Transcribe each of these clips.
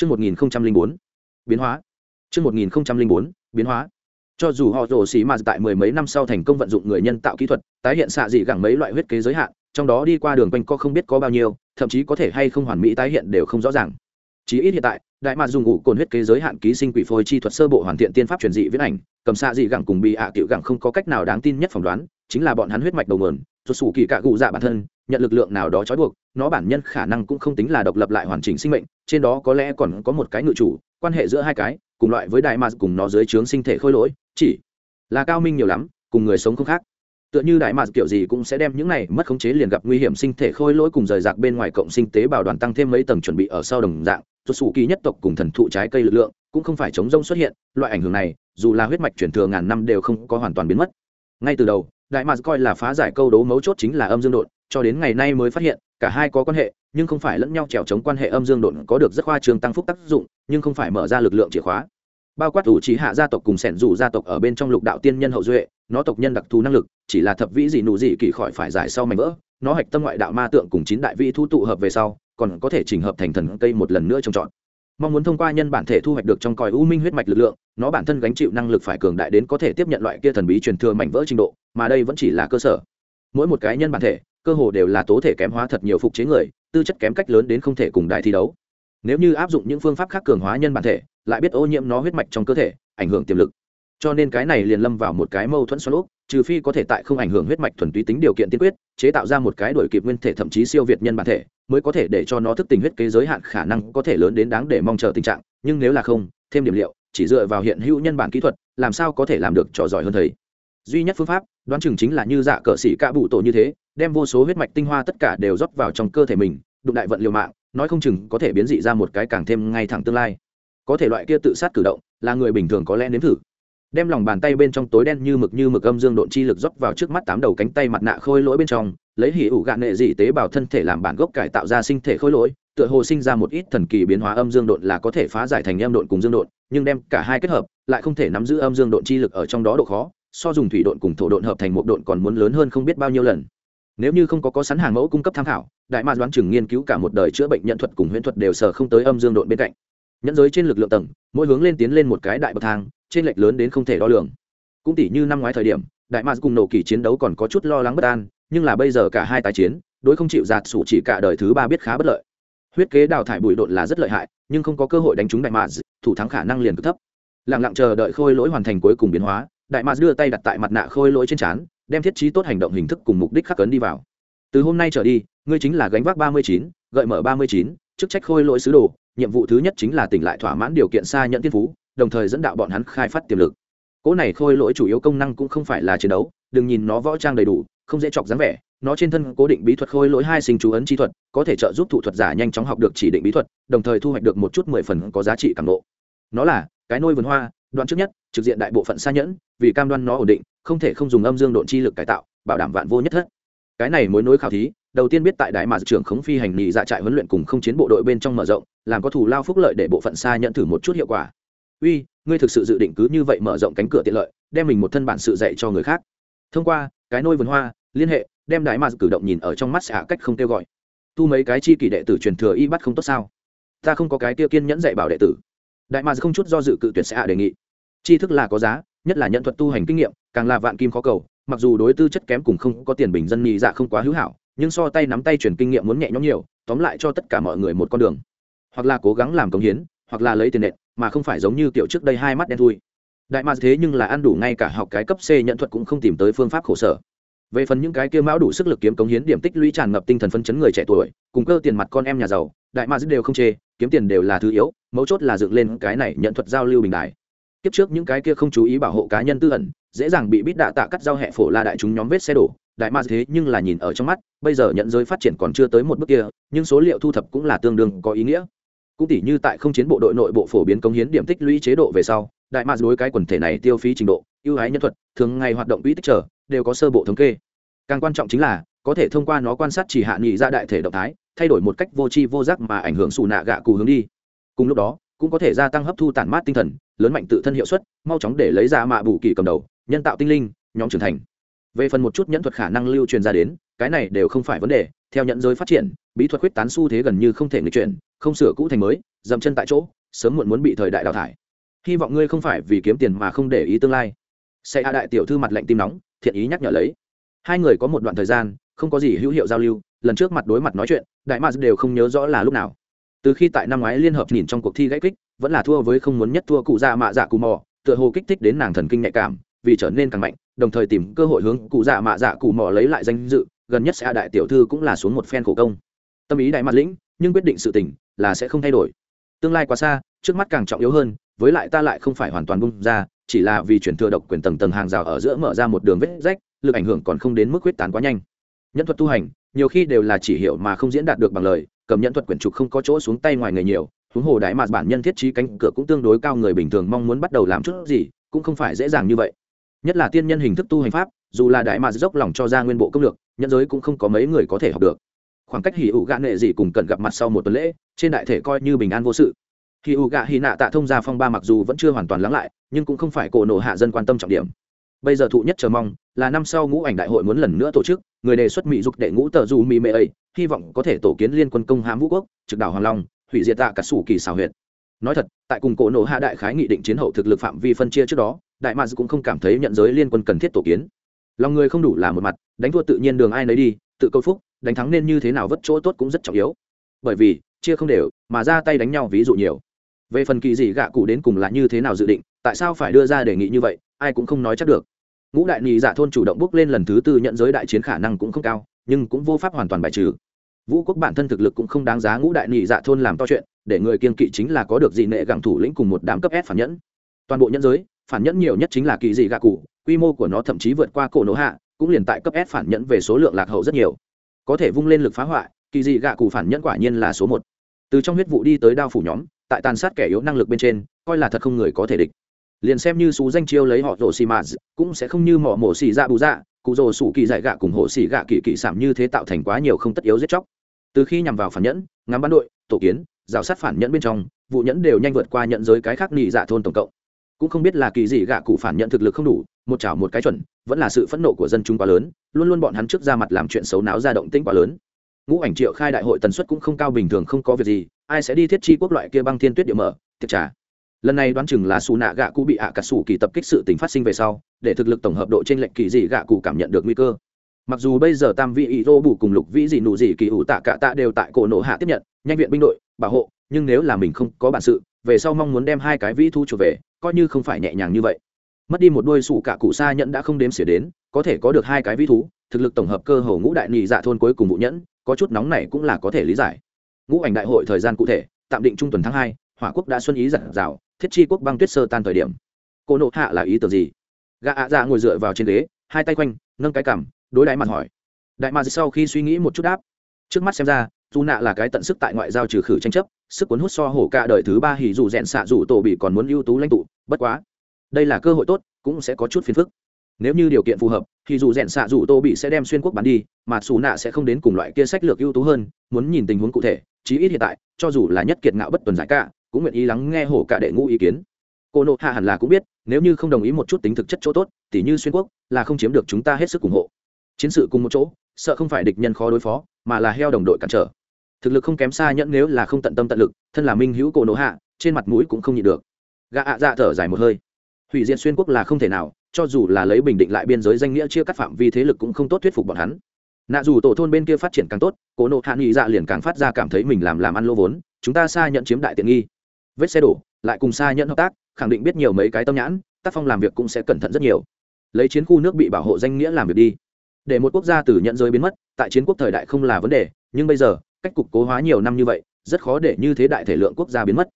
Chương 1004, biến hóa. Chương 1004, biến hóa. Cho dù họ rồ xí mà tại mười mấy năm sau thành công vận dụng người nhân tạo kỹ thuật, tái hiện xạ dị gẳng mấy loại huyết kế giới hạn, trong đó đi qua đường quanh co không biết có bao nhiêu, thậm chí có thể hay không hoàn mỹ tái hiện đều không rõ ràng chí ít hiện tại, đại mạc dùng ngủ cồn huyết kế giới hạn ký sinh quỷ phôi chi thuật sơ bộ hoàn thiện tiên pháp truyền dị viễn ảnh, cầm xạ dị gẳng cùng bị ạ tiểu gẳng không có cách nào đáng tin nhất phỏng đoán, chính là bọn hắn huyết mạch đầu nguồn, rốt sủ kỳ cạ cụ dạ bản thân, nhận lực lượng nào đó trói buộc, nó bản nhân khả năng cũng không tính là độc lập lại hoàn chỉnh sinh mệnh, trên đó có lẽ còn có một cái ngự chủ, quan hệ giữa hai cái, cùng loại với đại mạc cùng nó dưới trướng sinh thể khôi lỗi, chỉ là cao minh nhiều lắm cùng người sống không khác tựa như đại mạc kiểu gì cũng sẽ đem những này mất khống chế liền gặp nguy hiểm sinh thể khôi lỗi cùng rời rạc bên ngoài cộng sinh tế bào đoàn tăng thêm mấy tầng chuẩn bị ở sau đồng dạng. Tuột sủ kỳ nhất tộc cùng thần thụ trái cây lực lượng cũng không phải chống rông xuất hiện, loại ảnh hưởng này, dù là huyết mạch chuyển thừa ngàn năm đều không có hoàn toàn biến mất. Ngay từ đầu, đại mạc coi là phá giải câu đố mấu chốt chính là âm dương đột cho đến ngày nay mới phát hiện, cả hai có quan hệ, nhưng không phải lẫn nhau trèo chống quan hệ âm dương đột có được rất khoa trường tăng phúc tác dụng, nhưng không phải mở ra lực lượng chìa khóa. Bao quát ủ trí hạ gia tộc cùng sẻn dù gia tộc ở bên trong lục đạo tiên nhân hậu duệ nó tộc nhân đặc thù năng lực, chỉ là thập vĩ dị nụ dị kỳ khỏi phải giải sau mảnh vỡ, nó hạch tâm ngoại đạo ma tượng cùng chín đại vĩ thu tụ hợp về sau, còn có thể chỉnh hợp thành thần cây một lần nữa trồng trọt. Mong muốn thông qua nhân bản thể thu hoạch được trong còi u minh huyết mạch lực lượng, nó bản thân gánh chịu năng lực phải cường đại đến có thể tiếp nhận loại kia thần bí truyền thừa mảnh vỡ trình độ, mà đây vẫn chỉ là cơ sở. Mỗi một cái nhân bản thể, cơ hồ đều là tố thể kém hóa thật nhiều phục chế người, tư chất kém cách lớn đến không thể cùng đại thi đấu. Nếu như áp dụng những phương pháp khác cường hóa nhân bản thể, lại biết ô nhiễm nó huyết mạch trong cơ thể, ảnh hưởng tiềm lực cho nên cái này liền lâm vào một cái mâu thuẫn xoắn úp trừ phi có thể tại không ảnh hưởng huyết mạch thuần túy tính điều kiện tiên quyết, chế tạo ra một cái đổi kịp nguyên thể thậm chí siêu việt nhân bản thể, mới có thể để cho nó thức tình huyết kế giới hạn khả năng có thể lớn đến đáng để mong chờ tình trạng. Nhưng nếu là không, thêm điểm liệu, chỉ dựa vào hiện hữu nhân bản kỹ thuật, làm sao có thể làm được trò giỏi hơn thầy? Duy nhất phương pháp, đoán chừng chính là như dạ cờ sĩ cạ bụ tổ như thế, đem vô số huyết mạch tinh hoa tất cả đều rót vào trong cơ thể mình, đụng đại vận liều mạng, nói không chừng có thể biến dị ra một cái càng thêm ngay thẳng tương lai. Có thể loại kia tự sát cử động, là người bình thường có lẽ nếm thử đem lòng bàn tay bên trong tối đen như mực như mực âm dương độn chi lực dốc vào trước mắt tám đầu cánh tay mặt nạ khôi lỗi bên trong, lấy hỉ ủ gạn nệ dị tế bào thân thể làm bản gốc cải tạo ra sinh thể khôi lỗi, tựa hồ sinh ra một ít thần kỳ biến hóa âm dương độn là có thể phá giải thành âm độn cùng dương độn, nhưng đem cả hai kết hợp, lại không thể nắm giữ âm dương độn chi lực ở trong đó độ khó, so dùng thủy độn cùng thổ độn hợp thành một độn còn muốn lớn hơn không biết bao nhiêu lần. Nếu như không có có sẵn hàng mẫu cung cấp tham khảo, đại ma đoán chừng nghiên cứu cả một đời chữa bệnh nhận thuật cùng huyễn thuật đều sở không tới âm dương độn bên cạnh nhẫn giới trên lực lượng tầng, mỗi hướng lên tiến lên một cái đại bậc thang, trên lệch lớn đến không thể đo lường. Cũng tỷ như năm ngoái thời điểm, đại mạc cùng nổ kỳ chiến đấu còn có chút lo lắng bất an, nhưng là bây giờ cả hai tái chiến, đối không chịu giạt sủ chỉ cả đời thứ ba biết khá bất lợi. Huyết kế đào thải bụi độn là rất lợi hại, nhưng không có cơ hội đánh trúng đại mạc thủ thắng khả năng liền cực thấp. Lặng lặng chờ đợi khôi lỗi hoàn thành cuối cùng biến hóa, đại mạc đưa tay đặt tại mặt nạ khôi lỗi trên trán, đem thiết trí tốt hành động hình thức cùng mục đích khắc cấn đi vào. Từ hôm nay trở đi, ngươi chính là gánh vác ba mươi chín, gợi mở ba mươi chín, chức trách khôi lỗi sứ đồ nhiệm vụ thứ nhất chính là tỉnh lại thỏa mãn điều kiện xa nhận tiên phú, đồng thời dẫn đạo bọn hắn khai phát tiềm lực. Cỗ này khôi lỗi chủ yếu công năng cũng không phải là chiến đấu, đừng nhìn nó võ trang đầy đủ, không dễ chọc dáng vẻ, nó trên thân cố định bí thuật khôi lỗi hai sinh chú ấn chi thuật, có thể trợ giúp thủ thuật giả nhanh chóng học được chỉ định bí thuật, đồng thời thu hoạch được một chút mười phần có giá trị càng độ nó là cái nôi vườn hoa, đoạn trước nhất, trực diện đại bộ phận xa nhẫn, vì cam đoan nó ổn định, không thể không dùng âm dương độn chi lực cải tạo, bảo đảm vạn vô nhất thất. Cái này mối nối khảo thí đầu tiên biết tại đại mà trưởng khống phi hành nhị dạ trại huấn luyện cùng không chiến bộ đội bên trong mở rộng, làm có thủ lao phúc lợi để bộ phận xa nhận thử một chút hiệu quả. Uy, ngươi thực sự dự định cứ như vậy mở rộng cánh cửa tiện lợi, đem mình một thân bản sự dạy cho người khác. Thông qua, cái nôi vườn hoa, liên hệ, đem đại mà cử động nhìn ở trong mắt xả cách không kêu gọi. Tu mấy cái chi kỷ đệ tử truyền thừa y bắt không tốt sao? Ta không có cái tiêu kiên nhẫn dạy bảo đệ tử. Đại mà không chút do dự cự tuyệt sẽ đề nghị. Tri thức là có giá, nhất là nhận thuật tu hành kinh nghiệm, càng là vạn kim khó cầu, mặc dù đối tư chất kém cùng không có tiền bình dân nhị dạ không quá hữu hảo nhưng so tay nắm tay truyền kinh nghiệm muốn nhẹ nhõm nhiều, tóm lại cho tất cả mọi người một con đường. Hoặc là cố gắng làm công hiến, hoặc là lấy tiền nện, mà không phải giống như kiểu trước đây hai mắt đen thui. Đại ma thế nhưng là ăn đủ ngay cả học cái cấp c nhận thuật cũng không tìm tới phương pháp khổ sở. Về phần những cái kia mão đủ sức lực kiếm cống hiến điểm tích lũy tràn ngập tinh thần phân chấn người trẻ tuổi, cùng cơ tiền mặt con em nhà giàu, đại ma đều không chê, kiếm tiền đều là thứ yếu, mấu chốt là dựng lên cái này nhận thuật giao lưu bình đại. Kiếp trước những cái kia không chú ý bảo hộ cá nhân tư ẩn dễ dàng bị bít đạ tạ cắt giao hẹ phổ la đại chúng nhóm vết xe đổ, đại ma thế nhưng là nhìn ở trong mắt, bây giờ nhận giới phát triển còn chưa tới một bước kia, nhưng số liệu thu thập cũng là tương đương có ý nghĩa. Cũng tỷ như tại không chiến bộ đội nội bộ phổ biến công hiến điểm tích lũy chế độ về sau, đại ma đối cái quần thể này tiêu phí trình độ, ưu ái nhân thuật, thường ngày hoạt động quỹ tích trở, đều có sơ bộ thống kê. Càng quan trọng chính là, có thể thông qua nó quan sát chỉ hạ nghị ra đại thể động thái, thay đổi một cách vô tri vô giác mà ảnh hưởng xù nạ gạ cù hướng đi. Cùng lúc đó, cũng có thể gia tăng hấp thu tản mát tinh thần, lớn mạnh tự thân hiệu suất, mau chóng để lấy ra mạ bù kỳ cầm đầu nhân tạo tinh linh, nhóm trưởng thành. Về phần một chút nhẫn thuật khả năng lưu truyền ra đến, cái này đều không phải vấn đề. Theo nhận giới phát triển, bí thuật quyết tán xu thế gần như không thể nghịch chuyển, không sửa cũ thành mới, dậm chân tại chỗ, sớm muộn muốn bị thời đại đào thải. Hy vọng ngươi không phải vì kiếm tiền mà không để ý tương lai. Xe a đại tiểu thư mặt lạnh tim nóng, thiện ý nhắc nhở lấy. Hai người có một đoạn thời gian, không có gì hữu hiệu giao lưu, lần trước mặt đối mặt nói chuyện, đại mads đều không nhớ rõ là lúc nào. Từ khi tại năm ngoái liên hợp nhìn trong cuộc thi gãy kích, vẫn là thua với không muốn nhất thua cụ già mạ dạ cù mò, tựa hồ kích thích đến nàng thần kinh nhạy cảm vì trở nên càng mạnh, đồng thời tìm cơ hội hướng cụ dạ mạ dạ cụ mò lấy lại danh dự, gần nhất sẽ đại tiểu thư cũng là xuống một phen khổ công. Tâm ý đại mặt lĩnh, nhưng quyết định sự tình là sẽ không thay đổi. Tương lai quá xa, trước mắt càng trọng yếu hơn, với lại ta lại không phải hoàn toàn bung ra, chỉ là vì chuyển thừa độc quyền tầng tầng hàng rào ở giữa mở ra một đường vết rách, lực ảnh hưởng còn không đến mức huyết tán quá nhanh. Nhân thuật tu hành, nhiều khi đều là chỉ hiểu mà không diễn đạt được bằng lời, cầm nhận thuật quyển trục không có chỗ xuống tay ngoài người nhiều, huống hồ đại mạt bản nhân thiết trí cánh cửa cũng tương đối cao người bình thường mong muốn bắt đầu làm chút gì, cũng không phải dễ dàng như vậy nhất là tiên nhân hình thức tu hành pháp, dù là đại mà dốc lòng cho ra nguyên bộ công lược, nhân giới cũng không có mấy người có thể học được. Khoảng cách hỉ ủ gạ nệ gì cùng cần gặp mặt sau một tuần lễ, trên đại thể coi như bình an vô sự. Hỉ ủ gạ hỉ nạ tạ thông gia phong ba mặc dù vẫn chưa hoàn toàn lắng lại, nhưng cũng không phải cổ nổ hạ dân quan tâm trọng điểm. Bây giờ thụ nhất chờ mong là năm sau ngũ ảnh đại hội muốn lần nữa tổ chức, người đề xuất mỹ dục đệ ngũ tờ du mỹ mê ấy, hy vọng có thể tổ kiến liên quân công hãm vũ quốc, trực đảo hoàng long, hủy diệt tạ cả sủ kỳ xào huyện nói thật, tại cùng cổ nổ hạ đại khái nghị định chiến hậu thực lực phạm vi phân chia trước đó đại mads cũng không cảm thấy nhận giới liên quân cần thiết tổ kiến. Lòng người không đủ là một mặt, đánh thua tự nhiên đường ai nấy đi, tự câu phúc, đánh thắng nên như thế nào vất chỗ tốt cũng rất trọng yếu. Bởi vì, chia không đều, mà ra tay đánh nhau ví dụ nhiều. Về phần kỳ gì gạ cụ đến cùng là như thế nào dự định, tại sao phải đưa ra đề nghị như vậy, ai cũng không nói chắc được. Ngũ đại nhị dạ thôn chủ động bước lên lần thứ tư nhận giới đại chiến khả năng cũng không cao, nhưng cũng vô pháp hoàn toàn bài trừ. Vũ quốc bản thân thực lực cũng không đáng giá ngũ đại nhị dạ thôn làm to chuyện, để người kiên kỵ chính là có được dị nệ gặng thủ lĩnh cùng một đám cấp ép phản nhẫn. Toàn bộ nhân giới phản nhẫn nhiều nhất chính là kỳ dị gạ cụ, quy mô của nó thậm chí vượt qua cổ nổ hạ, cũng liền tại cấp s phản nhẫn về số lượng lạc hậu rất nhiều. Có thể vung lên lực phá hoại, kỳ dị gạ cụ phản nhẫn quả nhiên là số một. Từ trong huyết vụ đi tới đao phủ nhóm, tại tàn sát kẻ yếu năng lực bên trên, coi là thật không người có thể địch. Liền xem như xú danh chiêu lấy họ rổ xì mà cũng sẽ không như mỏ mổ xì dạ bù dạ cụ rồ sủ kỳ dạy gạ cùng hộ xì gạ kỳ kỳ sảm như thế tạo thành quá nhiều không tất yếu giết chóc. Từ khi nhằm vào phản nhẫn, ngắm bắn đội, tổ kiến, rào sát phản nhẫn bên trong, vụ nhẫn đều nhanh vượt qua nhận giới cái khác nị dạ thôn tổng cộng cũng không biết là kỳ gì gạ cụ phản nhận thực lực không đủ, một chảo một cái chuẩn, vẫn là sự phẫn nộ của dân chúng quá lớn, luôn luôn bọn hắn trước ra mặt làm chuyện xấu náo ra động tĩnh quá lớn. Ngũ ảnh triệu khai đại hội tần suất cũng không cao, bình thường không có việc gì, ai sẽ đi thiết chi quốc loại kia băng thiên tuyết địa mở, tiệc trả lần này đoán chừng là xù nạ gạ cụ bị ạ à cà sủ kỳ tập kích sự tình phát sinh về sau, để thực lực tổng hợp độ trên lệnh kỳ dị gạ cụ cảm nhận được nguy cơ. Mặc dù bây giờ tam vị ý rô bù cùng lục vĩ dị nụ dị kỳ ủ tạ cạ tạ đều tại cổ nộ hạ tiếp nhận, nhanh viện binh đội, bảo hộ, nhưng nếu là mình không có bản sự, về sau mong muốn đem hai cái vĩ thu trở về coi như không phải nhẹ nhàng như vậy. Mất đi một đôi sủ cả cụ xa nhẫn đã không đếm xỉa đến, có thể có được hai cái vĩ thú, thực lực tổng hợp cơ hồ ngũ đại nhị dạ thôn cuối cùng vụ nhẫn, có chút nóng này cũng là có thể lý giải. Ngũ ảnh đại hội thời gian cụ thể, tạm định trung tuần tháng hai, hỏa quốc đã xuân ý giặt rào thiết chi quốc băng tuyết sơ tan thời điểm. Cô nộ hạ là ý tưởng gì? Gã ạ dạ ngồi dựa vào trên ghế, hai tay quanh, nâng cái cằm, đối đại mặt hỏi. Đại mà sau khi suy nghĩ một chút đáp. Trước mắt xem ra dù nạ là cái tận sức tại ngoại giao trừ khử tranh chấp, sức cuốn hút so hổ cả đời thứ ba hỉ dù rèn xạ dù tổ bị còn muốn ưu tú lãnh tụ, bất quá, đây là cơ hội tốt, cũng sẽ có chút phiền phức. Nếu như điều kiện phù hợp thì dù rèn xạ dù tô bị sẽ đem xuyên quốc bán đi, mà xù nạ sẽ không đến cùng loại kia sách lược ưu tú hơn, muốn nhìn tình huống cụ thể, chí ít hiện tại, cho dù là nhất kiệt ngạo bất tuần giải cả, cũng nguyện ý lắng nghe hổ cả đệ ngũ ý kiến. Cô nộ hạ hẳn là cũng biết, nếu như không đồng ý một chút tính thực chất chỗ tốt thì như xuyên quốc, là không chiếm được chúng ta hết sức ủng hộ. Chiến sự cùng một chỗ, sợ không phải địch nhân khó đối phó, mà là heo đồng đội cản trở thực lực không kém xa nhẫn nếu là không tận tâm tận lực, thân là minh hữu cổ nổ hạ, trên mặt mũi cũng không nhịn được. Gã ạ dạ thở dài một hơi. Hủy diệt xuyên quốc là không thể nào, cho dù là lấy bình định lại biên giới danh nghĩa chia cắt phạm vi thế lực cũng không tốt thuyết phục bọn hắn. Nạ dù tổ thôn bên kia phát triển càng tốt, cổ nộ hạ nghị dạ liền càng phát ra cảm thấy mình làm làm ăn lô vốn, chúng ta xa nhận chiếm đại tiện nghi. Vết xe đổ, lại cùng xa nhận hợp tác, khẳng định biết nhiều mấy cái tâm nhãn, tác phong làm việc cũng sẽ cẩn thận rất nhiều. Lấy chiến khu nước bị bảo hộ danh nghĩa làm việc đi. Để một quốc gia từ nhận giới biến mất, tại chiến quốc thời đại không là vấn đề, nhưng bây giờ cách cục cố hóa nhiều năm như vậy, rất khó để như thế đại thể lượng quốc gia biến mất.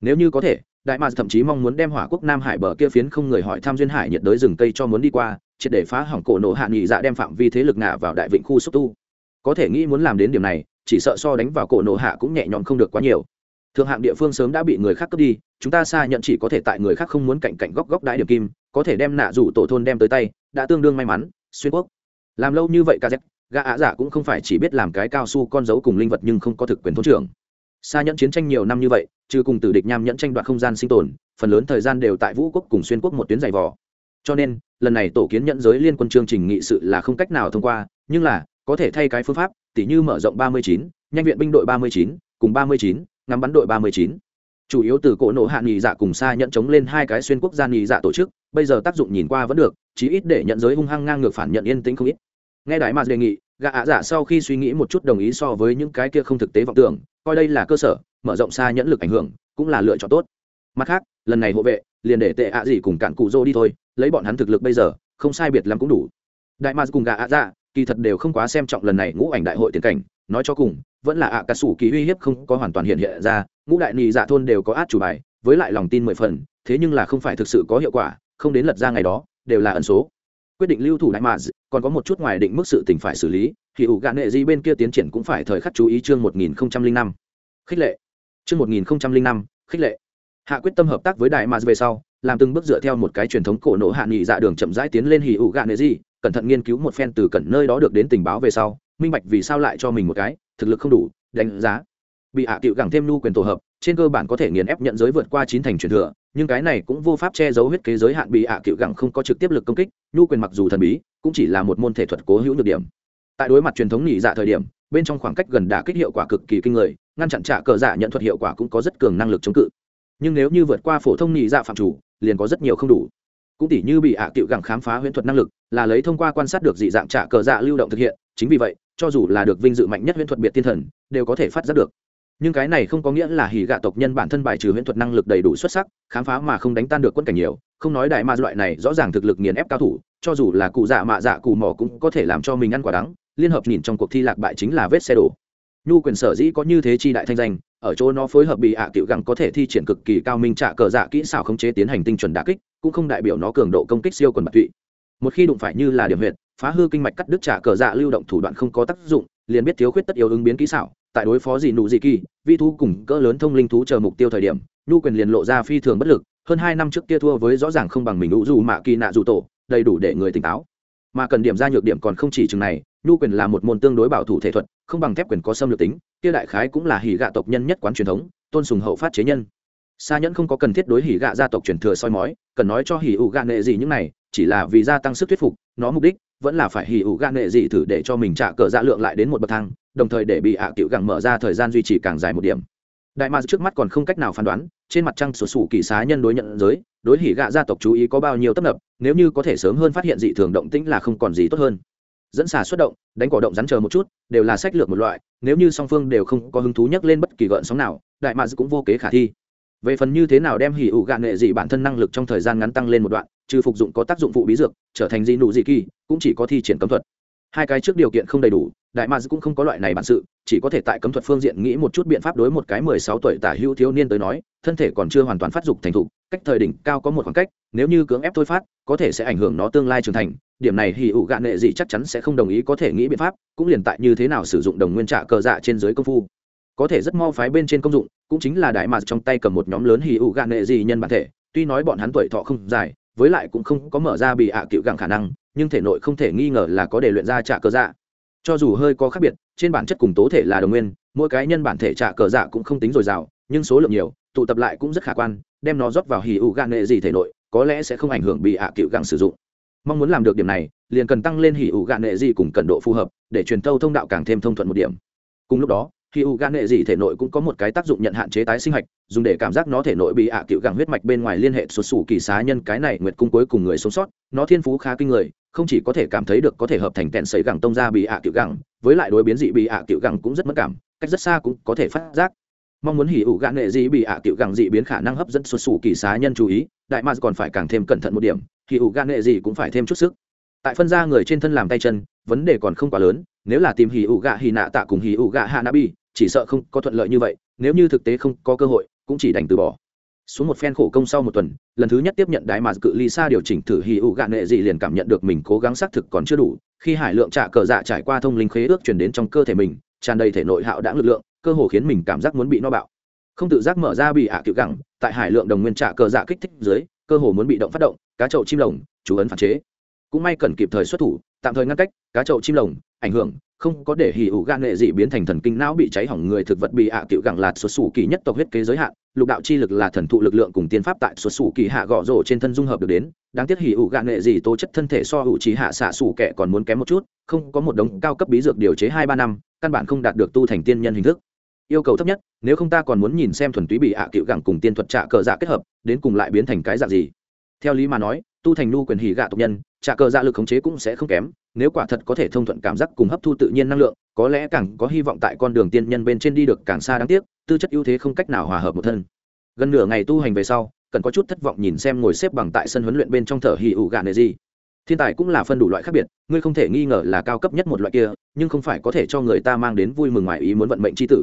Nếu như có thể, đại mạc thậm chí mong muốn đem hỏa quốc nam hải bờ kia phiến không người hỏi tham duyên hải nhiệt đới rừng cây cho muốn đi qua, triệt để phá hỏng cổ nổ hạ nghị dạ đem phạm vi thế lực nạ vào đại vịnh khu xúc tu. Có thể nghĩ muốn làm đến điểm này, chỉ sợ so đánh vào cổ nổ hạ cũng nhẹ nhõm không được quá nhiều. Thượng hạng địa phương sớm đã bị người khác cướp đi, chúng ta xa nhận chỉ có thể tại người khác không muốn cạnh cạnh góc góc đái điểm kim, có thể đem nạ rủ tổ thôn đem tới tay, đã tương đương may mắn, xuyên quốc. Làm lâu như vậy kz gã ạ dạ cũng không phải chỉ biết làm cái cao su con dấu cùng linh vật nhưng không có thực quyền thôn trưởng. Xa nhẫn chiến tranh nhiều năm như vậy, trừ cùng tử địch nham nhẫn tranh đoạt không gian sinh tồn, phần lớn thời gian đều tại vũ quốc cùng xuyên quốc một tuyến giày vò. Cho nên, lần này tổ kiến nhẫn giới liên quân chương trình nghị sự là không cách nào thông qua, nhưng là, có thể thay cái phương pháp, tỉ như mở rộng ba mươi chín, nhanh viện binh đội ba mươi chín, cùng ba mươi chín, ngắm bắn đội ba mươi chín. Chủ yếu từ cỗ nổ hạ nghị dạ cùng xa nhẫn chống lên hai cái xuyên quốc gia nghị dạ tổ chức, bây giờ tác dụng nhìn qua vẫn được, chí ít để nhận giới hung hăng ngang ngược phản nhận yên tĩnh không ít nghe đại mà đề nghị gạ ạ giả sau khi suy nghĩ một chút đồng ý so với những cái kia không thực tế vọng tưởng, coi đây là cơ sở, mở rộng xa nhẫn lực ảnh hưởng, cũng là lựa chọn tốt. Mặt khác, lần này hộ vệ, liền để tệ ạ gì cùng cạn cụ dô đi thôi, lấy bọn hắn thực lực bây giờ, không sai biệt lắm cũng đủ. Đại ma cùng gạ ạ dạ kỳ thật đều không quá xem trọng lần này ngũ ảnh đại hội tiền cảnh, nói cho cùng, vẫn là ạ cả sủ kỳ uy hiếp không có hoàn toàn hiện hiện ra, ngũ đại nị dạ thôn đều có át chủ bài, với lại lòng tin mười phần, thế nhưng là không phải thực sự có hiệu quả, không đến lật ra ngày đó, đều là ẩn số quyết định lưu thủ đại mạ còn có một chút ngoài định mức sự tình phải xử lý, thì ủ gạn nệ di bên kia tiến triển cũng phải thời khắc chú ý chương một nghìn năm. Khích lệ. Chương một nghìn năm, khích lệ. Hạ quyết tâm hợp tác với đại mạ về sau, làm từng bước dựa theo một cái truyền thống cổ nổ hạ nghị dạ đường chậm rãi tiến lên hì ủ gạn nệ di, cẩn thận nghiên cứu một phen từ cẩn nơi đó được đến tình báo về sau, minh bạch vì sao lại cho mình một cái, thực lực không đủ, đánh giá. Bị hạ tiệu gẳng thêm nu quyền tổ hợp, trên cơ bản có thể nghiền ép nhận giới vượt qua chín thành truyền thừa nhưng cái này cũng vô pháp che giấu huyết kế giới hạn bị ạ cựu gẳng không có trực tiếp lực công kích, nhu quyền mặc dù thần bí, cũng chỉ là một môn thể thuật cố hữu nhược điểm. Tại đối mặt truyền thống nhị dạ thời điểm, bên trong khoảng cách gần đả kích hiệu quả cực kỳ kinh người, ngăn chặn trả cờ dạ nhận thuật hiệu quả cũng có rất cường năng lực chống cự. Nhưng nếu như vượt qua phổ thông nhị dạ phạm chủ, liền có rất nhiều không đủ. Cũng tỉ như bị ạ cựu gẳng khám phá huyễn thuật năng lực, là lấy thông qua quan sát được dị dạng trả cờ dạ lưu động thực hiện, chính vì vậy, cho dù là được vinh dự mạnh nhất huyễn thuật biệt thiên thần, đều có thể phát giác được nhưng cái này không có nghĩa là hỉ gạ tộc nhân bản thân bài trừ huyễn thuật năng lực đầy đủ xuất sắc, khám phá mà không đánh tan được quân cảnh nhiều. Không nói đại ma loại này, rõ ràng thực lực nghiền ép cao thủ, cho dù là cụ dạ mạ dạ cụ mỏ cũng có thể làm cho mình ăn quả đắng. Liên hợp nhìn trong cuộc thi lạc bại chính là vết xe đổ. Nhu quyền sở dĩ có như thế chi đại thanh danh, ở chỗ nó phối hợp bị ạ à cựu gẳng có thể thi triển cực kỳ cao minh trả cờ dạ kỹ xảo khống chế tiến hành tinh chuẩn đà kích, cũng không đại biểu nó cường độ công kích siêu quần bạc tụy. Một khi đụng phải như là điểm huyệt phá hư kinh mạch cắt đứt trả cờ dạ lưu động thủ đoạn không có tác dụng, liền biết thiếu khuyết tất yếu ứng biến kỹ xảo, tại đối phó gì nụ gì kỳ, vi thú cùng cỡ lớn thông linh thú chờ mục tiêu thời điểm, nhu quyền liền lộ ra phi thường bất lực, hơn hai năm trước kia thua với rõ ràng không bằng mình ngũ dù mạ kỳ nạ dù tổ, đầy đủ để người tỉnh táo. Mà cần điểm ra nhược điểm còn không chỉ chừng này, nhu quyền là một môn tương đối bảo thủ thể thuật, không bằng thép quyền có xâm lược tính, kia đại khái cũng là hỉ gạ tộc nhân nhất quán truyền thống, tôn sùng hậu phát chế nhân. Xa nhẫn không có cần thiết đối hỉ gạ gia tộc truyền thừa soi mói, cần nói cho hỉ ủ gạ nghệ gì những này, chỉ là vì gia tăng sức thuyết phục, nó mục đích vẫn là phải hỉ ủ gạ nệ gì thử để cho mình trả cờ dạ lượng lại đến một bậc thang, đồng thời để bị hạ cựu gẳng mở ra thời gian duy trì càng dài một điểm. Đại ma trước mắt còn không cách nào phán đoán, trên mặt trăng sổ sủ kỳ xá nhân đối nhận giới, đối hỉ gạ gia tộc chú ý có bao nhiêu tấp nập, nếu như có thể sớm hơn phát hiện dị thường động tĩnh là không còn gì tốt hơn. Dẫn xà xuất động, đánh cỏ động rắn chờ một chút, đều là sách lược một loại, nếu như song phương đều không có hứng thú nhắc lên bất kỳ gợn sóng nào, đại mạc cũng vô kế khả thi. Về phần như thế nào đem hỉ ủ gạn nghệ dị bản thân năng lực trong thời gian ngắn tăng lên một đoạn trừ phục dụng có tác dụng phụ bí dược, trở thành dị nụ dị kỳ, cũng chỉ có thi triển cấm thuật. Hai cái trước điều kiện không đầy đủ, đại mads cũng không có loại này bản sự, chỉ có thể tại cấm thuật phương diện nghĩ một chút biện pháp đối một cái mười sáu tuổi tả hữu thiếu niên tới nói, thân thể còn chưa hoàn toàn phát dục thành thục, cách thời đỉnh cao có một khoảng cách, nếu như cưỡng ép thôi phát, có thể sẽ ảnh hưởng nó tương lai trưởng thành. Điểm này hì ụ gạn nệ gì chắc chắn sẽ không đồng ý có thể nghĩ biện pháp, cũng liền tại như thế nào sử dụng đồng nguyên trạ cờ dạ trên dưới công phu. Có thể rất mau phái bên trên công dụng, cũng chính là đại mạc trong tay cầm một nhóm lớn hì ụ gạn nệ gì nhân bản thể, tuy nói bọn hắn tuổi thọ không dài với lại cũng không có mở ra bị ạ à cựu gặng khả năng, nhưng thể nội không thể nghi ngờ là có để luyện ra trả cờ dạ. Cho dù hơi có khác biệt, trên bản chất cùng tố thể là đồng nguyên, mỗi cái nhân bản thể trả cờ dạ cũng không tính dồi dào, nhưng số lượng nhiều, tụ tập lại cũng rất khả quan, đem nó rót vào hì ụ gạn nghệ gì thể nội, có lẽ sẽ không ảnh hưởng bị ạ à cựu gặng sử dụng. Mong muốn làm được điểm này, liền cần tăng lên hỉ ủ gạn nghệ gì cùng cẩn độ phù hợp, để truyền thâu thông đạo càng thêm thông thuận một điểm. Cùng lúc đó khi u gan nghệ dị thể nội cũng có một cái tác dụng nhận hạn chế tái sinh hạch, dùng để cảm giác nó thể nội bị ạ à cựu gẳng huyết mạch bên ngoài liên hệ xuất xù kỳ xá nhân cái này nguyệt cung cuối cùng người sống sót. Nó thiên phú khá kinh người, không chỉ có thể cảm thấy được có thể hợp thành tẹn sấy gẳng tông ra bị ạ à cựu gẳng, với lại đối biến dị bị ạ à cựu gẳng cũng rất mất cảm, cách rất xa cũng có thể phát giác. Mong muốn hỉ ủ gạn nghệ dị bị ạ cựu gẳng dị biến khả năng hấp dẫn xuất xù kỳ xá nhân chú ý, đại ma còn phải càng thêm cẩn thận một điểm, hỉ ủ gạn nghệ dị cũng phải thêm chút sức. Tại phân ra người trên thân làm tay chân, vấn đề còn không quá lớn, nếu là tìm hì ủ gạ hì nạ tạ cùng hì ủ gạ hạ nạ bi chỉ sợ không có thuận lợi như vậy, nếu như thực tế không có cơ hội, cũng chỉ đành từ bỏ. Xuống một phen khổ công sau một tuần, lần thứ nhất tiếp nhận đại mà cự ly xa điều chỉnh thử hì ụ gạn nghệ gì liền cảm nhận được mình cố gắng xác thực còn chưa đủ, khi hải lượng trạ cờ dạ trải qua thông linh khế ước chuyển đến trong cơ thể mình, tràn đầy thể nội hạo đã lực lượng, cơ hồ khiến mình cảm giác muốn bị no bạo. Không tự giác mở ra bị hạ à cựu gẳng, tại hải lượng đồng nguyên trạ cờ dạ kích thích dưới, cơ hồ muốn bị động phát động, cá chậu chim lồng, chú ấn phản chế. Cũng may cần kịp thời xuất thủ, tạm thời ngăn cách, cá chậu chim lồng, ảnh hưởng không có để hỉ ủ gan nghệ dị biến thành thần kinh não bị cháy hỏng người thực vật bị ạ à cựu gẳng lạt xuất xù kỳ nhất tộc huyết kế giới hạn, lục đạo chi lực là thần thụ lực lượng cùng tiên pháp tại xuất xù kỳ hạ gõ rổ trên thân dung hợp được đến, đáng tiếc hỉ ủ gan nghệ dị tố chất thân thể so hữu trí hạ xạ xù kẻ còn muốn kém một chút, không có một đống cao cấp bí dược điều chế hai ba năm, căn bản không đạt được tu thành tiên nhân hình thức. Yêu cầu thấp nhất, nếu không ta còn muốn nhìn xem thuần túy bị ạ cựu gẳng cùng tiên thuật trạ cờ dạ kết hợp, đến cùng lại biến thành cái dạng gì? Theo lý mà nói, tu thành nu quyền hỉ gạ tộc nhân Trả cờ dạ lực khống chế cũng sẽ không kém, nếu quả thật có thể thông thuận cảm giác cùng hấp thu tự nhiên năng lượng, có lẽ càng có hy vọng tại con đường tiên nhân bên trên đi được càng xa đáng tiếc, tư chất ưu thế không cách nào hòa hợp một thân. Gần nửa ngày tu hành về sau, cần có chút thất vọng nhìn xem ngồi xếp bằng tại sân huấn luyện bên trong thở hì ụ gạ nề gì. Thiên tài cũng là phân đủ loại khác biệt, ngươi không thể nghi ngờ là cao cấp nhất một loại kia, nhưng không phải có thể cho người ta mang đến vui mừng ngoài ý muốn vận mệnh c h i tử.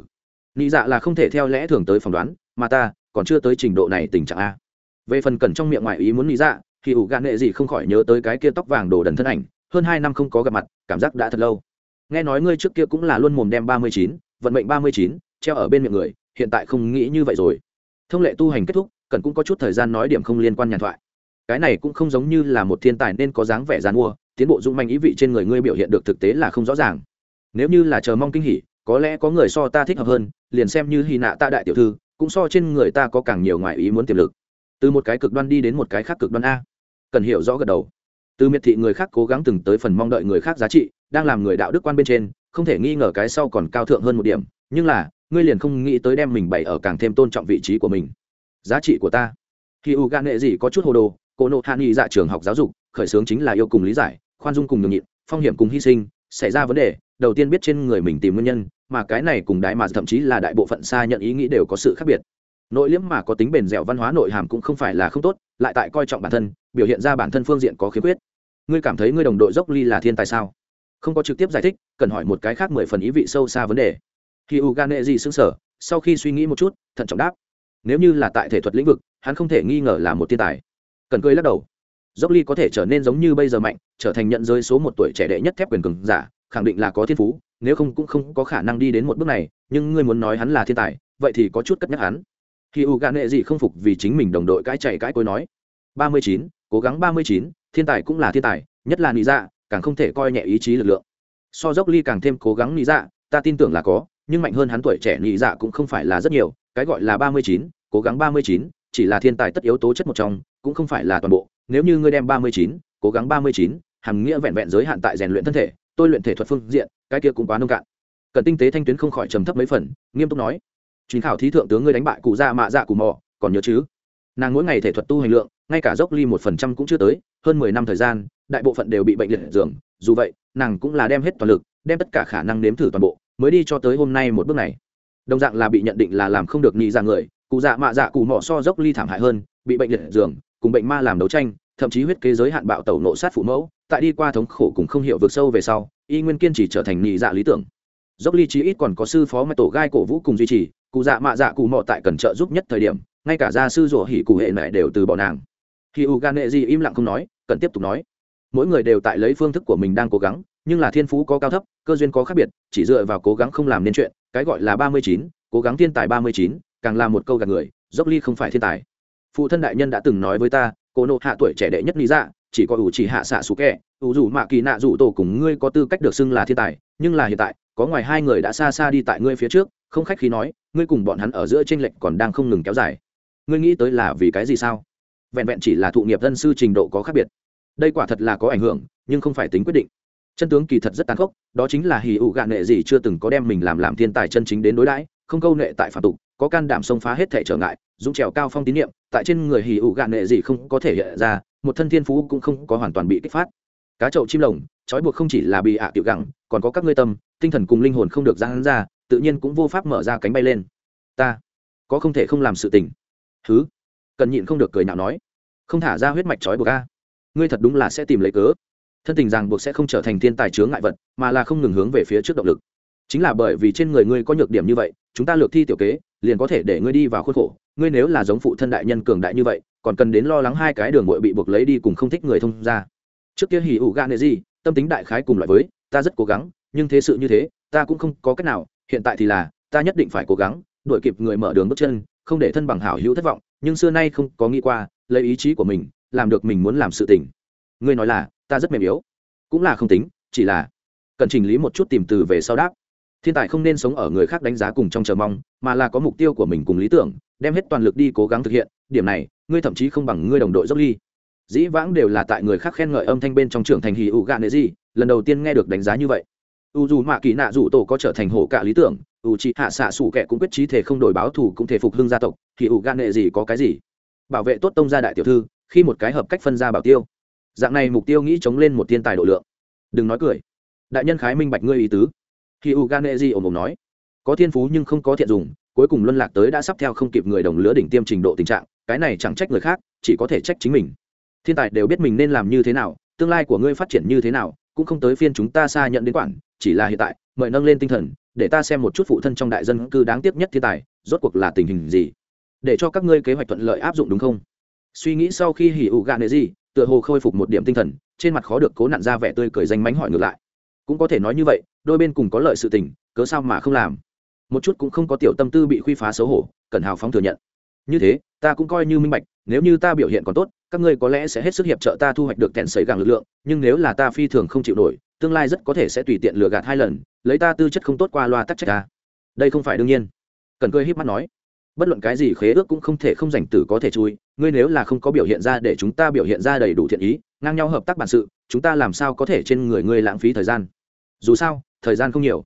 Nghĩ dạ là không thể theo lẽ thường tới phỏng đoán, mà ta còn chưa tới trình độ này tình trạng a. Về phần cần trong miệng ngoài ý muốn nghĩ dạ thì ủ gạn nệ gì không khỏi nhớ tới cái kia tóc vàng đồ đần thân ảnh, hơn hai năm không có gặp mặt, cảm giác đã thật lâu. Nghe nói ngươi trước kia cũng là luôn mồm đem ba mươi chín, vận mệnh ba mươi chín, treo ở bên miệng người, hiện tại không nghĩ như vậy rồi. Thông lệ tu hành kết thúc, cần cũng có chút thời gian nói điểm không liên quan nhàn thoại. Cái này cũng không giống như là một thiên tài nên có dáng vẻ dàn mua, tiến bộ dung manh ý vị trên người ngươi biểu hiện được thực tế là không rõ ràng. Nếu như là chờ mong kinh hỉ, có lẽ có người so ta thích hợp hơn, liền xem như hy nạ ta đại tiểu thư, cũng so trên người ta có càng nhiều ngoại ý muốn tiềm lực. Từ một cái cực đoan đi đến một cái khác cực đoan a cần hiểu rõ gật đầu. Từ miệt thị người khác cố gắng từng tới phần mong đợi người khác giá trị, đang làm người đạo đức quan bên trên, không thể nghi ngờ cái sau còn cao thượng hơn một điểm, nhưng là, ngươi liền không nghĩ tới đem mình bày ở càng thêm tôn trọng vị trí của mình. Giá trị của ta. Khi u gan nghệ gì có chút hồ đồ cô nộ hạ nghị dạ trường học giáo dục, khởi xướng chính là yêu cùng lý giải, khoan dung cùng nhường nhịn, phong hiểm cùng hy sinh, xảy ra vấn đề, đầu tiên biết trên người mình tìm nguyên nhân, mà cái này cùng đái mà thậm chí là đại bộ phận xa nhận ý nghĩ đều có sự khác biệt nội liễm mà có tính bền dẻo văn hóa nội hàm cũng không phải là không tốt, lại tại coi trọng bản thân, biểu hiện ra bản thân phương diện có khiếm khuyết. Ngươi cảm thấy ngươi đồng đội dốc ly là thiên tài sao? Không có trực tiếp giải thích, cần hỏi một cái khác mười phần ý vị sâu xa vấn đề. Khi u gan nệ gì xứng sở sau khi suy nghĩ một chút, thận trọng đáp. Nếu như là tại thể thuật lĩnh vực, hắn không thể nghi ngờ là một thiên tài. Cần cười lắc đầu. Dốc ly có thể trở nên giống như bây giờ mạnh, trở thành nhận giới số một tuổi trẻ đệ nhất thép quyền cường giả, khẳng định là có thiên phú, nếu không cũng không có khả năng đi đến một bước này, nhưng ngươi muốn nói hắn là thiên tài, vậy thì có chút cất nhắc hắn khi u gan nệ gì không phục vì chính mình đồng đội cãi chạy cãi cối nói, ba mươi chín, cố gắng ba mươi chín, thiên tài cũng là thiên tài, nhất là Nị dạ càng không thể coi nhẹ ý chí lực lượng. So dốc ly càng thêm cố gắng Nị dạ ta tin tưởng là có, nhưng mạnh hơn hắn tuổi trẻ Nị dạ cũng không phải là rất nhiều, cái gọi là ba mươi chín, cố gắng ba mươi chín, chỉ là thiên tài tất yếu tố chất một trong, cũng không phải là toàn bộ. Nếu như ngươi đem ba mươi chín, cố gắng ba mươi chín, hàm nghĩa vẹn vẹn giới hạn tại rèn luyện thân thể, tôi luyện thể thuật phương diện, cái kia cũng quá nông cạn. Cần tinh tế thanh tuyến không khỏi trầm thấp mấy phần, nghiêm túc nói chuyến khảo thí thượng tướng ngươi đánh bại cụ dạ mạ dạ cụ mò, còn nhớ chứ? Nàng mỗi ngày thể thuật tu hành lượng, ngay cả dốc ly một phần trăm cũng chưa tới, hơn mười năm thời gian, đại bộ phận đều bị bệnh liệt giường. Dù vậy, nàng cũng là đem hết toàn lực, đem tất cả khả năng nếm thử toàn bộ, mới đi cho tới hôm nay một bước này. Đồng dạng là bị nhận định là làm không được nhị ra người, cụ dạ mạ dạ cụ mỏ so dốc ly thảm hại hơn, bị bệnh liệt giường, cùng bệnh ma làm đấu tranh, thậm chí huyết kế giới hạn bạo tẩu nộ sát phụ mẫu, tại đi qua thống khổ cùng không hiểu vượt sâu về sau, y nguyên kiên chỉ trở thành nhị dạ lý tưởng. Dốc ly chí ít còn có sư phó mạch tổ gai cổ vũ cùng duy trì cụ dạ mạ dạ cụ mọ tại cần trợ giúp nhất thời điểm, ngay cả gia sư rủa hỉ cụ hệ mẹ đều từ bỏ nàng. Khi u gan nệ di im lặng không nói, cần tiếp tục nói. Mỗi người đều tại lấy phương thức của mình đang cố gắng, nhưng là thiên phú có cao thấp, cơ duyên có khác biệt, chỉ dựa vào cố gắng không làm nên chuyện, cái gọi là ba mươi chín, cố gắng thiên tài ba mươi chín, càng là một câu gạt người, dốc ly không phải thiên tài. Phụ thân đại nhân đã từng nói với ta, cô nộ hạ tuổi trẻ đệ nhất lý dạ chỉ có ủ chỉ hạ xạ xú kẹ ủ dù mạ kỳ nạ dù tổ cùng ngươi có tư cách được xưng là thiên tài, nhưng là hiện tại, có ngoài hai người đã xa xa đi tại ngươi phía trước, không khách khí nói ngươi cùng bọn hắn ở giữa tranh lệch còn đang không ngừng kéo dài. Ngươi nghĩ tới là vì cái gì sao? Vẹn vẹn chỉ là thụ nghiệp dân sư trình độ có khác biệt. Đây quả thật là có ảnh hưởng, nhưng không phải tính quyết định. Chân tướng kỳ thật rất tàn khốc, đó chính là hì ụ gạn nệ gì chưa từng có đem mình làm làm thiên tài chân chính đến đối đãi, không câu nệ tại phạm tục, có can đảm xông phá hết thể trở ngại, dũng trèo cao phong tín nhiệm, tại trên người hì ụ gạn nệ gì không có thể hiện ra, một thân thiên phú cũng không có hoàn toàn bị kích phát. Cá chậu chim lồng, trói buộc không chỉ là bị ạ tiểu gẳng, còn có các ngươi tâm, tinh thần cùng linh hồn không được ra ra tự nhiên cũng vô pháp mở ra cánh bay lên. Ta, có không thể không làm sự tình. Thứ cần nhịn không được cười nhạo nói. Không thả ra huyết mạch trói buộc a. Ngươi thật đúng là sẽ tìm lấy cớ. Thân tình ràng buộc sẽ không trở thành thiên tài chướng ngại vật, mà là không ngừng hướng về phía trước động lực. Chính là bởi vì trên người ngươi có nhược điểm như vậy, chúng ta lược thi tiểu kế, liền có thể để ngươi đi vào khuôn khổ. Ngươi nếu là giống phụ thân đại nhân cường đại như vậy, còn cần đến lo lắng hai cái đường ngội bị buộc lấy đi cùng không thích người thông ra trước kia hỉ ủ gan nệ gì, tâm tính đại khái cùng loại với, ta rất cố gắng, nhưng thế sự như thế, ta cũng không có cách nào hiện tại thì là, ta nhất định phải cố gắng, đuổi kịp người mở đường bước chân, không để thân bằng hảo hữu thất vọng, nhưng xưa nay không có nghĩ qua, lấy ý chí của mình, làm được mình muốn làm sự tình. Ngươi nói là, ta rất mềm yếu. Cũng là không tính, chỉ là cần chỉnh lý một chút tìm từ về sau đáp. Thiên tài không nên sống ở người khác đánh giá cùng trong chờ mong, mà là có mục tiêu của mình cùng lý tưởng, đem hết toàn lực đi cố gắng thực hiện. Điểm này, ngươi thậm chí không bằng ngươi đồng đội dốc ly. Dĩ vãng đều là tại người khác khen ngợi âm thanh bên trong trưởng thành hì ụ gạ nệ gì, lần đầu tiên nghe được đánh giá như vậy u dù mạ kỳ nạ dù tổ có trở thành hổ cả lý tưởng, u chị hạ xạ sủ kẻ cũng quyết trí thể không đổi báo thù cũng thể phục hưng gia tộc, thì u gan nệ gì có cái gì? Bảo vệ tốt tông gia đại tiểu thư, khi một cái hợp cách phân ra bảo tiêu. Dạng này mục tiêu nghĩ chống lên một thiên tài độ lượng. Đừng nói cười. Đại nhân khái minh bạch ngươi ý tứ. Khi u gan nệ gì ồm ồm nói. Có thiên phú nhưng không có thiện dùng, cuối cùng luân lạc tới đã sắp theo không kịp người đồng lứa đỉnh tiêm trình độ tình trạng, cái này chẳng trách người khác, chỉ có thể trách chính mình. Thiên tài đều biết mình nên làm như thế nào, tương lai của ngươi phát triển như thế nào cũng không tới phiên chúng ta xa nhận đến quản, chỉ là hiện tại, mời nâng lên tinh thần, để ta xem một chút phụ thân trong đại dân cư đáng tiếc nhất thiên tài, rốt cuộc là tình hình gì, để cho các ngươi kế hoạch thuận lợi áp dụng đúng không? Suy nghĩ sau khi hỉ ụ gạ nệ gì, tựa hồ khôi phục một điểm tinh thần, trên mặt khó được cố nặn ra vẻ tươi cười danh mánh hỏi ngược lại. Cũng có thể nói như vậy, đôi bên cùng có lợi sự tình, cớ sao mà không làm? Một chút cũng không có tiểu tâm tư bị khuy phá xấu hổ cần hào phóng thừa nhận. Như thế, ta cũng coi như minh bạch, nếu như ta biểu hiện còn tốt các ngươi có lẽ sẽ hết sức hiệp trợ ta thu hoạch được kẹn sấy gàng lực lượng, nhưng nếu là ta phi thường không chịu nổi, tương lai rất có thể sẽ tùy tiện lừa gạt hai lần, lấy ta tư chất không tốt qua loa tắc trách ta. Đây không phải đương nhiên. Cần cười híp mắt nói. Bất luận cái gì khế ước cũng không thể không dành tử có thể chui, ngươi nếu là không có biểu hiện ra để chúng ta biểu hiện ra đầy đủ thiện ý, ngang nhau hợp tác bản sự, chúng ta làm sao có thể trên người ngươi lãng phí thời gian? Dù sao, thời gian không nhiều.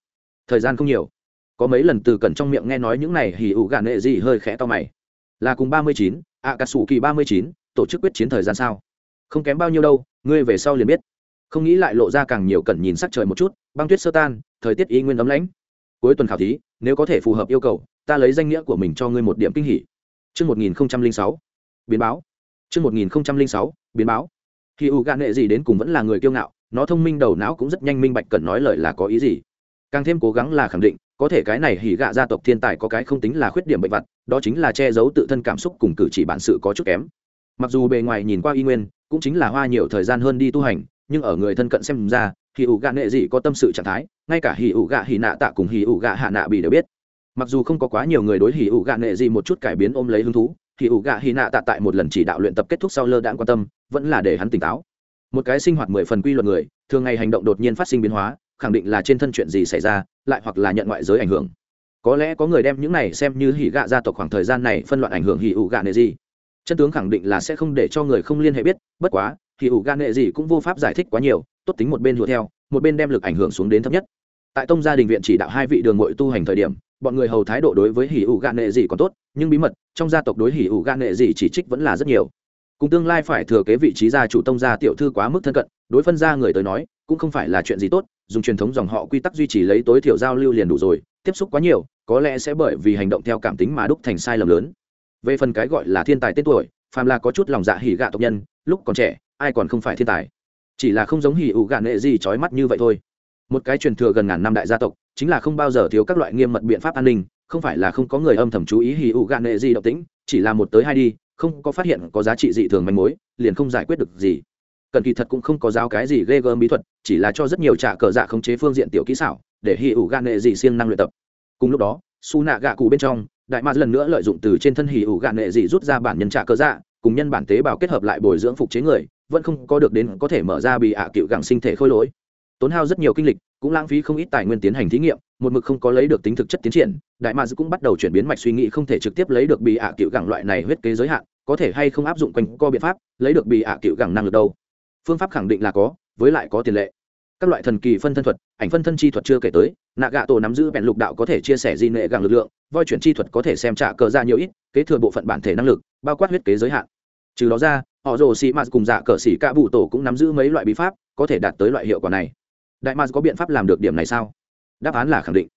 Thời gian không nhiều. Có mấy lần từ cẩn trong miệng nghe nói những này hỉ ủ gạn nệ gì hơi khẽ to mày. Là cùng ba mươi chín ạ cà sủ kỳ ba mươi chín tổ chức quyết chiến thời gian sao không kém bao nhiêu đâu ngươi về sau liền biết không nghĩ lại lộ ra càng nhiều cần nhìn sắc trời một chút băng tuyết sơ tan thời tiết ý nguyên ấm lãnh cuối tuần khảo thí nếu có thể phù hợp yêu cầu ta lấy danh nghĩa của mình cho ngươi một điểm kinh hỉ Trước 1006, biến báo. Trước 1006, biến báo. Khi U gạn nệ gì đến cùng vẫn là người kiêu ngạo, nó thông minh đầu não cũng rất nhanh minh bạch cần nói lời là có ý gì. Càng thêm cố gắng là khẳng định, có thể cái này hỉ gạ gia tộc thiên tài có cái không tính là khuyết điểm bệnh vật đó chính là che giấu tự thân cảm xúc cùng cử chỉ bản sự có chút kém. Mặc dù bề ngoài nhìn qua y nguyên, cũng chính là hoa nhiều thời gian hơn đi tu hành, nhưng ở người thân cận xem ra, hỉ ủ gạ nệ dị có tâm sự trạng thái, ngay cả hỉ ủ gạ hỉ nạ tạ cùng hỉ ủ gạ hạ nạ bị đều biết. Mặc dù không có quá nhiều người đối hỉ ủ gạ nệ dị một chút cải biến ôm lấy hứng thú hỉ ủ gạ hỉ nạ tạ tại một lần chỉ đạo luyện tập kết thúc sau lơ đãng quan tâm vẫn là để hắn tỉnh táo. Một cái sinh hoạt mười phần quy luật người thường ngày hành động đột nhiên phát sinh biến hóa khẳng định là trên thân chuyện gì xảy ra lại hoặc là nhận ngoại giới ảnh hưởng. Có lẽ có người đem những này xem như hỉ gạ gia tộc khoảng thời gian này phân loạn ảnh hưởng hỉ ủ gạ nệ gì chân tướng khẳng định là sẽ không để cho người không liên hệ biết, bất quá hỉ ủ Gan nệ gì cũng vô pháp giải thích quá nhiều, tốt tính một bên hùa theo, một bên đem lực ảnh hưởng xuống đến thấp nhất. Tại tông gia đình viện chỉ đạo hai vị đường ngội tu hành thời điểm, bọn người hầu thái độ đối với hỉ ủ Gan nệ gì còn tốt, nhưng bí mật, trong gia tộc đối hỉ ủ Gan nệ gì chỉ trích vẫn là rất nhiều. Cùng tương lai phải thừa kế vị trí gia chủ tông gia tiểu thư quá mức thân cận, đối phân gia người tới nói, cũng không phải là chuyện gì tốt, dùng truyền thống dòng họ quy tắc duy trì lấy tối thiểu giao lưu liền đủ rồi, tiếp xúc quá nhiều, có lẽ sẽ bởi vì hành động theo cảm tính mà đúc thành sai lầm lớn về phần cái gọi là thiên tài tên tuổi, phàm là có chút lòng dạ hỉ gạ tộc nhân, lúc còn trẻ, ai còn không phải thiên tài. Chỉ là không giống hỉ ủ gạn nệ gì trói mắt như vậy thôi. Một cái truyền thừa gần ngàn năm đại gia tộc, chính là không bao giờ thiếu các loại nghiêm mật biện pháp an ninh, không phải là không có người âm thầm chú ý hỉ ủ gạn nệ gì động tĩnh, chỉ là một tới hai đi, không có phát hiện có giá trị dị thường manh mối, liền không giải quyết được gì. Cần kỳ thật cũng không có giáo cái gì ghê gớm bí thuật, chỉ là cho rất nhiều trạ cờ dạ khống chế phương diện tiểu kỹ xảo, để hỉ ủ gạn nệ gì siêng năng luyện tập. Cùng lúc đó, su nạ gạ cụ bên trong đại ma lần nữa lợi dụng từ trên thân hì ủ gạn nệ dị rút ra bản nhân trả cơ dạ cùng nhân bản tế bào kết hợp lại bồi dưỡng phục chế người, vẫn không có được đến có thể mở ra bị ạ à cựu gặng sinh thể khôi lỗi. Tốn hao rất nhiều kinh lịch, cũng lãng phí không ít tài nguyên tiến hành thí nghiệm, một mực không có lấy được tính thực chất tiến triển, đại mạc cũng bắt đầu chuyển biến mạch suy nghĩ không thể trực tiếp lấy được bị ạ à cựu gẳng loại này huyết kế giới hạn, có thể hay không áp dụng quanh co biện pháp, lấy được bị ạ à cựu gẳng năng lực đâu? Phương pháp khẳng định là có, với lại có tiền lệ các loại thần kỳ phân thân thuật, ảnh phân thân chi thuật chưa kể tới nạ gạ tổ nắm giữ bèn lục đạo có thể chia sẻ di nệ gàng lực lượng, voi chuyển chi thuật có thể xem trả cờ ra nhiều ít, kế thừa bộ phận bản thể năng lực, bao quát huyết kế giới hạn. Trừ đó ra, họ rồ xì mạt cùng dạ cờ xỉ ca bụ tổ cũng nắm giữ mấy loại bí pháp, có thể đạt tới loại hiệu quả này. Đại mars có biện pháp làm được điểm này sao? Đáp án là khẳng định.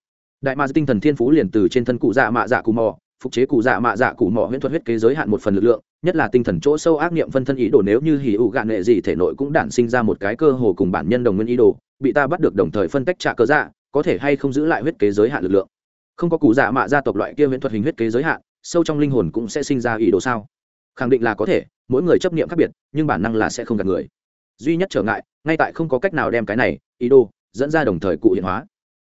Đại mars tinh thần thiên phú liền từ trên thân cụ dạ mạ dạ cù mò phục chế cụ dạ mạ dạ cụ mỏ huyễn thuật huyết kế giới hạn một phần lực lượng, nhất là tinh thần chỗ sâu ác niệm phân thân ý đồ nếu như hỉ ụ gạn nghệ gì thể nội cũng đản sinh ra một cái cơ hồ cùng bản nhân đồng nguyên ý đồ, bị ta bắt được đồng thời phân tách trả cơ dạ có thể hay không giữ lại huyết kế giới hạn lực lượng? Không có cụ dạ mạ gia tộc loại kia huyễn thuật hình huyết kế giới hạn, sâu trong linh hồn cũng sẽ sinh ra ý đồ sao? Khẳng định là có thể, mỗi người chấp niệm khác biệt, nhưng bản năng là sẽ không gạt người. Duy nhất trở ngại, ngay tại không có cách nào đem cái này, ý đồ, dẫn ra đồng thời cụ hiện hóa.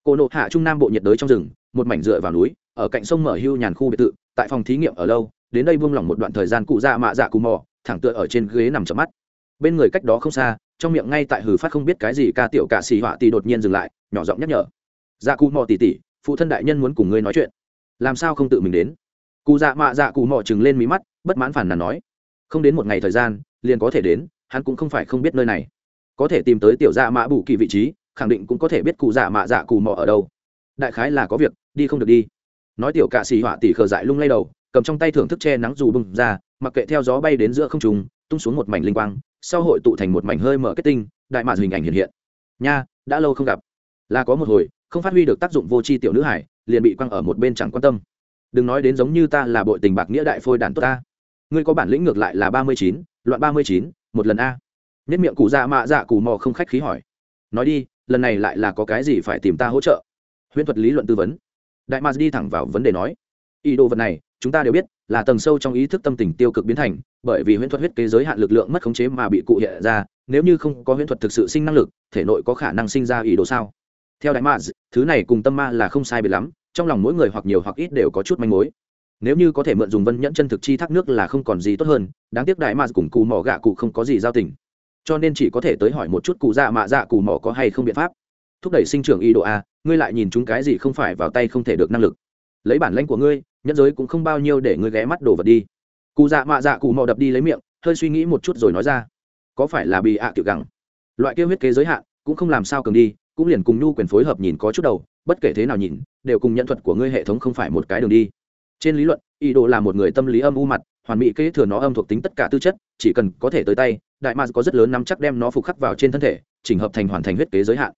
Cổ nộ hạ trung nam bộ nhiệt đới trong rừng, một mảnh dựa vào núi ở cạnh sông mở hưu nhàn khu biệt thự, tại phòng thí nghiệm ở lâu, đến đây buông lỏng một đoạn thời gian cụ dạ mạ dạ cù mò, thẳng tựa ở trên ghế nằm chợp mắt. Bên người cách đó không xa, trong miệng ngay tại hử phát không biết cái gì ca tiểu cả xì họa tì đột nhiên dừng lại, nhỏ giọng nhắc nhở. Dạ cù mò tỉ tỉ, phụ thân đại nhân muốn cùng ngươi nói chuyện. Làm sao không tự mình đến? Cụ dạ mạ dạ cù mò chừng lên mí mắt, bất mãn phản nàn nói. Không đến một ngày thời gian, liền có thể đến, hắn cũng không phải không biết nơi này. Có thể tìm tới tiểu dạ mạ bù kỳ vị trí, khẳng định cũng có thể biết cụ dạ mạ dạ cù mò ở đâu. Đại khái là có việc, đi không được đi nói tiểu cạ xì họa tỉ khờ dại lung lay đầu, cầm trong tay thưởng thức che nắng dù bừng ra, mặc kệ theo gió bay đến giữa không trùng tung xuống một mảnh linh quang, sau hội tụ thành một mảnh hơi mở kết tinh, đại mạc hình ảnh hiện hiện. Nha, đã lâu không gặp. Là có một hồi, không phát huy được tác dụng vô tri tiểu nữ hải, liền bị quăng ở một bên chẳng quan tâm. Đừng nói đến giống như ta là bội tình bạc nghĩa đại phôi đàn tốt ta. Ngươi có bản lĩnh ngược lại là ba mươi chín, loạn ba mươi chín, một lần a. Nhất miệng cụ dạ mạ dạ cù mò không khách khí hỏi. Nói đi, lần này lại là có cái gì phải tìm ta hỗ trợ? Huyễn thuật lý luận tư vấn đại mars đi thẳng vào vấn đề nói, ý đồ vật này, chúng ta đều biết, là tầng sâu trong ý thức tâm tình tiêu cực biến thành, bởi vì huyễn thuật huyết kế giới hạn lực lượng mất khống chế mà bị cụ hiện ra, nếu như không có huyễn thuật thực sự sinh năng lực, thể nội có khả năng sinh ra ý đồ sao? Theo đại mars thứ này cùng tâm ma là không sai biệt lắm, trong lòng mỗi người hoặc nhiều hoặc ít đều có chút manh mối. Nếu như có thể mượn dùng vân nhẫn chân thực chi thác nước là không còn gì tốt hơn, đáng tiếc đại mars cùng cù mỏ gạ cụ không có gì giao tình. Cho nên chỉ có thể tới hỏi một chút cụ dạ mạ dạ cù mỏ có hay không biện pháp thúc đẩy sinh trưởng y độ a, ngươi lại nhìn chúng cái gì không phải vào tay không thể được năng lực. Lấy bản lãnh của ngươi nhân giới cũng không bao nhiêu để ngươi ghé mắt đổ vật đi. Cụ dạ mạ dạ cụ mò đập đi lấy miệng, hơi suy nghĩ một chút rồi nói ra. Có phải là bị ạ à tiểu gẳng? Loại kêu huyết kế giới hạn, cũng không làm sao cường đi, cũng liền cùng nhu quyền phối hợp nhìn có chút đầu, bất kể thế nào nhìn, đều cùng nhận thuật của ngươi hệ thống không phải một cái đường đi. Trên lý luận, ý đồ là một người tâm lý âm u mặt, hoàn mỹ kế thừa nó âm thuộc tính tất cả tư chất, chỉ cần có thể tới tay, đại mars có rất lớn nắm chắc đem nó phục khắc vào trên thân thể, chỉnh hợp thành hoàn thành huyết kế giới hạn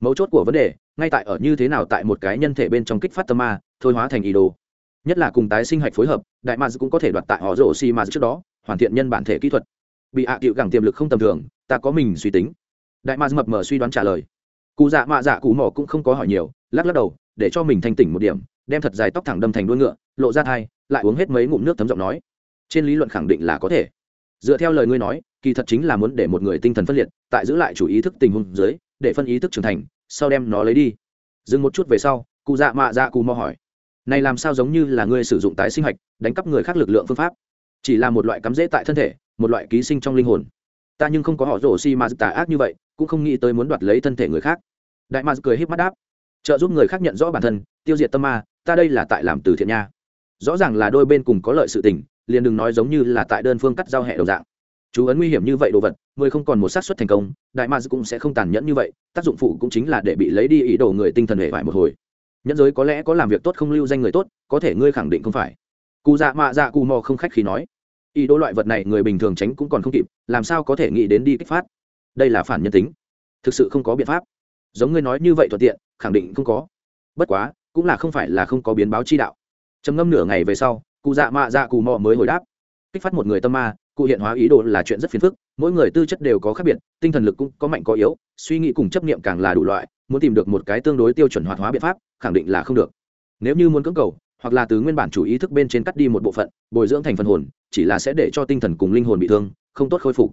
mấu chốt của vấn đề, ngay tại ở như thế nào tại một cái nhân thể bên trong kích phát tâm ma, thôi hóa thành ý đồ. Nhất là cùng tái sinh hạch phối hợp, đại mars cũng có thể đoạt tại họ rổ xi ma trước đó, hoàn thiện nhân bản thể kỹ thuật. Bị hạ à cựu gẳng tiềm lực không tầm thường, ta có mình suy tính. Đại mars mập mờ suy đoán trả lời. Cụ dạ mạ dạ cụ mỏ cũng không có hỏi nhiều, lắc lắc đầu, để cho mình thanh tỉnh một điểm, đem thật dài tóc thẳng đâm thành đuôi ngựa, lộ ra thai, lại uống hết mấy ngụm nước thấm giọng nói. Trên lý luận khẳng định là có thể. Dựa theo lời ngươi nói, kỳ thật chính là muốn để một người tinh thần phân liệt, tại giữ lại chủ ý thức tình huống dưới để phân ý thức trưởng thành, sau đem nó lấy đi. Dừng một chút về sau, cụ dạ mạ dạ cụ mò hỏi, này làm sao giống như là ngươi sử dụng tái sinh hạch, đánh cắp người khác lực lượng phương pháp? Chỉ là một loại cắm rễ tại thân thể, một loại ký sinh trong linh hồn. Ta nhưng không có họ rổ xi mà tà ác như vậy, cũng không nghĩ tới muốn đoạt lấy thân thể người khác. Đại ma cười h í p mắt đáp, trợ giúp người khác nhận rõ bản thân, tiêu diệt tâm ma, ta đây là tại làm từ thiện nha. Rõ ràng là đôi bên cùng có lợi sự tình, liền đừng nói giống như là tại đơn phương cắt giao hẹ đầu dạng chú ấn nguy hiểm như vậy đồ vật người không còn một xác suất thành công, đại ma cũng sẽ không tàn nhẫn như vậy, tác dụng phụ cũng chính là để bị lấy đi ý đồ người tinh thần hệ vải một hồi. Nhẫn giới có lẽ có làm việc tốt không lưu danh người tốt, có thể ngươi khẳng định không phải. Cụ dạ mạ dạ cụ mò không khách khi nói. Ý đồ loại vật này người bình thường tránh cũng còn không kịp, làm sao có thể nghĩ đến đi kích phát? Đây là phản nhân tính. Thực sự không có biện pháp. Giống ngươi nói như vậy thuận tiện, khẳng định không có. Bất quá, cũng là không phải là không có biến báo chi đạo. Trầm ngâm nửa ngày về sau cụ dạ mạ dạ cụ mò mới hồi đáp. Kích phát một người tâm ma cụ hiện hóa ý đồ là chuyện rất phiền phức, mỗi người tư chất đều có khác biệt, tinh thần lực cũng có mạnh có yếu, suy nghĩ cùng chấp niệm càng là đủ loại, muốn tìm được một cái tương đối tiêu chuẩn hoạt hóa biện pháp, khẳng định là không được. Nếu như muốn cưỡng cầu, hoặc là từ nguyên bản chủ ý thức bên trên cắt đi một bộ phận, bồi dưỡng thành phần hồn, chỉ là sẽ để cho tinh thần cùng linh hồn bị thương, không tốt khôi phục.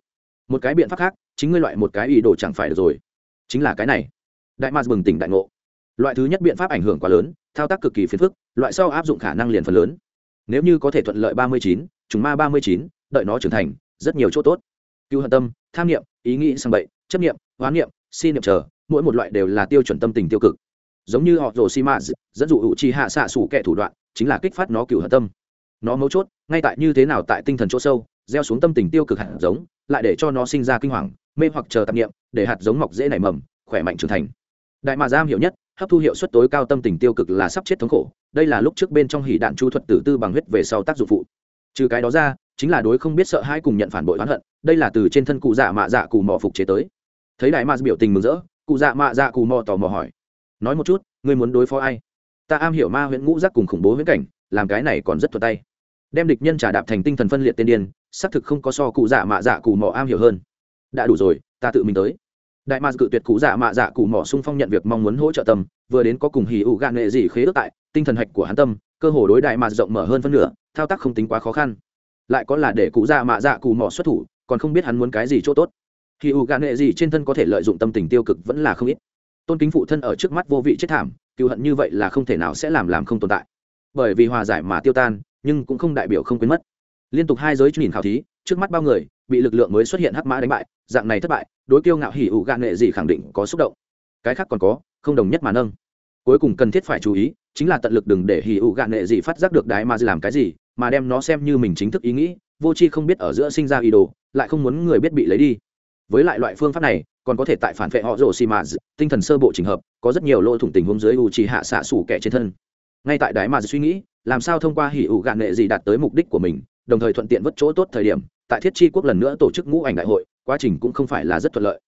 Một cái biện pháp khác, chính ngươi loại một cái ý đồ chẳng phải được rồi. Chính là cái này. Đại mars bừng tỉnh đại ngộ. Loại thứ nhất biện pháp ảnh hưởng quá lớn, thao tác cực kỳ phiền phức, loại sau áp dụng khả năng liền phần lớn. Nếu như có thể thuận lợi ba mươi chín chúng ma ba mươi chín đợi nó trưởng thành, rất nhiều chỗ tốt. Cứu hận tâm, tham niệm, ý nghĩ sang bậy, chấp niệm, hoán niệm xin niệm chờ, mỗi một loại đều là tiêu chuẩn tâm tình tiêu cực. Giống như họ rồ xi mã dẫn dụ hữu chi hạ xạ sủ kẻ thủ đoạn, chính là kích phát nó cửu hận tâm. Nó mấu chốt, ngay tại như thế nào tại tinh thần chỗ sâu, gieo xuống tâm tình tiêu cực hạt giống, lại để cho nó sinh ra kinh hoàng, mê hoặc chờ tạp nghiệm để hạt giống mọc dễ nảy mầm, khỏe mạnh trưởng thành. Đại mà giam hiểu nhất, hấp thu hiệu suất tối cao tâm tình tiêu cực là sắp chết thống khổ, đây là lúc trước bên trong hỉ đạn chu thuật tử tư bằng huyết về sau tác dụng phụ trừ cái đó ra, chính là đối không biết sợ hai cùng nhận phản bội oán hận, đây là từ trên thân cụ dạ mạ dạ cù mò phục chế tới. Thấy đại ma biểu tình mừng rỡ, cụ dạ mạ dạ cù mò tò mò hỏi, nói một chút, ngươi muốn đối phó ai? Ta am hiểu ma huyễn ngũ giác cùng khủng bố huyễn cảnh, làm cái này còn rất thuật tay. Đem địch nhân trả đạp thành tinh thần phân liệt tiên điên, xác thực không có so cụ dạ mạ dạ cù mò am hiểu hơn. Đã đủ rồi, ta tự mình tới. Đại ma cự tuyệt cụ dạ mạ dạ cù mò sung phong nhận việc mong muốn hỗ trợ tâm, vừa đến có cùng hì ủ gạn nghệ gì khế ước tại, tinh thần hạch của hắn tâm, cơ hồ đối đại ma rộng mở hơn phân nửa thao tác không tính quá khó khăn. Lại có là để cụ dạ mạ dạ cù mò xuất thủ, còn không biết hắn muốn cái gì chỗ tốt. Khi u gạn nghệ gì trên thân có thể lợi dụng tâm tình tiêu cực vẫn là không ít. Tôn kính phụ thân ở trước mắt vô vị chết thảm cựu hận như vậy là không thể nào sẽ làm làm không tồn tại. Bởi vì hòa giải mà tiêu tan, nhưng cũng không đại biểu không quên mất. Liên tục hai giới nhìn khảo thí, trước mắt bao người, bị lực lượng mới xuất hiện hắc mã đánh bại, dạng này thất bại, đối kiêu ngạo hỉ ủ gạn nghệ gì khẳng định có xúc động. Cái khác còn có, không đồng nhất mà nâng. Cuối cùng cần thiết phải chú ý, chính là tận lực đừng để hỉ ủ gạn nghệ gì phát giác được đái mà làm cái gì mà đem nó xem như mình chính thức ý nghĩ, vô c h i không biết ở giữa sinh ra ý đồ, lại không muốn người biết bị lấy đi. Với lại loại phương pháp này, còn có thể tại phản vệ họ rổ xì mà tinh thần sơ bộ trình hợp, có rất nhiều lỗ thủng tình huống dưới u trì hạ xạ xủ kẻ trên thân. Ngay tại đáy mà suy nghĩ, làm sao thông qua hỉ ủ gạn nghệ gì đạt tới mục đích của mình, đồng thời thuận tiện vất chỗ tốt thời điểm, tại thiết chi quốc lần nữa tổ chức ngũ ảnh đại hội, quá trình cũng không phải là rất thuận lợi.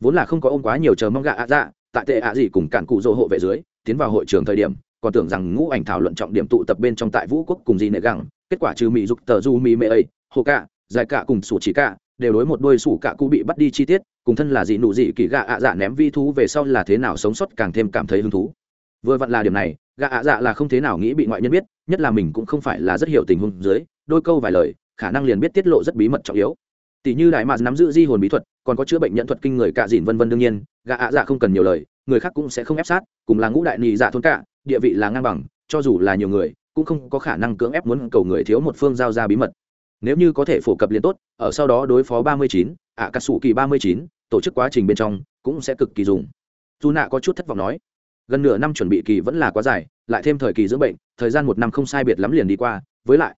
Vốn là không có ôm quá nhiều chờ mong gạ ạ dạ tại tệ ạ gì cùng cản cụ dỗ hộ vệ dưới, tiến vào hội trường thời điểm, còn tưởng rằng ngũ ảnh thảo luận trọng điểm tụ tập bên trong tại vũ quốc cùng gì nệ gẳng kết quả trừ mỹ dục tờ du mỹ mê ấy, hồ cạ, dài cạ cùng sủ chỉ cạ, đều đối một đôi sủ cạ cụ bị bắt đi chi tiết, cùng thân là gì nụ gì kỳ gạ ạ dạ ném vi thú về sau là thế nào sống sót càng thêm cảm thấy hứng thú. Vừa vặn là điểm này, gạ ạ dạ là không thế nào nghĩ bị ngoại nhân biết, nhất là mình cũng không phải là rất hiểu tình huống dưới, đôi câu vài lời, khả năng liền biết tiết lộ rất bí mật trọng yếu. Tỷ như đại mạc nắm giữ di hồn bí thuật, còn có chữa bệnh nhận thuật kinh người cạ dìn vân vân đương nhiên, gạ ạ dạ không cần nhiều lời, người khác cũng sẽ không ép sát, cùng là ngũ đại nị dạ thôn cạ, địa vị là ngang bằng, cho dù là nhiều người cũng không có khả năng cưỡng ép muốn cầu người thiếu một phương giao ra bí mật. Nếu như có thể phổ cập liền tốt, ở sau đó đối phó ba mươi chín ạ cà sủ kỳ ba mươi chín, tổ chức quá trình bên trong cũng sẽ cực kỳ dùng. Dù nạ có chút thất vọng nói, gần nửa năm chuẩn bị kỳ vẫn là quá dài, lại thêm thời kỳ dưỡng bệnh, thời gian một năm không sai biệt lắm liền đi qua. Với lại,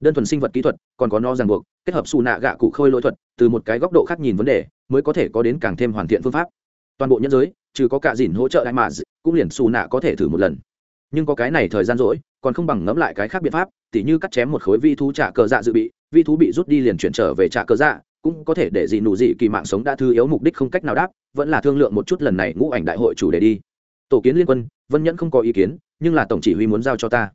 đơn thuần sinh vật kỹ thuật còn có no ràng buộc, kết hợp xù nạ gạ cụ khôi lỗi thuật, từ một cái góc độ khác nhìn vấn đề, mới có thể có đến càng thêm hoàn thiện phương pháp. Toàn bộ nhân giới, trừ có cả dìn hỗ trợ đại mà cũng liền xù nạ có thể thử một lần. Nhưng có cái này thời gian rỗi còn không bằng ngẫm lại cái khác biện pháp, tỉ như cắt chém một khối vi thú trả cờ dạ dự bị, vi thú bị rút đi liền chuyển trở về trả cờ dạ cũng có thể để gì nụ gì kỳ mạng sống đã thư yếu mục đích không cách nào đáp, vẫn là thương lượng một chút lần này ngũ ảnh đại hội chủ đề đi. Tổ kiến liên quân, vân nhẫn không có ý kiến, nhưng là tổng chỉ huy muốn giao cho ta.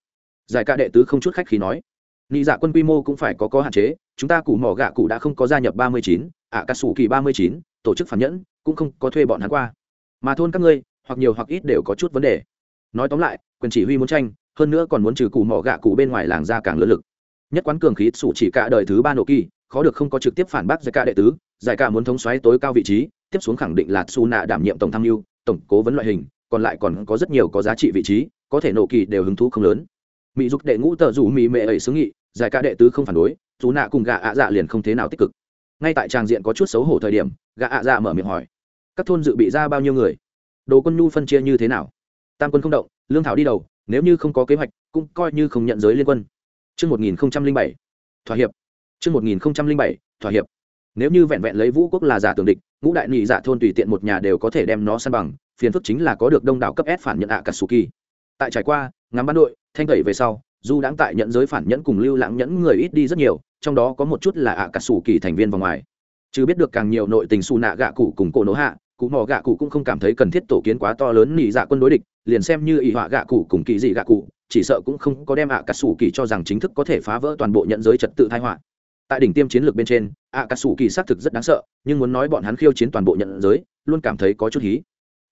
Giải ca đệ tứ không chút khách khí nói. Nị dạ quân quy mô cũng phải có có hạn chế, chúng ta củ mỏ gạ cụ đã không có gia nhập ba mươi chín, ạ cà sủ kỳ ba mươi chín, tổ chức phản nhẫn, cũng không có thuê bọn hắn qua. Mà thôn các ngươi, hoặc nhiều hoặc ít đều có chút vấn đề. Nói tóm lại, quyền chỉ huy muốn tranh hơn nữa còn muốn trừ cụ mỏ gạ cụ bên ngoài làng ra càng lớn lực. Nhất quán cường khí sủ chỉ cả đời thứ ba nộ kỳ, khó được không có trực tiếp phản bác giải cả đệ tứ, giải cả muốn thống xoáy tối cao vị trí, tiếp xuống khẳng định là su nạ đảm nhiệm tổng tham mưu, tổng cố vấn loại hình, còn lại còn có rất nhiều có giá trị vị trí, có thể nộ kỳ đều hứng thú không lớn. Mỹ dục đệ ngũ tờ rủ mỹ mệ ấy xứng nghị, giải cả đệ tứ không phản đối dù nạ cùng gạ ạ dạ liền không thế nào tích cực. Ngay tại tràng diện có chút xấu hổ thời điểm, gạ ạ dạ mở miệng hỏi, các thôn dự bị ra bao nhiêu người? Đồ quân nhu phân chia như thế nào? Tam quân không động, lương thảo đi đầu nếu như không có kế hoạch cũng coi như không nhận giới liên quân Trước 1007, thỏa hiệp. Trước 1007, thỏa hiệp. Nếu như vẹn vẹn lấy vũ quốc là giả tưởng địch, ngũ đại nhị giả thôn tùy tiện một nhà đều có thể đem nó săn bằng, phiền phức chính là có được đông đảo cấp S phản nhận ạ Katsuki. Tại trải qua, ngắm bán đội, thanh tẩy về sau, dù đáng tại nhận giới phản nhẫn cùng lưu lãng nhẫn người ít đi rất nhiều, trong đó có một chút là ạ Katsuki thành viên vào ngoài. Chứ biết được càng nhiều nội tình su nạ gạ cụ cùng cổ nỗ hạ, cụ mò gạ cụ cũng không cảm thấy cần thiết tổ kiến quá to lớn nỉ dạ quân đối địch, liền xem như ỷ họa gạ cụ cùng kỳ dị gạ cụ, chỉ sợ cũng không có đem ạ cà sủ kỳ cho rằng chính thức có thể phá vỡ toàn bộ nhận giới trật tự thái họa. Tại đỉnh tiêm chiến lược bên trên ạ cà sủ kỳ xác thực rất đáng sợ, nhưng muốn nói bọn hắn khiêu chiến toàn bộ nhận giới, luôn cảm thấy có chút hí.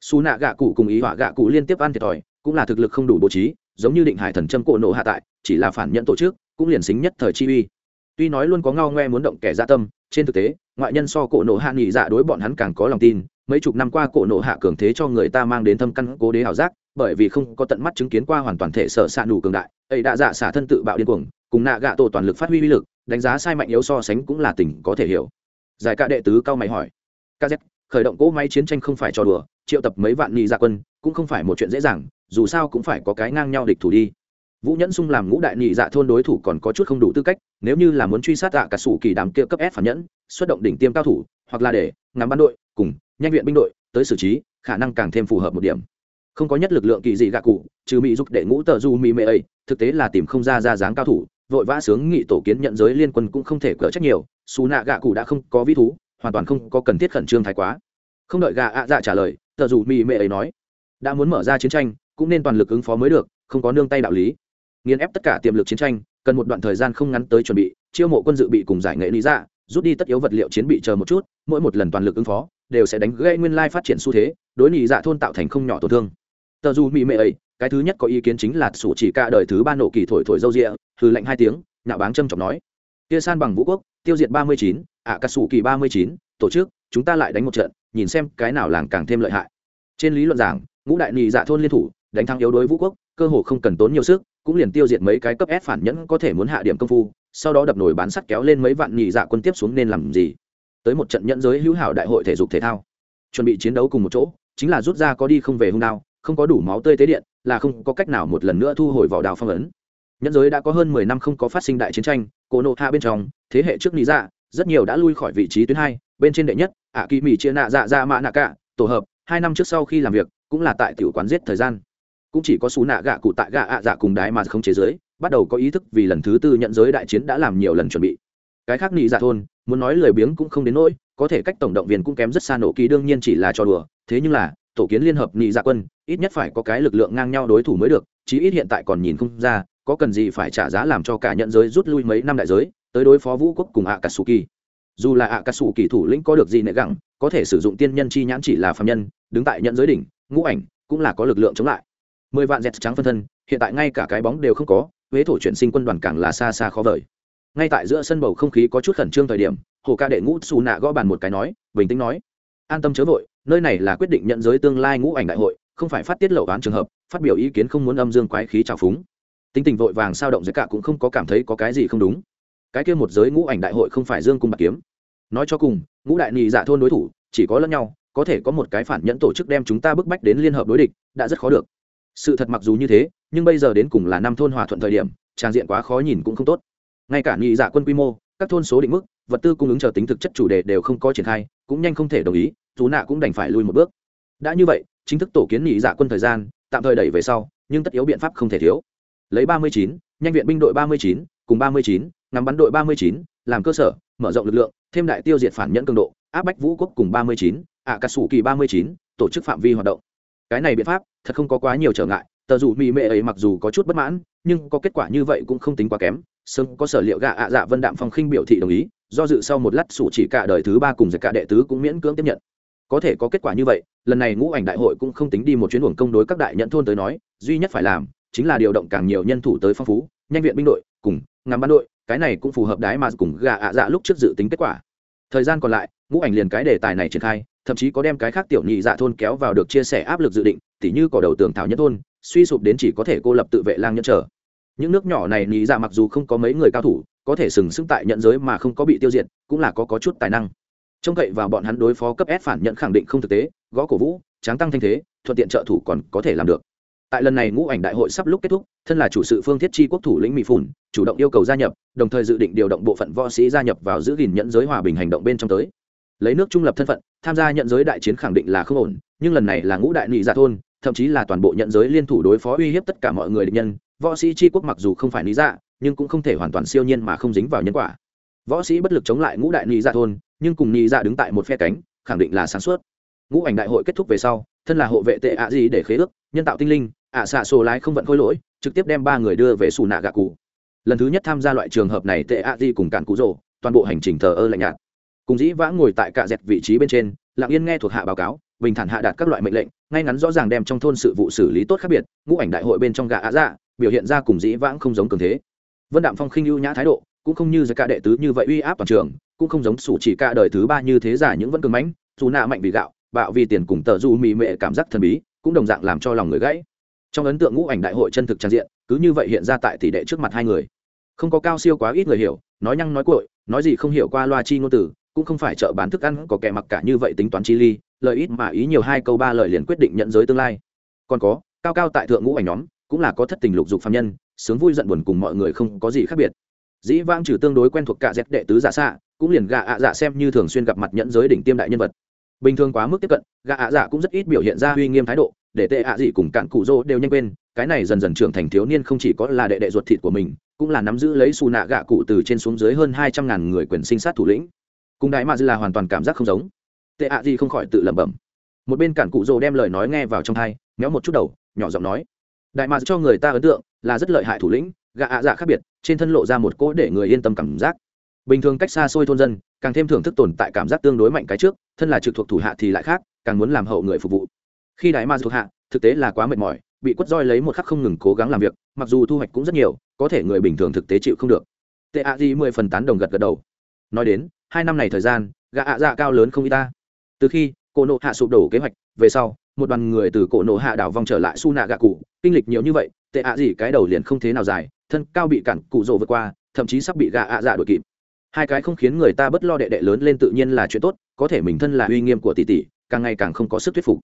Xù nạ gạ cụ cùng ý họa gạ cụ liên tiếp ăn thiệt thòi, cũng là thực lực không đủ bố trí, giống như định hải thần châm cổ nộ hạ tại, chỉ là phản nhận tổ chức, cũng liền xính nhất thời chi uy. Tuy nói luôn có ngao ngoe muốn động kẻ gia tâm, trên thực tế, ngoại nhân so cổ nộ hạ nghị dạ đối bọn hắn càng có lòng tin mấy chục năm qua cổ nộ hạ cường thế cho người ta mang đến thâm căn cố đế ảo giác, bởi vì không có tận mắt chứng kiến qua hoàn toàn thể sở s ạ nủ cường đại, ấy đã dạ xả thân tự bạo điên cuồng, cùng nạ gạ tổ toàn lực phát huy uy lực, đánh giá sai mạnh yếu so sánh cũng là tình có thể hiểu. Giải ca đệ tứ cao mày hỏi. Kz khởi động cỗ máy chiến tranh không phải cho đùa, triệu tập mấy vạn nghị gia dạ quân, cũng không phải một chuyện dễ dàng, dù sao cũng phải có cái ngang nhau địch thủ đi. Vũ nhẫn sung làm ngũ đại nghị dạ thôn đối thủ còn có chút không đủ tư cách, nếu như là muốn truy sát dạ cả sủ kỳ đám kia cấp s phản nhẫn, xuất động đỉnh tiêm cao thủ, hoặc là để ngắm ban đội, cùng nhanh viện binh đội, tới xử trí, khả năng càng thêm phù hợp một điểm. Không có nhất lực lượng kỳ dị gạ cụ, trừ mỹ giúp đệ ngũ tờ du mỹ mê ấy, thực tế là tìm không ra ra dáng cao thủ, vội vã sướng nghị tổ kiến nhận giới liên quân cũng không thể cỡ trách nhiều, xù nạ gạ cụ đã không có ví thú, hoàn toàn không có cần thiết khẩn trương thái quá. Không đợi gạ ạ dạ trả lời, tờ dù mỹ mê ấy nói, đã muốn mở ra chiến tranh, cũng nên toàn lực ứng phó mới được, không có nương tay đạo lý. Nghiên ép tất cả tiềm lực chiến tranh, cần một đoạn thời gian không ngắn tới chuẩn bị, chiêu mộ quân dự bị cùng giải nghệ lý ra rút đi tất yếu vật liệu chiến bị chờ một chút, mỗi một lần toàn lực ứng phó đều sẽ đánh gây nguyên lai phát triển xu thế, đối nhị dạ thôn tạo thành không nhỏ tổn thương. Tờ dù mỹ mệ ấy, cái thứ nhất có ý kiến chính là sủ chỉ cả đời thứ ba nổ kỳ thổi thổi dâu rịa, hừ lạnh hai tiếng nhạo báng trâm trọng nói. Kia san bằng vũ quốc, tiêu diệt ba mươi chín, ạ cà sủ kỳ ba mươi chín, tổ chức, chúng ta lại đánh một trận, nhìn xem cái nào làng càng thêm lợi hại. Trên lý luận giảng, ngũ đại nhị dạ thôn liên thủ, đánh thắng yếu đối vũ quốc, cơ hồ không cần tốn nhiều sức, cũng liền tiêu diệt mấy cái cấp ép phản nhẫn có thể muốn hạ điểm công phu, sau đó đập nổi bán sắt kéo lên mấy vạn nhị dạ quân tiếp xuống nên làm gì? Tới một trận nhẫn giới hữu hảo đại hội thể dục thể thao. Chuẩn bị chiến đấu cùng một chỗ, chính là rút ra có đi không về hung đao, không có đủ máu tươi tế điện, là không có cách nào một lần nữa thu hồi vỏ đào phong ấn. Nhẫn giới đã có hơn mười năm không có phát sinh đại chiến tranh, cổ nộ hạ bên trong, thế hệ trước lý dạ rất nhiều đã lui khỏi vị trí tuyến hai, bên trên đệ nhất, ạ kỳ mỹ chia nạ dạ dạ mạ nạ cả tổ hợp, hai năm trước sau khi làm việc, cũng là tại tiểu quán giết thời gian. Cũng chỉ có xú nạ gạ cụ tại gạ ạ dạ cùng đái mà không chế giới, bắt đầu có ý thức vì lần thứ tư nhận giới đại chiến đã làm nhiều lần chuẩn bị. Cái khác nị dạ thôn muốn nói lười biếng cũng không đến nỗi, có thể cách tổng động viên cũng kém rất xa nổ kỳ đương nhiên chỉ là cho đùa, thế nhưng là, tổ kiến liên hợp nị dạ quân, ít nhất phải có cái lực lượng ngang nhau đối thủ mới được, chí ít hiện tại còn nhìn không ra, có cần gì phải trả giá làm cho cả nhận giới rút lui mấy năm đại giới, tới đối phó vũ quốc cùng ạ cà sù kỳ dù là ạ cà sù kỳ thủ lĩnh có được gì nệ gẳng có thể sử dụng tiên nhân chi nhãn chỉ là phạm nhân, đứng tại nhận giới đỉnh, ngũ ảnh, cũng là có lực lượng chống lại. Mười vạn dẹt trắng phân thân, hiện tại ngay cả cái bóng đều không có, huế thổ chuyển sinh quân đoàn càng là xa xa khó vời ngay tại giữa sân bầu không khí có chút khẩn trương thời điểm, hồ ca đệ ngũ xù nạ gõ bàn một cái nói, bình tĩnh nói, an tâm chớ vội, nơi này là quyết định nhận giới tương lai ngũ ảnh đại hội, không phải phát tiết lậu án trường hợp, phát biểu ý kiến không muốn âm dương quái khí trào phúng. Tính tình vội vàng sao động giới cả cũng không có cảm thấy có cái gì không đúng. Cái kia một giới ngũ ảnh đại hội không phải dương cung bạc kiếm. Nói cho cùng, ngũ đại nhị dạ thôn đối thủ, chỉ có lẫn nhau, có thể có một cái phản nhẫn tổ chức đem chúng ta bức bách đến liên hợp đối địch, đã rất khó được. Sự thật mặc dù như thế, nhưng bây giờ đến cùng là năm thôn hòa thuận thời điểm, trang diện quá khó nhìn cũng không tốt ngay cả nghị dạ quân quy mô, các thôn số định mức, vật tư cung ứng chờ tính thực chất chủ đề đều không có triển khai, cũng nhanh không thể đồng ý, dù nạ cũng đành phải lui một bước. Đã như vậy, chính thức tổ kiến nghị dạ quân thời gian, tạm thời đẩy về sau, nhưng tất yếu biện pháp không thể thiếu. Lấy ba mươi chín, nhanh viện binh đội ba mươi chín, cùng ba mươi chín, ngắm bắn đội ba mươi chín, làm cơ sở, mở rộng lực lượng, thêm đại tiêu diệt phản nhẫn cường độ, áp bách vũ quốc cùng ba mươi chín ạ cà sủ kỳ ba mươi chín, tổ chức phạm vi hoạt động. Cái này biện pháp, thật không có quá nhiều trở ngại, tờ dù mỹ mệ ấy mặc dù có chút bất mãn, nhưng có kết quả như vậy cũng không tính quá kém sớm có sở liệu gạ ạ dạ vân đạm phong khinh biểu thị đồng ý, do dự sau một lát sủ chỉ cả đời thứ ba cùng giật cả đệ tứ cũng miễn cưỡng tiếp nhận. Có thể có kết quả như vậy, lần này ngũ ảnh đại hội cũng không tính đi một chuyến luồng công đối các đại nhận thôn tới nói, duy nhất phải làm chính là điều động càng nhiều nhân thủ tới phong phú, nhanh viện binh đội, cùng ngắm ban đội, cái này cũng phù hợp đái mà cùng gạ ạ dạ lúc trước dự tính kết quả. Thời gian còn lại, ngũ ảnh liền cái đề tài này triển khai, thậm chí có đem cái khác tiểu nhị dạ thôn kéo vào được chia sẻ áp lực dự định, tỉ như cỏ đầu tường thảo nhất thôn, suy sụp đến chỉ có thể cô lập tự vệ lang nhân trở những nước nhỏ này nghĩ ra mặc dù không có mấy người cao thủ có thể sừng sững tại nhận giới mà không có bị tiêu diệt cũng là có, có chút tài năng. Trông cậy vào bọn hắn đối phó cấp S phản nhận khẳng định không thực tế gõ cổ vũ tráng tăng thanh thế thuận tiện trợ thủ còn có thể làm được. Tại lần này ngũ ảnh đại hội sắp lúc kết thúc thân là chủ sự phương thiết chi quốc thủ lĩnh mỹ phủn chủ động yêu cầu gia nhập đồng thời dự định điều động bộ phận võ sĩ gia nhập vào giữ gìn nhận giới hòa bình hành động bên trong tới. Lấy nước trung lập thân phận tham gia nhận giới đại chiến khẳng định là không ổn nhưng lần này là ngũ đại nghị giả thôn thậm chí là toàn bộ nhận giới liên thủ đối phó uy hiếp tất cả mọi người địch nhân võ sĩ tri quốc mặc dù không phải lý dạ nhưng cũng không thể hoàn toàn siêu nhiên mà không dính vào nhân quả. Võ sĩ bất lực chống lại ngũ đại lý dạ thôn, nhưng cùng lý dạ đứng tại một phe cánh, khẳng định là sáng suốt. Ngũ ảnh đại hội kết thúc về sau, thân là hộ vệ tệ ạ gì để khế ước, nhân tạo tinh linh, ạ xạ sổ lái không vận khôi lỗi, trực tiếp đem ba người đưa về xù nạ gạ cụ. Lần thứ nhất tham gia loại trường hợp này tệ ạ gì cùng cản cụ rồ, toàn bộ hành trình thờ ơ lạnh nhạt. Cùng dĩ vãng ngồi tại cạ dẹt vị trí bên trên, lặng yên nghe thuộc hạ báo cáo, bình thản hạ đạt các loại mệnh lệnh, ngay ngắn rõ ràng đem trong thôn sự vụ xử lý tốt khác biệt, ngũ ảnh đại hội bên trong gạ ạ dạ biểu hiện ra cùng dĩ vãng không giống cường thế. Vân đạm phong khinh ưu nhã thái độ, cũng không như giới cả đệ tứ như vậy uy áp toàn trường, cũng không giống sủ chỉ cả đời thứ ba như thế giả những vẫn cường mãnh, dù nạ mạnh vì gạo, bạo vì tiền cùng tờ du mì mệ cảm giác thần bí, cũng đồng dạng làm cho lòng người gãy. Trong ấn tượng ngũ ảnh đại hội chân thực trang diện, cứ như vậy hiện ra tại tỷ đệ trước mặt hai người. Không có cao siêu quá ít người hiểu, nói nhăng nói cội nói gì không hiểu qua loa chi ngôn từ, cũng không phải chợ bán thức ăn có kẻ mặc cả như vậy tính toán chi ly, lời ít mà ý nhiều hai câu ba lời liền quyết định nhận giới tương lai. Còn có, cao cao tại thượng ngũ ảnh nhóm cũng là có thất tình lục dục phạm nhân, sướng vui giận buồn cùng mọi người không có gì khác biệt. Dĩ vãng trừ tương đối quen thuộc cả dép đệ tứ giả xạ, cũng liền gạ ạ dạ xem như thường xuyên gặp mặt nhẫn giới đỉnh tiêm đại nhân vật. Bình thường quá mức tiếp cận, gạ ạ dạ cũng rất ít biểu hiện ra uy nghiêm thái độ, để tệ ạ dị cùng cạn cụ rô đều nhanh quên, cái này dần dần trưởng thành thiếu niên không chỉ có là đệ đệ ruột thịt của mình, cũng là nắm giữ lấy xù nạ gạ cụ từ trên xuống dưới hơn hai trăm ngàn người quyền sinh sát thủ lĩnh. Cùng đại mà dư là hoàn toàn cảm giác không giống. Tệ ạ dị không khỏi tự lẩm bẩm. Một bên cản cụ rô đem lời nói nghe vào trong thai méo một chút đầu, nhỏ giọng nói đại mạc cho người ta ấn tượng là rất lợi hại thủ lĩnh gạ ạ dạ khác biệt, trên thân lộ ra một cỗ để người yên tâm cảm giác. Bình thường cách xa xôi thôn dân, càng thêm thưởng thức tồn tại cảm giác tương đối mạnh cái trước, thân là trực thuộc thủ hạ thì lại khác, càng muốn làm hậu người phục vụ. Khi đại ma thuộc hạ, thực tế là quá mệt mỏi, bị quất roi lấy một khắc không ngừng cố gắng làm việc, mặc dù thu hoạch cũng rất nhiều, có thể người bình thường thực tế chịu không được. Tệ ạ gì mười phần tán đồng gật gật đầu. Nói đến, hai năm này thời gian gạ ạ dạ cao lớn không y ta. Từ khi cô nộ hạ sụp đổ kế hoạch, về sau một đoàn người từ cổ nổ hạ đảo vòng trở lại su nạ gạ cụ. Kinh lịch nhiều như vậy, tệ ạ gì cái đầu liền không thế nào dài, thân cao bị cản, cụ rồ vượt qua, thậm chí sắp bị gạ ạ dạ đuổi kịp. Hai cái không khiến người ta bất lo đệ đệ lớn lên tự nhiên là chuyện tốt, có thể mình thân là uy nghiêm của tỷ tỷ, càng ngày càng không có sức thuyết phục.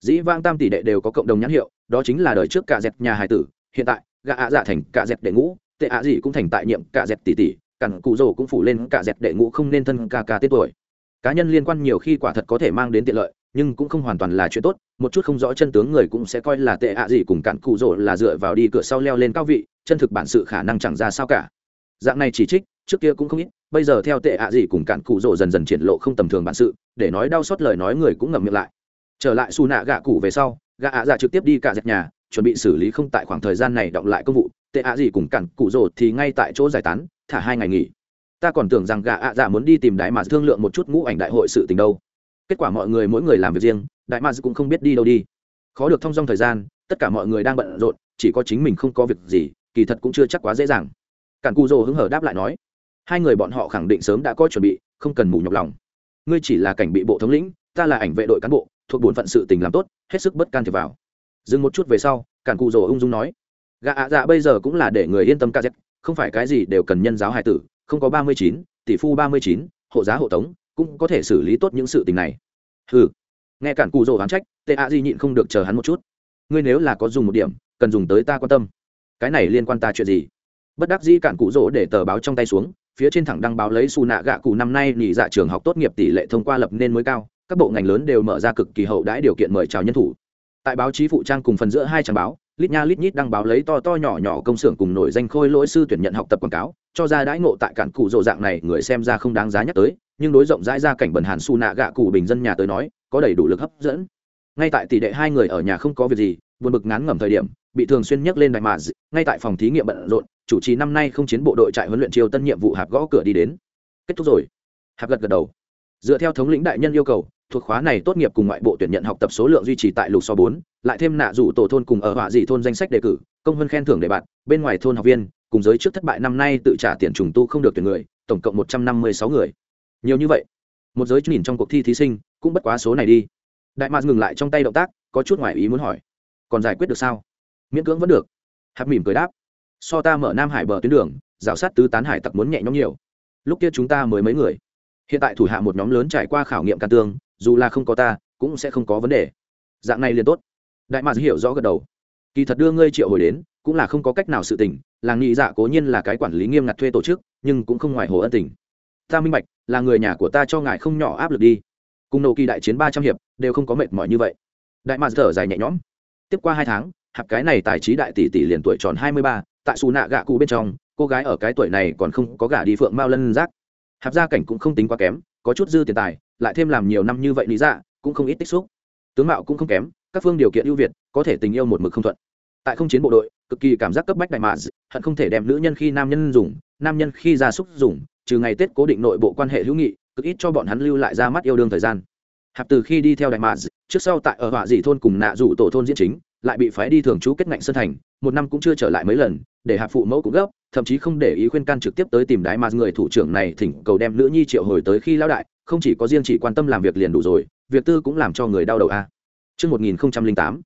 Dĩ vang tam tỷ đệ đều có cộng đồng nhãn hiệu, đó chính là đời trước cả dẹp nhà hải tử, hiện tại, gạ ạ dạ thành cả dẹp đệ ngũ, tệ ạ gì cũng thành tại nhiệm cả dẹp tỷ tỷ, cản cụ rồ cũng phủ lên cả dẹp đệ ngũ không nên thân ca ca tết tuổi. Cá nhân liên quan nhiều khi quả thật có thể mang đến tiện lợi nhưng cũng không hoàn toàn là chuyện tốt, một chút không rõ chân tướng người cũng sẽ coi là tệ ạ gì cùng cạn cụ rỗ là dựa vào đi cửa sau leo lên cao vị, chân thực bản sự khả năng chẳng ra sao cả. Dạng này chỉ trích, trước kia cũng không ít, bây giờ theo tệ ạ gì cùng cạn cụ rỗ dần dần triển lộ không tầm thường bản sự, để nói đau xót lời nói người cũng ngậm miệng lại. Trở lại xù nạ gạ cụ về sau gạ ạ dạ trực tiếp đi cả dẹp nhà, chuẩn bị xử lý không tại khoảng thời gian này động lại công vụ. Tệ ạ gì cùng cạn cụ rỗ thì ngay tại chỗ giải tán, thả hai ngày nghỉ. Ta còn tưởng rằng gạ ạ dạ muốn đi tìm đái mà thương lượng một chút ngũ ảnh đại hội sự tình đâu kết quả mọi người mỗi người làm việc riêng, đại mads cũng không biết đi đâu đi. Khó được thông dong thời gian, tất cả mọi người đang bận rộn, chỉ có chính mình không có việc gì, kỳ thật cũng chưa chắc quá dễ dàng. Cản cù dô hứng hở đáp lại nói, hai người bọn họ khẳng định sớm đã có chuẩn bị, không cần mù nhọc lòng. Ngươi chỉ là cảnh bị bộ thống lĩnh, ta là ảnh vệ đội cán bộ, thuộc bổn phận sự tình làm tốt, hết sức bất can thiệp vào. Dừng một chút về sau, cản cù rồ ung dung nói gạ ạ dạ bây giờ cũng là để người yên tâm ca dẹp không phải cái gì đều cần nhân giáo hài tử, không có ba mươi chín, tỷ phu ba mươi chín, hộ giá hộ tống cũng có thể xử lý tốt những sự tình này. Ừ nghe cản cù rồ oán trách tệ ạ Di nhịn không được chờ hắn một chút. Ngươi nếu là có dùng một điểm, cần dùng tới ta quan tâm. Cái này liên quan ta chuyện gì? Bất đắc dĩ cản cụ rỗ để tờ báo trong tay xuống, phía trên thẳng đăng báo lấy xù nạ gạ cụ năm nay nghỉ dạ trường học tốt nghiệp tỷ lệ thông qua lập nên mới cao, các bộ ngành lớn đều mở ra cực kỳ hậu đãi điều kiện mời chào nhân thủ. Tại báo chí phụ trang cùng phần giữa hai trang báo, lít nha lít nhít đăng báo lấy to to nhỏ nhỏ công xưởng cùng nổi danh khôi lỗi sư tuyển nhận học tập quảng cáo, cho ra đãi ngộ tại cản cụ dỗ dạng này, người xem ra không đáng giá nhắc tới nhưng đối rộng rãi ra cảnh bẩn hàn su nạ gạ cụ bình dân nhà tới nói, có đầy đủ lực hấp dẫn. Ngay tại tỷ đệ hai người ở nhà không có việc gì, buồn bực ngán ngẩm thời điểm, bị thường xuyên nhắc lên đại mà ngay tại phòng thí nghiệm bận rộn, chủ trì năm nay không chiến bộ đội trại huấn luyện chiêu tân nhiệm vụ hạp gõ cửa đi đến. Kết thúc rồi. Hạp gật gật đầu. Dựa theo thống lĩnh đại nhân yêu cầu, thuộc khóa này tốt nghiệp cùng ngoại bộ tuyển nhận học tập số lượng duy trì tại lục so bốn, lại thêm nạ rủ tổ thôn cùng ở họa dị thôn danh sách đề cử, công hơn khen thưởng để bạn, bên ngoài thôn học viên, cùng giới trước thất bại năm nay tự trả tiền trùng tu không được tuyển người, tổng cộng một trăm năm mươi sáu người nhiều như vậy, một giới nhìn trong cuộc thi thí sinh cũng bất quá số này đi. Đại mạc ngừng lại trong tay động tác, có chút ngoài ý muốn hỏi, còn giải quyết được sao? Miễn cưỡng vẫn được. Hạp mỉm cười đáp, so ta mở nam hải bờ tuyến đường, rào sát tứ tán hải tặc muốn nhẹ nhõm nhiều. Lúc kia chúng ta mới mấy người. Hiện tại thủ hạ một nhóm lớn trải qua khảo nghiệm can tương, dù là không có ta, cũng sẽ không có vấn đề. Dạng này liền tốt. Đại mạc hiểu rõ gật đầu. Kỳ thật đưa ngươi triệu hồi đến, cũng là không có cách nào sự tình, làng nghị dạ cố nhiên là cái quản lý nghiêm ngặt thuê tổ chức, nhưng cũng không ngoài hồ ân tình ta minh bạch, là người nhà của ta cho ngài không nhỏ áp lực đi. Cùng nổ kỳ đại chiến ba trăm hiệp, đều không có mệt mỏi như vậy. Đại mạt thở dài nhẹ nhõm. Tiếp qua hai tháng, hạp cái này tài trí đại tỷ tỷ liền tuổi tròn hai mươi ba, tại xù nạ gạ cụ bên trong, cô gái ở cái tuổi này còn không có gả đi phượng mao lân giác. Hạp gia cảnh cũng không tính quá kém, có chút dư tiền tài, lại thêm làm nhiều năm như vậy lý dạ cũng không ít tích xúc. Tướng mạo cũng không kém, các phương điều kiện ưu việt, có thể tình yêu một mực không thuận. Tại không chiến bộ đội, cực kỳ cảm giác cấp bách đại mạ hận không thể đem nữ nhân khi nam nhân dùng, nam nhân khi gia súc dùng trừ ngày tết cố định nội bộ quan hệ hữu nghị cực ít cho bọn hắn lưu lại ra mắt yêu đương thời gian hạp từ khi đi theo đại mạc trước sau tại ở họa dị thôn cùng nạ rủ tổ thôn diễn chính lại bị phái đi thường trú kết ngạnh sân thành một năm cũng chưa trở lại mấy lần để hạp phụ mẫu cũng gấp thậm chí không để ý khuyên can trực tiếp tới tìm đại mạc người thủ trưởng này thỉnh cầu đem nữ nhi triệu hồi tới khi lão đại không chỉ có riêng chỉ quan tâm làm việc liền đủ rồi việc tư cũng làm cho người đau đầu a Trước 1008,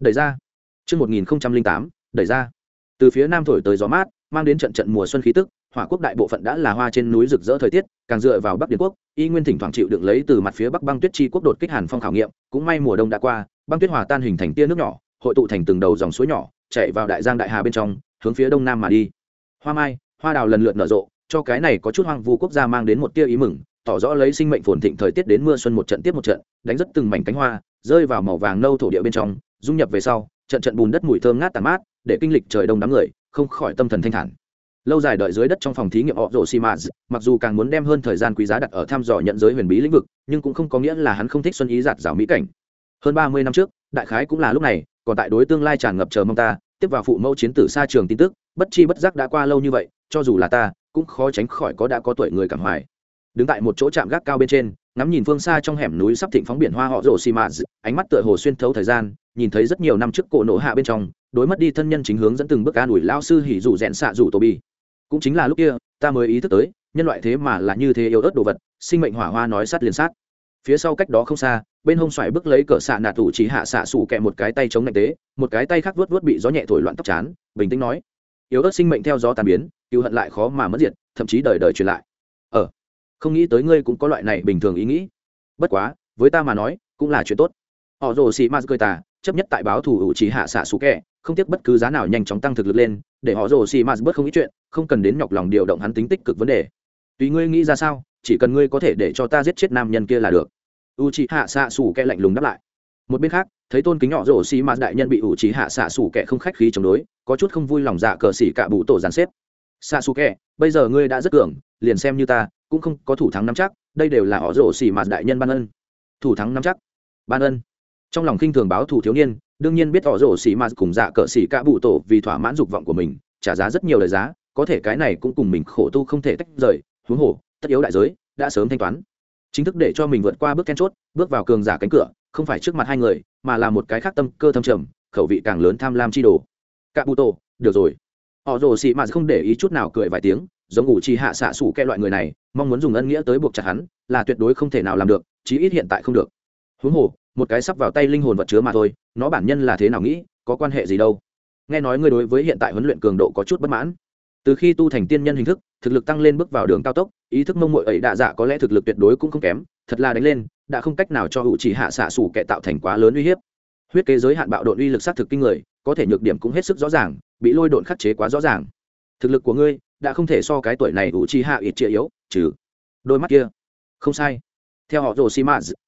đẩy ra. Trước 1008, đẩy ra. Từ phía nam thổi tới gió mát, mang đến trận trận mùa xuân khí tức, hỏa quốc đại bộ phận đã là hoa trên núi rực rỡ thời tiết, càng dựa vào bắc điền quốc, y nguyên thỉnh thoảng chịu được lấy từ mặt phía bắc băng tuyết chi quốc đột kích hàn phong khảo nghiệm, cũng may mùa đông đã qua, băng tuyết hòa tan hình thành tia nước nhỏ, hội tụ thành từng đầu dòng suối nhỏ, chạy vào đại giang đại hà bên trong, hướng phía đông nam mà đi. Hoa mai, hoa đào lần lượt nở rộ, cho cái này có chút hoang vu quốc gia mang đến một tia ý mừng, tỏ rõ lấy sinh mệnh phồn thịnh thời tiết đến mưa xuân một trận tiếp một trận, đánh rất từng mảnh cánh hoa, rơi vào màu vàng nâu thổ địa bên trong, dung nhập về sau, trận trận bùn đất mùi thơm ngát tàn mát, để kinh lịch trời đông đám người, không khỏi tâm thần thanh thản lâu dài đợi dưới đất trong phòng thí nghiệm họ rổ xi mã mặc dù càng muốn đem hơn thời gian quý giá đặt ở thăm dò nhận giới huyền bí lĩnh vực, nhưng cũng không có nghĩa là hắn không thích xuân ý giạt rào mỹ cảnh. Hơn ba mươi năm trước, đại khái cũng là lúc này, còn tại đối tương lai tràn ngập chờ mong ta, tiếp vào phụ mẫu chiến tử xa trường tin tức, bất chi bất giác đã qua lâu như vậy, cho dù là ta, cũng khó tránh khỏi có đã có tuổi người cảm hoài. Đứng tại một chỗ chạm gác cao bên trên, ngắm nhìn phương xa trong hẻm núi sắp thịnh phóng biển hoa họ rổ xi mã ánh mắt tựa hồ xuyên thấu thời gian, nhìn thấy rất nhiều năm trước cổ nổ hạ bên trong, đối mất đi thân nhân chính hướng dẫn từng bước an ủi lao sư hỉ dù rẽn xạ rủ tổ bi cũng chính là lúc kia, ta mới ý thức tới, nhân loại thế mà là như thế yếu ớt đồ vật, sinh mệnh hỏa hoa nói sát liền sát. Phía sau cách đó không xa, bên hông xoài bước lấy cỡ xạ nạ tủ chỉ hạ xạ sủ kẹ một cái tay chống lạnh tế, một cái tay khác vuốt vuốt bị gió nhẹ thổi loạn tóc chán, bình tĩnh nói, yếu ớt sinh mệnh theo gió tàn biến cứu hận lại khó mà mất diệt, thậm chí đời đời truyền lại. Ờ không nghĩ tới ngươi cũng có loại này bình thường ý nghĩ. Bất quá, với ta mà nói, cũng là chuyện tốt. Họ rồ xì ma cười tà, chấp nhất tại báo thủ ủ chỉ hạ xạ sủ kẹ, không tiếc bất cứ giá nào nhanh chóng tăng thực lực lên, để họ rồ xì ma bớt không ít chuyện không cần đến nhọc lòng điều động hắn tính tích cực vấn đề. Tùy ngươi nghĩ ra sao, chỉ cần ngươi có thể để cho ta giết chết nam nhân kia là được. U c hạ xạ xù kẹ lạnh lùng đáp lại. Một bên khác, thấy tôn kính nhỏ rổ xì mà đại nhân bị u c hạ xạ xù kẹ không khách khí chống đối, có chút không vui lòng dạ cờ xỉ cả bụ tổ giàn xếp. Xạ xù kẹ bây giờ ngươi đã rất cường, liền xem như ta, cũng không có thủ thắng nắm chắc, đây đều là họ rổ xì mà đại nhân ban ân. Thủ thắng nắm chắc. Ban ân. Trong lòng khinh thường báo thủ thiếu niên, đương nhiên biết họ rổ xì mà cùng dạ cờ xỉ cả bụ tổ vì thỏa mãn dục vọng của mình, trả giá rất nhiều lời giá có thể cái này cũng cùng mình khổ tu không thể tách rời, huống hồ, tất yếu đại giới đã sớm thanh toán. Chính thức để cho mình vượt qua bước then chốt, bước vào cường giả cánh cửa, không phải trước mặt hai người, mà là một cái khác tâm cơ thâm trầm, khẩu vị càng lớn tham lam chi đồ. Cạ bụ tổ được rồi. Họ rồ xị mà không để ý chút nào cười vài tiếng, giống ngủ chi hạ xạ sủ kẹ loại người này, mong muốn dùng ân nghĩa tới buộc chặt hắn, là tuyệt đối không thể nào làm được, chí ít hiện tại không được. Huống hồ, một cái sắp vào tay linh hồn vật chứa mà thôi, nó bản nhân là thế nào nghĩ, có quan hệ gì đâu? Nghe nói ngươi đối với hiện tại huấn luyện cường độ có chút bất mãn từ khi tu thành tiên nhân hình thức, thực lực tăng lên bước vào đường cao tốc, ý thức mông mội ấy đạ dạ có lẽ thực lực tuyệt đối cũng không kém, thật là đánh lên, đã không cách nào cho hữu chỉ hạ xạ xù kẻ tạo thành quá lớn uy hiếp. Huyết kế giới hạn bạo độn uy lực xác thực kinh người, có thể nhược điểm cũng hết sức rõ ràng, bị lôi độn khắc chế quá rõ ràng. Thực lực của ngươi, đã không thể so cái tuổi này hữu chỉ hạ ít chia yếu, trừ đôi mắt kia. Không sai theo họ rồ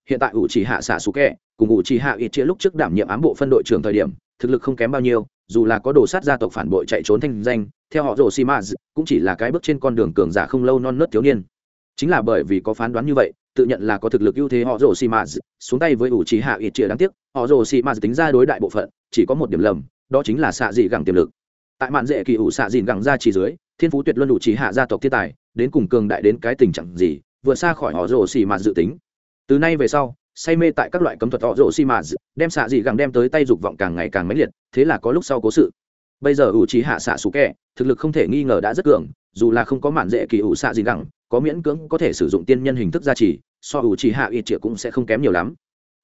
hiện tại ủ chỉ hạ xả sú kẻ cùng ủ chỉ hạ ít chia lúc trước đảm nhiệm ám bộ phân đội trưởng thời điểm, thực lực không kém bao nhiêu, dù là có đồ sát gia tộc phản bội chạy trốn thanh danh, theo họ rồ cũng chỉ là cái bước trên con đường cường giả không lâu non nớt thiếu niên. Chính là bởi vì có phán đoán như vậy, tự nhận là có thực lực ưu thế họ rồ xuống tay với ủ Chỉ hạ ít chia đáng tiếc, họ rồ tính ra đối đại bộ phận, chỉ có một điểm lầm, đó chính là xạ dị gẳng tiềm lực. Tại mạn dễ kỳ ủ xạ dìn gẳng ra chỉ dưới, thiên phú tuyệt luân ủ Chỉ hạ gia tộc thiên tài, đến cùng cường đại đến cái tình trạng gì vượt xa khỏi họ rồ xì mạt dự tính. Từ nay về sau, say mê tại các loại cấm thuật họ rồ xì mạt đem xạ dị gẳng đem tới tay dục vọng càng ngày càng mãnh liệt, thế là có lúc sau cố sự. Bây giờ ủ trí hạ xạ xù kẹ, thực lực không thể nghi ngờ đã rất cường, dù là không có mạn dễ kỳ ủ xạ gì gẳng, có miễn cưỡng có thể sử dụng tiên nhân hình thức gia trì, so ủ trí hạ ít triệu cũng sẽ không kém nhiều lắm.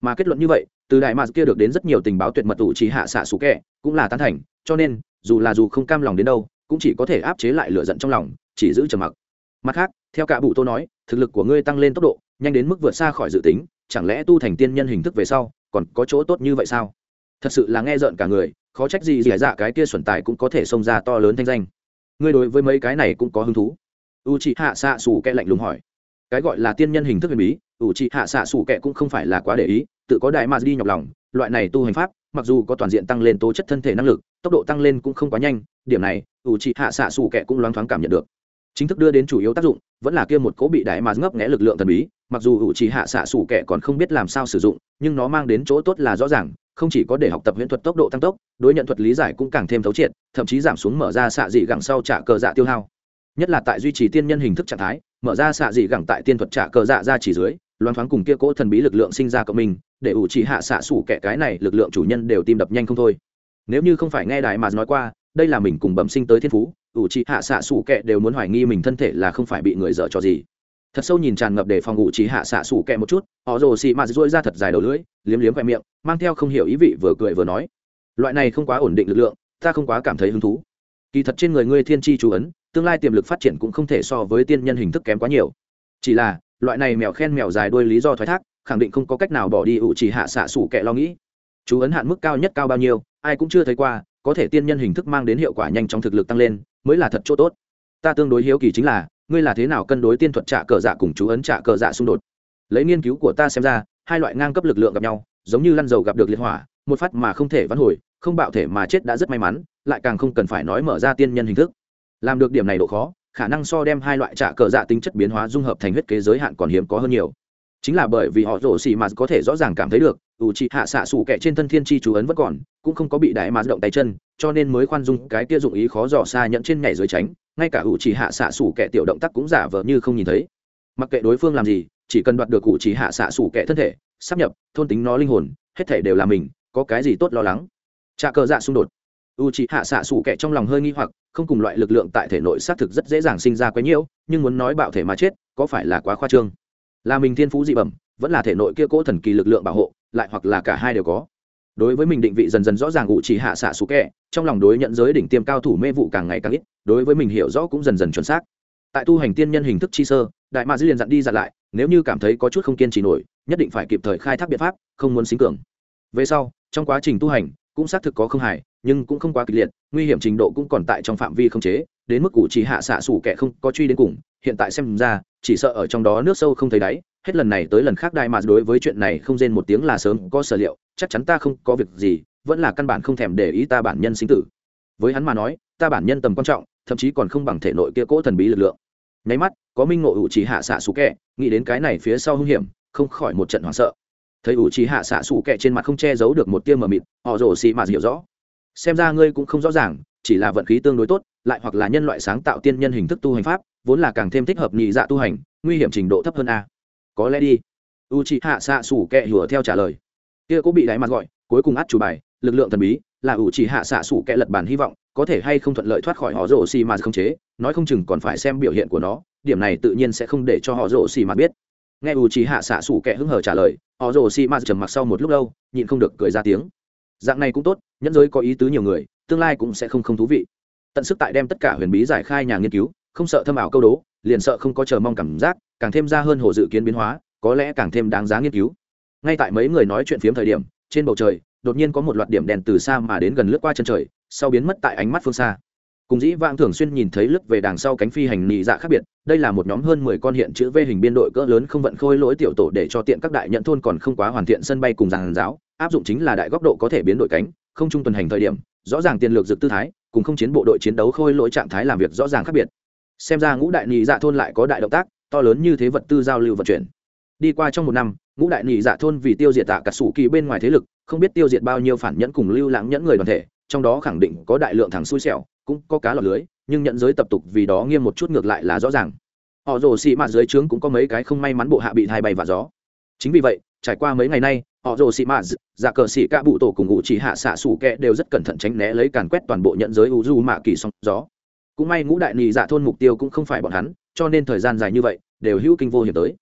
Mà kết luận như vậy, từ đại mạc kia được đến rất nhiều tình báo tuyệt mật ủ trí hạ xạ xù kẹ, cũng là tán thành, cho nên, dù là dù không cam lòng đến đâu, cũng chỉ có thể áp chế lại lửa giận trong lòng, chỉ giữ trầm mặc. Mặt khác, theo cả bụ tô nói thực lực của ngươi tăng lên tốc độ, nhanh đến mức vượt xa khỏi dự tính, chẳng lẽ tu thành tiên nhân hình thức về sau, còn có chỗ tốt như vậy sao? Thật sự là nghe rợn cả người, khó trách gì dì dạ cái kia xuẩn tài cũng có thể xông ra to lớn thanh danh. Ngươi đối với mấy cái này cũng có hứng thú? U c hạ xạ xù kẹ lạnh lùng hỏi. Cái gọi là tiên nhân hình thức huyền bí u c hạ xạ xù kẹ cũng không phải là quá để ý, tự có đại ma đi nhọc lòng, loại này tu hành pháp, mặc dù có toàn diện tăng lên tố chất thân thể năng lực, tốc độ tăng lên cũng không quá nhanh, điểm này u c hạ xạ xù kẹ cũng loáng thoáng cảm nhận được chính thức đưa đến chủ yếu tác dụng vẫn là kia một cố bị đại mà ngấp nghẽ lực lượng thần bí, mặc dù hữu trí hạ xạ sủ kẹ còn không biết làm sao sử dụng, nhưng nó mang đến chỗ tốt là rõ ràng, không chỉ có để học tập huyễn thuật tốc độ tăng tốc, đối nhận thuật lý giải cũng càng thêm thấu triệt, thậm chí giảm xuống mở ra xạ dị gẳng sau trả cờ dạ tiêu hao. Nhất là tại duy trì tiên nhân hình thức trạng thái, mở ra xạ dị gẳng tại tiên thuật trả cờ dạ ra chỉ dưới, loan thoáng cùng kia cỗ thần bí lực lượng sinh ra cộng mình, để ủ trì hạ xạ sủ kẻ cái này lực lượng chủ nhân đều tim đập nhanh không thôi. Nếu như không phải nghe đại mà nói qua, đây là mình cùng bẩm sinh tới thiên phú ủ trì hạ xạ sủ kệ đều muốn hoài nghi mình thân thể là không phải bị người dở cho gì. Thật sâu nhìn tràn ngập để phòng ủ trí hạ xạ xù kẹ một chút, họ rồ xì mạt dỗi ra thật dài đầu lưỡi, liếm liếm khoe miệng, mang theo không hiểu ý vị vừa cười vừa nói, loại này không quá ổn định lực lượng, ta không quá cảm thấy hứng thú. Kỳ thật trên người ngươi thiên tri chú ấn, tương lai tiềm lực phát triển cũng không thể so với tiên nhân hình thức kém quá nhiều. Chỉ là, loại này mèo khen mèo dài đuôi lý do thoái thác, khẳng định không có cách nào bỏ đi ủ chỉ hạ xạ sủ kệ lo nghĩ. Chú ấn hạn mức cao nhất cao bao nhiêu, ai cũng chưa thấy qua, có thể tiên nhân hình thức mang đến hiệu quả nhanh trong thực lực tăng lên mới là thật chỗ tốt. Ta tương đối hiếu kỳ chính là, ngươi là thế nào cân đối tiên thuật trả cờ dạ cùng chú ấn trả cờ dạ xung đột? Lấy nghiên cứu của ta xem ra, hai loại ngang cấp lực lượng gặp nhau, giống như lăn dầu gặp được liệt hỏa, một phát mà không thể vãn hồi, không bạo thể mà chết đã rất may mắn, lại càng không cần phải nói mở ra tiên nhân hình thức. Làm được điểm này độ khó, khả năng so đem hai loại trả cờ dạ tính chất biến hóa dung hợp thành huyết kế giới hạn còn hiếm có hơn nhiều. Chính là bởi vì họ rổ xì mà có thể rõ ràng cảm thấy được ủ trị hạ xạ sủ kẻ trên thân thiên tri chú ấn vẫn còn, cũng không có bị đại mà động tay chân, cho nên mới khoan dung cái kia dụng ý khó dò xa nhận trên nhảy dưới tránh, ngay cả ủ trị hạ xạ sủ kẻ tiểu động tác cũng giả vờ như không nhìn thấy. Mặc kệ đối phương làm gì, chỉ cần đoạt được ủ trị hạ xạ sủ kẻ thân thể sắp nhập, thôn tính nó linh hồn, hết thể đều là mình, có cái gì tốt lo lắng? Trà cờ dạ xung đột. U trị hạ xạ sủ kẻ trong lòng hơi nghi hoặc, không cùng loại lực lượng tại thể nội xác thực rất dễ dàng sinh ra quấy nhiễu, nhưng muốn nói bạo thể mà chết, có phải là quá khoa trương? Là mình thiên phú dị bẩm, vẫn là thể nội kia cỗ thần kỳ lực lượng bảo hộ lại hoặc là cả hai đều có. Đối với mình định vị dần dần rõ ràng ủ chỉ hạ xạ sủ kẹ, trong lòng đối nhận giới đỉnh tiêm cao thủ mê vụ càng ngày càng ít đối với mình hiểu rõ cũng dần dần chuẩn xác. Tại tu hành tiên nhân hình thức chi sơ đại ma dư liền dặn đi dặn lại nếu như cảm thấy có chút không kiên trì nổi nhất định phải kịp thời khai thác biện pháp không muốn xính cường. Về sau trong quá trình tu hành cũng xác thực có không hài nhưng cũng không quá kịch liệt nguy hiểm trình độ cũng còn tại trong phạm vi không chế đến mức cụ chỉ hạ xạ sủ kẻ không có truy đến cùng hiện tại xem ra chỉ sợ ở trong đó nước sâu không thấy đáy, hết lần này tới lần khác đại mà đối với chuyện này không rên một tiếng là sớm có sở liệu, chắc chắn ta không có việc gì, vẫn là căn bản không thèm để ý ta bản nhân sinh tử. Với hắn mà nói, ta bản nhân tầm quan trọng, thậm chí còn không bằng thể nội kia cỗ thần bí lực lượng. Nháy mắt, có minh ngộ ủ chỉ hạ xạ xú kẹ nghĩ đến cái này phía sau hung hiểm, không khỏi một trận hoảng sợ. Thấy ủ chỉ hạ xạ xù kẹ trên mặt không che giấu được một tia mờ mịt, họ rồ xì mà hiểu rõ. Xem ra ngươi cũng không rõ ràng, chỉ là vận khí tương đối tốt, lại hoặc là nhân loại sáng tạo tiên nhân hình thức tu hành pháp vốn là càng thêm thích hợp nhị dạ tu hành, nguy hiểm trình độ thấp hơn a. Có lẽ đi. U chị hạ xạ xủ kẹ hùa theo trả lời. Kia cũng bị đáy mặt gọi, cuối cùng át chủ bài, lực lượng thần bí, là u chị hạ xạ xủ kẹ lật bàn hy vọng, có thể hay không thuận lợi thoát khỏi họ rổ xì mà không chế, nói không chừng còn phải xem biểu hiện của nó, điểm này tự nhiên sẽ không để cho họ rổ xì mà biết. Nghe u chị hạ xạ xủ kẹ hứng hở trả lời, họ rổ xì mà trầm mặc sau một lúc lâu, nhịn không được cười ra tiếng. Dạng này cũng tốt, nhẫn giới có ý tứ nhiều người, tương lai cũng sẽ không không thú vị. Tận sức tại đem tất cả huyền bí giải khai nhà nghiên cứu không sợ thâm ảo câu đố, liền sợ không có chờ mong cảm giác, càng thêm ra hơn hồ dự kiến biến hóa, có lẽ càng thêm đáng giá nghiên cứu. Ngay tại mấy người nói chuyện phiếm thời điểm, trên bầu trời, đột nhiên có một loạt điểm đèn từ xa mà đến gần lướt qua chân trời, sau biến mất tại ánh mắt phương xa. Cùng dĩ vãng thường xuyên nhìn thấy lướt về đằng sau cánh phi hành nị dạ khác biệt, đây là một nhóm hơn mười con hiện chữ v hình biên đội cỡ lớn không vận khôi lỗi tiểu tổ để cho tiện các đại nhận thôn còn không quá hoàn thiện sân bay cùng giàn giáo, áp dụng chính là đại góc độ có thể biến đổi cánh, không trung tuần hành thời điểm, rõ ràng tiền lược dự tư thái, cùng không chiến bộ đội chiến đấu khôi lỗi trạng thái làm việc rõ ràng khác biệt xem ra ngũ đại nhị dạ thôn lại có đại động tác, to lớn như thế vật tư giao lưu vận chuyển. Đi qua trong một năm, ngũ đại nhị dạ thôn vì tiêu diệt tạ cả sủ kỳ bên ngoài thế lực, không biết tiêu diệt bao nhiêu phản nhẫn cùng lưu lãng nhẫn người đoàn thể, trong đó khẳng định có đại lượng thằng xui xẻo, cũng có cá lọt lưới, nhưng nhận giới tập tục vì đó nghiêm một chút ngược lại là rõ ràng. Họ rồ xị mạt dưới trướng cũng có mấy cái không may mắn bộ hạ bị thai bay và gió. Chính vì vậy, trải qua mấy ngày nay, họ rồ xị mạt giả cờ xị ca bụ tổ cùng ngụ chỉ hạ xạ xủ kẹ đều rất cẩn thận tránh né lấy càn quét toàn bộ nhận giới u du mạ kỳ song gió cũng may ngũ đại nị dạ thôn mục tiêu cũng không phải bọn hắn, cho nên thời gian dài như vậy, đều hữu kinh vô hiểm tới.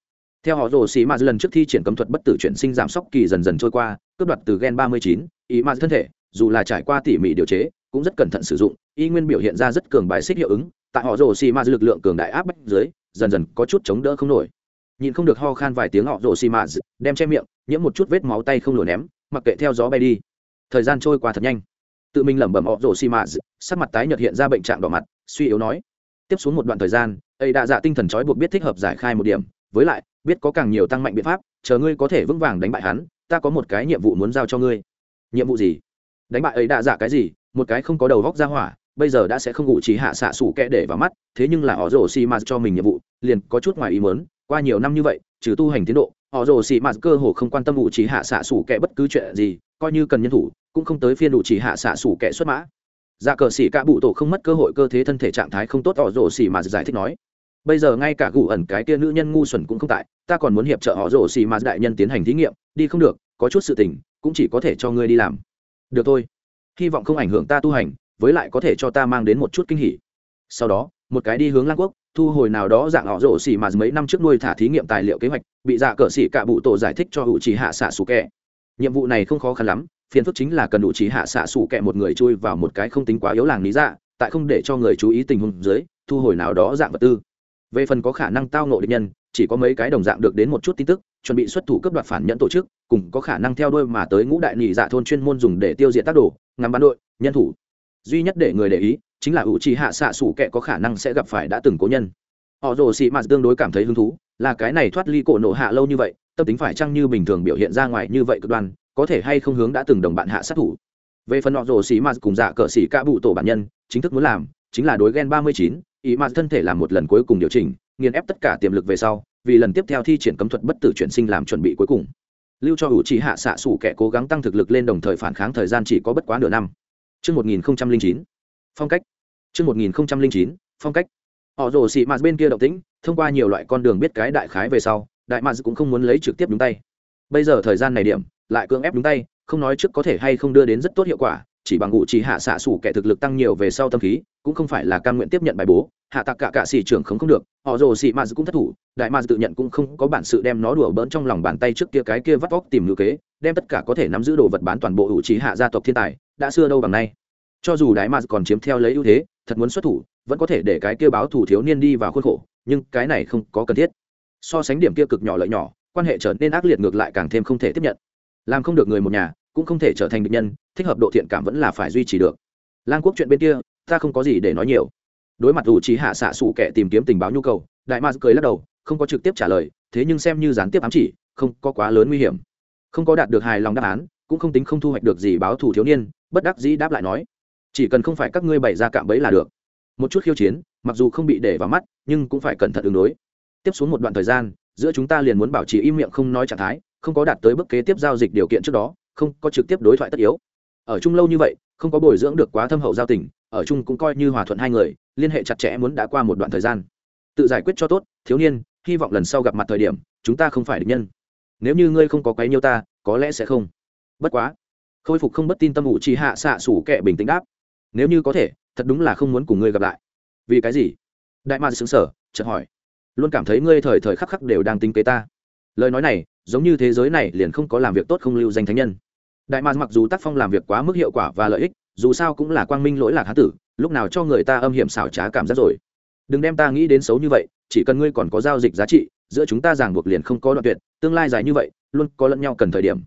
Theo họ rồ xì m lần trước thi triển cấm thuật bất tử chuyển sinh giảm sốc kỳ dần dần trôi qua, cướp đoạt từ gen ba mươi chín, ý m thân thể, dù là trải qua tỉ mỉ điều chế, cũng rất cẩn thận sử dụng, y nguyên biểu hiện ra rất cường bài xích hiệu ứng, tại họ rồ xì m lực lượng cường đại áp bách dưới, dần dần có chút chống đỡ không nổi. Nhìn không được ho khan vài tiếng họ rồ xì m đem che miệng, nhiễm một chút vết máu tay không lửa ném, mặc kệ theo gió bay đi. Thời gian trôi qua thật nhanh. Tự mình lẩm bẩm họ rồ xì m sắc mặt tái nhợt hiện ra bệnh trạng đỏ mặt suy yếu nói. Tiếp xuống một đoạn thời gian, ấy đã dạ tinh thần trói buộc biết thích hợp giải khai một điểm, với lại, biết có càng nhiều tăng mạnh biện pháp, chờ ngươi có thể vững vàng đánh bại hắn, ta có một cái nhiệm vụ muốn giao cho ngươi. Nhiệm vụ gì? Đánh bại ấy đã dạ cái gì? Một cái không có đầu góc ra hỏa, bây giờ đã sẽ không ngụ trí hạ xạ sủ kẽ để vào mắt, thế nhưng là họ rồ xì m cho mình nhiệm vụ, liền có chút ngoài ý mớn qua nhiều năm như vậy, trừ tu hành tiến độ, họ rồ xì m cơ hồ không quan tâm ngụ trí hạ xạ sủ kẽ bất cứ chuyện gì, coi như cần nhân thủ, cũng không tới phiên đủ trí hạ xạ sủ kẽ xuất mã dạ cờ xỉ cả bụ tổ không mất cơ hội cơ thế thân thể trạng thái không tốt, họ rồ xỉ mà giải thích nói. Bây giờ ngay cả gù ẩn cái tia nữ nhân ngu xuẩn cũng không tại, ta còn muốn hiệp trợ họ rồ xỉ mà đại nhân tiến hành thí nghiệm, đi không được, có chút sự tình, cũng chỉ có thể cho ngươi đi làm. Được thôi. Hy vọng không ảnh hưởng ta tu hành, với lại có thể cho ta mang đến một chút kinh hỉ. Sau đó, một cái đi hướng lang quốc, thu hồi nào đó dạng họ rổ xỉ mà mấy năm trước nuôi thả thí nghiệm tài liệu kế hoạch, bị dạ cờ xỉ cả bụ tổ giải thích cho hữu chỉ hạ xạ xù kẹ. Nhiệm vụ này không khó khăn lắm phiền phức chính là cần đủ trí hạ xạ sủ kẹ một người chui vào một cái không tính quá yếu làng lý dạ tại không để cho người chú ý tình huống dưới, thu hồi nào đó dạng vật tư. Về phần có khả năng tao nộ địch nhân, chỉ có mấy cái đồng dạng được đến một chút tin tức, chuẩn bị xuất thủ cấp đoạt phản nhẫn tổ chức, cùng có khả năng theo đuôi mà tới ngũ đại nhị dạ thôn chuyên môn dùng để tiêu diệt tác đồ, ngắm bán đội, nhân thủ. Duy nhất để người để ý, chính là ủ trì hạ xạ sủ kẹ có khả năng sẽ gặp phải đã từng cố nhân. Họ rồ xị mạt tương đối cảm thấy hứng thú, là cái này thoát ly cổ nộ hạ lâu như vậy, tâm tính phải chăng như bình thường biểu hiện ra ngoài như vậy cực đoan có thể hay không hướng đã từng đồng bạn hạ sát thủ về phần nọ rồ xì m cùng dạ cờ xì ca bụ tổ bản nhân chính thức muốn làm chính là đối ghen ba mươi chín ý m thân thể làm một lần cuối cùng điều chỉnh nghiền ép tất cả tiềm lực về sau vì lần tiếp theo thi triển cấm thuật bất tử chuyển sinh làm chuẩn bị cuối cùng lưu cho ủ trí hạ xạ sủ kẻ cố gắng tăng thực lực lên đồng thời phản kháng thời gian chỉ có bất quá nửa năm Trước 1009, phong cách. Trước 1009, phong cách. Họ rồ xì mạt bên kia động tĩnh, thông qua nhiều loại con đường biết cái đại khái về sau, đại mạt cũng không muốn lấy trực tiếp đúng tay. Bây giờ thời gian này điểm, lại cưỡng ép đúng tay, không nói trước có thể hay không đưa đến rất tốt hiệu quả, chỉ bằng ngụ chỉ hạ xạ sủ kẻ thực lực tăng nhiều về sau tâm khí, cũng không phải là cam nguyện tiếp nhận bài bố, hạ tặc cả cả xỉ trưởng không không được, họ rồ xỉ mà cũng thất thủ, đại mà tự nhận cũng không có bản sự đem nó đùa bỡn trong lòng bàn tay trước kia cái kia vắt vóc tìm ngữ kế, đem tất cả có thể nắm giữ đồ vật bán toàn bộ hữu trí hạ gia tộc thiên tài, đã xưa đâu bằng nay. Cho dù đại mà còn chiếm theo lấy ưu thế, thật muốn xuất thủ, vẫn có thể để cái kia báo thủ thiếu niên đi vào khuôn khổ, nhưng cái này không có cần thiết. So sánh điểm kia cực nhỏ lợi nhỏ, quan hệ trở nên ác liệt ngược lại càng thêm không thể tiếp nhận làm không được người một nhà, cũng không thể trở thành bệnh nhân, thích hợp độ thiện cảm vẫn là phải duy trì được. Lang quốc chuyện bên kia, ta không có gì để nói nhiều. Đối mặt ủ trí hạ xạ xủ kẻ tìm kiếm tình báo nhu cầu, đại ma cười lắc đầu, không có trực tiếp trả lời, thế nhưng xem như gián tiếp ám chỉ, không có quá lớn nguy hiểm. Không có đạt được hài lòng đáp án, cũng không tính không thu hoạch được gì báo thù thiếu niên, bất đắc dĩ đáp lại nói, chỉ cần không phải các ngươi bày ra cạm bẫy là được. Một chút khiêu chiến, mặc dù không bị để vào mắt, nhưng cũng phải cẩn thận ứng đối. Tiếp xuống một đoạn thời gian, giữa chúng ta liền muốn bảo trì im miệng không nói trạng thái không có đạt tới bước kế tiếp giao dịch điều kiện trước đó, không có trực tiếp đối thoại tất yếu. Ở chung lâu như vậy, không có bồi dưỡng được quá thâm hậu giao tình, ở chung cũng coi như hòa thuận hai người, liên hệ chặt chẽ muốn đã qua một đoạn thời gian. Tự giải quyết cho tốt, thiếu niên, hy vọng lần sau gặp mặt thời điểm, chúng ta không phải địch nhân. Nếu như ngươi không có quấy nhiêu ta, có lẽ sẽ không. Bất quá. Khôi phục không bất tin tâm ủ chỉ hạ xạ sủ kệ bình tĩnh đáp. Nếu như có thể, thật đúng là không muốn cùng ngươi gặp lại. Vì cái gì? Đại ma xứng sở chợt hỏi. Luôn cảm thấy ngươi thời thời khắc khắc đều đang tính kế ta. Lời nói này giống như thế giới này liền không có làm việc tốt không lưu danh thánh nhân. Đại ma mặc dù tác phong làm việc quá mức hiệu quả và lợi ích, dù sao cũng là quang minh lỗi lạc hán tử, lúc nào cho người ta âm hiểm xảo trá cảm giác rồi. Đừng đem ta nghĩ đến xấu như vậy, chỉ cần ngươi còn có giao dịch giá trị, giữa chúng ta ràng buộc liền không có đoạn tuyệt, tương lai dài như vậy, luôn có lẫn nhau cần thời điểm.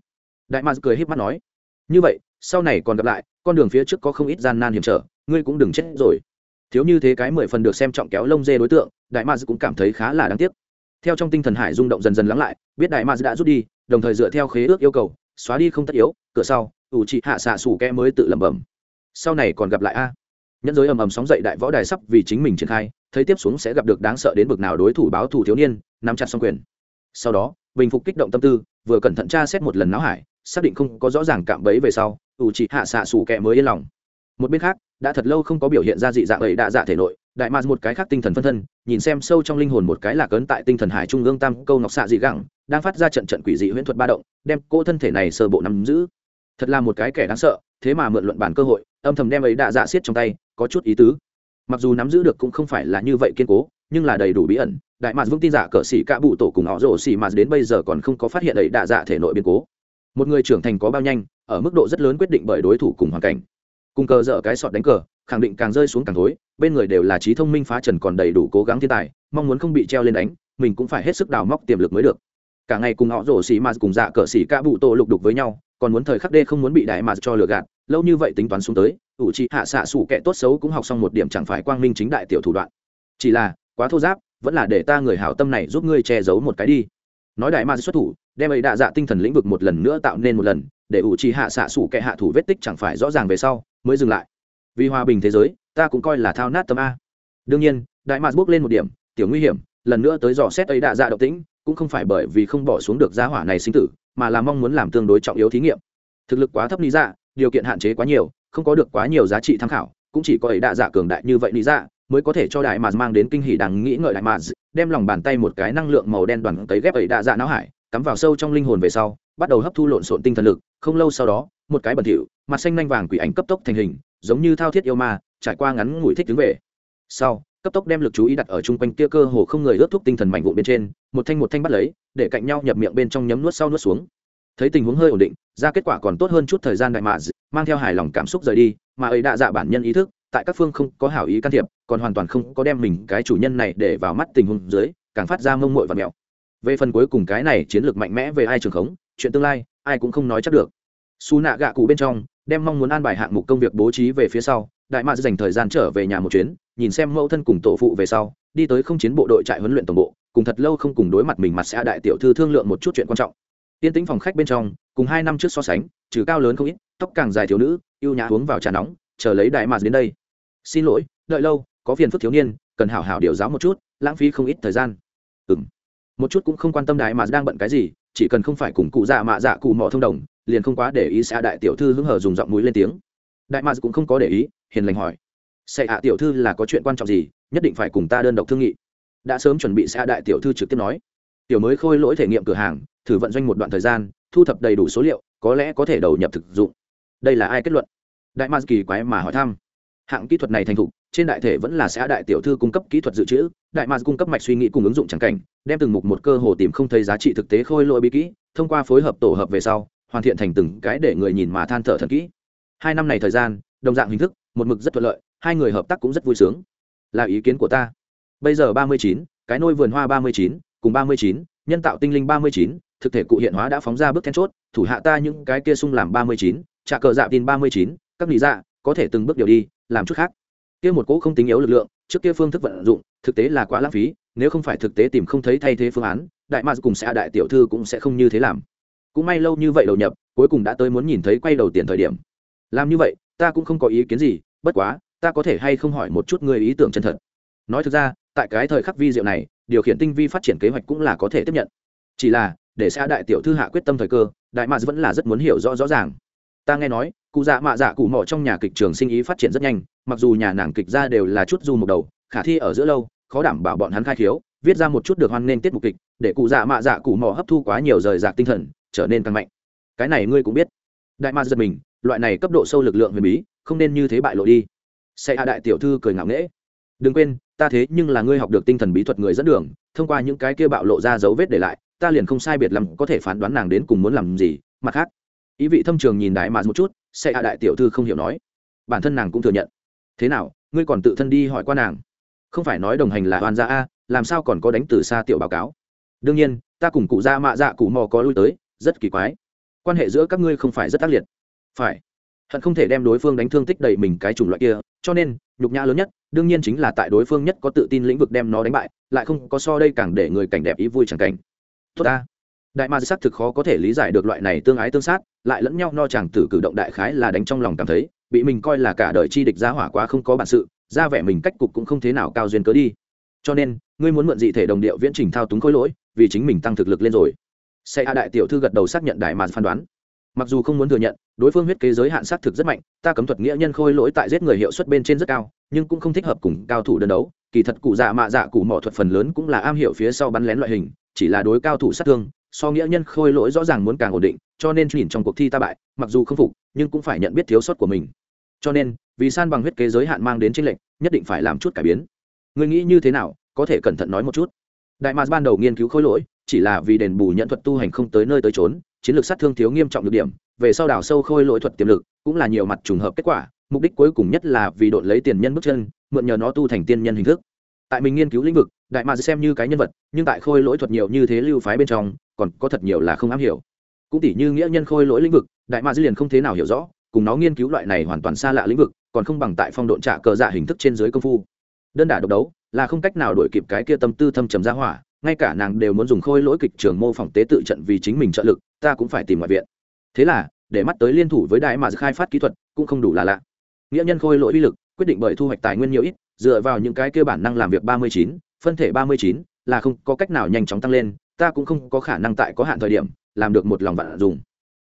Đại ma cười híp mắt nói. Như vậy, sau này còn gặp lại, con đường phía trước có không ít gian nan hiểm trở, ngươi cũng đừng chết rồi. Thiếu như thế cái mười phần được xem trọng kéo lông dê đối tượng, đại ma cũng cảm thấy khá là đáng tiếc theo trong tinh thần hải rung động dần dần lắng lại, biết đại mars đã rút đi, đồng thời dựa theo khế ước yêu cầu, xóa đi không tất yếu, cửa sau, ủ trị hạ xạ sủ kẽ mới tự lẩm bẩm. Sau này còn gặp lại a. Nhẫn giới ầm ầm sóng dậy đại võ đài sắp vì chính mình triển khai, thấy tiếp xuống sẽ gặp được đáng sợ đến bực nào đối thủ báo thủ thiếu niên, nắm chặt xong quyền. Sau đó, bình phục kích động tâm tư, vừa cẩn thận tra xét một lần náo hải, xác định không có rõ ràng cạm bẫy về sau, ủ trị hạ xạ sủ kẹ mới yên lòng. Một bên khác, đã thật lâu không có biểu hiện ra dị dạng ấy đã dạ thể nội đại mạc một cái khác tinh thần phân thân, nhìn xem sâu trong linh hồn một cái lạc ấn tại tinh thần hải trung ương tam câu ngọc xạ dị gẳng, đang phát ra trận trận quỷ dị huyễn thuật ba động, đem cô thân thể này sơ bộ nắm giữ. Thật là một cái kẻ đáng sợ, thế mà mượn luận bản cơ hội, âm thầm đem ấy đa dạ xiết trong tay, có chút ý tứ. Mặc dù nắm giữ được cũng không phải là như vậy kiên cố, nhưng là đầy đủ bí ẩn. Đại mạc vững tin giả cờ xỉ cả bụ tổ cùng họ rổ xỉ mà đến bây giờ còn không có phát hiện ấy đa dạ thể nội biến cố. Một người trưởng thành có bao nhanh, ở mức độ rất lớn quyết định bởi đối thủ cùng hoàn cảnh cùng cờ dở cái sọt đánh cờ, khẳng định càng rơi xuống càng thối, bên người đều là trí thông minh phá trần còn đầy đủ cố gắng thiên tài, mong muốn không bị treo lên đánh, mình cũng phải hết sức đào móc tiềm lực mới được. Cả ngày cùng họ rổ xì mà cùng dạ cờ xì ca bụ tổ lục đục với nhau, còn muốn thời khắc đê không muốn bị đại mà cho lừa gạt, lâu như vậy tính toán xuống tới, ủ trị hạ xạ sủ kệ tốt xấu cũng học xong một điểm chẳng phải quang minh chính đại tiểu thủ đoạn. Chỉ là, quá thô giáp, vẫn là để ta người hảo tâm này giúp ngươi che giấu một cái đi. Nói đại ma xuất thủ, đem ấy đạ dạ tinh thần lĩnh vực một lần nữa tạo nên một lần, để ủ trì hạ xạ sủ kẻ hạ thủ vết tích chẳng phải rõ ràng về sau mới dừng lại. Vì hòa bình thế giới, ta cũng coi là thao nát tâm a. Đương nhiên, đại mạc bước lên một điểm, tiểu nguy hiểm, lần nữa tới dò xét ấy đạ dạ động tĩnh, cũng không phải bởi vì không bỏ xuống được giá hỏa này sinh tử, mà là mong muốn làm tương đối trọng yếu thí nghiệm. Thực lực quá thấp lý dạ điều kiện hạn chế quá nhiều, không có được quá nhiều giá trị tham khảo, cũng chỉ có ấy đạ dạ cường đại như vậy lý dạ mới có thể cho đại mạc mang đến kinh hỉ đáng nghĩ ngợi đại mạc đem lòng bàn tay một cái năng lượng màu đen đoàn tấy ghép ấy đạ dạ não hải, cắm vào sâu trong linh hồn về sau, bắt đầu hấp thu lộn xộn tinh thần lực, không lâu sau đó một cái bẩn thỉu, mặt xanh nanh vàng quỷ ảnh cấp tốc thành hình, giống như thao thiết yêu ma, trải qua ngắn ngủi thích đứng về. Sau, cấp tốc đem lực chú ý đặt ở chung quanh kia cơ hồ không người ướt thuốc tinh thần mảnh vụn bên trên, một thanh một thanh bắt lấy, để cạnh nhau nhập miệng bên trong nhấm nuốt sau nuốt xuống. Thấy tình huống hơi ổn định, ra kết quả còn tốt hơn chút thời gian đại mạ mang theo hài lòng cảm xúc rời đi, mà ấy đã dạ bản nhân ý thức, tại các phương không có hảo ý can thiệp, còn hoàn toàn không có đem mình cái chủ nhân này để vào mắt tình huống dưới, càng phát ra mông mội và mèo về phần cuối cùng cái này chiến lược mạnh mẽ về ai trường khống, chuyện tương lai, ai cũng không nói chắc được xù nạ gạ cụ bên trong, đem mong muốn an bài hạng mục công việc bố trí về phía sau, đại mạc dành thời gian trở về nhà một chuyến, nhìn xem mẫu thân cùng tổ phụ về sau, đi tới không chiến bộ đội trại huấn luyện tổng bộ, cùng thật lâu không cùng đối mặt mình mặt sẽ đại tiểu thư thương lượng một chút chuyện quan trọng. Tiên tính phòng khách bên trong, cùng hai năm trước so sánh, trừ cao lớn không ít, tóc càng dài thiếu nữ, yêu nhã uống vào trà nóng, chờ lấy đại mạc đến đây. Xin lỗi, đợi lâu, có phiền phức thiếu niên, cần hảo hảo điều giáo một chút, lãng phí không ít thời gian. Ừng một chút cũng không quan tâm đại mạc đang bận cái gì, chỉ cần không phải cùng cụ dạ mạ dạ cụ mỏ thông đồng liền không quá để ý xã đại tiểu thư hứng hở dùng giọng mũi lên tiếng. Đại mads cũng không có để ý, hiền lành hỏi. Sẽ hạ tiểu thư là có chuyện quan trọng gì, nhất định phải cùng ta đơn độc thương nghị. Đã sớm chuẩn bị xã đại tiểu thư trực tiếp nói. Tiểu mới khôi lỗi thể nghiệm cửa hàng, thử vận doanh một đoạn thời gian, thu thập đầy đủ số liệu, có lẽ có thể đầu nhập thực dụng. Đây là ai kết luận? Đại ma kỳ quái mà hỏi thăm. Hạng kỹ thuật này thành thục, trên đại thể vẫn là xã đại tiểu thư cung cấp kỹ thuật dự trữ, đại ma cung cấp mạch suy nghĩ cùng ứng dụng chẳng cảnh, đem từng mục một cơ hồ tìm không thấy giá trị thực tế khôi lỗi bí kỹ, thông qua phối hợp tổ hợp về sau hoàn thiện thành từng cái để người nhìn mà than thở thần kỹ. Hai năm này thời gian, đồng dạng hình thức, một mực rất thuận lợi, hai người hợp tác cũng rất vui sướng. Là ý kiến của ta. Bây giờ ba mươi chín, cái nôi vườn hoa ba mươi chín, cùng ba mươi chín, nhân tạo tinh linh ba mươi chín, thực thể cụ hiện hóa đã phóng ra bước then chốt, thủ hạ ta những cái kia sung làm ba mươi chín trả cờ dạ tin ba mươi chín, các lý dạ có thể từng bước điều đi, làm chút khác. Kia một cỗ không tính yếu lực lượng, trước kia phương thức vận dụng, thực tế là quá lãng phí, nếu không phải thực tế tìm không thấy thay thế phương án, đại ma cùng sẽ đại tiểu thư cũng sẽ không như thế làm cũng may lâu như vậy đầu nhập, cuối cùng đã tới muốn nhìn thấy quay đầu tiền thời điểm. Làm như vậy, ta cũng không có ý kiến gì, bất quá, ta có thể hay không hỏi một chút người ý tưởng chân thật. Nói thực ra, tại cái thời khắc vi diệu này, điều khiển tinh vi phát triển kế hoạch cũng là có thể tiếp nhận. Chỉ là, để xã đại tiểu thư hạ quyết tâm thời cơ, đại mads vẫn là rất muốn hiểu rõ rõ ràng. Ta nghe nói, cụ dạ mạ dạ cụ mỏ trong nhà kịch trường sinh ý phát triển rất nhanh, mặc dù nhà nàng kịch ra đều là chút du một đầu, khả thi ở giữa lâu, khó đảm bảo bọn hắn khai khiếu, viết ra một chút được hoan nghênh tiết mục kịch, để cụ dạ mạ dạ cụ mỏ hấp thu quá nhiều rời rạc tinh thần trở nên càng mạnh. Cái này ngươi cũng biết. Đại ma giật mình, loại này cấp độ sâu lực lượng huyền bí, không nên như thế bại lộ đi. Sẽ hạ đại tiểu thư cười ngạo nghễ. Đừng quên, ta thế nhưng là ngươi học được tinh thần bí thuật người dẫn đường, thông qua những cái kia bạo lộ ra dấu vết để lại, ta liền không sai biệt lắm có thể phán đoán nàng đến cùng muốn làm gì. Mặt khác, ý vị thâm trường nhìn đại mà một chút, sẽ hạ đại tiểu thư không hiểu nói. Bản thân nàng cũng thừa nhận. Thế nào, ngươi còn tự thân đi hỏi qua nàng? Không phải nói đồng hành là oan gia a, làm sao còn có đánh từ xa tiểu báo cáo? Đương nhiên, ta cùng cụ gia mạ dạ cụ mò có lui tới rất kỳ quái. Quan hệ giữa các ngươi không phải rất tác liệt. Phải. Hận không thể đem đối phương đánh thương tích đầy mình cái chủng loại kia, cho nên, nhục nhã lớn nhất, đương nhiên chính là tại đối phương nhất có tự tin lĩnh vực đem nó đánh bại, lại không có so đây càng để người cảnh đẹp ý vui chẳng cảnh. Tốt ta. Đại ma sắc thực khó có thể lý giải được loại này tương ái tương sát, lại lẫn nhau no chàng tử cử động đại khái là đánh trong lòng cảm thấy, bị mình coi là cả đời chi địch ra hỏa quá không có bản sự, ra vẻ mình cách cục cũng không thế nào cao duyên cớ đi. Cho nên, ngươi muốn mượn dị thể đồng điệu viễn trình thao túng khối lỗi, vì chính mình tăng thực lực lên rồi sẽ a đại tiểu thư gật đầu xác nhận đại mà phán đoán. Mặc dù không muốn thừa nhận, đối phương huyết kế giới hạn xác thực rất mạnh, ta cấm thuật nghĩa nhân khôi lỗi tại giết người hiệu suất bên trên rất cao, nhưng cũng không thích hợp cùng cao thủ đơn đấu. Kỳ thật cụ dạ mạ dạ cụ mỏ thuật phần lớn cũng là am hiểu phía sau bắn lén loại hình, chỉ là đối cao thủ sát thương, so nghĩa nhân khôi lỗi rõ ràng muốn càng ổn định, cho nên nhìn trong cuộc thi ta bại, mặc dù không phục, nhưng cũng phải nhận biết thiếu sót của mình. Cho nên, vì san bằng huyết kế giới hạn mang đến tranh lệnh nhất định phải làm chút cải biến. Người nghĩ như thế nào, có thể cẩn thận nói một chút. Đại mạc ban đầu nghiên cứu khôi lỗi chỉ là vì đền bù nhận thuật tu hành không tới nơi tới trốn, chiến lược sát thương thiếu nghiêm trọng được điểm, về sau đào sâu khôi lỗi thuật tiềm lực, cũng là nhiều mặt trùng hợp kết quả, mục đích cuối cùng nhất là vì đội lấy tiền nhân bước chân, mượn nhờ nó tu thành tiên nhân hình thức. Tại mình nghiên cứu lĩnh vực, đại mạc xem như cái nhân vật, nhưng tại khôi lỗi thuật nhiều như thế lưu phái bên trong, còn có thật nhiều là không am hiểu. Cũng tỷ như nghĩa nhân khôi lỗi lĩnh vực, đại mạc liền không thế nào hiểu rõ, cùng nó nghiên cứu loại này hoàn toàn xa lạ lĩnh vực, còn không bằng tại phong độn trả cờ dạ hình thức trên dưới công phu. Đơn đả độc đấu, là không cách nào đổi kịp cái kia tâm tư thâm trầm ra hỏa ngay cả nàng đều muốn dùng khôi lỗi kịch trường mô phỏng tế tự trận vì chính mình trợ lực, ta cũng phải tìm ngoại viện. Thế là, để mắt tới liên thủ với đại mà khai phát kỹ thuật cũng không đủ là lạ. Nghĩa nhân khôi lỗi uy lực, quyết định bởi thu hoạch tài nguyên nhiều ít, dựa vào những cái kia bản năng làm việc ba mươi chín, phân thể ba mươi chín, là không có cách nào nhanh chóng tăng lên, ta cũng không có khả năng tại có hạn thời điểm, làm được một lòng vạn dùng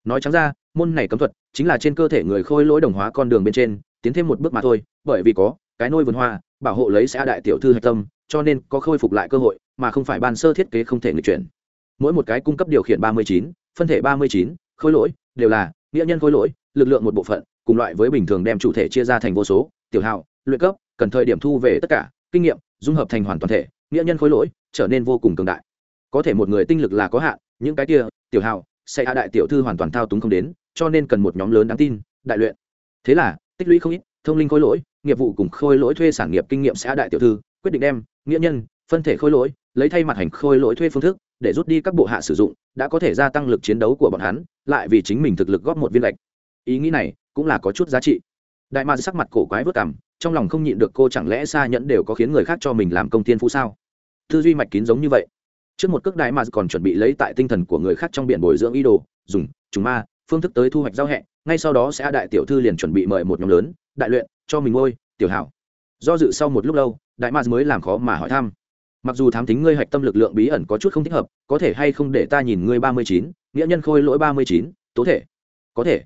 nói trắng ra, môn này cấm thuật chính là trên cơ thể người khôi lỗi đồng hóa con đường bên trên, tiến thêm một bước mà thôi, bởi vì có cái nôi vườn hoa, bảo hộ lấy sẽ đại tiểu thư hạch tâm cho nên có khôi phục lại cơ hội, mà không phải ban sơ thiết kế không thể người chuyển. Mỗi một cái cung cấp điều khiển ba mươi chín, phân thể ba mươi chín, khối lỗi, đều là nghĩa nhân khối lỗi, lực lượng một bộ phận, cùng loại với bình thường đem chủ thể chia ra thành vô số, tiểu hào, luyện cấp, cần thời điểm thu về tất cả, kinh nghiệm, dung hợp thành hoàn toàn thể, nghĩa nhân khối lỗi, trở nên vô cùng cường đại. Có thể một người tinh lực là có hạn, những cái kia, tiểu hào, sẽ hạ đại tiểu thư hoàn toàn thao túng không đến, cho nên cần một nhóm lớn đáng tin, đại luyện. Thế là, tích lũy không ít, thông linh khối lỗi, nghiệp vụ cùng khôi lỗi thuê sản nghiệp kinh nghiệm sẽ đại tiểu thư quyết định đem nghĩa nhân, phân thể khôi lỗi, lấy thay mặt hành khôi lỗi thuê phương thức để rút đi các bộ hạ sử dụng, đã có thể gia tăng lực chiến đấu của bọn hắn, lại vì chính mình thực lực góp một viên lệch. Ý nghĩ này cũng là có chút giá trị. Đại ma sắc mặt cổ quái vớt cảm trong lòng không nhịn được cô chẳng lẽ xa nhẫn đều có khiến người khác cho mình làm công tiên phú sao? Tư duy mạch kín giống như vậy. Trước một cước đại ma còn chuẩn bị lấy tại tinh thần của người khác trong biển bồi dưỡng ý đồ, dùng chúng ma, phương thức tới thu hoạch giao hẹ, ngay sau đó sẽ đại tiểu thư liền chuẩn bị mời một nhóm lớn, đại luyện, cho mình ngôi, tiểu hảo. Do dự sau một lúc lâu đại ma mới làm khó mà hỏi thăm. Mặc dù thám tính ngươi hạch tâm lực lượng bí ẩn có chút không thích hợp, có thể hay không để ta nhìn ngươi ba mươi chín, nghĩa nhân khôi lỗi ba mươi chín, tố thể. Có thể.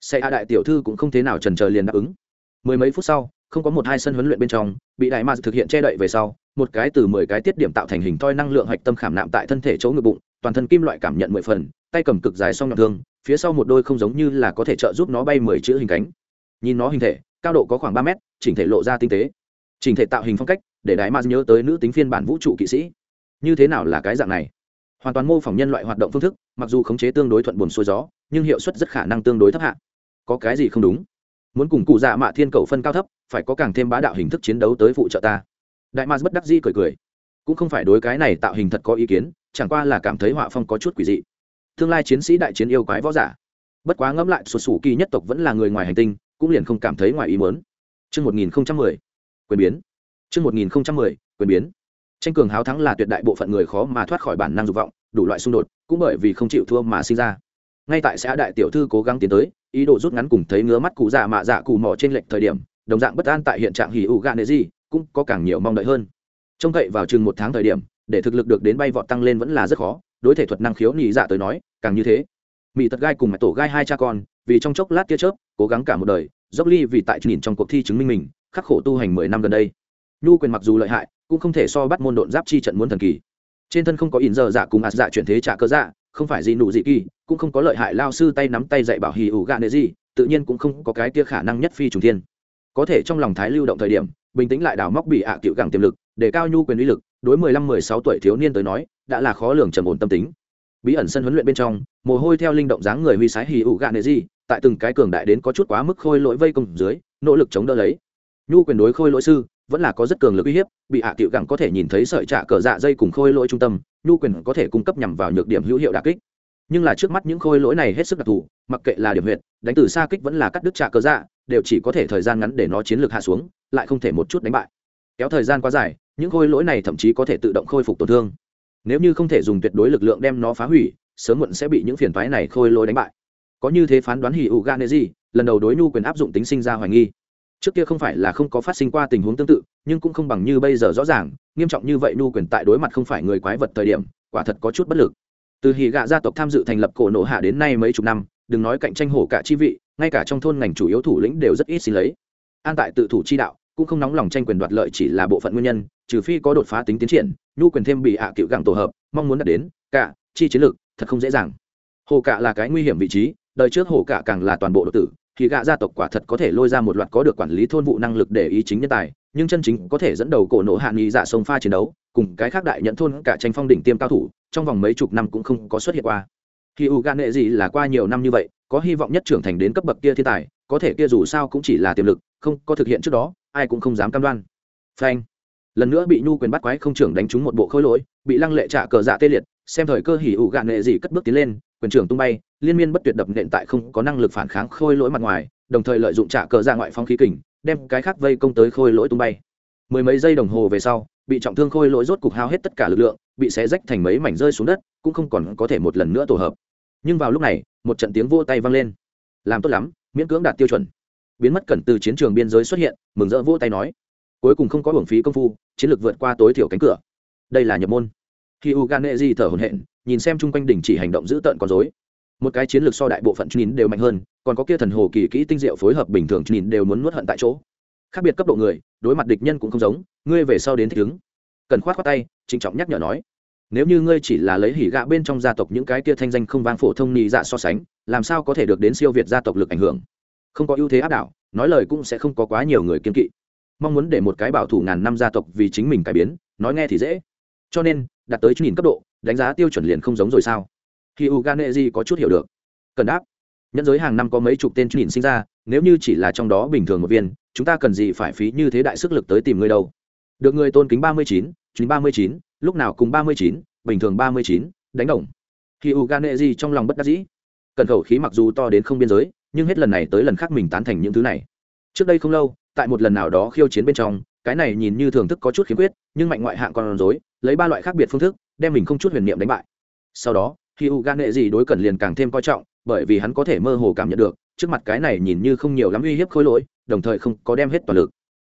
Xe a à, đại tiểu thư cũng không thế nào trần trờ liền đáp ứng. Mười mấy phút sau, không có một hai sân huấn luyện bên trong, bị đại ma thực hiện che đậy về sau, một cái từ mười cái tiết điểm tạo thành hình thoi năng lượng hạch tâm khảm nạm tại thân thể chỗ ngực bụng, toàn thân kim loại cảm nhận mười phần, tay cầm cực dài song nhọn thương, phía sau một đôi không giống như là có thể trợ giúp nó bay mười chữ hình cánh. Nhìn nó hình thể, cao độ có khoảng ba mét, chỉnh thể lộ ra tinh tế chỉnh thể tạo hình phong cách để đại ma nhớ tới nữ tính phiên bản vũ trụ kỵ sĩ. Như thế nào là cái dạng này? Hoàn toàn mô phỏng nhân loại hoạt động phương thức mặc dù khống chế tương đối thuận buồn xuôi gió nhưng hiệu suất rất khả năng tương đối thấp hạ. Có cái gì không đúng? Muốn cùng cụ dạ mạ thiên cầu phân cao thấp phải có càng thêm bá đạo hình thức chiến đấu tới phụ trợ ta. Đại ma bất đắc di cười cười. Cũng không phải đối cái này tạo hình thật có ý kiến chẳng qua là cảm thấy họa phong có chút quỷ dị. Tương lai chiến sĩ đại chiến yêu quái võ giả. Bất quá ngẫm lại sụt sủ kỳ nhất tộc vẫn là người ngoài hành tinh cũng liền không cảm thấy ngoài ý muốn. Chương 1010, quyền biến. Chương 1010, quyền biến. tranh cường háo thắng là tuyệt đại bộ phận người khó mà thoát khỏi bản năng dục vọng đủ loại xung đột cũng bởi vì không chịu thua mà sinh ra ngay tại xã đại tiểu thư cố gắng tiến tới ý đồ rút ngắn cùng thấy ngứa mắt cụ già mạ dạ cụ mò trên lệch thời điểm đồng dạng bất an tại hiện trạng hỉ ụ gạ nệ gì cũng có càng nhiều mong đợi hơn trông cậy vào chừng một tháng thời điểm để thực lực được đến bay vọt tăng lên vẫn là rất khó đối thể thuật năng khiếu nhị dạ tới nói càng như thế mỹ tật gai cùng mạch tổ gai hai cha con vì trong chốc lát tia chớp cố gắng cả một đời dốc ly vì tại nhìn trong cuộc thi chứng minh mình khắc khổ tu hành mười năm gần đây. Nhu quyền mặc dù lợi hại, cũng không thể so bắt môn độn giáp chi trận muốn thần kỳ. Trên thân không có in giờ dạ cùng ạt dạ chuyển thế trả cơ dạ không phải gì nụ dị kỳ, cũng không có lợi hại lao sư tay nắm tay dạy bảo hì ủ gạ nệ gì, tự nhiên cũng không có cái kia khả năng nhất phi trùng thiên. Có thể trong lòng thái lưu động thời điểm, bình tĩnh lại đào móc bị ạ à cựu gẳng tiềm lực, để cao nhu quyền uy lực, đối mười lăm, mười sáu tuổi thiếu niên tới nói, đã là khó lường trầm ổn tâm tính. Bí ẩn sân huấn luyện bên trong, mồ hôi theo linh động dáng người huy sái hì ủ gạ nệ gì, tại từng cái cường đại đến có chút quá mức khôi lỗi vây công dưới, nỗ lực chống đỡ lấy nhu quyền đối khôi lỗi sư vẫn là có rất cường lực uy hiếp, bị hạ tiểu gẳng có thể nhìn thấy sợi trạ cờ dạ dây cùng khôi lỗi trung tâm, nhu quyền có thể cung cấp nhằm vào nhược điểm hữu hiệu đà kích. Nhưng là trước mắt những khôi lỗi này hết sức đặc thù, mặc kệ là điểm huyệt, đánh từ xa kích vẫn là cắt đứt trạ cờ dạ đều chỉ có thể thời gian ngắn để nó chiến lược hạ xuống, lại không thể một chút đánh bại. Kéo thời gian quá dài, những khôi lỗi này thậm chí có thể tự động khôi phục tổn thương. Nếu như không thể dùng tuyệt đối lực lượng đem nó phá hủy, sớm muộn sẽ bị những phiền thoái này khôi lỗi đánh bại. Có như thế phán đoán hỉ ủ gan gì lần đầu đối nhu quyền áp dụng tính sinh ra hoài nghi trước kia không phải là không có phát sinh qua tình huống tương tự, nhưng cũng không bằng như bây giờ rõ ràng, nghiêm trọng như vậy nhu quyền tại đối mặt không phải người quái vật thời điểm, quả thật có chút bất lực. Từ hì gạ gia tộc tham dự thành lập cổ nộ hạ đến nay mấy chục năm, đừng nói cạnh tranh hổ cả chi vị, ngay cả trong thôn ngành chủ yếu thủ lĩnh đều rất ít xin lấy. An tại tự thủ chi đạo, cũng không nóng lòng tranh quyền đoạt lợi chỉ là bộ phận nguyên nhân, trừ phi có đột phá tính tiến triển nhu quyền thêm bị hạ cựu gặng tổ hợp, mong muốn đạt đến, cả, chi chiến lược, thật không dễ dàng. Hồ cả là cái nguy hiểm vị trí, đời trước hồ cả càng là toàn bộ độc tử thì gạ gia tộc quả thật có thể lôi ra một loạt có được quản lý thôn vụ năng lực để ý chính nhân tài, nhưng chân chính có thể dẫn đầu cổ nộ hạ nghị dạ sông pha chiến đấu, cùng cái khác đại nhận thôn cả tranh phong đỉnh tiêm cao thủ, trong vòng mấy chục năm cũng không có xuất hiện qua. Khi u gạ nệ gì là qua nhiều năm như vậy, có hy vọng nhất trưởng thành đến cấp bậc kia thiên tài, có thể kia dù sao cũng chỉ là tiềm lực, không có thực hiện trước đó, ai cũng không dám cam đoan. Phanh. Lần nữa bị nhu quyền bắt quái không trưởng đánh trúng một bộ khối lỗi, bị lăng lệ trả cờ dạ tê liệt, xem thời cơ hỉ ủ gạn nghệ gì cất bước tiến lên, quyền trưởng tung bay liên miên bất tuyệt đập nện tại không có năng lực phản kháng khôi lỗi mặt ngoài, đồng thời lợi dụng trả cờ ra ngoại phong khí kình, đem cái khác vây công tới khôi lỗi tung bay. Mười mấy giây đồng hồ về sau, bị trọng thương khôi lỗi rốt cục hao hết tất cả lực lượng, bị xé rách thành mấy mảnh rơi xuống đất, cũng không còn có thể một lần nữa tổ hợp. Nhưng vào lúc này, một trận tiếng vô tay vang lên. Làm tốt lắm, miễn cưỡng đạt tiêu chuẩn. Biến mất cẩn từ chiến trường biên giới xuất hiện, mừng rỡ vô tay nói. Cuối cùng không có hưởng phí công phu, chiến lược vượt qua tối thiểu cánh cửa. Đây là nhập môn. Khi u gan nệ di thở hồn hện nhìn xem chung quanh đỉnh chỉ hành động giữ tợn con dối một cái chiến lược so đại bộ phận nhìn đều mạnh hơn, còn có kia thần hồ kỳ kỹ tinh diệu phối hợp bình thường nhìn đều muốn nuốt hận tại chỗ. Khác biệt cấp độ người, đối mặt địch nhân cũng không giống, ngươi về sau đến thích ứng. Cần khoát khoát tay, trịnh trọng nhắc nhở nói. Nếu như ngươi chỉ là lấy hỉ gạ bên trong gia tộc những cái kia thanh danh không vang phổ thông nhị dạ so sánh, làm sao có thể được đến siêu việt gia tộc lực ảnh hưởng? Không có ưu thế áp đảo, nói lời cũng sẽ không có quá nhiều người kiên kỵ. Mong muốn để một cái bảo thủ ngàn năm gia tộc vì chính mình cải biến, nói nghe thì dễ. Cho nên, đạt tới nhìn cấp độ, đánh giá tiêu chuẩn liền không giống rồi sao? Khi u gan gì có chút hiểu được, cần đáp. Nhân giới hàng năm có mấy chục tên nhìn sinh ra, nếu như chỉ là trong đó bình thường một viên, chúng ta cần gì phải phí như thế đại sức lực tới tìm người đâu? Được người tôn kính ba mươi chín chín ba mươi chín, lúc nào cùng ba mươi chín, bình thường ba mươi chín, đánh đồng. Khi u gan gì trong lòng bất đắc dĩ, cần khẩu khí mặc dù to đến không biên giới, nhưng hết lần này tới lần khác mình tán thành những thứ này. Trước đây không lâu, tại một lần nào đó khiêu chiến bên trong, cái này nhìn như thưởng thức có chút khiếm khuyết, nhưng mạnh ngoại hạng còn rối, lấy ba loại khác biệt phương thức, đem mình không chút huyền niệm đánh bại. Sau đó khi u gan nệ gì đối cẩn liền càng thêm coi trọng, bởi vì hắn có thể mơ hồ cảm nhận được, trước mặt cái này nhìn như không nhiều lắm uy hiếp khối lỗi, đồng thời không có đem hết toàn lực.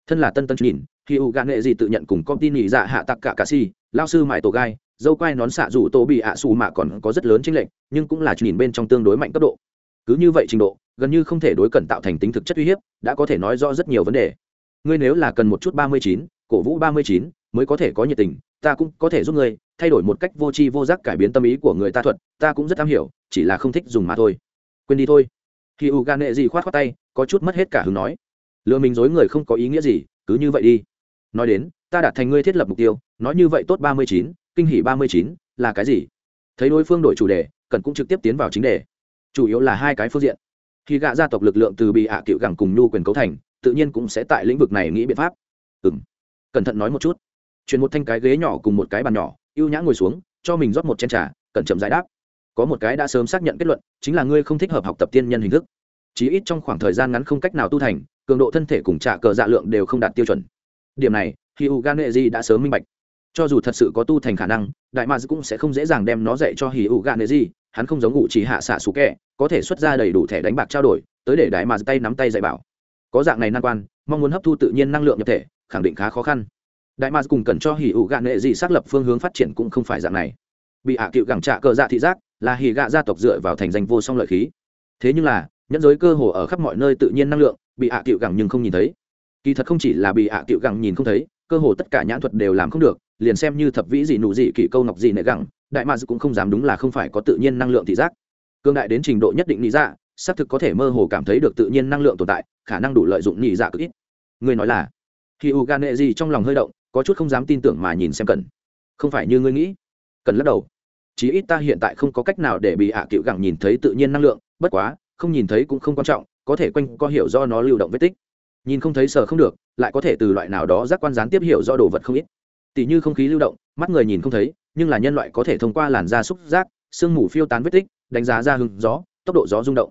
Thân là tân tân nhìn, khi u gan nệ gì tự nhận cùng công ty nhị dạ hạ tặc cả cà si, lao sư mãi tổ gai, dâu quai nón xạ rủ tổ bị ạ xù mạ còn có rất lớn chênh lệch, nhưng cũng là nhìn bên trong tương đối mạnh cấp độ. Cứ như vậy trình độ, gần như không thể đối cẩn tạo thành tính thực chất uy hiếp, đã có thể nói rõ rất nhiều vấn đề. Ngươi nếu là cần một chút ba mươi chín, cổ vũ ba mươi chín, mới có thể có nhiệt tình, ta cũng có thể giúp ngươi thay đổi một cách vô tri vô giác cải biến tâm ý của người ta thuật, ta cũng rất am hiểu, chỉ là không thích dùng mà thôi. Quên đi thôi. Khi u gan nệ gì khoát khoát tay, có chút mất hết cả hứng nói. Lừa mình dối người không có ý nghĩa gì, cứ như vậy đi. Nói đến, ta đạt thành ngươi thiết lập mục tiêu, nói như vậy tốt ba mươi chín, kinh hỉ ba mươi chín, là cái gì? Thấy đối phương đổi chủ đề, cần cũng trực tiếp tiến vào chính đề. Chủ yếu là hai cái phương diện. Khi gạ gia tộc lực lượng từ bị ạ cựu gẳng cùng nhu quyền cấu thành, tự nhiên cũng sẽ tại lĩnh vực này nghĩ biện pháp. Ừ m cẩn thận nói một chút. Chuyển một thanh cái ghế nhỏ cùng một cái bàn nhỏ ưu nhã ngồi xuống, cho mình rót một chén trà, cẩn chậm giải đáp. Có một cái đã sớm xác nhận kết luận, chính là ngươi không thích hợp học tập tiên nhân hình thức. Chí ít trong khoảng thời gian ngắn không cách nào tu thành, cường độ thân thể cùng trả cờ dạ lượng đều không đạt tiêu chuẩn. Điểm này khi u gan nghệ di đã sớm minh bạch. Cho dù thật sự có tu thành khả năng, đại ma cũng sẽ không dễ dàng đem nó dạy cho hì u gan nghệ di hắn không giống ngụ chỉ hạ xạ sủ kẹ, có thể xuất ra đầy đủ thẻ đánh bạc trao đổi, tới để đại ma tay nắm tay dạy bảo. Có dạng này năng quan, mong muốn hấp thu tự nhiên năng lượng nhập thể, khẳng định khá khó khăn đại ma cùng cần cho hỉ ủ gạ nệ gì xác lập phương hướng phát triển cũng không phải dạng này. Bị hạ cựu gẳng trạ cờ dạ thị giác, là Hỉ gạ gia tộc dựa vào thành danh vô song lợi khí. Thế nhưng là, nhẫn giới cơ hồ ở khắp mọi nơi tự nhiên năng lượng, bị hạ cựu gẳng nhưng không nhìn thấy. Kỳ thật không chỉ là bị hạ cựu gẳng nhìn không thấy, cơ hồ tất cả nhãn thuật đều làm không được, liền xem như thập vĩ gì nụ gì kỷ câu ngọc gì nệ gẳng, đại mars cũng không dám đúng là không phải có tự nhiên năng lượng thị giác. Cương đại đến trình độ nhất định lý dạ xác thực có thể mơ hồ cảm thấy được tự nhiên năng lượng tồn tại, khả năng đủ lợi dụng nhị dạ cực ít. Người nói là khi u gan nệ gì trong lòng hơi động có chút không dám tin tưởng mà nhìn xem cần. Không phải như ngươi nghĩ. Cần lắc đầu. Chí ít ta hiện tại không có cách nào để bị hạ cựu gẳng nhìn thấy tự nhiên năng lượng, bất quá, không nhìn thấy cũng không quan trọng, có thể quanh co hiểu do nó lưu động vết tích. Nhìn không thấy sờ không được, lại có thể từ loại nào đó giác quan gián tiếp hiểu do đồ vật không ít. Tỷ như không khí lưu động, mắt người nhìn không thấy, nhưng là nhân loại có thể thông qua làn da xúc giác, sương mù phiêu tán vết tích, đánh giá ra hứng gió, tốc độ gió rung động.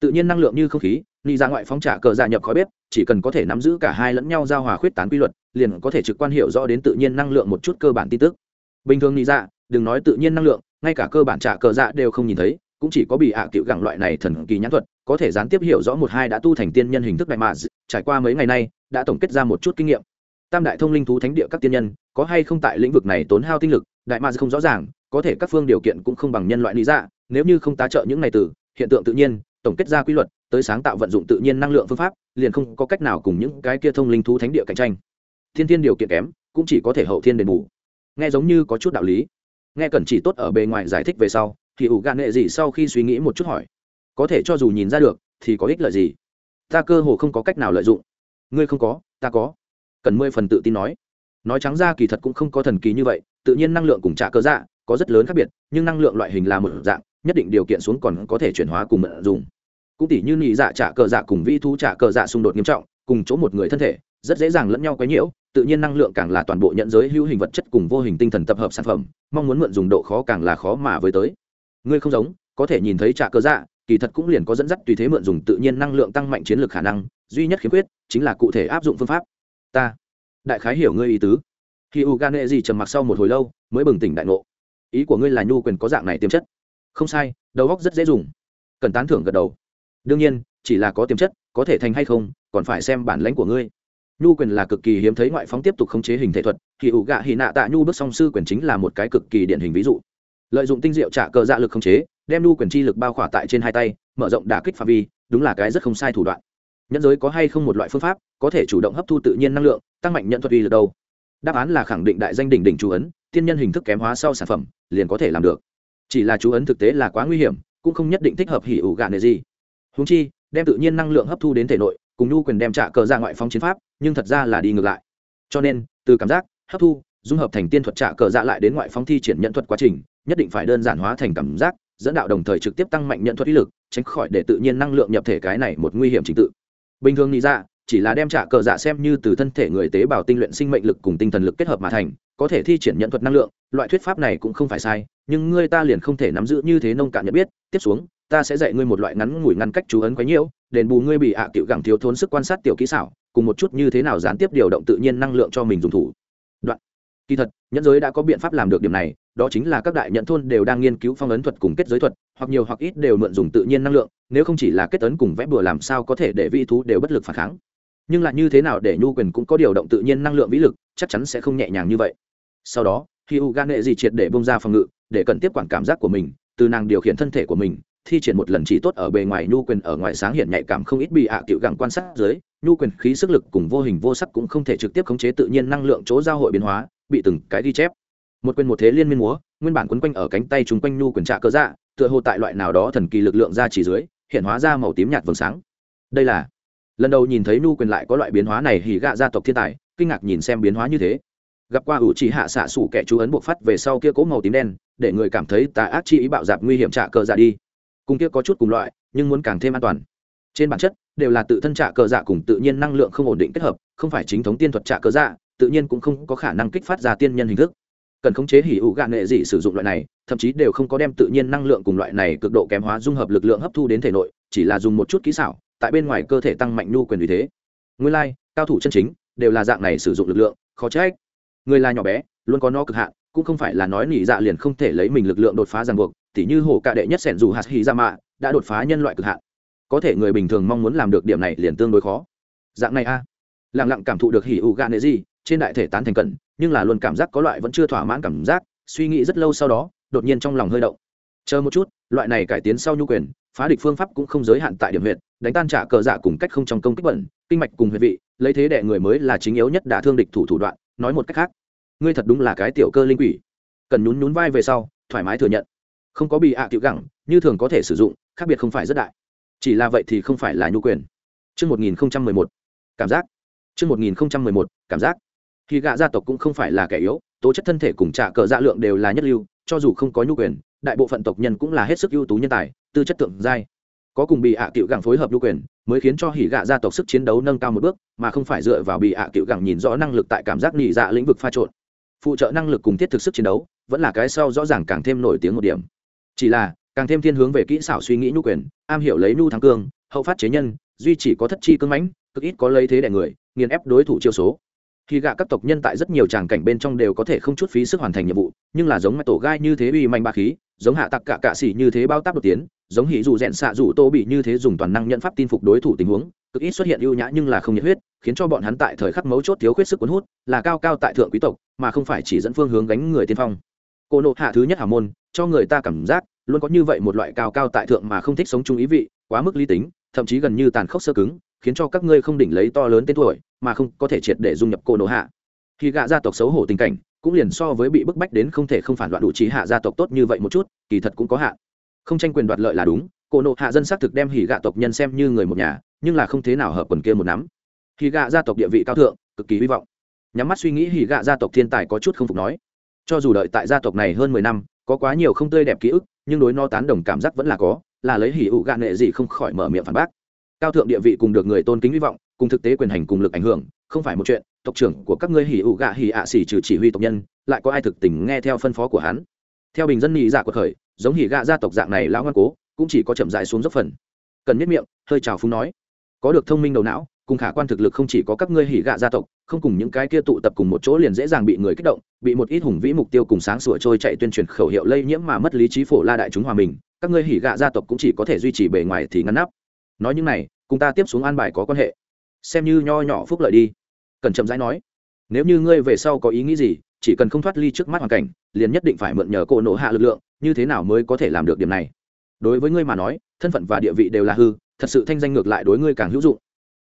Tự nhiên năng lượng như không khí ni ra dạ ngoại phóng trả cờ dạ nhập khói bếp, chỉ cần có thể nắm giữ cả hai lẫn nhau giao hòa khuyết tán quy luật, liền có thể trực quan hiểu rõ đến tự nhiên năng lượng một chút cơ bản tin tức. Bình thường ni ra dạ, đừng nói tự nhiên năng lượng, ngay cả cơ bản trả cờ dạ đều không nhìn thấy, cũng chỉ có bị hạ à cựu gẳng loại này thần kỳ nhãn thuật, có thể gián tiếp hiểu rõ một hai đã tu thành tiên nhân hình thức đại mà trải qua mấy ngày nay, đã tổng kết ra một chút kinh nghiệm. Tam đại thông linh thú thánh địa các tiên nhân, có hay không tại lĩnh vực này tốn hao tinh lực, đại mà không rõ ràng, có thể các phương điều kiện cũng không bằng nhân loại lý dạ nếu như không tá trợ những này từ, hiện tượng tự nhiên, tổng kết ra quy luật tới sáng tạo vận dụng tự nhiên năng lượng phương pháp, liền không có cách nào cùng những cái kia thông linh thú thánh địa cạnh tranh. Thiên thiên điều kiện kém, cũng chỉ có thể hậu thiên đền bù. Nghe giống như có chút đạo lý. Nghe cần chỉ tốt ở bề ngoài giải thích về sau, thì ủ gạn nghệ gì sau khi suy nghĩ một chút hỏi, có thể cho dù nhìn ra được, thì có ích lợi gì? Ta cơ hồ không có cách nào lợi dụng. Ngươi không có, ta có. Cần mười phần tự tin nói. Nói trắng ra kỳ thật cũng không có thần kỳ như vậy, tự nhiên năng lượng cùng trả cơ dạ có rất lớn khác biệt, nhưng năng lượng loại hình là một dạng, nhất định điều kiện xuống còn có thể chuyển hóa cùng mượn dùng cũng tỷ như nhị dạ trả cờ dạ cùng vi thú trả cờ dạ xung đột nghiêm trọng, cùng chỗ một người thân thể, rất dễ dàng lẫn nhau quấy nhiễu, tự nhiên năng lượng càng là toàn bộ nhận giới hữu hình vật chất cùng vô hình tinh thần tập hợp sản phẩm, mong muốn mượn dùng độ khó càng là khó mà với tới. Ngươi không giống, có thể nhìn thấy trả cờ dạ kỳ thật cũng liền có dẫn dắt tùy thế mượn dùng tự nhiên năng lượng tăng mạnh chiến lược khả năng, duy nhất khiếm khuyết chính là cụ thể áp dụng phương pháp. Ta, đại khái hiểu ngươi ý tứ. Khi u gan gì trầm mặc sau một hồi lâu, mới bừng tỉnh đại ngộ. Ý của ngươi là nhu quyền có dạng này tiềm chất. Không sai, đầu góc rất dễ dùng. Cần tán thưởng gật đầu đương nhiên, chỉ là có tiềm chất, có thể thành hay không, còn phải xem bản lãnh của ngươi. Nhu quyền là cực kỳ hiếm thấy ngoại phóng tiếp tục khống chế hình thể thuật, thì ủ gạ hì nạ tạ nhu bước song sư quyền chính là một cái cực kỳ điển hình ví dụ. Lợi dụng tinh diệu trả cờ dạ lực khống chế, đem nhu quyền chi lực bao khỏa tại trên hai tay, mở rộng đả kích phạm vi, đúng là cái rất không sai thủ đoạn. Nhẫn giới có hay không một loại phương pháp, có thể chủ động hấp thu tự nhiên năng lượng, tăng mạnh nhận thuật uy lực đâu? Đáp án là khẳng định đại danh đỉnh đỉnh chú ấn, tiên nhân hình thức kém hóa sau sản phẩm, liền có thể làm được. Chỉ là chú ấn thực tế là quá nguy hiểm, cũng không nhất định thích hợp hỉ ủ gạ nề gì húng chi, đem tự nhiên năng lượng hấp thu đến thể nội, cùng nhu quyền đem trả cờ ra ngoại phóng chiến pháp, nhưng thật ra là đi ngược lại. Cho nên, từ cảm giác, hấp thu, dung hợp thành tiên thuật trả cờ dạ lại đến ngoại phóng thi triển nhận thuật quá trình, nhất định phải đơn giản hóa thành cảm giác, dẫn đạo đồng thời trực tiếp tăng mạnh nhận thuật ý lực, tránh khỏi để tự nhiên năng lượng nhập thể cái này một nguy hiểm trình tự. Bình thường nghĩ ra, chỉ là đem trả cờ dạ xem như từ thân thể người tế bào tinh luyện sinh mệnh lực cùng tinh thần lực kết hợp mà thành, có thể thi triển nhận thuật năng lượng, loại thuyết pháp này cũng không phải sai, nhưng ngươi ta liền không thể nắm giữ như thế nông cạn nhận biết. Tiếp xuống ta sẽ dạy ngươi một loại ngắn ngủi ngăn cách chú ấn quấy nhiễu, đền bù ngươi bị ạ à cựu gẳng thiếu thốn sức quan sát tiểu kỹ xảo, cùng một chút như thế nào gián tiếp điều động tự nhiên năng lượng cho mình dùng thủ. Đoạn. Kỳ thật, nhẫn giới đã có biện pháp làm được điểm này, đó chính là các đại nhận thôn đều đang nghiên cứu phong ấn thuật cùng kết giới thuật, hoặc nhiều hoặc ít đều mượn dùng tự nhiên năng lượng, nếu không chỉ là kết ấn cùng vẽ bừa làm sao có thể để vi thú đều bất lực phản kháng. Nhưng lại như thế nào để nhu quyền cũng có điều động tự nhiên năng lượng vĩ lực, chắc chắn sẽ không nhẹ nhàng như vậy. Sau đó, khi u gan nghệ gì triệt để bông ra phòng ngự, để cần tiếp quản cảm giác của mình, từ nàng điều khiển thân thể của mình thi triển một lần chỉ tốt ở bề ngoài, nhu quyền ở ngoài sáng hiện nhạy cảm không ít bị ạ à cựu gẳng quan sát dưới, nhu quyền khí sức lực cùng vô hình vô sắc cũng không thể trực tiếp khống chế tự nhiên năng lượng chỗ giao hội biến hóa, bị từng cái ghi chép. Một quyền một thế liên miên múa, nguyên bản quấn quanh ở cánh tay chúng quanh nhu quyền trạ cơ dạ tựa hồ tại loại nào đó thần kỳ lực lượng ra chỉ dưới, hiện hóa ra màu tím nhạt vầng sáng. Đây là, lần đầu nhìn thấy nhu quyền lại có loại biến hóa này hỉ gạ gia tộc thiên tài, kinh ngạc nhìn xem biến hóa như thế. Gặp qua ủ chỉ hạ xạ sủ kẻ chú ấn buộc phát về sau kia cố màu tím đen, để người cảm thấy tà ác chi ý bạo dạp nguy hiểm trạ cờ dạ đi cùng kia có chút cùng loại nhưng muốn càng thêm an toàn. Trên bản chất đều là tự thân trả cờ dạ cùng tự nhiên năng lượng không ổn định kết hợp không phải chính thống tiên thuật trả cờ dạ tự nhiên cũng không có khả năng kích phát ra tiên nhân hình thức. Cần khống chế hỉ ủ gạn nghệ dị sử dụng loại này thậm chí đều không có đem tự nhiên năng lượng cùng loại này cực độ kém hóa dung hợp lực lượng hấp thu đến thể nội chỉ là dùng một chút kỹ xảo tại bên ngoài cơ thể tăng mạnh nhu quyền vì thế. Nguyên lai、like, cao thủ chân chính đều là dạng này sử dụng lực lượng khó trách. Người là nhỏ bé luôn có nó cực hạn cũng không phải là nói nỉ dạ liền không thể lấy mình lực lượng đột phá ràng buộc tỉ như hồ cạ đệ nhất sẻn dù hạt hy ra mạ, đã đột phá nhân loại cực hạn. Có thể người bình thường mong muốn làm được điểm này liền tương đối khó. Dạng này a. À. lẳng lặng cảm thụ được hỉ ủ gạ nệ gì, trên đại thể tán thành cận, nhưng là luôn cảm giác có loại vẫn chưa thỏa mãn cảm giác, suy nghĩ rất lâu sau đó, đột nhiên trong lòng hơi động. Chờ một chút, loại này cải tiến sau nhu quyền, phá địch phương pháp cũng không giới hạn tại điểm huyệt, đánh tan trả cờ dạ cùng cách không trong công kích bẩn, kinh mạch cùng huyệt vị, lấy thế đệ người mới là chính yếu nhất đả thương địch thủ thủ đoạn, nói một cách khác. Ngươi thật đúng là cái tiểu cơ linh quỷ. Cần nhún nhún vai về sau, thoải mái thừa nhận không có bị ạ à tiểu gẳng như thường có thể sử dụng khác biệt không phải rất đại chỉ là vậy thì không phải là nhu quyền Trước 1011, cảm giác. Trước 1011, cảm giác. Khi gạ gia tộc cũng không phải là kẻ yếu, tố chất thân thể cùng trả cờ dạ lượng đều là nhất lưu, cho dù không có nhu quyền, đại bộ phận tộc nhân cũng là hết sức ưu tú nhân tài, tư chất tượng giai. Có cùng bị ạ à cựu gẳng phối hợp nhu quyền, mới khiến cho hỉ gạ gia tộc sức chiến đấu nâng cao một bước, mà không phải dựa vào bị ạ à cựu gẳng nhìn rõ năng lực tại cảm giác nhị dạ lĩnh vực pha trộn. Phụ trợ năng lực cùng thiết thực sức chiến đấu, vẫn là cái sau rõ ràng càng thêm nổi tiếng một điểm. Chỉ là, càng thêm thiên hướng về kỹ xảo suy nghĩ nhu quyền, am hiểu lấy nhu thắng cương, hậu phát chế nhân, duy chỉ có thất chi cương mãnh, cực ít có lấy thế đè người, nghiền ép đối thủ chiêu số. Khi gạ các tộc nhân tại rất nhiều tràng cảnh bên trong đều có thể không chút phí sức hoàn thành nhiệm vụ nhưng là giống mạch tổ gai như thế uy manh ba khí giống hạ tặc cả cạ xỉ như thế bao tác đột tiến giống hỉ dù rẽn xạ dù tô bị như thế dùng toàn năng nhận pháp tin phục đối thủ tình huống cực ít xuất hiện ưu nhã nhưng là không nhiệt huyết khiến cho bọn hắn tại thời khắc mấu chốt thiếu khuyết sức cuốn hút là cao cao tại thượng quý tộc mà không phải chỉ dẫn phương hướng gánh người tiên phong. Cô nộ hạ thứ nhất hào môn cho người ta cảm giác, luôn có như vậy một loại cao cao tại thượng mà không thích sống chung ý vị, quá mức lý tính, thậm chí gần như tàn khốc sơ cứng, khiến cho các ngươi không đỉnh lấy to lớn tên tuổi, mà không có thể triệt để dung nhập cô nổ hạ. Khi gạ gia tộc xấu hổ tình cảnh, cũng liền so với bị bức bách đến không thể không phản loạn đủ trí hạ gia tộc tốt như vậy một chút, kỳ thật cũng có hạn. Không tranh quyền đoạt lợi là đúng, cô nộ hạ dân xác thực đem hỉ gạ tộc nhân xem như người một nhà, nhưng là không thế nào hợp quần kia một nắm. Hỉ gạ gia tộc địa vị cao thượng, cực kỳ hy vọng. Nhắm mắt suy nghĩ hỉ gạ gia tộc thiên tài có chút không phục nói. Cho dù đợi tại gia tộc này hơn mười năm có quá nhiều không tươi đẹp ký ức, nhưng đối no tán đồng cảm giác vẫn là có, là lấy hỉ ụ gạn nghệ gì không khỏi mở miệng phản bác. Cao thượng địa vị cùng được người tôn kính hy vọng, cùng thực tế quyền hành cùng lực ảnh hưởng, không phải một chuyện, tộc trưởng của các ngươi hỉ ụ gạ hỉ ạ xỉ trừ chỉ huy tộc nhân, lại có ai thực tình nghe theo phân phó của hắn? Theo bình dân nhị dạ của khởi, giống hỉ gạ gia tộc dạng này lão ngoan cố, cũng chỉ có chậm dại xuống dốc phần. Cần nhất miệng, hơi trào phúng nói. Có được thông minh đầu não cùng khả quan thực lực không chỉ có các ngươi hỉ gạ gia tộc, không cùng những cái kia tụ tập cùng một chỗ liền dễ dàng bị người kích động, bị một ít hùng vĩ mục tiêu cùng sáng sủa trôi chạy tuyên truyền khẩu hiệu lây nhiễm mà mất lý trí phổ la đại chúng hòa mình, các ngươi hỉ gạ gia tộc cũng chỉ có thể duy trì bề ngoài thì ngăn nắp. Nói những này, cùng ta tiếp xuống an bài có quan hệ. Xem như nho nhỏ phúc lợi đi. Cần chậm rãi nói. Nếu như ngươi về sau có ý nghĩ gì, chỉ cần không thoát ly trước mắt hoàn cảnh, liền nhất định phải mượn nhờ cỗ nổ hạ lực lượng, như thế nào mới có thể làm được điểm này? Đối với ngươi mà nói, thân phận và địa vị đều là hư, thật sự thanh danh ngược lại đối ngươi càng hữu dụng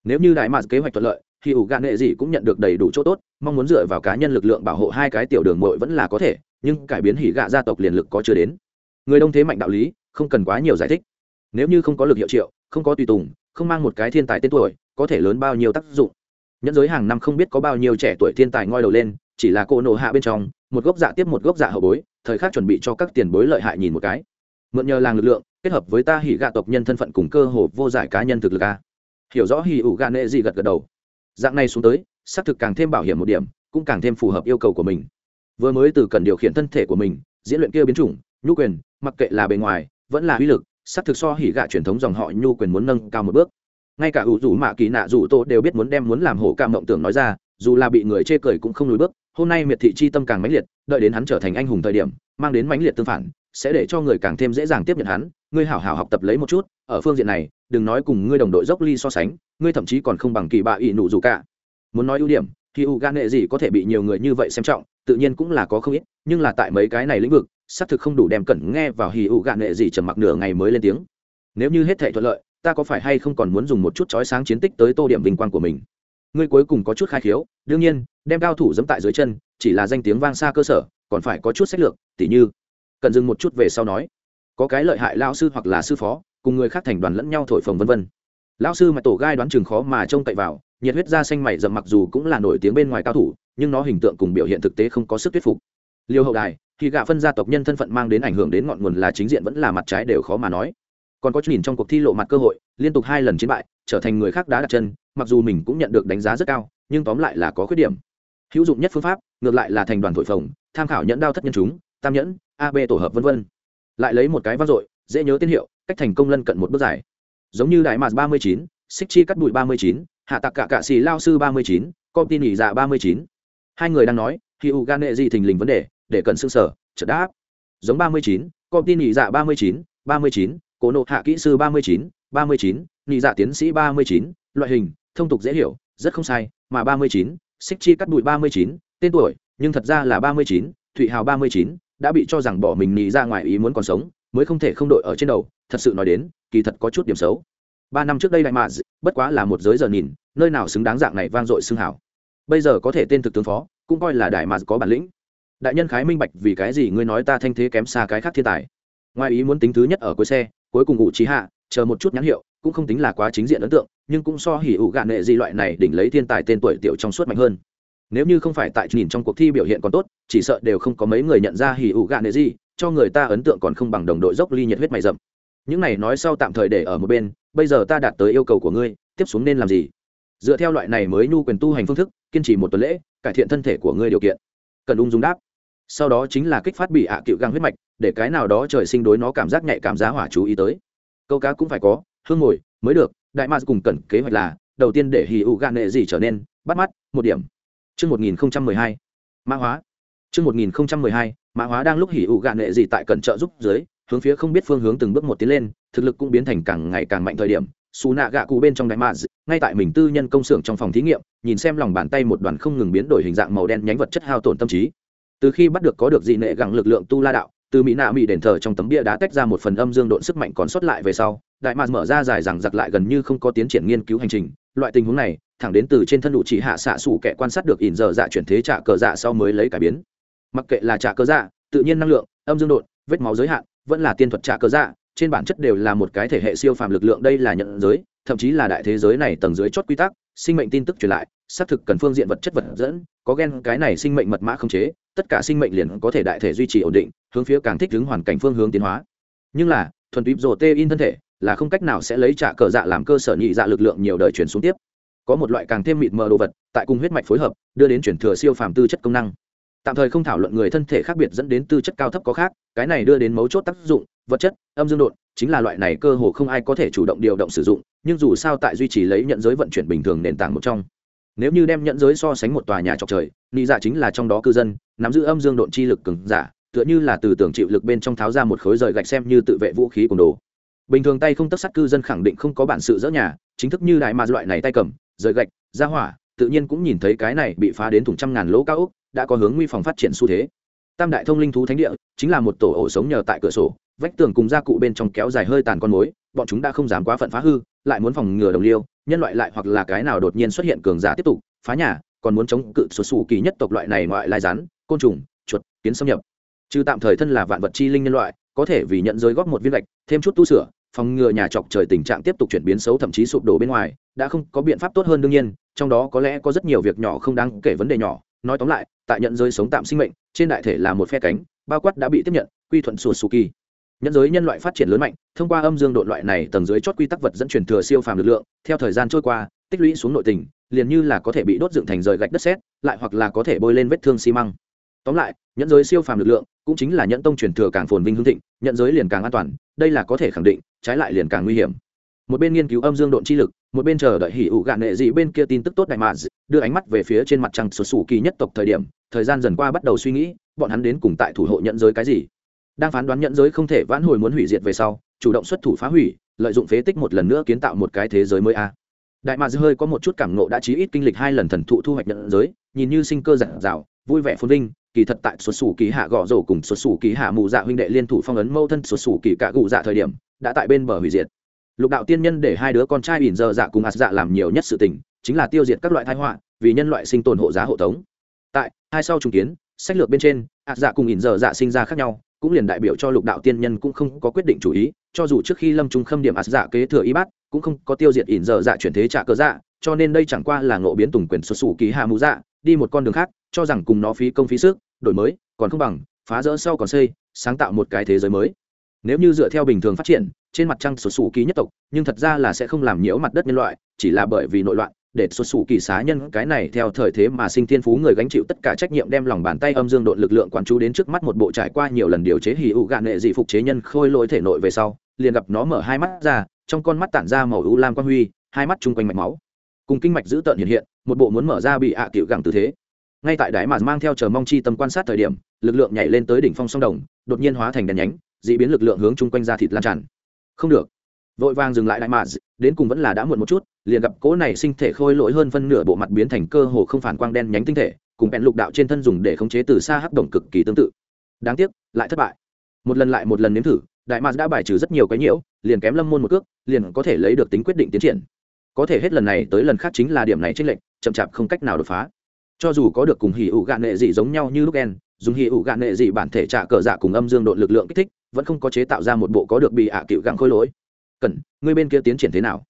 nếu như đại mạc kế hoạch thuận lợi, thì ủ gạn nghệ gì cũng nhận được đầy đủ chỗ tốt, mong muốn dựa vào cá nhân lực lượng bảo hộ hai cái tiểu đường mội vẫn là có thể, nhưng cải biến hỉ gạ gia tộc liền lực có chưa đến. Người đông thế mạnh đạo lý, không cần quá nhiều giải thích. Nếu như không có lực hiệu triệu, không có tùy tùng, không mang một cái thiên tài tên tuổi, có thể lớn bao nhiêu tác dụng? Nhẫn giới hàng năm không biết có bao nhiêu trẻ tuổi thiên tài ngoi đầu lên, chỉ là cô nộ hạ bên trong, một gốc dạ tiếp một gốc dạ hậu bối, thời khắc chuẩn bị cho các tiền bối lợi hại nhìn một cái. Mượn nhờ làng lực lượng, kết hợp với ta hỉ gạ tộc nhân thân phận cùng cơ hồ vô giải cá nhân thực lực a hiểu rõ hỉ ủ gạ nệ gì gật gật đầu. Dạng này xuống tới, xác thực càng thêm bảo hiểm một điểm, cũng càng thêm phù hợp yêu cầu của mình. Vừa mới từ cần điều khiển thân thể của mình, diễn luyện kia biến chủng, nhu quyền, mặc kệ là bề ngoài, vẫn là uy lực, xác thực so hỉ gạ truyền thống dòng họ nhu quyền muốn nâng cao một bước. Ngay cả ủ rủ mạ kỳ nạ rủ tô đều biết muốn đem muốn làm hổ ca mộng tưởng nói ra, dù là bị người chê cười cũng không lùi bước hôm nay miệt thị chi tâm càng mãnh liệt, đợi đến hắn trở thành anh hùng thời điểm, mang đến mãnh liệt tương phản, sẽ để cho người càng thêm dễ dàng tiếp nhận hắn. Ngươi hảo hảo học tập lấy một chút, ở phương diện này, đừng nói cùng ngươi đồng đội dốc ly so sánh, ngươi thậm chí còn không bằng kỳ bạ ỵ nụ dù cả. Muốn nói ưu điểm, thì u gan nghệ gì có thể bị nhiều người như vậy xem trọng, tự nhiên cũng là có không ít, nhưng là tại mấy cái này lĩnh vực, xác thực không đủ đem cẩn nghe vào hì u gan nghệ gì trầm mặc nửa ngày mới lên tiếng. Nếu như hết thể thuận lợi, ta có phải hay không còn muốn dùng một chút chói sáng chiến tích tới tô điểm vinh quang của mình? Ngươi cuối cùng có chút khai khiếu, đương nhiên, đem cao thủ dẫm tại dưới chân, chỉ là danh tiếng vang xa cơ sở, còn phải có chút sách lược, tỉ như, cần dừng một chút về sau nói, có cái lợi hại lao sư hoặc là sư phó, cùng người khác thành đoàn lẫn nhau thổi phồng vân vân. Lao sư mà tổ gai đoán chừng khó mà trông cậy vào, nhiệt huyết da xanh mày dầm mặc dù cũng là nổi tiếng bên ngoài cao thủ, nhưng nó hình tượng cùng biểu hiện thực tế không có sức thuyết phục. Liêu hậu đài, khi gạ phân gia tộc nhân thân phận mang đến ảnh hưởng đến ngọn nguồn là chính diện vẫn là mặt trái đều khó mà nói. Còn có nhìn trong cuộc thi lộ mặt cơ hội, liên tục hai lần chiến bại, trở thành người khác đá đặt chân mặc dù mình cũng nhận được đánh giá rất cao nhưng tóm lại là có khuyết điểm hữu dụng nhất phương pháp ngược lại là thành đoàn thổi phồng tham khảo nhẫn đao thất nhân chúng tam nhẫn ab tổ hợp v v lại lấy một cái vang dội dễ nhớ tín hiệu cách thành công lân cận một bước dài giống như đại mạc ba mươi chín xích chi cắt bụi ba mươi chín hạ tặc cả cạ xì lao sư ba mươi chín công tin ỉ dạ ba mươi chín hai người đang nói khi u gan nệ gì thình lình vấn đề để cần xương sở trật đáp giống ba mươi chín công tin nhị dạ ba mươi chín ba mươi chín cố nộ hạ kỹ sư ba mươi chín ba mươi chín nhị dạ tiến sĩ ba mươi chín loại hình thông tục dễ hiểu, rất không sai, mà ba mươi chín xích chi cắt bụi ba mươi chín, tên tuổi, nhưng thật ra là ba mươi chín, thụy hào ba mươi chín, đã bị cho rằng bỏ mình nhị ra ngoài ý muốn còn sống, mới không thể không đội ở trên đầu, thật sự nói đến, kỳ thật có chút điểm xấu. Ba năm trước đây đại mạ bất quá là một giới giờ nhìn, nơi nào xứng đáng dạng này vang dội xưng hảo bây giờ có thể tên thực tướng phó, cũng coi là đại mạ có bản lĩnh. Đại nhân khái minh bạch, vì cái gì ngươi nói ta thanh thế kém xa cái khác thiên tài? Ngoài ý muốn tính thứ nhất ở cuối xe, cuối cùng ngụ trí hạ, chờ một chút nhãn hiệu cũng không tính là quá chính diện ấn tượng, nhưng cũng so hỉ ủ gạn nệ gì loại này đỉnh lấy thiên tài tên tuổi tiểu trong suốt mạnh hơn. Nếu như không phải tại nhìn trong cuộc thi biểu hiện còn tốt, chỉ sợ đều không có mấy người nhận ra hỉ ủ gạn nệ gì, cho người ta ấn tượng còn không bằng đồng đội dốc ly nhiệt huyết mày rậm. Những này nói sau tạm thời để ở một bên, bây giờ ta đạt tới yêu cầu của ngươi, tiếp xuống nên làm gì? Dựa theo loại này mới nhu quyền tu hành phương thức, kiên trì một tuần lễ, cải thiện thân thể của ngươi điều kiện. Cần ung dung đáp. Sau đó chính là kích phát bị hạ cựu găng huyết mạch, để cái nào đó trời sinh đối nó cảm giác nhạy cảm giá hỏa chú ý tới. Câu cá cũng phải có hương ngồi mới được đại mars cùng cần kế hoạch là đầu tiên để hì ụ gạn nệ gì trở nên bắt mắt một điểm Trước 1012, mã hóa. Trước 1012, mã hóa đang lúc hỉ ụ gạn nệ gì tại cẩn trợ giúp dưới, hướng phía không biết phương hướng từng bước một tiến lên, thực lực cũng biến thành càng ngày càng mạnh thời điểm. xù nạ gạ cụ bên trong đại mạ ngay tại mình tư nhân công xưởng trong phòng thí nghiệm, nhìn xem lòng bàn tay một đoàn không ngừng biến đổi hình dạng màu đen nhánh vật chất hao tổn tâm trí. Từ khi bắt được có được dị nệ gặng lực lượng tu la đạo, từ mỹ nạ mỹ đền thờ trong tấm bia đá tách ra một phần âm dương độn sức mạnh còn sót lại về sau đại mạc mở ra dài rằng giặc lại gần như không có tiến triển nghiên cứu hành trình. Loại tình huống này thẳng đến từ trên thân đủ chỉ hạ xạ sủ kẻ quan sát được ỉn giờ dạ chuyển thế trả cờ dạ sau mới lấy cải biến. Mặc kệ là trả cờ dạ tự nhiên năng lượng âm dương đột, vết máu giới hạn vẫn là tiên thuật trả cờ dạ trên bản chất đều là một cái thể hệ siêu phàm lực lượng đây là nhận giới thậm chí là đại thế giới này tầng dưới chót quy tắc sinh mệnh tin tức truyền lại xác thực cần phương diện vật chất vật dẫn có gen cái này sinh mệnh mật mã không chế tất cả sinh mệnh liền có thể đại thể duy trì ổn định hướng phía càng thích ứng hoàn cảnh phương hướng tiến hóa. Nhưng là thuần túy rổ tê in thân thể là không cách nào sẽ lấy trả cờ dạ làm cơ sở nhị dạ lực lượng nhiều đời truyền xuống tiếp. Có một loại càng thêm mịt mờ đồ vật, tại cùng huyết mạch phối hợp, đưa đến chuyển thừa siêu phàm tư chất công năng. Tạm thời không thảo luận người thân thể khác biệt dẫn đến tư chất cao thấp có khác, cái này đưa đến mấu chốt tác dụng, vật chất, âm dương độn, chính là loại này cơ hồ không ai có thể chủ động điều động sử dụng, nhưng dù sao tại duy trì lấy nhận giới vận chuyển bình thường nền tảng một trong. Nếu như đem nhận giới so sánh một tòa nhà trọc trời nị dạ chính là trong đó cư dân, nắm giữ âm dương độn chi lực cứng giả, tựa như là từ tưởng chịu lực bên trong tháo ra một khối rời gạch xem như tự vệ vũ khí cùng đồ bình thường tay không tất sát cư dân khẳng định không có bản sự dỡ nhà, chính thức như đại mà loại này tay cầm, rời gạch, ra hỏa, tự nhiên cũng nhìn thấy cái này bị phá đến thủng trăm ngàn lỗ cao ốc, đã có hướng nguy phòng phát triển xu thế. Tam đại thông linh thú thánh địa, chính là một tổ ổ sống nhờ tại cửa sổ, vách tường cùng gia cụ bên trong kéo dài hơi tàn con mối, bọn chúng đã không dám quá phận phá hư, lại muốn phòng ngừa đồng liêu, nhân loại lại hoặc là cái nào đột nhiên xuất hiện cường giả tiếp tục, phá nhà, còn muốn chống cự số sủ kỳ nhất tộc loại này ngoại lai rắn, côn trùng, chuột, kiến xâm nhập. Trừ tạm thời thân là vạn vật chi linh nhân loại, có thể vì nhận giới góp một viên gạch, thêm chút tu sửa phòng ngừa nhà chọc trời tình trạng tiếp tục chuyển biến xấu thậm chí sụp đổ bên ngoài, đã không có biện pháp tốt hơn đương nhiên, trong đó có lẽ có rất nhiều việc nhỏ không đáng kể vấn đề nhỏ. Nói tóm lại, tại nhận giới sống tạm sinh mệnh, trên đại thể là một phe cánh, bao quát đã bị tiếp nhận, quy thuận sùa sù kỳ nhận giới nhân loại phát triển lớn mạnh, thông qua âm dương độ loại này tầng dưới chót quy tắc vật dẫn truyền thừa siêu phàm lực lượng, theo thời gian trôi qua, tích lũy xuống nội tình, liền như là có thể bị đốt dựng thành rời gạch đất sét, lại hoặc là có thể bôi lên vết thương xi măng tóm lại nhận giới siêu phàm lực lượng cũng chính là nhận tông truyền thừa càng phồn vinh hương thịnh nhận giới liền càng an toàn, đây là có thể khẳng định, trái lại liền càng nguy hiểm. Một bên nghiên cứu âm dương độn chi lực, một bên chờ đợi hỉ ủ gạn nệ dị bên kia tin tức tốt đại mà đưa ánh mắt về phía trên mặt trăng sụt sù kỳ nhất tộc thời điểm, thời gian dần qua bắt đầu suy nghĩ, bọn hắn đến cùng tại thủ hộ nhận giới cái gì. Đang phán đoán nhận giới không thể vãn hồi muốn hủy diệt về sau, chủ động xuất thủ phá hủy, lợi dụng phế tích một lần nữa kiến tạo một cái thế giới mới a. Đại mạ hơi có một chút cảm nộ đã chí ít kinh lịch hai lần thần thụ thu hoạch nhận giới, nhìn như sinh cơ giản dào vui vẻ phồn vinh, kỳ thật tại xuất xù kỳ hạ gõ rổ cùng xuất xù kỳ hạ mù dạ huynh đệ liên thủ phong ấn mâu thân xuất xù kỳ cả gù dạ thời điểm, đã tại bên bờ hủy diệt. Lục đạo tiên nhân để hai đứa con trai ỉn giờ dạ cùng ạt dạ làm nhiều nhất sự tình, chính là tiêu diệt các loại thái họa, vì nhân loại sinh tồn hộ giá hộ tống. Tại hai sau trùng kiến, sách lược bên trên, ạt dạ cùng ỉn giờ dạ sinh ra khác nhau, cũng liền đại biểu cho lục đạo tiên nhân cũng không có quyết định chủ ý, cho dù trước khi lâm trung khâm điểm ạt dạ kế thừa y bát, cũng không có tiêu diệt ỉn giờ dạ chuyển thế trả cớ dạ cho nên đây chẳng qua là ngộ biến tùng quyền xuất xù kỳ hạ mù dạ đi một con đường khác, cho rằng cùng nó phí công phí sức, đổi mới, còn không bằng, phá rỡ sau còn xây, sáng tạo một cái thế giới mới. Nếu như dựa theo bình thường phát triển, trên mặt trăng sổ sủ kỳ nhất tộc, nhưng thật ra là sẽ không làm nhiễu mặt đất nhân loại, chỉ là bởi vì nội loạn, để sổ sủ kỳ xá nhân cái này theo thời thế mà sinh thiên phú người gánh chịu tất cả trách nhiệm đem lòng bàn tay âm dương đội lực lượng quản chú đến trước mắt một bộ trải qua nhiều lần điều chế hì ụ gạn nghệ dị phục chế nhân khôi lỗi thể nội về sau, liền gặp nó mở hai mắt ra, trong con mắt tản ra màu ưu lam quang huy, hai mắt chung quanh mạch máu. Cùng kinh mạch giữ tợn hiện hiện một bộ muốn mở ra bị ạ à cựu gẳng tư thế. Ngay tại đại mà mang theo chờ mong chi tâm quan sát thời điểm, lực lượng nhảy lên tới đỉnh phong sông đồng, đột nhiên hóa thành đèn nhánh d ị biến lực lượng hướng chung quanh ra thịt lan tràn. Không được. Vội vàng dừng lại đại mà, đến cùng vẫn là đã muộn một chút, liền gặp cỗ này sinh thể khôi lỗi hơn phân nửa bộ mặt biến thành cơ hồ không phản quang đen nhánh tinh thể, cùng bẹn lục đạo trên thân dùng để khống chế từ xa hắc động cực kỳ tương tự. Đáng tiếc, lại thất bại. Một lần lại một lần nếm thử đại mars đã bài trừ rất nhiều cái nhiễu, liền kém lâm môn một cước, liền có thể lấy được tính quyết định tiến triển có thể hết lần này tới lần khác chính là điểm này tranh lệch, chậm chạp không cách nào đột phá. Cho dù có được cùng hỉ ủ gạn nệ dị giống nhau như lúc en dùng hỉ ủ gạn nệ dị bản thể trả cờ dạ cùng âm dương độn lực lượng kích thích, vẫn không có chế tạo ra một bộ có được bị ạ à cựu gặng khôi lỗi. Cần ngươi bên kia tiến triển thế nào?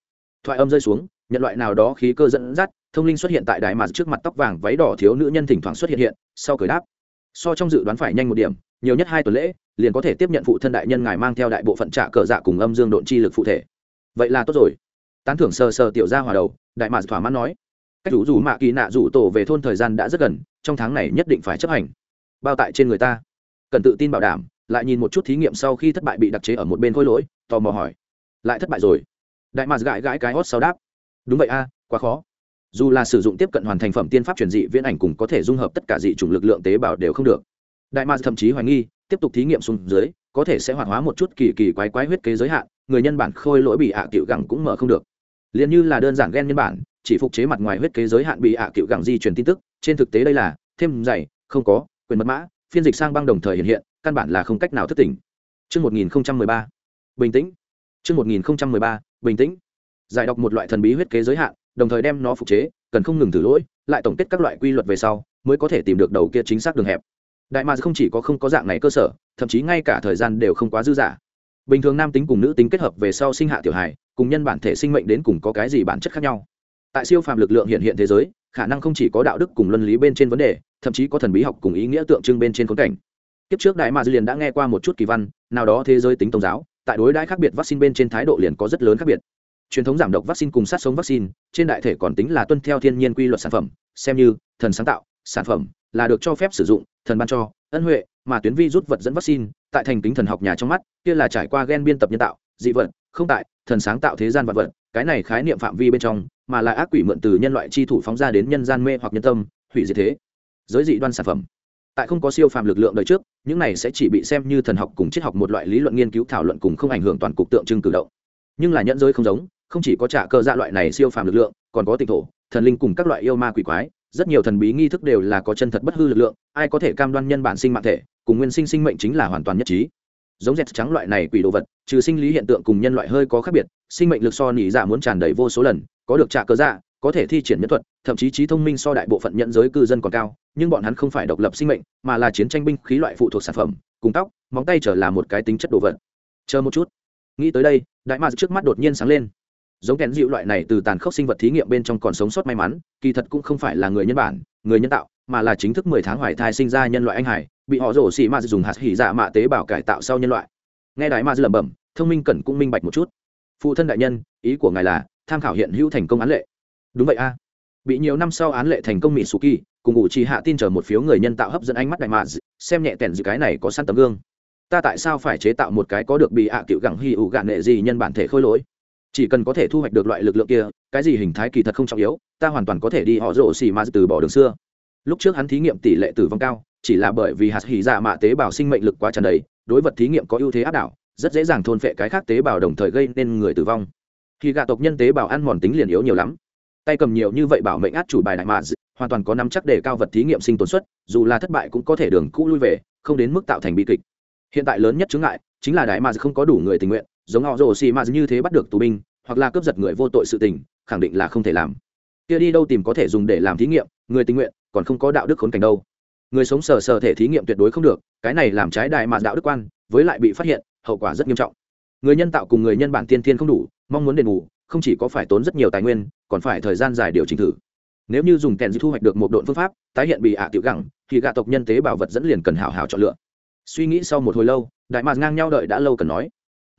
Thoại âm rơi xuống, nhận loại nào đó khí cơ dẫn dắt, thông linh xuất hiện tại đại mạc trước mặt tóc vàng váy đỏ thiếu nữ nhân thỉnh thoảng xuất hiện hiện, sau cười đáp. So trong dự đoán phải nhanh một điểm, nhiều nhất hai tuần lễ, liền có thể tiếp nhận phụ thân đại nhân ngài mang theo đại bộ phận trả cờ dạ cùng âm dương độn chi lực phụ thể. Vậy là tốt rồi tán thưởng sờ sờ tiểu gia hòa đầu, đại mạc thỏa mãn nói. Cách rủ rủ mạ kỳ nạ rủ tổ về thôn thời gian đã rất gần, trong tháng này nhất định phải chấp hành. Bao tại trên người ta. Cần tự tin bảo đảm, lại nhìn một chút thí nghiệm sau khi thất bại bị đặc chế ở một bên khôi lỗi, tò mò hỏi. Lại thất bại rồi. Đại mạc gãi gãi cái hót sau đáp. Đúng vậy a, quá khó. Dù là sử dụng tiếp cận hoàn thành phẩm tiên pháp truyền dị viễn ảnh cùng có thể dung hợp tất cả dị chủng lực lượng tế bào đều không được. Đại mạc thậm chí hoài nghi, tiếp tục thí nghiệm xuống dưới, có thể sẽ hoạt hóa một chút kỳ kỳ quái quái huyết kế giới hạn, người nhân bản khôi lỗi bị ạ à cựu gẳng cũng mở không được liền như là đơn giản ghen nhân bản chỉ phục chế mặt ngoài huyết kế giới hạn bị ạ à cựu gẳng di truyền tin tức trên thực tế đây là thêm dày không có quyền mật mã phiên dịch sang băng đồng thời hiện hiện căn bản là không cách nào thức tỉnh Trước 1013, bình tĩnh. Trước 1013, bình tĩnh. Giải đọc một loại thần bí huyết kế giới hạn, đồng thời đem nó phục chế, cần không ngừng thử lỗi, lại tổng kết các loại quy luật về sau, mới có thể tìm được đầu kia chính xác đường hẹp. Đại mà không chỉ có không có dạng này cơ sở, thậm chí ngay cả thời gian đều không quá dư dả. Bình thường nam tính cùng nữ tính kết hợp về sau sinh hạ tiểu hài, cùng nhân bản thể sinh mệnh đến cùng có cái gì bản chất khác nhau. Tại siêu phàm lực lượng hiện hiện thế giới, khả năng không chỉ có đạo đức cùng luân lý bên trên vấn đề, thậm chí có thần bí học cùng ý nghĩa tượng trưng bên trên khốn cảnh kiếp trước đại mà dư liền đã nghe qua một chút kỳ văn nào đó thế giới tính tôn giáo tại đối đãi khác biệt vaccine bên trên thái độ liền có rất lớn khác biệt truyền thống giảm độc vaccine cùng sát sống vaccine trên đại thể còn tính là tuân theo thiên nhiên quy luật sản phẩm xem như thần sáng tạo sản phẩm là được cho phép sử dụng thần ban cho ân huệ mà tuyến vi rút vật dẫn vaccine, tại thành tính thần học nhà trong mắt, kia là trải qua gen biên tập nhân tạo, dị vật, không tại, thần sáng tạo thế gian vật vật, cái này khái niệm phạm vi bên trong, mà là ác quỷ mượn từ nhân loại chi thủ phóng ra đến nhân gian mê hoặc nhân tâm, hủy diệt thế. Giới dị đoan sản phẩm. Tại không có siêu phàm lực lượng đời trước, những này sẽ chỉ bị xem như thần học cùng triết học một loại lý luận nghiên cứu thảo luận cùng không ảnh hưởng toàn cục tượng trưng cử động. Nhưng là nhẫn giới không giống, không chỉ có trả cơ dạ loại này siêu phàm lực lượng, còn có tịch thổ, thần linh cùng các loại yêu ma quỷ quái rất nhiều thần bí nghi thức đều là có chân thật bất hư lực lượng, ai có thể cam đoan nhân bản sinh mạng thể, cùng nguyên sinh sinh mệnh chính là hoàn toàn nhất trí. Giống dẹt trắng loại này quỷ đồ vật, trừ sinh lý hiện tượng cùng nhân loại hơi có khác biệt, sinh mệnh lực so nỉ dạ muốn tràn đầy vô số lần, có được trả cơ dạ có thể thi triển nhân thuật, thậm chí trí thông minh so đại bộ phận nhận giới cư dân còn cao, nhưng bọn hắn không phải độc lập sinh mệnh, mà là chiến tranh binh khí loại phụ thuộc sản phẩm, cùng tóc, móng tay trở là một cái tính chất đồ vật. Chờ một chút. Nghĩ tới đây, đại mạc trước mắt đột nhiên sáng lên giống kèn dịu loại này từ tàn khốc sinh vật thí nghiệm bên trong còn sống sót may mắn kỳ thật cũng không phải là người nhân bản người nhân tạo mà là chính thức mười tháng hoài thai sinh ra nhân loại anh hải bị họ rổ xì ma dùng hạt hỉ dạ mạ tế bào cải tạo sau nhân loại. Nghe đại ma lẩm bẩm thông minh cẩn cũng minh bạch một chút. Phụ thân đại nhân ý của ngài là tham khảo hiện hữu thành công án lệ. Đúng vậy a. Bị nhiều năm sau án lệ thành công mỹ kỳ, cùng ngụ chỉ hạ tin chờ một phiếu người nhân tạo hấp dẫn ánh mắt đại mạ xem nhẹ tẻn dự cái này có săn tấm gương. Ta tại sao phải chế tạo một cái có được bị ạ à cựu gẳng hy ủ gạn nệ gì nhân bản thể khôi lỗi? Chỉ cần có thể thu hoạch được loại lực lượng kia, cái gì hình thái kỳ thật không trọng yếu, ta hoàn toàn có thể đi họ rổ xì mà từ bỏ đường xưa. Lúc trước hắn thí nghiệm tỷ lệ tử vong cao, chỉ là bởi vì hạt hỉ dạ mạ tế bào sinh mệnh lực quá tràn đầy, đối vật thí nghiệm có ưu thế áp đảo, rất dễ dàng thôn phệ cái khác tế bào đồng thời gây nên người tử vong. Khi gạ tộc nhân tế bào ăn mòn tính liền yếu nhiều lắm. Tay cầm nhiều như vậy bảo mệnh át chủ bài đại mạ hoàn toàn có nắm chắc để cao vật thí nghiệm sinh tồn suất, dù là thất bại cũng có thể đường cũ lui về, không đến mức tạo thành bi kịch. Hiện tại lớn nhất chứng ngại chính là đại mạ không có đủ người tình nguyện giống họ rồ xì mạ như thế bắt được tù binh, hoặc là cướp giật người vô tội sự tình, khẳng định là không thể làm. Kia đi đâu tìm có thể dùng để làm thí nghiệm, người tình nguyện, còn không có đạo đức khốn cảnh đâu. Người sống sờ sờ thể thí nghiệm tuyệt đối không được, cái này làm trái đại mạ đạo đức quan, với lại bị phát hiện, hậu quả rất nghiêm trọng. Người nhân tạo cùng người nhân bản tiên thiên không đủ, mong muốn đền bù, không chỉ có phải tốn rất nhiều tài nguyên, còn phải thời gian dài điều chỉnh thử. Nếu như dùng kèn dư thu hoạch được một độn phương pháp, tái hiện bị ạ tiểu gẳng, thì gạ tộc nhân tế bảo vật dẫn liền cần hào hào chọn lựa. Suy nghĩ sau một hồi lâu, đại mạc ngang nhau đợi đã lâu cần nói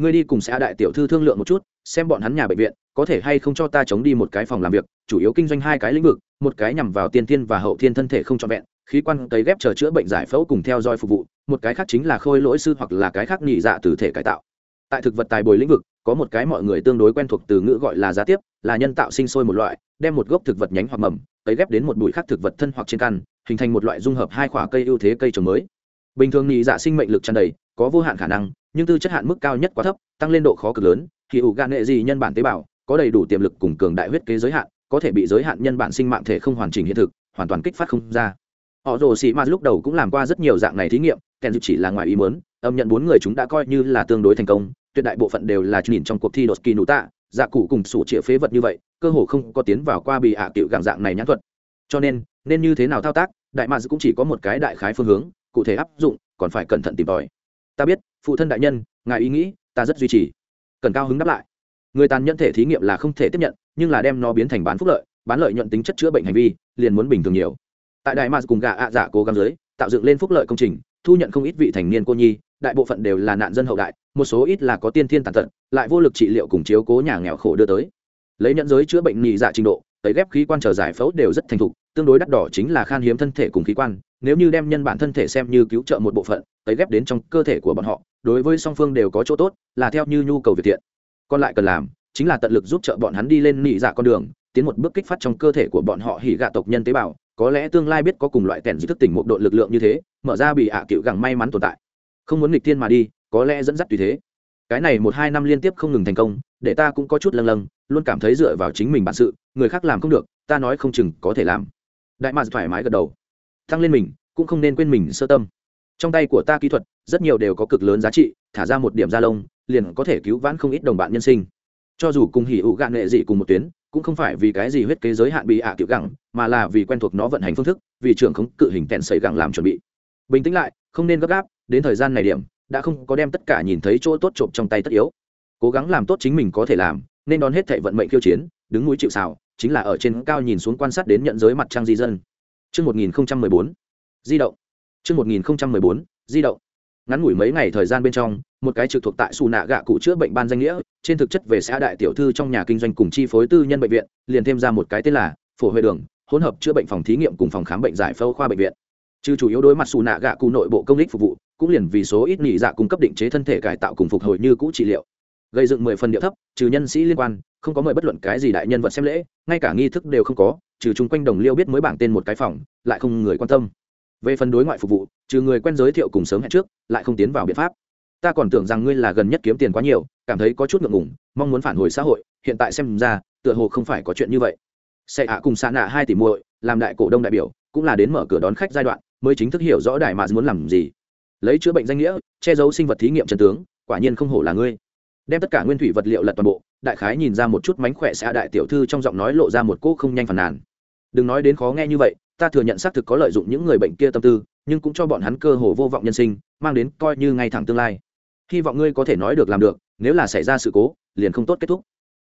ngươi đi cùng xã đại tiểu thư thương lượng một chút, xem bọn hắn nhà bệnh viện, có thể hay không cho ta chống đi một cái phòng làm việc, chủ yếu kinh doanh hai cái lĩnh vực, một cái nhằm vào tiên thiên và hậu thiên thân thể không trọn vẹn, khí quan cấy ghép chờ chữa bệnh giải phẫu cùng theo dõi phục vụ, một cái khác chính là khôi lỗi sư hoặc là cái khác nhị dạ từ thể cải tạo. Tại thực vật tài bồi lĩnh vực, có một cái mọi người tương đối quen thuộc từ ngữ gọi là giá tiếp, là nhân tạo sinh sôi một loại, đem một gốc thực vật nhánh hoặc mầm cấy ghép đến một bụi khác thực vật thân hoặc trên căn, hình thành một loại dung hợp hai khoả cây ưu thế cây trồng mới. Bình thường nhị dạ sinh mệnh lực tràn đầy, có vô hạn khả năng nhưng tư chất hạn mức cao nhất quá thấp, tăng lên độ khó cực lớn, thì ủ gan nghệ gì nhân bản tế bào, có đầy đủ tiềm lực cùng cường đại huyết kế giới hạn, có thể bị giới hạn nhân bản sinh mạng thể không hoàn chỉnh hiện thực, hoàn toàn kích phát không ra. Họ rồ sĩ ma lúc đầu cũng làm qua rất nhiều dạng này thí nghiệm, kèn chỉ là ngoài ý muốn, âm nhận bốn người chúng đã coi như là tương đối thành công, tuyệt đại bộ phận đều là nhìn trong cuộc thi đột kỳ nụ tạ dạ cụ cùng sủ triệu phế vật như vậy, cơ hồ không có tiến vào qua bị hạ à cựu gạng dạng này nhãn thuật. Cho nên nên như thế nào thao tác, đại mads cũng chỉ có một cái đại khái phương hướng, cụ thể áp dụng, còn phải cẩn thận tìm tòi. Ta biết phụ thân đại nhân, ngài ý nghĩ, ta rất duy trì. Cần cao hứng đáp lại. Người tàn nhẫn thể thí nghiệm là không thể tiếp nhận, nhưng là đem nó biến thành bán phúc lợi, bán lợi nhuận tính chất chữa bệnh hành vi, liền muốn bình thường nhiều. Tại đại mars cùng gà ạ dạ cố gắng giới tạo dựng lên phúc lợi công trình, thu nhận không ít vị thành niên cô nhi, đại bộ phận đều là nạn dân hậu đại, một số ít là có tiên thiên tàn tật, lại vô lực trị liệu cùng chiếu cố nhà nghèo khổ đưa tới. Lấy nhận giới chữa bệnh nhị dạ trình độ, tấy ghép khí quan trở giải phẫu đều rất thành thục tương đối đắt đỏ chính là khan hiếm thân thể cùng khí quan, nếu như đem nhân bản thân thể xem như cứu trợ một bộ phận, tấy ghép đến trong cơ thể của bọn họ, đối với song phương đều có chỗ tốt, là theo như nhu cầu việc thiện. Còn lại cần làm, chính là tận lực giúp trợ bọn hắn đi lên nhị dạ con đường, tiến một bước kích phát trong cơ thể của bọn họ hỉ gạ tộc nhân tế bào, có lẽ tương lai biết có cùng loại kèn thức tỉnh một độ lực lượng như thế, mở ra bị ạ à cựu gẳng may mắn tồn tại. Không muốn nghịch thiên mà đi, có lẽ dẫn dắt tùy thế. Cái này một hai năm liên tiếp không ngừng thành công, để ta cũng có chút lâng lâng, luôn cảm thấy dựa vào chính mình bản sự, người khác làm không được, ta nói không chừng có thể làm đại mạc thoải mái gật đầu. Tăng lên mình, cũng không nên quên mình sơ tâm. Trong tay của ta kỹ thuật, rất nhiều đều có cực lớn giá trị, thả ra một điểm da lông, liền có thể cứu vãn không ít đồng bạn nhân sinh. Cho dù cùng hỉ ụ gạn nghệ dị cùng một tuyến, cũng không phải vì cái gì huyết kế giới hạn bị ạ à tiểu gẳng, mà là vì quen thuộc nó vận hành phương thức, vì trưởng không cự hình tẹn sấy gẳng làm chuẩn bị. Bình tĩnh lại, không nên gấp gáp, đến thời gian này điểm, đã không có đem tất cả nhìn thấy chỗ tốt trộm trong tay tất yếu. Cố gắng làm tốt chính mình có thể làm, nên đón hết thệ vận mệnh khiêu chiến, đứng núi chịu xào chính là ở trên cao nhìn xuống quan sát đến nhận giới mặt trăng di dân Trước 1014, di động. Trước 1014, di động. Ngắn ngủi mấy ngày thời gian bên trong, một cái trực thuộc tại Su Nạ gạ cụ chữa bệnh ban danh nghĩa, trên thực chất về xã đại tiểu thư trong nhà kinh doanh cùng chi phối tư nhân bệnh viện, liền thêm ra một cái tên là Phổ Huệ Đường, hỗn hợp chữa bệnh phòng thí nghiệm cùng phòng khám bệnh giải phẫu khoa bệnh viện. Trừ chủ yếu đối mặt Su Nạ gạ cụ nội bộ công lý phục vụ, cũng liền vì số ít nghỉ dạ cung cấp định chế thân thể cải tạo cùng phục hồi như cũ trị liệu gây dựng mười phần địa thấp trừ nhân sĩ liên quan không có mời bất luận cái gì đại nhân vật xem lễ, ngay cả nghi thức đều không có, trừ chung quanh đồng liêu biết mới bảng tên một cái phòng, lại không người quan tâm. Về phần đối ngoại phục vụ, trừ người quen giới thiệu cùng sớm hẹn trước, lại không tiến vào biện pháp. Ta còn tưởng rằng ngươi là gần nhất kiếm tiền quá nhiều, cảm thấy có chút ngượng ngùng, mong muốn phản hồi xã hội, hiện tại xem ra, tựa hồ không phải có chuyện như vậy. Sẽ ạ cùng xa nạ hai tỷ muội, làm đại cổ đông đại biểu, cũng là đến mở cửa đón khách giai đoạn, mới chính thức hiểu rõ đại mà muốn làm gì. Lấy chữa bệnh danh nghĩa, che giấu sinh vật thí nghiệm chân tướng, quả nhiên không hổ là ngươi đem tất cả nguyên thủy vật liệu lật toàn bộ, đại khái nhìn ra một chút mánh khỏe xã đại tiểu thư trong giọng nói lộ ra một cô không nhanh phàn nàn. Đừng nói đến khó nghe như vậy, ta thừa nhận xác thực có lợi dụng những người bệnh kia tâm tư, nhưng cũng cho bọn hắn cơ hồ vô vọng nhân sinh, mang đến coi như ngay thẳng tương lai. Hy vọng ngươi có thể nói được làm được, nếu là xảy ra sự cố, liền không tốt kết thúc.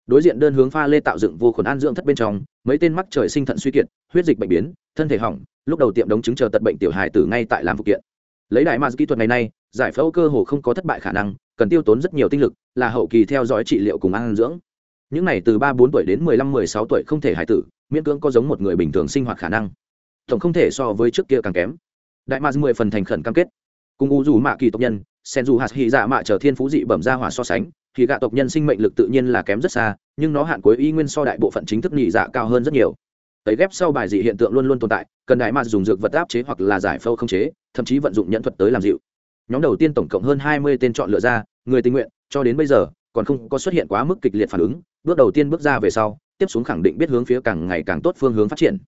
Đối diện đơn hướng pha lê tạo dựng vô khuẩn an dưỡng thất bên trong, mấy tên mắc trời sinh thận suy kiệt, huyết dịch bệnh biến, thân thể hỏng, lúc đầu tiệm đống chứng chờ tận bệnh tiểu hài tử ngay tại làm phụ kiện. Lấy đại ma kỹ thuật ngày nay giải phẫu cơ hồ không có thất bại khả năng, cần tiêu tốn rất nhiều tinh lực, là hậu kỳ theo dõi trị liệu cùng ăn dưỡng. Những này từ ba bốn tuổi đến mười lăm, mười sáu tuổi không thể hài tử, miễn cưỡng có giống một người bình thường sinh hoạt khả năng. Tổng không thể so với trước kia càng kém. Đại ma mười phần thành khẩn cam kết. Cùng u dù mạ kỳ tộc nhân, sen dù hạt hy dạ mạ trở thiên phú dị bẩm ra hỏa so sánh, thì gạ tộc nhân sinh mệnh lực tự nhiên là kém rất xa, nhưng nó hạn cuối y nguyên so đại bộ phận chính thức nhị dạ cao hơn rất nhiều. Tấy ghép sau bài dị hiện tượng luôn luôn tồn tại, cần đại ma dùng dược vật áp chế hoặc là giải phẫu không chế, thậm chí vận dụng nhẫn thuật tới làm dịu nhóm đầu tiên tổng cộng hơn hai mươi tên chọn lựa ra, người tình nguyện, cho đến bây giờ, còn không có xuất hiện quá mức kịch liệt phản ứng. Bước đầu tiên bước ra về sau, tiếp xuống khẳng định biết hướng phía càng ngày càng tốt phương hướng phát triển.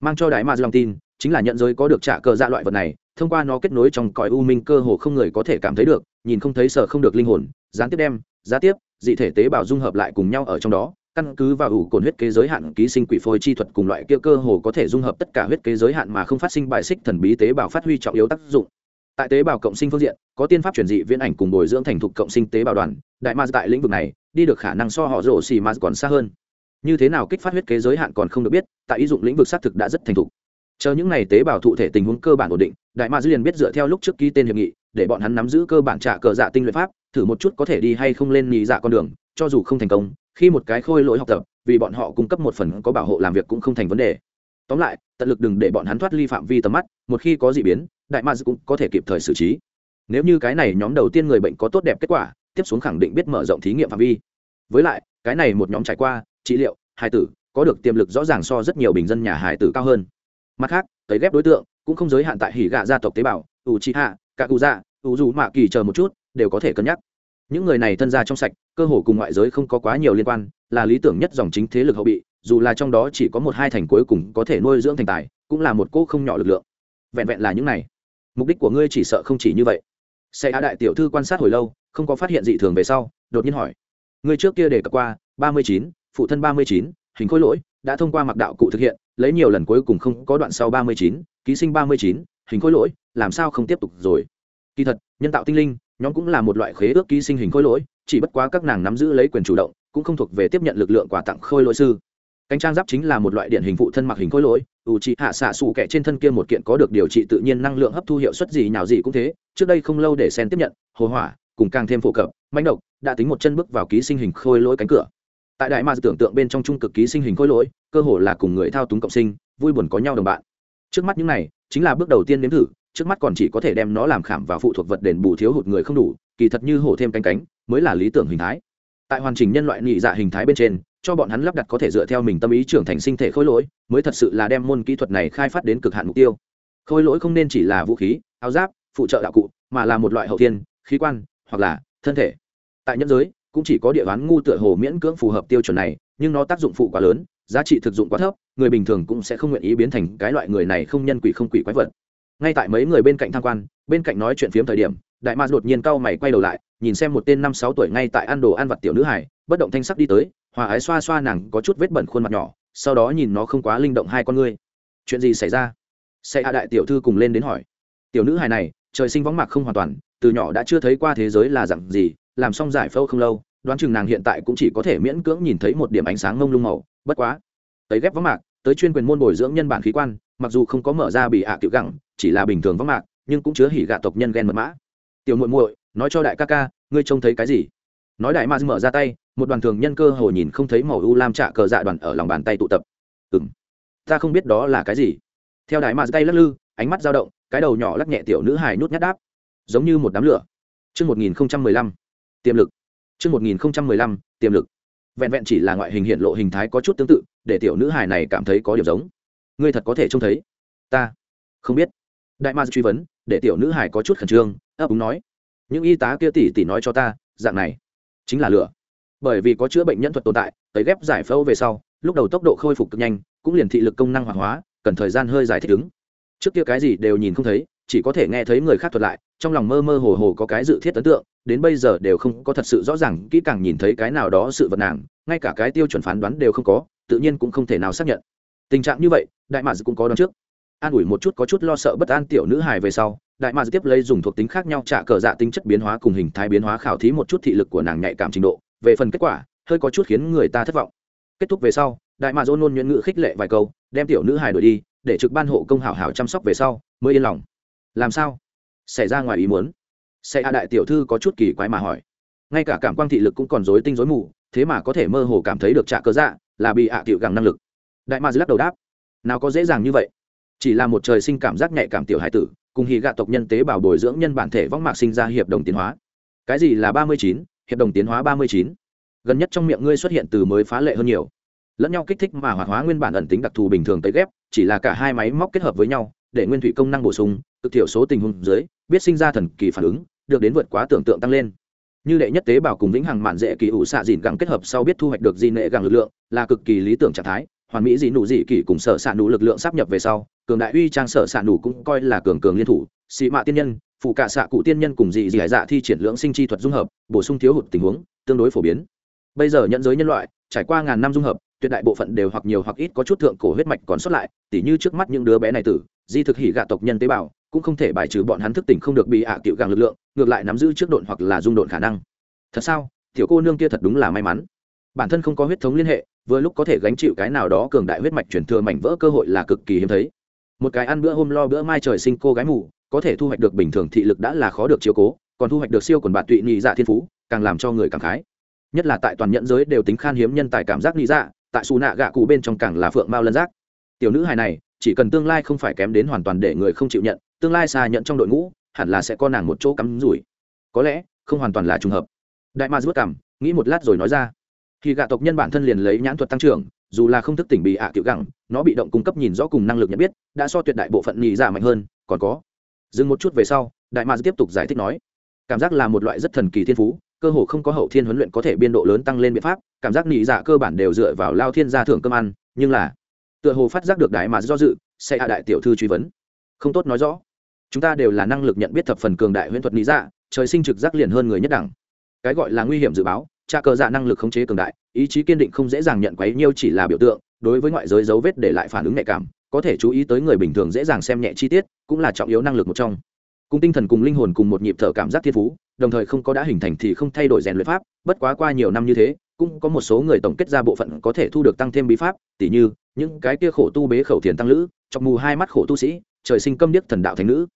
Mang cho đại ma lòng tin, chính là nhận giới có được trả cờ dạ loại vật này, thông qua nó kết nối trong cõi u minh cơ hồ không người có thể cảm thấy được, nhìn không thấy sợ không được linh hồn. Gián tiếp đem giá tiếp, dị thể tế bào dung hợp lại cùng nhau ở trong đó, căn cứ vào ủ cồn huyết kế giới hạn ký sinh quỷ phôi chi thuật cùng loại kia cơ hồ có thể dung hợp tất cả huyết kế giới hạn mà không phát sinh bài xích thần bí tế bào phát huy trọng yếu tác dụng tại tế bào cộng sinh phương diện, có tiên pháp chuyển dị viễn ảnh cùng bồi dưỡng thành thục cộng sinh tế bào đoàn, đại ma tại lĩnh vực này, đi được khả năng so họ rổ xì ma còn xa hơn. Như thế nào kích phát huyết kế giới hạn còn không được biết, tại ý dụng lĩnh vực xác thực đã rất thành thục. Chờ những này tế bào thụ thể tình huống cơ bản ổn định, đại ma dư liền biết dựa theo lúc trước ký tên hiệp nghị, để bọn hắn nắm giữ cơ bản trả cờ dạ tinh luyện pháp, thử một chút có thể đi hay không lên nhì dạ con đường, cho dù không thành công, khi một cái khôi lỗi học tập, vì bọn họ cung cấp một phần có bảo hộ làm việc cũng không thành vấn đề. Tóm lại, tận lực đừng để bọn hắn thoát ly phạm vi tầm mắt, một khi có d ị biến đại ma cũng có thể kịp thời xử trí. Nếu như cái này nhóm đầu tiên người bệnh có tốt đẹp kết quả, tiếp xuống khẳng định biết mở rộng thí nghiệm phạm vi. Với lại, cái này một nhóm trải qua, trị liệu, hài tử, có được tiềm lực rõ ràng so rất nhiều bình dân nhà hải tử cao hơn. Mặt khác cấy ghép đối tượng, cũng không giới hạn tại hỉ gạ gia tộc tế bào, ủ trị hạ cả cụ dạ ủ dù mạ kỳ chờ một chút, đều có thể cân nhắc. Những người này thân gia trong sạch, cơ hồ cùng ngoại giới không có quá nhiều liên quan, là lý tưởng nhất dòng chính thế lực hậu bị, dù là trong đó chỉ có một hai thành cuối cùng có thể nuôi dưỡng thành tài, cũng là một cỗ không nhỏ lực lượng. Vẹn vẹn là những này mục đích của ngươi chỉ sợ không chỉ như vậy. Xe Á đại tiểu thư quan sát hồi lâu, không có phát hiện dị thường về sau, đột nhiên hỏi. Ngươi trước kia đề cập qua, ba mươi chín, phụ thân ba mươi chín, hình khối lỗi, đã thông qua mặc đạo cụ thực hiện, lấy nhiều lần cuối cùng không có đoạn sau ba mươi chín, ký sinh ba mươi chín, hình khối lỗi, làm sao không tiếp tục rồi? Kỳ thật, nhân tạo tinh linh, nhóm cũng là một loại khế ước ký sinh hình khối lỗi, chỉ bất quá các nàng nắm giữ lấy quyền chủ động, cũng không thuộc về tiếp nhận lực lượng quà tặng khôi lỗi sư. Cánh trang giáp chính là một loại điển hình phụ thân mặc hình khối lỗi ủ trị hạ xạ xù kẻ trên thân kia một kiện có được điều trị tự nhiên năng lượng hấp thu hiệu suất gì nào gì cũng thế, trước đây không lâu để sen tiếp nhận, hồ hỏa, cùng càng thêm phổ cập manh độc, đã tính một chân bước vào ký sinh hình khôi lỗi cánh cửa. Tại đại ma tưởng tượng bên trong trung cực ký sinh hình khôi lỗi, cơ hồ là cùng người thao túng cộng sinh, vui buồn có nhau đồng bạn. Trước mắt những này, chính là bước đầu tiên nếm thử, trước mắt còn chỉ có thể đem nó làm khảm và phụ thuộc vật đền bù thiếu hụt người không đủ, kỳ thật như hổ thêm cánh cánh, mới là lý tưởng hình thái. Tại hoàn chỉnh nhân loại nhị dạ hình thái bên trên cho bọn hắn lắp đặt có thể dựa theo mình tâm ý trưởng thành sinh thể khôi lỗi, mới thật sự là đem môn kỹ thuật này khai phát đến cực hạn mục tiêu. Khôi lỗi không nên chỉ là vũ khí, áo giáp, phụ trợ đạo cụ, mà là một loại hậu thiên, khí quan, hoặc là thân thể. Tại nhân giới, cũng chỉ có địa bán ngu tựa hồ miễn cưỡng phù hợp tiêu chuẩn này, nhưng nó tác dụng phụ quá lớn, giá trị thực dụng quá thấp, người bình thường cũng sẽ không nguyện ý biến thành cái loại người này không nhân quỷ không quỷ quái vật. Ngay tại mấy người bên cạnh tham quan, bên cạnh nói chuyện phiếm thời điểm, đại ma đột nhiên cau mày quay đầu lại, nhìn xem một tên năm sáu tuổi ngay tại ăn đồ ăn vặt tiểu nữ hải bất động thanh sắc đi tới hòa ái xoa xoa nàng có chút vết bẩn khuôn mặt nhỏ, sau đó nhìn nó không quá linh động hai con ngươi. Chuyện gì xảy ra? Xe hạ đại tiểu thư cùng lên đến hỏi. Tiểu nữ hài này, trời sinh võng mạc không hoàn toàn, từ nhỏ đã chưa thấy qua thế giới là dặn gì, làm xong giải phẫu không lâu, đoán chừng nàng hiện tại cũng chỉ có thể miễn cưỡng nhìn thấy một điểm ánh sáng ngông lung màu, bất quá. Tới ghép võng mạc, tới chuyên quyền môn bồi dưỡng nhân bản khí quan, mặc dù không có mở ra bị hạ tiểu gẳng, chỉ là bình thường võng mạc, nhưng cũng chứa hỉ gạ tộc nhân ghen mật mã. Tiểu muội muội, nói cho đại ca ca, ngươi trông thấy cái gì? Nói đại ma mở ra tay một đoàn thường nhân cơ hồ nhìn không thấy màu u lam trạ cờ dạ đoàn ở lòng bàn tay tụ tập ừng ta không biết đó là cái gì theo đại ma tay lắc lư ánh mắt dao động cái đầu nhỏ lắc nhẹ tiểu nữ hài nút nhát đáp giống như một đám lửa Trước 1015, tiềm lực. Trước 1015, tiềm lực. Vẹn vẹn chỉ là ngoại hình hiện lộ hình thái có chút tương tự, để tiểu nữ hài này cảm thấy có điểm giống. Ngươi thật có thể trông thấy? Ta không biết. Đại ma truy vấn, để tiểu nữ hài có chút khẩn trương, ấp úng nói: "Những y tá kia tỉ tỉ nói cho ta, dạng này chính là lửa. Bởi vì có chữa bệnh nhân thuật tồn tại tới ghép giải phẫu về sau, lúc đầu tốc độ khôi phục cực nhanh, cũng liền thị lực công năng hoạt hóa, cần thời gian hơi dài thích ứng. Trước kia cái gì đều nhìn không thấy, chỉ có thể nghe thấy người khác thuật lại, trong lòng mơ mơ hồ hồ có cái dự thiết ấn tượng, đến bây giờ đều không có thật sự rõ ràng, kỹ càng nhìn thấy cái nào đó sự vật nàng, ngay cả cái tiêu chuẩn phán đoán đều không có, tự nhiên cũng không thể nào xác nhận. Tình trạng như vậy, đại mạc cũng có đoán trước. An ủi một chút có chút lo sợ bất an tiểu nữ hài về sau đại mạc tiếp lấy dùng thuộc tính khác nhau trả cờ dạ tính chất biến hóa cùng hình thái biến hóa khảo thí một chút thị lực của nàng nhạy cảm trình độ. Về phần kết quả, hơi có chút khiến người ta thất vọng. Kết thúc về sau, đại mạc ôn nôn nhuận ngữ khích lệ vài câu, đem tiểu nữ hài đổi đi, để trực ban hộ công hảo hảo chăm sóc về sau, mới yên lòng. Làm sao? Xảy ra ngoài ý muốn. Sẽ hạ đại tiểu thư có chút kỳ quái mà hỏi. Ngay cả cảm quang thị lực cũng còn rối tinh rối mù, thế mà có thể mơ hồ cảm thấy được trả cờ dạ là bị hạ à tiểu gẳng năng lực. Đại ma lắc đầu đáp. Nào có dễ dàng như vậy. Chỉ là một trời sinh cảm giác nhạy cảm tiểu hải tử cùng hì gạ tộc nhân tế bào bồi dưỡng nhân bản thể võng mạc sinh ra hiệp đồng tiến hóa. Cái gì là ba mươi chín? Hiệp đồng tiến hóa ba mươi chín. Gần nhất trong miệng ngươi xuất hiện từ mới phá lệ hơn nhiều. Lẫn nhau kích thích mà hoạt hóa nguyên bản ẩn tính đặc thù bình thường tới ghép, chỉ là cả hai máy móc kết hợp với nhau, để nguyên thủy công năng bổ sung, cực thiểu số tình huống dưới, biết sinh ra thần kỳ phản ứng, được đến vượt quá tưởng tượng tăng lên. Như đệ nhất tế bào cùng vĩnh hằng mạn dễ kỳ ủ xạ dìn gẳng kết hợp sau biết thu hoạch được di nệ gẳng lực lượng, là cực kỳ lý tưởng trạng thái, hoàn mỹ dị nụ dị kỳ cùng sở xạ nụ lực lượng sắp nhập về sau cường đại uy trang sở xạ nủ cũng coi là cường cường liên thủ, xị mạ tiên nhân phụ cạ xạ cụ tiên nhân cùng dị dị hải dạ thi triển lượng sinh chi thuật dung hợp, bổ sung thiếu hụt tình huống, tương đối phổ biến. Bây giờ nhận giới nhân loại, trải qua ngàn năm dung hợp, tuyệt đại bộ phận đều hoặc nhiều hoặc ít có chút thượng cổ huyết mạch còn sót lại, tỉ như trước mắt những đứa bé này tử, di thực hỉ gạ tộc nhân tế bào, cũng không thể bài trừ bọn hắn thức tỉnh không được bị ạ à cựu gàng lực lượng, ngược lại nắm giữ trước độn hoặc là dung độn khả năng. Thật sao? Tiểu cô nương kia thật đúng là may mắn. Bản thân không có huyết thống liên hệ, vừa lúc có thể gánh chịu cái nào đó cường đại huyết mạch chuyển thừa mảnh vỡ cơ hội là cực kỳ hiếm thấy một cái ăn bữa hôm lo bữa mai trời sinh cô gái mù, có thể thu hoạch được bình thường thị lực đã là khó được chiếu cố, còn thu hoạch được siêu quần bạn tụy nhị dạ thiên phú, càng làm cho người cảm khái. Nhất là tại toàn nhận giới đều tính khan hiếm nhân tài cảm giác nhị dạ tại xù nạ gạ cụ bên trong càng là phượng mao lân giác. Tiểu nữ hài này, chỉ cần tương lai không phải kém đến hoàn toàn để người không chịu nhận, tương lai xa nhận trong đội ngũ, hẳn là sẽ có nàng một chỗ cắm rủi. Có lẽ, không hoàn toàn là trùng hợp. Đại ma vất cảm, nghĩ một lát rồi nói ra. Khi gạ tộc nhân bản thân liền lấy nhãn thuật tăng trưởng dù là không thức tỉnh bị ạ à tiểu gẳng, nó bị động cung cấp nhìn rõ cùng năng lực nhận biết, đã so tuyệt đại bộ phận nhị dạ mạnh hơn, còn có. Dừng một chút về sau, đại ma tiếp tục giải thích nói, cảm giác là một loại rất thần kỳ thiên phú, cơ hồ không có hậu thiên huấn luyện có thể biên độ lớn tăng lên biện pháp, cảm giác nhị dạ cơ bản đều dựa vào lao thiên gia thưởng cơm ăn, nhưng là, tựa hồ phát giác được đại mà do dự, sẽ hạ đại tiểu thư truy vấn. Không tốt nói rõ. Chúng ta đều là năng lực nhận biết thập phần cường đại huyễn thuật nhị dạ trời sinh trực giác liền hơn người nhất đẳng. Cái gọi là nguy hiểm dự báo trà cờ dạ năng lực khống chế cường đại, ý chí kiên định không dễ dàng nhận quấy nhiêu chỉ là biểu tượng, đối với ngoại giới dấu vết để lại phản ứng nhạy cảm, có thể chú ý tới người bình thường dễ dàng xem nhẹ chi tiết, cũng là trọng yếu năng lực một trong. Cùng tinh thần cùng linh hồn cùng một nhịp thở cảm giác thiên phú, đồng thời không có đã hình thành thì không thay đổi rèn luyện pháp, bất quá qua nhiều năm như thế, cũng có một số người tổng kết ra bộ phận có thể thu được tăng thêm bí pháp, tỉ như, những cái kia khổ tu bế khẩu thiền tăng lữ, chọc mù hai mắt khổ tu sĩ, trời sinh câm điếc thần đạo thành nữ.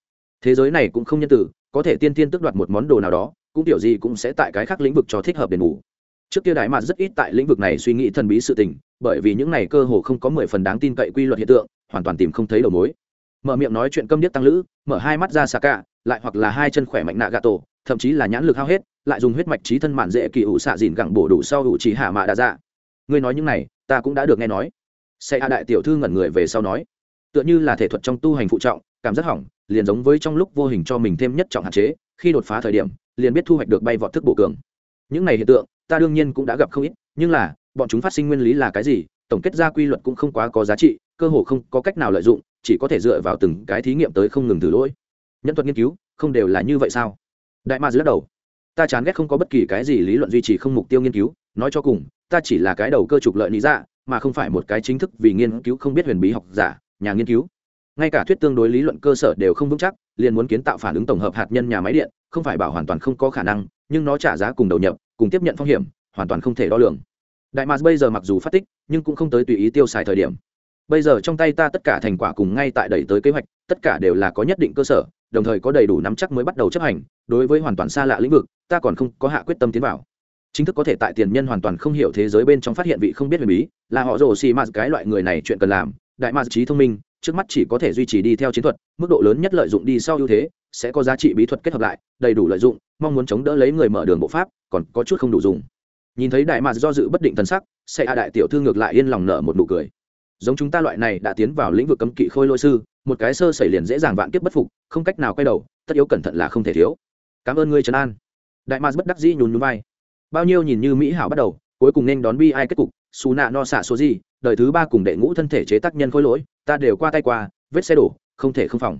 Thế giới này cũng không nhân tử có thể tiên tiên tước đoạt một món đồ nào đó cũng kiểu gì cũng sẽ tại cái khác lĩnh vực cho thích hợp đền bù. Trước kia đại mạt rất ít tại lĩnh vực này suy nghĩ thần bí sự tình, bởi vì những này cơ hồ không có mười phần đáng tin cậy quy luật hiện tượng, hoàn toàn tìm không thấy đầu mối. Mở miệng nói chuyện câm điếc tăng lữ, mở hai mắt ra sạc cả lại hoặc là hai chân khỏe mạnh nạ gà tổ thậm chí là nhãn lực hao hết, lại dùng huyết mạch trí thân mạn dễ kỳ ủ xạ dìn gẳng bổ đủ sau ủ trí hạ mạ đa dạ. Ngươi nói những này, ta cũng đã được nghe nói. Xe a đại tiểu thư ngẩn người về sau nói, tựa như là thể thuật trong tu hành phụ trọng, cảm giác hỏng, liền giống với trong lúc vô hình cho mình thêm nhất trọng hạn chế, khi đột phá thời điểm liền biết thu hoạch được bay vọt thức bổ cường. Những này hiện tượng, ta đương nhiên cũng đã gặp không ít, nhưng là, bọn chúng phát sinh nguyên lý là cái gì, tổng kết ra quy luật cũng không quá có giá trị, cơ hồ không có cách nào lợi dụng, chỉ có thể dựa vào từng cái thí nghiệm tới không ngừng thử lỗi. Nhân thuật nghiên cứu, không đều là như vậy sao? Đại ma lắc đầu. Ta chán ghét không có bất kỳ cái gì lý luận duy trì không mục tiêu nghiên cứu, nói cho cùng, ta chỉ là cái đầu cơ trục lợi lý dạ mà không phải một cái chính thức vì nghiên cứu không biết huyền bí học giả, nhà nghiên cứu ngay cả thuyết tương đối lý luận cơ sở đều không vững chắc, liền muốn kiến tạo phản ứng tổng hợp hạt nhân nhà máy điện, không phải bảo hoàn toàn không có khả năng, nhưng nó trả giá cùng đầu nhập, cùng tiếp nhận phong hiểm, hoàn toàn không thể đo lường. Đại mạc bây giờ mặc dù phát tích, nhưng cũng không tới tùy ý tiêu xài thời điểm. Bây giờ trong tay ta tất cả thành quả cùng ngay tại đẩy tới kế hoạch, tất cả đều là có nhất định cơ sở, đồng thời có đầy đủ nắm chắc mới bắt đầu chấp hành, đối với hoàn toàn xa lạ lĩnh vực, ta còn không có hạ quyết tâm tiến vào. Chính thức có thể tại tiền nhân hoàn toàn không hiểu thế giới bên trong phát hiện vị không biết huyền bí, là họ rồ xì mạt cái loại người này chuyện cần làm. Đại mạc trí thông minh trước mắt chỉ có thể duy trì đi theo chiến thuật, mức độ lớn nhất lợi dụng đi sau ưu thế, sẽ có giá trị bí thuật kết hợp lại, đầy đủ lợi dụng, mong muốn chống đỡ lấy người mở đường bộ pháp, còn có chút không đủ dùng. Nhìn thấy đại mạc do dự bất định thần sắc sẽ a đại tiểu thư ngược lại yên lòng nở một nụ cười. Giống chúng ta loại này đã tiến vào lĩnh vực cấm kỵ khôi lỗi sư, một cái sơ xảy liền dễ dàng vạn kiếp bất phục, không cách nào quay đầu, tất yếu cẩn thận là không thể thiếu. Cảm ơn ngươi trấn an. Đại mạc bất đắc dĩ nhún nhún vai. Bao nhiêu nhìn như mỹ hảo bắt đầu, cuối cùng nên đón bi ai kết cục xù nạ no xạ số gì đời thứ ba cùng đệ ngũ thân thể chế tác nhân khối lỗi ta đều qua tay qua, vết xe đổ, không thể không phòng.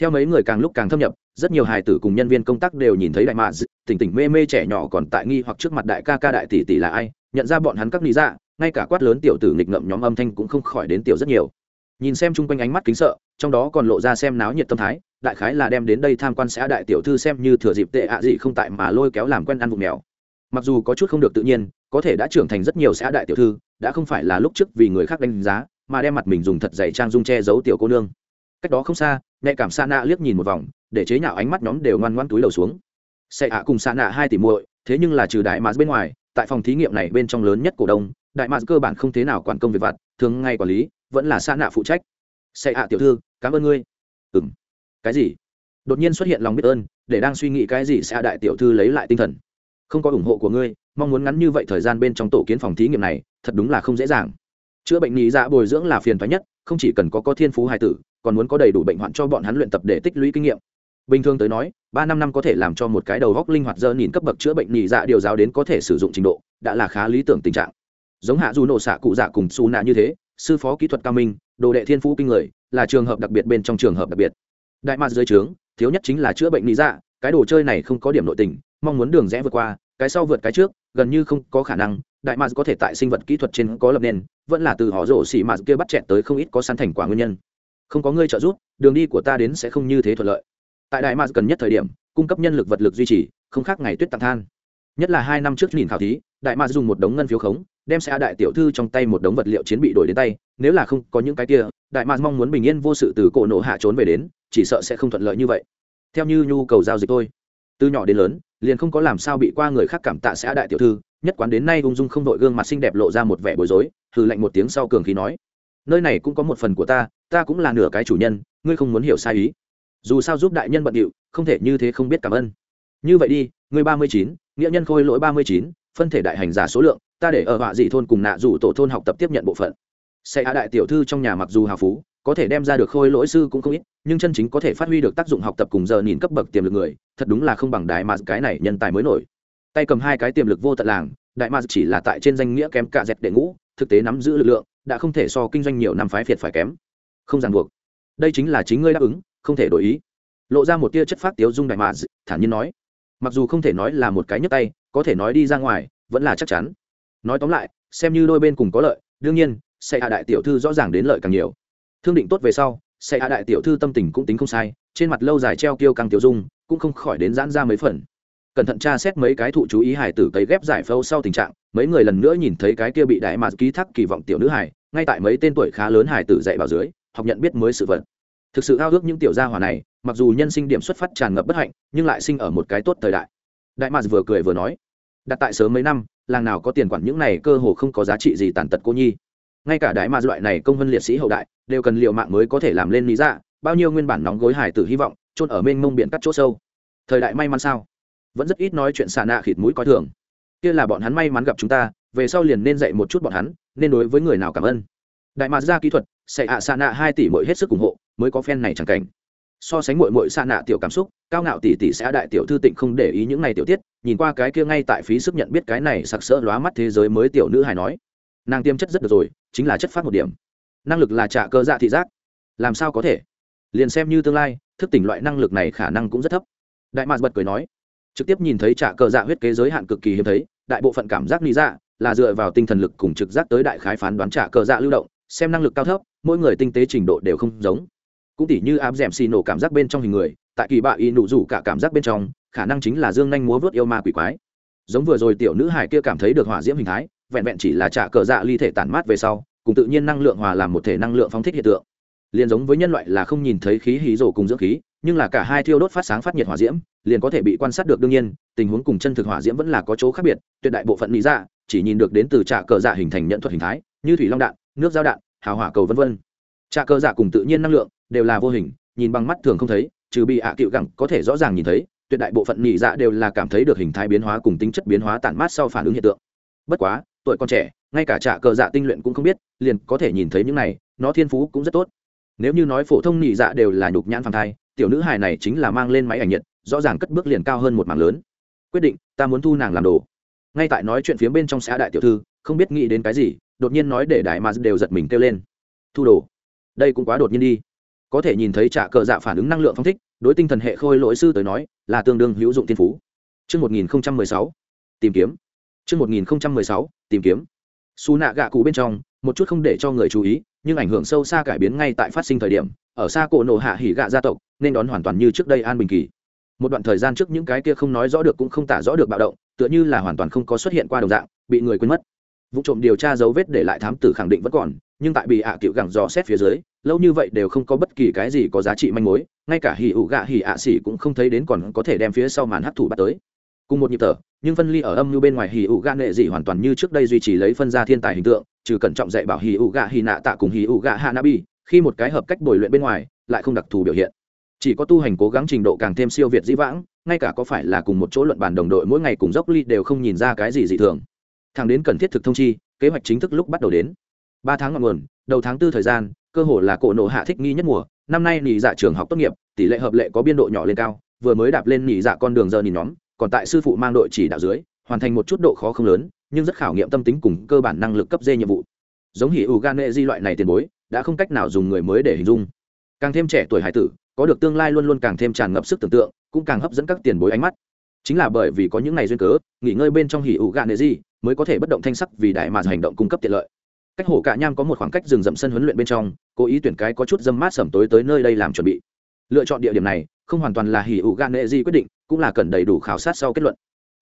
Theo mấy người càng lúc càng thâm nhập, rất nhiều hài tử cùng nhân viên công tác đều nhìn thấy đại mạ tỉnh tỉnh mê mê trẻ nhỏ còn tại nghi hoặc trước mặt đại ca ca đại tỷ tỷ là ai, nhận ra bọn hắn các lý dạ ngay cả quát lớn tiểu tử nghịch ngậm nhóm âm thanh cũng không khỏi đến tiểu rất nhiều. Nhìn xem chung quanh ánh mắt kính sợ, trong đó còn lộ ra xem náo nhiệt tâm thái, đại khái là đem đến đây tham quan xã đại tiểu thư xem như thừa dịp tệ ạ gì không tại mà lôi kéo làm quen ăn vụng mèo. Mặc dù có chút không được tự nhiên, có thể đã trưởng thành rất nhiều xã đại tiểu thư, đã không phải là lúc trước vì người khác đánh giá mà đem mặt mình dùng thật dày trang dung che giấu tiểu cô nương. Cách đó không xa, nhạy cảm xa nạ liếc nhìn một vòng, để chế nhạo ánh mắt nhóm đều ngoan ngoan túi đầu xuống. Xe ạ cùng xa nạ hai tỷ muội, thế nhưng là trừ đại mạt bên ngoài, tại phòng thí nghiệm này bên trong lớn nhất cổ đông, đại mạt cơ bản không thế nào quản công việc vặt, thường ngay quản lý, vẫn là xa nạ phụ trách. Xe ạ tiểu thư, cảm ơn ngươi. Ừng cái gì? Đột nhiên xuất hiện lòng biết ơn, để đang suy nghĩ cái gì xa đại tiểu thư lấy lại tinh thần. Không có ủng hộ của ngươi, mong muốn ngắn như vậy thời gian bên trong tổ kiến phòng thí nghiệm này, thật đúng là không dễ dàng chữa bệnh nhị dạ bồi dưỡng là phiền thoái nhất, không chỉ cần có có thiên phú hài tử, còn muốn có đầy đủ bệnh hoạn cho bọn hắn luyện tập để tích lũy kinh nghiệm. Bình thường tới nói, ba năm năm có thể làm cho một cái đầu góc linh hoạt dơ nhìn cấp bậc chữa bệnh nhị dạ điều giáo đến có thể sử dụng trình độ, đã là khá lý tưởng tình trạng. Giống hạ du nổ xạ cụ dạ cùng xù nạ như thế, sư phó kỹ thuật cao minh, đồ đệ thiên phú kinh người, là trường hợp đặc biệt bên trong trường hợp đặc biệt. Đại mạc dưới trướng, thiếu nhất chính là chữa bệnh lý dạ cái đồ chơi này không có điểm nội tình, mong muốn đường rẽ vượt qua, cái sau vượt cái trước, gần như không có khả năng đại mạc có thể tại sinh vật kỹ thuật trên có lập nên, vẫn là từ họ rổ xỉ mạc kia bắt chẹt tới không ít có săn thành quả nguyên nhân. Không có ngươi trợ giúp đường đi của ta đến sẽ không như thế thuận lợi. Tại đại mạc cần nhất thời điểm cung cấp nhân lực vật lực duy trì không khác ngày tuyết tặng than. Nhất là hai năm trước nhìn khảo thí đại mạc dùng một đống ngân phiếu khống đem xe đại tiểu thư trong tay một đống vật liệu chiến bị đổi đến tay nếu là không có những cái kia đại mạc mong muốn bình yên vô sự từ cổ nổ hạ trốn về đến chỉ sợ sẽ không thuận lợi như vậy. Theo như nhu cầu giao dịch thôi. Từ nhỏ đến lớn liền không có làm sao bị qua người khác cảm tạ sẽ đại tiểu thư nhất quán đến nay ung dung không đội gương mặt xinh đẹp lộ ra một vẻ bối rối, hừ lạnh một tiếng sau cường khí nói, nơi này cũng có một phần của ta ta cũng là nửa cái chủ nhân, ngươi không muốn hiểu sai ý. Dù sao giúp đại nhân bận điệu, không thể như thế không biết cảm ơn. Như vậy đi, ngươi ba mươi chín, nghĩa nhân khôi lỗi ba mươi chín, phân thể đại hành giả số lượng, ta để ở họa dị thôn cùng nạ rủ tổ thôn học tập tiếp nhận bộ phận. Sẽ hạ đại tiểu thư trong nhà mặc dù hào phú, có thể đem ra được khôi lỗi sư cũng không ít, nhưng chân chính có thể phát huy được tác dụng học tập cùng giờ nhìn cấp bậc tiềm lực người, thật đúng là không bằng đái mà cái này nhân tài mới nổi tay cầm hai cái tiềm lực vô tận làng, đại ma chỉ là tại trên danh nghĩa kém cả dẹt đệ ngũ, thực tế nắm giữ lực lượng, đã không thể so kinh doanh nhiều năm phái phiệt phải kém. Không ràng buộc. Đây chính là chính ngươi đáp ứng, không thể đổi ý. Lộ ra một tia chất phát tiếu dung đại ma, thản nhiên nói. Mặc dù không thể nói là một cái nhấp tay, có thể nói đi ra ngoài, vẫn là chắc chắn. Nói tóm lại, xem như đôi bên cùng có lợi, đương nhiên, sẽ hạ đại tiểu thư rõ ràng đến lợi càng nhiều. Thương định tốt về sau, sẽ hạ đại tiểu thư tâm tình cũng tính không sai, trên mặt lâu dài treo kiêu càng tiểu dung, cũng không khỏi đến giãn ra mấy phần cẩn thận tra xét mấy cái thụ chú ý hải tử cấy ghép giải phẫu sau tình trạng, mấy người lần nữa nhìn thấy cái kia bị đại mạt ký thác kỳ vọng tiểu nữ hải ngay tại mấy tên tuổi khá lớn hải tử dạy vào dưới, học nhận biết mới sự vật. Thực sự ao ước những tiểu gia hỏa này, mặc dù nhân sinh điểm xuất phát tràn ngập bất hạnh, nhưng lại sinh ở một cái tốt thời đại. Đại mạt vừa cười vừa nói, đặt tại sớm mấy năm, làng nào có tiền quản những này cơ hồ không có giá trị gì tàn tật cô nhi. Ngay cả đại mạt loại này công vân liệt sĩ hậu đại, đều cần liệu mạng mới có thể làm lên lý dạ bao nhiêu nguyên bản nóng gối hải tử hy vọng trôn ở mênh mông biển cắt chỗ sâu. Thời đại may mắn sao? Vẫn rất ít nói chuyện xà nạ khịt mũi coi thường. Kia là bọn hắn may mắn gặp chúng ta, về sau liền nên dạy một chút bọn hắn, nên đối với người nào cảm ơn. Đại mạc ra kỹ thuật, sẽ ạ xà nạ hai tỷ mỗi hết sức ủng hộ, mới có phen này chẳng cảnh. So sánh mội mội xà nạ tiểu cảm xúc, cao ngạo tỷ tỷ sẽ đại tiểu thư tịnh không để ý những này tiểu tiết, nhìn qua cái kia ngay tại phí sức nhận biết cái này sặc sỡ lóa mắt thế giới mới tiểu nữ hài nói. Nàng tiêm chất rất được rồi, chính là chất phát một điểm. Năng lực là trả cơ dạ thị giác. Làm sao có thể? Liền xem như tương lai, thức tỉnh loại năng lực này khả năng cũng rất thấp. Đại mạc bật cười nói trực tiếp nhìn thấy trả cờ dạ huyết kế giới hạn cực kỳ hiếm thấy, đại bộ phận cảm giác lý dạ là dựa vào tinh thần lực cùng trực giác tới đại khái phán đoán trả cờ dạ lưu động, xem năng lực cao thấp, mỗi người tinh tế trình độ đều không giống. Cũng tỉ như áp d ẻ m xì nổ cảm giác bên trong hình người, tại kỳ bạ y nụ rủ cả cảm giác bên trong, khả năng chính là dương nhanh múa vớt yêu ma quỷ quái. Giống vừa rồi tiểu nữ hải kia cảm thấy được hỏa diễm hình thái, vẹn vẹn chỉ là trả cờ dạ ly thể tản mát về sau, cùng tự nhiên năng lượng hòa làm một thể năng lượng phóng thích hiện tượng. Liền giống với nhân loại là không nhìn thấy khí hí rổ cùng dưỡng khí nhưng là cả hai thiêu đốt phát sáng phát nhiệt hỏa diễm, liền có thể bị quan sát được đương nhiên, tình huống cùng chân thực hỏa diễm vẫn là có chỗ khác biệt, tuyệt đại bộ phận lý dạ chỉ nhìn được đến từ trạ cờ dạ hình thành nhận thuật hình thái, như thủy long đạn, nước giao đạn, hào hỏa cầu v v trạ cờ dạ cùng tự nhiên năng lượng đều là vô hình, nhìn bằng mắt thường không thấy, trừ bị ạ à cựu gẳng có thể rõ ràng nhìn thấy, tuyệt đại bộ phận nhị dạ đều là cảm thấy được hình thái biến hóa cùng tính chất biến hóa tản mát sau phản ứng hiện tượng. Bất quá, tuổi con trẻ, ngay cả trạ cờ dạ tinh luyện cũng không biết, liền có thể nhìn thấy những này, nó thiên phú cũng rất tốt nếu như nói phổ thông nhị dạ đều là nhục nhãn phàm thai tiểu nữ hài này chính là mang lên máy ảnh nhiệt rõ ràng cất bước liền cao hơn một mảng lớn. Quyết định ta muốn thu nàng làm đồ. Ngay tại nói chuyện phía bên trong xã đại tiểu thư không biết nghĩ đến cái gì đột nhiên nói để đại mà đều giật mình kêu lên. Thu đồ. Đây cũng quá đột nhiên đi. Có thể nhìn thấy trả cờ dạ phản ứng năng lượng phong thích đối tinh thần hệ khôi lỗi sư tới nói là tương đương hữu dụng thiên phú. Trước 1016, tìm kiếm. Trước 1016, tìm kiếm. Su nạ gạ cụ bên trong, một chút không để cho người chú ý, nhưng ảnh hưởng sâu xa cải biến ngay tại phát sinh thời điểm, ở xa cổ nổ hạ hỉ gạ gia tộc, nên đón hoàn toàn như trước đây an bình kỳ. Một đoạn thời gian trước những cái kia không nói rõ được cũng không tả rõ được bạo động tựa như là hoàn toàn không có xuất hiện qua đồng dạng bị người quên mất. Vụ trộm điều tra dấu vết để lại thám tử khẳng định vẫn còn nhưng tại bị ạ à cựu gẳng dò xét phía dưới lâu như vậy đều không có bất kỳ cái gì có giá trị manh mối ngay cả hỉ ủ gạ hỉ ạ xỉ cũng không thấy đến còn có thể đem phía sau màn hấp thủ bắt tới cùng một nhịp thở, nhưng phân ly ở âm như bên ngoài hỉ ụ gạ nệ gì hoàn toàn như trước đây duy trì lấy phân ra thiên tài hình tượng, trừ cẩn trọng dạy bảo hỉ ụ gạ hỉ nạ tạ cùng hỉ ụ gạ hạ nabi khi một cái hợp cách bồi luyện bên ngoài, lại không đặc thù biểu hiện. Chỉ có tu hành cố gắng trình độ càng thêm siêu việt dĩ vãng, ngay cả có phải là cùng một chỗ luận bàn đồng đội mỗi ngày cùng dốc ly đều không nhìn ra cái gì dị thường. Thẳng đến cần thiết thực thông chi, kế hoạch chính thức lúc bắt đầu đến. Ba tháng ngọn nguồn, đầu tháng tư thời gian, cơ hồ là cổ nộ hạ thích nghi nhất mùa. Năm nay nghỉ dạ trường học tốt nghiệp, tỷ lệ hợp lệ có biên độ nhỏ lên cao, vừa mới đạp lên nghỉ dạ con đường giờ nhìn nhóm còn tại sư phụ mang đội chỉ đạo dưới, hoàn thành một chút độ khó không lớn, nhưng rất khảo nghiệm tâm tính cùng cơ bản năng lực cấp dê nhiệm vụ. Giống hỉ ủ gan nệ di loại này tiền bối, đã không cách nào dùng người mới để hình dung. Càng thêm trẻ tuổi hải tử, có được tương lai luôn luôn càng thêm tràn ngập sức tưởng tượng, cũng càng hấp dẫn các tiền bối ánh mắt. Chính là bởi vì có những ngày duyên cớ, nghỉ ngơi bên trong hỉ ủ gan nệ di mới có thể bất động thanh sắc vì đại mà hành động cung cấp tiện lợi. Cách hồ cả nham có một khoảng cách rừng rậm sân huấn luyện bên trong, cố ý tuyển cái có chút dâm mát sẩm tối tới nơi đây làm chuẩn bị. Lựa chọn địa điểm này, không hoàn toàn là hỉ ủ gan nệ di quyết định cũng là cần đầy đủ khảo sát sau kết luận.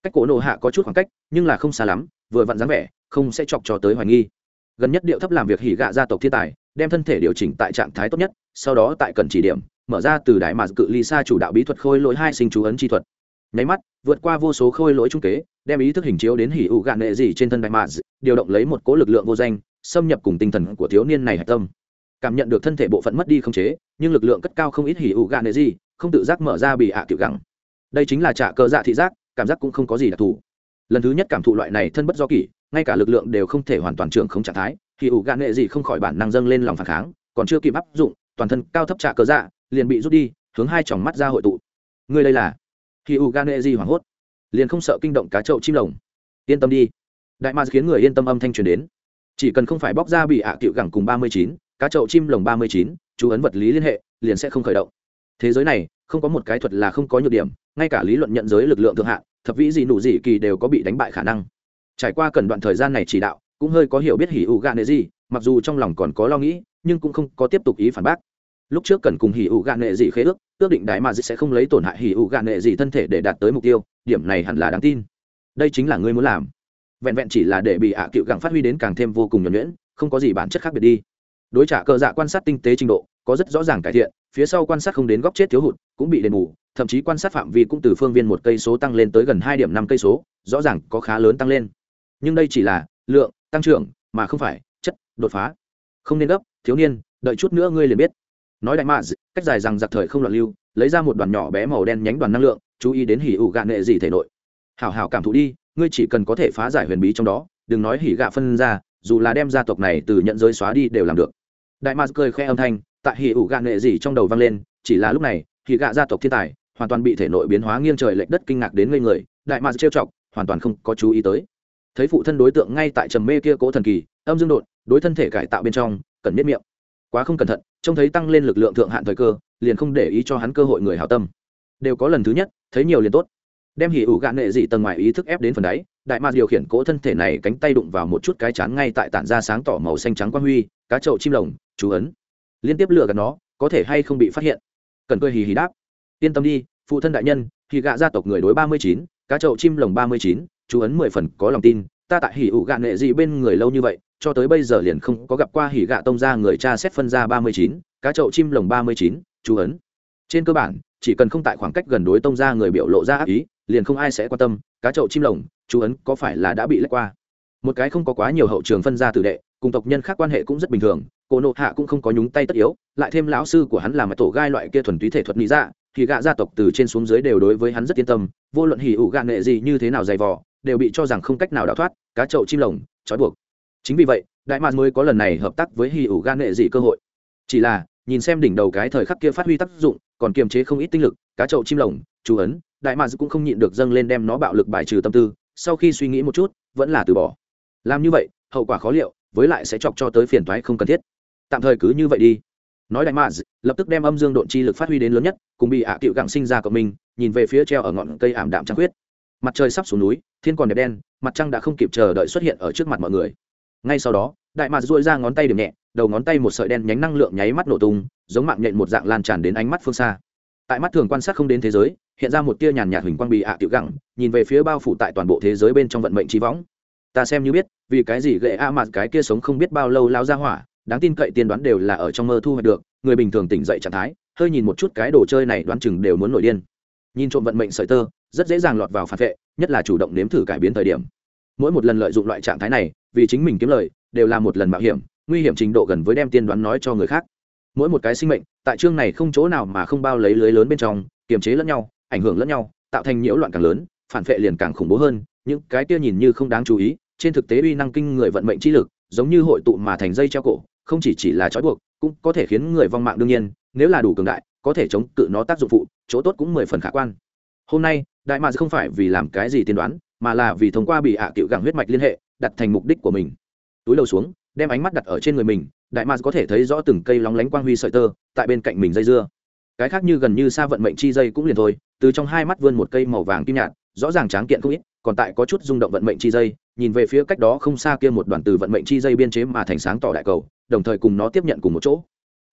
Cách cổ nộ hạ có chút khoảng cách, nhưng là không xa lắm, vừa vặn dáng vẻ, không sẽ chọc cho tới hoài nghi. Gần nhất điệu thấp làm việc hỉ gạ gia tộc thiên tài, đem thân thể điều chỉnh tại trạng thái tốt nhất, sau đó tại cần chỉ điểm, mở ra từ đại mà cự ly xa chủ đạo bí thuật khôi lỗi hai sinh chú ấn chi thuật. Nháy mắt, vượt qua vô số khôi lỗi trung kế, đem ý thức hình chiếu đến hỉ ủ gạn nệ gì trên thân đại mà điều động lấy một cố lực lượng vô danh, xâm nhập cùng tinh thần của thiếu niên này hạch tâm. Cảm nhận được thân thể bộ phận mất đi không chế, nhưng lực lượng cất cao không ít hỉ ủ gạn nệ gì, không tự giác mở ra bị ạ à kiểu gẳng đây chính là trả cờ dạ thị giác, cảm giác cũng không có gì đặc thù. Lần thứ nhất cảm thụ loại này thân bất do kỷ, ngay cả lực lượng đều không thể hoàn toàn trưởng không trạng thái, thì ủ gạn nghệ gì không khỏi bản năng dâng lên lòng phản kháng, còn chưa kịp áp dụng, toàn thân cao thấp trạ cờ dạ liền bị rút đi, hướng hai tròng mắt ra hội tụ. Người đây là? Khi u gan di hoảng hốt, liền không sợ kinh động cá trậu chim lồng. Yên tâm đi. Đại ma khiến người yên tâm âm thanh truyền đến. Chỉ cần không phải bóc ra bị ạ à cựu gẳng cùng ba mươi chín, cá trậu chim lồng ba mươi chín, chú ấn vật lý liên hệ, liền sẽ không khởi động thế giới này, không có một cái thuật là không có nhược điểm, ngay cả lý luận nhận giới lực lượng thượng hạng, thập vĩ gì nụ gì kỳ đều có bị đánh bại khả năng. Trải qua cần đoạn thời gian này chỉ đạo, cũng hơi có hiểu biết hỉ ủ gạ nệ gì mặc dù trong lòng còn có lo nghĩ, nhưng cũng không có tiếp tục ý phản bác. Lúc trước cần cùng hỉ ủ gạ nệ gì khế ước ước định đại mà sẽ không lấy tổn hại hỉ ủ gạ nệ gì thân thể để đạt tới mục tiêu, điểm này hẳn là đáng tin. Đây chính là ngươi muốn làm. Vẹn vẹn chỉ là để bị ạ cựu gặng phát huy đến càng thêm vô cùng nhuẩn nhuyễn, không có gì bản chất khác biệt đi. Đối trả cờ dạ quan sát tinh tế trình độ có rất rõ ràng cải thiện, phía sau quan sát không đến góc chết thiếu hụt, cũng bị đền bù, thậm chí quan sát phạm vi cũng từ phương viên một cây số tăng lên tới gần hai điểm năm cây số, rõ ràng có khá lớn tăng lên. Nhưng đây chỉ là lượng, tăng trưởng, mà không phải chất, đột phá. Không nên gấp, thiếu niên, đợi chút nữa ngươi liền biết. Nói đại mạ cách dài rằng giặc thời không loạn lưu, lấy ra một đoàn nhỏ bé màu đen nhánh đoàn năng lượng, chú ý đến hỉ ủ gạ nệ gì thể nội. Hảo hảo cảm thụ đi, ngươi chỉ cần có thể phá giải huyền bí trong đó, đừng nói hỉ gạ phân ra, dù là đem gia tộc này từ nhận giới xóa đi đều làm được. Đại mạc cười khẽ âm thanh tại hỉ ủ gạ nghệ gì trong đầu vang lên, chỉ là lúc này hỉ gạ gia tộc thiên tài, hoàn toàn bị thể nội biến hóa nghiêng trời lệch đất kinh ngạc đến ngây người, đại mạc trêu chọc, hoàn toàn không có chú ý tới. Thấy phụ thân đối tượng ngay tại trầm mê kia cố thần kỳ, âm dương đột đối thân thể cải tạo bên trong, cần biết miệng. Quá không cẩn thận, trông thấy tăng lên lực lượng thượng hạn thời cơ, liền không để ý cho hắn cơ hội người hảo tâm. Đều có lần thứ nhất, thấy nhiều liền tốt. Đem hỉ ủ gạn nghệ dị tầng ngoài ý thức ép đến phần đáy, đại mạc điều khiển cỗ thân thể này cánh tay đụng vào một chút cái chán ngay tại tản ra sáng tỏ màu xanh trắng quang huy, cá trậu chim lồng, chú ấn liên tiếp lừa gạt nó, có thể hay không bị phát hiện? Cần cười hì hì đáp. Yên tâm đi, phụ thân đại nhân, hì gạ gia tộc người đối ba mươi chín, cá chậu chim lồng ba mươi chín, chú ấn mười phần có lòng tin. Ta tại hỉ ụ gạn nghệ dị bên người lâu như vậy, cho tới bây giờ liền không có gặp qua hỉ gạ tông ra người cha xét phân ra ba mươi chín, cá chậu chim lồng ba mươi chín, chú ấn. Trên cơ bản, chỉ cần không tại khoảng cách gần đối tông ra người biểu lộ ra ác ý, liền không ai sẽ quan tâm, cá chậu chim lồng, chú ấn có phải là đã bị lách qua? Một cái không có quá nhiều hậu trường phân ra tử đệ, cùng tộc nhân khác quan hệ cũng rất bình thường cổ nộ hạ cũng không có nhúng tay tất yếu, lại thêm lão sư của hắn là mặt tổ gai loại kia thuần túy thể thuật lý dạ thì gạ gia tộc từ trên xuống dưới đều đối với hắn rất yên tâm, vô luận hỉ ủ gạ nghệ gì như thế nào dày vò, đều bị cho rằng không cách nào đào thoát, cá chậu chim lồng, trói buộc. Chính vì vậy, đại mạc mới có lần này hợp tác với hỉ ủ gạ nghệ gì cơ hội. Chỉ là, nhìn xem đỉnh đầu cái thời khắc kia phát huy tác dụng, còn kiềm chế không ít tinh lực, cá chậu chim lồng, chú ấn, đại mạc cũng không nhịn được dâng lên đem nó bạo lực bài trừ tâm tư, sau khi suy nghĩ một chút, vẫn là từ bỏ. Làm như vậy, hậu quả khó liệu, với lại sẽ chọc cho tới phiền toái không cần thiết tạm thời cứ như vậy đi. Nói đại mads lập tức đem âm dương độn chi lực phát huy đến lớn nhất, cùng bị ạ à cựu gặng sinh ra của mình nhìn về phía treo ở ngọn cây ảm đạm trăng khuyết. Mặt trời sắp xuống núi, thiên còn đẹp đen, mặt trăng đã không kịp chờ đợi xuất hiện ở trước mặt mọi người. Ngay sau đó, đại mads duỗi ra ngón tay điểm nhẹ, đầu ngón tay một sợi đen nhánh năng lượng nháy mắt nổ tung, giống mạng nhện một dạng lan tràn đến ánh mắt phương xa. Tại mắt thường quan sát không đến thế giới, hiện ra một tia nhàn nhạt huỳnh quang bị ạ tiểu gẳng nhìn về phía bao phủ tại toàn bộ thế giới bên trong vận mệnh trí võng. Ta xem như biết, vì cái gì gệ a mặt cái kia sống không biết bao lâu lao ra hỏa đáng tin cậy tiên đoán đều là ở trong mơ thu hoạch được, người bình thường tỉnh dậy trạng thái, hơi nhìn một chút cái đồ chơi này đoán chừng đều muốn nổi điên. Nhìn trộm vận mệnh sợi tơ, rất dễ dàng lọt vào phản vệ, nhất là chủ động nếm thử cải biến thời điểm. Mỗi một lần lợi dụng loại trạng thái này, vì chính mình kiếm lời, đều là một lần mạo hiểm, nguy hiểm trình độ gần với đem tiên đoán nói cho người khác. Mỗi một cái sinh mệnh, tại chương này không chỗ nào mà không bao lấy lưới lớn bên trong, kiềm chế lẫn nhau, ảnh hưởng lẫn nhau, tạo thành nhiễu loạn càng lớn, phản vệ liền càng khủng bố hơn, những cái kia nhìn như không đáng chú ý, trên thực tế uy năng kinh người vận mệnh trí lực, giống như hội tụ mà thành dây treo cổ không chỉ chỉ là trói buộc, cũng có thể khiến người vong mạng đương nhiên, nếu là đủ cường đại, có thể chống cự nó tác dụng phụ, chỗ tốt cũng mười phần khả quan. Hôm nay, đại mạc không phải vì làm cái gì tiên đoán, mà là vì thông qua bị hạ à cựu gẳng huyết mạch liên hệ, đặt thành mục đích của mình. Túi đầu xuống, đem ánh mắt đặt ở trên người mình, đại mạc có thể thấy rõ từng cây lóng lánh quang huy sợi tơ tại bên cạnh mình dây dưa. Cái khác như gần như xa vận mệnh chi dây cũng liền thôi, từ trong hai mắt vươn một cây màu vàng kim nhạt, rõ ràng tráng kiện không ít, còn tại có chút rung động vận mệnh chi dây, nhìn về phía cách đó không xa kia một đoàn từ vận mệnh chi dây biên chế mà thành sáng tỏ đại cầu đồng thời cùng nó tiếp nhận cùng một chỗ.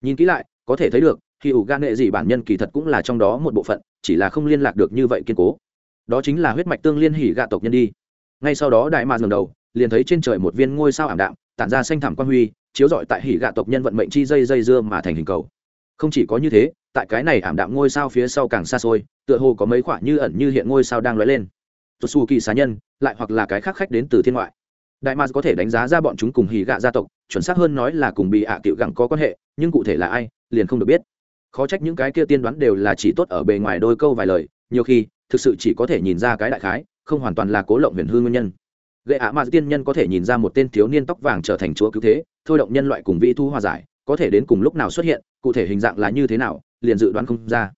Nhìn kỹ lại, có thể thấy được, khi ủ gan nghệ dị bản nhân kỳ thật cũng là trong đó một bộ phận, chỉ là không liên lạc được như vậy kiên cố. Đó chính là huyết mạch tương liên hỉ gạ tộc nhân đi. Ngay sau đó đại mạc ngầm đầu, liền thấy trên trời một viên ngôi sao ảm đạm, tản ra xanh thảm quan huy, chiếu rọi tại hỉ gạ tộc nhân vận mệnh chi dây dây dưa mà thành hình cầu. Không chỉ có như thế, tại cái này ảm đạm ngôi sao phía sau càng xa xôi, tựa hồ có mấy khoả như ẩn như hiện ngôi sao đang lóe lên. Tuột xù kỳ xá nhân, lại hoặc là cái khác khách đến từ thiên ngoại đại mars có thể đánh giá ra bọn chúng cùng hì gạ gia tộc, chuẩn xác hơn nói là cùng bị ạ à tiểu gẳng có quan hệ, nhưng cụ thể là ai, liền không được biết. Khó trách những cái kia tiên đoán đều là chỉ tốt ở bề ngoài đôi câu vài lời, nhiều khi, thực sự chỉ có thể nhìn ra cái đại khái, không hoàn toàn là cố lộng huyền hư nguyên nhân. Gậy ạ mars tiên nhân có thể nhìn ra một tên thiếu niên tóc vàng trở thành chúa cứu thế, thôi động nhân loại cùng vị thu hòa giải, có thể đến cùng lúc nào xuất hiện, cụ thể hình dạng là như thế nào, liền dự đoán không ra.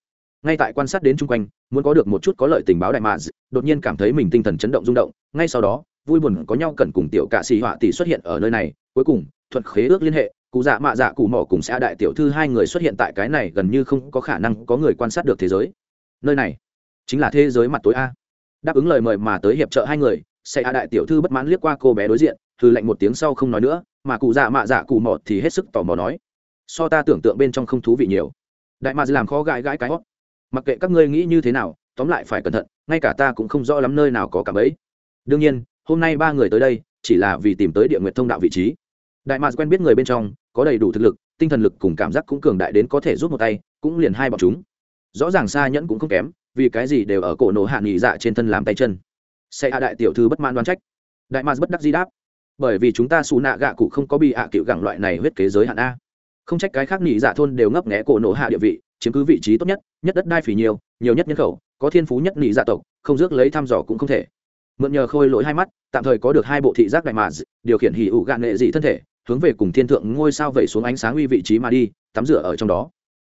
Ngay tại quan sát đến chung quanh, muốn có được một chút có lợi tình báo đại mạ đột nhiên cảm thấy mình tinh thần chấn động rung động, ngay sau đó vui buồn có nhau cần cùng tiểu cạ xì họa tỷ xuất hiện ở nơi này. Cuối cùng, thuận khế ước liên hệ, cụ dạ mạ dạ cụ mỏ cùng xã đại tiểu thư hai người xuất hiện tại cái này gần như không có khả năng có người quan sát được thế giới. Nơi này chính là thế giới mặt tối a. Đáp ứng lời mời mà tới hiệp trợ hai người, sẽ a đại tiểu thư bất mãn liếc qua cô bé đối diện thư lệnh một tiếng sau không nói nữa, mà cụ dạ mạ dạ cụ mỏ thì hết sức tò mò nói, so ta tưởng tượng bên trong không thú vị nhiều. Đại mạ làm khó gãi gãi cái hót. Mặc kệ các ngươi nghĩ như thế nào, tóm lại phải cẩn thận, ngay cả ta cũng không rõ lắm nơi nào có cả bấy đương nhiên hôm nay ba người tới đây, chỉ là vì tìm tới địa nguyệt thông đạo vị trí. Đại mạc quen biết người bên trong, có đầy đủ thực lực, tinh thần lực cùng cảm giác cũng cường đại đến có thể rút một tay, cũng liền hai bọn chúng. Rõ ràng xa nhẫn cũng không kém, vì cái gì đều ở cổ nổ hạ nghỉ dạ trên thân làm tay chân. Xe hạ đại tiểu thư bất mãn đoán trách. Đại mạc bất đắc di đáp. Bởi vì chúng ta xù nạ gạ cụ không có bị hạ à cựu gẳng loại này huyết kế giới hạn a. Không trách cái khác nghỉ dạ thôn đều ngấp nghé cổ nổ hạ địa vị, chiếm cứ vị trí tốt nhất nhất đất đai phỉ nhiều nhiều nhất nhân khẩu, có thiên phú nhất nghỉ dạ tộc, không rước lấy thăm dò cũng không thể mượn nhờ khôi lỗi hai mắt, tạm thời có được hai bộ thị giác đại mà điều khiển hỉ ủ gạn nghệ dị thân thể, hướng về cùng thiên thượng ngôi sao vẩy xuống ánh sáng uy vị trí mà đi, tắm rửa ở trong đó.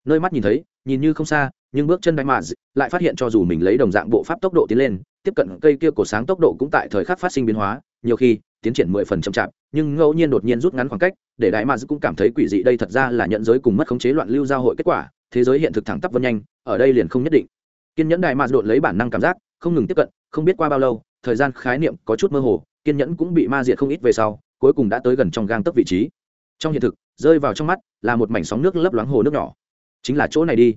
Nơi mắt nhìn thấy, nhìn như không xa, nhưng bước chân đại mà lại phát hiện cho dù mình lấy đồng dạng bộ pháp tốc độ tiến lên, tiếp cận cây kia của sáng tốc độ cũng tại thời khắc phát sinh biến hóa, nhiều khi, tiến triển mười phần chậm chạp, nhưng ngẫu nhiên đột nhiên rút ngắn khoảng cách, để đại mà cũng cảm thấy quỷ dị đây thật ra là nhận giới cùng mất khống chế loạn lưu giao hội kết quả, thế giới hiện thực thẳng tắp vân nhanh, ở đây liền không nhất định. Kiên nhẫn đại mà đột lấy bản năng cảm giác, không ngừng tiếp cận, không biết qua bao lâu thời gian khái niệm có chút mơ hồ, kiên nhẫn cũng bị ma diệt không ít về sau, cuối cùng đã tới gần trong gang tấc vị trí. Trong hiện thực, rơi vào trong mắt là một mảnh sóng nước lấp loáng hồ nước nhỏ. Chính là chỗ này đi.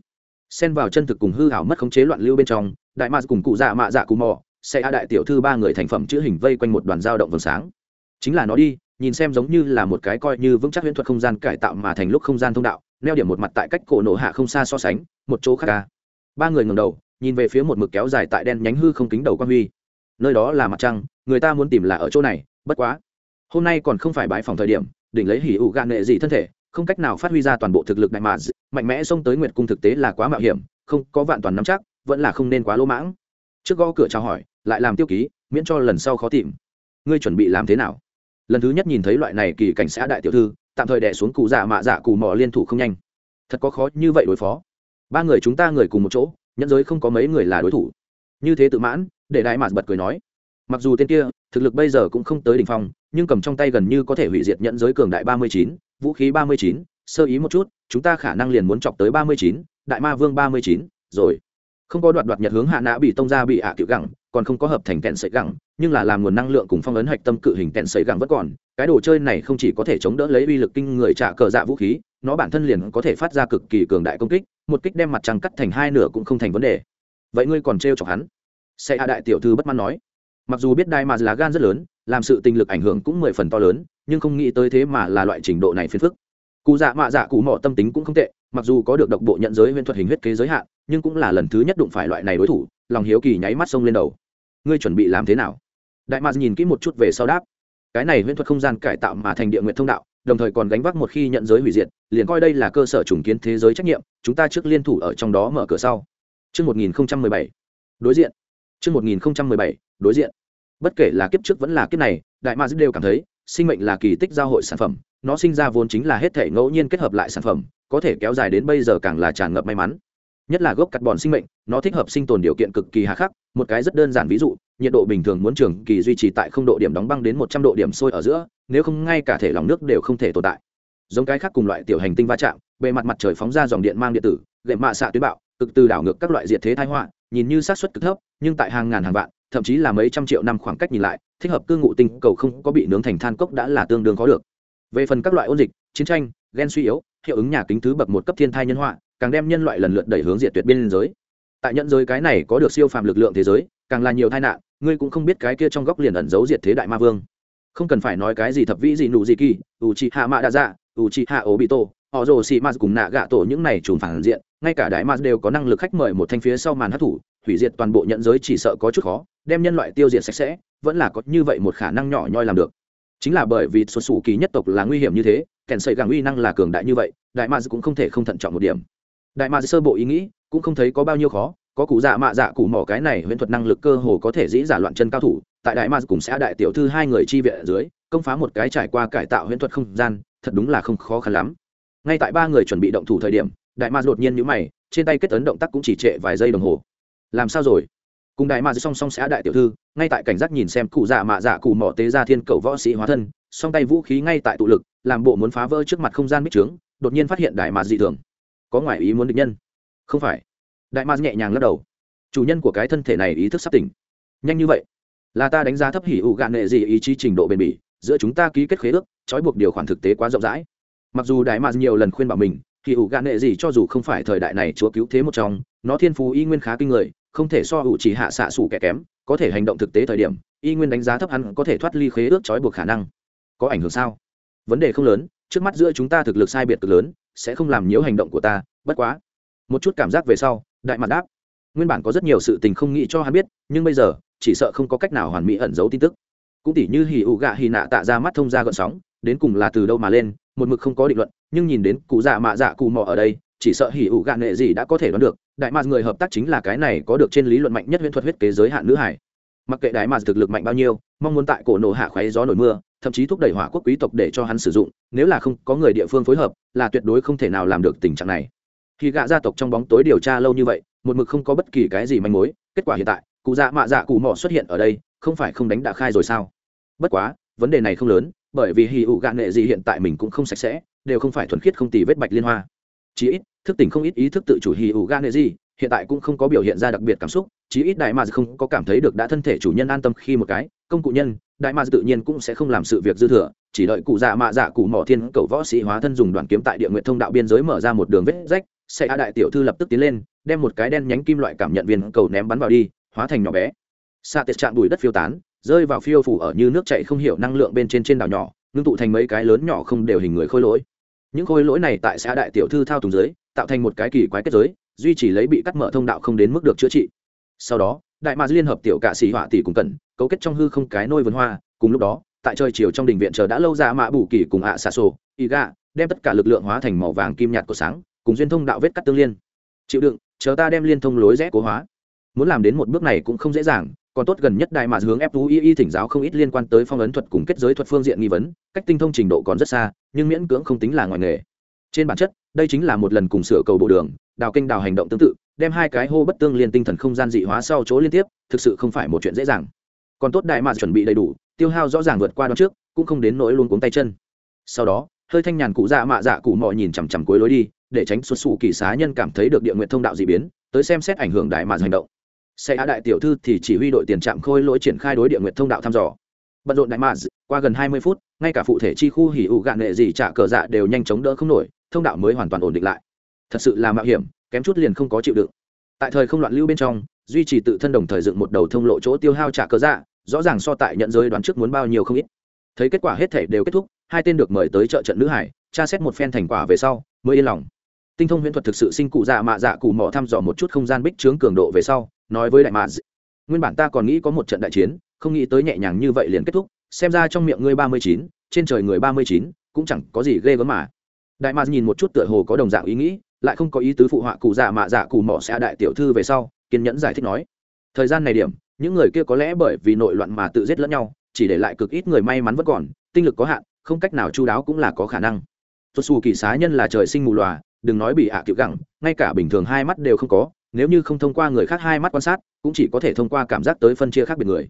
Xen vào chân thực cùng hư hảo mất khống chế loạn lưu bên trong, đại ma cùng cụ dạ mạ dạ cù mò, xe a đại tiểu thư ba người thành phẩm chữ hình vây quanh một đoàn dao động vầng sáng. Chính là nó đi, nhìn xem giống như là một cái coi như vững chắc huyễn thuật không gian cải tạo mà thành lúc không gian thông đạo, neo điểm một mặt tại cách cổ nổ hạ không xa so sánh, một chỗ khác ca ba người ngầm đầu, nhìn về phía một mực kéo dài tại đen nhánh hư không kính đầu quan huy nơi đó là mặt trăng, người ta muốn tìm là ở chỗ này, bất quá. Hôm nay còn không phải bãi phòng thời điểm, đỉnh lấy hỉ ủ gạn nghệ gì thân thể, không cách nào phát huy ra toàn bộ thực lực đại mà mạnh mẽ xông tới nguyệt cung thực tế là quá mạo hiểm, không có vạn toàn nắm chắc, vẫn là không nên quá lỗ mãng. Trước gõ cửa chào hỏi, lại làm tiêu ký, miễn cho lần sau khó tìm. Ngươi chuẩn bị làm thế nào? Lần thứ nhất nhìn thấy loại này kỳ cảnh xã đại tiểu thư, tạm thời đẻ xuống cụ dạ mạ dạ cù mò liên thủ không nhanh. Thật có khó như vậy đối phó. Ba người chúng ta người cùng một chỗ nhân giới không có mấy người là đối thủ. Như thế tự mãn để đại mạt bật cười nói, mặc dù tên kia, thực lực bây giờ cũng không tới đỉnh phong, nhưng cầm trong tay gần như có thể hủy diệt nhận giới cường đại ba mươi chín, vũ khí ba mươi chín, sơ ý một chút, chúng ta khả năng liền muốn chọc tới ba mươi chín, đại ma vương ba mươi chín, rồi. Không có đoạt đoạt nhật hướng hạ nã bị tông ra bị ạ à cựu gẳng, còn không có hợp thành kẹn sợi gẳng, nhưng là làm nguồn năng lượng cùng phong ấn hạch tâm cự hình kẹn sợi gẳng vẫn còn, cái đồ chơi này không chỉ có thể chống đỡ lấy uy lực kinh người trả cờ dạ vũ khí, nó bản thân liền có thể phát ra cực kỳ cường đại công kích, một kích đem mặt trăng cắt thành hai nửa cũng không thành vấn đề. Vậy ngươi còn trêu chọc hắn? Sẽ hạ đại tiểu thư bất mãn nói. Mặc dù biết đai mà lá gan rất lớn làm sự tình lực ảnh hưởng cũng mười phần to lớn nhưng không nghĩ tới thế mà là loại trình độ này phiền phức. Cụ dạ mạ dạ cụ mỏ tâm tính cũng không tệ mặc dù có được độc bộ nhận giới huyễn thuật hình huyết kế giới hạn nhưng cũng là lần thứ nhất đụng phải loại này đối thủ lòng hiếu kỳ nháy mắt sông lên đầu. Ngươi chuẩn bị làm thế nào? Đại mạc nhìn kỹ một chút về sau đáp. Cái này huyễn thuật không gian cải tạo mà thành địa nguyện thông đạo đồng thời còn gánh vác một khi nhận giới hủy diệt liền coi đây là cơ sở trùng kiến thế giới trách nhiệm chúng ta trước liên thủ ở trong đó mở cửa sau. Trước 1017, đối diện. Trước 1017, đối diện. Bất kể là kiếp trước vẫn là kiếp này, Đại Ma đều cảm thấy, sinh mệnh là kỳ tích giao hội sản phẩm, nó sinh ra vốn chính là hết thể ngẫu nhiên kết hợp lại sản phẩm, có thể kéo dài đến bây giờ càng là tràn ngập may mắn. Nhất là gốc cắt bòn sinh mệnh, nó thích hợp sinh tồn điều kiện cực kỳ hà khắc, một cái rất đơn giản ví dụ, nhiệt độ bình thường muốn trường kỳ duy trì tại không độ điểm đóng băng đến một trăm độ điểm sôi ở giữa, nếu không ngay cả thể lòng nước đều không thể tồn tại. Giống cái khác cùng loại tiểu hành tinh va chạm, bề mặt mặt trời phóng ra dòng điện mang điện tử, gệm mạ xạ tuyến bạo, cực từ đảo ngược các loại diệt thế tai họa, nhìn như xác suất cực thấp, nhưng tại hàng ngàn hàng vạn, thậm chí là mấy trăm triệu năm khoảng cách nhìn lại, thích hợp cư ngụ tinh cầu không có bị nướng thành than cốc đã là tương đương có được. Về phần các loại ôn dịch, chiến tranh, gen suy yếu, hiệu ứng nhà kính thứ bậc một cấp thiên thai nhân họa, càng đem nhân loại lần lượt đẩy hướng diệt tuyệt biên giới. Tại nhận giới cái này có được siêu phàm lực lượng thế giới, càng là nhiều tai nạn, ngươi cũng không biết cái kia trong góc liền ẩn giấu diệt thế đại ma vương. Không cần phải nói cái gì thập vĩ gì nụ gì kỳ, Uchiha Mạ Đa Dạ, Uchiha Obito, họ rồ xì ma cùng nạ gạ tổ những này trùm phản diện ngay cả đại ma đều có năng lực khách mời một thanh phía sau màn hát thủ, hủy diệt toàn bộ nhận giới chỉ sợ có chút khó, đem nhân loại tiêu diệt sạch sẽ, vẫn là có như vậy một khả năng nhỏ nhoi làm được. Chính là bởi vì xuất xù kỳ nhất tộc là nguy hiểm như thế, kèn sợi gàng uy năng là cường đại như vậy, đại ma cũng không thể không thận trọng một điểm. Đại ma sơ bộ ý nghĩ, cũng không thấy có bao nhiêu khó, có cụ dạ mạ dạ cụ mỏ cái này huyễn thuật năng lực cơ hồ có thể dĩ giả loạn chân cao thủ, tại đại ma cùng sẽ đại tiểu thư hai người chi viện ở dưới, công phá một cái trải qua cải tạo huyễn thuật không gian, thật đúng là không khó khăn lắm. Ngay tại ba người chuẩn bị động thủ thời điểm đại ma đột nhiên nhíu mày, trên tay kết ấn động tác cũng chỉ trệ vài giây đồng hồ. Làm sao rồi? Cùng đại ma song song xã đại tiểu thư, ngay tại cảnh giác nhìn xem cụ dạ mạ dạ cụ mỏ tế ra thiên cầu võ sĩ hóa thân, song tay vũ khí ngay tại tụ lực, làm bộ muốn phá vỡ trước mặt không gian bích trướng, đột nhiên phát hiện đại ma dị thường. Có ngoại ý muốn địch nhân? Không phải. Đại ma nhẹ nhàng lắc đầu. Chủ nhân của cái thân thể này ý thức sắp tỉnh. Nhanh như vậy? Là ta đánh giá thấp hỉ ủ gạn nệ gì ý chí trình độ bền bỉ, giữa chúng ta ký kết khế ước, trói buộc điều khoản thực tế quá rộng rãi. Mặc dù đại Ma nhiều lần khuyên bảo mình hỉ ủ gạn nệ gì cho dù không phải thời đại này chúa cứu thế một trong, nó thiên phú y nguyên khá kinh người, không thể so ủ chỉ hạ xạ sủ kẻ kém, có thể hành động thực tế thời điểm, y nguyên đánh giá thấp hắn có thể thoát ly khế ước trói buộc khả năng. Có ảnh hưởng sao? Vấn đề không lớn, trước mắt giữa chúng ta thực lực sai biệt cực lớn, sẽ không làm nhiễu hành động của ta, bất quá. Một chút cảm giác về sau, đại mặt đáp. Nguyên bản có rất nhiều sự tình không nghĩ cho hắn biết, nhưng bây giờ, chỉ sợ không có cách nào hoàn mỹ ẩn giấu tin tức. Cũng tỉ như hì ụ gạ hì nạ tạ ra mắt thông ra gợn sóng, đến cùng là từ đâu mà lên một mực không có định luận, nhưng nhìn đến cụ dạ mạ dạ cụ mò ở đây, chỉ sợ hỉ ủ gạn nghệ gì đã có thể đoán được, đại mạc người hợp tác chính là cái này có được trên lý luận mạnh nhất huyễn thuật huyết kế giới hạn nữ hải. Mặc kệ đại mạc thực lực mạnh bao nhiêu, mong muốn tại cổ nổ hạ khoáy gió nổi mưa, thậm chí thúc đẩy hỏa quốc quý tộc để cho hắn sử dụng, nếu là không có người địa phương phối hợp, là tuyệt đối không thể nào làm được tình trạng này. Khi gạ gia tộc trong bóng tối điều tra lâu như vậy, một mực không có bất kỳ cái gì manh mối, kết quả hiện tại, cụ dạ mạ dạ cụ mỏ xuất hiện ở đây, không phải không đánh đã khai rồi sao? Bất quá, vấn đề này không lớn bởi vì hì ụ gạn nghệ gì hiện tại mình cũng không sạch sẽ, đều không phải thuần khiết không tì vết bạch liên hoa. Chí ít, thức tỉnh không ít ý thức tự chủ hì ụ gạn nghệ gì, hiện tại cũng không có biểu hiện ra đặc biệt cảm xúc, chí ít đại mà không có cảm thấy được đã thân thể chủ nhân an tâm khi một cái, công cụ nhân, đại mà tự nhiên cũng sẽ không làm sự việc dư thừa, chỉ đợi cụ dạ mạ dạ cụ mỏ thiên cầu võ sĩ hóa thân dùng đoàn kiếm tại địa nguyện thông đạo biên giới mở ra một đường vết rách, sẽ a đại tiểu thư lập tức tiến lên, đem một cái đen nhánh kim loại cảm nhận viên cầu ném bắn vào đi, hóa thành nhỏ bé. Xa tiệt trạng bụi đất phiêu tán rơi vào phiêu phủ ở như nước chảy không hiểu năng lượng bên trên trên đảo nhỏ, ngưng tụ thành mấy cái lớn nhỏ không đều hình người khôi lỗi. Những khôi lỗi này tại xã đại tiểu thư thao túng dưới, tạo thành một cái kỳ quái kết giới, duy trì lấy bị cắt mở thông đạo không đến mức được chữa trị. Sau đó, đại ma liên hợp tiểu cạ sĩ họa tỷ cùng cẩn, cấu kết trong hư không cái nôi vườn hoa, cùng lúc đó, tại trời chiều trong đình viện chờ đã lâu ra mạ bù kỳ cùng ạ xà sổ, y gà, đem tất cả lực lượng hóa thành màu vàng kim nhạt của sáng, cùng duyên thông đạo vết cắt tương liên. Chịu đựng, chờ ta đem liên thông lối rẽ cố hóa. Muốn làm đến một bước này cũng không dễ dàng còn tốt gần nhất đại mà hướng fui thỉnh giáo không ít liên quan tới phong ấn thuật cùng kết giới thuật phương diện nghi vấn, cách tinh thông trình độ còn rất xa, nhưng miễn cưỡng không tính là ngoài nghề. Trên bản chất, đây chính là một lần cùng sửa cầu bộ đường, đào kênh đào hành động tương tự, đem hai cái hô bất tương liên tinh thần không gian dị hóa sau chỗ liên tiếp, thực sự không phải một chuyện dễ dàng. Còn tốt đại mà chuẩn bị đầy đủ, tiêu hao rõ ràng vượt qua đó trước, cũng không đến nỗi luôn cuống tay chân. Sau đó, hơi thanh nhàn cụ dạ mạ dạ cụ mọi nhìn chằm chằm cuối lối đi, để tránh xuất xù kỳ xá nhân cảm thấy được địa nguyện thông đạo d ị biến, tới xem xét ảnh hưởng đại mà hành động xe á đại tiểu thư thì chỉ huy đội tiền trạm khôi lỗi triển khai đối địa nguyện thông đạo thăm dò. Bận rộn đại mà qua gần hai mươi phút, ngay cả phụ thể chi khu hỉ ụ gạn nghệ gì trả cờ dạ đều nhanh chóng đỡ không nổi, thông đạo mới hoàn toàn ổn định lại. Thật sự là mạo hiểm, kém chút liền không có chịu đựng. Tại thời không loạn lưu bên trong, duy trì tự thân đồng thời dựng một đầu thông lộ chỗ tiêu hao trả cờ dạ rõ ràng so tại nhận giới đoán trước muốn bao nhiêu không ít. Thấy kết quả hết thể đều kết thúc, hai tên được mời tới trợ trận nữ hải, tra xét một phen thành quả về sau, mới yên lòng. Tinh thông huyễn thuật thực sự sinh cụ dạ mạ dạ cụ mỏ thăm dò một chút không gian bích trướng cường độ về sau nói với đại mạ nguyên bản ta còn nghĩ có một trận đại chiến, không nghĩ tới nhẹ nhàng như vậy liền kết thúc, xem ra trong miệng ngươi ba mươi chín, trên trời người ba mươi chín, cũng chẳng có gì ghê gớm mà. Đại mạ nhìn một chút tựa hồ có đồng dạng ý nghĩ, lại không có ý tứ phụ họa cụ dạ mạ dạ cụ mỏ xe đại tiểu thư về sau, kiên nhẫn giải thích nói, thời gian này điểm, những người kia có lẽ bởi vì nội loạn mà tự giết lẫn nhau, chỉ để lại cực ít người may mắn vẫn còn, tinh lực có hạn, không cách nào chu đáo cũng là có khả năng. Tuột xù kỳ xá nhân là trời sinh mù lòa, đừng nói bị ạ à kiểu gẳng, ngay cả bình thường hai mắt đều không có nếu như không thông qua người khác hai mắt quan sát, cũng chỉ có thể thông qua cảm giác tới phân chia khác biệt người.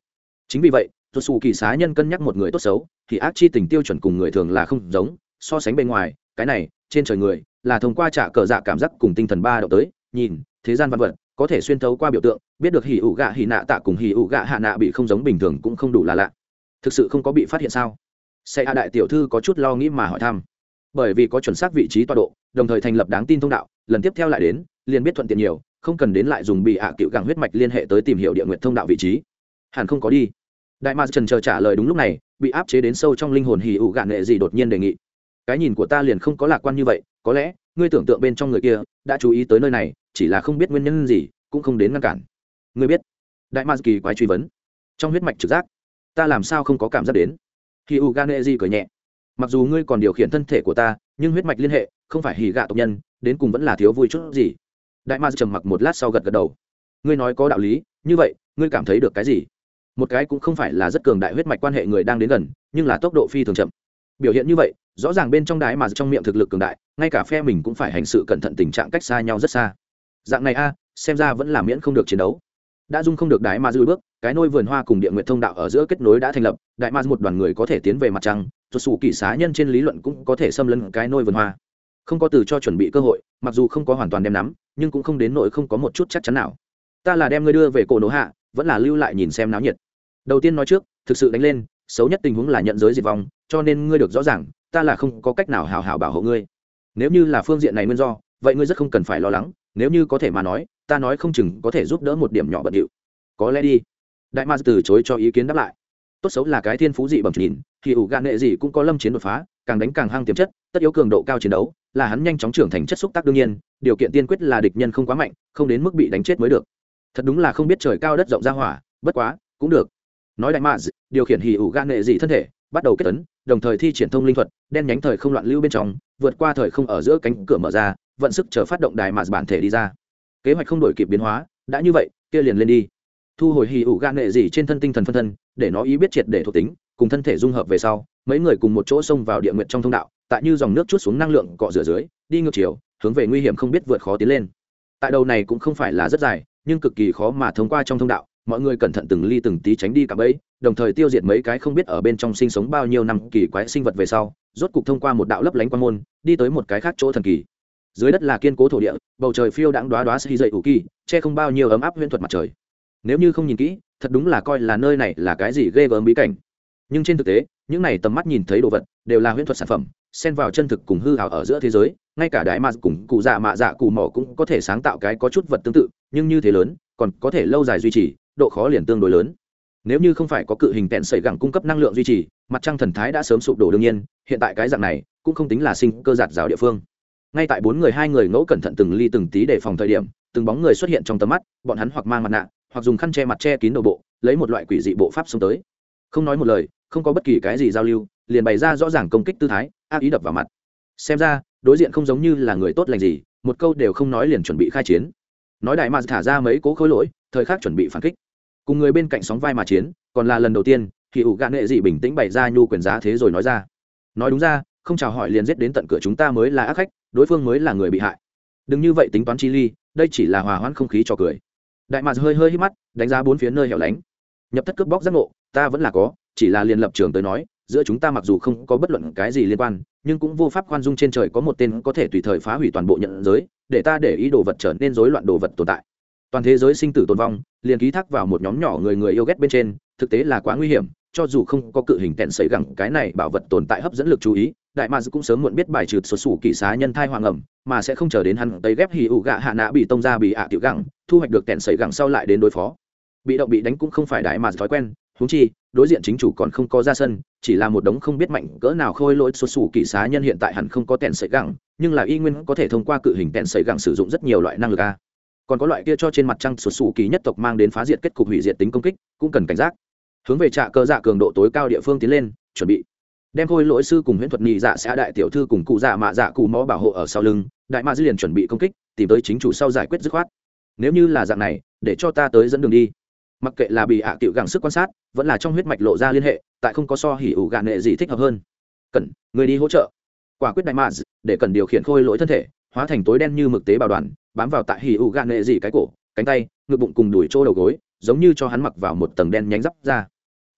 Chính vì vậy thuật xù kỳ xá nhân cân nhắc một người tốt xấu, thì ác chi tình tiêu chuẩn cùng người thường là không giống, so sánh bên ngoài, cái này, trên trời người, là thông qua trả cờ dạ cảm giác cùng tinh thần ba động tới, nhìn, thế gian văn vật, có thể xuyên thấu qua biểu tượng, biết được hỉ ủ gạ hỉ nạ tạ cùng hỉ ủ gạ hạ nạ bị không giống bình thường cũng không đủ là lạ. Thực sự không có bị phát hiện sao? Xe a đại tiểu thư có chút lo nghĩ mà hỏi thăm. Bởi vì có chuẩn xác vị trí tọa độ, đồng thời thành lập đáng tin thông đạo, lần tiếp theo lại đến, liền biết thuận tiện nhiều không cần đến lại dùng bị ạ cựu gẳng huyết mạch liên hệ tới tìm hiểu địa nguyện thông đạo vị trí. Hẳn không có đi. Đại ma trần chờ trả lời đúng lúc này, bị áp chế đến sâu trong linh hồn hì ụ gạn nghệ gì đột nhiên đề nghị. Cái nhìn của ta liền không có lạc quan như vậy, có lẽ, ngươi tưởng tượng bên trong người kia, đã chú ý tới nơi này, chỉ là không biết nguyên nhân gì, cũng không đến ngăn cản. Ngươi biết. Đại ma kỳ quái truy vấn. Trong huyết mạch trực giác, ta làm sao không có cảm giác đến? Hì ụ gạn nghệ gì cười nhẹ. Mặc dù ngươi còn điều khiển thân thể của ta, nhưng huyết mạch liên hệ, không phải hì gạ tộc nhân, đến cùng vẫn là thiếu vui chút gì đại ma trầm mặc một lát sau gật gật đầu. Ngươi nói có đạo lý, như vậy, ngươi cảm thấy được cái gì? Một cái cũng không phải là rất cường đại huyết mạch quan hệ người đang đến gần, nhưng là tốc độ phi thường chậm. Biểu hiện như vậy, rõ ràng bên trong đái mà trong miệng thực lực cường đại, ngay cả phe mình cũng phải hành sự cẩn thận tình trạng cách xa nhau rất xa. Dạng này a, xem ra vẫn là miễn không được chiến đấu. Đã dung không được đái ma dư bước, cái nôi vườn hoa cùng địa nguyện thông đạo ở giữa kết nối đã thành lập, đại ma một đoàn người có thể tiến về mặt trăng tuột sủ kỷ xá nhân trên lý luận cũng có thể xâm lấn cái nôi vườn hoa không có từ cho chuẩn bị cơ hội, mặc dù không có hoàn toàn đem nắm, nhưng cũng không đến nỗi không có một chút chắc chắn nào. Ta là đem ngươi đưa về cổ nổ hạ, vẫn là lưu lại nhìn xem náo nhiệt. Đầu tiên nói trước, thực sự đánh lên, xấu nhất tình huống là nhận giới diệt vong, cho nên ngươi được rõ ràng, ta là không có cách nào hào hào bảo hộ ngươi. Nếu như là phương diện này nguyên do, vậy ngươi rất không cần phải lo lắng, nếu như có thể mà nói, ta nói không chừng có thể giúp đỡ một điểm nhỏ bận điệu. Có lẽ đi. Đại ma từ chối cho ý kiến đáp lại. Tốt xấu là cái thiên phú dị bẩm nhìn, thì ủ gạn nghệ gì cũng có lâm chiến đột phá, càng đánh càng hăng tiềm chất, tất yếu cường độ cao chiến đấu là hắn nhanh chóng trưởng thành chất xúc tác đương nhiên, điều kiện tiên quyết là địch nhân không quá mạnh, không đến mức bị đánh chết mới được. Thật đúng là không biết trời cao đất rộng ra hỏa, bất quá, cũng được. Nói đại mạ điều khiển hì ủ gan nghệ dị thân thể, bắt đầu kết tấn, đồng thời thi triển thông linh thuật, đen nhánh thời không loạn lưu bên trong, vượt qua thời không ở giữa cánh cửa mở ra, vận sức chờ phát động đài mạ bản thể đi ra. Kế hoạch không đổi kịp biến hóa, đã như vậy, kia liền lên đi. Thu hồi hì ủ gan nghệ dị trên thân tinh thần phân thân, để nó ý biết triệt để thuộc tính, cùng thân thể dung hợp về sau, mấy người cùng một chỗ xông vào địa nguyện trong thông đạo tại như dòng nước chút xuống năng lượng cọ rửa dưới, đi ngược chiều, hướng về nguy hiểm không biết vượt khó tiến lên. Tại đầu này cũng không phải là rất dài, nhưng cực kỳ khó mà thông qua trong thông đạo, mọi người cẩn thận từng ly từng tí tránh đi cả bẫy, đồng thời tiêu diệt mấy cái không biết ở bên trong sinh sống bao nhiêu năm kỳ quái sinh vật về sau, rốt cục thông qua một đạo lấp lánh quan môn, đi tới một cái khác chỗ thần kỳ. Dưới đất là kiên cố thổ địa, bầu trời phiêu đãng đoá đoá xì dậy ủ kỳ, che không bao nhiêu ấm áp huyễn thuật mặt trời. Nếu như không nhìn kỹ, thật đúng là coi là nơi này là cái gì ghê gớm bí cảnh nhưng trên thực tế, những này tầm mắt nhìn thấy đồ vật đều là huyễn thuật sản phẩm, xen vào chân thực cùng hư hào ở giữa thế giới, ngay cả đại mạ cùng cụ dạ mạ dạ cụ mỏ cũng có thể sáng tạo cái có chút vật tương tự, nhưng như thế lớn, còn có thể lâu dài duy trì, độ khó liền tương đối lớn. Nếu như không phải có cự hình tẹn sẩy gẳng cung cấp năng lượng duy trì, mặt trăng thần thái đã sớm sụp đổ đương nhiên, hiện tại cái dạng này cũng không tính là sinh cơ giạt rào địa phương. Ngay tại bốn người hai người ngẫu cẩn thận từng ly từng tí để phòng thời điểm, từng bóng người xuất hiện trong tầm mắt, bọn hắn hoặc mang mặt nạ, hoặc dùng khăn che mặt che kín đầu bộ, lấy một loại quỷ dị bộ pháp xông tới. Không nói một lời không có bất kỳ cái gì giao lưu, liền bày ra rõ ràng công kích tư thái, ác ý đập vào mặt. Xem ra, đối diện không giống như là người tốt lành gì, một câu đều không nói liền chuẩn bị khai chiến. Nói đại mà thả ra mấy cố khối lỗi, thời khắc chuẩn bị phản kích. Cùng người bên cạnh sóng vai mà chiến, còn là lần đầu tiên, thì ủ gạn nghệ dị bình tĩnh bày ra nhu quyền giá thế rồi nói ra. Nói đúng ra, không chào hỏi liền giết đến tận cửa chúng ta mới là ác khách, đối phương mới là người bị hại. Đừng như vậy tính toán chi ly, đây chỉ là hòa hoãn không khí cho cười. Đại mạc hơi hơi hít mắt, đánh giá bốn phía nơi hẻo lánh. Nhập thất cướp bóc giác ngộ, ta vẫn là có chỉ là liền lập trường tới nói, giữa chúng ta mặc dù không có bất luận cái gì liên quan, nhưng cũng vô pháp khoan dung trên trời có một tên có thể tùy thời phá hủy toàn bộ nhận giới, để ta để ý đồ vật trở nên rối loạn đồ vật tồn tại. Toàn thế giới sinh tử tồn vong, liền ký thác vào một nhóm nhỏ người người yêu ghét bên trên, thực tế là quá nguy hiểm, cho dù không có cự hình tẹn xảy gẳng, cái này bảo vật tồn tại hấp dẫn lực chú ý, đại mads cũng sớm muộn biết bài trừ số sủ kỳ xá nhân thai hoàng ẩm, mà sẽ không chờ đến hắn tấy ghép hì ụ gạ hạ nã bị tông ra bị ạ à tiểu gẳng, thu hoạch được tẹn xảy gẳng sau lại đến đối phó. Bị động bị đánh cũng không phải đại mads thói quen huống chi, đối diện chính chủ còn không có ra sân, chỉ là một đống không biết mạnh cỡ nào khôi lỗi xuất xù kỵ xá nhân hiện tại hẳn không có tèn sấy gẳng, nhưng là y nguyên có thể thông qua cự hình tèn sấy gẳng sử dụng rất nhiều loại năng lực a. Còn có loại kia cho trên mặt trăng xuất xù kỳ nhất tộc mang đến phá diệt kết cục hủy diệt tính công kích, cũng cần cảnh giác. Hướng về trạ cơ dạ cường độ tối cao địa phương tiến lên, chuẩn bị. Đem khôi lỗi sư cùng huyễn thuật nhị dạ sẽ đại tiểu thư cùng cụ dạ mạ dạ cụ mó bảo hộ ở sau lưng, đại mạ dư liền chuẩn bị công kích, tìm tới chính chủ sau giải quyết dứt khoát. Nếu như là dạng này, để cho ta tới dẫn đường đi mặc kệ là bị hạ à tiểu gẳng sức quan sát, vẫn là trong huyết mạch lộ ra liên hệ, tại không có so hỉ ủ gạn nệ gì thích hợp hơn. Cần, người đi hỗ trợ. Quả quyết đại mạ để cần điều khiển khôi lỗi thân thể, hóa thành tối đen như mực tế bào đoàn, bám vào tại hỉ ủ gạn nệ gì cái cổ, cánh tay, ngực bụng cùng đùi chỗ đầu gối, giống như cho hắn mặc vào một tầng đen nhánh rắp ra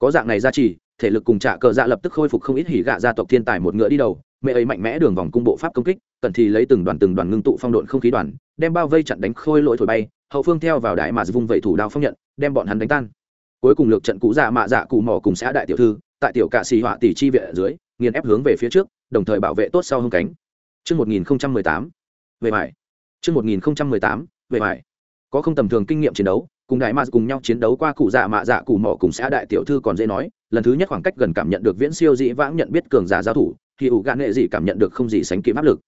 có dạng này ra chỉ thể lực cùng trả cờ dạ lập tức khôi phục không ít hỉ gạ gia tộc thiên tài một ngựa đi đầu, mẹ ấy mạnh mẽ đường vòng cung bộ pháp công kích, cần thì lấy từng đoàn từng đoàn ngưng tụ phong độn không khí đoàn, đem bao vây chặn đánh khôi lỗi thổi bay, hậu phương theo vào đại mà vung vẩy thủ đao phong nhận đem bọn hắn đánh tan cuối cùng lược trận cũ dạ mạ dạ cụ mỏ cùng xã đại tiểu thư tại tiểu cạ xì họa tỷ chi viện ở dưới nghiền ép hướng về phía trước đồng thời bảo vệ tốt sau hông cánh Trước 1018, về mải. Trước 1018, về mải. Có không tầm thường kinh nghiệm chiến đấu, cùng đại ma dạ cùng nhau chiến đấu qua cụ dạ mạ dạ cụ mỏ cùng xã đại tiểu thư còn dễ nói lần thứ nhất khoảng cách gần cảm nhận được viễn siêu dị vãng nhận biết cường giả giao thủ thì ủ gạn nghệ dị cảm nhận được không gì sánh kịp áp lực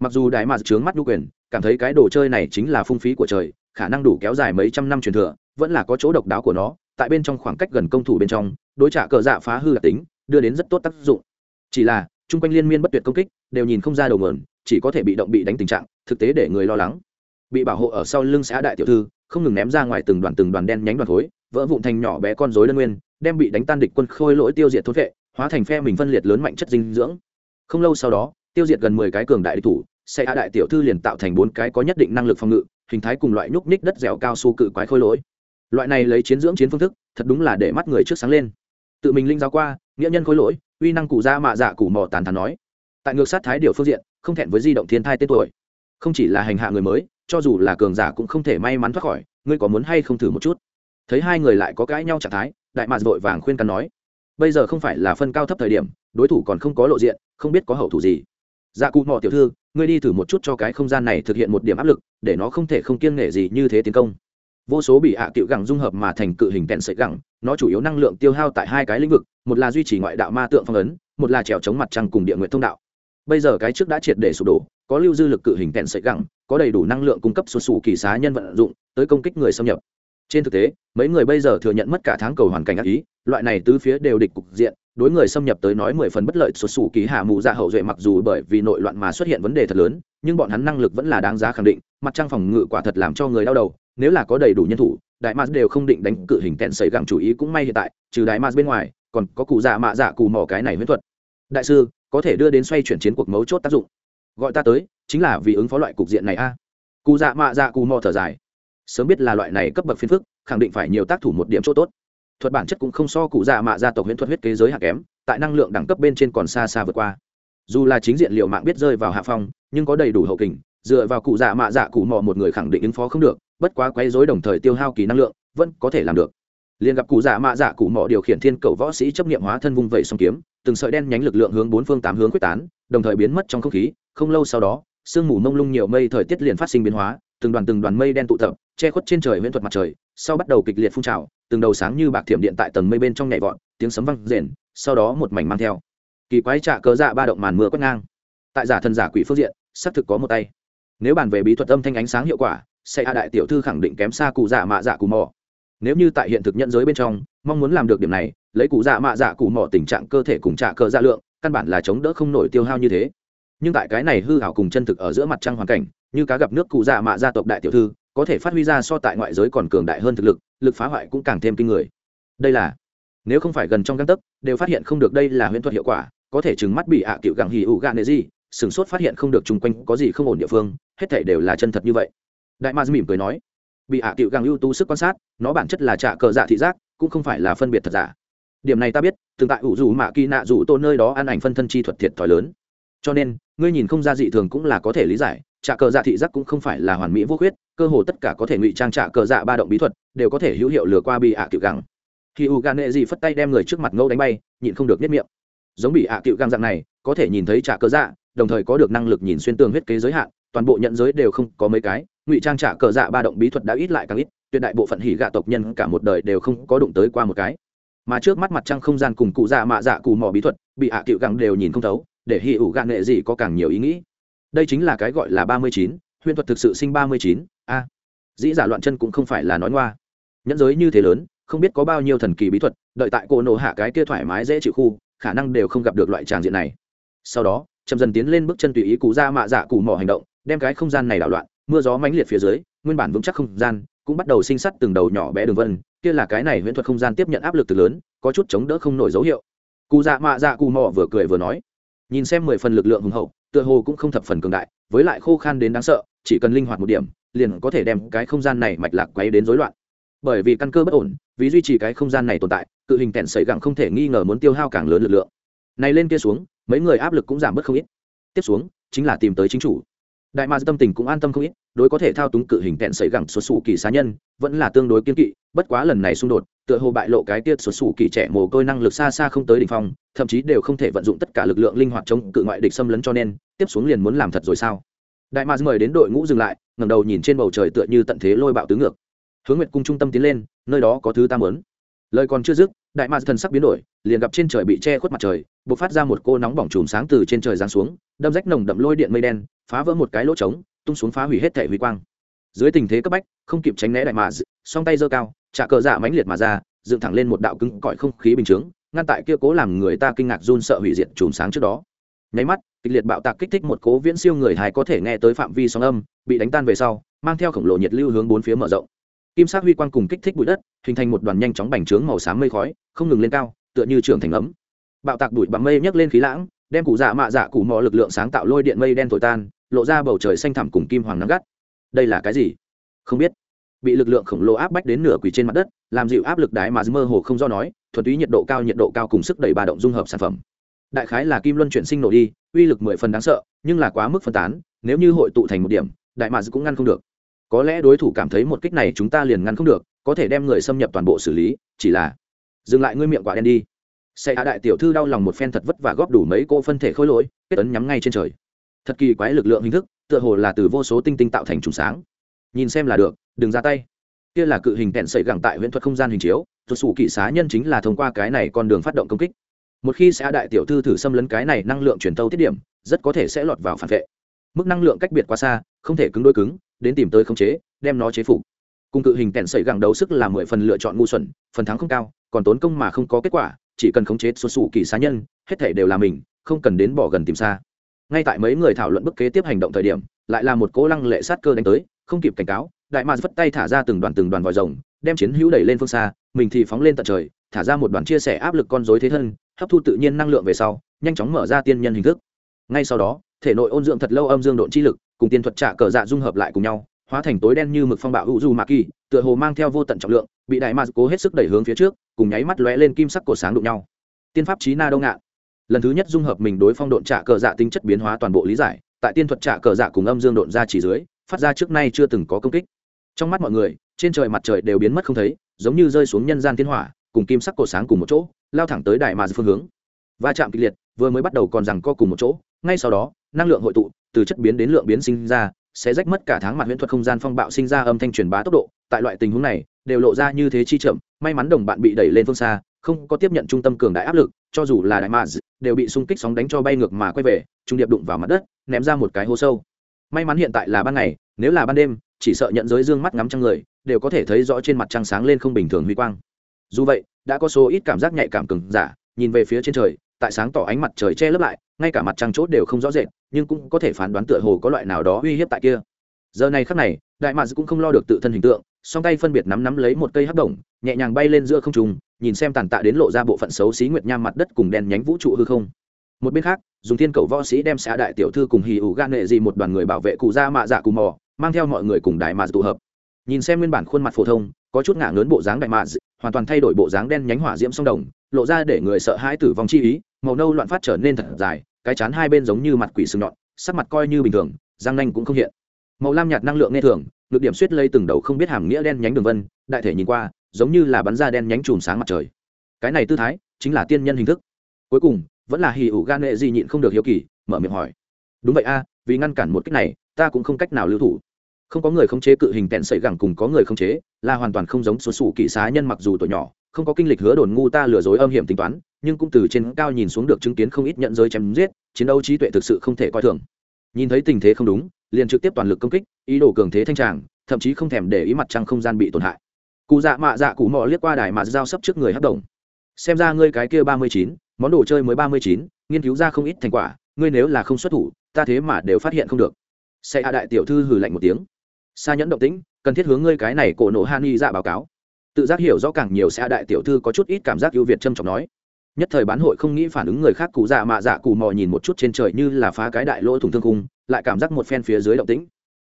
mặc dù đại ma dạ trướng mắt nhu quyền cảm thấy cái đồ chơi này chính là phung phí của trời khả năng đủ kéo dài mấy trăm năm truyền thừa vẫn là có chỗ độc đáo của nó, tại bên trong khoảng cách gần công thủ bên trong, đối trả cờ dạ phá hư đặc tính, đưa đến rất tốt tác dụng. Chỉ là, chung quanh liên miên bất tuyệt công kích, đều nhìn không ra đầu mườn chỉ có thể bị động bị đánh tình trạng, thực tế để người lo lắng. Bị bảo hộ ở sau lưng xã đại tiểu thư, không ngừng ném ra ngoài từng đoàn từng đoàn đen nhánh đoàn khối, vỡ vụn thành nhỏ bé con rối đơn nguyên, đem bị đánh tan địch quân khôi lỗi tiêu diệt thốt vệ, hóa thành phe mình phân liệt lớn mạnh chất dinh dưỡng. Không lâu sau đó, tiêu diệt gần mười cái cường đại địch thủ xe a đại tiểu thư liền tạo thành bốn cái có nhất định năng lực phòng ngự, hình thái cùng loại nhúc ních đất dẻo cao su cự quái khôi lỗi loại này lấy chiến dưỡng chiến phương thức, thật đúng là để mắt người trước sáng lên. Tự mình linh giáo qua, nghĩa nhân khôi lỗi, uy năng cụ ra mạ dạ cụ mò tàn thắn nói. Tại ngược sát thái điều phương diện, không thẹn với di động thiên thai tên tuổi. Không chỉ là hành hạ người mới, cho dù là cường giả cũng không thể may mắn thoát khỏi, ngươi có muốn hay không thử một chút? Thấy hai người lại có cãi nhau trạng thái, đại mạc vội vàng khuyên cắn nói. Bây giờ không phải là phân cao thấp thời điểm, đối thủ còn không có lộ diện, không biết có hậu thủ gì. Dạ cụ mò tiểu thư, ngươi đi thử một chút cho cái không gian này thực hiện một điểm áp lực, để nó không thể không kiêng nể gì như thế tiến công vô số bị hạ à cựu gẳng dung hợp mà thành cự hình tẹn sợi gẳng, nó chủ yếu năng lượng tiêu hao tại hai cái lĩnh vực, một là duy trì ngoại đạo ma tượng phong ấn, một là trèo chống mặt trăng cùng địa nguyện thông đạo. Bây giờ cái trước đã triệt để sụp đổ, có lưu dư lực cự hình tẹn sợi gẳng, có đầy đủ năng lượng cung cấp xuất xù kỳ xá nhân vận dụng, tới công kích người xâm nhập. Trên thực tế, mấy người bây giờ thừa nhận mất cả tháng cầu hoàn cảnh ác ý, loại này tứ phía đều địch cục diện đối người xâm nhập tới nói mười phần bất lợi. Xuất xù ký hạ mù dạ hậu duệ mặc dù bởi vì nội loạn mà xuất hiện vấn đề thật lớn, nhưng bọn hắn năng lực vẫn là đáng giá khẳng định. Mặt trăng phòng ngự quả thật làm cho người đau đầu, nếu là có đầy đủ nhân thủ, đại mars đều không định đánh cự hình tẹn xảy gặng chủ ý cũng may hiện tại, trừ đại mars bên ngoài, còn có cụ dạ mạ dạ cù mỏ cái này huyễn thuật. Đại sư, có thể đưa đến xoay chuyển chiến cuộc mấu chốt tác dụng. Gọi ta tới, chính là vì ứng phó loại cục diện này a. Cụ dạ mạ dạ cù mò thở dài. Sớm biết là loại này cấp bậc phiền phức, khẳng định phải nhiều tác thủ một điểm chỗ tốt thuật bản chất cũng không so cụ dạ mạ gia tộc huyễn thuật huyết kế giới hạ kém, tại năng lượng đẳng cấp bên trên còn xa xa vượt qua. Dù là chính diện liệu mạng biết rơi vào hạ phong, nhưng có đầy đủ hậu kình, dựa vào cụ dạ mạ dạ cụ mò một người khẳng định ứng phó không được, bất quá quấy rối đồng thời tiêu hao kỳ năng lượng, vẫn có thể làm được. Liền gặp cụ dạ mạ dạ cụ mò điều khiển thiên cầu võ sĩ chấp nghiệm hóa thân vung vẩy song kiếm, từng sợi đen nhánh lực lượng hướng bốn phương tám hướng quyết tán, đồng thời biến mất trong không khí, không lâu sau đó, sương mù mông lung nhiều mây thời tiết liền phát sinh biến hóa, từng đoàn từng đoàn mây đen tụ tập, che khuất trên trời huyễn thuật mặt trời, sau bắt đầu kịch liệt phun trào từng đầu sáng như bạc thiểm điện tại tầng mây bên trong nhảy vọt, tiếng sấm vang rền, sau đó một mảnh mang theo. Kỳ quái trạ cớ dạ ba động màn mưa quét ngang. Tại giả thần giả quỷ phương diện, xác thực có một tay. Nếu bàn về bí thuật âm thanh ánh sáng hiệu quả, sẽ a đại tiểu thư khẳng định kém xa cụ dạ mạ dạ cù mò. Nếu như tại hiện thực nhận giới bên trong, mong muốn làm được điểm này, lấy cụ dạ mạ dạ cù mò tình trạng cơ thể cùng trạ cờ dạ lượng, căn bản là chống đỡ không nổi tiêu hao như thế. Nhưng tại cái này hư hảo cùng chân thực ở giữa mặt trăng hoàn cảnh, như cá gặp nước cụ dạ mạ gia tộc đại tiểu thư có thể phát huy ra so tại ngoại giới còn cường đại hơn thực lực lực phá hoại cũng càng thêm kinh người. Đây là, nếu không phải gần trong găng tấc, đều phát hiện không được đây là huyễn thuật hiệu quả, có thể chừng mắt bị ạ à cựu gặng hì ụ gạn nệ gì, sửng sốt phát hiện không được chung quanh có gì không ổn địa phương, hết thể đều là chân thật như vậy. Đại ma mỉm cười nói, bị ạ à cựu gặng ưu tú sức quan sát, nó bản chất là trả cờ dạ thị giác, cũng không phải là phân biệt thật giả. Điểm này ta biết từng tại ủ dù mạ kỳ nạ dù tô nơi đó ăn ảnh phân thân chi thuật thiệt thòi lớn. Cho nên, ngươi nhìn không ra dị thường cũng là có thể lý giải trả cờ dạ thị giác cũng không phải là hoàn mỹ vô khuyết, cơ hồ tất cả có thể ngụy trang trả cờ dạ ba động bí thuật, đều có thể hữu hiệu lừa qua bị ạ cựu gặng khi u gan nệ gì phất tay đem người trước mặt ngâu đánh bay, nhịn không được nhất miệng. Giống bị ạ cựu găng dạng này, có thể nhìn thấy trả cờ dạ đồng thời có được năng lực nhìn xuyên tường huyết kế giới hạn, toàn bộ nhận giới đều không có mấy cái, ngụy trang trả cờ dạ ba động bí thuật đã ít lại càng ít, tuyệt đại bộ phận hỉ gạ tộc nhân cả một đời đều không có đụng tới qua một cái. Mà trước mắt mặt trăng không gian cùng cụ dạ mạ dạ cụ mò bí thuật bị ạ cựu găng đều nhìn không thấu, để hỉ ủ gạn nghệ gì có càng nhiều ý nghĩ đây chính là cái gọi là ba mươi chín, huyền thuật thực sự sinh ba mươi chín, a. Dĩ giả loạn chân cũng không phải là nói ngoa. Nhẫn giới như thế lớn, không biết có bao nhiêu thần kỳ bí thuật, đợi tại cô nổ hạ cái kia thoải mái dễ chịu khu, khả năng đều không gặp được loại tràng diện này. Sau đó, chậm dần tiến lên bước chân tùy ý cụ ra mạ dạ cụ mỏ hành động, đem cái không gian này đảo loạn, mưa gió mãnh liệt phía dưới, nguyên bản vững chắc không gian, cũng bắt đầu sinh sắt từng đầu nhỏ bé đường vân, kia là cái này huyễn thuật không gian tiếp nhận áp lực từ lớn, có chút chống đỡ không nổi dấu hiệu. Cụ dạ mạ dạ cụ mỏ vừa cười vừa nói, nhìn xem mười phần lực lượng hùng hậu tựa hồ cũng không thập phần cường đại, với lại khô khan đến đáng sợ, chỉ cần linh hoạt một điểm, liền có thể đem cái không gian này mạch lạc quấy đến rối loạn. Bởi vì căn cơ bất ổn, vì duy trì cái không gian này tồn tại, cự hình kẹn sẩy gặng không thể nghi ngờ muốn tiêu hao càng lớn lực lượng. Này lên kia xuống, mấy người áp lực cũng giảm bớt không ít. Tiếp xuống, chính là tìm tới chính chủ. Đại ma tâm tình cũng an tâm không ít, đối có thể thao túng cự hình kẹn sẩy gặng xuất xù kỳ xá nhân, vẫn là tương đối kiên kỵ, bất quá lần này xung đột, tựa hồ bại lộ cái tiết xuất xù kỳ trẻ mồ côi năng lực xa xa không tới đỉnh phong thậm chí đều không thể vận dụng tất cả lực lượng linh hoạt chống cự ngoại địch xâm lấn cho nên, tiếp xuống liền muốn làm thật rồi sao? Đại ma mời đến đội ngũ dừng lại, ngẩng đầu nhìn trên bầu trời tựa như tận thế lôi bạo tứ ngược. Hướng nguyệt cung trung tâm tiến lên, nơi đó có thứ ta muốn. Lời còn chưa dứt, đại mạc thần sắc biến đổi, liền gặp trên trời bị che khuất mặt trời b ộ c phát ra một cô nóng bỏng chùm sáng từ trên trời giáng xuống, đâm rách nồng đậm lôi điện mây đen, phá vỡ một cái lỗ trống, tung xuống phá hủy hết thể huy quang. Dưới tình thế cấp bách, không kịp tránh né đại mạc song tay giơ cao, trả cờ dạ mãnh liệt mà ra, dựng thẳng lên một đạo cứng cõi không khí bình chướng ngăn tại kia cố làm người ta kinh ngạc run sợ hủy diệt chùm sáng trước đó. Nháy mắt, kịch liệt bạo tạc kích thích một cố viễn siêu người hài có thể nghe tới phạm vi sóng âm, bị đánh tan về sau, mang theo khổng lồ nhiệt lưu hướng bốn phía mở rộng. Kim sắc huy quang cùng kích thích bụi đất, hình thành một đoàn nhanh chóng bành trướng màu xám mây khói, không ngừng lên cao, tựa như trường thành ấm. Bạo tạc bụi bằng mây nhấc lên khí lãng, đem cụ dạ mạ dạ cụ mò lực lượng sáng tạo lôi điện mây đen thổi tan, lộ ra bầu trời xanh thẳm cùng kim hoàng nắng gắt. Đây là cái gì? Không biết. Bị lực lượng khổng lồ áp bách đến nửa quỳ trên mặt đất làm dịu áp lực đái mà mơ hồ không do nói, thuần túy nhiệt độ cao, nhiệt độ cao cùng sức đẩy bà động dung hợp sản phẩm. Đại khái là kim luân chuyển sinh nổ đi, uy lực mười phần đáng sợ, nhưng là quá mức phân tán, nếu như hội tụ thành một điểm, đại mà cũng ngăn không được. Có lẽ đối thủ cảm thấy một kích này chúng ta liền ngăn không được, có thể đem người xâm nhập toàn bộ xử lý, chỉ là dừng lại ngươi miệng quả đen đi. Xe hạ đại tiểu thư đau lòng một phen thật vất và góp đủ mấy cô phân thể khôi lỗi, kết ấn nhắm ngay trên trời. Thật kỳ quái lực lượng hình thức, tựa hồ là từ vô số tinh tinh tạo thành trùng sáng. Nhìn xem là được, đừng ra tay kia là cự hình kẹn sợi gẳng tại huyễn thuật không gian hình chiếu thuật sủ kỵ xá nhân chính là thông qua cái này con đường phát động công kích. Một khi xã đại tiểu thư thử xâm lấn cái này năng lượng truyền tâu tiết điểm, rất có thể sẽ lọt vào phản vệ. Mức năng lượng cách biệt quá xa, không thể cứng đôi cứng, đến tìm tới khống chế, đem nó chế phục. Cùng cự hình kẹn sợi gẳng đấu sức là mười phần lựa chọn ngu xuẩn, phần thắng không cao, còn tốn công mà không có kết quả, chỉ cần khống chế xuất xù kỳ xá nhân, hết thể đều là mình, không cần đến bỏ gần tìm xa. Ngay tại mấy người thảo luận bức kế tiếp hành động thời điểm, lại là một cố lăng lệ sát cơ đánh tới, không kịp cảnh cáo đại mạc vất tay thả ra từng đoàn từng đoàn vòi rồng, đem chiến hữu đẩy lên phương xa, mình thì phóng lên tận trời, thả ra một đoàn chia sẻ áp lực con dối thế thân, hấp thu tự nhiên năng lượng về sau, nhanh chóng mở ra tiên nhân hình thức. Ngay sau đó, thể nội ôn dưỡng thật lâu âm dương độn chi lực, cùng tiên thuật trả cờ dạ dung hợp lại cùng nhau, hóa thành tối đen như mực phong bạo hữu du mạ kỳ, tựa hồ mang theo vô tận trọng lượng, bị đại ma cố hết sức đẩy hướng phía trước, cùng nháy mắt lóe lên kim sắc cổ sáng đụng nhau. Tiên pháp trí na đông ngạn lần thứ nhất dung hợp mình đối phong độn trả cờ dạ tính chất biến hóa toàn bộ lý giải, tại tiên thuật trả cờ dạ cùng âm dương độn ra chỉ dưới, phát ra trước nay chưa từng có công kích trong mắt mọi người, trên trời mặt trời đều biến mất không thấy, giống như rơi xuống nhân gian thiên hỏa, cùng kim sắc cổ sáng cùng một chỗ, lao thẳng tới đại mà phương hướng. Va chạm kịch liệt, vừa mới bắt đầu còn rằng co cùng một chỗ, ngay sau đó, năng lượng hội tụ, từ chất biến đến lượng biến sinh ra, sẽ rách mất cả tháng mặt huyễn thuật không gian phong bạo sinh ra âm thanh truyền bá tốc độ. Tại loại tình huống này, đều lộ ra như thế chi chậm, may mắn đồng bạn bị đẩy lên phương xa, không có tiếp nhận trung tâm cường đại áp lực, cho dù là đại maz đều bị xung kích sóng đánh cho bay ngược mà quay về, trung điệp đụng vào mặt đất, ném ra một cái hố sâu may mắn hiện tại là ban ngày, nếu là ban đêm, chỉ sợ nhận giới dương mắt ngắm trăng người, đều có thể thấy rõ trên mặt trăng sáng lên không bình thường huy quang. Dù vậy, đã có số ít cảm giác nhạy cảm cứng giả, nhìn về phía trên trời, tại sáng tỏ ánh mặt trời che lấp lại, ngay cả mặt trăng chốt đều không rõ rệt, nhưng cũng có thể phán đoán tựa hồ có loại nào đó uy hiếp tại kia. Giờ này khắc này, đại mạc cũng không lo được tự thân hình tượng, song tay phân biệt nắm nắm lấy một cây hắc đồng, nhẹ nhàng bay lên giữa không trung, nhìn xem tàn tạ đến lộ ra bộ phận xấu xí nguyệt nham mặt đất cùng đen nhánh vũ trụ hư không một bên khác, dùng thiên cầu võ sĩ đem xã đại tiểu thư cùng hì ủ gan nghệ gì một đoàn người bảo vệ cụ ra mạ dạ cù mò, mang theo mọi người cùng đại mạ dạ tụ hợp. Nhìn xem nguyên bản khuôn mặt phổ thông, có chút ngả lớn bộ dáng đại mạ dạ, hoàn toàn thay đổi bộ dáng đen nhánh hỏa diễm sông đồng, lộ ra để người sợ hãi tử vong chi ý, màu nâu loạn phát trở nên thật dài, cái chán hai bên giống như mặt quỷ sừng nhọn, sắc mặt coi như bình thường, răng nanh cũng không hiện. Màu lam nhạt năng lượng nghe thường được điểm suýt lây từng đầu không biết hàm nghĩa đen nhánh đường vân, đại thể nhìn qua, giống như là bắn ra đen nhánh chùm sáng mặt trời. Cái này tư thái, chính là tiên nhân hình thức. Cuối cùng vẫn là hì ủ gan nghệ gì nhịn không được hiếu kỳ, mở miệng hỏi. Đúng vậy a, vì ngăn cản một cách này, ta cũng không cách nào lưu thủ. Không có người khống chế cự hình tẹn sậy gẳng cùng có người khống chế, là hoàn toàn không giống số sủ kỵ xá nhân mặc dù tuổi nhỏ, không có kinh lịch hứa đồn ngu ta lừa dối âm hiểm tính toán, nhưng cũng từ trên cao nhìn xuống được chứng kiến không ít nhận giới chém giết, chiến đấu trí tuệ thực sự không thể coi thường. Nhìn thấy tình thế không đúng, liền trực tiếp toàn lực công kích, ý đồ cường thế thanh tràng, thậm chí không thèm để ý mặt trăng không gian bị tổn hại. Cụ dạ mạ dạ cụ mò liếc qua đài mà giao sấp trước người hấp đồng xem ra ngươi cái kia ba mươi chín món đồ chơi mới ba mươi chín, nghiên cứu ra không ít thành quả, ngươi nếu là không xuất thủ, ta thế mà đều phát hiện không được. Sẽ hạ đại tiểu thư hừ lạnh một tiếng. Xa nhẫn động tĩnh, cần thiết hướng ngươi cái này cổ nộ han y dạ báo cáo. Tự giác hiểu rõ càng nhiều xa đại tiểu thư có chút ít cảm giác ưu việt trâm trọng nói. Nhất thời bán hội không nghĩ phản ứng người khác cụ dạ mạ dạ cụ mò nhìn một chút trên trời như là phá cái đại lỗ thủng thương cung lại cảm giác một phen phía dưới động tĩnh.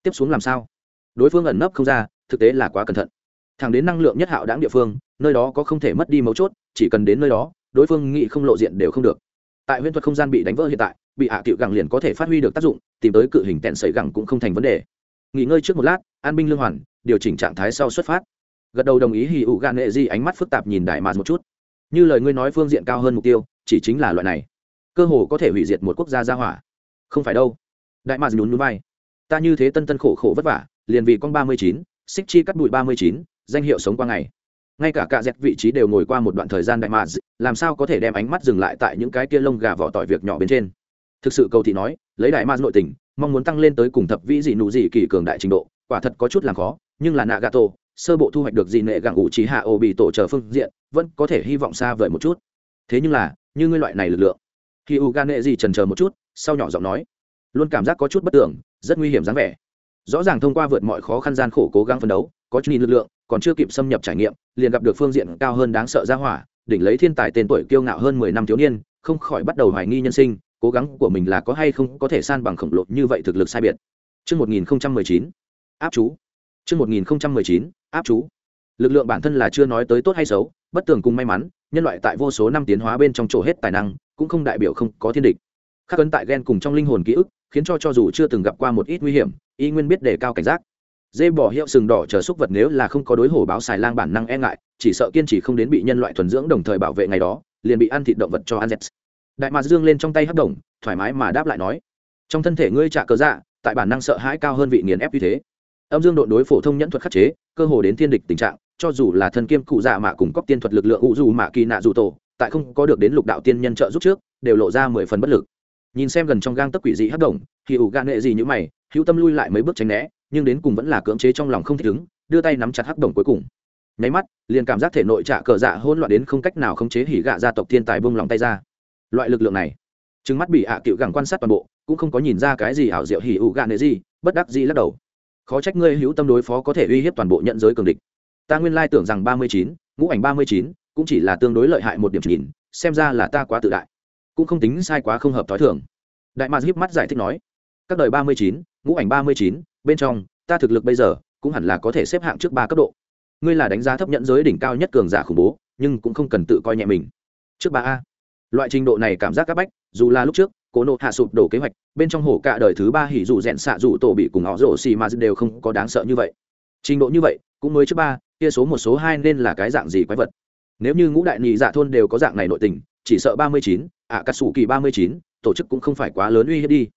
Tiếp xuống làm sao? Đối phương ẩn nấp không ra, thực tế là quá cẩn thận. Thẳng đến năng lượng nhất hạo đáng địa phương, nơi đó có không thể mất đi mấu chốt, chỉ cần đến nơi đó đối phương nghĩ không lộ diện đều không được. Tại huyễn thuật không gian bị đánh vỡ hiện tại, bị hạ à cựu gẳng liền có thể phát huy được tác dụng, tìm tới cự hình tẹn sẩy gẳng cũng không thành vấn đề. Nghỉ ngơi trước một lát, an binh lương hoàn, điều chỉnh trạng thái sau xuất phát. Gật đầu đồng ý hì ụ gan nệ di ánh mắt phức tạp nhìn đại mạt một chút. Như lời ngươi nói phương diện cao hơn mục tiêu, chỉ chính là loại này. Cơ hồ có thể hủy diệt một quốc gia ra hỏa. Không phải đâu. Đại mạt nhún núi bay ta như thế tân tân khổ khổ vất vả, liền vì con ba mươi chín, xích chi cắt bụi ba mươi chín, danh hiệu sống qua ngày ngay cả cạ dẹt vị trí đều ngồi qua một đoạn thời gian đại mà làm sao có thể đem ánh mắt dừng lại tại những cái kia lông gà vỏ tỏi việc nhỏ bên trên? Thực sự cầu thị nói, lấy đại mạt nội tình, mong muốn tăng lên tới cùng thập vĩ dị nụ dị kỳ cường đại trình độ, quả thật có chút làm khó, nhưng là nạ gà tổ sơ bộ thu hoạch được dị nệ gặng ủ trí hạ ô bị tổ chờ phương diện, vẫn có thể hy vọng xa vời một chút. Thế nhưng là, như ngươi loại này lực lượng, khi u gan nệ gì trần chờ một chút, sau nhỏ giọng nói, luôn cảm giác có chút bất tưởng, rất nguy hiểm dáng vẻ. Rõ ràng thông qua vượt mọi khó khăn gian khổ cố gắng phấn đấu, có chút nhìn lực lượng còn chưa kịp xâm nhập trải nghiệm liền gặp được phương diện cao hơn đáng sợ ra hỏa đỉnh lấy thiên tài tên tuổi kiêu ngạo hơn mười năm thiếu niên không khỏi bắt đầu hoài nghi nhân sinh cố gắng của mình là có hay không có thể san bằng khổng lồ như vậy thực lực sai biệt Trước 1019, áp chú. Trước 1019, áp chú. Lực lượng bản thân là chưa nói tới tốt hay xấu, bất tường cùng may mắn, nhân loại tại vô số năm tiến hóa bên trong chỗ hết tài năng, cũng không đại biểu không có thiên địch. Khắc ấn tại gen cùng trong linh hồn ký ức, khiến cho cho dù chưa từng gặp qua một ít nguy hiểm, y nguyên biết đề cao cảnh giác. Dê bỏ hiệu sừng đỏ chờ xúc vật nếu là không có đối hổ báo xài lang bản năng e ngại, chỉ sợ kiên trì không đến bị nhân loại thuần dưỡng đồng thời bảo vệ ngày đó, liền bị ăn thịt động vật cho ăn dẹt. Đại mạc dương lên trong tay hấp động, thoải mái mà đáp lại nói: "Trong thân thể ngươi trả cờ dạ, tại bản năng sợ hãi cao hơn vị nghiền ép như thế." Âm dương đội đối phổ thông nhẫn thuật khắc chế, cơ hồ đến thiên địch tình trạng, cho dù là thân kiêm cụ dạ mạ cùng cóc tiên thuật lực lượng ụ dù mạ kỳ nạ dù tổ, tại không có được đến lục đạo tiên nhân trợ giúp trước, đều lộ ra mười phần bất lực. Nhìn xem gần trong gang tấc quỷ dị hấp động, thì ủ gan nghệ gì như mày, hữu tâm lui lại mấy bước tránh né, nhưng đến cùng vẫn là cưỡng chế trong lòng không thích ứng, đưa tay nắm chặt hắc đồng cuối cùng. Nháy mắt, liền cảm giác thể nội trạ cờ dạ hôn loạn đến không cách nào khống chế hỉ gạ gia tộc thiên tài bông lòng tay ra. Loại lực lượng này trứng mắt bị ạ à cựu gẳng quan sát toàn bộ, cũng không có nhìn ra cái gì ảo diệu hỉ ủ gạ nệ gì, bất đắc gì lắc đầu. Khó trách ngươi hữu tâm đối phó có thể uy hiếp toàn bộ nhận giới cường địch. Ta nguyên lai tưởng rằng ba mươi chín, ngũ ảnh ba mươi chín, cũng chỉ là tương đối lợi hại một điểm nhìn, xem ra là ta quá tự đại. Cũng không tính sai quá không hợp t h ó i thường. Đại mạc híp mắt giải thích nói, các đời ba mươi chín, ngũ ảnh ba mươi chín bên trong, ta thực lực bây giờ cũng hẳn là có thể xếp hạng trước ba cấp độ. Ngươi là đánh giá thấp nhận giới đỉnh cao nhất cường giả khủng bố, nhưng cũng không cần tự coi nhẹ mình. Trước ba a. Loại trình độ này cảm giác áp bách, dù là lúc trước, cố nộ hạ sụp đổ kế hoạch, bên trong hổ cả đời thứ ba hỉ dù rẽn xạ dù tổ bị cùng họ rổ xì mà đều không có đáng sợ như vậy. Trình độ như vậy, cũng mới trước ba, kia số một, số hai nên là cái dạng gì quái vật? Nếu như ngũ đại nhị dạ thôn đều có dạng này nội tình, chỉ sợ ba mươi chín ạ cà sủ kỳ ba mươi chín, tổ chức cũng không phải quá lớn uy hiếp đi.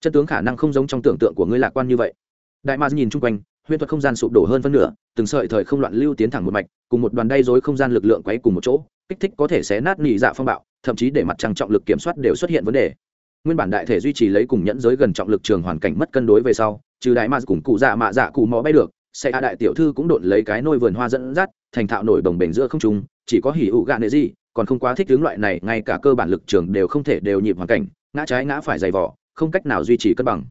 Chân tướng khả năng không giống trong tưởng tượng của ngươi lạc quan như vậy đại mars nhìn chung quanh, huyễn thuật không gian sụp đổ hơn phân nửa, từng sợi thời không loạn lưu tiến thẳng một mạch, cùng một đoàn đay dối không gian lực lượng quấy cùng một chỗ, kích thích có thể xé nát nỉ dạ phong bạo, thậm chí để mặt trăng trọng lực kiểm soát đều xuất hiện vấn đề. Nguyên bản đại thể duy trì lấy cùng nhẫn giới gần trọng lực trường hoàn cảnh mất cân đối về sau, trừ đại mars cùng cụ dạ mạ dạ cụ mò bay được xe a đại tiểu thư cũng đột lấy cái nôi vườn hoa dẫn dắt, thành thạo nổi đồng bền giữa không trung, chỉ có hỉ ụ gạ nệ gì, còn không quá thích hướng loại này, ngay cả cơ bản lực trường đều không thể đều nhịp hoàn cảnh, ngã trái ngã phải dày vỏ không cách nào duy trì cân bằng.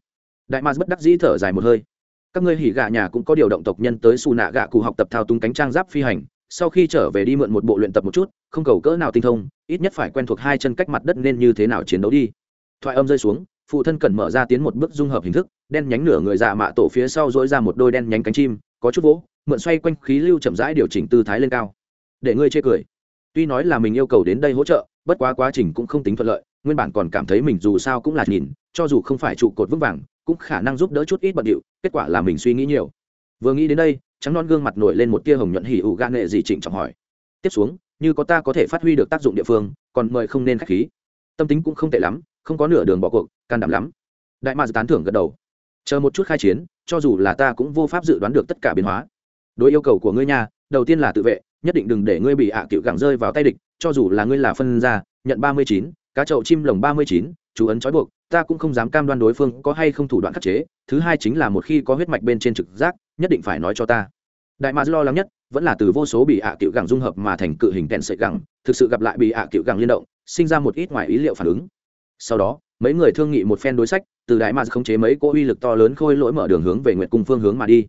Đại mars bất đắc dĩ thở dài một hơi các ngươi hỉ gạ nhà cũng có điều động tộc nhân tới xù nạ gạ cụ học tập thao túng cánh trang giáp phi hành, sau khi trở về đi mượn một bộ luyện tập một chút, không cầu cỡ nào tinh thông, ít nhất phải quen thuộc hai chân cách mặt đất nên như thế nào chiến đấu đi. Thoại âm rơi xuống, phụ thân cần mở ra tiến một bước dung hợp hình thức, đen nhánh nửa người dạ mạ tổ phía sau dỗi ra một đôi đen nhánh cánh chim, có chút vỗ, mượn xoay quanh khí lưu chậm rãi điều chỉnh tư thái lên cao. Để ngươi chê cười. Tuy nói là mình yêu cầu đến đây hỗ trợ, bất quá quá trình cũng không tính thuận lợi, nguyên bản còn cảm thấy mình dù sao cũng là nhìn cho dù không phải trụ cột vững vàng, cũng khả năng giúp đỡ chút ít bận điệu, kết quả là mình suy nghĩ nhiều. Vừa nghĩ đến đây, trắng non gương mặt nổi lên một tia hồng nhuận hỉ ủ gan nghệ gì trịnh trọng hỏi. Tiếp xuống, như có ta có thể phát huy được tác dụng địa phương, còn mời không nên k h á c h khí. Tâm tính cũng không tệ lắm, không có nửa đường bỏ cuộc, can đảm lắm. Đại mạc tán thưởng gật đầu. Chờ một chút khai chiến, cho dù là ta cũng vô pháp dự đoán được tất cả biến hóa. Đối yêu cầu của ngươi nha, đầu tiên là tự vệ, nhất định đừng để ngươi bị ạ à cựu gẳng rơi vào tay địch, cho dù là ngươi là phân gia, nhận ba mươi chín, cá chậu chim lồng ba mươi chín chú ấn trói buộc, ta cũng không dám cam đoan đối phương có hay không thủ đoạn khắc chế, thứ hai chính là một khi có huyết mạch bên trên trực giác, nhất định phải nói cho ta. Đại mạc lo lắng nhất, vẫn là từ vô số bị ạ à cựu gẳng dung hợp mà thành cự hình tèn sợi gẳng, thực sự gặp lại bị ạ à cựu gẳng liên động, sinh ra một ít ngoài ý liệu phản ứng. Sau đó, mấy người thương nghị một phen đối sách, từ đại mạc khống chế mấy cỗ uy lực to lớn khôi lỗi mở đường hướng về nguyện cung phương hướng mà đi.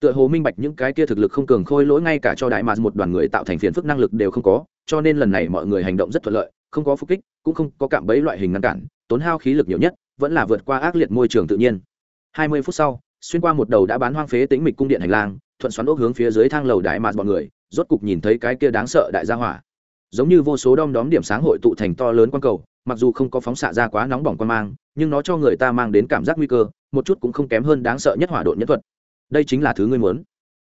Tựa hồ minh bạch những cái kia thực lực không cường khôi lỗi ngay cả cho đại mạc một đoàn người tạo thành phiền phức năng lực đều không có, cho nên lần này mọi người hành động rất thuận lợi, không có phục kích, cũng không có cạm bẫy loại hình ngăn cản tốn hao khí lực nhiều nhất, vẫn là vượt qua ác liệt môi trường tự nhiên. Hai mươi phút sau, xuyên qua một đầu đã bán hoang phế tính mịch cung điện hành lang, thuận xoắn ốc hướng phía dưới thang lầu đại mạt bọn người, rốt cục nhìn thấy cái kia đáng sợ đại gia hỏa. Giống như vô số đom đóm điểm sáng hội tụ thành to lớn quang cầu, mặc dù không có phóng xạ ra quá nóng bỏng quan mang, nhưng nó cho người ta mang đến cảm giác nguy cơ, một chút cũng không kém hơn đáng sợ nhất hỏa độn nhất thuật. Đây chính là thứ ngươi muốn.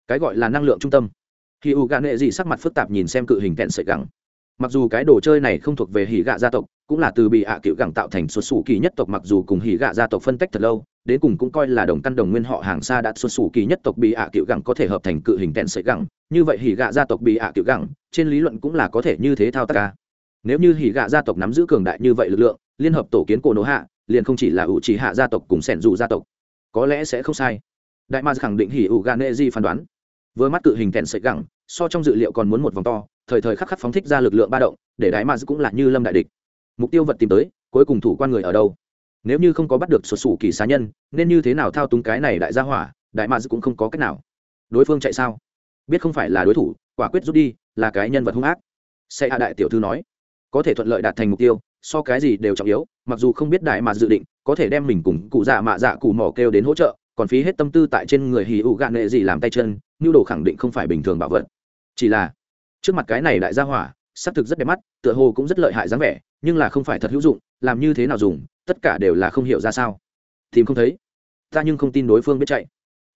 Cái gọi là năng lượng trung tâm. Khi u gạ nệ dị sắc mặt phức tạp nhìn xem cự hình kẹn sợi gẳng mặc dù cái đồ chơi này không thuộc về hỉ gạ gia tộc, cũng là từ bị ạ à cựu gẳng tạo thành xuất xù kỳ nhất tộc, mặc dù cùng hỉ gạ gia tộc phân tách thật lâu, đến cùng cũng coi là đồng căn đồng nguyên họ hàng xa đã xuất xù kỳ nhất tộc bị ạ à cựu gẳng có thể hợp thành cự hình kẹn sợi gẳng. Như vậy hỉ gạ gia tộc bị ạ à cựu gẳng, trên lý luận cũng là có thể như thế thao tác ca nếu như hỉ gạ gia tộc nắm giữ cường đại như vậy lực lượng, liên hợp tổ kiến cổ nỗ hạ, liền không chỉ là ủ trì hạ gia tộc cùng sẻn dù gia tộc. Có lẽ sẽ không sai. Đại ma khẳng định hỉ ủ gà nệ di phán đoán. Vừa mắt cự hình kẹn sợi gẳng, so trong dự liệu còn muốn một vòng to thời thời khắc khắc phóng thích ra lực lượng ba động, để đại ma cũng là như lâm đại địch. Mục tiêu vật tìm tới, cuối cùng thủ quan người ở đâu? Nếu như không có bắt được xuất sủ kỳ xá nhân, nên như thế nào thao túng cái này đại gia hỏa, đại ma cũng không có cách nào. Đối phương chạy sao? Biết không phải là đối thủ, quả quyết rút đi, là cái nhân vật hung ác. Xe hạ đại tiểu thư nói. Có thể thuận lợi đạt thành mục tiêu, so cái gì đều trọng yếu, mặc dù không biết đại mà dự định, có thể đem mình cùng cụ dạ mạ dạ cụ mỏ kêu đến hỗ trợ, còn phí hết tâm tư tại trên người hì ụ gạn nghệ gì làm tay chân, nhu đồ khẳng định không phải bình thường bảo vật. Chỉ là trước mặt cái này đại gia hỏa xác thực rất đẹp mắt, tựa hồ cũng rất lợi hại dáng vẻ, nhưng là không phải thật hữu dụng, làm như thế nào dùng, tất cả đều là không hiểu ra sao. Tìm không thấy. Ta nhưng không tin đối phương biết chạy.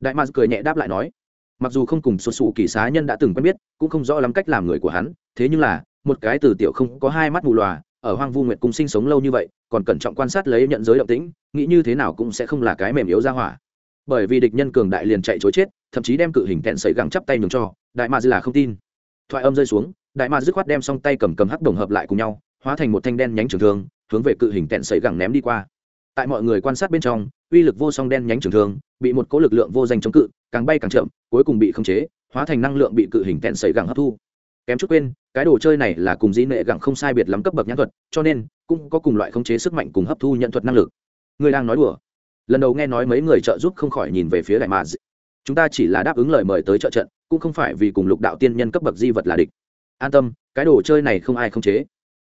Đại mạc cười nhẹ đáp lại nói. Mặc dù không cùng sụt sụ kỳ xá nhân đã từng quen biết, cũng không rõ lắm cách làm người của hắn, thế nhưng là, một cái từ tiểu không có hai mắt mù lòa, ở hoang vu nguyệt cung sinh sống lâu như vậy, còn cẩn trọng quan sát lấy nhận giới động tĩnh, nghĩ như thế nào cũng sẽ không là cái mềm yếu ra hỏa. Bởi vì địch nhân cường đại liền chạy chối chết, thậm chí đem cự hình tẹn sấy gẳng chắp tay nhường cho, đại mạc là không tin thoại âm rơi xuống, đại ma dứt khoát đem song tay cầm cầm hắc đồng hợp lại cùng nhau, hóa thành một thanh đen nhánh trường thương, hướng về cự hình tẹn sấy gẳng ném đi qua. Tại mọi người quan sát bên trong, uy lực vô song đen nhánh trường thương, bị một cỗ lực lượng vô danh chống cự, càng bay càng chậm, cuối cùng bị khống chế, hóa thành năng lượng bị cự hình tẹn sấy gẳng hấp thu. Kém chút quên, cái đồ chơi này là cùng dĩ nệ gẳng không sai biệt lắm cấp bậc nhãn thuật, cho nên cũng có cùng loại khống chế sức mạnh cùng hấp thu nhận thuật năng lực. Người đang nói đùa. Lần đầu nghe nói mấy người trợ giúp không khỏi nhìn về phía đại mà chúng ta chỉ là đáp ứng lời mời tới trợ trận cũng không phải vì cùng lục đạo tiên nhân cấp bậc di vật là địch. An tâm, cái đồ chơi này không ai không chế.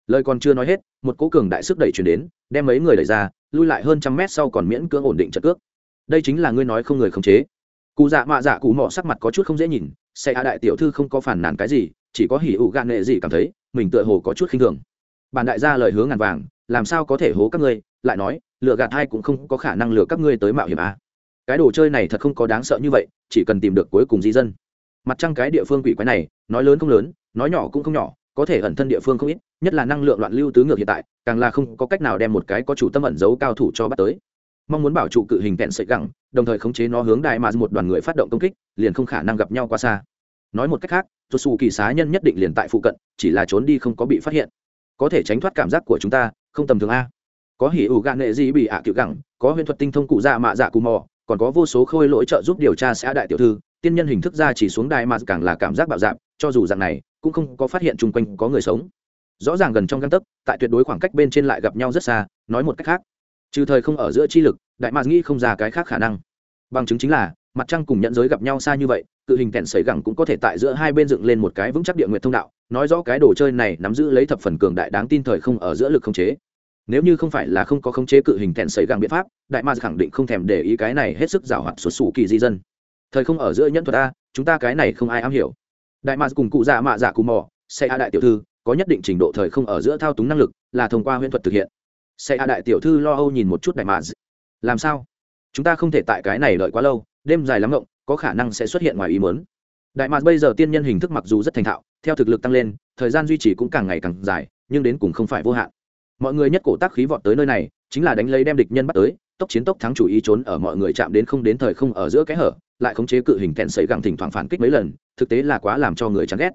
Lời còn chưa nói hết, một cố cường đại sức đẩy chuyển đến, đem mấy người đẩy ra, lui lại hơn trăm mét sau còn miễn cưỡng ổn định trận cước. Đây chính là ngươi nói không người không chế. Cụ dạ mạ dạ cụ mọ sắc mặt có chút không dễ nhìn xe hạ đại tiểu thư không có phản nàn cái gì, chỉ có hỉ ụ gạn nghệ gì cảm thấy, mình tựa hồ có chút khinh thường. Bản đại gia lời hứa ngàn vàng, làm sao có thể hố các ngươi, lại nói lựa gạt hai cũng không có khả năng lừa các ngươi tới mạo hiểm à. cái đồ chơi này thật không có đáng sợ như vậy, chỉ cần tìm được cuối cùng di dân mặt trăng cái địa phương quỷ quái này, nói lớn không lớn, nói nhỏ cũng không nhỏ, có thể ẩn thân địa phương không ít, nhất là năng lượng loạn lưu tứ ngược hiện tại, càng là không có cách nào đem một cái có chủ tâm ẩn giấu cao thủ cho bắt tới. Mong muốn bảo trụ cự hình kẹn sợi gẳng, đồng thời khống chế nó hướng đại mà một đoàn người phát động công kích, liền không khả năng gặp nhau qua xa. Nói một cách khác cho xù kỳ xá nhân nhất định liền tại phụ cận, chỉ là trốn đi không có bị phát hiện. Có thể tránh thoát cảm giác của chúng ta, không tầm thường a. Có hỉ ủ gạn nghệ gì bị ạ à cựu gẳng, có huyền thuật tinh thông cụ dạ mạ dạ cù mò, còn có vô số khôi lỗi trợ giúp điều tra xã đại tiểu thư tiên nhân hình thức ra chỉ xuống đài mà càng là cảm giác bạo dạp cho dù dạng này, cũng không có phát hiện chung quanh có người sống. Rõ ràng gần trong găng tấc, tại tuyệt đối khoảng cách bên trên lại gặp nhau rất xa, nói một cách khác. Trừ thời không ở giữa chi lực, đại mạc nghĩ không ra cái khác khả năng. Bằng chứng chính là, mặt trăng cùng nhận giới gặp nhau xa như vậy, cự hình kẹn sấy gẳng cũng có thể tại giữa hai bên dựng lên một cái vững chắc địa nguyện thông đạo, nói rõ cái đồ chơi này nắm giữ lấy thập phần cường đại đáng tin thời không ở giữa lực không chế. Nếu như không phải là không có khống chế cự hình kẹn sấy gẳng biện pháp, đại ma khẳng định không thèm để ý cái này hết sức giảo hoạt xuất xù kỳ di dân thời không ở giữa nhân thuật a, chúng ta cái này không ai am hiểu. Đại mạc cùng cụ già mạ giả cù mò xe a đại tiểu thư, có nhất định trình độ thời không ở giữa thao túng năng lực, là thông qua huyễn thuật thực hiện. Xe a đại tiểu thư lo âu nhìn một chút đại mạc làm sao? Chúng ta không thể tại cái này đợi quá lâu, đêm dài lắm ngộng, có khả năng sẽ xuất hiện ngoài ý muốn. Đại mạc bây giờ tiên nhân hình thức mặc dù rất thành thạo, theo thực lực tăng lên, thời gian duy trì cũng càng ngày càng dài, nhưng đến cùng không phải vô hạn. Mọi người nhất cổ tác khí vọt tới nơi này, chính là đánh lấy đem địch nhân bắt tới, tốc chiến tốc thắng chủ ý trốn ở mọi người chạm đến không đến thời không ở giữa cái hở lại khống chế cự hình kẹn sấy gẳng thỉnh thoảng phản kích mấy lần, thực tế là quá làm cho người chán ghét.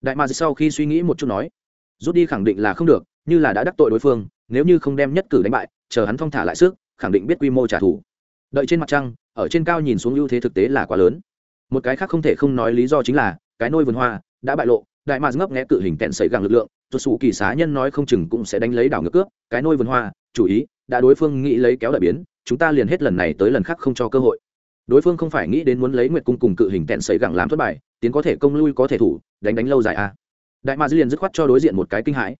Đại ma sau khi suy nghĩ một chút nói, rút đi khẳng định là không được, như là đã đắc tội đối phương, nếu như không đem nhất cử đánh bại, chờ hắn phong thả lại sức, khẳng định biết quy mô trả thù. Đợi trên mặt trăng, ở trên cao nhìn xuống ưu thế thực tế là quá lớn. Một cái khác không thể không nói lý do chính là, cái nôi vườn hoa đã bại lộ, đại mạc ngấp nghẽ cự hình tẹn sấy gẳng lực lượng tuột xù kỳ xá nhân nói không chừng cũng sẽ đánh lấy đảo ngược cướp, cái nôi vườn hoa, chủ ý, đã đối phương nghĩ lấy kéo đại biến, chúng ta liền hết lần này tới lần khác không cho cơ hội đối phương không phải nghĩ đến muốn lấy nguyệt cung cùng cự hình tẹn sấy gẳng làm thất bại, tiến có thể công lui có thể thủ, đánh đánh lâu dài a à. đại mạc liền dứt khoát cho đối diện một cái kinh hãi.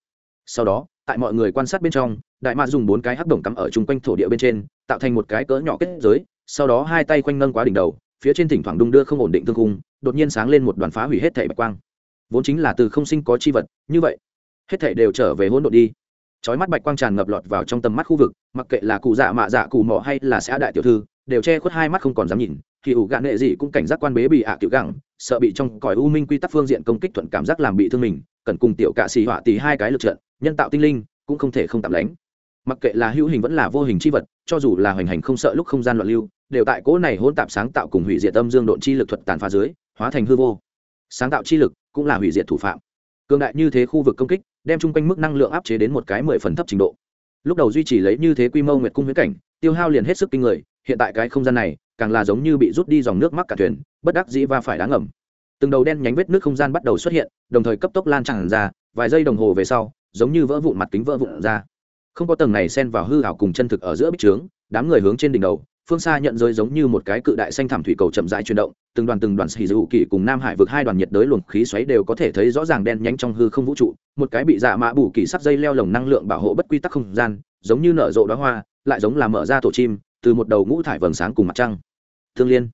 Sau đó, tại mọi người quan sát bên trong, đại mạc dùng bốn cái hắc đồng cắm ở chung quanh thổ địa bên trên, tạo thành một cái cỡ nhỏ kết giới, sau đó hai tay quanh nâng quá đỉnh đầu, phía trên thỉnh thoảng đung đưa không ổn định thương cung đột nhiên sáng lên một đoàn phá hủy hết thể bạch quang. Vốn chính là từ không sinh có chi vật, như vậy, hết thể đều trở về hỗn độn đi. Chói mắt bạch quang tràn ngập lọt vào trong tầm mắt khu vực, mặc kệ là cụ dạ mạ dạ cụ mỏ hay là xã đại tiểu thư đều che khuất hai mắt không còn dám nhìn, thì ủ gạn nghệ gì cũng cảnh giác quan bế bị ạ à tiểu gẳng, sợ bị trong cõi u minh quy tắc phương diện công kích thuận cảm giác làm bị thương mình, cần cùng tiểu cạ xì họa tỷ hai cái lực trận, nhân tạo tinh linh, cũng không thể không tạm lánh. Mặc kệ là hữu hình vẫn là vô hình chi vật, cho dù là hoành hành không sợ lúc không gian loạn lưu, đều tại cỗ này hỗn tạp sáng tạo cùng hủy diệt âm dương độn chi lực thuật tàn phá dưới, hóa thành hư vô. Sáng tạo chi lực cũng là hủy diệt thủ phạm. Cường đại như thế khu vực công kích, đem chung quanh mức năng lượng áp chế đến một cái mười phần thấp trình độ. Lúc đầu duy trì lấy như thế quy mô nguyệt cung huyễn cảnh, tiêu hao liền hết sức kinh người hiện tại cái không gian này càng là giống như bị rút đi dòng nước mắc cả thuyền, bất đắc dĩ và phải đáng ngầm. Từng đầu đen nhánh vết nước không gian bắt đầu xuất hiện, đồng thời cấp tốc lan tràn ra, vài giây đồng hồ về sau, giống như vỡ vụn mặt kính vỡ vụn ra. Không có tầng này xen vào hư hảo cùng chân thực ở giữa bích trướng, đám người hướng trên đỉnh đầu, phương xa nhận giới giống như một cái cự đại xanh thảm thủy cầu chậm rãi chuyển động, từng đoàn từng đoàn xì dữ kỳ cùng nam hải vực hai đoàn nhiệt đới luồng khí xoáy đều có thể thấy rõ ràng đen nhánh trong hư không vũ trụ, một cái bị dạ mã bù kỳ sắp dây leo lồng năng lượng bảo hộ bất quy tắc không gian, giống như nở rộ đóa hoa, lại giống là mở ra tổ chim từ một đầu ngũ thải vầng sáng cùng mặt trăng. Thương liên,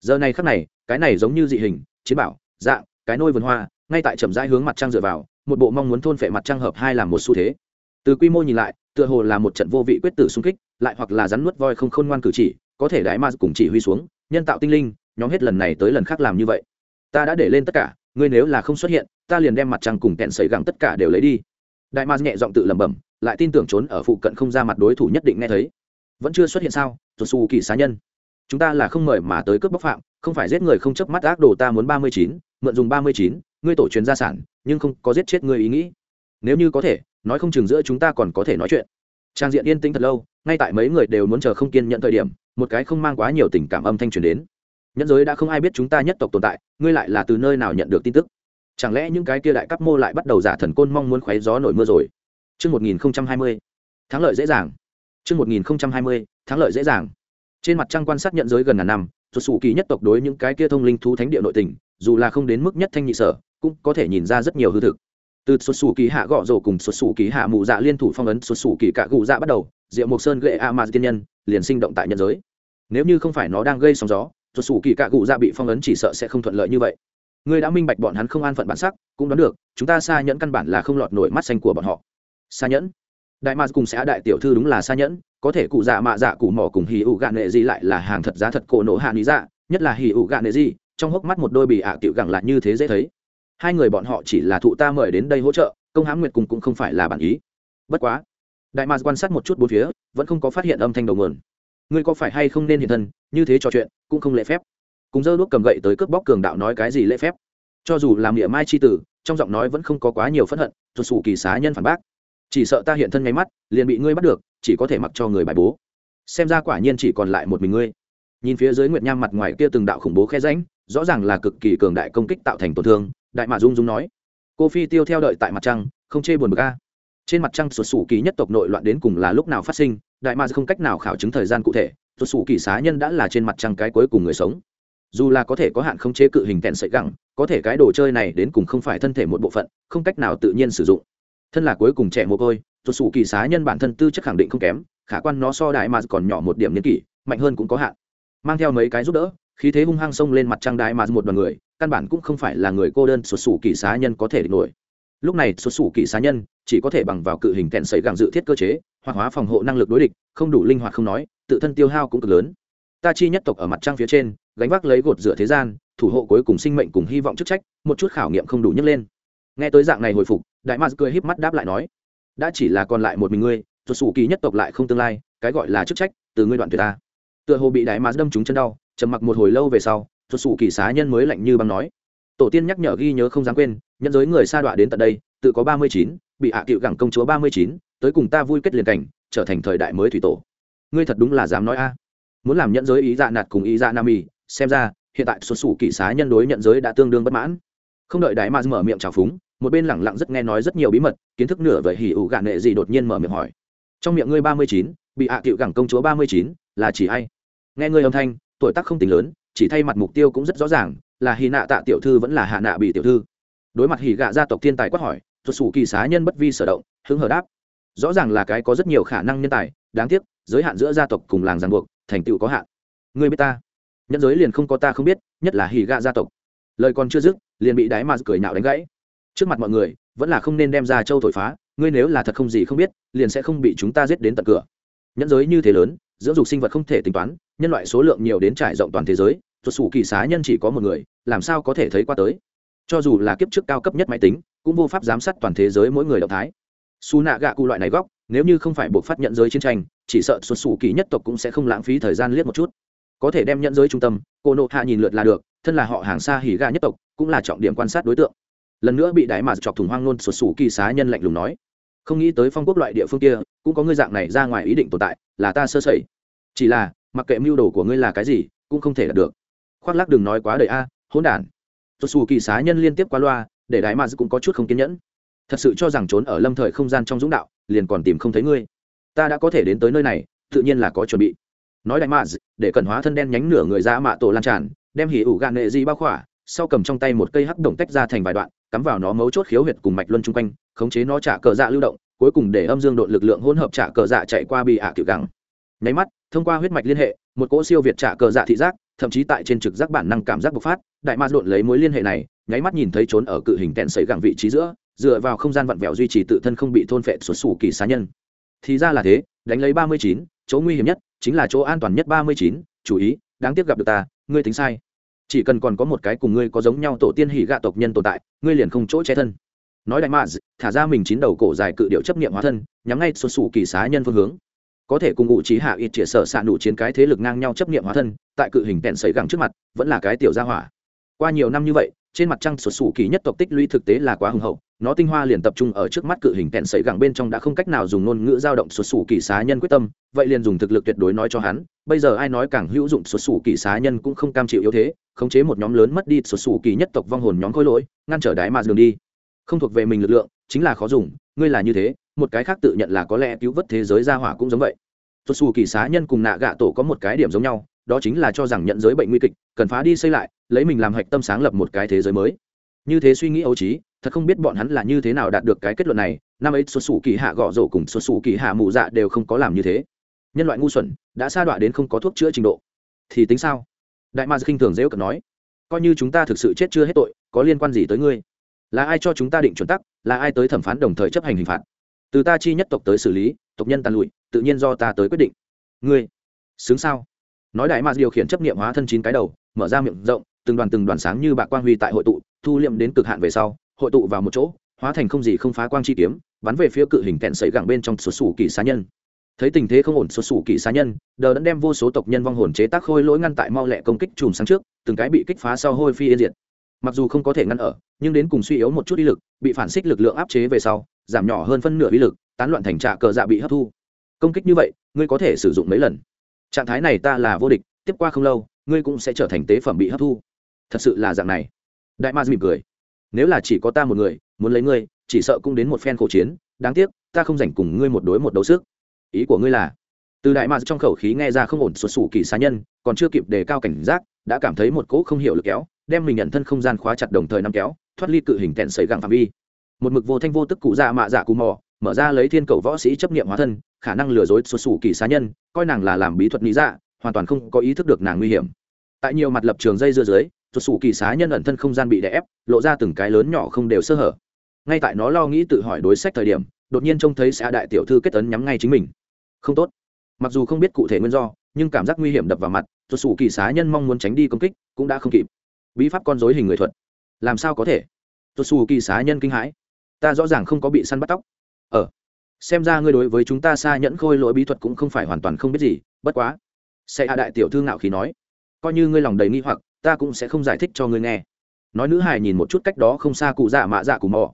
giờ này khắc này, cái này giống như dị hình, chiến bảo, dạng, cái nôi vườn hoa, ngay tại chậm rãi hướng mặt trăng dựa vào, một bộ mong muốn thôn phệ mặt trăng hợp hai làm một xu thế. Từ quy mô nhìn lại, tựa hồ là một trận vô vị quyết tử xung kích, lại hoặc là rắn nuốt voi không khôn ngoan cử chỉ, có thể đại ma cùng chỉ huy xuống, nhân tạo tinh linh, nhóm hết lần này tới lần khác làm như vậy. Ta đã để lên tất cả, ngươi nếu là không xuất hiện, ta liền đem mặt trăng cùng kẹn sấy gẳng tất cả đều lấy đi. Đại ma nhẹ giọng tự lẩm bẩm, lại tin tưởng trốn ở phụ cận không ra mặt đối thủ nhất định nghe thấy vẫn chưa xuất hiện sao? Tuột xù kỳ xá nhân. Chúng ta là không mời mà tới cướp bóc phạm không phải giết người không chấp mắt ác đồ ta muốn ba mươi chín mượn dùng ba mươi chín ngươi tổ truyền gia sản nhưng không có giết chết ngươi ý nghĩ. Nếu như có thể nói không chừng giữa chúng ta còn có thể nói chuyện. Trang diện yên tĩnh thật lâu ngay tại mấy người đều muốn chờ không kiên nhận thời điểm một cái không mang quá nhiều tình cảm âm thanh truyền đến. Nhẫn giới đã không ai biết chúng ta nhất tộc tồn tại ngươi lại là từ nơi nào nhận được tin tức? Chẳng lẽ những cái kia đại cấp mô lại bắt đầu giả thần côn mong muốn khoé gió nổi mưa rồi? Trước 1020, thắng lợi dễ dàng. Trước 1020, thắng lợi dễ dàng. Trên mặt trăng quan sát nhận giới gần ngàn năm, xuất sủ kỳ nhất tộc đối những cái kia thông linh thú thánh địa nội tình, dù là không đến mức nhất thanh nhị sở, cũng có thể nhìn ra rất nhiều hư thực. Từ xuất sủ kỳ hạ gõ rổ cùng xuất sủ kỳ hạ mù dạ liên thủ phong ấn xuất sủ kỳ cả gù dạ bắt đầu diệu mộc sơn gậy a ma tiên nhân liền sinh động tại nhân giới. Nếu như không phải nó đang gây sóng gió xuất sủ kỳ cả gù dạ bị phong ấn chỉ sợ sẽ không thuận lợi như vậy. Ngươi đã minh bạch bọn hắn không an phận bản sắc cũng đoán được chúng ta xa nhẫn căn bản là không lọt nổi mắt xanh của bọn họ. Xa nhẫn đại ma cùng xã đại tiểu thư đúng là xa nhẫn, có thể cụ dạ mạ dạ cụ mỏ cùng hì ụ gạn nệ gì lại là hàng thật giá thật cổ nổ hạ lý dạ nhất là hì ụ gạn nệ gì trong hốc mắt một đôi bị ạ tiểu gẳng lại như thế dễ thấy. Hai người bọn họ chỉ là thụ ta mời đến đây hỗ trợ, công hãm nguyệt cùng cũng không phải là bản ý. Bất quá, đại mạc quan sát một chút bốn phía, vẫn không có phát hiện âm thanh đầu nguồn. Ngươi có phải hay không nên hiện thân, như thế trò chuyện, cũng không lễ phép. Cùng dơ đuốc cầm gậy tới cướp bóc cường đạo nói cái gì lễ phép. Cho dù làm địa mai c h i tử, trong giọng nói vẫn không có quá nhiều phẫn hận tuột xù kỳ xá nhân phản bác chỉ sợ ta hiện thân ngay mắt, liền bị ngươi bắt được, chỉ có thể mặc cho người bài bố. Xem ra quả nhiên chỉ còn lại một mình ngươi. Nhìn phía dưới nguyệt nham mặt ngoài kia từng đạo khủng bố khe ránh rõ ràng là cực kỳ cường đại công kích tạo thành tổn thương, đại mạ dung dung nói. Cô phi tiêu theo đợi tại mặt trăng, không chê buồn bực a. Trên mặt trăng sụt sủ kỳ nhất tộc nội loạn đến cùng là lúc nào phát sinh, đại mạ không cách nào khảo chứng thời gian cụ thể, sụt sủ kỳ xá nhân đã là trên mặt trăng cái cuối cùng người sống. Dù là có thể có hạn không chế cự hình tèn sợi gẳng, có thể cái đồ chơi này đến cùng không phải thân thể một bộ phận, không cách nào tự nhiên sử dụng thân là cuối cùng trẻ mồ côi, tuột sủ kỳ xá nhân bản thân tư chất khẳng định không kém, khả quan nó so đại mà còn nhỏ một điểm niên kỷ, mạnh hơn cũng có hạn. Mang theo mấy cái giúp đỡ, khí thế hung hăng xông lên mặt trăng đại mà một đoàn người, căn bản cũng không phải là người cô đơn xuất sủ kỳ xá nhân có thể địch nổi. Lúc này xuất sủ kỳ xá nhân chỉ có thể bằng vào cự hình kẹn sấy gàng dự thiết cơ chế hoặc hóa phòng hộ năng lực đối địch, không đủ linh hoạt không nói, tự thân tiêu hao cũng cực lớn. Ta chi nhất tộc ở mặt trăng phía trên, gánh vác lấy gột rửa thế gian, thủ hộ cuối cùng sinh mệnh cùng hy vọng chức trách, một chút khảo nghiệm không đủ nhấc lên nghe tới dạng này hồi phục, đại mars cười híp mắt đáp lại nói, đã chỉ là còn lại một mình ngươi xuất xù kỳ nhất tộc lại không tương lai, cái gọi là chức trách, từ ngươi đoạn tuyệt ta. Tựa hồ bị đại mars đâm trúng chân đau, trầm mặc một hồi lâu về sau thuật sủ kỳ xá nhân mới lạnh như băng nói, tổ tiên nhắc nhở ghi nhớ không dám quên nhân giới người sa đọa đến tận đây, tự có ba mươi chín, bị hạ à cựu gẳng công chúa ba mươi chín, tới cùng ta vui kết liền cảnh, trở thành thời đại mới thủy tổ. Ngươi thật đúng là dám nói a. Muốn làm nhận giới ý dạ nạt cùng ý dạ nam y xem ra, hiện tại xuất xù kỳ xá nhân đối nhận giới đã tương đương bất mãn. Không đợi đại ma mở miệng trào phúng một bên lẳng lặng rất nghe nói rất nhiều bí mật, kiến thức nửa về hỉ ủ gạn nệ gì đột nhiên mở miệng hỏi. Trong miệng ngươi ba mươi chín, bị hạ à cựu gẳng công chúa ba mươi chín, là chỉ ai? Nghe ngươi âm thanh, tuổi tác không tính lớn, chỉ thay mặt mục tiêu cũng rất rõ ràng, là hì nạ tạ tiểu thư vẫn là hạ nạ bị tiểu thư. Đối mặt hỉ gạ gia tộc thiên tài quát hỏi, tuột sủ kỳ xá nhân bất vi sở động, hứng hờ đáp. Rõ ràng là cái có rất nhiều khả năng nhân tài, đáng tiếc, giới hạn giữa gia tộc cùng làng giang buộc, thành tựu có hạn. Người biết ta? Nhân giới liền không có ta không biết, nhất là hỉ gạ gia tộc. Lời còn chưa dứt, liền bị đái mà cười nhạo đánh gãy trước mặt mọi người, vẫn là không nên đem ra châu thổi phá, ngươi nếu là thật không gì không biết, liền sẽ không bị chúng ta giết đến tận cửa. Nhẫn giới như thế lớn, dưỡng dục sinh vật không thể tính toán, nhân loại số lượng nhiều đến trải rộng toàn thế giới tuột sủ kỳ xá nhân chỉ có một người, làm sao có thể thấy qua tới? Cho dù là kiếp trước cao cấp nhất máy tính, cũng vô pháp giám sát toàn thế giới mỗi người động thái. Su nạ gạ cụ loại này góc, nếu như không phải buộc phát nhận giới chiến tranh, chỉ sợ xuất xù kỳ nhất tộc cũng sẽ không lãng phí thời gian liếc một chút. Có thể đem nhận giới trung tâm, cô nộ hạ nhìn lượt là được, thân là họ hàng xa hỉ gà nhất tộc, cũng là trọng điểm quan sát đối tượng lần nữa bị đại mà chọc thủng hoang nôn sụt sủ kỳ xá nhân lạnh lùng nói. Không nghĩ tới phong quốc loại địa phương kia, cũng có ngươi dạng này ra ngoài ý định tồn tại, là ta sơ sẩy. Chỉ là, mặc kệ mưu đồ của ngươi là cái gì, cũng không thể đạt được. Khoác lác đừng nói quá đời a à, hỗn đản. Sụt sủ kỳ xá nhân liên tiếp qua loa, để đại mà cũng có chút không kiên nhẫn. Thật sự cho rằng trốn ở lâm thời không gian trong dũng đạo, liền còn tìm không thấy ngươi. Ta đã có thể đến tới nơi này, tự nhiên là có chuẩn bị. Nói đại mạ để cần hóa thân đen nhánh nửa người ra mạ tổ lan tràn, đem hỉ ủ gạn nghệ di bao khỏa, sau cầm trong tay một cây hắc đồng tách ra thành vài đoạn cắm vào nó mấu chốt khiếu huyệt cùng mạch luân chung quanh, khống chế nó trả cờ dạ lưu động, cuối cùng để âm dương đội lực lượng hỗn hợp trả cờ dạ chạy qua bị ạ à cựu gắng nháy mắt, thông qua huyết mạch liên hệ, một cỗ siêu việt trả cờ dạ thị giác, thậm chí tại trên trực giác bản năng cảm giác bộc phát, đại ma đột lấy mối liên hệ này, nháy mắt nhìn thấy trốn ở cự hình tẹn sấy gẳng vị trí giữa, dựa vào không gian vặn vẹo duy trì tự thân không bị thôn phệ xuất xù kỳ xá nhân. Thì ra là thế, đánh lấy ba mươi chín, chỗ nguy hiểm nhất chính là chỗ an toàn nhất ba mươi chín, chú ý, đáng tiếc gặp được ta, ngươi tính sai chỉ cần còn có một cái cùng ngươi có giống nhau tổ tiên hỉ gạ tộc nhân tồn tại, ngươi liền không chỗ che thân. Nói đại maz thả ra mình chín đầu cổ dài cự điệu chấp nghiệm hóa thân, nhắm ngay xuân sủ kỳ xá nhân phương hướng. Có thể cùng ngụ trí hạ ít chĩa sở xạ nụ chiến cái thế lực ngang nhau chấp nghiệm hóa thân, tại cự hình tẹn sấy gẳng trước mặt, vẫn là cái tiểu gia hỏa. Qua nhiều năm như vậy, trên mặt trăng sụt sủ kỳ nhất tộc tích lũy thực tế là quá hùng hậu nó tinh hoa liền tập trung ở trước mắt cự hình kẹn sấy gẳng bên trong đã không cách nào dùng ngôn ngữ dao động xuất xù kỳ xá nhân quyết tâm, vậy liền dùng thực lực tuyệt đối nói cho hắn, bây giờ ai nói càng hữu dụng xuất xù kỳ xá nhân cũng không cam chịu yếu thế, khống chế một nhóm lớn mất đi xuất xù kỳ nhất tộc vong hồn nhóm khối lỗi, ngăn trở đái mà đường đi. Không thuộc về mình lực lượng, chính là khó dùng, ngươi là như thế, một cái khác tự nhận là có lẽ cứu vớt thế giới ra hỏa cũng giống vậy. Xuất xù kỳ xá nhân cùng nạ gạ tổ có một cái điểm giống nhau, đó chính là cho rằng nhận giới bệnh nguy kịch, cần phá đi xây lại, lấy mình làm hạch tâm sáng lập một cái thế giới mới như thế suy nghĩ ấu trí, thật không biết bọn hắn là như thế nào đạt được cái kết luận này. Năm ấy xuất xù kỳ hạ gõ rổ cùng xuất xù kỳ hạ mù dạ đều không có làm như thế. Nhân loại ngu xuẩn, đã sa đọa đến không có thuốc chữa trình độ. Thì tính sao? Đại ma khinh thường dễ cận nói. Coi như chúng ta thực sự chết chưa hết tội, có liên quan gì tới ngươi? Là ai cho chúng ta định chuẩn tắc? Là ai tới thẩm phán đồng thời chấp hành hình phạt? Từ ta chi nhất tộc tới xử lý, tộc nhân tàn lụi, tự nhiên do ta tới quyết định. Ngươi, xứng sao? Nói đại ma điều khiển chấp nghiệm hóa thân chín cái đầu, mở ra miệng rộng từng đoàn từng đoàn sáng như bạc quang huy tại hội tụ, thu liệm đến cực hạn về sau, hội tụ vào một chỗ, hóa thành không gì không phá quang chi kiếm, bắn về phía cự hình kẹn sấy gẳng bên trong sụt sủ kỳ xá nhân. Thấy tình thế không ổn sụt sủ kỳ xá nhân, đờ đã đem vô số tộc nhân vong hồn chế tác khôi lỗi ngăn tại mau lẹ công kích chùm sáng trước, từng cái bị kích phá sau hôi phi yên diệt. Mặc dù không có thể ngăn ở, nhưng đến cùng suy yếu một chút ý lực, bị phản xích lực lượng áp chế về sau, giảm nhỏ hơn phân nửa ý lực, tán loạn thành trạ cờ dạ bị hấp thu. Công kích như vậy, ngươi có thể sử dụng mấy lần? Trạng thái này ta là vô địch, tiếp qua không lâu, ngươi cũng sẽ trở thành tế phẩm bị hấp thu thật sự là dạng này. Đại ma mỉm cười. Nếu là chỉ có ta một người, muốn lấy ngươi, chỉ sợ cũng đến một phen khổ chiến. Đáng tiếc, ta không dành cùng ngươi một đối một đấu sức. Ý của ngươi là? Từ đại ma trong khẩu khí nghe ra không ổn sụt sủ kỳ xá nhân, còn chưa kịp đề cao cảnh giác, đã cảm thấy một cỗ không hiểu lực kéo, đem mình nhận thân không gian khóa chặt đồng thời nắm kéo, thoát ly cự hình tẹn sấy gặng phạm vi. Một mực vô thanh vô tức cụ dạ mạ dạ cù mò, mở ra lấy thiên cầu võ sĩ chấp nghiệm hóa thân, khả năng lừa dối sụt sủ kỳ xá nhân, coi nàng là làm bí thuật lý dạ hoàn toàn không có ý thức được nàng nguy hiểm. Tại nhiều mặt lập trường dây dưa dưới sụt sủ kỳ xá nhân ẩn thân không gian bị đè ép, lộ ra từng cái lớn nhỏ không đều sơ hở. Ngay tại nó lo nghĩ tự hỏi đối sách thời điểm, đột nhiên trông thấy xã đại tiểu thư kết tấn nhắm ngay chính mình. Không tốt. Mặc dù không biết cụ thể nguyên do, nhưng cảm giác nguy hiểm đập vào mặt sụt sủ kỳ xá nhân mong muốn tránh đi công kích, cũng đã không kịp. Bí pháp con dối hình người thuật. Làm sao có thể? Sụt sủ kỳ xá nhân kinh hãi. Ta rõ ràng không có bị săn bắt tóc. Ở ờ. xem ra ngươi đối với chúng ta xa nhẫn khôi lỗi bí thuật cũng không phải hoàn toàn không biết gì, bất quá. Sẽ hạ đại tiểu thư ngạo khí nói. Coi như ngươi lòng đầy nghi hoặc ta cũng sẽ không giải thích cho ngươi nghe. Nói nữ hài nhìn một chút cách đó không xa cụ dạ mạ dạ cù mò.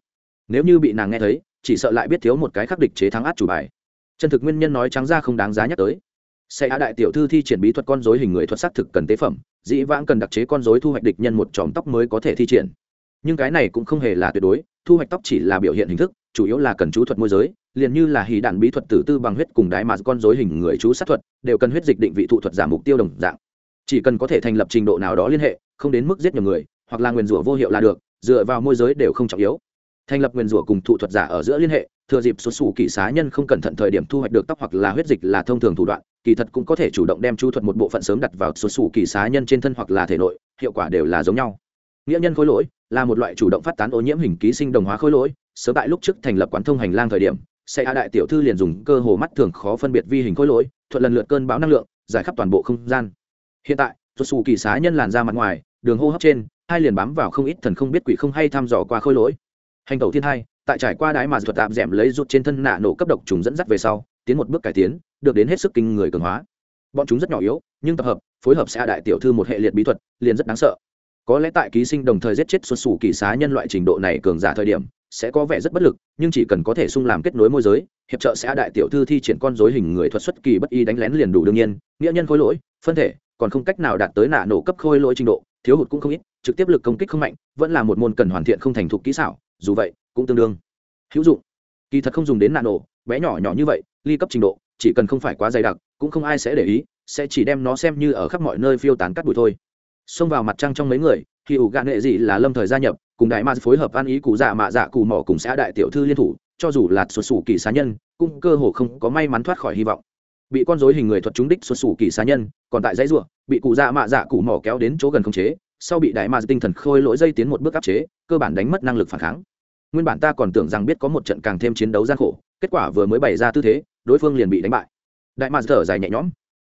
Nếu như bị nàng nghe thấy, chỉ sợ lại biết thiếu một cái khắc địch chế thắng át chủ bài. Chân thực nguyên nhân nói trắng ra không đáng giá nhắc tới. Sẽ hạ đại tiểu thư thi triển bí thuật con dối hình người thuật xác thực cần tế phẩm, dĩ vãng cần đặc chế con dối thu hoạch địch nhân một tròm tóc mới có thể thi triển. Nhưng cái này cũng không hề là tuyệt đối, thu hoạch tóc chỉ là biểu hiện hình thức, chủ yếu là cần chú thuật môi giới, liền như là hì đạn bí thuật tử tư bằng huyết cùng đái mà con dối hình người chú sát thuật, đều cần huyết dịch định vị thụ thuật giảm mục tiêu đồng dạng chỉ cần có thể thành lập trình độ nào đó liên hệ, không đến mức giết nhiều người, hoặc là nguyền rủa vô hiệu là được, dựa vào môi giới đều không trọng yếu. Thành lập nguyền rủa cùng thụ thuật giả ở giữa liên hệ, thừa dịp số sủ kỳ xá nhân không cẩn thận thời điểm thu hoạch được tóc hoặc là huyết dịch là thông thường thủ đoạn, kỳ thật cũng có thể chủ động đem chú thuật một bộ phận sớm đặt vào số sủ kỳ xá nhân trên thân hoặc là thể nội, hiệu quả đều là giống nhau. Nghĩa nhân khối lỗi là một loại chủ động phát tán ô nhiễm hình ký sinh đồng hóa khối lỗi, sớm tại lúc trước thành lập quán thông hành lang thời điểm, sẽ a đại tiểu thư liền dùng cơ hồ mắt thường khó phân biệt vi hình khối lỗi thuận lần lượt cơn bão năng lượng, giải khắp toàn bộ không gian hiện tại xuất xù kỳ xá nhân làn ra mặt ngoài, đường hô hấp trên, hai liền bám vào không ít thần không biết quỷ không hay thăm dò qua khôi lỗi. Hành tẩu thiên hai, tại trải qua đái mà thuật tạm d lấy rút trên thân nạ nổ cấp độc trùng dẫn dắt về sau, tiến một bước cải tiến, được đến hết sức kinh người cường hóa. Bọn chúng rất nhỏ yếu, nhưng tập hợp, phối hợp sẽ đại tiểu thư một hệ liệt bí thuật, liền rất đáng sợ. Có lẽ tại ký sinh đồng thời giết chết xuất xù kỳ xá nhân loại trình độ này cường giả thời điểm, sẽ có vẻ rất bất lực, nhưng chỉ cần có thể sung làm kết nối môi giới, hiệp trợ sẽ đại tiểu thư thi triển con dối hình người thuật xuất kỳ bất y đánh lén liền đủ đương nhiên, nghĩa nhân khối lỗi, phân thể còn không cách nào đạt tới nạ nổ cấp khôi lỗi trình độ, thiếu hụt cũng không ít, trực tiếp lực công kích không mạnh, vẫn là một môn cần hoàn thiện không thành thục kỹ xảo, dù vậy, cũng tương đương. Hữu dụng. Kỳ thật không dùng đến nạ nổ, bé nhỏ nhỏ như vậy, ly cấp trình độ, chỉ cần không phải quá dày đặc, cũng không ai sẽ để ý, sẽ chỉ đem nó xem như ở khắp mọi nơi phiêu tán cắt bụi thôi. Xông vào mặt trăng trong mấy người khi ủ gạn nghệ gì là lâm thời gia nhập, cùng đại ma phối hợp ăn ý cụ dạ mạ dạ cụ mỏ cùng xã đại tiểu thư liên thủ, cho dù là xuất xù kỳ xá nhân, cũng cơ hồ không có may mắn thoát khỏi hy vọng bị con dối hình người thuật trúng đích xuất xù kỳ xá nhân, còn tại dãy ruộng bị cụ dạ mạ dạ cụ mỏ kéo đến chỗ gần không chế, sau bị đại ma tinh thần khôi lỗi dây tiến một bước áp chế, cơ bản đánh mất năng lực phản kháng. Nguyên bản ta còn tưởng rằng biết có một trận càng thêm chiến đấu gian khổ, kết quả vừa mới bày ra tư thế, đối phương liền bị đánh bại. Đại ma thở dài nhẹ nhõm.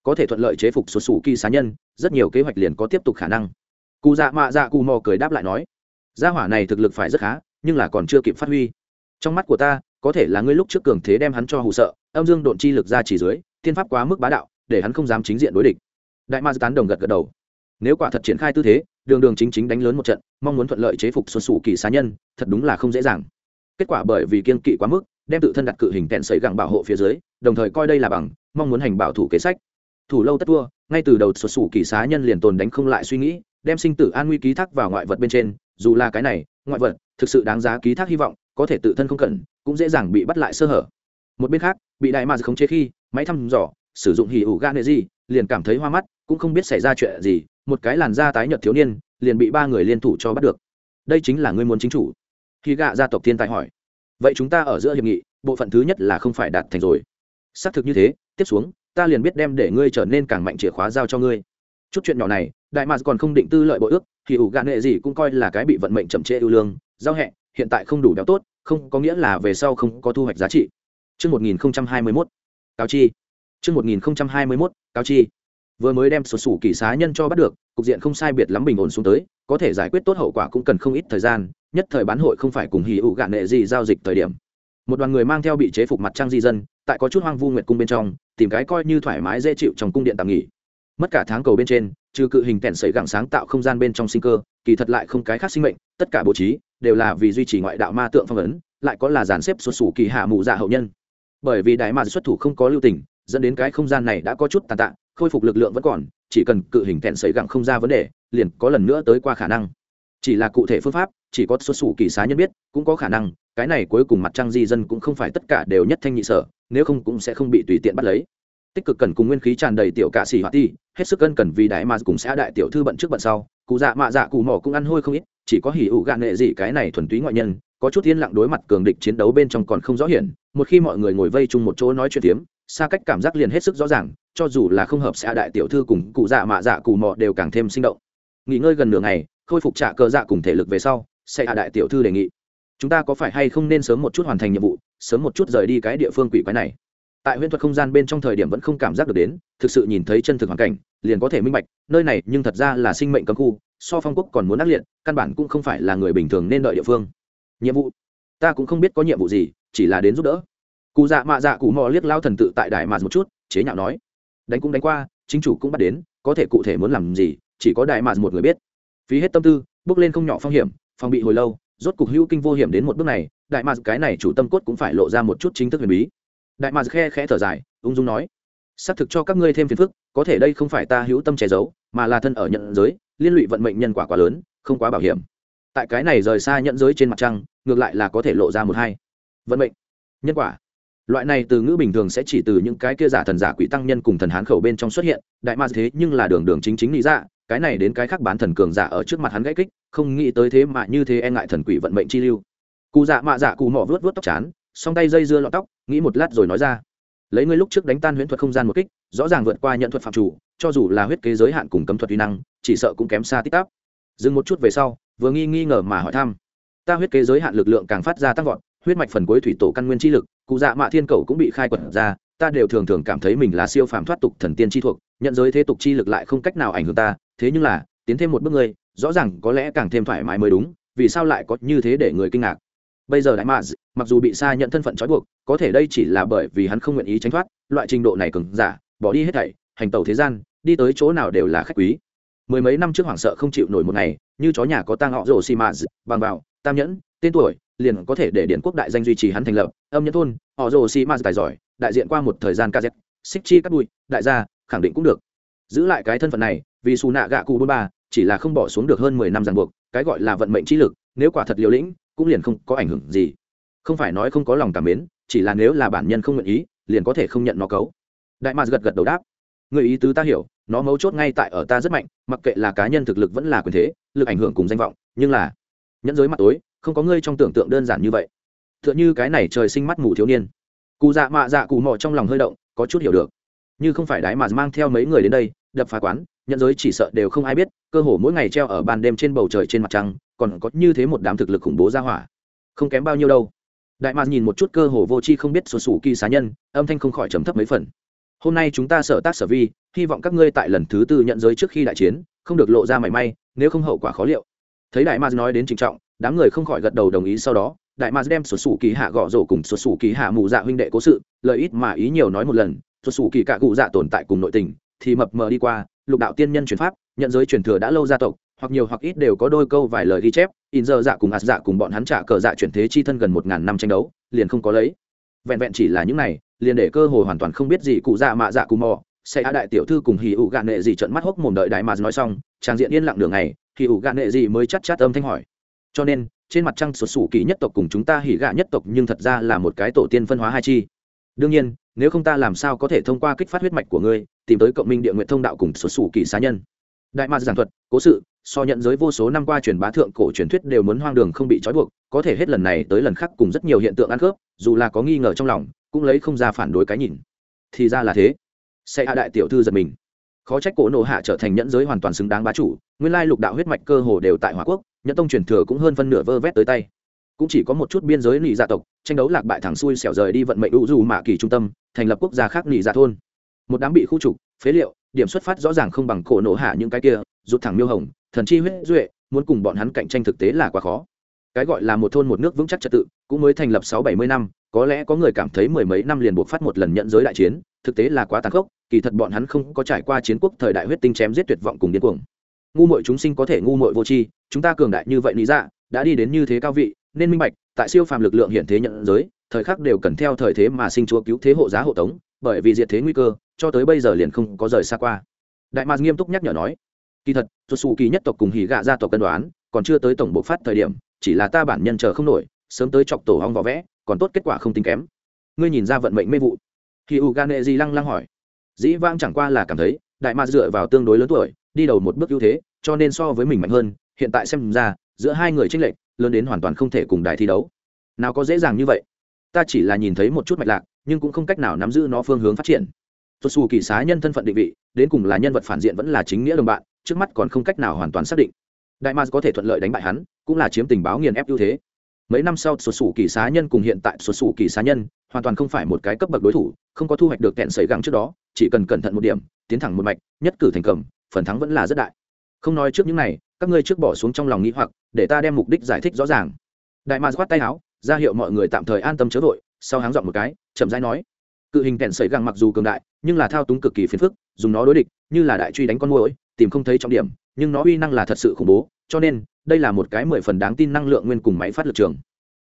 Có thể thuận lợi chế phục xuất xù kỳ xá nhân, rất nhiều kế hoạch liền có tiếp tục khả năng. Cụ dạ mạ dạ cụ mò cười đáp lại nói, gia hỏa này thực lực phải rất khá, nhưng là còn chưa kịp phát huy. Trong mắt của ta có thể là ngươi lúc trước cường thế đem hắn cho hù sợ, âm dương độn chi lực ra chỉ dưới tiên pháp quá mức bá đạo, để hắn không dám chính diện đối địch. Đại ma tán đồng gật gật đầu. Nếu quả thật triển khai tư thế, đường đường chính chính đánh lớn một trận, mong muốn thuận lợi chế phục xuân sủ kỳ xá nhân, thật đúng là không dễ dàng. Kết quả bởi vì kiên kỵ quá mức, đem tự thân đặt cự hình tẹn sấy gẳng bảo hộ phía dưới, đồng thời coi đây là bằng, mong muốn hành bảo thủ kế sách. Thủ lâu tất thua, ngay từ đầu xuất sủ kỳ xá nhân liền tồn đánh không lại suy nghĩ, đem sinh tử an nguy ký thác vào ngoại vật bên trên, dù là cái này, ngoại vật thực sự đáng giá ký thác hy vọng, có thể tự thân không cần cũng dễ dàng bị bắt lại sơ hở. Một bên khác, bị đại mạc khống chế khi, máy thăm dò, sử dụng hỉ ủ gan nệ gì, liền cảm thấy hoa mắt, cũng không biết xảy ra chuyện gì, một cái làn da tái nhợt thiếu niên, liền bị ba người liên thủ cho bắt được. Đây chính là ngươi muốn chính chủ. Khi gạ gia tộc thiên tài hỏi. Vậy chúng ta ở giữa hiệp nghị, bộ phận thứ nhất là không phải đạt thành rồi. Xác thực như thế, tiếp xuống, ta liền biết đem để ngươi trở nên càng mạnh chìa khóa giao cho ngươi. Chút chuyện nhỏ này, đại mạc còn không định tư lợi bội ước thì ủ gạn nghệ gì cũng coi là cái bị vận mệnh chậm trễ ưu lương, giao hẹ hiện tại không đủ béo tốt không có nghĩa là về sau không có thu hoạch giá trị Chương 1021, cáo chi. Chương 1021, cáo chi. Vừa mới đem sổ sủ kỳ xá nhân cho bắt được, cục diện không sai biệt lắm bình ổn xuống tới, có thể giải quyết tốt hậu quả cũng cần không ít thời gian, nhất thời bán hội không phải cùng hỉ ủ gạn nệ gì giao dịch thời điểm. Một đoàn người mang theo bị chế phục mặt trang di dân, tại có chút hoang vu nguyệt cung bên trong, tìm cái coi như thoải mái dễ chịu trong cung điện tạm nghỉ. Mất cả tháng cầu bên trên, trừ cự hình kèn sấy gẳng sáng tạo không gian bên trong sinh cơ, kỳ thật lại không cái khác sinh mệnh, tất cả bố trí đều là vì duy trì ngoại đạo ma tượng phong ấn, lại có là dàn xếp xuất xù kỳ hạ mù dạ hậu nhân. Bởi vì đại ma xuất thủ không có lưu tình, dẫn đến cái không gian này đã có chút tàn tạ, khôi phục lực lượng vẫn còn, chỉ cần cự hình thẹn sấy gặng không ra vấn đề, liền có lần nữa tới qua khả năng. Chỉ là cụ thể phương pháp, chỉ có xuất xù kỳ xá nhân biết, cũng có khả năng, cái này cuối cùng mặt trăng di dân cũng không phải tất cả đều nhất thanh nhị sở, nếu không cũng sẽ không bị tùy tiện bắt lấy. Tích cực cần cùng nguyên khí tràn đầy tiểu cạ xỉ hoạt ti, hết sức cân cần vì đại ma cùng sẽ đại tiểu thư bận trước bận sau, cụ dạ mạ dạ cụ mỏ cũng ăn hôi không ít chỉ có hỉ ủ gạn nghệ gì cái này thuần túy ngoại nhân, có chút yên lặng đối mặt cường địch chiến đấu bên trong còn không rõ hiển, một khi mọi người ngồi vây chung một chỗ nói chuyện tiếm, xa cách cảm giác liền hết sức rõ ràng, cho dù là không hợp xã đại tiểu thư cùng cụ dạ mạ dạ cụ mọ đều càng thêm sinh động. Nghỉ ngơi gần nửa ngày, khôi phục trả cơ dạ cùng thể lực về sau sẽ hạ đại tiểu thư đề nghị, chúng ta có phải hay không nên sớm một chút hoàn thành nhiệm vụ, sớm một chút rời đi cái địa phương quỷ quái này? Tại huyễn thuật không gian bên trong thời điểm vẫn không cảm giác được đến, thực sự nhìn thấy chân thực hoàn cảnh, liền có thể minh bạch, nơi này nhưng thật ra là sinh mệnh cấm khu so phong quốc còn muốn ác liệt, căn bản cũng không phải là người bình thường nên đợi địa phương. Nhiệm vụ? Ta cũng không biết có nhiệm vụ gì, chỉ là đến giúp đỡ. Cụ dạ mạ dạ cụ mò liếc lao thần tự tại đại mạt một chút, chế nhạo nói. Đánh cũng đánh qua, chính chủ cũng bắt đến, có thể cụ thể muốn làm gì, chỉ có đại mạt một người biết. Phí hết tâm tư, bước lên không nhỏ phong hiểm, phòng bị hồi lâu, rốt cục hữu kinh vô hiểm đến một bước này, đại mạt cái này chủ tâm cốt cũng phải lộ ra một chút chính thức huyền bí. Đại mạt khe khẽ thở dài, ung dung nói. Xác thực cho các ngươi thêm phiền phức, có thể đây không phải ta hữu tâm che giấu, mà là thân ở nhận giới liên lụy vận mệnh nhân quả quá lớn, không quá bảo hiểm. Tại cái này rời xa nhận giới trên mặt trăng, ngược lại là có thể lộ ra một hai. Vận mệnh, nhân quả. Loại này từ ngữ bình thường sẽ chỉ từ những cái kia giả thần giả quỷ tăng nhân cùng thần hán khẩu bên trong xuất hiện, đại ma thế nhưng là đường đường chính chính lý ra, cái này đến cái khác bán thần cường giả ở trước mặt hắn gãy kích, không nghĩ tới thế mà như thế e ngại thần quỷ vận mệnh chi lưu. Cụ dạ mạ dạ cụ mỏ vớt vớt tóc chán, song tay dây dưa lọt tóc, nghĩ một lát rồi nói ra lấy ngươi lúc trước đánh tan huyễn thuật không gian một kích, rõ ràng vượt qua nhận thuật phạm chủ, cho dù là huyết kế giới hạn cùng cấm thuật uy năng, chỉ sợ cũng kém xa tích tắp. Dừng một chút về sau, vừa nghi nghi ngờ mà hỏi thăm. Ta huyết kế giới hạn lực lượng càng phát ra tăng vọt, huyết mạch phần cuối thủy tổ căn nguyên chi lực, cụ dạ mạ thiên cầu cũng bị khai quật ra, ta đều thường thường cảm thấy mình là siêu phàm thoát tục thần tiên chi thuộc, nhận giới thế tục chi lực lại không cách nào ảnh hưởng ta, thế nhưng là, tiến thêm một bước ngươi, rõ ràng có lẽ càng thêm thoải mái mới đúng, vì sao lại có như thế để người kinh ngạc? Bây giờ đại maz, mặc dù bị xa nhận thân phận trói buộc, có thể đây chỉ là bởi vì hắn không nguyện ý tránh thoát, loại trình độ này cứng giả, bỏ đi hết thảy, hành tàu thế gian, đi tới chỗ nào đều là khách quý. Mười mấy năm trước hoảng sợ không chịu nổi một ngày, như chó nhà có tang họ rồ xi maz, bằng vào, tam nhẫn, tên tuổi, liền có thể để điện quốc đại danh duy trì hắn thành lập, âm nhẫn thôn, họ rồ xi maz tài giỏi, đại diện qua một thời gian kz xích chi cắt bụi, đại gia, khẳng định cũng được. Giữ lại cái thân phận này, vì xù nạ gạ cụ bôn ba, chỉ là không bỏ xuống được hơn mười năm ràng buộc, cái gọi là vận mệnh trí lực, nếu quả thật liều lĩnh cũng liền không có ảnh hưởng gì. Không phải nói không có lòng cảm mến, chỉ là nếu là bản nhân không nguyện ý, liền có thể không nhận nó cấu. Đại mạc gật gật đầu đáp. Người ý tứ ta hiểu, nó mấu chốt ngay tại ở ta rất mạnh, mặc kệ là cá nhân thực lực vẫn là quyền thế, lực ảnh hưởng cùng danh vọng, nhưng là nhẫn giới mặt tối, không có ngươi trong tưởng tượng đơn giản như vậy. T h ư ợ n h ư cái này trời sinh mắt mù thiếu niên. Cụ dạ mạ dạ cụ mò trong lòng hơi động, có chút hiểu được. Như không phải đái mà mang theo mấy người đến đây, đập phá quán nhận giới chỉ sợ đều không ai biết, cơ hồ mỗi ngày treo ở ban đêm trên bầu trời trên mặt trăng còn có như thế một đám thực lực khủng bố ra hỏa. Không kém bao nhiêu đâu. Đại mạc nhìn một chút cơ hồ vô c h i không biết sổ sủ kỳ xá nhân, âm thanh không khỏi trầm thấp mấy phần. Hôm nay chúng ta sở tác sở vi, hy vọng các ngươi tại lần thứ tư nhận giới trước khi đại chiến, không được lộ ra mảy may, nếu không hậu quả khó liệu. Thấy đại mạc nói đến trịnh trọng, đám người không khỏi gật đầu đồng ý sau đó, đại mạc đem sổ sủ kỳ hạ gõ rổ cùng sổ sủ kỳ hạ mù dạ huynh đệ cố sự lợi ít mà ý nhiều nói một lần, sổ sủ kỳ cạ cụ dạ tồn tại cùng nội tình, thì mập mờ đi qua, lục đạo tiên nhân truyền pháp nhận giới truyền thừa đã lâu gia tộc, hoặc nhiều hoặc ít đều có đôi câu vài lời ghi chép, in giờ dạ cùng ạt dạ cùng bọn hắn trả cờ dạ chuyển thế chi thân gần một ngàn năm tranh đấu, liền không có lấy. Vẹn vẹn chỉ là những này, liền để cơ hội hoàn toàn không biết gì cụ dạ mạ dạ cùng mò, sẽ a đại tiểu thư cùng hì ụ gạn nệ gì trận mắt hốc mồm đợi đại mà nói xong trang diện yên lặng đường này hì ụ gạn nệ gì mới chắc chát âm thanh hỏi. Cho nên, trên mặt trăng sụt sủ kỳ nhất tộc cùng chúng ta hỉ gạ nhất tộc nhưng thật ra là một cái tổ tiên phân hóa hai chi. Đương nhiên, nếu không ta làm sao có thể thông qua kích phát huyết mạch của ngươi, tìm tới cộng minh địa nguyện thông đạo cùng sụt sủ kỳ xá nhân đại mạc giảng thuật, cố sự, so nhận giới vô số năm qua truyền bá thượng cổ truyền thuyết đều muốn hoang đường không bị trói buộc, có thể hết lần này tới lần khác cùng rất nhiều hiện tượng ăn khớp, dù là có nghi ngờ trong lòng, cũng lấy không ra phản đối cái nhìn. Thì ra là thế. Sẽ hạ đại tiểu thư giật mình. Khó trách cổ nộ hạ trở thành nhẫn giới hoàn toàn xứng đáng bá chủ, nguyên lai lục đạo huyết mạch cơ hồ đều tại hòa quốc, nhẫn tông truyền thừa cũng hơn phân nửa vơ vét tới tay. Cũng chỉ có một chút biên giới lì gia dạ tộc, tranh đấu lạc bại thẳng xuôi xẻo rời đi vận mệnh đủ dù mạ kỳ trung tâm, thành lập quốc gia khác lì gia dạ thôn. Một đám bị khu trục, phế liệu điểm xuất phát rõ ràng không bằng cổ nổ hạ những cái kia rút thẳng miêu hồng, thần chi huyết duệ, muốn cùng bọn hắn cạnh tranh thực tế là quá khó. Cái gọi là một thôn một nước vững chắc trật tự, cũng mới thành lập sáu bảy mươi năm, có lẽ có người cảm thấy mười mấy năm liền buộc phát một lần nhận giới đại chiến, thực tế là quá tàn khốc, kỳ thật bọn hắn không có trải qua chiến quốc thời đại huyết tinh chém giết tuyệt vọng cùng điên cuồng. Ngu mội chúng sinh có thể ngu mội vô tri, chúng ta cường đại như vậy lý dạ đã đi đến như thế cao vị, nên minh bạch, tại siêu phàm lực lượng hiện thế nhận giới, thời khắc đều cần theo thời thế mà sinh chúa cứu thế hộ giá hộ tống bởi vì diệt thế nguy cơ, cho tới bây giờ liền không có rời xa qua. Đại mạc nghiêm túc nhắc nhở nói, kỳ thật xuất xù kỳ nhất tộc cùng hỉ gạ gia tộc cân đoán, còn chưa tới tổng bộ phát thời điểm, chỉ là ta bản nhân chờ không nổi, sớm tới chọc tổ hong vỏ vẽ, còn tốt kết quả không tính kém. Ngươi nhìn ra vận mệnh mê vụ. Khi u gan nệ di lăng lăng hỏi. Dĩ vang chẳng qua là cảm thấy, đại ma dựa vào tương đối lớn tuổi, đi đầu một bước ưu thế, cho nên so với mình mạnh hơn, hiện tại xem ra, giữa hai người tranh lệch, lớn đến hoàn toàn không thể cùng đài thi đấu. Nào có dễ dàng như vậy? Ta chỉ là nhìn thấy một chút mạch lạc nhưng cũng không cách nào nắm giữ nó phương hướng phát triển. Tuột xù kỳ xá nhân thân phận định vị, đến cùng là nhân vật phản diện vẫn là chính nghĩa đồng bạn, trước mắt còn không cách nào hoàn toàn xác định. Đại ma có thể thuận lợi đánh bại hắn, cũng là chiếm tình báo nghiền ép ưu thế. Mấy năm sau sụt sủ kỳ xá nhân cùng hiện tại sụt sủ kỳ xá nhân, hoàn toàn không phải một cái cấp bậc đối thủ, không có thu hoạch được kẹn sấy găng trước đó, chỉ cần cẩn thận một điểm, tiến thẳng một mạch, nhất cử thành cầm phần thắng vẫn là rất đại. Không nói trước những này, các ngươi trước bỏ xuống trong lòng nghĩ hoặc, để ta đem mục đích giải thích rõ ràng. Đại ma khoát tay áo, ra hiệu mọi người tạm thời an tâm chớ vội sau háng dọn một cái, chậm rãi nói, cự hình kẹn sấy găng mặc dù cường đại, nhưng là thao túng cực kỳ phiền phức, dùng nó đối địch, như là đại truy đánh con mồi tìm không thấy trọng điểm, nhưng nó uy năng là thật sự khủng bố, cho nên, đây là một cái mười phần đáng tin năng lượng nguyên cùng máy phát lực trường.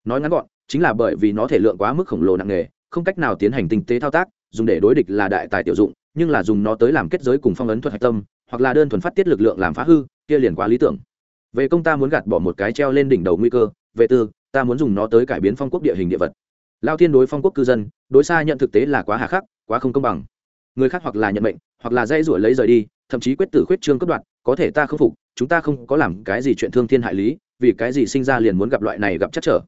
Nói ngắn gọn, chính là bởi vì nó thể lượng quá mức khổng lồ nặng nề, không cách nào tiến hành tinh tế thao tác, dùng để đối địch là đại tài tiểu dụng, nhưng là dùng nó tới làm kết giới cùng phong ấn thuật hạch tâm, hoặc là đơn thuần phát tiết lực lượng làm phá hư, kia liền quá lý tưởng. Về công ta muốn gạt bỏ một cái treo lên đỉnh đầu nguy cơ, về tư, ta muốn dùng nó tới cải biến phong quốc địa hình địa vật lao thiên đối phong quốc cư dân, đối xa nhận thực tế là quá hà khắc, quá không công bằng. Người khác hoặc là nhận mệnh, hoặc là dây rủi lấy rời đi, thậm chí quyết tử khuyết trương cấp đoạn có thể ta không phục, chúng ta không có làm cái gì chuyện thương thiên hại lý, vì cái gì sinh ra liền muốn gặp loại này gặp chắc trở.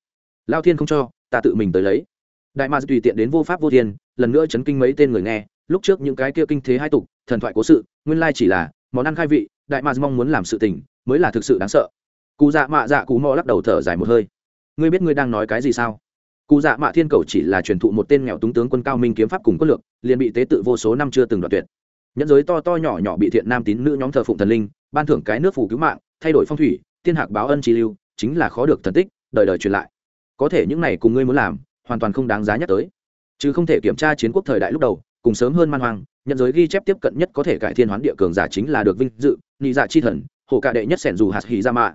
Lao thiên không cho, ta tự mình tới lấy. Đại ma tùy tiện đến vô pháp vô thiên, lần nữa chấn kinh mấy tên người nghe, lúc trước những cái kia kinh thế hai tục, thần thoại cố sự, nguyên lai chỉ là món ăn khai vị, đại ma mong muốn làm sự tình, mới là thực sự đáng sợ. Cụ dạ mạ dạ cụ mò lắc đầu thở dài một hơi. Ngươi biết ngươi đang nói cái gì sao? Cụ dạ mạ thiên cầu chỉ là truyền thụ một tên nghèo túng tướng quân cao minh kiếm pháp cùng quân lược, liền bị tế tự vô số năm chưa từng đoạt tuyệt. Nhẫn giới to to nhỏ nhỏ bị thiện nam tín nữ nhóm thờ phụng thần linh, ban thưởng cái nước phủ cứu mạng, thay đổi phong thủy thiên hạc báo ân tri lưu, chính là khó được thần tích, đời đời truyền lại. Có thể những này cùng ngươi muốn làm, hoàn toàn không đáng giá nhắc tới. Chứ không thể kiểm tra chiến quốc thời đại lúc đầu, cùng sớm hơn man hoang nhận giới ghi chép tiếp cận nhất có thể cải thiên hoán địa cường giả chính là được vinh dự, nhị dạ chi thần, hồ cả đệ nhất sẻn dù hạt hỉ ra mạ.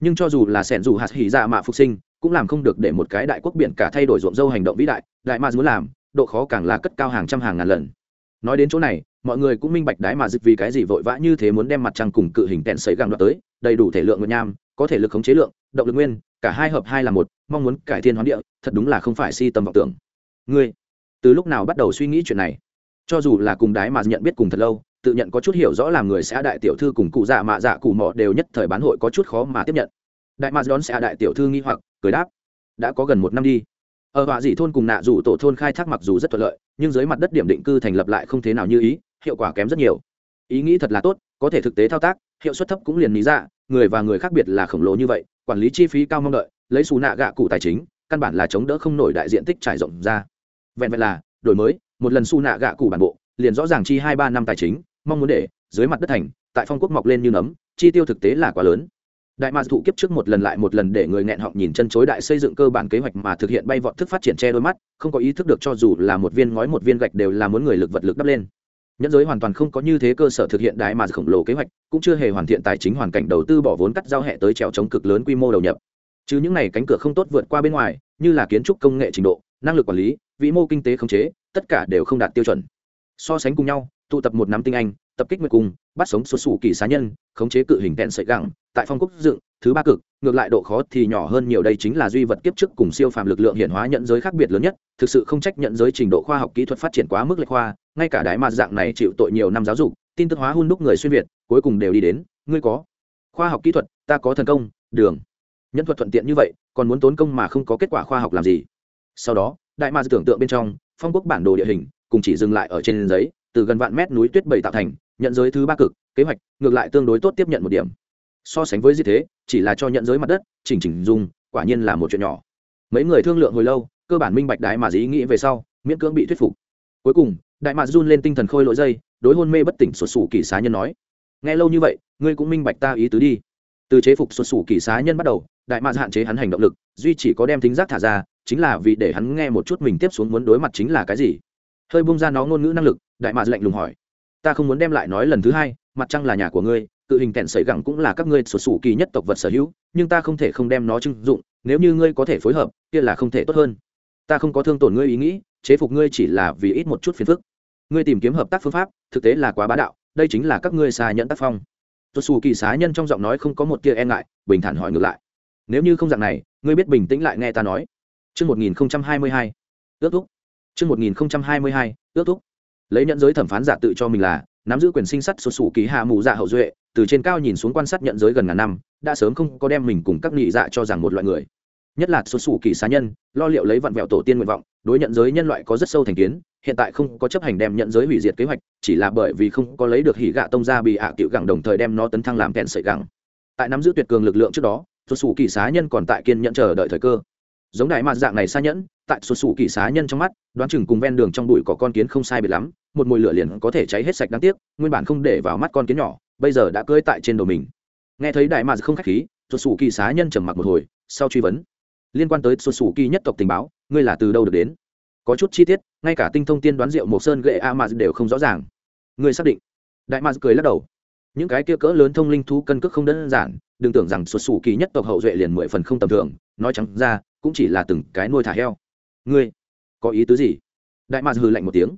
Nhưng cho dù là sẻn dù hạt hỉ ra mạ phục sinh cũng làm không được để một cái đại quốc biển cả thay đổi ruộng dâu hành động vĩ đại đại mà muốn làm, độ khó càng là cất cao hàng trăm hàng ngàn lần. Nói đến chỗ này, mọi người cũng minh bạch đái mà dịch vì cái gì vội vã như thế muốn đem mặt trăng cùng cự hình tẹn sấy găng đoạt tới, đầy đủ thể lượng nguyệt nham, có thể lực khống chế lượng, động lực nguyên, cả hai hợp hai là một, mong muốn cải thiên hoán địa, thật đúng là không phải si tầm vọng tưởng. Ngươi, từ lúc nào bắt đầu suy nghĩ chuyện này? Cho dù là cùng đái mà nhận biết cùng thật lâu, tự nhận có chút hiểu rõ làm người sẽ đại tiểu thư cùng cụ dạ mạ dạ cụ mọ đều nhất thời bán hội có chút khó mà tiếp nhận. Đại mà đón sẽ đại tiểu thư nghi hoặc cười đáp, đã có gần một năm đi. Ở họa dị thôn cùng nạ dù tổ thôn khai thác mặc dù rất thuận lợi, nhưng dưới mặt đất điểm định cư thành lập lại không thế nào như ý, hiệu quả kém rất nhiều. Ý nghĩ thật là tốt, có thể thực tế thao tác, hiệu suất thấp cũng liền lý ra, người và người khác biệt là khổng lồ như vậy, quản lý chi phí cao mong đợi, lấy xù nạ gạ cụ tài chính, căn bản là chống đỡ không nổi đại diện tích trải rộng ra. Vẹn vẹn là, đổi mới, một lần xù nạ gạ cụ bản bộ, liền rõ ràng chi hai ba năm tài chính, mong muốn để, dưới mặt đất thành, tại phong quốc mọc lên như nấm, chi tiêu thực tế là quá lớn đại mạc thụ kiếp trước một lần lại một lần để người nghẹn họng nhìn chân chối đại xây dựng cơ bản kế hoạch mà thực hiện bay vọt thức phát triển che đôi mắt, không có ý thức được cho dù là một viên ngói một viên gạch đều là muốn người lực vật lực đắp lên. Nhẫn giới hoàn toàn không có như thế cơ sở thực hiện đại mà khổng lồ kế hoạch, cũng chưa hề hoàn thiện tài chính hoàn cảnh đầu tư bỏ vốn cắt giao hẹ tới trèo chống cực lớn quy mô đầu nhập. Chứ những này cánh cửa không tốt vượt qua bên ngoài, như là kiến trúc công nghệ trình độ, năng lực quản lý, vĩ mô kinh tế khống chế, tất cả đều không đạt tiêu chuẩn. So sánh cùng nhau, tụ tập một nắm tinh anh tập kích nguyệt cung, bắt sống xuất xù kỳ xá nhân, khống chế cự hình tẹn sợi gẳng, tại phong quốc dựng, thứ ba cực, ngược lại độ khó thì nhỏ hơn nhiều đây chính là duy vật kiếp trước cùng siêu phàm lực lượng hiện hóa nhận giới khác biệt lớn nhất, thực sự không trách nhận giới trình độ khoa học kỹ thuật phát triển quá mức lệch khoa, ngay cả đái mà dạng này chịu tội nhiều năm giáo dục, tin tức hóa hun đúc người xuyên việt, cuối cùng đều đi đến, ngươi có khoa học kỹ thuật, ta có thần công, đường. Nhân thuật thuận tiện như vậy, còn muốn tốn công mà không có kết quả khoa học làm gì. Sau đó, đại ma tưởng tượng bên trong, phong quốc bản đồ địa hình, cùng chỉ dừng lại ở trên giấy, từ gần vạn mét núi tuyết bảy tạo thành nhận giới thứ ba cực, kế hoạch, ngược lại tương đối tốt tiếp nhận một điểm. So sánh với gì thế, chỉ là cho nhận giới mặt đất, chỉnh chỉnh dùng, quả nhiên là một chuyện nhỏ. Mấy người thương lượng hồi lâu, cơ bản minh bạch đại mà dĩ nghĩ về sau, miễn cưỡng bị thuyết phục. Cuối cùng, đại mà run lên tinh thần khôi lỗi dây, đối hôn mê bất tỉnh sụt sủ kỳ xá nhân nói, nghe lâu như vậy, ngươi cũng minh bạch ta ý tứ đi. Từ chế phục sụt sủ kỳ xá nhân bắt đầu, đại mà hạn chế hắn hành động lực, duy chỉ có đem thính giác thả ra, chính là vì để hắn nghe một chút mình tiếp xuống muốn đối mặt chính là cái gì. Hơi bung ra nó ngôn ngữ năng lực, đại mà lạnh lùng hỏi ta không muốn đem lại nói lần thứ hai mặt trăng là nhà của ngươi tự hình tẹn sẩy gẳng cũng là các ngươi sổ sủ kỳ nhất tộc vật sở hữu nhưng ta không thể không đem nó trưng dụng nếu như ngươi có thể phối hợp kia là không thể tốt hơn. Ta không có thương tổn ngươi ý nghĩ chế phục ngươi chỉ là vì ít một chút phiền phức. Ngươi tìm kiếm hợp tác phương pháp thực tế là quá bá đạo đây chính là các ngươi xa nhận tác phong. Sổ sủ kỳ xá nhân trong giọng nói không có một tia e ngại bình thản hỏi ngược lại. Nếu như không dạng này ngươi biết bình tĩnh lại nghe ta nói. Trước 1022, ước thúc. Trước 1022, ước thúc. Lấy nhận giới thẩm phán giả tự cho mình là, nắm giữ quyền sinh sắt sụt sủ ký hạ mù dạ hậu duệ, từ trên cao nhìn xuống quan sát nhận giới gần ngàn năm, đã sớm không có đem mình cùng các nghị dạ cho rằng một loại người. Nhất là sụt sủ kỳ xá nhân, lo liệu lấy vặn vẹo tổ tiên nguyện vọng, đối nhận giới nhân loại có rất sâu thành kiến, hiện tại không có chấp hành đem nhận giới hủy diệt kế hoạch, chỉ là bởi vì không có lấy được hỉ gạ tông ra bị hạ à cựu gẳng đồng thời đem nó tấn thăng làm kẹn sợi gẳng. Tại nắm giữ tuyệt cường lực lượng trước đó, sụt sủ kỳ xá nhân còn tại kiên nhẫn chờ đợi thời cơ giống đại mạt dạng này xa nhẫn, tại sụt sụ kỳ xá nhân trong mắt, đoán chừng cùng ven đường trong bụi có con kiến không sai biệt lắm, một mùi lửa liền có thể cháy hết sạch đáng tiếc, nguyên bản không để vào mắt con kiến nhỏ, bây giờ đã cưỡi tại trên đầu mình. Nghe thấy đại mạt không khách khí, sụt sụ kỳ xá nhân trầm mặc một hồi, sau truy vấn. Liên quan tới sụt sụ kỳ nhất tộc tình báo, ngươi là từ đâu được đến? Có chút chi tiết, ngay cả tinh thông tiên đoán rượu mộc sơn gậy a mạt đều không rõ ràng. Ngươi xác định. Đại mạt cười lắc đầu. Những cái kia cỡ lớn thông linh thú cân cước không đơn giản, đừng tưởng rằng sụt sụ kỳ nhất tộc hậu duệ liền mười phần không tầm thường nói trắng ra, cũng chỉ là từng cái nuôi thả heo. Ngươi, có ý tứ gì? Đại mạc hừ lạnh một tiếng.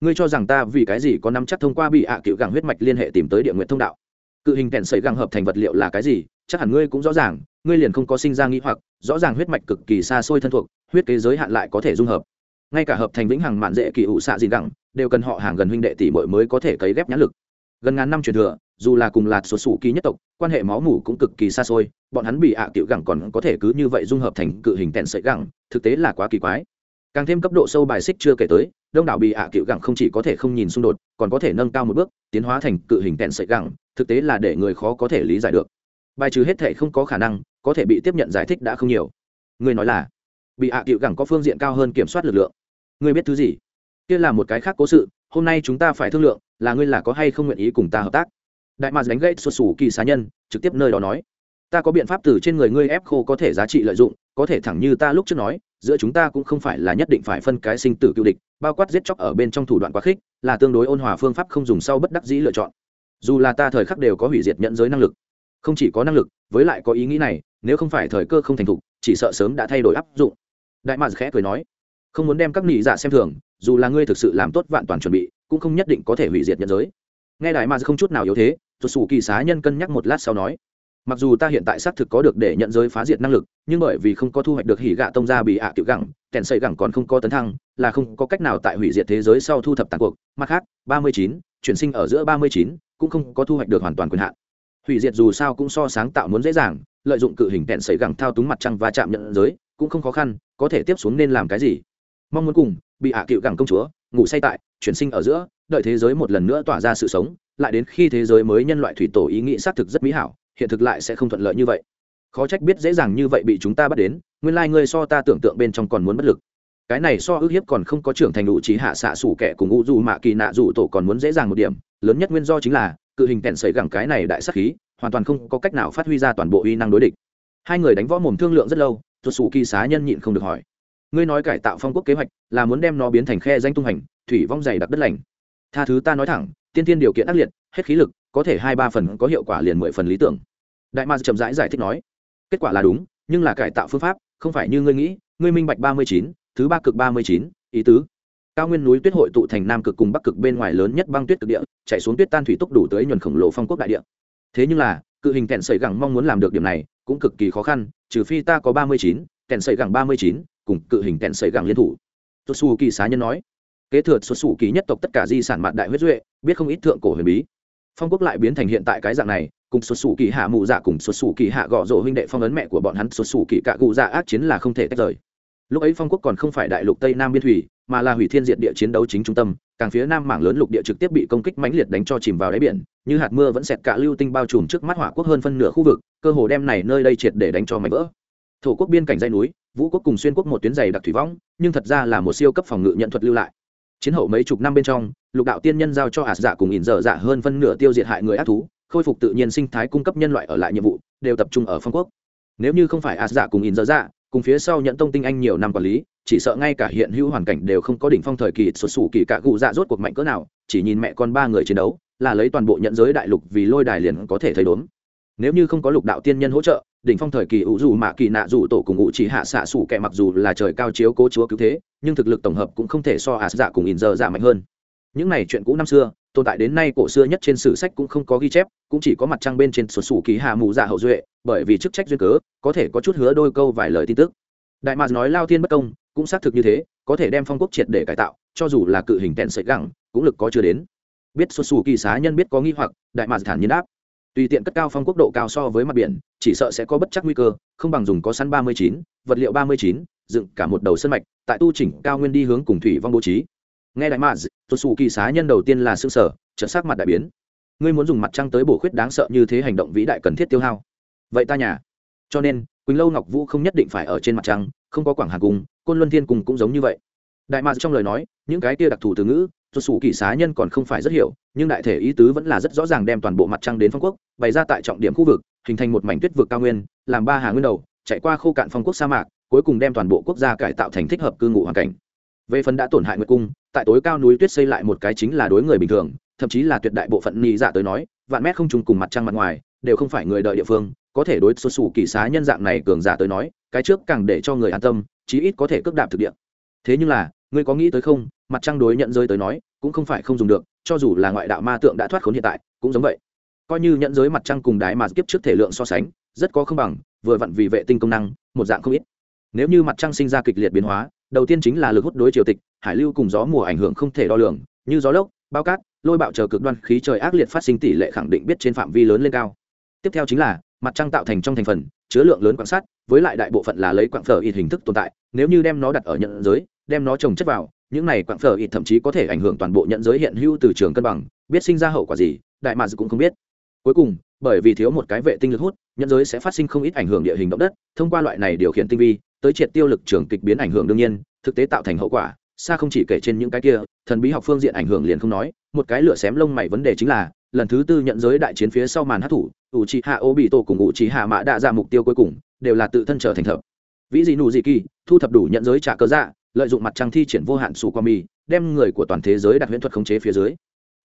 Ngươi cho rằng ta vì cái gì có nắm chắc thông qua bị ạ à cựu gẳng huyết mạch liên hệ tìm tới địa nguyện thông đạo? Cự hình kẹn sấy găng hợp thành vật liệu là cái gì? Chắc hẳn ngươi cũng rõ ràng, ngươi liền không có sinh ra nghĩ hoặc, rõ ràng huyết mạch cực kỳ xa xôi thân thuộc, huyết kế giới hạn lại có thể dung hợp. Ngay cả hợp thành vĩnh hằng mạn dễ kỳ ủ xạ gì gẳng, đều cần họ hàng gần huynh đệ tỷ bội mới có thể cấy ghép nhãn lực. Gần ngàn năm truyền thừa dù là cùng lạt sụt sủ kỳ nhất tộc, quan hệ máu mủ cũng cực kỳ xa xôi, bọn hắn bị ạ à tiểu gẳng còn có thể cứ như vậy dung hợp thành cự hình tèn sợi gẳng, thực tế là quá kỳ quái. Càng thêm cấp độ sâu bài xích chưa kể tới, đông đảo bị ạ à tiểu gẳng không chỉ có thể không nhìn xung đột, còn có thể nâng cao một bước, tiến hóa thành cự hình tèn sợi gẳng, thực tế là để người khó có thể lý giải được. Bài trừ hết thể không có khả năng, có thể bị tiếp nhận giải thích đã không nhiều. Người nói là, bị ạ à tiểu gẳng có phương diện cao hơn kiểm soát lực lượng. Người biết thứ gì? Kia là một cái khác cố sự, hôm nay chúng ta phải thương lượng, là ngươi là có hay không nguyện ý cùng ta hợp tác? Đại mạc đánh gãy xuất xù kỳ xá nhân, trực tiếp nơi đó nói, ta có biện pháp từ trên người ngươi ép khô có thể giá trị lợi dụng, có thể thẳng như ta lúc trước nói, giữa chúng ta cũng không phải là nhất định phải phân cái sinh tử cựu địch, bao quát giết chóc ở bên trong thủ đoạn quá khích, là tương đối ôn hòa phương pháp không dùng sau bất đắc dĩ lựa chọn. Dù là ta thời khắc đều có hủy diệt nhận giới năng lực, không chỉ có năng lực, với lại có ý nghĩ này, nếu không phải thời cơ không thành thục, chỉ sợ sớm đã thay đổi áp dụng. Đại mạc khẽ cười nói, không muốn đem các nị giả xem thường, dù là ngươi thực sự làm tốt vạn toàn chuẩn bị, cũng không nhất định có thể hủy diệt nhận giới. Nghe đại mạc không chút nào yếu thế tuột sủ kỳ xá nhân cân nhắc một lát sau nói, mặc dù ta hiện tại xác thực có được để nhận giới phá diệt năng lực, nhưng bởi vì không có thu hoạch được hỉ gạ tông ra bị ạ à tiểu gẳng, kèn xây gẳng còn không có tấn thăng, là không có cách nào tại hủy diệt thế giới sau thu thập tàn cuộc. Mặt khác, ba mươi chín, chuyển sinh ở giữa ba mươi chín, cũng không có thu hoạch được hoàn toàn quyền hạn. Hủy diệt dù sao cũng so sáng tạo muốn dễ dàng, lợi dụng cự hình kèn xây gẳng thao túng mặt trăng và chạm nhận giới, cũng không khó khăn, có thể tiếp xuống nên làm cái gì? Mong muốn cùng bị ạ à cựu gẳng công chúa ngủ say tại, chuyển sinh ở giữa, đợi thế giới một lần nữa tỏa ra sự sống lại đến khi thế giới mới nhân loại thủy tổ ý nghĩ xác thực rất mỹ hảo, hiện thực lại sẽ không thuận lợi như vậy. Khó trách biết dễ dàng như vậy bị chúng ta bắt đến, nguyên lai、like、ngươi so ta tưởng tượng bên trong còn muốn bất lực. Cái này so ước hiếp còn không có trưởng thành đủ trí hạ xạ sủ kẻ cùng u dù mạ kỳ nạ dù tổ còn muốn dễ dàng một điểm, lớn nhất nguyên do chính là, cự hình kẹn xảy gẳng cái này đại sắc khí, hoàn toàn không có cách nào phát huy ra toàn bộ uy năng đối địch. Hai người đánh võ mồm thương lượng rất lâu tuột sủ kỳ xá nhân nhịn không được hỏi. Ngươi nói cải tạo phong quốc kế hoạch là muốn đem nó biến thành khe danh tung hành, thủy vong dày đặc đất lành. Tha thứ ta nói thẳng tiên tiên điều kiện ác liệt, hết khí lực, có thể hai ba phần có hiệu quả liền mười phần lý tưởng. Đại ma chậm rãi giải thích nói, kết quả là đúng, nhưng là cải tạo phương pháp, không phải như ngươi nghĩ, ngươi minh bạch ba mươi chín, thứ ba cực ba mươi chín, ý tứ. Cao nguyên núi tuyết hội tụ thành nam cực cùng bắc cực bên ngoài lớn nhất băng tuyết cực địa, chạy xuống tuyết tan thủy tốc đủ tới nhuần khổng lồ phong quốc đại địa. Thế nhưng là, cự hình kẹn sợi gẳng mong muốn làm được điểm này, cũng cực kỳ khó khăn, trừ phi ta có ba mươi chín kẹn sợi gẳng ba mươi chín, cùng cự hình kẹn sợi gẳng liên thủ. Tô Su kỳ xá nhân nói kế thừa xuất xù kỳ nhất tộc tất cả di sản mặt đại huyết duệ, biết không ít thượng cổ huyền bí. Phong quốc lại biến thành hiện tại cái dạng này, cùng xuất xù kỳ hạ mụ dạ cùng xuất xù kỳ hạ gõ rổ huynh đệ phong ấn mẹ của bọn hắn xuất xù kỳ cạ cụ dạ ác chiến là không thể tách rời. Lúc ấy phong quốc còn không phải đại lục tây nam biên thủy, mà là hủy thiên diện địa chiến đấu chính trung tâm, càng phía nam mảng lớn lục địa trực tiếp bị công kích mãnh liệt đánh cho chìm vào đáy biển, như hạt mưa vẫn xẹt cả lưu tinh bao trùm trước mắt hỏa quốc hơn phân nửa khu vực, cơ hồ đem này nơi đây triệt để đánh cho mảnh vỡ. Thổ quốc biên cảnh dây núi, vũ quốc cùng xuyên quốc một tuyến dày đặc thủy võng nhưng thật ra là một siêu cấp phòng ngự nhận thuật lưu lại chiến hậu mấy chục năm bên trong, lục đạo tiên nhân giao cho ạt dạ cùng ỉn dở dạ hơn phân nửa tiêu diệt hại người ác thú, khôi phục tự nhiên sinh thái cung cấp nhân loại ở lại nhiệm vụ, đều tập trung ở phong quốc. Nếu như không phải ạt dạ cùng ỉn dở dạ cùng phía sau nhận tông tinh anh nhiều năm quản lý, chỉ sợ ngay cả hiện hữu hoàn cảnh đều không có đỉnh phong thời kỳ xuất xù kỳ cả cụ dạ rốt cuộc mạnh cỡ nào, chỉ nhìn mẹ con ba người chiến đấu, là lấy toàn bộ nhận giới đại lục vì lôi đài liền có thể thấy đốn nếu như không có lục đạo tiên nhân hỗ trợ đỉnh phong thời kỳ ủ dù mạ kỳ nạ dù tổ cùng ngụ chỉ hạ xạ sủ kẻ mặc dù là trời cao chiếu cố chúa cứu thế, nhưng thực lực tổng hợp cũng không thể so ạt dạ cùng in giờ dạ mạnh hơn. Những này chuyện cũ năm xưa, tồn tại đến nay cổ xưa nhất trên sử sách cũng không có ghi chép, cũng chỉ có mặt trăng bên trên sổ sủ ký hạ mù dạ hậu duệ, bởi vì chức trách duyên cớ, có thể có chút hứa đôi câu vài lời tin tức. Đại mạc nói lao thiên bất công, cũng xác thực như thế, có thể đem phong quốc triệt để cải tạo, cho dù là cự hình tẹn sợi gẳng, cũng lực có chưa đến. Biết sổ sủ kỳ xá nhân biết có nghi hoặc, đại mạc thản nhiên đáp tùy tiện cất cao phong quốc độ cao so với mặt biển, chỉ sợ sẽ có bất chắc nguy cơ, không bằng dùng có sẵn ba mươi chín, vật liệu ba mươi chín, dựng cả một đầu sân mạch, tại tu chỉnh cao nguyên đi hướng cùng thủy vong bố trí. Nghe đại mạc xuất xù kỳ xá nhân đầu tiên là xương sở trợ sắc mặt đại biến. Ngươi muốn dùng mặt trăng tới bổ khuyết đáng sợ như thế hành động vĩ đại cần thiết tiêu hao. Vậy ta nhà. Cho nên, quỳnh lâu ngọc vũ không nhất định phải ở trên mặt trăng, không có quảng hà cung, côn luân thiên cung cũng giống như vậy. Đại mạc trong lời nói, những cái kia đặc thù từ ngữ xuất xù kỳ xá nhân còn không phải rất hiểu, nhưng đại thể ý tứ vẫn là rất rõ ràng đem toàn bộ mặt trăng đến phong quốc bày ra tại trọng điểm khu vực, hình thành một mảnh tuyết vực cao nguyên, làm ba hà nguyên đầu, chạy qua khô cạn phong quốc sa mạc, cuối cùng đem toàn bộ quốc gia cải tạo thành thích hợp cư ngụ hoàn cảnh. Về phần đã tổn hại nguyệt cung, tại tối cao núi tuyết xây lại một cái chính là đối người bình thường, thậm chí là tuyệt đại bộ phận nhị dạ tới nói, vạn mét không trùng cùng mặt trăng mặt ngoài, đều không phải người đợi địa phương, có thể đối xuất xù kỳ xá nhân dạng này cường giả tới nói, cái trước càng để cho người an tâm, chí ít có thể cước đạp thực địa. Thế nhưng là, ngươi có nghĩ tới không, mặt trăng đối nhận rơi tới nói, cũng không phải không dùng được, cho dù là ngoại đạo ma tượng đã thoát khốn hiện tại, cũng giống vậy coi như nhận giới mặt trăng cùng đái mà kiếp trước thể lượng so sánh, rất có không bằng, vừa vặn vì vệ tinh công năng, một dạng không ít. Nếu như mặt trăng sinh ra kịch liệt biến hóa, đầu tiên chính là lực hút đối triều tịch, hải lưu cùng gió mùa ảnh hưởng không thể đo lường, như gió lốc bao cát, lôi bạo chờ cực đoan khí trời ác liệt phát sinh tỷ lệ khẳng định biết trên phạm vi lớn lên cao. Tiếp theo chính là, mặt trăng tạo thành trong thành phần, chứa lượng lớn quan sát với lại đại bộ phận là lấy quạng phở ít hình thức tồn tại, nếu như đem nó đặt ở nhận giới, đem nó trồng chất vào, những này quạng phở ít thậm chí có thể ảnh hưởng toàn bộ nhận giới hiện hữu từ trường cân bằng, biết sinh ra hậu quả gì, đại mà cũng không biết cuối cùng, bởi vì thiếu một cái vệ tinh lực hút, nhân giới sẽ phát sinh không ít ảnh hưởng địa hình động đất, thông qua loại này điều khiển tinh vi, tới triệt tiêu lực trường kịch biến ảnh hưởng đương nhiên, thực tế tạo thành hậu quả, xa không chỉ kể trên những cái kia, thần bí học phương diện ảnh hưởng liền không nói, một cái lửa xém lông mày vấn đề chính là, lần thứ tư nhận giới đại chiến phía sau màn hát thủ ủ trì hạ ô bị tổ cùng ủ trì hạ mã đã ra mục tiêu cuối cùng, đều là tự thân trở thành thợ. Vĩ dị nụ dị kỳ thu thập đủ nhận giới trả cơ dạ lợi dụng mặt trăng thi triển vô hạn sù qua mì, đem người của toàn thế giới đặt huyễn thuật khống chế phía dưới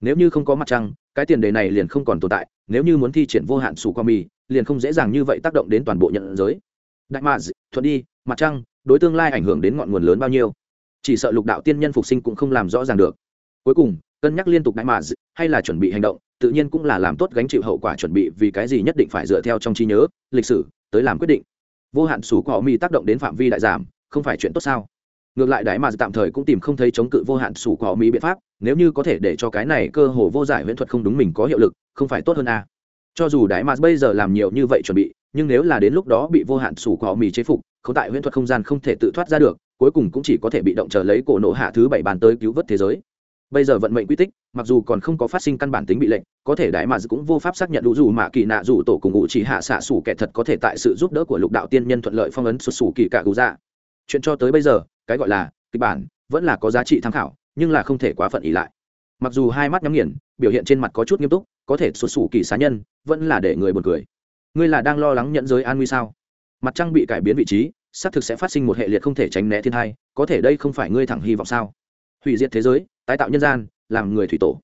nếu như không có mặt trăng, cái tiền đề này liền không còn tồn tại, nếu như muốn thi triển vô hạn sủ qua mì liền không dễ dàng như vậy tác động đến toàn bộ nhận giới. Đại mạ thuận đi, mặt trăng, đối tương lai ảnh hưởng đến ngọn nguồn lớn bao nhiêu? Chỉ sợ lục đạo tiên nhân phục sinh cũng không làm rõ ràng được. Cuối cùng, cân nhắc liên tục đại mạ hay là chuẩn bị hành động, tự nhiên cũng là làm tốt gánh chịu hậu quả chuẩn bị vì cái gì nhất định phải dựa theo trong trí nhớ, lịch sử, tới làm quyết định. Vô hạn sủ cỏ mi tác động đến phạm vi đại giảm, không phải chuyện tốt sao? Ngược lại đại mà tạm thời cũng tìm không thấy chống cự vô hạn sủ của mỹ biện pháp, nếu như có thể để cho cái này cơ hồ vô giải huyễn thuật không đúng mình có hiệu lực, không phải tốt hơn à. cho dù đại mà bây giờ làm nhiều như vậy chuẩn bị, nhưng nếu là đến lúc đó bị vô hạn sủ của mỹ chế phục không tại huyễn thuật không gian không thể tự thoát ra được, cuối cùng cũng chỉ có thể bị động chờ lấy cổ nổ hạ thứ bảy bàn tới cứu vớt thế giới bây giờ vận mệnh quy tích, mặc dù còn không có phát sinh căn bản tính bị lệnh, có thể đại mà cũng vô pháp xác nhận đủ dù mà kỳ nạ dù tổ cùng ngụ chỉ hạ xạ sủ kẻ thật có thể tại sự giúp đỡ của lục đạo tiên nhân thuận lợi phong ấn xuất sủ kỳ cả gù ra chuyện cho tới bây giờ, cái gọi là kịch bản vẫn là có giá trị tham khảo, nhưng là không thể quá phận ý lại. Mặc dù hai mắt nhắm nghiền, biểu hiện trên mặt có chút nghiêm túc, có thể sụt sủ kỳ xá nhân, vẫn là để người buồn cười. Ngươi là đang lo lắng nhận giới an nguy sao? Mặt trăng bị cải biến vị trí, xác thực sẽ phát sinh một hệ liệt không thể tránh né thiên thai có thể đây không phải ngươi thẳng hy vọng sao? Hủy diệt thế giới, tái tạo nhân gian, làm người thủy tổ.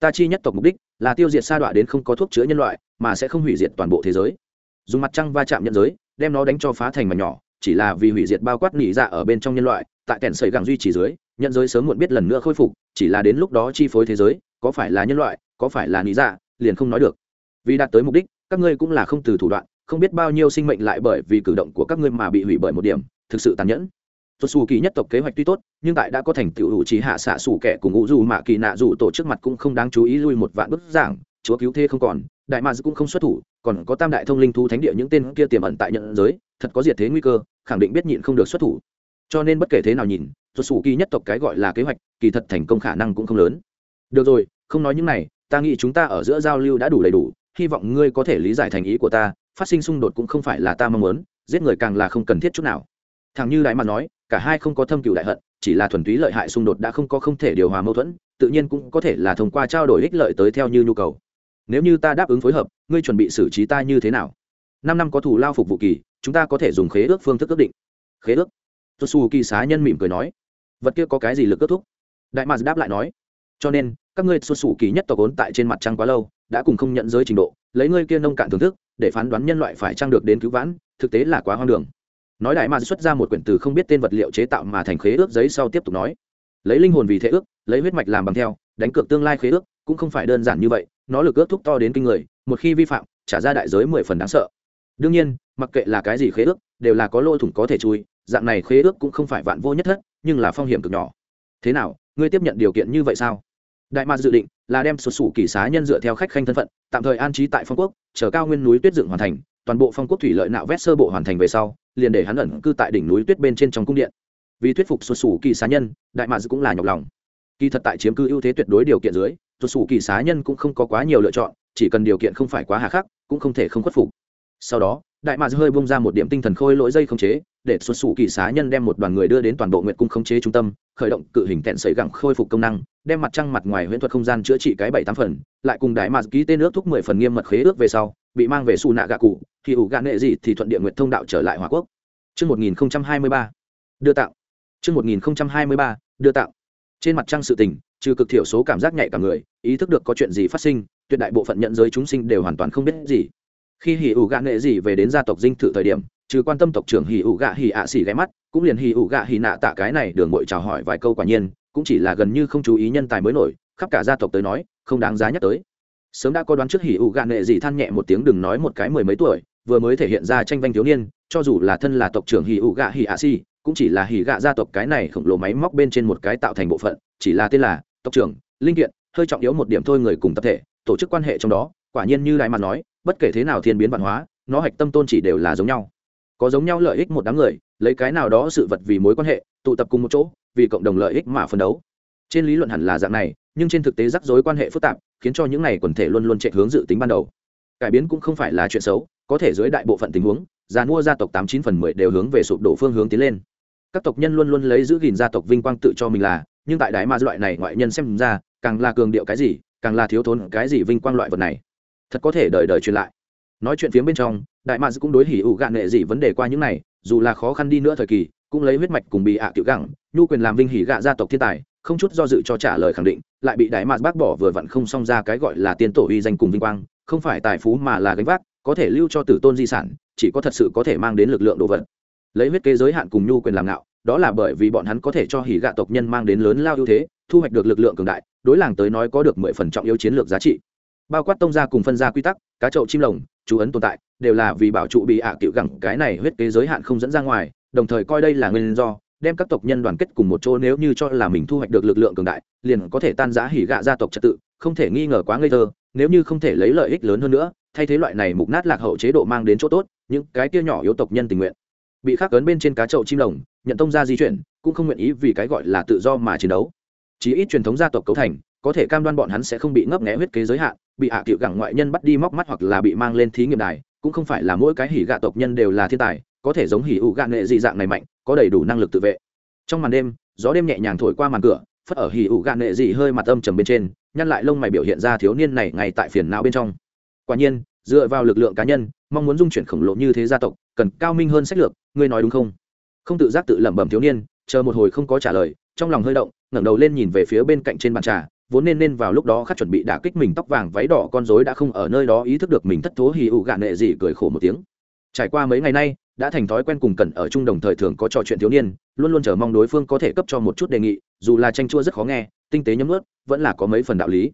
Ta chi nhất tộc mục đích là tiêu diệt sa đọa đến không có thuốc chữa nhân loại, mà sẽ không hủy diệt toàn bộ thế giới. Dùng mặt trăng va chạm nhân giới, đem nó đánh cho phá thành mà nhỏ chỉ là vì hủy diệt bao quát nỉ dạ ở bên trong nhân loại, tại kẻn sầy gẳng duy trì dưới, nhận giới sớm muộn biết lần nữa khôi phục, chỉ là đến lúc đó chi phối thế giới, có phải là nhân loại, có phải là nỉ dạ liền không nói được. Vì đạt tới mục đích, các ngươi cũng là không từ thủ đoạn, không biết bao nhiêu sinh mệnh lại bởi vì cử động của các ngươi mà bị hủy bởi một điểm, thực sự tàn nhẫn. Xuất xù kỳ nhất tộc kế hoạch tuy tốt, nhưng tại đã có thành tựu hữu trí hạ xạ xù kẻ cùng ngũ dù mạ kỳ nạ dù tổ trước mặt cũng không đáng chú ý lui một vạn bức giảng, chúa cứu thế không còn đại ma cũng không xuất thủ, còn có tam đại thông linh thu thánh địa những tên kia tiềm ẩn tại nhận giới, thật có diệt thế nguy cơ, khẳng định biết nhịn không được xuất thủ. Cho nên bất kể thế nào nhìn xuất xù kỳ nhất tộc cái gọi là kế hoạch, kỳ thật thành công khả năng cũng không lớn. Được rồi, không nói những này, ta nghĩ chúng ta ở giữa giao lưu đã đủ đầy đủ, hy vọng ngươi có thể lý giải thành ý của ta, phát sinh xung đột cũng không phải là ta mong muốn, giết người càng là không cần thiết chút nào. Thằng như đại mặt nói, cả hai không có thâm cựu đại hận, chỉ là thuần túy lợi hại xung đột đã không có không thể điều hòa mâu thuẫn, tự nhiên cũng có thể là thông qua trao đổi ích lợi tới theo như nhu cầu nếu như ta đáp ứng phối hợp, ngươi chuẩn bị xử trí ta như thế nào? Năm năm có thủ lao phục vụ kỳ, chúng ta có thể dùng khế ước phương thức ước định. Khế ước? Tôi su kỳ xá nhân mỉm cười nói. Vật kia có cái gì lực kết thúc? Đại mạc đáp lại nói. Cho nên, các ngươi xuất xù kỳ nhất tộc ốn tại trên mặt trăng quá lâu, đã cùng không nhận giới trình độ, lấy ngươi kia nông cạn thưởng thức, để phán đoán nhân loại phải trăng được đến cứu vãn, thực tế là quá hoang đường. Nói đại mạc xuất ra một quyển từ không biết tên vật liệu chế tạo mà thành khế ước giấy sau tiếp tục nói. Lấy linh hồn vì thế ước, lấy huyết mạch làm bằng theo, đánh cược tương lai khế ước, cũng không phải đơn giản như vậy nó lực ước thúc to đến kinh người, một khi vi phạm, trả ra đại giới mười phần đáng sợ. Đương nhiên, mặc kệ là cái gì khế ước, đều là có lỗ thủng có thể chui, dạng này khế ước cũng không phải vạn vô nhất thất, nhưng là phong hiểm cực nhỏ. Thế nào, ngươi tiếp nhận điều kiện như vậy sao? Đại mạc dự định là đem sụt sủ kỳ xá nhân dựa theo khách khanh thân phận, tạm thời an trí tại phong quốc, chờ cao nguyên núi tuyết dựng hoàn thành, toàn bộ phong quốc thủy lợi nạo vét sơ bộ hoàn thành về sau, liền để hắn ẩn cư tại đỉnh núi tuyết bên trên trong cung điện. Vì thuyết phục xuất sủ kỳ xá nhân, đại mạc cũng là nhọc lòng kỳ thật tại chiếm cư ưu thế tuyệt đối điều kiện dưới, tuột xù kỳ xá nhân cũng không có quá nhiều lựa chọn, chỉ cần điều kiện không phải quá hà khắc, cũng không thể không khuất phục sau đó, đại mạc hơi bung ra một điểm tinh thần khôi lỗi dây không chế, để xuất xù kỳ xá nhân đem một đoàn người đưa đến toàn bộ nguyện cung không chế trung tâm, khởi động cự hình tẹn sấy gẳng khôi phục công năng, đem mặt trăng mặt ngoài huyễn thuật không gian chữa trị cái bảy tám phần, lại cùng đại mạc ký tên ước thúc mười phần nghiêm mật khế ước về sau, bị mang về xù nạ gạ cụ, thì ủ gạ nệ gì thì thuận địa nguyện thông đạo trở lại hòa quốc Chương 1023. Đưa tạo. Chương 1023. Đưa tạo. Trên mặt trăng sự tình, trừ cực thiểu số cảm giác nhạy cả người, ý thức được có chuyện gì phát sinh, tuyệt đại bộ phận nhận giới chúng sinh đều hoàn toàn không biết gì. Khi Hỉ ủ gạ nghệ gì về đến gia tộc dinh thự thời điểm, trừ quan tâm tộc trưởng Hỉ ủ gạ Hỉ ạ xỉ ghé mắt, cũng liền Hỉ ủ gạ Hỉ nạ tạ cái này đường muội chào hỏi vài câu quả nhiên, cũng chỉ là gần như không chú ý nhân tài mới nổi, khắp cả gia tộc tới nói, không đáng giá nhắc tới. Sớm đã có đoán trước Hỉ ủ gạ nghệ gì than nhẹ một tiếng đừng nói một cái mười mấy tuổi, vừa mới thể hiện ra tranh vanh thiếu niên cho dù là thân là tộc trưởng hì ụ gạ hì ạ si cũng chỉ là hì gạ gia tộc cái này khổng lồ máy móc bên trên một cái tạo thành bộ phận, chỉ là tên là tộc trưởng linh kiện, hơi trọng yếu một điểm thôi người cùng tập thể, tổ chức quan hệ trong đó, quả nhiên như đại mặt nói, bất kể thế nào thiên biến văn hóa, nó hạch tâm tôn chỉ đều là giống nhau. Có giống nhau lợi ích một đám người, lấy cái nào đó sự vật vì mối quan hệ, tụ tập cùng một chỗ, vì cộng đồng lợi ích mà phấn đấu. Trên lý luận hẳn là dạng này, nhưng trên thực tế rắc rối quan hệ phức tạp, khiến cho những này quần thể luôn luôn chạy hướng dự tính ban đầu. Cải biến cũng không phải là chuyện xấu, có thể dưới đại bộ phận tình huống già mua gia tộc tám chín phần mười đều hướng về sụp đổ phương hướng tiến lên. Các tộc nhân luôn luôn lấy giữ gìn gia tộc vinh quang tự cho mình là, nhưng tại đại ma loại này ngoại nhân xem ra, càng là cường điệu cái gì, càng là thiếu thốn cái gì vinh quang loại vật này. Thật có thể đời đời truyền lại. Nói chuyện phía bên trong, đại ma cũng đối hỉ ủ gạn nghệ gì vấn đề qua những này, dù là khó khăn đi nữa thời kỳ, cũng lấy huyết mạch cùng bị ạ tiểu gẳng, nhu quyền làm vinh hỉ gạ gia tộc thiên tài, không chút do dự cho trả lời khẳng định, lại bị đại ma bác bỏ vừa vặn không xong ra cái gọi là tiên tổ uy danh cùng vinh quang, không phải tài phú mà là gánh vác, có thể lưu cho tử tôn di sản chỉ có thật sự có thể mang đến lực lượng đồ vật. Lấy huyết kế giới hạn cùng nhu quyền làm ngạo, đó là bởi vì bọn hắn có thể cho hỉ gạ tộc nhân mang đến lớn lao ưu thế, thu hoạch được lực lượng cường đại, đối làng tới nói có được mười phần trọng yếu chiến lược giá trị. Bao quát tông ra cùng phân ra quy tắc, cá chậu chim lồng, chú ấn tồn tại, đều là vì bảo trụ bị ạ à cựu gẳng, cái này huyết kế giới hạn không dẫn ra ngoài, đồng thời coi đây là nguyên do, đem các tộc nhân đoàn kết cùng một chỗ nếu như cho là mình thu hoạch được lực lượng cường đại, liền có thể tan giã hỉ gạ gia tộc trật tự, không thể nghi ngờ quá ngây thơ, nếu như không thể lấy lợi ích lớn hơn nữa, thay thế loại này mục nát lạc hậu chế độ mang đến chỗ tốt những cái kia nhỏ yếu tộc nhân tình nguyện. Bị khắc cấn bên trên cá chậu chim lồng, nhận tông gia di chuyển, cũng không nguyện ý vì cái gọi là tự do mà chiến đấu. Chí ít truyền thống gia tộc cấu thành, có thể cam đoan bọn hắn sẽ không bị ngấp nghé huyết kế giới hạn, bị hạ à cựu gẳng ngoại nhân bắt đi móc mắt hoặc là bị mang lên thí nghiệm đài, cũng không phải là mỗi cái hỉ gạ tộc nhân đều là thiên tài, có thể giống hỉ ụ gạ nghệ dị dạng này mạnh, có đầy đủ năng lực tự vệ. Trong màn đêm, gió đêm nhẹ nhàng thổi qua màn cửa, phất ở hỉ ụ gạ nghệ dị hơi mặt âm trầm bên trên, nhăn lại lông mày biểu hiện ra thiếu niên này ngay tại phiền não bên trong. Quả nhiên, dựa vào lực lượng cá nhân mong muốn dung chuyển khổng lồ như thế gia tộc, cần cao minh hơn sách lược, ngươi nói đúng không? Không tự giác tự lẩm bẩm thiếu niên, chờ một hồi không có trả lời, trong lòng hơi động, ngẩng đầu lên nhìn về phía bên cạnh trên bàn trà, vốn nên nên vào lúc đó khắc chuẩn bị đả kích mình tóc vàng váy đỏ con rối đã không ở nơi đó ý thức được mình thất thố hì ụ gạn nệ gì cười khổ một tiếng. Trải qua mấy ngày nay, đã thành thói quen cùng cẩn ở chung đồng thời thường có trò chuyện thiếu niên, luôn luôn chờ mong đối phương có thể cấp cho một chút đề nghị, dù là tranh chua rất khó nghe, tinh tế nhấm ướt vẫn là có mấy phần đạo lý.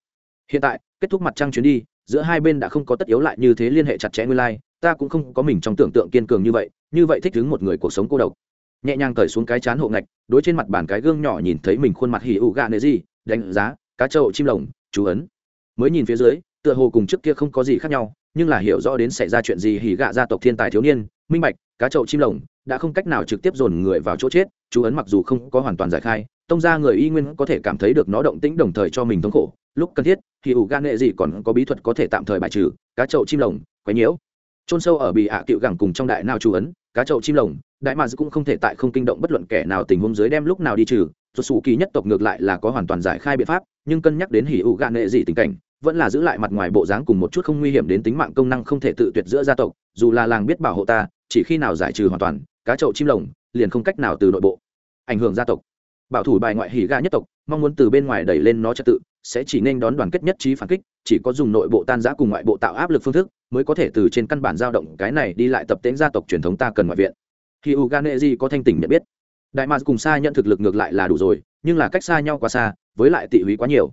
Hiện tại, kết thúc mặt trăng chuyến đi giữa hai bên đã không có tất yếu lại như thế liên hệ chặt chẽ nguyên lai, ta cũng không có mình trong tưởng tượng kiên cường như vậy như vậy thích đứng một người cuộc sống cô độc. Nhẹ nhàng cởi xuống cái chán hộ ngạch, đối trên mặt bàn cái gương nhỏ nhìn thấy mình khuôn mặt hỉ ụ gạ nệ gì, đánh giá, cá trâu chim lồng, chú ấn. Mới nhìn phía dưới, tựa hồ cùng trước kia không có gì khác nhau, nhưng là hiểu rõ đến xảy ra chuyện gì hỉ gạ gia tộc thiên tài thiếu niên, minh bạch, cá trậu, chim lồng, đã không cách nào trực tiếp dồn người vào chỗ chết, chú ấn mặc dù không có hoàn toàn giải khai, tông ra người y nguyên có thể cảm thấy được nó động tĩnh đồng thời cho mình thống khổ, lúc cần thiết thì ủ gan nghệ gì còn có bí thuật có thể tạm thời bài trừ, cá chậu chim lồng, quấy nhiễu. Trôn sâu ở bị hạ à cựu gẳng cùng trong đại nào chú ấn, cá chậu chim lồng, đại mà cũng không thể tại không kinh động bất luận kẻ nào tình huống dưới đem lúc nào đi trừ. Rồi sủ kỳ nhất tộc ngược lại là có hoàn toàn giải khai biện pháp, nhưng cân nhắc đến hỉ ủ gan nghệ gì tình cảnh, vẫn là giữ lại mặt ngoài bộ dáng cùng một chút không nguy hiểm đến tính mạng công năng không thể tự tuyệt giữa gia tộc, dù là làng biết bảo hộ ta, chỉ khi nào giải trừ hoàn toàn, cá chậu chim lồng, liền không cách nào từ nội bộ. Ảnh hưởng gia tộc. Bảo thủ bài ngoại hỉ ga nhất tộc, mong muốn từ bên ngoài đẩy lên nó trật tự sẽ chỉ nên đón đoàn kết nhất trí phản kích, chỉ có dùng nội bộ tan giã cùng ngoại bộ tạo áp lực phương thức mới có thể từ trên căn bản dao động cái này đi lại tập tễnh gia tộc truyền thống ta cần ngoại viện. Khi u ganezi có thanh tỉnh nhận biết, đại mạc cùng xa nhận thực lực ngược lại là đủ rồi, nhưng là cách xa nhau quá xa, với lại tị húy quá nhiều.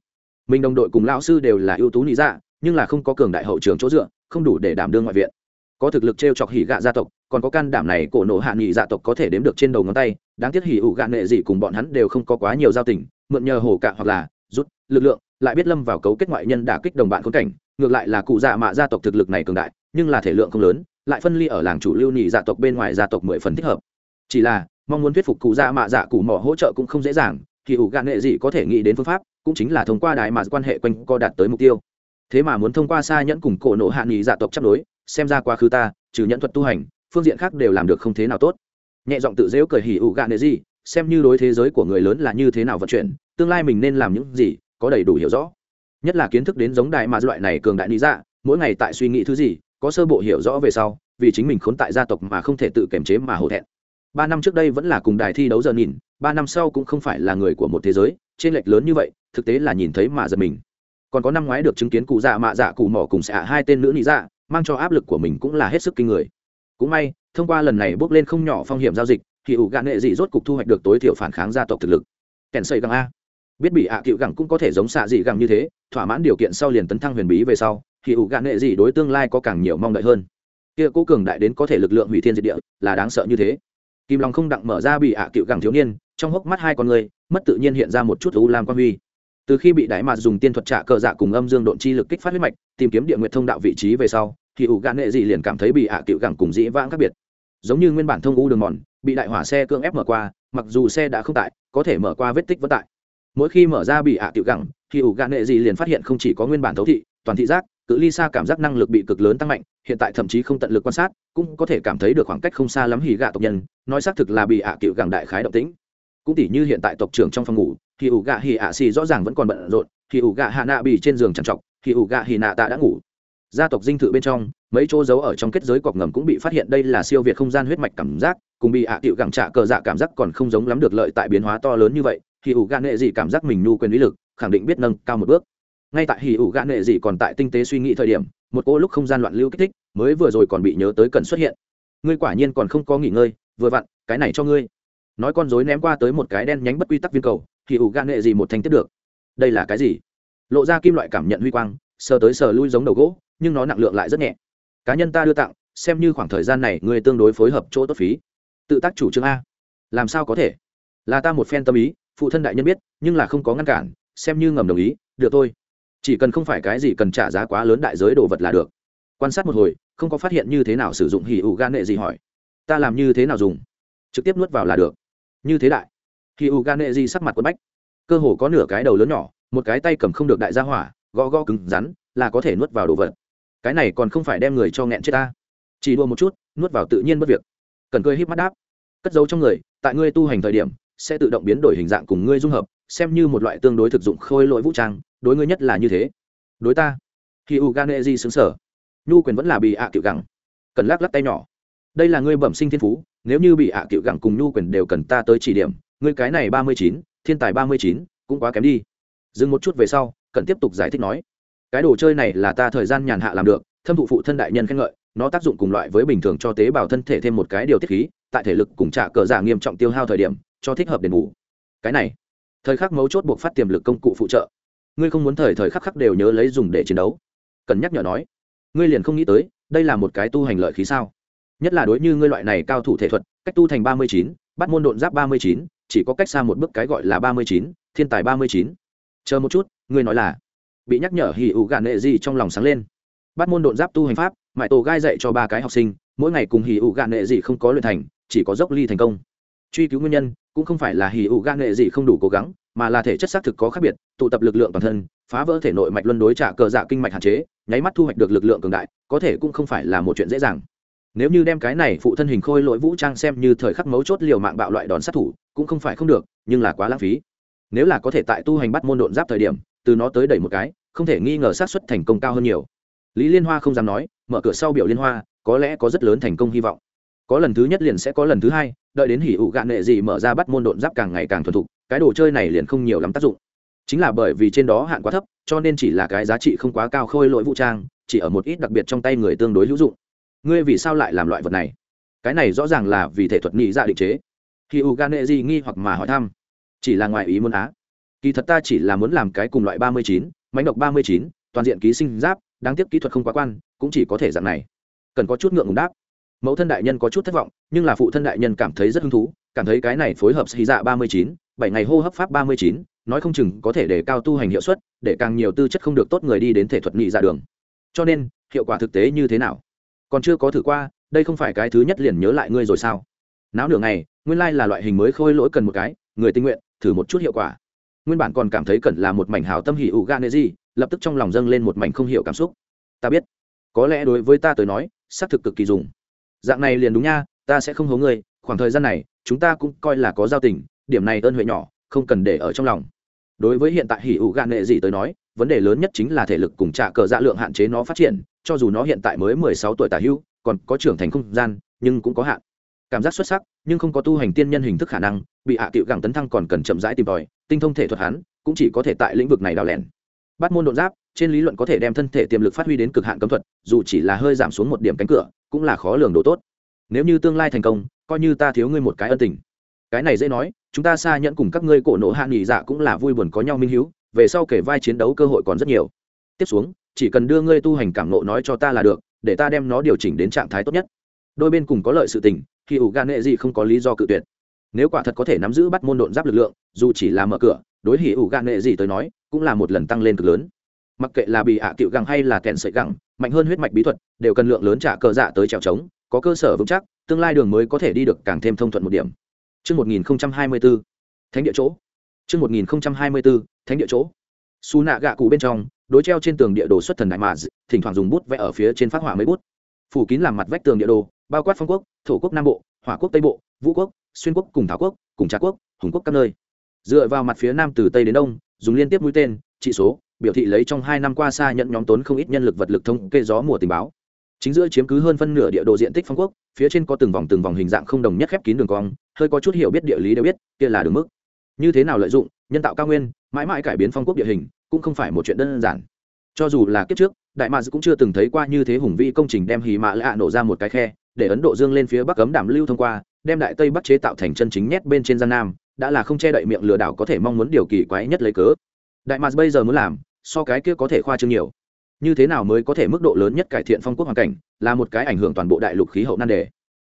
Mình đồng đội cùng lão sư đều là ưu tú lý dạ nhưng là không có cường đại hậu trường chỗ dựa, không đủ để đảm đương ngoại viện. Có thực lực t r e o chọc hỉ gạ gia tộc, còn có can đảm này cổ nổ hạ nghị gia dạ tộc có thể đếm được trên đầu ngón tay, đáng tiếc hỉ ủ gạ nệ gì cùng bọn hắn đều không có quá nhiều giao tình, mượn nhờ hồ cạ hoặc là lực lượng, lại biết lâm vào cấu kết ngoại nhân đả kích đồng bạn khốn cảnh, ngược lại là cụ dạ mạ gia tộc thực lực này cường đại, nhưng là thể lượng không lớn, lại phân ly ở làng chủ lưu nhị gia tộc bên ngoài gia tộc mười phần thích hợp. Chỉ là, mong muốn thuyết phục cụ dạ mạ dạ cụ mỏ hỗ trợ cũng không dễ dàng, thì ủ gạn nghệ gì có thể nghĩ đến phương pháp, cũng chính là thông qua đại mà quan hệ quanh co đạt tới mục tiêu. Thế mà muốn thông qua xa nhẫn cùng cổ nộ hạ nghị gia tộc chấp đối, xem ra quá khứ ta, trừ nhẫn thuật tu hành, phương diện khác đều làm được không thế nào tốt. Nhẹ giọng tự dễu cười hỉ ủ gạn nghệ gì, xem như đối thế giới của người lớn là như thế nào vận chuyển, tương lai mình nên làm những gì có đầy đủ hiểu rõ. Nhất là kiến thức đến giống đại mà loại này cường đại lý dạ mỗi ngày tại suy nghĩ thứ gì, có sơ bộ hiểu rõ về sau, vì chính mình khốn tại gia tộc mà không thể tự kiềm chế mà hổ thẹn. Ba năm trước đây vẫn là cùng đài thi đấu giờ nhìn, ba năm sau cũng không phải là người của một thế giới trên lệch lớn như vậy, thực tế là nhìn thấy mà giật mình. Còn có năm ngoái được chứng kiến cụ dạ mạ dạ cụ mỏ cùng xạ hai tên nữ lý dạ mang cho áp lực của mình cũng là hết sức kinh người. Cũng may, thông qua lần này bước lên không nhỏ phong hiểm giao dịch, thì ủ gạn nghệ dị rốt cục thu hoạch được tối thiểu phản kháng gia tộc thực lực. Kèn xây găng a biết bị ạ à cựu gẳng cũng có thể giống xạ dị gẳng như thế, thỏa mãn điều kiện sau liền tấn thăng huyền bí về sau, thì ủ gạn nghệ dị đối tương lai có càng nhiều mong đợi hơn. Kia cố cường đại đến có thể lực lượng hủy thiên diệt địa, là đáng sợ như thế. Kim long không đặng mở ra bị ạ à cựu gẳng thiếu niên, trong hốc mắt hai con người, mất tự nhiên hiện ra một chút u lam quan huy. Từ khi bị đại mạt dùng tiên thuật trạ cờ dạ cùng âm dương độn chi lực kích phát huyết mạch, tìm kiếm địa nguyện thông đạo vị trí về sau, thì ủ gạn nghệ dị liền cảm thấy bị ạ à cựu gẳng cùng dĩ vãng khác biệt. Giống như nguyên bản thông u đường mòn, bị đại hỏa xe cưỡng ép mở qua, mặc dù xe đã không tại, có thể mở qua vết tích vẫn tại mỗi khi mở ra bị ạ à gẳng, thì ủ gạn nghệ gì liền phát hiện không chỉ có nguyên bản thấu thị, toàn thị giác, cự ly xa cảm giác năng lực bị cực lớn tăng mạnh, hiện tại thậm chí không tận lực quan sát, cũng có thể cảm thấy được khoảng cách không xa lắm hỉ gạ tộc nhân, nói xác thực là bị ạ à cựu gẳng đại khái động tĩnh. Cũng tỉ như hiện tại tộc trưởng trong phòng ngủ, thì ủ gạ hỉ ạ xì rõ ràng vẫn còn bận rộn, thì ủ gạ hạ nạ bị trên giường trằn trọc, thì ủ gạ hỉ nạ tạ đã ngủ. Gia tộc dinh thự bên trong, mấy chỗ giấu ở trong kết giới cọc ngầm cũng bị phát hiện đây là siêu việt không gian huyết mạch cảm giác, cùng bị ạ à gẳng trả cờ dạ cảm giác còn không giống lắm được lợi tại biến hóa to lớn như vậy thì ủ gạn Nệ Dị cảm giác mình nhu quyền lý lực, khẳng định biết nâng cao một bước. Ngay tại hì ủ gạn Nệ Dị còn tại tinh tế suy nghĩ thời điểm, một cô lúc không gian loạn lưu kích thích, mới vừa rồi còn bị nhớ tới cần xuất hiện. Ngươi quả nhiên còn không có nghỉ ngơi, vừa vặn, cái này cho ngươi. Nói con dối ném qua tới một cái đen nhánh bất quy tắc viên cầu thì ủ gạn Nệ Dị một thanh tiếp được. Đây là cái gì? Lộ ra kim loại cảm nhận huy quang, sờ tới sờ lui giống đầu gỗ, nhưng nó nặng lượng lại rất nhẹ. Cá nhân ta đưa tặng, xem như khoảng thời gian này ngươi tương đối phối hợp chỗ tốt phí. Tự tác chủ trương a. Làm sao có thể? Là ta một phen tâm ý phụ thân đại nhân biết, nhưng là không có ngăn cản, xem như ngầm đồng ý, được thôi. Chỉ cần không phải cái gì cần trả giá quá lớn đại giới đồ vật là được. Quan sát một hồi, không có phát hiện như thế nào sử dụng hì ủ gan nệ gì hỏi. Ta làm như thế nào dùng? Trực tiếp nuốt vào là được. Như thế đại. Hì ủ gan nệ gì sắc mặt quất bách. Cơ hồ có nửa cái đầu lớn nhỏ, một cái tay cầm không được đại gia hỏa, gõ gõ cứng rắn, là có thể nuốt vào đồ vật. Cái này còn không phải đem người cho nghẹn chết ta. Chỉ đua một chút, nuốt vào tự nhiên mất việc. Cần cười híp mắt đáp. Cất giấu trong người, tại ngươi tu hành thời điểm sẽ tự động biến đổi hình dạng cùng ngươi dung hợp, xem như một loại tương đối thực dụng khôi lỗi vũ trang, đối ngươi nhất là như thế. Đối ta. Khi u gan e di xứng sở nhu quyền vẫn là bị ạ à cựu gẳng. Cần lắc lắc tay nhỏ. Đây là ngươi bẩm sinh thiên phú, nếu như bị ạ à cựu gẳng cùng nhu quyền đều cần ta tới chỉ điểm, ngươi cái này ba mươi chín, thiên tài ba mươi chín, cũng quá kém đi. Dừng một chút về sau, cần tiếp tục giải thích nói. Cái đồ chơi này là ta thời gian nhàn hạ làm được, thâm thụ phụ thân đại nhân khen ngợi, nó tác dụng cùng loại với bình thường cho tế bào thân thể thêm một cái điều tiết khí, tại thể lực cùng trả cờ giả nghiêm trọng tiêu hao thời điểm cho thích hợp đền bù. Cái này, thời khắc mấu chốt buộc phát tiềm lực công cụ phụ trợ. Ngươi không muốn thời thời khắc khắc đều nhớ lấy dùng để chiến đấu. Cần nhắc nhở nói, ngươi liền không nghĩ tới, đây là một cái tu hành lợi khí sao? Nhất là đối như ngươi loại này cao thủ thể thuật, cách tu thành ba mươi chín, bắt môn độn giáp ba mươi chín, chỉ có cách xa một bước cái gọi là ba mươi chín, thiên tài ba mươi chín. Chờ một chút, ngươi nói là, bị nhắc nhở hì ủ gạn nệ gì trong lòng sáng lên. Bắt môn độn giáp tu hành pháp mãi tổ gai dạy cho ba cái học sinh, mỗi ngày cùng hì ủ gạn nệ gì không có luyện thành, chỉ có dốc ly thành công truy cứu nguyên nhân, cũng không phải là hì ụ gan nghệ gì không đủ cố gắng, mà là thể chất xác thực có khác biệt, tụ tập lực lượng toàn thân, phá vỡ thể nội mạch luân đối trả cờ dạ kinh mạch hạn chế, nháy mắt thu hoạch được lực lượng cường đại, có thể cũng không phải là một chuyện dễ dàng. Nếu như đem cái này phụ thân hình khôi lỗi vũ trang xem như thời khắc mấu chốt liều mạng bạo loại đòn sát thủ, cũng không phải không được, nhưng là quá lãng phí. Nếu là có thể tại tu hành bắt môn độn giáp thời điểm, từ nó tới đẩy một cái, không thể nghi ngờ sát xuất thành công cao hơn nhiều. Lý liên hoa không dám nói, mở cửa sau biểu liên hoa, có lẽ có rất lớn thành công hy vọng có lần thứ nhất liền sẽ có lần thứ hai, đợi đến hỉ ụ gạn nệ gì mở ra bắt môn độn giáp càng ngày càng thuần thục, cái đồ chơi này liền không nhiều lắm tác dụng. Chính là bởi vì trên đó hạn quá thấp, cho nên chỉ là cái giá trị không quá cao khôi lỗi vũ trang, chỉ ở một ít đặc biệt trong tay người tương đối hữu dụng. Ngươi vì sao lại làm loại vật này? Cái này rõ ràng là vì thể thuật nghĩ ra dạ định chế. Khi u gan gì nghi hoặc mà hỏi thăm. Chỉ là ngoài ý muốn á. Kỳ thật ta chỉ là muốn làm cái cùng loại ba mươi chín mánh độc ba mươi chín, toàn diện ký sinh giáp, đáng tiếc kỹ thuật không quá quan, cũng chỉ có thể dạng này. Cần có chút ngượng ngùng đáp mẫu thân đại nhân có chút thất vọng, nhưng là phụ thân đại nhân cảm thấy rất hứng thú, cảm thấy cái này phối hợp xì dạ ba mươi chín, bảy ngày hô hấp pháp ba mươi chín, nói không chừng có thể để cao tu hành hiệu suất, để càng nhiều tư chất không được tốt người đi đến thể thuật nghị ra dạ đường. Cho nên, hiệu quả thực tế như thế nào? Còn chưa có thử qua, đây không phải cái thứ nhất liền nhớ lại ngươi rồi sao? Náo nửa ngày, nguyên lai là loại hình mới khôi lỗi cần một cái, người tình nguyện, thử một chút hiệu quả. Nguyên bản còn cảm thấy cần là một mảnh hào tâm hỉ ủ gan gì, lập tức trong lòng dâng lên một mảnh không hiểu cảm xúc. Ta biết. Có lẽ đối với ta tới nói, xác thực cực kỳ dùng dạng này liền đúng nha, ta sẽ không hố ngươi, khoảng thời gian này, chúng ta cũng coi là có giao tình, điểm này ơn huệ nhỏ, không cần để ở trong lòng. Đối với hiện tại hỉ ủ gan nệ gì tới nói, vấn đề lớn nhất chính là thể lực cùng trả cờ dạ lượng hạn chế nó phát triển, cho dù nó hiện tại mới mười sáu tuổi tả hữu còn có trưởng thành không gian, nhưng cũng có hạn. Cảm giác xuất sắc, nhưng không có tu hành tiên nhân hình thức khả năng, bị hạ à tiệu gẳng tấn thăng còn cần chậm rãi tìm tòi, tinh thông thể thuật hắn, cũng chỉ có thể tại lĩnh vực này đào lẻn. Bắt môn đột giáp, trên lý luận có thể đem thân thể tiềm lực phát huy đến cực hạn cấm thuật, dù chỉ là hơi giảm xuống một điểm cánh cửa cũng là khó lường đồ tốt. Nếu như tương lai thành công, coi như ta thiếu ngươi một cái ân tình. Cái này dễ nói, chúng ta xa nhẫn cùng các ngươi cổ nộ hạ nghỉ dạ cũng là vui buồn có nhau minh hiếu, về sau kể vai chiến đấu cơ hội còn rất nhiều. Tiếp xuống, chỉ cần đưa ngươi tu hành cảm nộ nói cho ta là được, để ta đem nó điều chỉnh đến trạng thái tốt nhất. Đôi bên cùng có lợi sự tình, khi ủ gan nệ gì không có lý do cự tuyệt. Nếu quả thật có thể nắm giữ bắt môn độn giáp lực lượng, dù chỉ là mở cửa, đối hỉ ủ gan nệ gì tới nói, cũng là một lần tăng lên cực lớn mặc kệ là bị ạ à tiệu găng hay là kèn sợi găng mạnh hơn huyết mạch bí thuật đều cần lượng lớn trả cờ dạ tới trèo trống có cơ sở vững chắc tương lai đường mới có thể đi được càng thêm thông thuận một điểm Trước 1024, Thánh địa chỗ. Trước 1024, Thánh địa chỗ. Su nạ gạ cụ bên trong, đối treo trên tường địa đồ xuất thần đại mạ, thỉnh thoảng dùng bút vẽ ở phía trên phát hỏa mấy bút. Phủ kín làm mặt vách tường địa đồ, bao quát phong quốc, thổ quốc nam bộ, hỏa quốc tây bộ, vũ quốc, xuyên quốc cùng thảo quốc, cùng trà quốc, hùng quốc các nơi. Dựa vào mặt phía nam từ tây đến đông, dùng liên tiếp mũi tên, trị số, biểu thị lấy trong hai năm qua xa nhận nhóm tốn không ít nhân lực vật lực thông kê gió mùa tình báo. Chính giữa chiếm cứ hơn phân nửa địa đồ diện tích phong quốc, phía trên có từng vòng từng vòng hình dạng không đồng nhất khép kín đường cong, hơi có chút hiểu biết địa lý đều biết, kia là đường mức. Như thế nào lợi dụng, nhân tạo cao nguyên, mãi mãi cải biến phong quốc địa hình, cũng không phải một chuyện đơn giản. Cho dù là kiếp trước, đại mads cũng chưa từng thấy qua như thế hùng vĩ công trình đem hì mạ lạ nổ ra một cái khe, để ấn độ dương lên phía bắc cấm đảm lưu thông qua, đem đại tây bắc chế tạo thành chân chính nhét bên trên gian nam, đã là không che đậy miệng lừa đảo có thể mong muốn điều kỳ quái nhất lấy cớ. Đại mads bây giờ muốn làm so cái kia có thể khoa trương nhiều. Như thế nào mới có thể mức độ lớn nhất cải thiện phong quốc hoàn cảnh, là một cái ảnh hưởng toàn bộ đại lục khí hậu nan đề.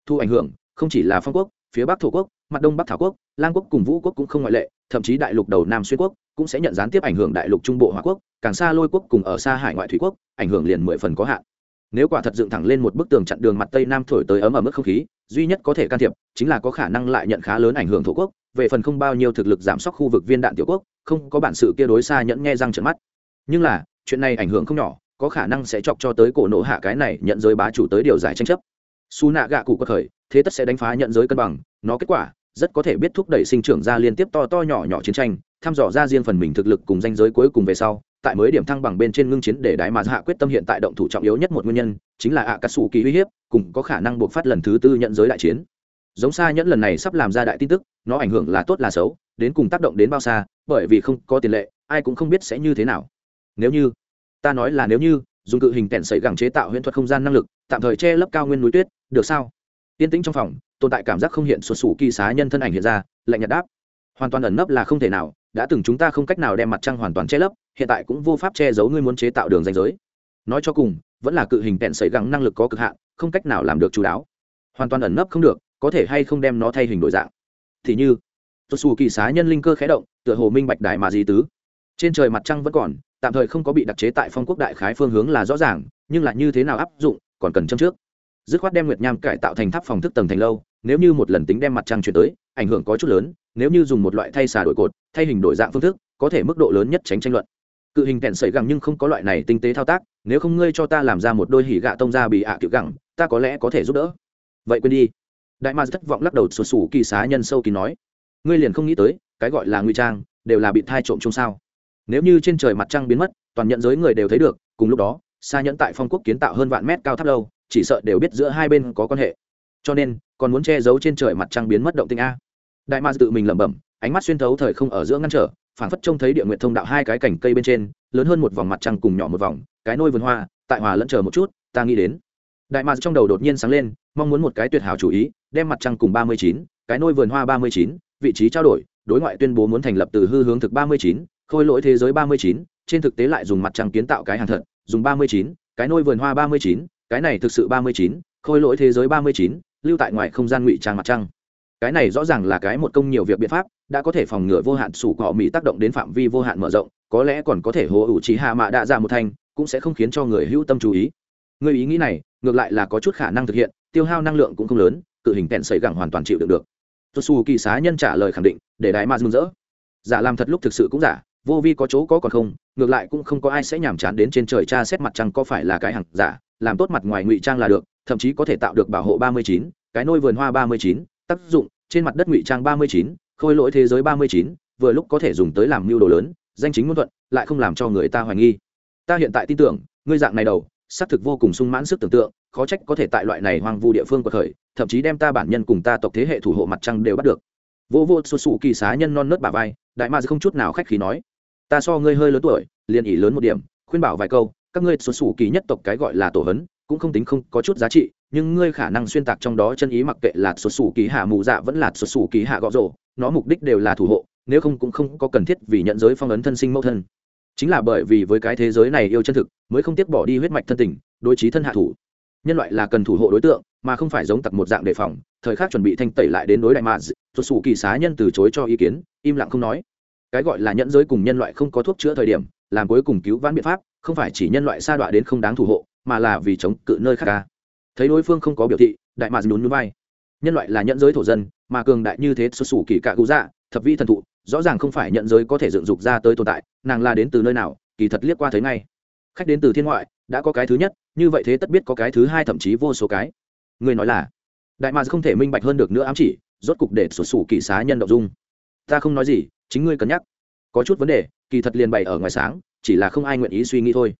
Thu ảnh hưởng, không chỉ là phong quốc, phía bắc thổ quốc, mặt đông bắc thảo quốc, lang quốc cùng vũ quốc cũng không ngoại lệ, thậm chí đại lục đầu nam xuyên quốc cũng sẽ nhận gián tiếp ảnh hưởng đại lục trung bộ hòa quốc, càng xa lôi quốc cùng ở xa hải ngoại thủy quốc, ảnh hưởng liền mười phần có hạn. Nếu quả thật dựng thẳng lên một bức tường chặn đường mặt tây nam thổi tới ấm ở mức không khí, duy nhất có thể can thiệp chính là có khả năng lại nhận khá lớn ảnh hưởng thổ quốc, về phần không bao nhiêu thực lực giảm sốc khu vực viên đạn tiểu quốc, không có bản sự kia đối xa nhẫn nghe răng trợn mắt nhưng là, chuyện này ảnh hưởng không nhỏ, có khả năng sẽ chọc cho tới cổ nộ hạ cái này nhận giới bá chủ tới điều giải tranh chấp. Su nạ gạ cụ có khởi, thế tất sẽ đánh phá nhận giới cân bằng, nó kết quả, rất có thể biết thúc đẩy sinh trưởng ra liên tiếp to to nhỏ nhỏ chiến tranh, thăm dò ra riêng phần mình thực lực cùng danh giới cuối cùng về sau, tại mới điểm thăng bằng bên trên ngưng chiến để đái mà hạ quyết tâm hiện tại động thủ trọng yếu nhất một nguyên nhân, chính là ạ cà sủ kỳ uy hiếp, cùng có khả năng buộc phát lần thứ tư nhận giới đại chiến. Giống xa nhẫn lần này sắp làm ra đại tin tức, nó ảnh hưởng là tốt là xấu, đến cùng tác động đến bao xa, bởi vì không có tiền lệ, ai cũng không biết sẽ như thế nào nếu như, ta nói là nếu như, dùng cự hình tẻn sẩy gẳng chế tạo huyễn thuật không gian năng lực, tạm thời che lấp cao nguyên núi tuyết, được sao? Tiên tĩnh trong phòng, tồn tại cảm giác không hiện xuất xù kỳ xá nhân thân ảnh hiện ra, lạnh nhạt đáp. Hoàn toàn ẩn nấp là không thể nào, đã từng chúng ta không cách nào đem mặt trăng hoàn toàn che lấp, hiện tại cũng vô pháp che giấu ngươi muốn chế tạo đường danh giới. Nói cho cùng, vẫn là cự hình tẹn sẩy gẳng năng lực có cực hạn, không cách nào làm được chú đáo. Hoàn toàn ẩn nấp không được, có thể hay không đem nó thay hình đổi dạng? Thì như xuất xù kỳ xá nhân linh cơ khé động, tựa hồ minh bạch đại mà gì tứ. Trên trời mặt trăng vẫn còn tạm thời không có bị đặc chế tại phong quốc đại khái phương hướng là rõ ràng, nhưng là như thế nào áp dụng, còn cần châm trước. Dứt khoát đem nguyệt nham cải tạo thành tháp phòng thức tầng thành lâu, nếu như một lần tính đem mặt trăng chuyển tới, ảnh hưởng có chút lớn, nếu như dùng một loại thay xà đổi cột, thay hình đổi dạng phương thức, có thể mức độ lớn nhất tránh tranh luận. Cự hình kẹn sẩy gẳng nhưng không có loại này tinh tế thao tác, nếu không ngươi cho ta làm ra một đôi hỉ gạ tông ra bị ạ à gẳng, ta có lẽ có thể giúp đỡ. Vậy quên đi. Đại ma thất vọng lắc đầu sụt sủ kỳ xá nhân sâu kỳ nói. Ngươi liền không nghĩ tới, cái gọi là nguy trang, đều là bị thai trộm chung sao? Nếu như trên trời mặt trăng biến mất, toàn nhận giới người đều thấy được, cùng lúc đó xa nhẫn tại phong quốc kiến tạo hơn vạn mét cao tháp lâu, chỉ sợ đều biết giữa hai bên có quan hệ. Cho nên, còn muốn che giấu trên trời mặt trăng biến mất động tinh a. Đại ma tự mình lẩm bẩm, ánh mắt xuyên thấu thời không ở giữa ngăn trở, phảng phất trông thấy địa nguyện thông đạo hai cái cành cây bên trên, lớn hơn một vòng mặt trăng cùng nhỏ một vòng, cái nôi vườn hoa, tại hòa lẫn chờ một chút, ta nghĩ đến. Đại ma trong đầu đột nhiên sáng lên, mong muốn một cái tuyệt hảo chủ ý, đem mặt trăng cùng ba mươi chín, cái nôi vườn hoa ba mươi chín, vị trí trao đổi, đối ngoại tuyên bố muốn thành lập từ hư hướng thực ba mươi chín khôi lỗi thế giới ba mươi chín, trên thực tế lại dùng mặt trăng kiến tạo cái hàng thật, dùng ba mươi chín, cái nôi vườn hoa ba mươi chín, cái này thực sự ba mươi chín, khôi lỗi thế giới ba mươi chín, lưu tại ngoài không gian ngụy trang mặt trăng. Cái này rõ ràng là cái một công nhiều việc biện pháp, đã có thể phòng ngừa vô hạn sủ cỏ mỹ tác động đến phạm vi vô hạn mở rộng, có lẽ còn có thể hô ủ trí hạ mạ đạ ra một thanh, cũng sẽ không khiến cho người hữu tâm chú ý. Người ý nghĩ này, ngược lại là có chút khả năng thực hiện, tiêu hao năng lượng cũng không lớn, cự hình tẹn sẩy gẳng hoàn toàn chịu đựng được. Tuột xù kỳ xá nhân trả lời khẳng định, để đại ma mừng rỡ. Giả làm thật lúc thực sự cũng giả vô vi có chỗ có còn không, ngược lại cũng không có ai sẽ nhàm chán đến trên trời tra xét mặt trăng có phải là cái hàng giả, làm tốt mặt ngoài ngụy trang là được, thậm chí có thể tạo được bảo hộ ba mươi chín, cái nôi vườn hoa ba mươi chín, tác dụng, trên mặt đất ngụy trang ba mươi chín, khôi lỗi thế giới ba mươi chín, vừa lúc có thể dùng tới làm mưu đồ lớn, danh chính ngôn thuận, lại không làm cho người ta hoài nghi. Ta hiện tại tin tưởng, ngươi dạng này đầu, xác thực vô cùng sung mãn sức tưởng tượng, khó trách có thể tại loại này hoang vu địa phương của khởi, thậm chí đem ta bản nhân cùng ta tộc thế hệ thủ hộ mặt trăng đều bắt được. Vô vô xuất xù kỳ xá nhân non nớt bà vai, đại ma không chút nào khách khí nói ta so ngươi hơi lớn tuổi, liền ỉ lớn một điểm, khuyên bảo vài câu, các ngươi xuất xù kỳ nhất tộc cái gọi là tổ hấn, cũng không tính không có chút giá trị, nhưng ngươi khả năng xuyên tạc trong đó chân ý mặc kệ là xuất xù kỳ hạ mù dạ vẫn là xuất xù kỳ hạ gõ rổ, nó mục đích đều là thủ hộ, nếu không cũng không có cần thiết vì nhận giới phong ấn thân sinh mẫu thân. Chính là bởi vì với cái thế giới này yêu chân thực, mới không tiếc bỏ đi huyết mạch thân tình, đối trí thân hạ thủ. Nhân loại là cần thủ hộ đối tượng, mà không phải giống tặc một dạng đề phòng, thời khắc chuẩn bị thanh tẩy lại đến đối đại mà xuất xù kỳ xá nhân từ chối cho ý kiến, im lặng không nói cái gọi là nhẫn giới cùng nhân loại không có thuốc chữa thời điểm, làm cuối cùng cứu vãn biện pháp, không phải chỉ nhân loại sa đọa đến không đáng thủ hộ, mà là vì chống cự nơi khác ca. Thấy đối phương không có biểu thị, đại mạc nhún núi vai. Nhân loại là nhận giới thổ dân, mà cường đại như thế xuất xù kỳ cạ cụ dạ thập vi thần thụ, rõ ràng không phải nhận giới có thể dựng dục ra tới tồn tại, nàng là đến từ nơi nào, kỳ thật liếc qua thấy ngay. Khách đến từ thiên ngoại, đã có cái thứ nhất, như vậy thế tất biết có cái thứ hai thậm chí vô số cái. Người nói là, đại mạc không thể minh bạch hơn được nữa ám chỉ, rốt cục để xuất xù kỳ xá nhân động dung. Ta không nói gì chính ngươi cân nhắc. Có chút vấn đề, kỳ thật liền bày ở ngoài sáng, chỉ là không ai nguyện ý suy nghĩ thôi.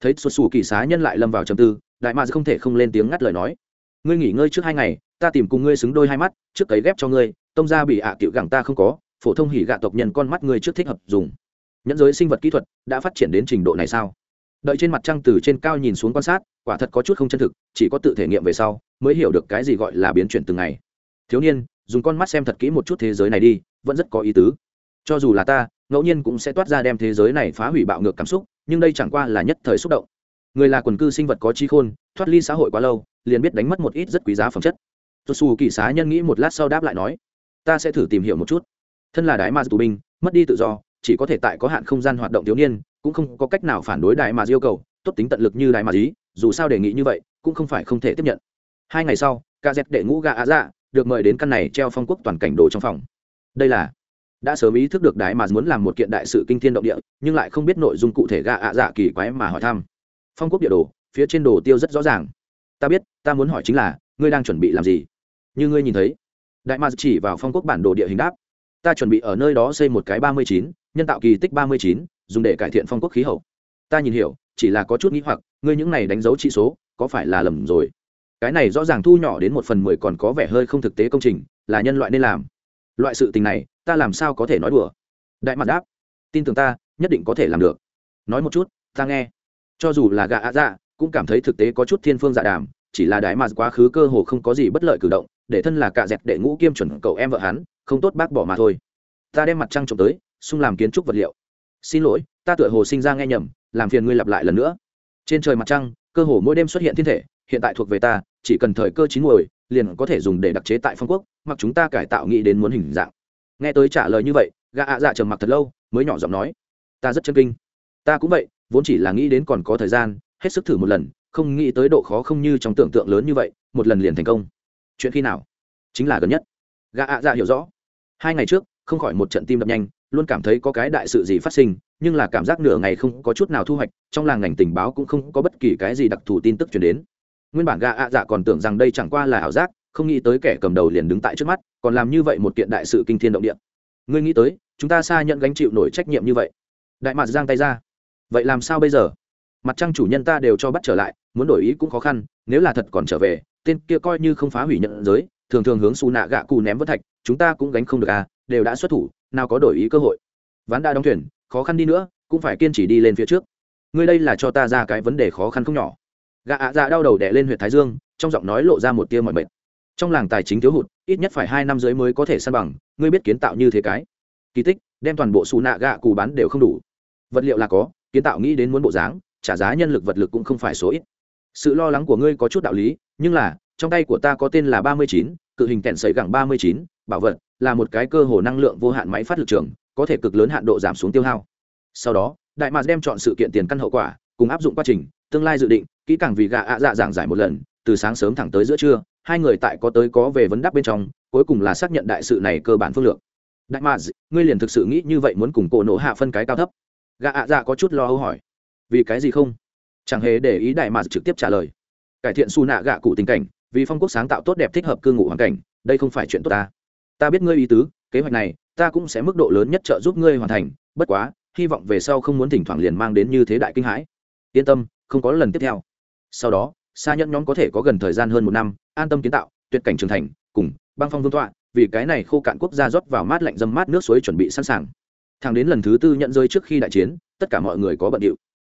Thấy xuất xù kỳ xá nhân lại lâm vào trầm tư, đại mạc không thể không lên tiếng ngắt lời nói. Ngươi nghỉ ngơi trước hai ngày, ta tìm cùng ngươi xứng đôi hai mắt, trước cấy ghép cho ngươi, tông ra bị ạ à cựu gẳng ta không có, phổ thông hỉ gạ tộc nhân con mắt ngươi trước thích hợp dùng. Nhẫn giới sinh vật kỹ thuật đã phát triển đến trình độ này sao? Đợi trên mặt trăng từ trên cao nhìn xuống quan sát, quả thật có chút không chân thực, chỉ có tự thể nghiệm về sau, mới hiểu được cái gì gọi là biến chuyển từng ngày. Thiếu niên, dùng con mắt xem thật kỹ một chút thế giới này đi, vẫn rất có ý tứ cho dù là ta, ngẫu nhiên cũng sẽ toát ra đem thế giới này phá hủy bạo ngược cảm xúc, nhưng đây chẳng qua là nhất thời xúc động. Người là quần cư sinh vật có trí khôn, thoát ly xã hội quá lâu, liền biết đánh mất một ít rất quý giá phẩm chất. Tôi xù kỳ xá nhân nghĩ một lát sau đáp lại nói, ta sẽ thử tìm hiểu một chút. Thân là đại ma tù binh, mất đi tự do, chỉ có thể tại có hạn không gian hoạt động thiếu niên, cũng không có cách nào phản đối đại mà yêu cầu, tốt tính tận lực như đại mà ý, dù sao đề nghị như vậy, cũng không phải không thể tiếp nhận. Hai ngày sau ca dẹp đệ ngũ gà á dạ được mời đến căn này treo phong quốc toàn cảnh đồ trong phòng. Đây là đã sớm ý thức được đại mà muốn làm một kiện đại sự kinh thiên động địa, nhưng lại không biết nội dung cụ thể gạ ạ dạ kỳ quái mà hỏi thăm. Phong quốc địa đồ, phía trên đồ tiêu rất rõ ràng. Ta biết, ta muốn hỏi chính là, ngươi đang chuẩn bị làm gì? Như ngươi nhìn thấy, đại mà chỉ vào phong quốc bản đồ địa hình đáp. Ta chuẩn bị ở nơi đó xây một cái ba mươi chín, nhân tạo kỳ tích ba mươi chín, dùng để cải thiện phong quốc khí hậu. Ta nhìn hiểu, chỉ là có chút nghĩ hoặc, ngươi những này đánh dấu trị số, có phải là lầm rồi? Cái này rõ ràng thu nhỏ đến một phần mười còn có vẻ hơi không thực tế công trình, là nhân loại nên làm. Loại sự tình này ta làm sao có thể nói đùa? Đại mặt đáp, tin tưởng ta, nhất định có thể làm được. Nói một chút, ta nghe. Cho dù là gạ ạ dạ cũng cảm thấy thực tế có chút thiên phương dạ đàm, chỉ là đại mặt quá khứ cơ hồ không có gì bất lợi cử động, để thân là cạ dẹt đệ ngũ kiêm chuẩn cậu em vợ hắn, không tốt bác bỏ mà thôi. Ta đem mặt trăng trộm tới xung làm kiến trúc vật liệu. Xin lỗi, ta tựa hồ sinh ra nghe nhầm, làm phiền ngươi lặp lại lần nữa. Trên trời mặt trăng, cơ hồ mỗi đêm xuất hiện thiên thể, hiện tại thuộc về ta, chỉ cần thời cơ chín muồi, liền có thể dùng để đặc chế tại phong quốc, mặc chúng ta cải tạo nghĩ đến muốn hình dạng nghe tới trả lời như vậy, gã ạ dạ trầm mặc thật lâu, mới nhỏ giọng nói, ta rất chân kinh. Ta cũng vậy, vốn chỉ là nghĩ đến còn có thời gian, hết sức thử một lần, không nghĩ tới độ khó không như trong tưởng tượng lớn như vậy, một lần liền thành công. Chuyện khi nào? Chính là gần nhất. Gã ạ dạ hiểu rõ. Hai ngày trước, không khỏi một trận tim đập nhanh, luôn cảm thấy có cái đại sự gì phát sinh, nhưng là cảm giác nửa ngày không có chút nào thu hoạch, trong làng ngành tình báo cũng không có bất kỳ cái gì đặc thù tin tức chuyển đến. Nguyên bản gà ạ dạ còn tưởng rằng đây chẳng qua là ảo giác không nghĩ tới kẻ cầm đầu liền đứng tại trước mắt, còn làm như vậy một kiện đại sự kinh thiên động địa. Ngươi nghĩ tới, chúng ta xa nhận gánh chịu nổi trách nhiệm như vậy. Đại mạc giang tay ra. Vậy làm sao bây giờ? Mặt trăng chủ nhân ta đều cho bắt trở lại, muốn đổi ý cũng khó khăn, nếu là thật còn trở về, tên kia coi như không phá hủy nhận giới, thường thường hướng xù nạ gạ cù ném vỡ thạch, chúng ta cũng gánh không được à đều đã xuất thủ, nào có đổi ý cơ hội. Ván đã đóng thuyền, khó khăn đi nữa, cũng phải kiên trì đi lên phía trước. Ngươi đây là cho ta ra cái vấn đề khó khăn không nhỏ. Gạ ạ dạ đau đầu đẻ lên huyện thái dương, trong giọng nói lộ ra một tia mọi mệt trong làng tài chính thiếu hụt, ít nhất phải hai năm dưới mới có thể săn bằng, ngươi biết kiến tạo như thế cái. Kỳ tích, đem toàn bộ xù nạ gạ cù bán đều không đủ. Vật liệu là có, kiến tạo nghĩ đến muốn bộ dáng, trả giá nhân lực vật lực cũng không phải số ít. Sự lo lắng của ngươi có chút đạo lý, nhưng là, trong tay của ta có tên là ba mươi chín, cự hình tẹn sấy gẳng ba mươi chín, bảo vật là một cái cơ hồ năng lượng vô hạn máy phát lực trường, có thể cực lớn hạn độ giảm xuống tiêu hao. Sau đó, đại mạc đem chọn sự kiện tiền căn hậu quả, cùng áp dụng quá trình, tương lai dự định, kỹ càng vì gạ ạ dạ giảng giải một lần, từ sáng sớm thẳng tới giữa trưa hai người tại có tới có về vấn đáp bên trong, cuối cùng là xác nhận đại sự này cơ bản phương lược. Đại mạc ngươi liền thực sự nghĩ như vậy muốn cùng cổ nổ hạ phân cái cao thấp? Gạ ạ dạ có chút lo âu hỏi. Vì cái gì không? Chẳng hề để ý đại mạc trực tiếp trả lời. Cải thiện su nạ gạ cụ tình cảnh, vì phong quốc sáng tạo tốt đẹp thích hợp cư ngụ hoàn cảnh, đây không phải chuyện tốt ta. Ta biết ngươi ý tứ, kế hoạch này, ta cũng sẽ mức độ lớn nhất trợ giúp ngươi hoàn thành, bất quá, hy vọng về sau không muốn thỉnh thoảng liền mang đến như thế đại kinh hãi. Yên tâm, không có lần tiếp theo. Sau đó xa nhẫn nhóm có thể có gần thời gian hơn một năm, an tâm kiến tạo, tuyệt cảnh trưởng thành, cùng băng phong vương tọa, vì cái này khô cạn quốc gia rót vào mát lạnh dâm mát nước suối chuẩn bị sẵn sàng. Thẳng đến lần thứ tư nhận rơi trước khi đại chiến, tất cả mọi người có bận điệu.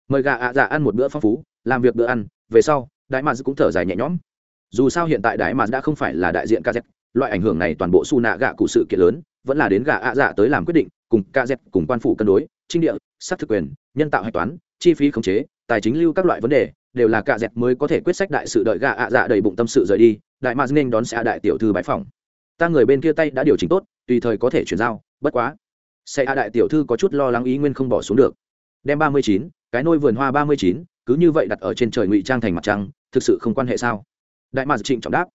Mời gà ạ dạ ăn một bữa phong phú, làm việc bữa ăn, về sau, đại mads cũng thở dài nhẹ nhõm. Dù sao hiện tại đại mads đã không phải là đại diện kz loại ảnh hưởng này toàn bộ su nạ gạ cụ sự kiện lớn, vẫn là đến gà ạ dạ tới làm quyết định, cùng kz cùng quan phủ cân đối, trinh địa sắc thực quyền, nhân tạo hạch toán, chi phí khống chế, tài chính lưu các loại vấn đề đều là cạ dẹt mới có thể quyết sách đại sự đợi gạ ạ dạ đầy bụng tâm sự rời đi, đại mads nên đón xe đại tiểu thư bãi phòng. Ta người bên kia tay đã điều chỉnh tốt, tùy thời có thể chuyển giao, bất quá. Xe a đại tiểu thư có chút lo lắng ý nguyên không bỏ xuống được. Đem ba mươi chín, cái nôi vườn hoa ba mươi chín, cứ như vậy đặt ở trên trời ngụy trang thành mặt trăng, thực sự không quan hệ sao? Đại mạc trịnh trọng đáp.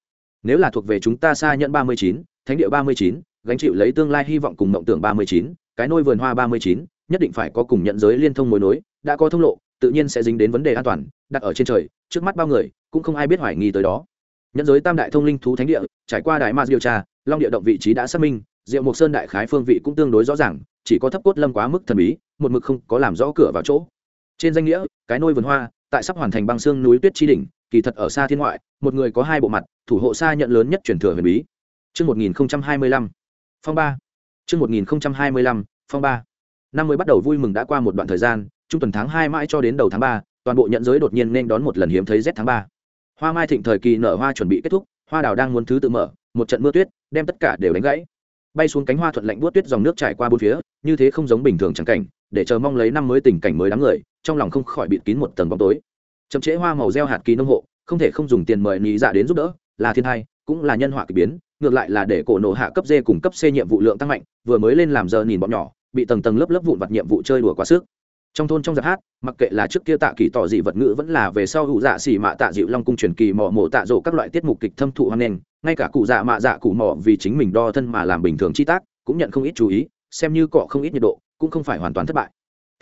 Nếu là thuộc về chúng ta xa nhận ba mươi chín, thánh địa ba mươi chín, gánh chịu lấy tương lai hy vọng cùng mộng tưởng ba mươi chín, cái nôi vườn hoa ba mươi chín, nhất định phải có cùng nhận giới liên thông mối nối, đã có thông lộ, tự nhiên sẽ dính đến vấn đề an toàn đặt ở trên trời trước mắt bao người cũng không ai biết hoài nghi tới đó Nhân giới tam đại thông linh thú thánh địa trải qua đại ma điều tra long địa động vị trí đã xác minh diệu mộc sơn đại khái phương vị cũng tương đối rõ ràng chỉ có thấp cốt lâm quá mức thần bí một mực không có làm rõ cửa vào chỗ trên danh nghĩa cái nôi vườn hoa tại sắp hoàn thành băng xương núi tuyết chi đỉnh kỳ thật ở xa thiên ngoại một người có hai bộ mặt thủ hộ xa nhận lớn nhất truyền thừa huyền bí Trước 1025, phong ba. Trước 1025, phong ba. Năm mới bắt đầu vui mừng đã qua một đoạn thời gian, trung tuần tháng hai mãi cho đến đầu tháng ba, toàn bộ nhận giới đột nhiên nên đón một lần hiếm thấy rét tháng ba. Hoa mai thịnh thời kỳ nở hoa chuẩn bị kết thúc, hoa đào đang muốn thứ tự mở, một trận mưa tuyết đem tất cả đều đánh gãy. Bay xuống cánh hoa thuận lạnh buốt tuyết dòng nước trải qua bốn phía, như thế không giống bình thường chẳng cảnh, để chờ mong lấy năm mới tình cảnh mới đám người, trong lòng không khỏi bịt kín một tầng bóng tối chậm trễ hoa màu gieo hạt kỳ nông hộ không thể không dùng tiền mời nhị dạ đến giúp đỡ là thiên hai cũng là nhân họa kỳ biến ngược lại là để cổ nổ hạ cấp d cùng cấp c nhiệm vụ lượng tăng mạnh vừa mới lên làm giờ nhìn bọn nhỏ bị tầng tầng lớp lớp vụn vặt nhiệm vụ chơi đùa quá sức trong thôn trong giặc hát, mặc kệ là trước kia tạ kỳ tỏ dị vật ngữ vẫn là về sau hụ dạ xỉ mạ tạ dịu long cung truyền kỳ mỏ mổ tạ rộ các loại tiết mục kịch thâm thụ hoan nghênh, ngay cả cụ dạ mạ dạ cụ mỏ vì chính mình đo thân mà làm bình thường chi tác, cũng nhận không ít chú ý, xem như cọ không ít nhiệt độ, cũng không phải hoàn toàn thất bại.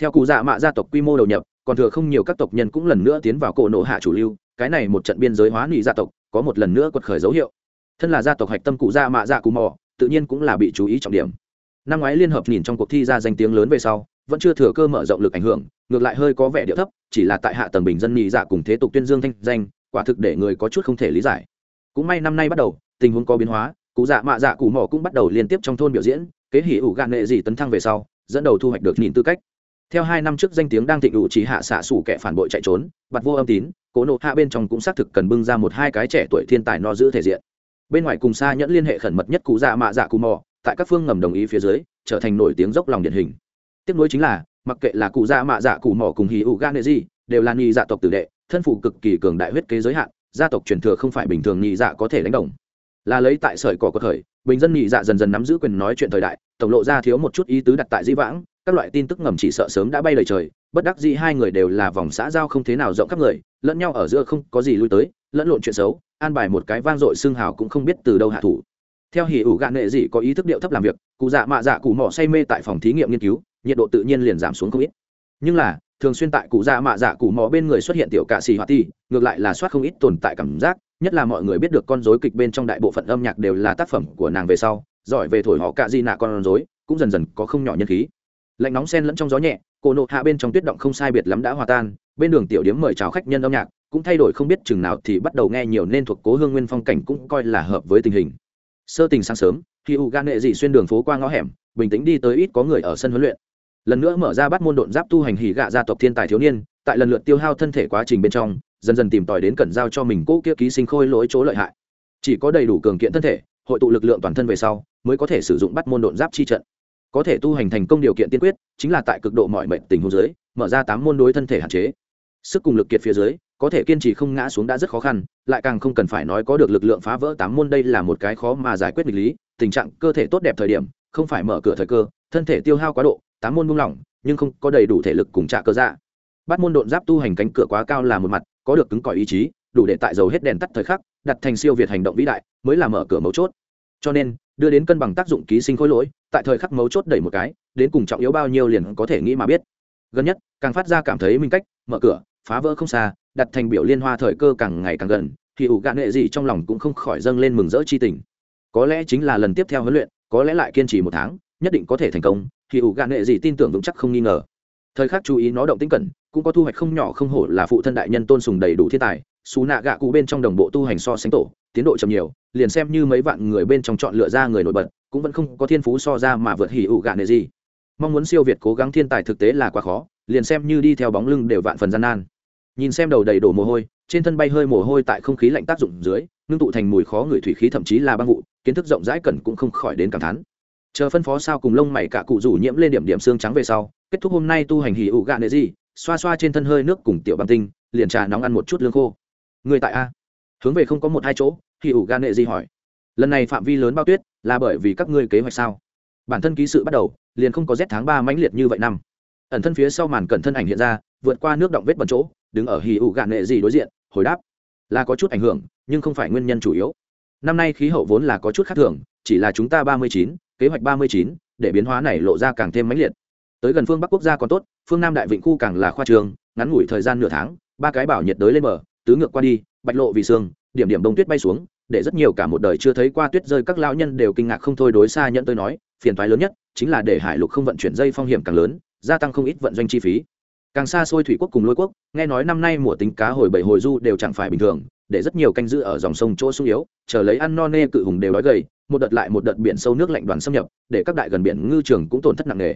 Theo cụ dạ mạ gia tộc quy mô đầu nhập, còn thừa không nhiều các tộc nhân cũng lần nữa tiến vào cổ nổ hạ chủ lưu, cái này một trận biên giới hóa nị gia tộc, có một lần nữa quật khởi dấu hiệu. Thân là gia tộc hạch tâm cụ dạ mạ dạ cụ mỏ tự nhiên cũng là bị chú ý trọng điểm. Năm ngoái liên hợp nhìn trong cuộc thi ra danh tiếng lớn về sau vẫn chưa thừa cơ mở rộng lực ảnh hưởng, ngược lại hơi có vẻ điệu thấp, chỉ là tại hạ tầng bình dân nhị dạ cùng thế tục tuyên dương thanh danh, quả thực để người có chút không thể lý giải. Cũng may năm nay bắt đầu, tình huống có biến hóa, cụ dạ mạ dạ cụ mỏ cũng bắt đầu liên tiếp trong thôn biểu diễn, kế hỉ ủ gạn nghệ gì tấn thăng về sau, dẫn đầu thu hoạch được nhìn tư cách. Theo hai năm trước danh tiếng đang thịnh ủ chỉ hạ xạ sủ kẻ phản bội chạy trốn bặt vô âm tín, cố nộ hạ bên trong cũng xác thực cần bưng ra một hai cái trẻ tuổi thiên tài no giữ thể diện. Bên ngoài cùng xa nhẫn liên hệ khẩn mật nhất cụ dạ mạ dạ cụ mò tại các phương ngầm đồng ý phía dưới, trở thành nổi tiếng dốc lòng điển hình tiếp nối chính là, mặc kệ là cụ dạ mạ dạ cụ mỏ cùng hì ủ gan nệ gì, đều là nghi dạ tộc tử đệ, thân phụ cực kỳ cường đại huyết kế giới hạn, gia tộc truyền thừa không phải bình thường nghi dạ có thể đánh đồng. Là lấy tại sợi cỏ có thời, bình dân nhị dạ dần dần nắm giữ quyền nói chuyện thời đại, tổng lộ ra thiếu một chút ý tứ đặt tại dĩ vãng, các loại tin tức ngầm chỉ sợ sớm đã bay lời trời, bất đắc dĩ hai người đều là vòng xã giao không thế nào rộng khắp người, lẫn nhau ở giữa không có gì lui tới, lẫn lộn chuyện xấu, an bài một cái vang dội xương hào cũng không biết từ đâu hạ thủ. Theo hỉ ủ gạn nghệ dị có ý thức điệu thấp làm việc, cụ dạ mạ dạ cụ mỏ say mê tại phòng thí nghiệm nghiên cứu nhiệt độ tự nhiên liền giảm xuống không ít. Nhưng là, thường xuyên tại cụ dạ mạ dạ cụ mỏ bên người xuất hiện tiểu cạ xì hoa ti ngược lại là soát không ít tồn tại cảm giác, nhất là mọi người biết được con dối kịch bên trong đại bộ phận âm nhạc đều là tác phẩm của nàng về sau, giỏi về thổi họ cạ di nạ con dối cũng dần dần có không nhỏ nhân khí. Lạnh nóng sen lẫn trong gió nhẹ cổ nộ hạ bên trong tuyết động không sai biệt lắm đã hòa tan, bên đường tiểu điếm mời chào khách nhân âm nhạc, cũng thay đổi không biết chừng nào thì bắt đầu nghe nhiều nên thuộc cố hương nguyên phong cảnh cũng coi là hợp với tình hình. Sơ tình sáng sớm khi u gan nghệ dị xuyên đường phố qua ngõ hẻm, bình tĩnh đi tới ít có người ở sân huấn luyện lần nữa mở ra bắt môn độn giáp tu hành hỉ gạ gia tộc thiên tài thiếu niên, tại lần lượt tiêu hao thân thể quá trình bên trong, dần dần tìm tòi đến cẩn giao cho mình cỗ kia ký sinh khôi lỗi chỗ lợi hại. Chỉ có đầy đủ cường kiện thân thể, hội tụ lực lượng toàn thân về sau, mới có thể sử dụng bắt môn độn giáp chi trận. Có thể tu hành thành công điều kiện tiên quyết, chính là tại cực độ mọi mệnh tình huống dưới, mở ra tám môn đối thân thể hạn chế. Sức cùng lực kiệt phía dưới, có thể kiên trì không ngã xuống đã rất khó khăn, lại càng không cần phải nói có được lực lượng phá vỡ tám môn đây là một cái khó mà giải quyết nghịch lý, tình trạng cơ thể tốt đẹp thời điểm, không phải mở cửa thời cơ, thân thể tiêu hao quá độ tám môn buông lỏng, nhưng không có đầy đủ thể lực cùng trạ cơ dạ. Bắt môn độn giáp tu hành cánh cửa quá cao là một mặt, có được cứng cỏi ý chí, đủ để tại dầu hết đèn tắt thời khắc, đặt thành siêu việt hành động vĩ đại, mới là mở cửa mấu chốt. Cho nên, đưa đến cân bằng tác dụng ký sinh khối lỗi, tại thời khắc mấu chốt đẩy một cái, đến cùng trọng yếu bao nhiêu liền có thể nghĩ mà biết. Gần nhất, càng phát ra cảm thấy minh cách, mở cửa, phá vỡ không xa, đặt thành biểu liên hoa thời cơ càng ngày càng gần, thì ủ gạn nghệ gì trong lòng cũng không khỏi dâng lên mừng rỡ chi tình. Có lẽ chính là lần tiếp theo huấn luyện, có lẽ lại kiên trì một tháng nhất định có thể thành công, thì ủ gạn nghệ gì tin tưởng vững chắc không nghi ngờ. Thời khắc chú ý nó động tĩnh cẩn, cũng có thu hoạch không nhỏ không hổ là phụ thân đại nhân tôn sùng đầy đủ thiên tài, xú nạ gạ cụ bên trong đồng bộ tu hành so sánh tổ, tiến độ chậm nhiều, liền xem như mấy vạn người bên trong chọn lựa ra người nổi bật, cũng vẫn không có thiên phú so ra mà vượt hỉ ủ gạn nệ gì. Mong muốn siêu việt cố gắng thiên tài thực tế là quá khó, liền xem như đi theo bóng lưng đều vạn phần gian nan. Nhìn xem đầu đầy đổ mồ hôi, trên thân bay hơi mồ hôi tại không khí lạnh tác dụng dưới, ngưng tụ thành mùi khó người thủy khí thậm chí là băng vụ, kiến thức rộng rãi cần cũng không khỏi đến cảm thán chờ phân phó sao cùng lông mày cả cụ rủ nhiễm lên điểm điểm xương trắng về sau, kết thúc hôm nay tu hành hì ụ gạ nệ gì, xoa xoa trên thân hơi nước cùng tiểu băng tinh, liền trà nóng ăn một chút lương khô. Người tại a. Hướng về không có một hai chỗ hì ụ gạ nệ gì hỏi. Lần này phạm vi lớn bao tuyết, là bởi vì các ngươi kế hoạch sao? Bản thân ký sự bắt đầu, liền không có rét tháng ba mãnh liệt như vậy năm. Ẩn thân phía sau màn cẩn thân ảnh hiện ra, vượt qua nước động vết bẩn chỗ, đứng ở hì ụ gạn nệ gì đối diện, hồi đáp. Là có chút ảnh hưởng, nhưng không phải nguyên nhân chủ yếu. Năm nay khí hậu vốn là có chút khác thường, chỉ là chúng ta ba mươi chín kế hoạch ba mươi chín, để biến hóa này lộ ra càng thêm mãnh liệt. Tới gần phương bắc quốc gia còn tốt, phương nam đại vịnh khu càng là khoa trường, ngắn ngủi thời gian nửa tháng, ba cái bảo nhiệt đới lên bờ, tứ ngược qua đi, bạch lộ vì xương điểm điểm đông tuyết bay xuống, để rất nhiều cả một đời chưa thấy qua tuyết rơi các lão nhân đều kinh ngạc không thôi đối xa nhận tôi nói, phiền toái lớn nhất chính là để hải lục không vận chuyển dây phong hiểm càng lớn, gia tăng không ít vận doanh chi phí. Càng xa xôi thủy quốc cùng lôi quốc, nghe nói năm nay mùa tính cá hồi bảy hồi du đều chẳng phải bình thường để rất nhiều canh giữ ở dòng sông chỗ sung yếu, chờ lấy ăn no nê cự hùng đều đói gầy, một đợt lại một đợt biển sâu nước lạnh đoàn xâm nhập, để các đại gần biển ngư trường cũng tổn thất nặng nề.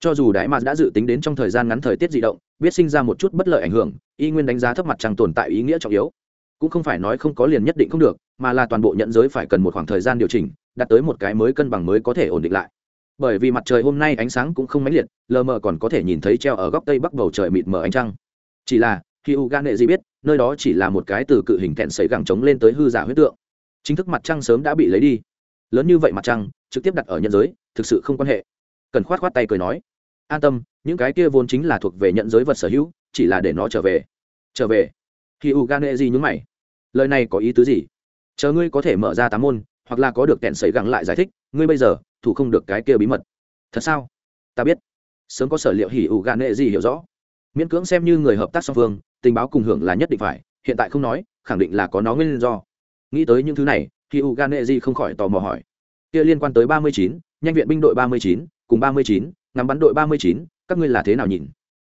Cho dù đại mạc đã dự tính đến trong thời gian ngắn thời tiết di động, biết sinh ra một chút bất lợi ảnh hưởng, y nguyên đánh giá thấp mặt trăng tồn tại ý nghĩa trọng yếu. Cũng không phải nói không có liền nhất định không được, mà là toàn bộ nhận giới phải cần một khoảng thời gian điều chỉnh, đạt tới một cái mới cân bằng mới có thể ổn định lại. Bởi vì mặt trời hôm nay ánh sáng cũng không mãnh liệt, lờ mờ còn có thể nhìn thấy treo ở góc tây bắc bầu trời mịt mờ ánh trăng. Chỉ là khi u gan nệ gì biết, nơi đó chỉ là một cái từ cự hình kẹn sấy gẳng trống lên tới hư giả huyết tượng. Chính thức mặt trăng sớm đã bị lấy đi. Lớn như vậy mặt trăng, trực tiếp đặt ở nhân giới, thực sự không quan hệ. Cần khoát khoát tay cười nói, an tâm, những cái kia vốn chính là thuộc về nhận giới vật sở hữu, chỉ là để nó trở về. Trở về? Khi u gan nệ gì nhúng mày, lời này có ý tứ gì? Chờ ngươi có thể mở ra tám môn, hoặc là có được kẹn sấy gẳng lại giải thích, ngươi bây giờ, thủ không được cái kia bí mật. Thật sao? Ta biết. Sớm có sở liệu hỉ ủ gạn nệ gì hiểu rõ. Miễn cưỡng xem như người hợp tác song phương tình báo cùng hưởng là nhất định phải, hiện tại không nói, khẳng định là có nó nguyên do. Nghĩ tới những thứ này khi u gan nệ không khỏi tò mò hỏi. Kia liên quan tới ba mươi chín, nhanh viện binh đội ba mươi chín, cùng ba mươi chín, ngắm bắn đội ba mươi chín, các ngươi là thế nào nhìn?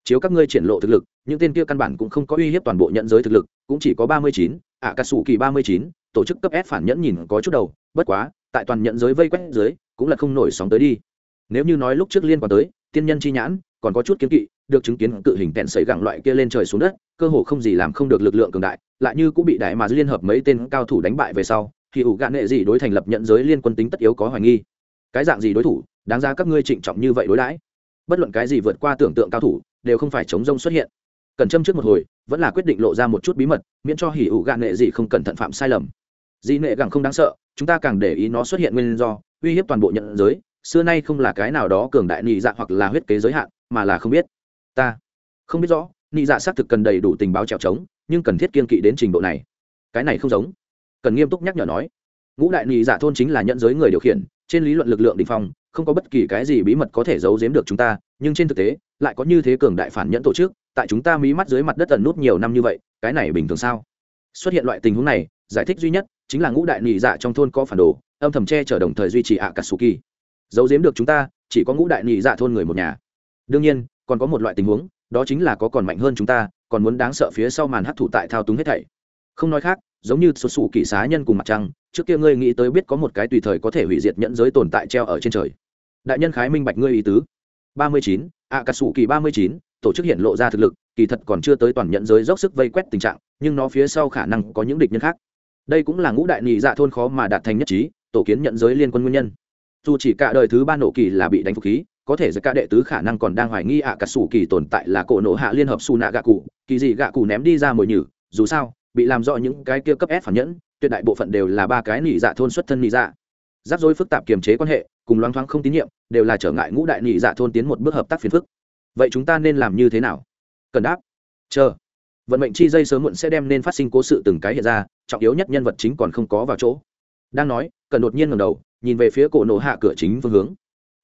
Chiếu các ngươi triển lộ thực lực, những tên kia căn bản cũng không có uy hiếp toàn bộ nhận giới thực lực, cũng chỉ có ba mươi chín ạ cà sủ kỳ ba mươi chín, tổ chức cấp s phản nhẫn nhìn có chút đầu, bất quá, tại toàn nhận giới vây quét giới cũng là không nổi sóng tới đi. Nếu như nói lúc trước liên quan tới tiên nhân chi nhãn, còn có chút kiến kỵ, được chứng kiến cự hình tẹn sấy gẳng loại kia lên trời xuống đất, cơ hồ không gì làm không được lực lượng cường đại, lại như cũng bị đại mà liên hợp mấy tên cao thủ đánh bại về sau, thì ủ gạn nghệ gì đối thành lập nhận giới liên quân tính tất yếu có hoài nghi. Cái dạng gì đối thủ, đáng ra các ngươi trịnh trọng như vậy đối đãi. Bất luận cái gì vượt qua tưởng tượng cao thủ, đều không phải chống rông xuất hiện. Cần châm trước một hồi, vẫn là quyết định lộ ra một chút bí mật, miễn cho hỉ ủ gạn nghệ gì không cẩn thận phạm sai lầm. Dị nệ gẳng không đáng sợ, chúng ta càng để ý nó xuất hiện nguyên do, uy hiếp toàn bộ nhận giới xưa nay không là cái nào đó cường đại nị dạ hoặc là huyết kế giới hạn, mà là không biết. Ta không biết rõ, nị dạ xác thực cần đầy đủ tình báo trèo trống, nhưng cần thiết kiên kỵ đến trình độ này. Cái này không giống. Cần nghiêm túc nhắc nhở nói. Ngũ đại nị dạ thôn chính là nhận giới người điều khiển, trên lý luận lực lượng đình phong, không có bất kỳ cái gì bí mật có thể giấu giếm được chúng ta, nhưng trên thực tế, lại có như thế cường đại phản nhẫn tổ chức, tại chúng ta mí mắt dưới mặt đất tần nút nhiều năm như vậy, cái này bình thường sao? Xuất hiện loại tình huống này, giải thích duy nhất chính là ngũ đại nị dạ trong thôn có phản đồ, âm thầm che chở đồng thời duy trì ạ cả su kỳ giấu giếm được chúng ta, chỉ có ngũ đại nhị dạ thôn người một nhà. Đương nhiên, còn có một loại tình huống, đó chính là có còn mạnh hơn chúng ta, còn muốn đáng sợ phía sau màn hấp thụ tại thao túng hết thảy. Không nói khác, giống như sụt sụ kỵ xá nhân cùng mặt trăng, trước kia ngươi nghĩ tới biết có một cái tùy thời có thể hủy diệt nhẫn giới tồn tại treo ở trên trời. Đại nhân khái minh bạch ngươi ý tứ. Ba mươi chín ạ cà sụ kỳ ba mươi chín, tổ chức hiện lộ ra thực lực, kỳ thật còn chưa tới toàn nhận giới dốc sức vây quét tình trạng, nhưng nó phía sau khả năng có những địch nhân khác. Đây cũng là ngũ đại nhị dạ thôn khó mà đạt thành nhất trí, tổ kiến nhận giới liên quân nguyên nhân dù chỉ cả đời thứ ba nổ kỳ là bị đánh phục khí, có thể giữa cả đệ tứ khả năng còn đang hoài nghi ạ à cả sủ kỳ tồn tại là cổ nổ hạ liên hợp su nạ gạ cụ, kỳ gì gạ cụ ném đi ra mồi nhử, dù sao, bị làm rõ những cái kia cấp ép phản nhẫn, tuyệt đại bộ phận đều là ba cái nỉ dạ thôn xuất thân nỉ dạ. Rắc rối phức tạp kiềm chế quan hệ, cùng loáng thoáng không tín nhiệm, đều là trở ngại ngũ đại nỉ dạ thôn tiến một bước hợp tác phiền phức. Vậy chúng ta nên làm như thế nào? Cần đáp. Chờ. Vận mệnh chi dây sớm muộn sẽ đem nên phát sinh cố sự từng cái hiện ra, trọng yếu nhất nhân vật chính còn không có vào chỗ. Đang nói, cần đột nhiên ngầm đầu nhìn về phía cổ nổ hạ cửa chính phương hướng.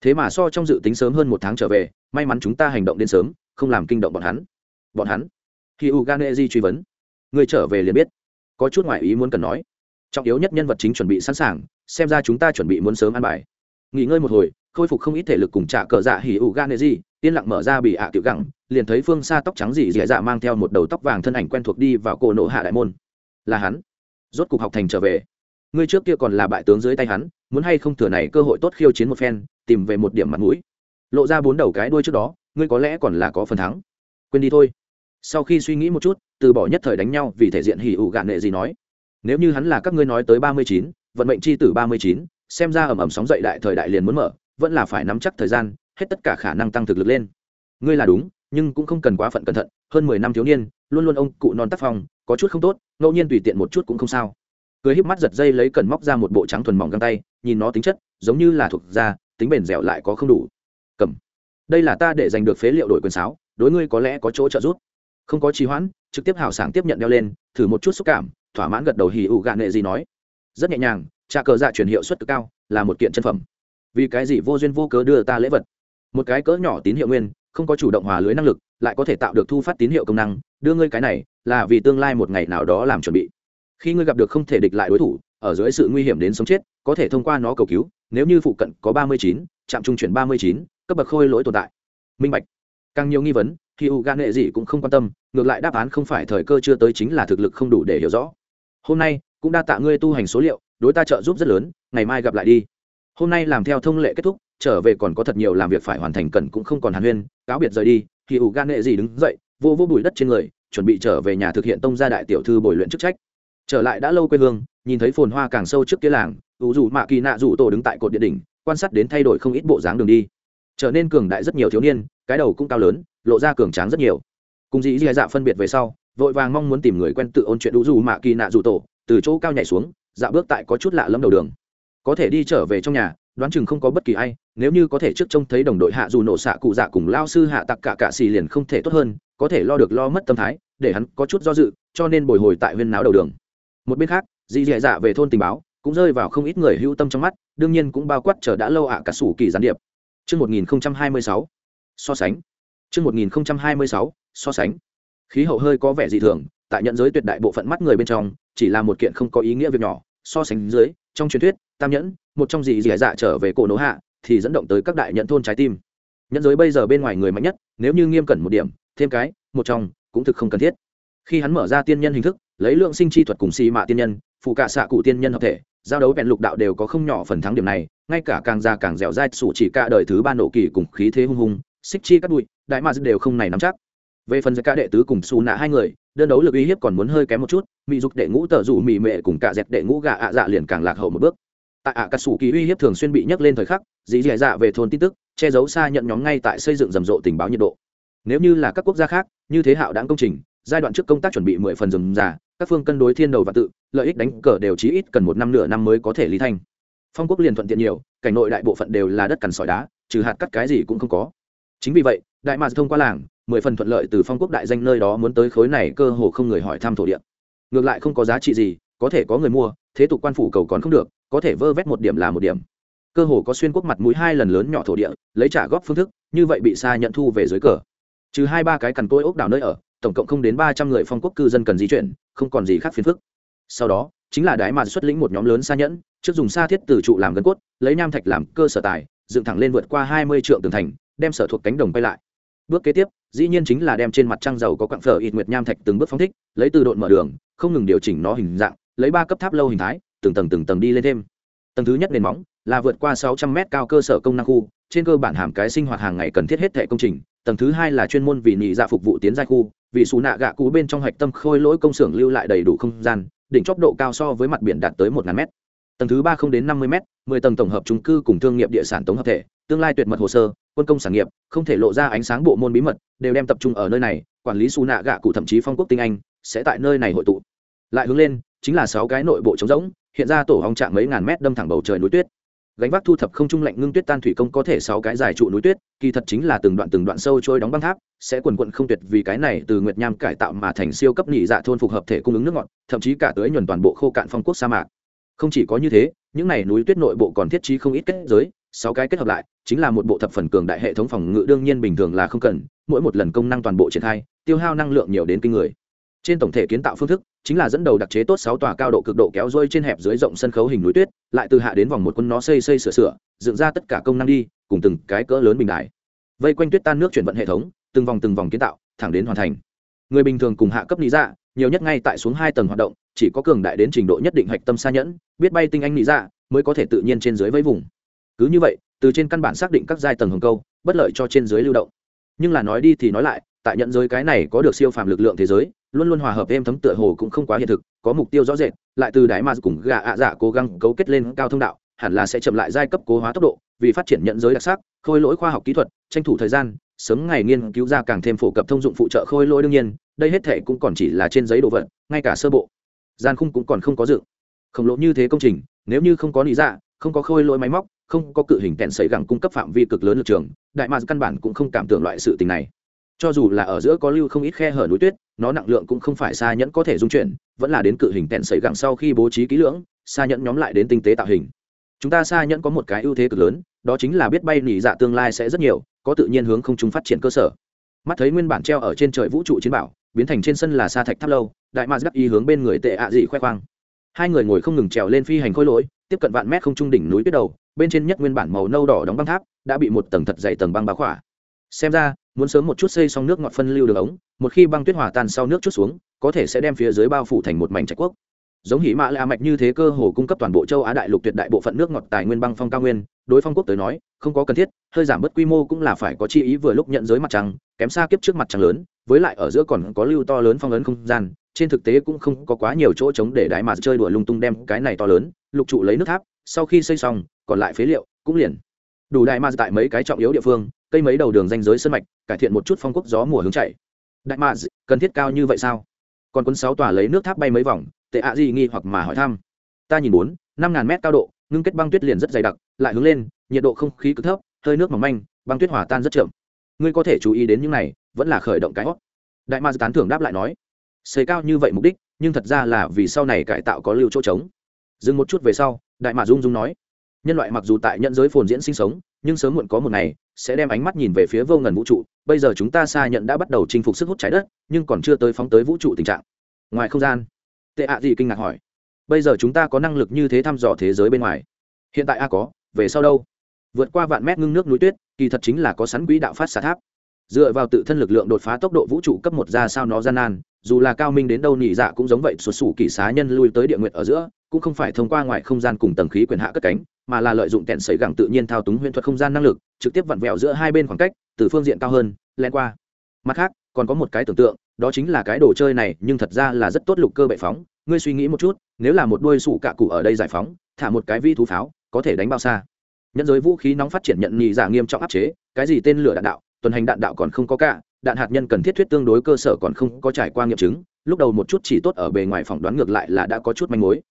Thế mà so trong dự tính sớm hơn một tháng trở về, may mắn chúng ta hành động đến sớm, không làm kinh động bọn hắn. Bọn hắn? Khi u ganezi truy vấn, người trở về liền biết. Có chút ngoại ý muốn cần nói. Trọng yếu nhất nhân vật chính chuẩn bị sẵn sàng, xem ra chúng ta chuẩn bị muốn sớm ăn bài. Nghỉ ngơi một hồi, khôi phục không ít thể lực cùng trả cờ dạ hỉ u ganezi yên lặng mở ra bị ạ tiểu gẳng, liền thấy phương xa tóc trắng dị dị dạ mang theo một đầu tóc vàng thân ảnh quen thuộc đi vào cổ nổ hạ đại môn. Là hắn. Rốt cục học thành trở về. Ngươi trước kia còn là bại tướng dưới tay hắn muốn hay không thừa này cơ hội tốt khiêu chiến một phen, tìm về một điểm mặt mũi. Lộ ra bốn đầu cái đuôi trước đó, ngươi có lẽ còn là có phần thắng. Quên đi thôi. Sau khi suy nghĩ một chút, từ bỏ nhất thời đánh nhau vì thể diện hỉ ủ gạn nệ gì nói. Nếu như hắn là các ngươi nói tới ba mươi chín, vận mệnh c h i tử ba mươi chín, xem ra ẩm ẩm sóng dậy đại thời đại liền muốn mở, vẫn là phải nắm chắc thời gian, hết tất cả khả năng tăng thực lực lên. Ngươi là đúng, nhưng cũng không cần quá phận cẩn thận, hơn mười năm thiếu niên, luôn luôn ông cụ non tác phong, có chút không tốt, ngẫu nhiên tùy tiện một chút cũng không sao. Cười híp mắt giật dây lấy cần móc ra một bộ trắng thuần mỏng găng tay nhìn nó tính chất, giống như là thuộc da tính bền dẻo lại có không đủ. Cầm. Đây là ta để giành được phế liệu đổi quyền sáo, đối ngươi có lẽ có chỗ trợ giúp. Không có trì hoãn, trực tiếp hào sảng tiếp nhận đeo lên, thử một chút xúc cảm, thỏa mãn gật đầu hì ụ gạn nệ gì nói. Rất nhẹ nhàng, trà cờ dạ truyền hiệu suất cực cao, là một kiện chân phẩm. Vì cái gì vô duyên vô cớ đưa ta lễ vật? Một cái cỡ nhỏ tín hiệu nguyên, không có chủ động hòa lưới năng lực, lại có thể tạo được thu phát tín hiệu công năng, đưa ngươi cái này, là vì tương lai một ngày nào đó làm chuẩn bị. Khi ngươi gặp được không thể địch lại đối thủ ở dưới sự nguy hiểm đến sống chết, có thể thông qua nó cầu cứu, nếu như phụ cận có ba mươi chín, trạm trung chuyển ba mươi chín, cấp bậc khôi lỗi tồn tại. Minh bạch. Càng nhiều nghi vấn khi u gan nghệ gì cũng không quan tâm, ngược lại đáp án không phải thời cơ chưa tới chính là thực lực không đủ để hiểu rõ. Hôm nay, cũng đa tạ ngươi tu hành số liệu, đối ta trợ giúp rất lớn, ngày mai gặp lại đi. Hôm nay làm theo thông lệ kết thúc, trở về còn có thật nhiều làm việc phải hoàn thành cần cũng không còn hàn huyên, cáo biệt rời đi khi ủ gan nghệ gì đứng dậy vô vô bùi đất trên người, chuẩn bị trở về nhà thực hiện tông gia đại tiểu thư bồi luyện chức trách. Trở lại đã lâu quê hương nhìn thấy phồn hoa càng sâu trước kia làng, ủ dù mạ kỳ nạ dù tổ đứng tại cột điện đỉnh, quan sát đến thay đổi không ít bộ dáng đường đi. Trở nên cường đại rất nhiều thiếu niên, cái đầu cũng cao lớn, lộ ra cường tráng rất nhiều. Cùng dĩ dì dạ phân biệt về sau, vội vàng mong muốn tìm người quen tự ôn chuyện đủ dù mạ kỳ nạ dù tổ, từ chỗ cao nhảy xuống dạo bước tại có chút lạ lẫm đầu đường. Có thể đi trở về trong nhà, đoán chừng không có bất kỳ ai, nếu như có thể trước trông thấy đồng đội hạ dù nổ xạ cụ dạ cùng lao sư hạ tặc cả cạ xì liền không thể tốt hơn, có thể lo được lo mất tâm thái, để hắn có chút do dự, cho nên bồi hồi tại huyên náo đầu đường. Một bên khác dì dì dạ về thôn tình báo cũng rơi vào không ít người hưu tâm trong mắt đương nhiên cũng bao quát chờ đã lâu ạ cả sủ kỳ gián điệp Trước 1026, so sánh. Trước 1026, so sánh. Khí hậu hơi có vẻ dị thường, tại nhận giới tuyệt đại bộ phận mắt người bên trong, chỉ là một kiện không có ý nghĩa việc nhỏ, so sánh dưới, trong truyền thuyết, tam nhẫn, một trong Dì dị dạ trở về cổ nỗ hạ, thì dẫn động tới các đại nhận thôn trái tim. Nhận giới bây giờ bên ngoài người mạnh nhất, nếu như nghiêm cẩn một điểm, thêm cái, một trong, cũng thực không cần thiết. Khi hắn mở ra tiên nhân hình thức, lấy lượng sinh chi thuật cùng xì mạ tiên nhân, phụ cả xạ cụ tiên nhân hợp thể, giao đấu vẹn lục đạo đều có không nhỏ phần thắng điểm này ngay cả càng già càng dẻo dai sủ chỉ cả đời thứ ba nổ kỳ cùng khí thế hung hùng xích chi cắt bụi đại ma đều không này nắm chắc. Về phần cả đệ tứ cùng xù nạ hai người đơn đấu lực uy hiếp còn muốn hơi kém một chút mỹ dục đệ ngũ tờ rủ mỹ mệ cùng cả dẹt đệ ngũ gà ạ dạ liền càng lạc hậu một bước. Tại ạ cà sủ kỳ uy hiếp thường xuyên bị nhắc lên thời khắc dì dì dạ về thôn tin tức che giấu xa nhận nhóm ngay tại xây dựng rầm rộ tình báo nhiệt độ. Nếu như là các quốc gia khác như thế hạo đáng công trình giai đoạn trước công tác chuẩn bị mười phần rừng già các phương cân đối thiên đầu và tự, lợi ích đánh cờ đều chí ít cần một năm nửa năm mới có thể lý thanh phong quốc liền thuận tiện nhiều, cảnh nội đại bộ phận đều là đất cằn sỏi đá, trừ hạt cắt cái gì cũng không có. Chính vì vậy, đại mạc thông qua làng, mười phần thuận lợi từ phong quốc đại danh nơi đó muốn tới khối này cơ hồ không người hỏi thăm thổ địa. Ngược lại không có giá trị gì, có thể có người mua, thế tục quan phủ cầu còn không được, có thể vơ vét một điểm là một điểm. Cơ hồ có xuyên quốc mặt mũi hai lần lớn nhỏ thổ địa, lấy trả góp phương thức, như vậy bị xa nhận thu về dưới cờ. Trừ hai ba cái cằn côi ốc đảo nơi ở tổng cộng không đến ba trăm người phong quốc cư dân cần di chuyển, không còn gì khác phiền phức. Sau đó, chính là đái mà xuất lĩnh một nhóm lớn xa nhẫn, trước dùng xa thiết từ trụ làm gân cốt, lấy nham thạch làm cơ sở tài, dựng thẳng lên vượt qua hai mươi trượng tường thành, đem sở thuộc cánh đồng bay lại. Bước kế tiếp, dĩ nhiên chính là đem trên mặt trăng dầu có quặng phở ít nguyệt nham thạch từng bước phóng thích, lấy từ độn mở đường, không ngừng điều chỉnh nó hình dạng, lấy ba cấp tháp lâu hình thái, từng tầng từng tầng đi lên thêm. Tầng thứ nhất nền móng là vượt qua sáu trăm mét cao cơ sở công năng khu, trên cơ bản hàm cái sinh hoạt hàng ngày cần thiết hết thảy công trình. Tầng thứ hai là chuyên môn vì nhị dạ phục vụ tiến giai khu vì xù nạ gạ cú bên trong hạch tâm khôi lỗi công xưởng lưu lại đầy đủ không gian, đỉnh chóp độ cao so với mặt biển đạt tới một ngàn mét. Tầng thứ ba không đến năm mươi m mười tầng tổng hợp trung cư cùng thương nghiệp địa sản tổng hợp thể, tương lai tuyệt mật hồ sơ, quân công sản nghiệp, không thể lộ ra ánh sáng bộ môn bí mật, đều đem tập trung ở nơi này, quản lý xù nạ gạ cụ thậm chí phong quốc tinh anh, sẽ tại nơi này hội tụ. Lại hướng lên, chính là sáu cái nội bộ trống rỗng, hiện ra tổ hong trạng mấy ngàn mét đâm thẳng bầu trời núi tuyết gánh vác thu thập không trung lạnh ngưng tuyết tan thủy công có thể sáu cái dài trụ núi tuyết, kỳ thật chính là từng đoạn từng đoạn sâu trôi đóng băng tháp, sẽ quần quận không tuyệt vì cái này từ nguyệt nham cải tạo mà thành siêu cấp nhị dạ thôn phục hợp thể cung ứng nước ngọt, thậm chí cả tới nhuần toàn bộ khô cạn phong quốc sa mạc. Không chỉ có như thế, những này núi tuyết nội bộ còn thiết trí không ít kết giới, sáu cái kết hợp lại, chính là một bộ thập phần cường đại hệ thống phòng ngự đương nhiên bình thường là không cần, mỗi một lần công năng toàn bộ triển khai, tiêu hao năng lượng nhiều đến kinh người trên tổng thể kiến tạo phương thức, chính là dẫn đầu đặc chế tốt sáu tòa cao độ cực độ kéo dôi trên hẹp dưới rộng sân khấu hình núi tuyết, lại từ hạ đến vòng một quân nó xây xây sửa sửa, dựng ra tất cả công năng đi, cùng từng cái cỡ lớn bình đại vây quanh tuyết tan nước chuyển vận hệ thống, từng vòng từng vòng kiến tạo, thẳng đến hoàn thành. Người bình thường cùng hạ cấp lý dạ nhiều nhất ngay tại xuống hai tầng hoạt động, chỉ có cường đại đến trình độ nhất định hạch tâm xa nhẫn, biết bay tinh anh lý dạ mới có thể tự nhiên trên dưới với vùng. Cứ như vậy, từ trên căn bản xác định các giai tầng hồng câu, bất lợi cho trên dưới lưu động. Nhưng là nói đi thì nói lại, tại nhận giới cái này có được siêu phàm lực lượng thế giới luôn luôn hòa hợp êm thấm tựa hồ cũng không quá hiện thực, có mục tiêu rõ rệt, lại từ đáy ma cùng gà ạ dạ cố gắng cấu kết lên cao thông đạo, hẳn là sẽ chậm lại giai cấp cố hóa tốc độ, vì phát triển nhận giới đặc sắc, khôi lỗi khoa học kỹ thuật, tranh thủ thời gian, sớm ngày nghiên cứu ra càng thêm phổ cập thông dụng phụ trợ khôi lỗi đương nhiên, đây hết thể cũng còn chỉ là trên giấy đồ vật, ngay cả sơ bộ. Gian khung cũng còn không có dự khổng lồ như thế công trình, nếu như không có lý dạ không có khôi lỗi máy móc, không có cự hình kẹn sấy gẳng cung cấp phạm vi cực lớn lực trường, đại mạc căn bản cũng không cảm tưởng loại sự tình này cho dù là ở giữa có lưu không ít khe hở núi tuyết, nó nặng lượng cũng không phải xa nhẫn có thể dung chuyển, vẫn là đến cự hình tèn sẩy gẳng sau khi bố trí kỹ lưỡng, xa nhẫn nhóm lại đến tinh tế tạo hình. Chúng ta xa nhẫn có một cái ưu thế cực lớn, đó chính là biết bay nỉ dạ tương lai sẽ rất nhiều, có tự nhiên hướng không chúng phát triển cơ sở. Mắt thấy nguyên bản treo ở trên trời vũ trụ chiến bảo, biến thành trên sân là sa thạch tháp lâu, đại mạc gấp y hướng bên người tệ ạ dị khoe khoang. Hai người ngồi không ngừng trèo lên phi hành khôi lỗi, tiếp cận vạn mét không trung đỉnh núi tuyết đầu, bên trên nhất nguyên bản màu nâu đỏ đóng băng tháp, đã bị một tầng thật dày tầng băng bá khỏa xem ra, muốn sớm một chút xây xong nước ngọt phân lưu đường ống, một khi băng tuyết hòa tan sau nước chút xuống, có thể sẽ đem phía dưới bao phủ thành một mảnh trạch quốc. Giống hỉ mạ lạ mạch như thế cơ hồ cung cấp toàn bộ châu á đại lục tuyệt đại bộ phận nước ngọt tài nguyên băng phong cao nguyên, đối phong quốc tới nói, không có cần thiết, hơi giảm bớt quy mô cũng là phải có chi ý vừa lúc nhận giới mặt trăng, kém xa kiếp trước mặt trăng lớn, với lại ở giữa còn có lưu to lớn phong ấn không gian, trên thực tế cũng không có quá nhiều chỗ trống để đái mà chơi đùa lung tung đem cái này to lớn, lục trụ lấy nước tháp, sau khi xây xong, còn lại phế liệu, cũng liền. Đủ đại mà tại mấy cái trọng yếu địa phương cây mấy đầu đường danh giới sân mạch, cải thiện một chút phong quốc gió mùa hướng chạy. Đại ma cần thiết cao như vậy sao? Còn quân sáu tòa lấy nước tháp bay mấy vòng, tệ ạ gì nghi hoặc mà hỏi thăm. Ta nhìn bốn, năm ngàn mét cao độ, ngưng kết băng tuyết liền rất dày đặc, lại hướng lên, nhiệt độ không khí cực thấp, hơi nước mỏng manh, băng tuyết hòa tan rất chậm. Ngươi có thể chú ý đến những này, vẫn là khởi động cái hót đại ma tán thưởng đáp lại nói, xây cao như vậy mục đích, nhưng thật ra là vì sau này cải tạo có lưu chỗ trống. Dừng một chút về sau, đại mạc dung dung nói, nhân loại mặc dù tại nhận giới phồn diễn sinh sống nhưng sớm muộn có một ngày, sẽ đem ánh mắt nhìn về phía vô ngần vũ trụ. Bây giờ chúng ta xa nhận đã bắt đầu chinh phục sức hút trái đất, nhưng còn chưa tới phóng tới vũ trụ tình trạng. Ngoài không gian, tệ ạ gì kinh ngạc hỏi, bây giờ chúng ta có năng lực như thế thăm dò thế giới bên ngoài? Hiện tại a có, về sau đâu? Vượt qua vạn mét ngưng nước núi tuyết, kỳ thật chính là có sắn quỹ đạo phát xạ tháp. Dựa vào tự thân lực lượng đột phá tốc độ vũ trụ cấp một ra sao nó gian nan, dù là cao minh đến đâu nhị dạ cũng giống vậy xuất xù kỳ xá nhân lui tới địa nguyện ở giữa cũng không phải thông qua ngoài không gian cùng tầng khí quyển hạ cất cánh, mà là lợi dụng kẹn sấy gẳng tự nhiên thao túng huyễn thuật không gian năng lực, trực tiếp vặn vẹo giữa hai bên khoảng cách, từ phương diện cao hơn len qua. Mặt khác, còn có một cái tưởng tượng, đó chính là cái đồ chơi này, nhưng thật ra là rất tốt lục cơ bệ phóng. Ngươi suy nghĩ một chút, nếu là một đôi sủ cạ cụ ở đây giải phóng, thả một cái vi thú pháo, có thể đánh bao xa? Nhân giới vũ khí nóng phát triển nhận nhị giả nghiêm trọng áp chế, cái gì tên lửa đạn đạo, tuần hành đạn đạo còn không có cả, đạn hạt nhân cần thiết thuyết tương đối cơ sở còn không có trải qua nghiệm chứng, lúc đầu một chút chỉ tốt ở bề ngoài phỏng đoán ngược lại là đã có chút manh mối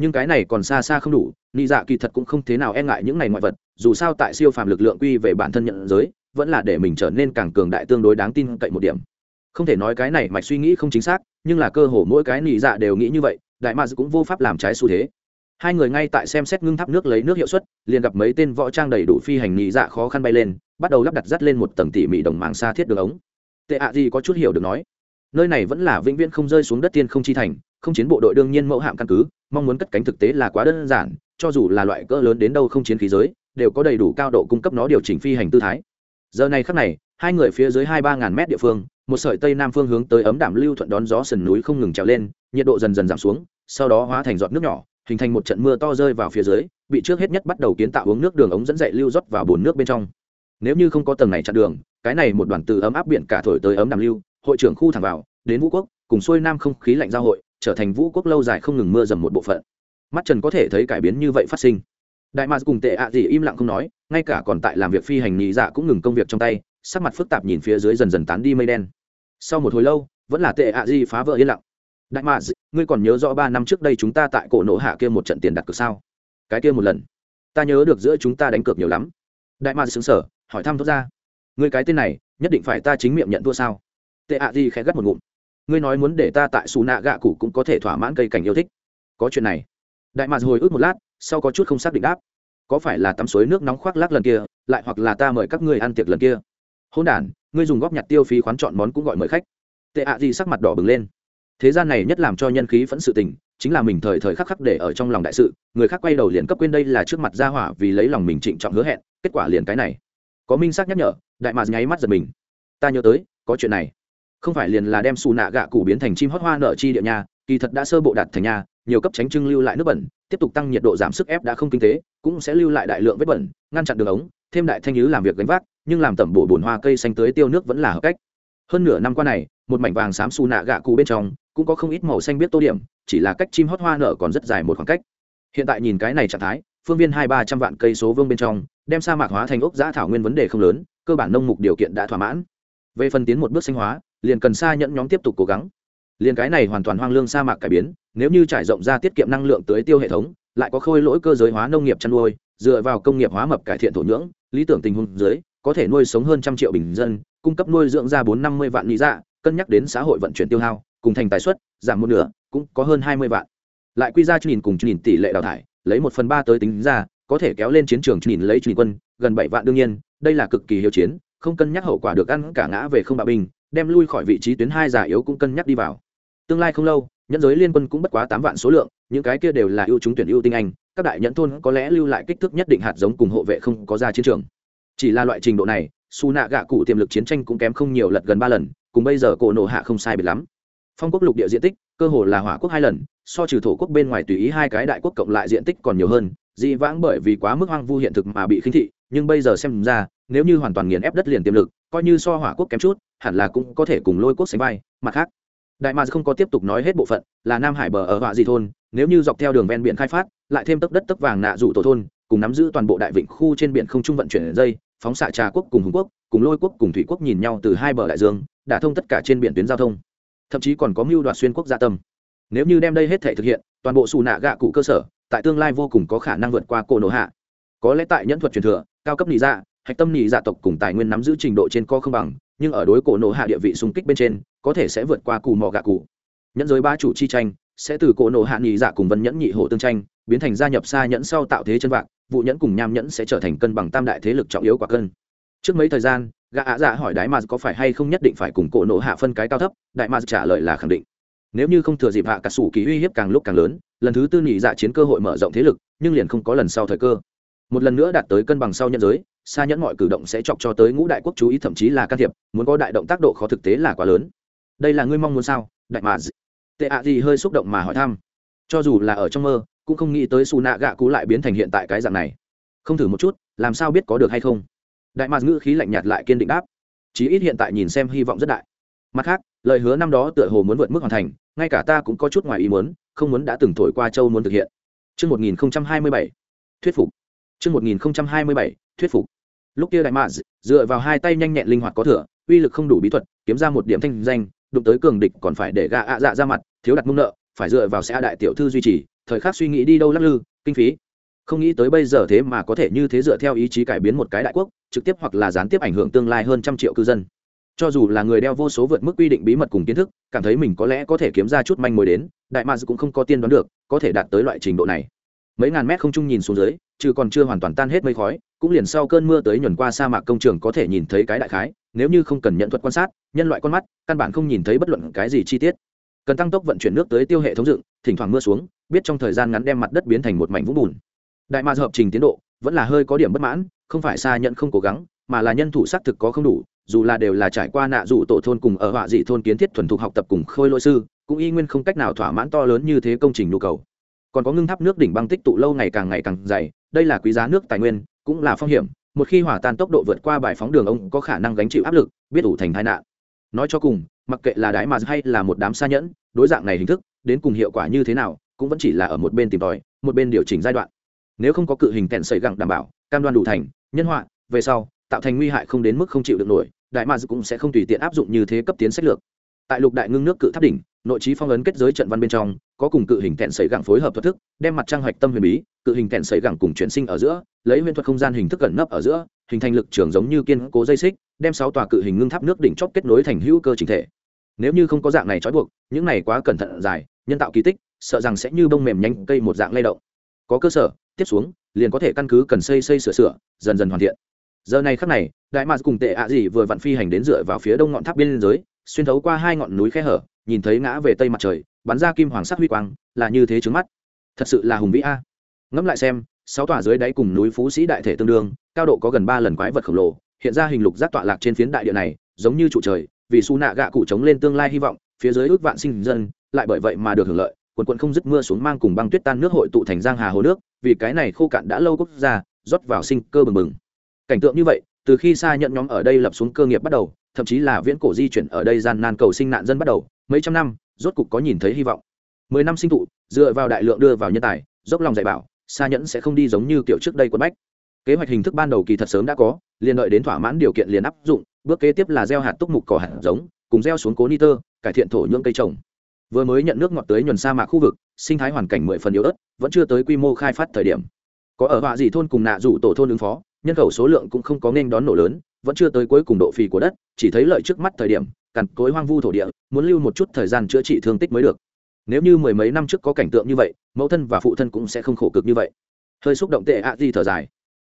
nhưng cái này còn xa xa không đủ, nị dạ kỳ thật cũng không thế nào e ngại những này ngoại vật, dù sao tại siêu phàm lực lượng quy về bản thân nhận giới, vẫn là để mình trở nên càng cường đại tương đối đáng tin cậy một điểm. Không thể nói cái này mạch suy nghĩ không chính xác, nhưng là cơ hồ mỗi cái nị dạ đều nghĩ như vậy, đại ma cũng vô pháp làm trái xu thế. Hai người ngay tại xem xét ngưng tháp nước lấy nước hiệu suất, liền gặp mấy tên võ trang đầy đủ phi hành nị dạ khó khăn bay lên, bắt đầu lắp đặt dắt lên một tầng tỉ mỉ đồng màng xa thiết đường ống. Tệ ạ gì có chút hiểu được nói, nơi này vẫn là vĩnh viễn không rơi xuống đất tiên không chi thành, không chiến bộ đội đương nhiên mẫu hạm căn cứ mong muốn cất cánh thực tế là quá đơn giản, cho dù là loại cỡ lớn đến đâu không chiến khí giới, đều có đầy đủ cao độ cung cấp nó điều chỉnh phi hành tư thái. Giờ này khắc này, hai người phía dưới hai ba ngàn mét địa phương, một sợi tây nam phương hướng tới ấm đảm lưu thuận đón gió sườn núi không ngừng trèo lên, nhiệt độ dần dần giảm xuống, sau đó hóa thành giọt nước nhỏ, hình thành một trận mưa to rơi vào phía dưới, bị trước hết nhất bắt đầu kiến tạo uống nước đường ống dẫn dậy lưu rót vào bồn nước bên trong. Nếu như không có tầng này chặn đường, cái này một đoàn từ ấm áp biển cả thổi tới ấm đàm lưu, hội trưởng khu thẳng vào, đến vũ quốc, cùng xuôi nam không khí lạnh giao hội trở thành vũ quốc lâu dài không ngừng mưa dầm một bộ phận. Mắt trần có thể thấy cải biến như vậy phát sinh. Đại mạc cùng tệ ạ gì im lặng không nói, ngay cả còn tại làm việc phi hành nhị dạ cũng ngừng công việc trong tay, sắc mặt phức tạp nhìn phía dưới dần dần tán đi mây đen. Sau một hồi lâu, vẫn là tệ ạ gì phá vỡ yên lặng. Đại mạc ngươi còn nhớ rõ ba năm trước đây chúng ta tại cổ nổ hạ kia một trận tiền đặt cược sao? Cái kia một lần. Ta nhớ được giữa chúng ta đánh cược nhiều lắm. Đại mạc xứng sở hỏi thăm thốt ra. Ngươi cái tên này, nhất định phải ta chính miệng nhận thua sao? Tệ ạ gì khẽ gắt một ngụm ngươi nói muốn để ta tại xù nạ gạ cụ cũng có thể thỏa mãn cây cảnh yêu thích. Có chuyện này. Đại mạc hồi ức một lát, sau có chút không xác định đáp. Có phải là tắm suối nước nóng khoác lác lần kia, lại hoặc là ta mời các ngươi ăn tiệc lần kia? Hôn đ ngươi dùng góp nhặt tiêu phí khoán chọn món cũng gọi mời khách. Tệ ạ gì sắc mặt đỏ bừng lên. Thế gian này nhất làm cho nhân khí phẫn sự tình, chính là mình thời thời khắc khắc để ở trong lòng đại sự, người khác quay đầu liền cấp quên đây là trước mặt gia hỏa vì lấy lòng mình trịnh trọng hứa hẹn, kết quả liền cái này. Có minh xác nhắc nhở, đại mạc nháy mắt giật mình. Ta nhớ tới, có chuyện này không phải liền là đem xù nạ gạ cụ biến thành chim hót hoa nở chi địa nhà kỳ thật đã sơ bộ đạt thành nhà nhiều cấp tránh trưng lưu lại nước bẩn, tiếp tục tăng nhiệt độ giảm sức ép đã không kinh tế, cũng sẽ lưu lại đại lượng vết bẩn, ngăn chặn đường ống, thêm đại thanh nhứ làm việc gánh vác, nhưng làm tẩm bổ bồn hoa cây xanh tưới tiêu nước vẫn là hợp cách. Hơn nửa năm qua này, một mảnh vàng xám xù nạ gạ cụ bên trong cũng có không ít màu xanh biết tô điểm, chỉ là cách chim hót hoa nở còn rất dài một khoảng cách. Hiện tại nhìn cái này trạng thái, phương viên hai ba trăm vạn cây số vương bên trong, đem sa mạc hóa thành ốc giã thảo nguyên vấn đề không lớn, cơ bản nông mục điều kiện đã thỏa mãn. Về phần tiến một bước sinh hóa liền cần xa nhẫn nhóm tiếp tục cố gắng. Liền cái này hoàn toàn hoang lương sa mạc cải biến, nếu như trải rộng ra tiết kiệm năng lượng tưới tiêu hệ thống, lại có khôi lỗi cơ giới hóa nông nghiệp chăn nuôi, dựa vào công nghiệp hóa mập cải thiện thổ nhưỡng, lý tưởng tình huống dưới, có thể nuôi sống hơn trăm triệu bình dân, cung cấp nuôi dưỡng ra bốn năm mươi vạn lý dạ cân nhắc đến xã hội vận chuyển tiêu hao, cùng thành tài suất giảm một nửa, cũng có hơn hai mươi vạn. Lại quy ra nhìn cùng nhìn tỷ lệ đào thải, lấy một phần ba tới tính ra, có thể kéo lên chiến trường nhìn lấy nhìn quân, gần bảy vạn đương nhiên, đây là cực kỳ hiếu chiến, không cân nhắc hậu quả được ăn cả ngã về không bạo binh đem lui khỏi vị trí tuyến hai giả yếu cũng cân nhắc đi vào. Tương lai không lâu, nhẫn giới liên quân cũng bất quá tám vạn số lượng, những cái kia đều là ưu chúng tuyển ưu tinh anh, các đại nhẫn thôn có lẽ lưu lại kích thước nhất định hạt giống cùng hộ vệ không có ra chiến trường. Chỉ là loại trình độ này, su nạ gạ cụ tiềm lực chiến tranh cũng kém không nhiều lật gần ba lần, cùng bây giờ cổ nổ hạ không sai biệt lắm. Phong quốc lục địa diện tích, cơ hồ là hỏa quốc hai lần, so trừ thổ quốc bên ngoài tùy ý hai cái đại quốc cộng lại diện tích còn nhiều hơn, dị vãng bởi vì quá mức hoang vu hiện thực mà bị khinh thị, nhưng bây giờ xem ra, nếu như hoàn toàn nghiền ép đất liền tiềm lực coi như so hỏa quốc kém chút, hẳn là cũng có thể cùng lôi quốc sánh vai, mặt khác. Đại mà không có tiếp tục nói hết bộ phận, là nam hải bờ ở họa gì thôn, nếu như dọc theo đường ven biển khai phát, lại thêm tấc đất tấc vàng nạ rủ tổ thôn, cùng nắm giữ toàn bộ đại vịnh khu trên biển không trung vận chuyển dây, phóng xạ trà quốc cùng hùng quốc, cùng lôi quốc cùng thủy quốc nhìn nhau từ hai bờ đại dương, đã thông tất cả trên biển tuyến giao thông. Thậm chí còn có mưu đoạt xuyên quốc gia tâm. Nếu như đem đây hết thể thực hiện, toàn bộ xù nạ gạ cụ cơ sở, tại tương lai vô cùng có khả năng vượt qua cổ nổ hạ. Có lẽ tại nhẫn thuật truyền thừa, cao cấp nị dạ hạch tâm nhị dạ tộc cùng tài nguyên nắm giữ trình độ trên co không bằng, nhưng ở đối cổ nộ hạ địa vị xung kích bên trên, có thể sẽ vượt qua cù mò gạ cụ. Nhẫn giới ba chủ chi tranh, sẽ từ cổ nộ hạ nhị dạ cùng vân nhẫn nhị hộ tương tranh, biến thành gia nhập xa nhẫn sau tạo thế chân vạc vụ nhẫn cùng nham nhẫn sẽ trở thành cân bằng tam đại thế lực trọng yếu quả cân. Trước mấy thời gian, gã ạ dạ hỏi đại mạc có phải hay không nhất định phải cùng cổ nộ hạ phân cái cao thấp đại mạc trả lời là khẳng định. Nếu như không thừa dịp hạ cả sủ kỳ uy hiếp càng lúc càng lớn, lần thứ tư nhị dạ chiến cơ hội mở rộng thế lực, nhưng liền không có lần sau thời cơ. Một lần nữa đạt tới cân bằng sau nhân giới xa nhẫn mọi cử động sẽ chọc cho tới ngũ đại quốc chú ý thậm chí là can thiệp muốn có đại động tác độ khó thực tế là quá lớn. Đây là ngươi mong muốn sao? Đại mà tệ ạ gì hơi xúc động mà hỏi thăm. Cho dù là ở trong mơ cũng không nghĩ tới xù nạ gạ cũ lại biến thành hiện tại cái dạng này. Không thử một chút làm sao biết có được hay không? Đại mạc ngữ khí lạnh nhạt lại kiên định đáp. Chí ít hiện tại nhìn xem hy vọng rất đại. Mặt khác lời hứa năm đó tựa hồ muốn vượt mức hoàn thành ngay cả ta cũng có chút ngoài ý muốn không muốn đã từng thổi qua châu muốn thực hiện. Trước 1027, thuyết phục. Trước 1027, thuyết phục. Lúc kia đại mạc dựa vào hai tay nhanh nhẹn linh hoạt có thừa, uy lực không đủ bí thuật, kiếm ra một điểm thanh danh, đụng tới cường địch còn phải để gạ ạ dạ ra mặt, thiếu đặt mông nợ, phải dựa vào xe đại tiểu thư duy trì, thời khắc suy nghĩ đi đâu lắc lư, kinh phí. Không nghĩ tới bây giờ thế mà có thể như thế dựa theo ý chí cải biến một cái đại quốc, trực tiếp hoặc là gián tiếp ảnh hưởng tương lai hơn trăm triệu cư dân cho dù là người đeo vô số vượt mức quy định bí mật cùng kiến thức cảm thấy mình có lẽ có thể kiếm ra chút manh mối đến đại mads cũng không có tiên đoán được có thể đạt tới loại trình độ này mấy ngàn mét không trung nhìn xuống dưới chứ còn chưa hoàn toàn tan hết mây khói, cũng liền sau cơn mưa tới nhuần qua sa mạc công trường có thể nhìn thấy cái đại khái, nếu như không cần nhận thuật quan sát, nhân loại con mắt, căn bản không nhìn thấy bất luận cái gì chi tiết. Cần tăng tốc vận chuyển nước tới tiêu hệ thống dựng, thỉnh thoảng mưa xuống, biết trong thời gian ngắn đem mặt đất biến thành một mảnh vũng bùn. Đại mạc hợp trình tiến độ, vẫn là hơi có điểm bất mãn, không phải xa nhận không cố gắng, mà là nhân thủ xác thực có không đủ, dù là đều là trải qua nạ dụ tổ thôn cùng ở họa dị thôn kiến thiết thuần thục học tập cùng khôi lỗi sư, cũng y nguyên không cách nào thỏa mãn to lớn như thế công trình nhu cầu còn có ngưng tháp nước đỉnh băng tích tụ lâu ngày càng ngày càng dày, đây là quý giá nước tài nguyên, cũng là phong hiểm. Một khi hỏa tan tốc độ vượt qua bài phóng đường, ông có khả năng gánh chịu áp lực, biết ủ thành tai nạn. Nói cho cùng, mặc kệ là đái mà hay là một đám xa nhẫn, đối dạng này hình thức, đến cùng hiệu quả như thế nào, cũng vẫn chỉ là ở một bên tìm tòi, một bên điều chỉnh giai đoạn. Nếu không có cự hình kẹn sẩy gẳng đảm bảo, cam đoan đủ thành, nhân họa, về sau, tạo thành nguy hại không đến mức không chịu được nổi đại mads cũng sẽ không tùy tiện áp dụng như thế cấp tiến sách lược. Tại lục đại ngưng nước cự tháp đỉnh, nội trí phong ấn kết giới trận văn bên trong có cùng cự hình kẹn sấy gẳng phối hợp thuật thức, đem mặt trăng hoạch tâm huyền bí, cự hình kẹn sấy gẳng cùng chuyển sinh ở giữa, lấy huyền thuật không gian hình thức cẩn nấp ở giữa, hình thành lực trường giống như kiên cố dây xích, đem sáu tòa cự hình ngưng tháp nước đỉnh chóp kết nối thành hữu cơ chính thể. Nếu như không có dạng này trói buộc, những này quá cẩn thận dài, nhân tạo kỳ tích, sợ rằng sẽ như bông mềm nhanh cây một dạng lay động. Có cơ sở, tiếp xuống, liền có thể căn cứ cần xây xây sửa sửa, dần dần hoàn thiện. Giờ này khắc này, đại mạc cùng tệ ạ gì vừa vặn phi hành đến dựa vào phía đông ngọn tháp biên giới, xuyên thấu qua hai ngọn núi khe hở, nhìn thấy ngã về tây mặt trời bắn ra kim hoàng sắc huy quang, là như thế trước mắt. Thật sự là hùng vĩ a. Ngẫm lại xem, sáu tòa dưới đáy cùng núi phú sĩ đại thể tương đương, cao độ có gần ba lần quái vật khổng lồ, hiện ra hình lục giác tọa lạc trên phiến đại địa này, giống như trụ trời, vì su nạ gạ cụ chống lên tương lai hy vọng, phía dưới ước vạn sinh dân, lại bởi vậy mà được hưởng lợi, quần quần không dứt mưa xuống mang cùng băng tuyết tan nước hội tụ thành giang hà hồ nước, vì cái này khô cạn đã lâu quốc gia, rót vào sinh cơ bừng bừng. Cảnh tượng như vậy, từ khi xa nhận nhóm ở đây lập xuống cơ nghiệp bắt đầu, thậm chí là viễn cổ di chuyển ở đây gian nan cầu sinh nạn dân bắt đầu, mấy trăm năm rốt cục có nhìn thấy hy vọng. Mười năm sinh tụ, dựa vào đại lượng đưa vào nhân tài, dốc lòng dạy bảo xa nhẫn sẽ không đi giống như kiểu trước đây quất bách. Kế hoạch hình thức ban đầu kỳ thật sớm đã có, liền đợi đến thỏa mãn điều kiện liền áp dụng, bước kế tiếp là gieo hạt túc mục cỏ hạt giống, cùng gieo xuống cố nitơ cải thiện thổ nhưỡng cây trồng. Vừa mới nhận nước ngọt tới nhuần sa mạc khu vực, sinh thái hoàn cảnh mười phần yếu ớt, vẫn chưa tới quy mô khai phát thời điểm. Có ở họa gì thôn cùng nạ rủ tổ thôn ứng phó, nhân khẩu số lượng cũng không có nên đón nổ lớn, vẫn chưa tới cuối cùng độ phì của đất, chỉ thấy lợi trước mắt thời điểm cằn cối hoang vu thổ địa, muốn lưu một chút thời gian chữa trị thương tích mới được. Nếu như mười mấy năm trước có cảnh tượng như vậy, mẫu thân và phụ thân cũng sẽ không khổ cực như vậy. Hơi xúc động tệ ạ à di thở dài.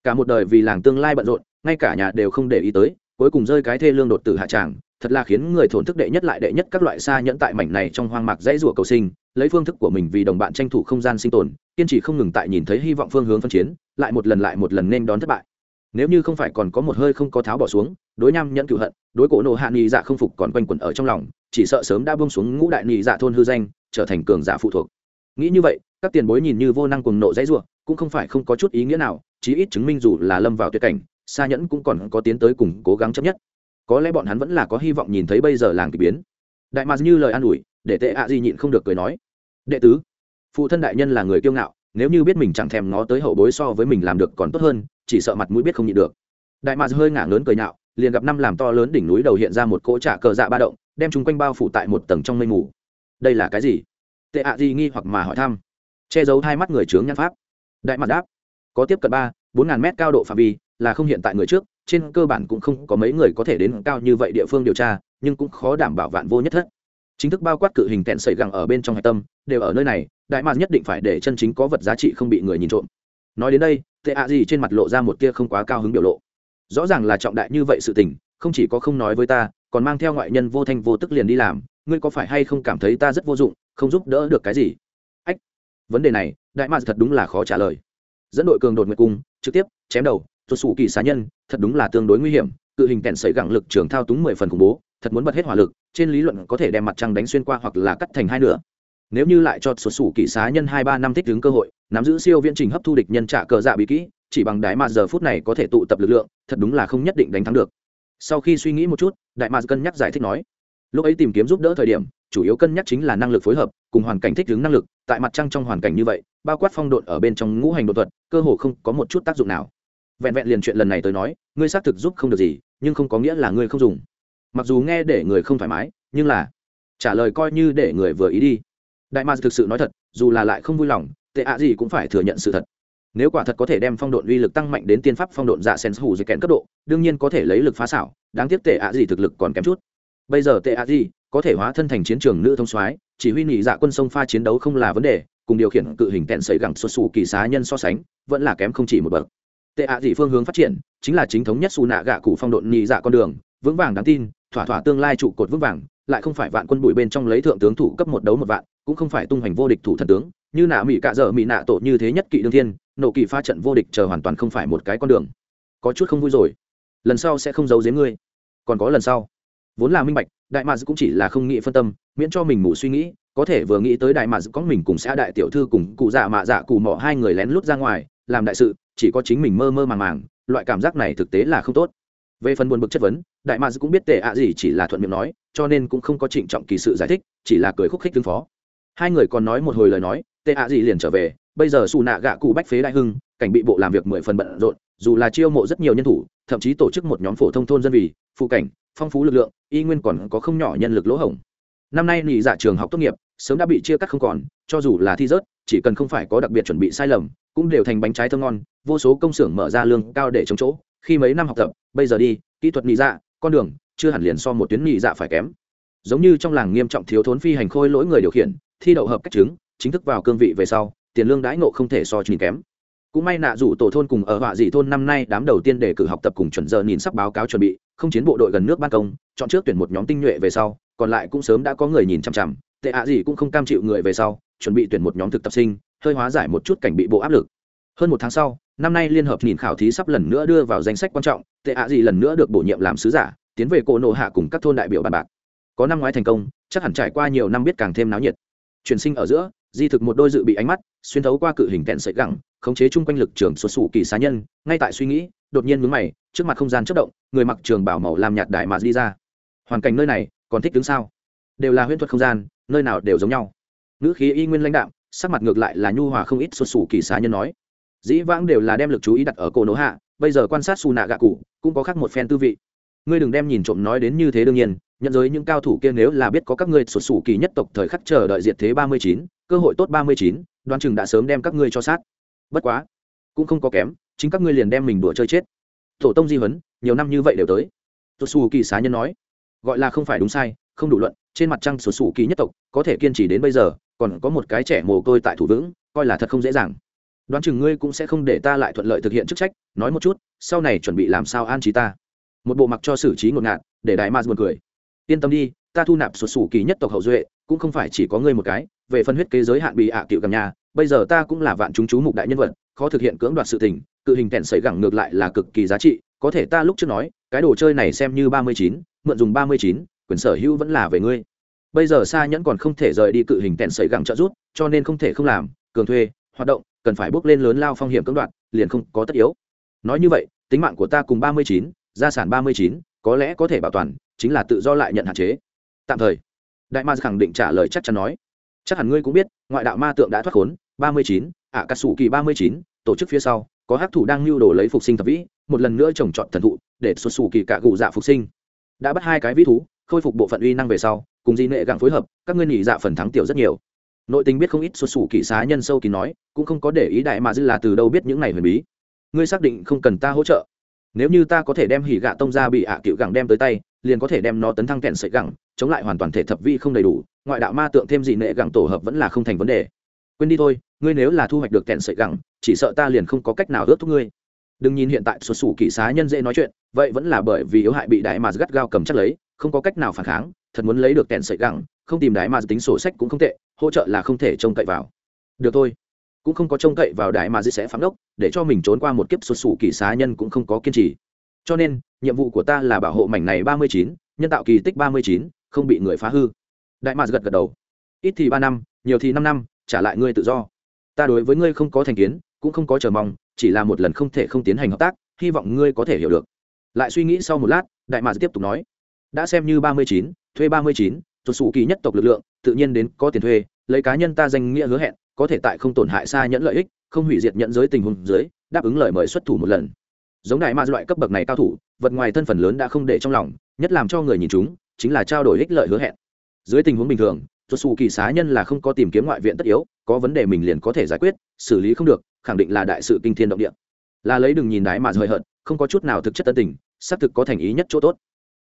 Cả một đời vì làng tương lai bận rộn, ngay cả nhà đều không để ý tới, cuối cùng rơi cái thê lương đột tử hạ tràng, thật là khiến người thổn thức đệ nhất lại đệ nhất các loại xa nhẫn tại mảnh này trong hoang mạc dãy rủa cầu sinh, lấy phương thức của mình vì đồng bạn tranh thủ không gian sinh tồn, kiên trì không ngừng tại nhìn thấy hy vọng phương hướng phân chiến, lại một lần lại một lần nên đón thất bại nếu như không phải còn có một hơi không có tháo bỏ xuống, đối nham nhẫn cựu hận, đối cổ nộ hạ nghị dạ không phục còn quanh quẩn ở trong lòng, chỉ sợ sớm đã bông xuống ngũ đại nghị dạ thôn hư danh, trở thành cường giả phụ thuộc. Nghĩ như vậy, các tiền bối nhìn như vô năng cùng nộ dãy ruộng cũng không phải không có chút ý nghĩa nào, chí ít chứng minh dù là lâm vào tuyệt cảnh xa nhẫn cũng còn có tiến tới cùng cố gắng chấp nhất. Có lẽ bọn hắn vẫn là có hy vọng nhìn thấy bây giờ làng k ỳ biến. Đại mạc như lời an ủi, để tệ ạ à gì nhịn không được cười nói, đệ tứ, phụ thân đại nhân là người kiêu ngạo, nếu như biết mình chẳng thèm ngó tới hậu bối so với mình làm được còn tốt hơn chỉ sợ mặt mũi biết không nhịn được. Đại mạc hơi ngả lớn cười nhạo, liền gặp năm làm to lớn đỉnh núi đầu hiện ra một cỗ trả cờ dạ ba động, đem chúng quanh bao phủ tại một tầng trong mây mù. Đây là cái gì? Tệ ạ gì nghi hoặc mà hỏi thăm. Che giấu hai mắt người trướng nhãn pháp. Đại mặt đáp, có tiếp cận ba, bốn ngàn mét cao độ phạm vi, là không hiện tại người trước, trên cơ bản cũng không có mấy người có thể đến cao như vậy địa phương điều tra, nhưng cũng khó đảm bảo vạn vô nhất thất. Chính thức bao quát cự hình tẹn sẩy gẳng ở bên trong hạch tâm, đều ở nơi này, đại mạc nhất định phải để chân chính có vật giá trị không bị người nhìn trộm. Nói đến đây tệ ạ gì trên mặt lộ ra một tia không quá cao hứng biểu lộ. Rõ ràng là trọng đại như vậy sự tình, không chỉ có không nói với ta, còn mang theo ngoại nhân vô thanh vô tức liền đi làm, ngươi có phải hay không cảm thấy ta rất vô dụng, không giúp đỡ được cái gì? Ách, vấn đề này, đại mạc thật đúng là khó trả lời. Dẫn đội cường đột nguyệt cung, trực tiếp chém đầu tuột sủ kỳ xá nhân, thật đúng là tương đối nguy hiểm, cự hình kẹn sẩy gẳng lực trường thao túng mười phần khủng bố, thật muốn bật hết hỏa lực, trên lý luận có thể đem mặt trăng đánh xuyên qua hoặc là cắt thành hai nửa nếu như lại cho xuất sủ kỳ xá nhân hai ba năm thích đứng cơ hội, nắm giữ siêu viễn trình hấp thu địch nhân trả cờ dạ bí kỹ, chỉ bằng đái mà giờ phút này có thể tụ tập lực lượng, thật đúng là không nhất định đánh thắng được. Sau khi suy nghĩ một chút, đại mạc cân nhắc giải thích nói, lúc ấy tìm kiếm giúp đỡ thời điểm, chủ yếu cân nhắc chính là năng lực phối hợp, cùng hoàn cảnh thích ứng năng lực, tại mặt trăng trong hoàn cảnh như vậy, bao quát phong độn ở bên trong ngũ hành đột thuật, cơ hồ không có một chút tác dụng nào. Vẹn vẹn liền chuyện lần này tới nói, ngươi xác thực giúp không được gì, nhưng không có nghĩa là ngươi không dùng. Mặc dù nghe để người không thoải mái, nhưng là trả lời coi như để người vừa ý đi đại mạc thực sự nói thật, dù là lại không vui lòng, tệ ạ gì cũng phải thừa nhận sự thật. Nếu quả thật có thể đem phong độn uy lực tăng mạnh đến tiên pháp phong độn dạ sen hủ dưới kẹn cấp độ, đương nhiên có thể lấy lực phá xảo, đáng tiếc tệ ạ gì thực lực còn kém chút. Bây giờ tệ ạ gì có thể hóa thân thành chiến trường nữ thông soái, chỉ huy nhị dạ quân sông pha chiến đấu không là vấn đề, cùng điều khiển cự hình tẹn sấy gẳng xuất xù kỳ xá nhân so sánh, vẫn là kém không chỉ một bậc. Tệ ạ gì phương hướng phát triển, chính là chính thống nhất xù nạ gạ cụ phong độn nhị dạ con đường, vững vàng đáng tin, thỏa thỏa tương lai trụ cột vững vàng, lại không phải vạn quân bụi bên trong lấy thượng tướng thủ cấp một đấu một vạn cũng không phải tung hoành vô địch thủ thần tướng, như nạ mỹ cạ dở mỹ nạ tổ như thế nhất kỵ đương thiên, nộ kỵ pha trận vô địch chờ hoàn toàn không phải một cái con đường. Có chút không vui rồi. Lần sau sẽ không giấu giếm ngươi. Còn có lần sau. Vốn là minh bạch, đại mads cũng chỉ là không nghĩ phân tâm, miễn cho mình ngủ suy nghĩ, có thể vừa nghĩ tới đại mads có mình cùng xã đại tiểu thư cùng cụ dạ mạ dạ cụ mỏ hai người lén lút ra ngoài, làm đại sự, chỉ có chính mình mơ mơ màng màng, loại cảm giác này thực tế là không tốt. Về phần buồn bực chất vấn, đại mads cũng biết tệ ạ gì chỉ là thuận miệng nói, cho nên cũng không có trịnh trọng kỳ sự giải thích, chỉ là cười khúc khích tương phó hai người còn nói một hồi lời nói tệ ạ gì liền trở về, bây giờ xù nạ gạ cụ bách phế đại hưng, cảnh bị bộ làm việc mười phần bận rộn, dù là chiêu mộ rất nhiều nhân thủ, thậm chí tổ chức một nhóm phổ thông thôn dân vì phụ cảnh, phong phú lực lượng, y nguyên còn có không nhỏ nhân lực lỗ hổng. Năm nay nghỉ giả dạ trường học tốt nghiệp, sớm đã bị chia cắt không còn, cho dù là thi rớt, chỉ cần không phải có đặc biệt chuẩn bị sai lầm, cũng đều thành bánh trái thơm ngon, vô số công xưởng mở ra lương cao để chống chỗ. Khi mấy năm học tập, bây giờ đi, kỹ thuật nghỉ dạ con đường, chưa hẳn liền so một tuyến nghỉ dạ phải kém. Giống như trong làng nghiêm trọng thiếu thốn phi hành khôi lỗi người điều khiển thi đậu hợp cách chứng chính thức vào cương vị về sau, tiền lương đãi ngộ không thể so nhìn kém. Cũng may nạ rủ tổ thôn cùng ở họa dị thôn năm nay đám đầu tiên để cử học tập cùng chuẩn giờ nhìn sắp báo cáo chuẩn bị, không chiến bộ đội gần nước ban công, chọn trước tuyển một nhóm tinh nhuệ về sau, còn lại cũng sớm đã có người nhìn chằm chằm, tệ ạ gì cũng không cam chịu người về sau, chuẩn bị tuyển một nhóm thực tập sinh, hơi hóa giải một chút cảnh bị bộ áp lực. Hơn một tháng sau, năm nay liên hợp nhìn khảo thí sắp lần nữa đưa vào danh sách quan trọng, tệ ạ gì lần nữa được bổ nhiệm làm sứ giả, tiến về cổ nộ hạ cùng các thôn đại biểu bàn bạc. Có năm ngoái thành công, chắc hẳn trải qua nhiều năm biết càng thêm náo nhiệt chuyển sinh ở giữa, di thực một đôi dự bị ánh mắt, xuyên thấu qua cự hình kẹn sợi gẳng, khống chế chung quanh lực trường xuất xù kỳ xá nhân, ngay tại suy nghĩ, đột nhiên mướn mày, trước mặt không gian chất động, người mặc trường bảo màu làm nhạt đại mà đi ra. Hoàn cảnh nơi này, còn thích đứng sao? Đều là huyễn thuật không gian, nơi nào đều giống nhau. Ngữ khí y nguyên lãnh đạm, sắc mặt ngược lại là nhu hòa không ít xuất xù kỳ xá nhân nói. Dĩ vãng đều là đem lực chú ý đặt ở cổ nỗ hạ, bây giờ quan sát xù nạ gạ cụ, cũng có khác một phen tư vị. Ngươi đừng đem nhìn trộm nói đến như thế đương nhiên nhận giới những cao thủ kia nếu là biết có các ngươi sụt sủ kỳ nhất tộc thời khắc chờ đợi diệt thế ba mươi chín, cơ hội tốt ba mươi chín, đoan chừng đã sớm đem các ngươi cho sát. Bất quá, cũng không có kém, chính các ngươi liền đem mình đùa chơi chết. Tổ tông di huấn, nhiều năm như vậy đều tới. Sụt sủ kỳ xá nhân nói, gọi là không phải đúng sai, không đủ luận, trên mặt trăng sụt sủ kỳ nhất tộc có thể kiên trì đến bây giờ, còn có một cái trẻ mồ côi tại thủ vững, coi là thật không dễ dàng. Đoán chừng ngươi cũng sẽ không để ta lại thuận lợi thực hiện chức trách, nói một chút, sau này chuẩn bị làm sao an trí ta. Một bộ mặc cho xử trí ngột ngạt, để đại ma buồn cười yên tâm đi, ta thu nạp sụt sủ kỳ nhất tộc hậu duệ, cũng không phải chỉ có ngươi một cái, về phân huyết kế giới hạn bị ạ à cựu cầm nhà, bây giờ ta cũng là vạn chúng chú mục đại nhân vật, khó thực hiện cưỡng đoạt sự tình, cự hình kẹn xảy gẳng ngược lại là cực kỳ giá trị, có thể ta lúc trước nói, cái đồ chơi này xem như ba mươi chín, mượn dùng ba mươi chín, quyền sở hữu vẫn là về ngươi. Bây giờ xa nhẫn còn không thể rời đi cự hình kẹn xảy gẳng trợ rút cho nên không thể không làm, cường thuê, hoạt động, cần phải bước lên lớn lao phong hiểm cưỡng đoạt, liền không có tất yếu. Nói như vậy, tính mạng của ta cùng ba mươi chín, gia sản ba mươi chín có lẽ có thể bảo toàn, chính là tự do lại nhận hạn chế. Tạm thời, đại ma khẳng định trả lời chắc chắn nói. Chắc hẳn ngươi cũng biết, ngoại đạo ma tượng đã thoát khốn, ba mươi chín ạ cà sủ kỳ ba mươi chín, tổ chức phía sau, có hắc thủ đang lưu đồ lấy phục sinh thập vĩ, một lần nữa trồng trọt thần thụ, để xuất xù kỳ cả gù dạ phục sinh. Đã bắt hai cái vĩ thú, khôi phục bộ phận uy năng về sau, cùng di nệ gặng phối hợp, các ngươi nhị dạ phần thắng tiểu rất nhiều. Nội tình biết không ít xuất xù kỳ xá nhân sâu kỳ nói, cũng không có để ý đại mà dư là từ đâu biết những này huyền bí. Ngươi xác định không cần ta hỗ trợ nếu như ta có thể đem hỉ gạ tông ra bị ạ cựu gẳng đem tới tay, liền có thể đem nó tấn thăng kẹn sợi gẳng, chống lại hoàn toàn thể thập vi không đầy đủ, ngoại đạo ma tượng thêm gì nệ gẳng tổ hợp vẫn là không thành vấn đề. Quên đi thôi, ngươi nếu là thu hoạch được kẹn sợi gẳng, chỉ sợ ta liền không có cách nào ướt thúc ngươi. Đừng nhìn hiện tại xuất xù kỹ xá nhân dễ nói chuyện, vậy vẫn là bởi vì yếu hại bị đại mà gắt gao cầm chắc lấy, không có cách nào phản kháng, thật muốn lấy được kẹn sợi gẳng, không tìm đại mà tính sổ sách cũng không tệ, hỗ trợ là không thể trông cậy vào. Được thôi cũng không có trông cậy vào đại mà dĩ sẽ phám đốc, để cho mình trốn qua một kiếp xuất xù kỳ xá nhân cũng không có kiên trì. Cho nên, nhiệm vụ của ta là bảo hộ mảnh này ba mươi chín, nhân tạo kỳ tích ba mươi chín, không bị người phá hư. Đại mà gật gật đầu. Ít thì ba năm, nhiều thì năm năm, trả lại ngươi tự do. Ta đối với ngươi không có thành kiến, cũng không có chờ mong, chỉ là một lần không thể không tiến hành hợp tác, hy vọng ngươi có thể hiểu được. Lại suy nghĩ sau một lát, đại mà tiếp tục nói. Đã xem như ba mươi chín, thuê ba mươi chín tuột sủ kỳ nhất tộc lực lượng, tự nhiên đến có tiền thuê lấy cá nhân ta danh nghĩa hứa hẹn, có thể tại không tổn hại xa nhẫn lợi ích, không hủy diệt nhận giới tình huống dưới, đáp ứng lời mời xuất thủ một lần. Giống đại ma loại cấp bậc này cao thủ, vật ngoài thân phần lớn đã không để trong lòng, nhất làm cho người nhìn chúng, chính là trao đổi ích lợi hứa hẹn. Dưới tình huống bình thường xuất xù kỳ xá nhân là không có tìm kiếm ngoại viện tất yếu, có vấn đề mình liền có thể giải quyết, xử lý không được, khẳng định là đại sự kinh thiên động địa. Là lấy đừng nhìn đái mà rời hợt, không có chút nào thực chất tân tình, xác thực có thành ý nhất chỗ tốt.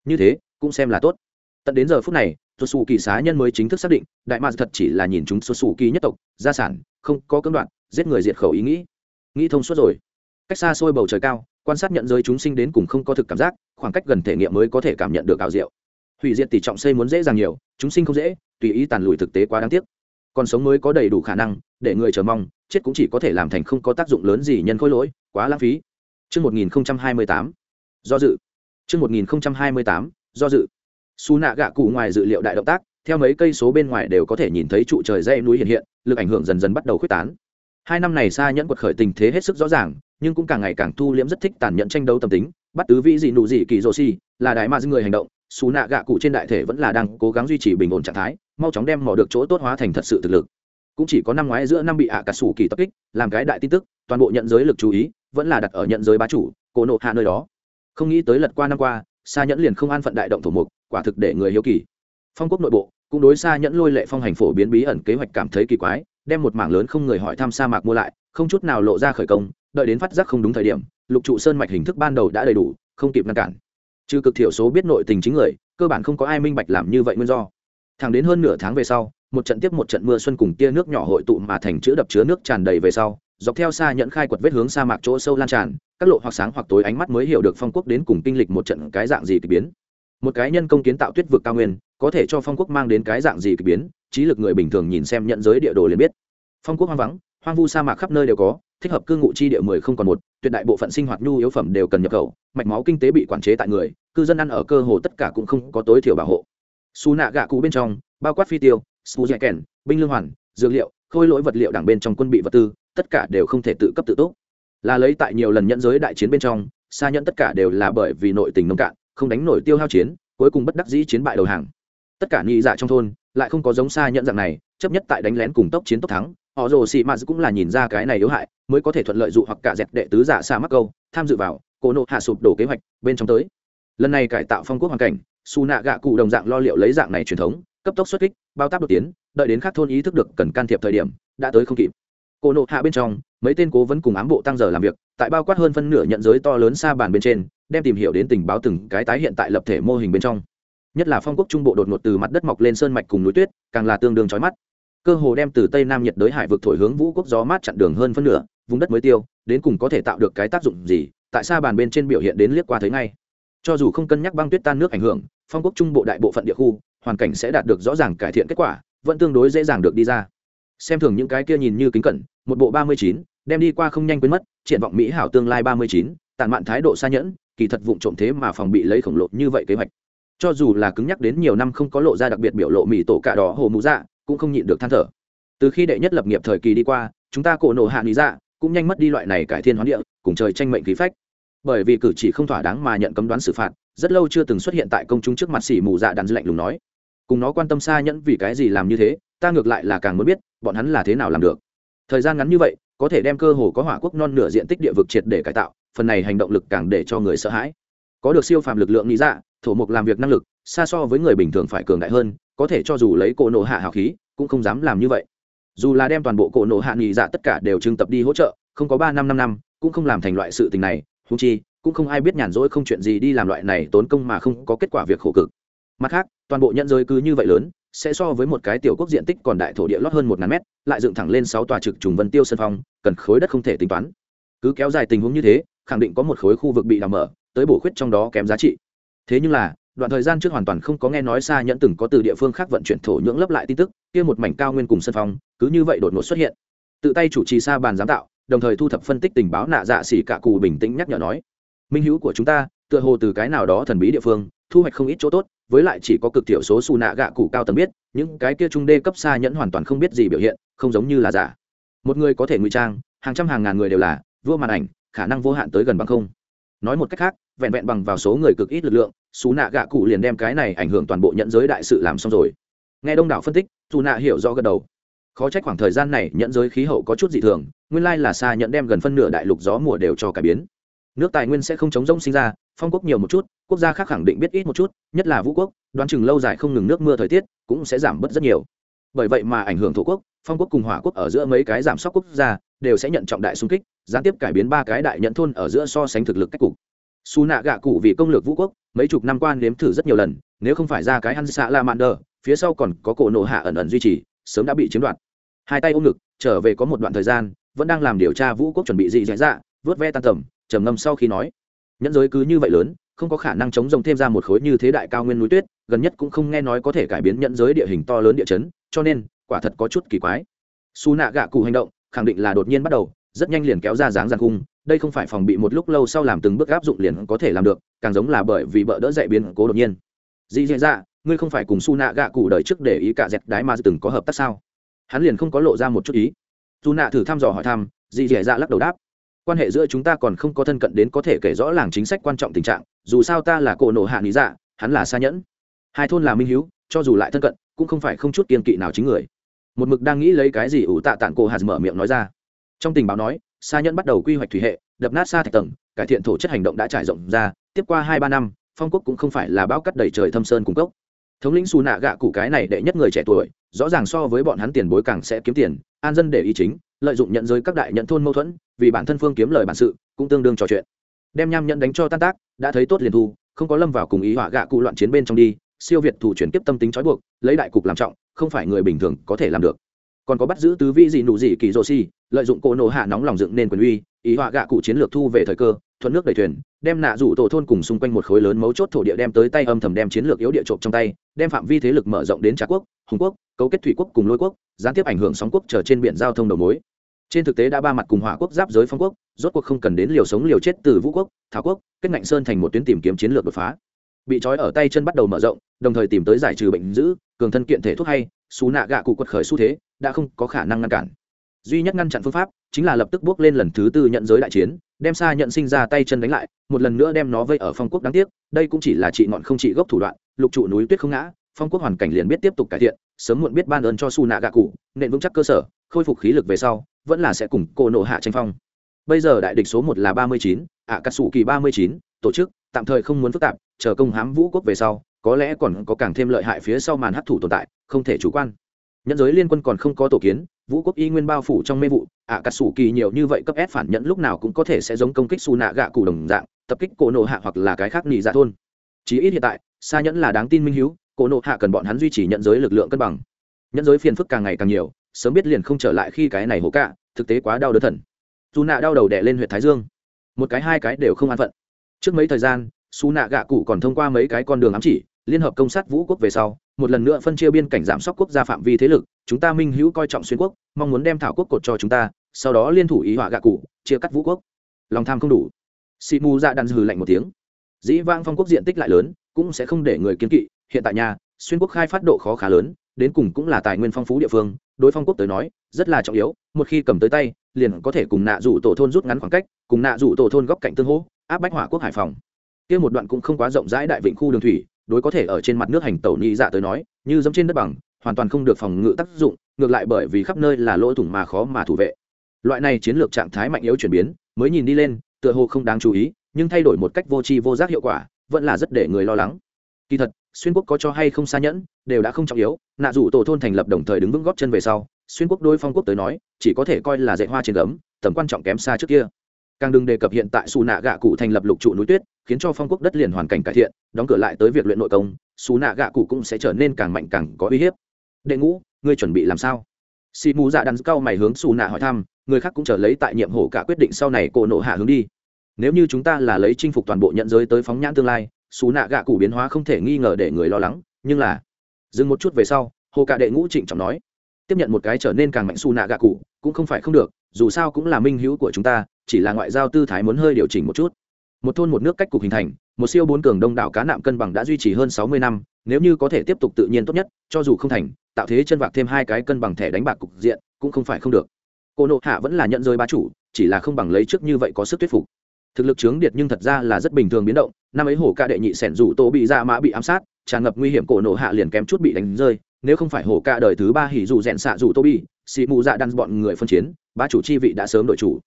Như thế, cũng xem là tốt. Tận đến giờ phút này xuất xù kỳ xá nhân mới chính thức xác định đại mạc thật chỉ là nhìn chúng xuất xù kỳ nhất tộc gia sản không có cưỡng đoạn giết người diệt khẩu ý nghĩ. Nghĩ thông suốt rồi. Cách xa xôi bầu trời cao quan sát nhận giới chúng sinh đến cùng không có thực cảm giác khoảng cách gần thể nghiệm mới có thể cảm nhận được ảo diệu. Hủy diệt tỷ trọng xây muốn dễ dàng nhiều chúng sinh không dễ tùy ý tàn lùi thực tế quá đáng tiếc. Còn sống mới có đầy đủ khả năng để người chờ mong chết cũng chỉ có thể làm thành không có tác dụng lớn gì nhân khối lỗi quá lãng phí. Trước 1028, do dự. Trước 1028, do dự xù nạ gạ cụ ngoài dự liệu đại động tác, theo mấy cây số bên ngoài đều có thể nhìn thấy trụ trời dây núi hiện hiện, lực ảnh hưởng dần dần bắt đầu k h u ế tán. Hai năm này xa nhẫn quật khởi tình thế hết sức rõ ràng, nhưng cũng càng ngày càng thu liễm rất thích tàn nhẫn tranh đấu tâm tính, bắt tứ vĩ dị nụ dị kỳ dô si là đại ma giữ người hành động xù nạ gạ cụ trên đại thể vẫn là đang cố gắng duy trì bình ổn trạng thái, mau chóng đem mỏ được chỗ tốt hóa thành thật sự thực lực. Cũng chỉ có năm ngoái giữa năm bị ạ cả sủ kỳ tập kích, làm cái đại tin tức, toàn bộ nhận giới lực chú ý, vẫn là đặt ở nhận giới bá chủ, cổ nộ hạ nơi đó. Không nghĩ tới lật qua năm qua xa nhẫn liền không an phận đại động thổ mục quả thực để người hiếu kỳ. Phong quốc nội bộ cũng đối xa nhẫn lôi lệ phong hành phổ biến bí ẩn kế hoạch cảm thấy kỳ quái, đem một mảng lớn không người hỏi thăm sa mạc mua lại, không chút nào lộ ra khởi công, đợi đến phát giác không đúng thời điểm, lục trụ sơn mạch hình thức ban đầu đã đầy đủ, không kịp ngăn cản. Trừ cực thiểu số biết nội tình chính người, cơ bản không có ai minh bạch làm như vậy nguyên do. Thẳng đến hơn nửa tháng về sau, một trận tiếp một trận mưa xuân cùng tia nước nhỏ hội tụ mà thành chữ đập chứa nước tràn đầy về sau, dọc theo xa nhận khai quật vết hướng sa mạc chỗ sâu lan tràn, các lộ hoặc sáng hoặc tối ánh mắt mới hiểu được phong quốc đến cùng kinh lịch một trận cái dạng gì k ỳ biến một cái nhân công kiến tạo tuyết vực cao nguyên, có thể cho phong quốc mang đến cái dạng gì k ỳ biến, trí lực người bình thường nhìn xem nhận giới địa đồ liền biết. Phong quốc hoang vắng, hoang vu sa mạc khắp nơi đều có, thích hợp cư ngụ chi địa mười không còn một, tuyệt đại bộ phận sinh hoạt nhu yếu phẩm đều cần nhập khẩu, mạch máu kinh tế bị quản chế tại người, cư dân ăn ở cơ hồ tất cả cũng không có tối thiểu bảo hộ. Xù nạ gạ cũ bên trong, bao quát phi tiêu, su dạy kèn, binh lương hoàn, dược liệu, khôi lỗi vật liệu đảng bên trong quân bị vật tư, tất cả đều không thể tự cấp tự túc. Là lấy tại nhiều lần nhận giới đại chiến bên trong xa nhận tất cả đều là bởi vì nội tình nông cạn không đánh nổi tiêu hao chiến, cuối cùng bất đắc dĩ chiến bại đầu hàng. Tất cả nhị dạ trong thôn lại không có giống xa nhận dạng này, chấp nhất tại đánh lén cùng tốc chiến tốc thắng. Họ rồ xị mạt cũng là nhìn ra cái này yếu hại, mới có thể thuận lợi dụ hoặc cả dẹp đệ tứ giả xa mắc câu, tham dự vào, cổ nộ hạ sụp đổ kế hoạch bên trong tới. Lần này cải tạo phong quốc hoàn cảnh, su nạ gạ cụ đồng dạng lo liệu lấy dạng này truyền thống, cấp tốc xuất kích, bao tác đột tiến, đợi đến các thôn ý thức được cần can thiệp thời điểm, đã tới không kịp. Cổ nộ hạ bên trong, mấy tên cố vấn cùng ám bộ tăng giờ làm việc, tại bao quát hơn phân nửa nhận giới to lớn xa bàn bên trên đem tìm hiểu đến tình báo từng cái tái hiện tại lập thể mô hình bên trong. Nhất là phong quốc trung bộ đột ngột từ mặt đất mọc lên sơn mạch cùng núi tuyết, càng là tương đương trói mắt. Cơ hồ đem từ tây nam nhiệt đới hải vực thổi hướng vũ quốc gió mát chặn đường hơn phân nửa, vùng đất mới tiêu, đến cùng có thể tạo được cái tác dụng gì, tại sao bàn bên trên biểu hiện đến liếc qua thấy ngay. Cho dù không cân nhắc băng tuyết tan nước ảnh hưởng, phong quốc trung bộ đại bộ phận địa khu, hoàn cảnh sẽ đạt được rõ ràng cải thiện kết quả, vẫn tương đối dễ dàng được đi ra. Xem thường những cái kia nhìn như kính cẩn, một bộ ba mươi chín, đem đi qua không nhanh quên mất, triển vọng mỹ hảo tương lai ba mươi chín, tàn mạn thái độ xa nhẫn kỳ thật vụng trộm thế mà phòng bị lấy khổng lồ như vậy kế hoạch. Cho dù là cứng nhắc đến nhiều năm không có lộ ra đặc biệt biểu lộ mỹ tổ cả đỏ hồ mũ dạ cũng không nhịn được than thở. Từ khi đệ nhất lập nghiệp thời kỳ đi qua, chúng ta cổ nổ hạ lý dạ cũng nhanh mất đi loại này cải thiên hoán địa, cùng trời tranh mệnh khí phách. Bởi vì cử chỉ không thỏa đáng mà nhận cấm đoán xử phạt, rất lâu chưa từng xuất hiện tại công chúng trước mặt xỉ mù dạ đàn dư lạnh lùng nói. Cùng nó quan tâm xa nhẫn vì cái gì làm như thế, ta ngược lại là càng muốn biết, bọn hắn là thế nào làm được. Thời gian ngắn như vậy có thể đem cơ hồ có hỏa quốc non nửa diện tích địa vực triệt để cải tạo, phần này hành động lực càng để cho người sợ hãi. Có được siêu phàm lực lượng nghĩ dạ thổ mục làm việc năng lực, xa so với người bình thường phải cường đại hơn, có thể cho dù lấy cổ nộ hạ hào khí, cũng không dám làm như vậy. Dù là đem toàn bộ cổ nộ hạ nghĩ dạ tất cả đều trưng tập đi hỗ trợ, không có ba năm năm năm, cũng không làm thành loại sự tình này húng chi, cũng không ai biết nhàn rỗi không chuyện gì đi làm loại này tốn công mà không có kết quả việc khổ cực. Mặt khác, toàn bộ nhận giới cứ như vậy lớn sẽ so với một cái tiểu quốc diện tích còn đại thổ địa lót hơn một ngàn mét, lại dựng thẳng lên sáu tòa trực trùng vân tiêu sân phong, cần khối đất không thể tính toán. Cứ kéo dài tình huống như thế, khẳng định có một khối khu vực bị đào mở, tới bổ khuyết trong đó kém giá trị. Thế nhưng là, đoạn thời gian trước hoàn toàn không có nghe nói xa nhẫn từng có từ địa phương khác vận chuyển thổ nhưỡng lấp lại tin tức, kia một mảnh cao nguyên cùng sân phong, cứ như vậy đột ngột xuất hiện. Tự tay chủ trì xa bàn giám tạo, đồng thời thu thập phân tích tình báo nạ dạ xỉ cả cù bình tĩnh nhắc nhở nói, minh hữu của chúng ta, tựa hồ từ cái nào đó thần bí địa phương thu hoạch không ít chỗ tốt, với lại chỉ có cực thiểu số xù nạ gạ cụ cao tầng biết, những cái kia trung đê cấp xa nhẫn hoàn toàn không biết gì biểu hiện, không giống như là giả. Một người có thể ngụy trang, hàng trăm hàng ngàn người đều là, vua màn ảnh, khả năng vô hạn tới gần bằng không. Nói một cách khác, vẹn vẹn bằng vào số người cực ít lực lượng, xù nạ gạ cụ liền đem cái này ảnh hưởng toàn bộ nhận giới đại sự làm xong rồi. Nghe đông đảo phân tích dù nạ hiểu rõ gật đầu. Khó trách khoảng thời gian này nhận giới khí hậu có chút dị thường, nguyên lai là xa nhận đem gần phân nửa đại lục gió mùa đều cho cải biến. Nước tài nguyên sẽ không chống rông sinh ra, phong quốc nhiều một chút quốc gia khác khẳng định biết ít một chút, nhất là vũ quốc, đoán chừng lâu dài không ngừng nước mưa thời tiết cũng sẽ giảm bớt rất nhiều. Bởi vậy mà ảnh hưởng thổ quốc, phong quốc cùng hỏa quốc ở giữa mấy cái giảm sóc quốc gia đều sẽ nhận trọng đại xung kích, gián tiếp cải biến ba cái đại nhận thôn ở giữa so sánh thực lực cách cục. Su nạ gạ cụ vì công lược vũ quốc, mấy chục năm quan nếm thử rất nhiều lần, nếu không phải ra cái hắn xạ la mạn đờ, phía sau còn có cổ nổ hạ ẩn ẩn duy trì, sớm đã bị chiếm đoạt. Hai tay ôm ngực, trở về có một đoạn thời gian, vẫn đang làm điều tra vũ quốc chuẩn bị dị dạ dạ vớt ve tan tầm, trầm ngâm sau khi nói, nhẫn giới cứ như vậy lớn không có khả năng chống rồng thêm ra một khối như thế đại cao nguyên núi tuyết, gần nhất cũng không nghe nói có thể cải biến nhận giới địa hình to lớn địa chấn, cho nên, quả thật có chút kỳ quái. Su nạ gạ cụ hành động, khẳng định là đột nhiên bắt đầu, rất nhanh liền kéo ra dáng giàn cung, đây không phải phòng bị một lúc lâu sau làm từng bước áp dụng liền có thể làm được, càng giống là bởi vì bỡ đỡ dạy biến cố đột nhiên. Dị dạ ra ngươi không phải cùng su nạ gạ cụ đời trước để ý cả dẹp đái mà từng có hợp tác sao? Hắn liền không có lộ ra một chút ý. Dù nạ thử thăm dò hỏi thăm dị dạ dạ lắc đầu đáp quan hệ giữa chúng ta còn không có thân cận đến có thể kể rõ làng chính sách quan trọng tình trạng, dù sao ta là cổ nộ hạ lý dạ hắn là xa nhẫn. Hai thôn là minh hiếu, cho dù lại thân cận, cũng không phải không chút kiên kỵ nào chính người. Một mực đang nghĩ lấy cái gì ủ tạ tản cổ hạt mở miệng nói ra. Trong tình báo nói xa nhẫn bắt đầu quy hoạch thủy hệ, đập nát xa thạch tầng, cải thiện thổ chất hành động đã trải rộng ra, tiếp qua hai ba năm, phong quốc cũng không phải là bão cắt đầy trời thâm sơn cung cốc. Thống lĩnh xù nạ gạ cụ cái này đệ nhất người trẻ tuổi, rõ ràng so với bọn hắn tiền bối càng sẽ kiếm tiền, an dân để ý chính, lợi dụng nhận giới các đại nhận thôn mâu thuẫn vì bản thân phương kiếm lời bản sự, cũng tương đương trò chuyện. Đem nham nhận đánh cho tan tác, đã thấy tốt liền thu, không có lâm vào cùng ý họa gạ cụ loạn chiến bên trong đi, siêu việt thủ chuyển tiếp tâm tính trói buộc, lấy đại cục làm trọng, không phải người bình thường có thể làm được. Còn có bắt giữ tứ vi gì nụ gì kỳ rô si lợi dụng cô nổ hạ nóng lòng dựng nên quyền uy, ý họa gạ cụ chiến lược thu về thời cơ, thuận nước đầy thuyền, đem nạ rủ tổ thôn cùng xung quanh một khối lớn mấu chốt thổ địa đem tới tay âm thầm đem chiến lược yếu địa trộm trong tay, đem phạm vi thế lực mở rộng đến Trà quốc, hùng quốc, cấu kết thủy quốc cùng lôi quốc, gián tiếp ảnh hưởng sóng quốc trở trên biển giao thông đầu mối trên thực tế đã ba mặt cùng hỏa quốc giáp giới phong quốc, rốt cuộc không cần đến liều sống liều chết từ vũ quốc, thảo quốc, kết ngạnh sơn thành một tuyến tìm kiếm chiến lược đột phá. Bị trói ở tay chân bắt đầu mở rộng, đồng thời tìm tới giải trừ bệnh dữ, cường thân kiện thể thuốc hay, xú nạ gạ cụ quật khởi xu thế, đã không có khả năng ngăn cản. Duy nhất ngăn chặn phương pháp chính là lập tức bước lên lần thứ tư nhận giới đại chiến, đem xa nhận sinh ra tay chân đánh lại, một lần nữa đem nó vây ở phong quốc đáng tiếc, đây cũng chỉ là trị ngọn không trị gốc thủ đoạn, lục trụ núi tuyết không ngã, phong quốc hoàn cảnh liền biết tiếp tục cải thiện, sớm muộn biết ban ơn cho su nạ gạ cụ, nện vững chắc cơ sở, khôi phục khí lực về sau vẫn là sẽ cùng cô nộ hạ tranh phong. Bây giờ đại địch số một là ba mươi chín ạ cắt xù kỳ ba mươi chín, tổ chức tạm thời không muốn phức tạp, chờ công hám vũ quốc về sau, có lẽ còn có càng thêm lợi hại phía sau màn hấp thủ tồn tại, không thể chủ quan. Nhân giới liên quân còn không có tổ kiến, vũ quốc y nguyên bao phủ trong mê vụ ạ cắt xù kỳ nhiều như vậy cấp ép phản nhẫn lúc nào cũng có thể sẽ giống công kích xù nạ gạ cụ đồng dạng, tập kích cổ nộ hạ hoặc là cái khác nỉ dạ thôn. Chí ít hiện tại xa nhẫn là đáng tin minh hiếu cổ nộ hạ cần bọn hắn duy trì nhận giới lực lượng cân bằng. Nhân giới phiền phức càng ngày càng nhiều sớm biết liền không trở lại khi cái này hố cạ thực tế quá đau đớn thần. Dù nạ đau đầu đẻ lên huyện thái dương. Một cái hai cái đều không an phận. Trước mấy thời gian xù nạ gạ cụ còn thông qua mấy cái con đường ám chỉ, liên hợp công sát vũ quốc về sau, một lần nữa phân chia biên cảnh giảm sóc quốc gia phạm vi thế lực, chúng ta minh hữu coi trọng xuyên quốc, mong muốn đem thảo quốc cột cho chúng ta, sau đó liên thủ ý họa gạ cụ, chia cắt vũ quốc. Lòng tham không đủ. Xị mù dạ đàn hừ lạnh một tiếng. Dĩ vang phong quốc diện tích lại lớn, cũng sẽ không để người kiến kỵ. Hiện tại nhà, xuyên quốc khai phát độ khó khá lớn, đến cùng cũng là tài nguyên phong phú địa phương đối phong quốc tới nói, rất là trọng yếu, một khi cầm tới tay, liền có thể cùng nạ rủ tổ thôn rút ngắn khoảng cách, cùng nạ rủ tổ thôn góc cạnh tương hỗ, áp bách hỏa quốc hải phòng. Kia một đoạn cũng không quá rộng rãi đại vịnh khu đường thủy, đối có thể ở trên mặt nước hành tẩu nhị dạ tới nói, như giống trên đất bằng, hoàn toàn không được phòng ngự tác dụng, ngược lại bởi vì khắp nơi là lỗ thủng mà khó mà thủ vệ. Loại này chiến lược trạng thái mạnh yếu chuyển biến, mới nhìn đi lên, tựa hồ không đáng chú ý, nhưng thay đổi một cách vô tri vô giác hiệu quả, vẫn là rất để người lo lắng. Kỳ thật xuyên quốc có cho hay không xa nhẫn, đều đã không trọng yếu, nạ dù tổ thôn thành lập đồng thời đứng vững góp chân về sau, xuyên quốc đôi phong quốc tới nói, chỉ có thể coi là dạy hoa trên gấm, tầm quan trọng kém xa trước kia. Càng đừng đề cập hiện tại xù nạ gạ cụ thành lập lục trụ núi tuyết, khiến cho phong quốc đất liền hoàn cảnh cải thiện, đóng cửa lại tới việc luyện nội công, xù nạ gạ cụ cũng sẽ trở nên càng mạnh càng có uy hiếp. Đệ ngũ, ngươi chuẩn bị làm sao? Xì mù dạ đắn cao mày hướng xù nạ hỏi thăm, người khác cũng chờ lấy tại nhiệm hổ cả quyết định sau này cổ nộ hạ hướng đi. Nếu như chúng ta là lấy chinh phục toàn bộ nhận giới tới phóng nhãn tương lai xù nạ gạ cụ biến hóa không thể nghi ngờ để người lo lắng, nhưng là, dừng một chút về sau, hồ cả đệ ngũ trịnh trọng nói, tiếp nhận một cái trở nên càng mạnh xù nạ gạ cụ, cũng không phải không được, dù sao cũng là minh hữu của chúng ta, chỉ là ngoại giao tư thái muốn hơi điều chỉnh một chút. Một thôn một nước cách cục hình thành, một siêu bốn cường đông đảo cá nạm cân bằng đã duy trì hơn sáu mươi năm, nếu như có thể tiếp tục tự nhiên tốt nhất, cho dù không thành, tạo thế chân vạc thêm hai cái cân bằng thẻ đánh bạc cục diện, cũng không phải không được. Cô nộ hạ vẫn là nhận rơi bá chủ, chỉ là không bằng lấy trước như vậy có sức thuyết phục. Thực lực chướng điệt nhưng thật ra là rất bình thường biến động năm ấy hổ ca đệ nhị sẻn rủ tô bị ra mã bị ám sát, tràn ngập nguy hiểm cổ nổ hạ liền kém chút bị đánh rơi. Nếu không phải hổ ca đời thứ ba hỉ dù rèn xạ rủ tô bị xị mù dạ đan bọn người phân chiến ba chủ chi vị đã sớm đổi chủ.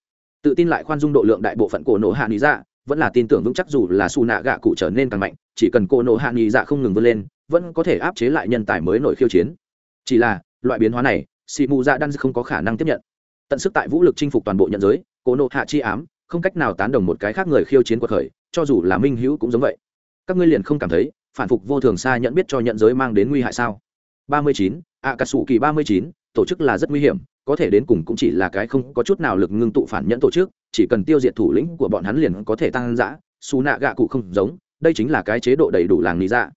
Tự tin lại khoan dung độ lượng đại bộ phận cổ nổ hạ lý dạ vẫn là tin tưởng vững chắc dù là su nạ gạ cụ trở nên càng mạnh, chỉ cần cổ nổ hạ lý dạ không ngừng vươn lên, vẫn có thể áp chế lại nhân tài mới nổi khiêu chiến. Chỉ là, loại biến hóa này xị mù dạ đan không có khả năng tiếp nhận. Tận sức tại vũ lực chinh phục toàn bộ nhận giới, cổ nổ hạ chi ám không cách nào tán đồng một cái khác người khiêu chiến quật khởi, cho dù là minh hữu cũng giống vậy. Các ngươi liền không cảm thấy, phản phục vô thường xa nhận biết cho nhận giới mang đến nguy hại sao? ba mươi chín ạ cà sủ kỳ ba mươi chín, tổ chức là rất nguy hiểm, có thể đến cùng cũng chỉ là cái không có chút nào lực ngưng tụ phản nhẫn tổ chức, chỉ cần tiêu diệt thủ lĩnh của bọn hắn liền có thể tăng giã xù nạ gạ cụ không giống, đây chính là cái chế độ đầy đủ làng lý dạ.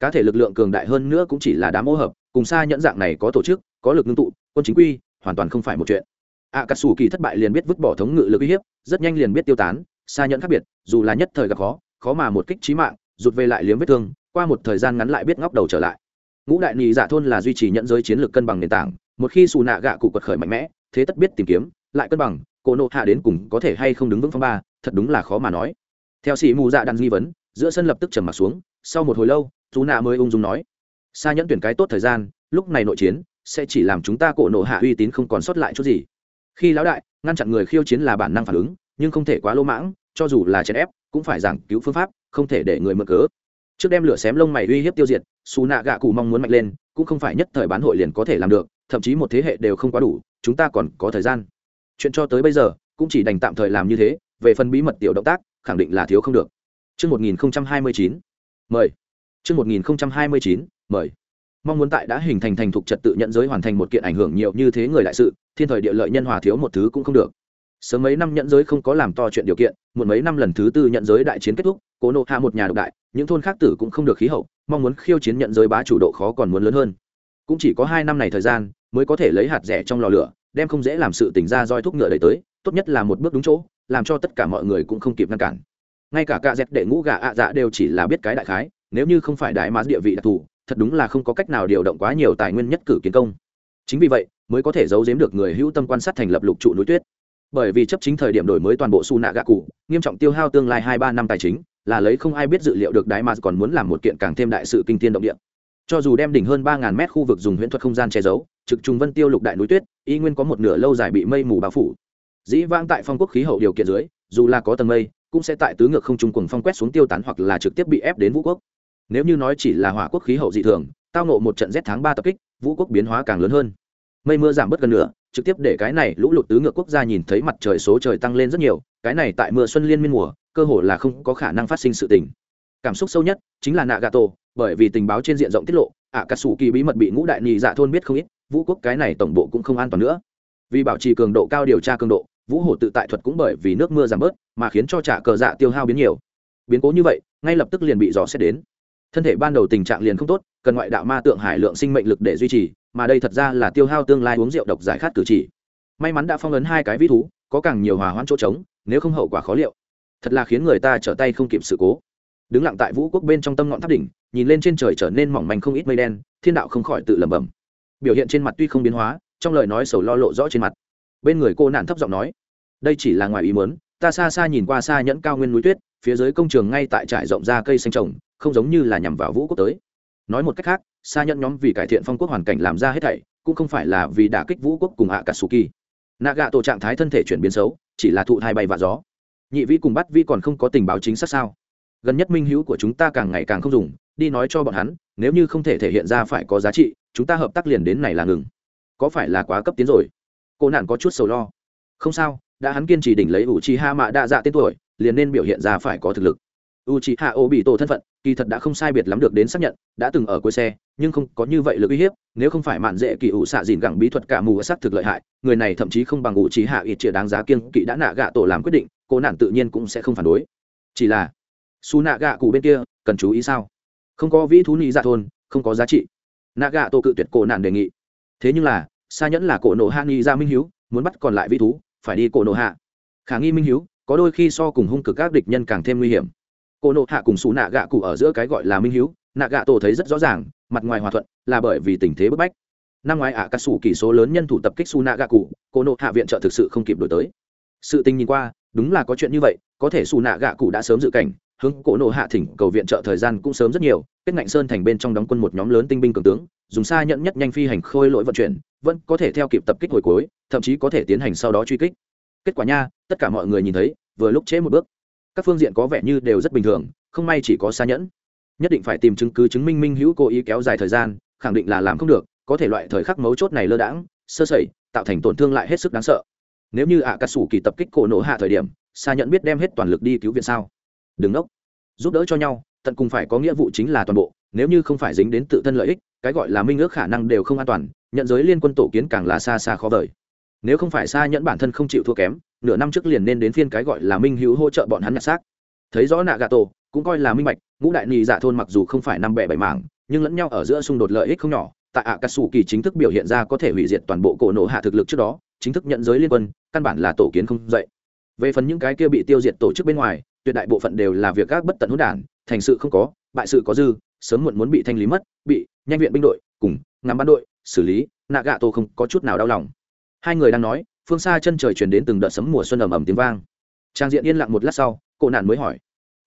Cá thể lực lượng cường đại hơn nữa cũng chỉ là đám ô hợp, cùng xa nhẫn dạng này có tổ chức, có lực ngưng tụ, quân chính quy, hoàn toàn không phải một chuyện ạ cà sủ kỳ thất bại liền biết vứt bỏ thống ngự lực uy hiếp, rất nhanh liền biết tiêu tán, xa nhẫn khác biệt, dù là nhất thời gặp khó khó mà một kích trí mạng, rụt về lại liếm vết thương, qua một thời gian ngắn lại biết ngóc đầu trở lại. Ngũ đại nhị dạ thôn là duy trì nhận giới chiến lược cân bằng nền tảng, một khi xù nạ gạ cụ quật khởi mạnh mẽ, thế tất biết tìm kiếm, lại cân bằng, cổ nộ hạ đến cùng có thể hay không đứng vững phong ba, thật đúng là khó mà nói. Theo sĩ mù dạ đàn nghi vấn, giữa sân lập tức trầm mặt xuống, sau một hồi lâu chú nạ mới ung dung nói xa nhẫn tuyển cái tốt thời gian, lúc này nội chiến, sẽ chỉ làm chúng ta cổ nộ hạ uy tín không còn sót lại chút gì khi lão đại ngăn chặn người khiêu chiến là bản năng phản ứng nhưng không thể quá lỗ mãng cho dù là chèn ép cũng phải giảng cứu phương pháp không thể để người mượn cớ trước đem lửa xém lông mày uy hiếp tiêu diệt xù nạ gạ cụ mong muốn mạnh lên cũng không phải nhất thời bán hội liền có thể làm được thậm chí một thế hệ đều không quá đủ chúng ta còn có thời gian chuyện cho tới bây giờ cũng chỉ đành tạm thời làm như thế về phần bí mật tiểu động tác khẳng định là thiếu không được Trước 1029, mời. Trước 1029, mời. Mong muốn tại đã hình thành thành thục trật tự nhận giới hoàn thành một kiện ảnh hưởng nhiều như thế người đại sự, thiên thời địa lợi nhân hòa thiếu một thứ cũng không được. Sớm mấy năm nhận giới không có làm to chuyện điều kiện, một mấy năm lần thứ tư nhận giới đại chiến kết thúc, cố nộ hạ một nhà độc đại, những thôn khác tử cũng không được khí hậu, mong muốn khiêu chiến nhận giới bá chủ độ khó còn muốn lớn hơn cũng chỉ có hai năm này thời gian mới có thể lấy hạt rẻ trong lò lửa đem không dễ làm sự tỉnh ra roi thúc ngựa đẩy tới tốt nhất là một bước đúng chỗ làm cho tất cả mọi người cũng không kịp ngăn cản ngay cả cạ dẹt đệ ngũ gà ạ dạ đều chỉ là biết cái đại khái nếu như không phải đại mã địa vị đặc thù thật đúng là không có cách nào điều động quá nhiều tài nguyên nhất cử kiến công. Chính vì vậy, mới có thể giấu giếm được người hữu tâm quan sát thành lập lục trụ núi tuyết. Bởi vì chấp chính thời điểm đổi mới toàn bộ su nạ gạ cụ, nghiêm trọng tiêu hao tương lai hai ba năm tài chính, là lấy không ai biết dự liệu được đại mã còn muốn làm một kiện càng thêm đại sự kinh tiên động địa. Cho dù đem đỉnh hơn ba ngàn mét khu vực dùng huyễn thuật không gian che giấu, trực trùng vân tiêu lục đại núi tuyết, y nguyên có một nửa lâu dài bị mây mù bao phủ. Dĩ vãng tại phong quốc khí hậu điều kiện dưới, dù là có tầng mây, cũng sẽ tại tứ ngược không trung cùng phong quét xuống tiêu tán hoặc là trực tiếp bị ép đến vũ quốc nếu như nói chỉ là hỏa quốc khí hậu dị thường, tao nộ một trận rét tháng ba tập kích, vũ quốc biến hóa càng lớn hơn. Mây mưa giảm bớt gần nửa, trực tiếp để cái này lũ lụt tứ ngược quốc gia nhìn thấy mặt trời số trời tăng lên rất nhiều, cái này tại mưa xuân liên miên mùa, cơ hồ là không có khả năng phát sinh sự tình. Cảm xúc sâu nhất chính là nạ gà tổ bởi vì tình báo trên diện rộng tiết lộ ạ cà sủ kỳ bí mật bị ngũ đại nhị dạ thôn biết không ít, vũ quốc cái này tổng bộ cũng không an toàn nữa. Vì bảo trì cường độ cao điều tra cường độ, vũ hổ tự tại thuật cũng bởi vì nước mưa giảm bớt mà khiến cho trả cờ dạ tiêu hao biến nhiều. Biến cố như vậy, ngay lập tức liền bị dò xét đến thân thể ban đầu tình trạng liền không tốt, cần ngoại đạo ma tượng hải lượng sinh mệnh lực để duy trì, mà đây thật ra là tiêu hao tương lai uống rượu độc giải khát cử chỉ. May mắn đã phong ấn hai cái vĩ thú, có càng nhiều hòa hoãn chỗ trống, nếu không hậu quả khó liệu. Thật là khiến người ta trở tay không kịp sự cố. Đứng lặng tại vũ quốc bên trong tâm ngọn tháp đỉnh, nhìn lên trên trời trở nên mỏng manh không ít mây đen, thiên đạo không khỏi tự lẩm bẩm. Biểu hiện trên mặt tuy không biến hóa, trong lời nói sầu lo lộ rõ trên mặt. Bên người cô nạn thấp giọng nói, đây chỉ là ngoài ý muốn, ta xa xa nhìn qua xa nhẫn cao nguyên núi tuyết, phía dưới công trường ngay tại trải rộng ra cây xanh trồng không giống như là nhằm vào vũ quốc tới. Nói một cách khác xa nhẫn nhóm vì cải thiện phong quốc hoàn cảnh làm ra hết thảy, cũng không phải là vì đả kích vũ quốc cùng hạ cả suki nạ gạ tổ trạng thái thân thể chuyển biến xấu, chỉ là thụ thai bay và gió. Nhị vĩ cùng bắt vi còn không có tình báo chính xác sao? Gần nhất minh hữu của chúng ta càng ngày càng không dùng, đi nói cho bọn hắn, nếu như không thể thể hiện ra phải có giá trị, chúng ta hợp tác liền đến này là ngừng. Có phải là quá cấp tiến rồi? Cô nạn có chút sầu lo. Không sao, đã hắn kiên trì đỉnh lấy u chi ha mạ đa dạ tên tuổi, liền nên biểu hiện ra phải có thực lực. U chi ha ô bị tổ thân phận kỳ thật đã không sai biệt lắm được đến xác nhận, đã từng ở cuối xe, nhưng không có như vậy lực uy hiếp, nếu không phải mạn dễ kỳ ủ xạ dìn gẳng bí thuật cả mù sắc thực lợi hại, người này thậm chí không bằng ủ trí hạ ít chĩa đáng giá kiên kỵ đã nạ gạ tổ làm quyết định, cô nạn tự nhiên cũng sẽ không phản đối. Chỉ là, su nạ gạ cụ bên kia, cần chú ý sao? Không có vĩ thú ni dạ thôn, không có giá trị. Nạ gạ tổ cự tuyệt cổ nạn đề nghị. Thế nhưng là, xa nhẫn là cổ nộ hạ nghi ra dạ minh hiếu, muốn bắt còn lại vĩ thú, phải đi cổ nộ hạ. Khả nghi minh hiếu, có đôi khi so cùng hung cực các địch nhân càng thêm nguy hiểm. Cô nộ hạ cùng xù nạ gạ cụ ở giữa cái gọi là minh hiếu nạ gạ tổ thấy rất rõ ràng mặt ngoài hòa thuận là bởi vì tình thế bức bách. Năm ngoái ạ à, các sủ kỳ số lớn nhân thủ tập kích su nạ gạ cụ cô nộ hạ viện trợ thực sự không kịp đổi tới. Sự tình nhìn qua đúng là có chuyện như vậy có thể su nạ gạ cụ đã sớm dự cảnh hướng cổ nộ hạ thỉnh cầu viện trợ thời gian cũng sớm rất nhiều kết ngạnh sơn thành bên trong đóng quân một nhóm lớn tinh binh cường tướng dùng xa nhận nhất nhanh phi hành khôi lỗi vận chuyển vẫn có thể theo kịp tập kích hồi cuối thậm chí có thể tiến hành sau đó truy kích. Kết quả nha tất cả mọi người nhìn thấy vừa lúc trễ một bước các phương diện có vẻ như đều rất bình thường, không may chỉ có xa nhẫn. Nhất định phải tìm chứng cứ chứng minh minh hữu cố ý kéo dài thời gian, khẳng định là làm không được, có thể loại thời khắc mấu chốt này lơ đãng, sơ sẩy, tạo thành tổn thương lại hết sức đáng sợ. Nếu như ạ à cà sủ kỳ tập kích cổ nổ hạ thời điểm xa nhẫn biết đem hết toàn lực đi cứu viện sao? Đừng nốc. Giúp đỡ cho nhau, tận cùng phải có nghĩa vụ chính là toàn bộ, nếu như không phải dính đến tự thân lợi ích, cái gọi là minh ước khả năng đều không an toàn, nhận giới liên quân tổ kiến càng là xa xa khó vời nếu không phải xa nhẫn bản thân không chịu thua kém, nửa năm trước liền nên đến phiên cái gọi là minh hữu hỗ trợ bọn hắn nhặt xác. Thấy rõ nạ gà tổ cũng coi là minh bạch, ngũ đại nị giả dạ thôn mặc dù không phải năm bẻ bảy mảng, nhưng lẫn nhau ở giữa xung đột lợi ích không nhỏ. Tại ạ cà sủ kỳ chính thức biểu hiện ra có thể hủy diệt toàn bộ cổ nổ hạ thực lực trước đó, chính thức nhận giới liên quân, căn bản là tổ kiến không dậy. Về phần những cái kia bị tiêu diệt tổ chức bên ngoài, tuyệt đại bộ phận đều là việc các bất tận hỗn đản, thành sự không có, bại sự có dư, sớm muộn muốn bị thanh lý mất, bị nhanh viện binh đội cùng ngắm bán đội xử lý nạ gạ tô không có chút nào đau lòng hai người đang nói, phương xa chân trời chuyển đến từng đợt sấm mùa xuân ầm ầm tiếng vang. Trang diện yên lặng một lát sau cổ nạn mới hỏi.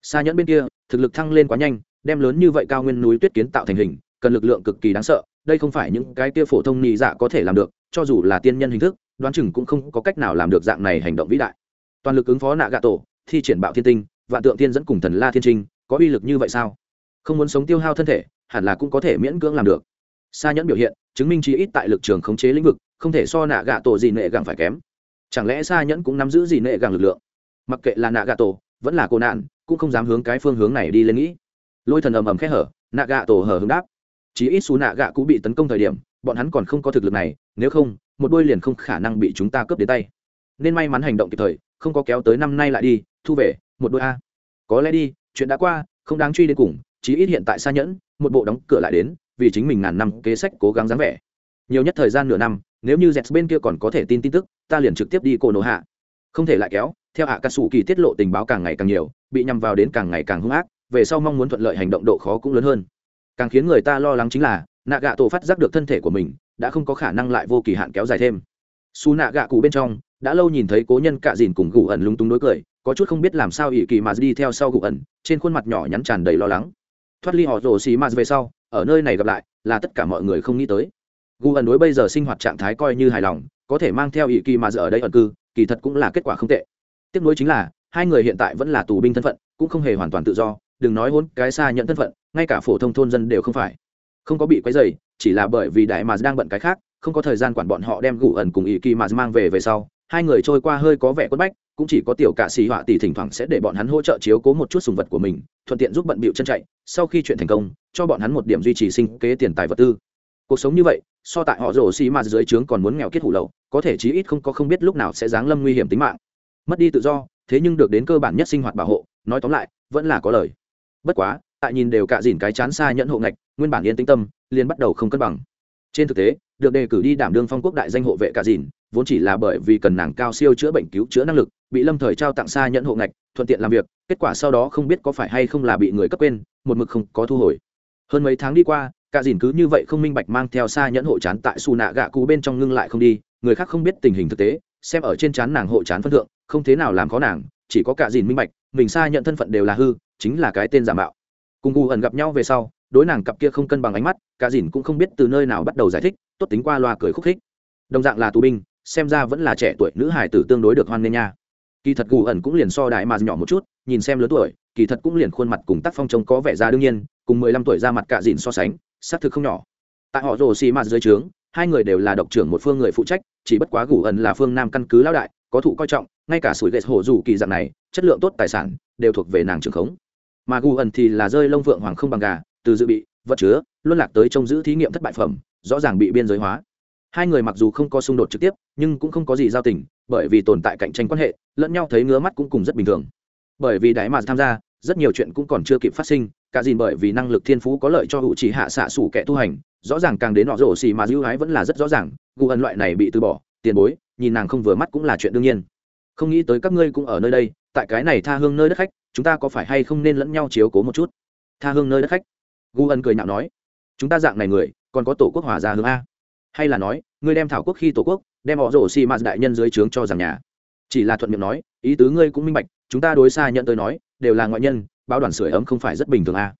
Xa nhẫn bên kia, thực lực thăng lên quá nhanh, đem lớn như vậy cao nguyên núi tuyết kiến tạo thành hình, cần lực lượng cực kỳ đáng sợ, đây không phải những cái kia phổ thông nhị dạ có thể làm được, cho dù là tiên nhân hình thức, đoán chừng cũng không có cách nào làm được dạng này hành động vĩ đại. Toàn lực ứng phó nạ gạ tổ, thi triển bạo thiên tinh, vạn tượng tiên dẫn cùng thần la thiên trinh, có uy lực như vậy sao? Không muốn sống tiêu hao thân thể, hẳn là cũng có thể miễn cưỡng làm được. Xa nhẫn biểu hiện, chứng minh chí ít tại lực trường khống chế lĩnh vực không thể so nạ gạ tổ gì nệ gẳng phải kém. Chẳng lẽ xa nhẫn cũng nắm giữ gì nệ gẳng lực lượng? Mặc kệ là nạ gạ tổ, vẫn là cô nạn, cũng không dám hướng cái phương hướng này đi lên nghĩ. Lôi thần ầm ầm khẽ hở, nạ gạ tổ hở hướng đáp. Chí ít xù nạ gạ cũng bị tấn công thời điểm, bọn hắn còn không có thực lực này, nếu không, một đôi liền không khả năng bị chúng ta cướp đến tay. Nên may mắn hành động kịp thời, không có kéo tới năm nay lại đi, thu về, một đôi a. Có lẽ đi, chuyện đã qua, không đáng truy đến cùng, chí ít hiện tại xa nhẫn, một bộ đóng cửa lại đến, vì chính mình ngàn năm kế sách cố gắng dáng vẻ. Nhiều nhất thời gian nửa năm nếu như z bên kia còn có thể tin tin tức, ta liền trực tiếp đi cổ nổ hạ. Không thể lại kéo, theo hạ cà sủ kỳ tiết lộ tình báo càng ngày càng nhiều, bị nhằm vào đến càng ngày càng hung ác, về sau mong muốn thuận lợi hành động độ khó cũng lớn hơn. Càng khiến người ta lo lắng chính là nạ gạ tổ phát giác được thân thể của mình, đã không có khả năng lại vô kỳ hạn kéo dài thêm. Su nạ gạ cụ bên trong, đã lâu nhìn thấy cố nhân cạ dìn cùng gù ẩn lung túng đối cười, có chút không biết làm sao ỷ kỳ mà đi theo sau gù ẩn, trên khuôn mặt nhỏ nhắn tràn đầy lo lắng. Thoát ly họ rồ xì mà về sau, ở nơi này gặp lại, là tất cả mọi người không nghĩ tới. Gu ẩn đối bây giờ sinh hoạt trạng thái coi như hài lòng, có thể mang theo ý kỳ mà ở đây ẩn cư, kỳ thật cũng là kết quả không tệ. Tiếp nối chính là, hai người hiện tại vẫn là tù binh thân phận, cũng không hề hoàn toàn tự do, đừng nói hôn cái xa nhận thân phận, ngay cả phổ thông thôn dân đều không phải. Không có bị quấy dày chỉ là bởi vì đại mà đang bận cái khác, không có thời gian quản bọn họ đem gù ẩn cùng ý kỳ mà mang về về sau, hai người trôi qua hơi có vẻ quất bách, cũng chỉ có tiểu cạ xì họa tỷ thỉnh thoảng sẽ để bọn hắn hỗ trợ chiếu cố một chút sùng vật của mình, thuận tiện giúp bận bịu chân chạy, sau khi chuyện thành công, cho bọn hắn một điểm duy trì sinh kế tiền tài vật tư. Cuộc sống như vậy so tại họ rổ xì mà dưới trướng còn muốn nghèo kết hủ lậu, có thể chí ít không có không biết lúc nào sẽ giáng lâm nguy hiểm tính mạng. Mất đi tự do, thế nhưng được đến cơ bản nhất sinh hoạt bảo hộ, nói tóm lại, vẫn là có lời. Bất quá, tại nhìn đều cạ dìn cái chán xa nhẫn hộ ngạch, nguyên bản yên tĩnh tâm, liền bắt đầu không cân bằng. Trên thực tế, được đề cử đi đảm đương phong quốc đại danh hộ vệ cạ dìn, vốn chỉ là bởi vì cần nàng cao siêu chữa bệnh cứu chữa năng lực, bị lâm thời trao tặng xa nhẫn hộ ngạch, thuận tiện làm việc, kết quả sau đó không biết có phải hay không là bị người cấp quên, một mực không có thu hồi. Hơn mấy tháng đi qua cả dìn cứ như vậy không minh bạch mang theo xa nhẫn hộ chán tại xù nạ gạ cú bên trong ngưng lại không đi, người khác không biết tình hình thực tế, xem ở trên chán nàng hộ chán phân thượng, không thế nào làm khó nàng, chỉ có cả dìn minh bạch, mình xa nhận thân phận đều là hư, chính là cái tên giả mạo. Cùng gù ẩn gặp nhau về sau, đối nàng cặp kia không cân bằng ánh mắt, cả dìn cũng không biết từ nơi nào bắt đầu giải thích, tốt tính qua loa cười khúc khích. Đồng dạng là tù binh, xem ra vẫn là trẻ tuổi nữ hải tử tương đối được hoan nghênh nha. Kỳ thật gù ẩn cũng liền so đại mà nhỏ một chút, nhìn xem lớn tuổi, kỳ thật cũng liền khuôn mặt cùng tác phong trông có vẻ ra đương nhiên, cùng mười lăm tuổi ra mặt cả dìn so sánh xác thực không nhỏ. Tại họ rồ xì mạt dưới trướng, hai người đều là độc trưởng một phương người phụ trách, chỉ bất quá gù ẩn là phương nam căn cứ lão đại, có thụ coi trọng, ngay cả sủi ghét hồ dù kỳ dạng này, chất lượng tốt tài sản, đều thuộc về nàng trưởng khống. Mà gù ẩn thì là rơi lông vượng hoàng không bằng gà, từ dự bị, vật chứa luân lạc tới trông giữ thí nghiệm thất bại phẩm, rõ ràng bị biên giới hóa. Hai người mặc dù không có xung đột trực tiếp, nhưng cũng không có gì giao tình, bởi vì tồn tại cạnh tranh quan hệ, lẫn nhau thấy ngứa mắt cũng cùng rất bình thường. Bởi vì đại mà tham gia rất nhiều chuyện cũng còn chưa kịp phát sinh, cả dìn bởi vì năng lực thiên phú có lợi cho hữu chỉ hạ xạ sủ kẻ tu hành, rõ ràng càng đến nọ rổ xì mà dư ái vẫn là rất rõ ràng gu ẩn loại này bị từ bỏ, tiền bối, nhìn nàng không vừa mắt cũng là chuyện đương nhiên. Không nghĩ tới các ngươi cũng ở nơi đây, tại cái này tha hương nơi đất khách, chúng ta có phải hay không nên lẫn nhau chiếu cố một chút? Tha hương nơi đất khách. Gu ân cười nhạo nói. Chúng ta dạng này người, còn có tổ quốc hòa gia hướng a. Hay là nói, ngươi đem thảo quốc khi tổ quốc, đem họ rổ xì mạt đại nhân dưới trướng cho rằng nhà. Chỉ là thuận miệng nói, ý tứ ngươi cũng minh bạch, chúng ta đối xa nhận tới nói đều là ngoại nhân, báo đoàn sưởi ấm không phải rất bình thường a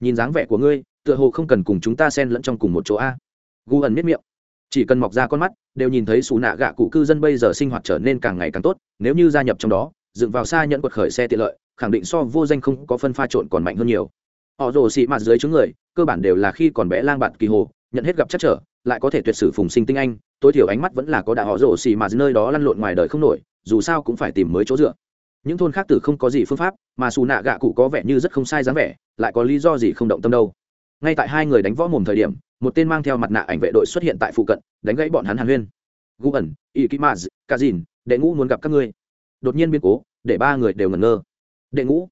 nhìn dáng vẻ của ngươi, tựa hồ không cần cùng chúng ta xen lẫn trong cùng một chỗ a gu ẩn miết miệng. Chỉ cần mọc ra con mắt, đều nhìn thấy xù nạ gạ cụ cư dân bây giờ sinh hoạt trở nên càng ngày càng tốt, nếu như gia nhập trong đó, dựng vào xa nhận quật khởi xe tiện lợi, khẳng định so vô danh không có phân pha trộn còn mạnh hơn nhiều. Họ rồ xị mạt dưới chướng người, cơ bản đều là khi còn bé lang bạn kỳ hồ, nhận hết gặp chắc trở, lại có thể tuyệt sử phùng sinh tinh anh, tối thiểu ánh mắt vẫn là có đạo họ rồ xị mạt nơi đó lăn lộn ngoài đời không nổi, dù sao cũng phải tìm mới chỗ dựa những thôn khác tử không có gì phương pháp, mà xù nạ gạ cụ có vẻ như rất không sai dáng vẻ, lại có lý do gì không động tâm đâu. Ngay tại hai người đánh võ mồm thời điểm, một tên mang theo mặt nạ ảnh vệ đội xuất hiện tại phụ cận, đánh gãy bọn hắn hàn huyên. Gu ẩn y kimaz dìn đệ ngũ muốn gặp các ngươi. Đột nhiên biến cố, để ba người đều ngẩn ngơ. Đệ ngũ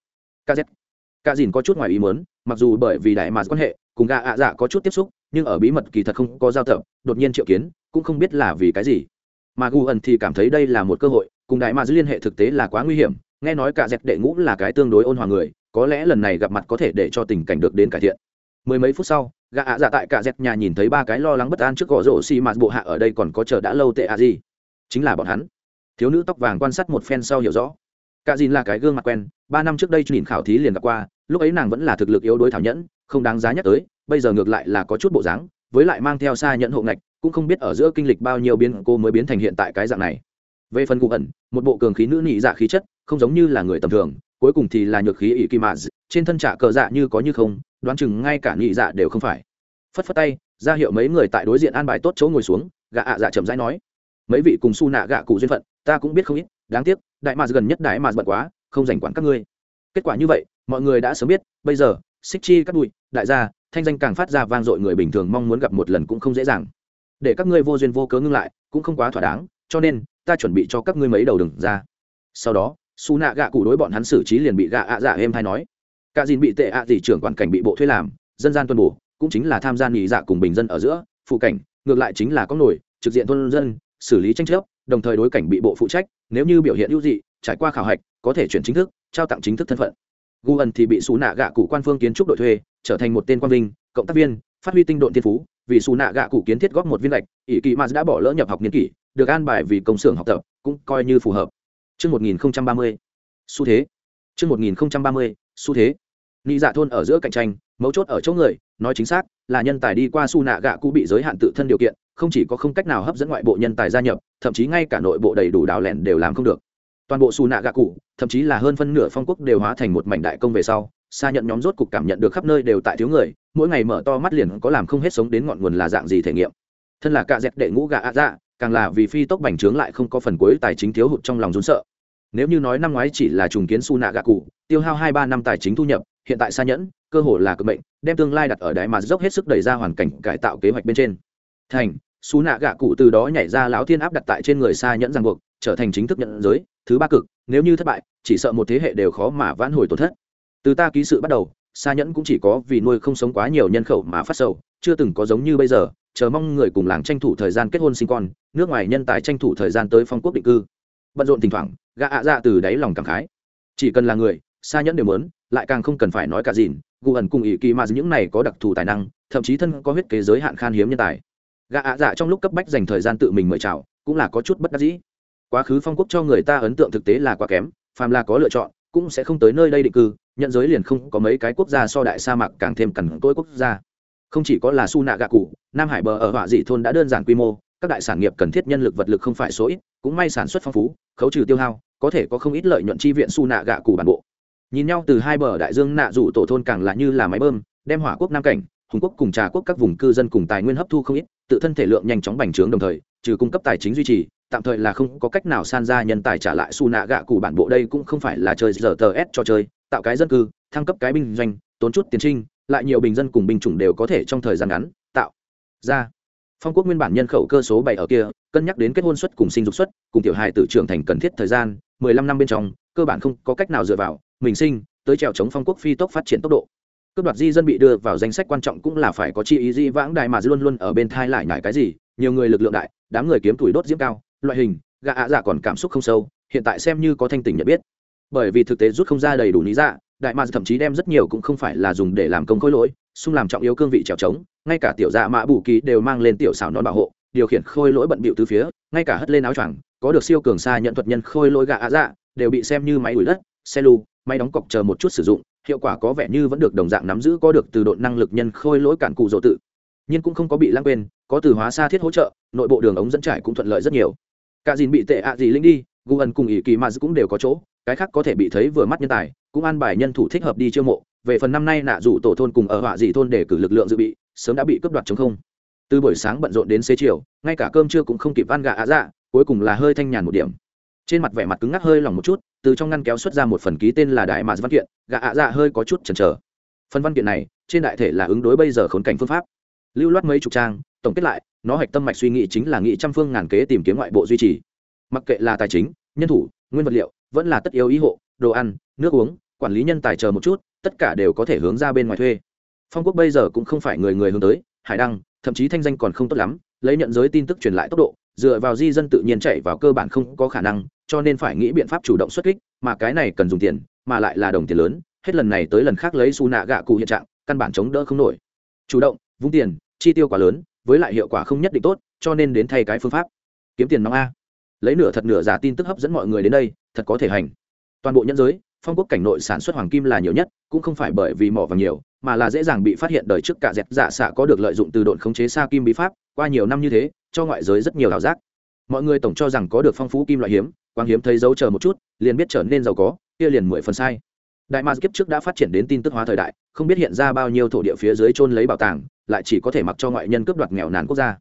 kz dìn có chút ngoài ý mớn mặc dù bởi vì đại maz quan hệ, cùng gạ ạ dạ có chút tiếp xúc, nhưng ở bí mật kỳ thật không có giao tập, đột nhiên triệu kiến, cũng không biết là vì cái gì. Mà gu ẩn thì cảm thấy đây là một cơ hội cùng đại mạt liên hệ thực tế là quá nguy hiểm, nghe nói cả dẹp đệ ngũ là cái tương đối ôn hòa người, có lẽ lần này gặp mặt có thể để cho tình cảnh được đến cải thiện. Mười mấy phút sau, gã ạ dạ tại cả dẹp nhà nhìn thấy ba cái lo lắng bất an trước gõ rổ xi mạt bộ hạ ở đây còn có chờ đã lâu tệ à gì. Chính là bọn hắn. Thiếu nữ tóc vàng quan sát một phen sau hiểu rõ. Cả dìn là cái gương mặt quen, ba năm trước đây nhìn khảo thí liền gặp qua, lúc ấy nàng vẫn là thực lực yếu đối thảo nhẫn, không đáng giá nhắc tới, bây giờ ngược lại là có chút bộ dáng, với lại mang theo xa nhẫn hộ ngạch, cũng không biết ở giữa kinh lịch bao nhiêu biến, cô mới biến thành hiện tại cái dạng này về phần cụ ẩn, một bộ cường khí nữ nị dạ khí chất, không giống như là người tầm thường, cuối cùng thì là nhược khí ỷ kỳ mạ trên thân trả cờ dạ như có như không, đoán chừng ngay cả nị dạ đều không phải. Phất phất tay, ra hiệu mấy người tại đối diện an bài tốt chỗ ngồi xuống gạ ạ dạ chậm rãi nói, mấy vị cùng su nạ gạ cụ duyên phận, ta cũng biết không ít, đáng tiếc, đại mạt gần nhất đại mạt bận quá, không dành quản các ngươi. Kết quả như vậy, mọi người đã sớm biết, bây giờ xích chi cắt bụi đại gia, thanh danh càng phát ra vang dội người bình thường mong muốn gặp một lần cũng không dễ dàng. Để các ngươi vô duyên vô cớ ngưng lại, cũng không quá thỏa đáng, cho nên ta chuẩn bị cho các ngươi mấy đầu đừng ra. Sau đó, su nạ gạ cụ đối bọn hắn xử trí liền bị gạ ạ dạ êm hay nói. Cả dìn bị tệ ạ à tỷ trưởng quản cảnh bị bộ thuê làm, dân gian tuân bổ, cũng chính là tham gia nghỉ dạ cùng bình dân ở giữa, phụ cảnh, ngược lại chính là có nổi, trực diện thôn dân, xử lý tranh chấp, đồng thời đối cảnh bị bộ phụ trách, nếu như biểu hiện ưu dị, trải qua khảo hạch, có thể chuyển chính thức, trao tặng chính thức thân phận. Gu ẩn thì bị xù nạ gạ cụ quan phương kiến trúc đội thuê, trở thành một tên quan vinh cộng tác viên, phát huy tinh độn thiên phú, vì xù nạ gạ cụ kiến thiết góp một viên lệch ỷ kỳ maz đã bỏ lỡ nhập học niên kỷ được an bài vì công xưởng học tập cũng coi như phù hợp Trước 1030, xu thế. Trước 1030, xu thế. Nị dạ thôn ở giữa cạnh tranh, mấu chốt ở chỗ người, nói chính xác, là nhân tài đi qua su nạ gạ cũ bị giới hạn tự thân điều kiện, không chỉ có không cách nào hấp dẫn ngoại bộ nhân tài gia nhập, thậm chí ngay cả nội bộ đầy đủ đào lẻn đều làm không được. Toàn bộ su nạ gạ cũ, thậm chí là hơn phân nửa phong quốc đều hóa thành một mảnh đại công về sau, xa nhận nhóm rốt cục cảm nhận được khắp nơi đều tại thiếu người, mỗi ngày mở to mắt liền có làm không hết sống đến ngọn nguồn là dạng gì thể nghiệm. Thân là cạ dẹp đệ ngũ gạ ạ dạ, càng là vì phi tốc bành trướng lại không có phần cuối tài chính thiếu hụt trong lòng run sợ. Nếu như nói năm ngoái chỉ là trùng kiến su nạ gạ cụ, tiêu hao hai ba năm tài chính thu nhập, hiện tại xa nhẫn, cơ hội là cực mệnh, đem tương lai đặt ở đáy mà dốc hết sức đẩy ra hoàn cảnh cải tạo kế hoạch bên trên. Thành, su nạ gạ cụ từ đó nhảy ra lão thiên áp đặt tại trên người xa nhẫn ràng buộc, trở thành chính thức nhận giới, thứ ba cực, nếu như thất bại, chỉ sợ một thế hệ đều khó mà vãn hồi tổn thất. Từ ta ký sự bắt đầu xa nhẫn cũng chỉ có vì nuôi không sống quá nhiều nhân khẩu mà phát sầu, chưa từng có giống như bây giờ chờ mong người cùng làng tranh thủ thời gian kết hôn sinh con, nước ngoài nhân tài tranh thủ thời gian tới phong quốc định cư. Bận rộn thỉnh thoảng, gã ạ dạ từ đáy lòng cảm khái. Chỉ cần là người, xa nhẫn đều mớn lại càng không cần phải nói cả dìn gù ẩn cùng ỷ kỳ mà những này có đặc thù tài năng, thậm chí thân có huyết kế giới hạn khan hiếm nhân tài. Gã ạ dạ trong lúc cấp bách dành thời gian tự mình mời chào, cũng là có chút bất đắc dĩ. Quá khứ phong quốc cho người ta ấn tượng thực tế là quá kém, phàm là có lựa chọn, cũng sẽ không tới nơi đây định cư, nhận giới liền không có mấy cái quốc gia so đại sa mạc càng thêm cằn cỗi quốc gia không chỉ có là su nạ gạ cụ, nam hải bờ ở họa dị thôn đã đơn giản quy mô, các đại sản nghiệp cần thiết nhân lực vật lực không phải số ít, cũng may sản xuất phong phú, khấu trừ tiêu hao, có thể có không ít lợi nhuận chi viện su nạ gạ cụ bản bộ. Nhìn nhau từ hai bờ đại dương nạ rủ tổ thôn càng là như là máy bơm, đem hỏa quốc nam cảnh, hùng quốc cùng trà quốc các vùng cư dân cùng tài nguyên hấp thu không ít, tự thân thể lượng nhanh chóng bành trướng đồng thời, trừ cung cấp tài chính duy trì, tạm thời là không có cách nào san ra nhân tài trả lại su nạ gạ cụ bản bộ đây cũng không phải là chơi giờ tờ s cho chơi, tạo cái dân cư, thăng cấp cái binh doanh, tốn chút tiền trinh lại nhiều bình dân cùng binh chủng đều có thể trong thời gian ngắn tạo ra. Phong quốc nguyên bản nhân khẩu cơ số bảy ở kia, cân nhắc đến kết hôn suất cùng sinh dục suất cùng tiểu hài tử trưởng thành cần thiết thời gian, mười lăm năm bên trong, cơ bản không có cách nào dựa vào, mình sinh, tới trèo chống phong quốc phi tốc phát triển tốc độ. Cướp đoạt di dân bị đưa vào danh sách quan trọng cũng là phải có chi ý di vãng đại mà luôn luôn ở bên thai lại nhải cái gì, nhiều người lực lượng đại, đám người kiếm tuổi đốt diễm cao, loại hình gạ ạ dạ còn cảm xúc không sâu, hiện tại xem như có thanh tỉnh nhận biết. Bởi vì thực tế rút không ra đầy đủ lý dạ đại mà thậm chí đem rất nhiều cũng không phải là dùng để làm công khối lỗi, xung làm trọng yếu cương vị trèo trống, ngay cả tiểu dạ mã bù kỳ đều mang lên tiểu xảo non bảo hộ, điều khiển khôi lỗi bận bịu từ phía, ngay cả hất lên áo choàng, có được siêu cường xa nhận thuật nhân khôi lỗi gạ ạ dạ đều bị xem như máy ủi đất, xe lu, máy đóng cọc chờ một chút sử dụng, hiệu quả có vẻ như vẫn được đồng dạng nắm giữ có được từ độ năng lực nhân khôi lỗi cản cụ dỗ tự. Nhưng cũng không có bị lãng quên, có từ hóa xa thiết hỗ trợ, nội bộ đường ống dẫn trải cũng thuận lợi rất nhiều. Cả dìn bị tệ ạ gì linh đi, gu ẩn cùng ỷ kỳ mà cũng đều có chỗ, cái khác có thể bị thấy vừa mắt nhân tài cũng an bài nhân thủ thích hợp đi chiêu mộ, về phần năm nay nạ rủ tổ thôn cùng ở họa dị thôn để cử lực lượng dự bị, sớm đã bị cướp đoạt chống không. Từ buổi sáng bận rộn đến xế chiều, ngay cả cơm trưa cũng không kịp ăn gà á dạ cuối cùng là hơi thanh nhàn một điểm. Trên mặt vẻ mặt cứng ngắc hơi lỏng một chút, từ trong ngăn kéo xuất ra một phần ký tên là đại mạc văn kiện, gà ạ dạ hơi có chút chần chờ. Phần văn kiện này, trên đại thể là ứng đối bây giờ khốn cảnh phương pháp. Lưu loát mấy chục trang, tổng kết lại, nó hạch tâm mạch suy nghĩ chính là nghị trăm phương ngàn kế tìm kiếm ngoại bộ duy trì. Mặc kệ là tài chính, nhân thủ, nguyên vật liệu, vẫn là tất yếu ý hộ đồ ăn, nước uống, quản lý nhân tài chờ một chút, tất cả đều có thể hướng ra bên ngoài thuê. Phong quốc bây giờ cũng không phải người người hướng tới, hải đăng, thậm chí thanh danh còn không tốt lắm, lấy nhận giới tin tức truyền lại tốc độ, dựa vào di dân tự nhiên chạy vào cơ bản không có khả năng, cho nên phải nghĩ biện pháp chủ động xuất kích, mà cái này cần dùng tiền, mà lại là đồng tiền lớn, hết lần này tới lần khác lấy xu nạ gạ cụ hiện trạng, căn bản chống đỡ không nổi. Chủ động, vung tiền, chi tiêu quá lớn, với lại hiệu quả không nhất định tốt, cho nên đến thay cái phương pháp. Kiếm tiền nóng a. Lấy nửa thật nửa giả tin tức hấp dẫn mọi người đến đây, thật có thể hành toàn bộ nhân giới, phong quốc cảnh nội sản xuất hoàng kim là nhiều nhất, cũng không phải bởi vì mỏ vàng nhiều, mà là dễ dàng bị phát hiện đời trước cả dẹp giả dạ xạ có được lợi dụng từ độn khống chế xa kim bí pháp, qua nhiều năm như thế, cho ngoại giới rất nhiều ảo giác. Mọi người tổng cho rằng có được phong phú kim loại hiếm, quang hiếm thấy dấu chờ một chút, liền biết trở nên giàu có, kia liền mười phần sai. Đại mạc kiếp trước đã phát triển đến tin tức hóa thời đại, không biết hiện ra bao nhiêu thổ địa phía dưới trôn lấy bảo tàng, lại chỉ có thể mặc cho ngoại nhân cướp đoạt nghèo nàn quốc gia.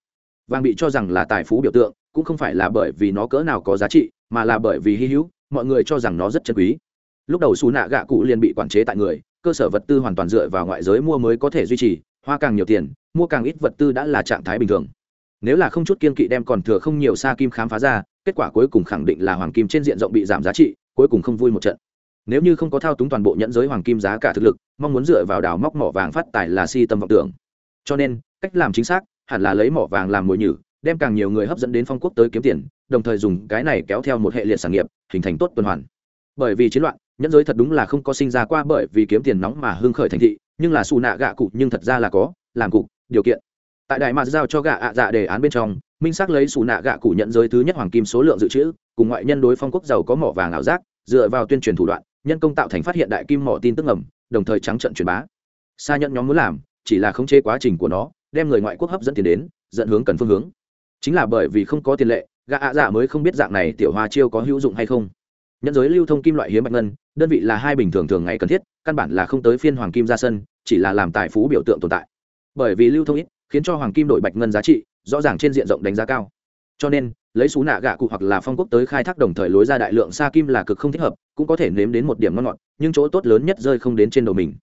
Vàng bị cho rằng là tài phú biểu tượng, cũng không phải là bởi vì nó cỡ nào có giá trị, mà là bởi vì hy hữu mọi người cho rằng nó rất chân quý. Lúc đầu xù nạ gạ cụ liền bị quản chế tại người, cơ sở vật tư hoàn toàn dựa vào ngoại giới mua mới có thể duy trì, hoa càng nhiều tiền, mua càng ít vật tư đã là trạng thái bình thường. Nếu là không chút kiên kỵ đem còn thừa không nhiều sa kim khám phá ra, kết quả cuối cùng khẳng định là hoàng kim trên diện rộng bị giảm giá trị, cuối cùng không vui một trận. Nếu như không có thao túng toàn bộ nhẫn giới hoàng kim giá cả thực lực, mong muốn dựa vào đào móc mỏ vàng phát tài là si tâm vọng tưởng. Cho nên, cách làm chính xác, hẳn là lấy mỏ vàng làm mồi nhử, đem càng nhiều người hấp dẫn đến phong quốc tới kiếm tiền đồng thời dùng cái này kéo theo một hệ liệt sản nghiệp, hình thành tốt tuần hoàn. Bởi vì chiến loạn, nhẫn giới thật đúng là không có sinh ra qua bởi vì kiếm tiền nóng mà hưng khởi thành thị, nhưng là xù nạ gạ cụ nhưng thật ra là có, làm cục, điều kiện. Tại đại mạc giao cho gạ ạ dạ đề án bên trong, minh xác lấy xù nạ gạ cụ nhận giới thứ nhất hoàng kim số lượng dự trữ, cùng ngoại nhân đối phong quốc giàu có mỏ vàng ảo giác, dựa vào tuyên truyền thủ đoạn, nhân công tạo thành phát hiện đại kim mỏ tin tức ngầm, đồng thời trắng trận truyền bá. Xa nhận nhóm muốn làm, chỉ là khống chế quá trình của nó, đem người ngoại quốc hấp dẫn tiền đến, dẫn hướng cần phương hướng. Chính là bởi vì không có tiền lệ gạ ạ dạ mới không biết dạng này tiểu hoa chiêu có hữu dụng hay không. Nhân giới lưu thông kim loại hiếm bạch ngân, đơn vị là hai bình thường thường ngày cần thiết, căn bản là không tới phiên hoàng kim ra sân, chỉ là làm tài phú biểu tượng tồn tại. Bởi vì lưu thông ít, khiến cho hoàng kim đổi bạch ngân giá trị, rõ ràng trên diện rộng đánh giá cao. Cho nên, lấy xú nạ gạ cụ hoặc là phong quốc tới khai thác đồng thời lối ra đại lượng xa kim là cực không thích hợp, cũng có thể nếm đến một điểm ngon ngọt, nhưng chỗ tốt lớn nhất rơi không đến trên đầu mình.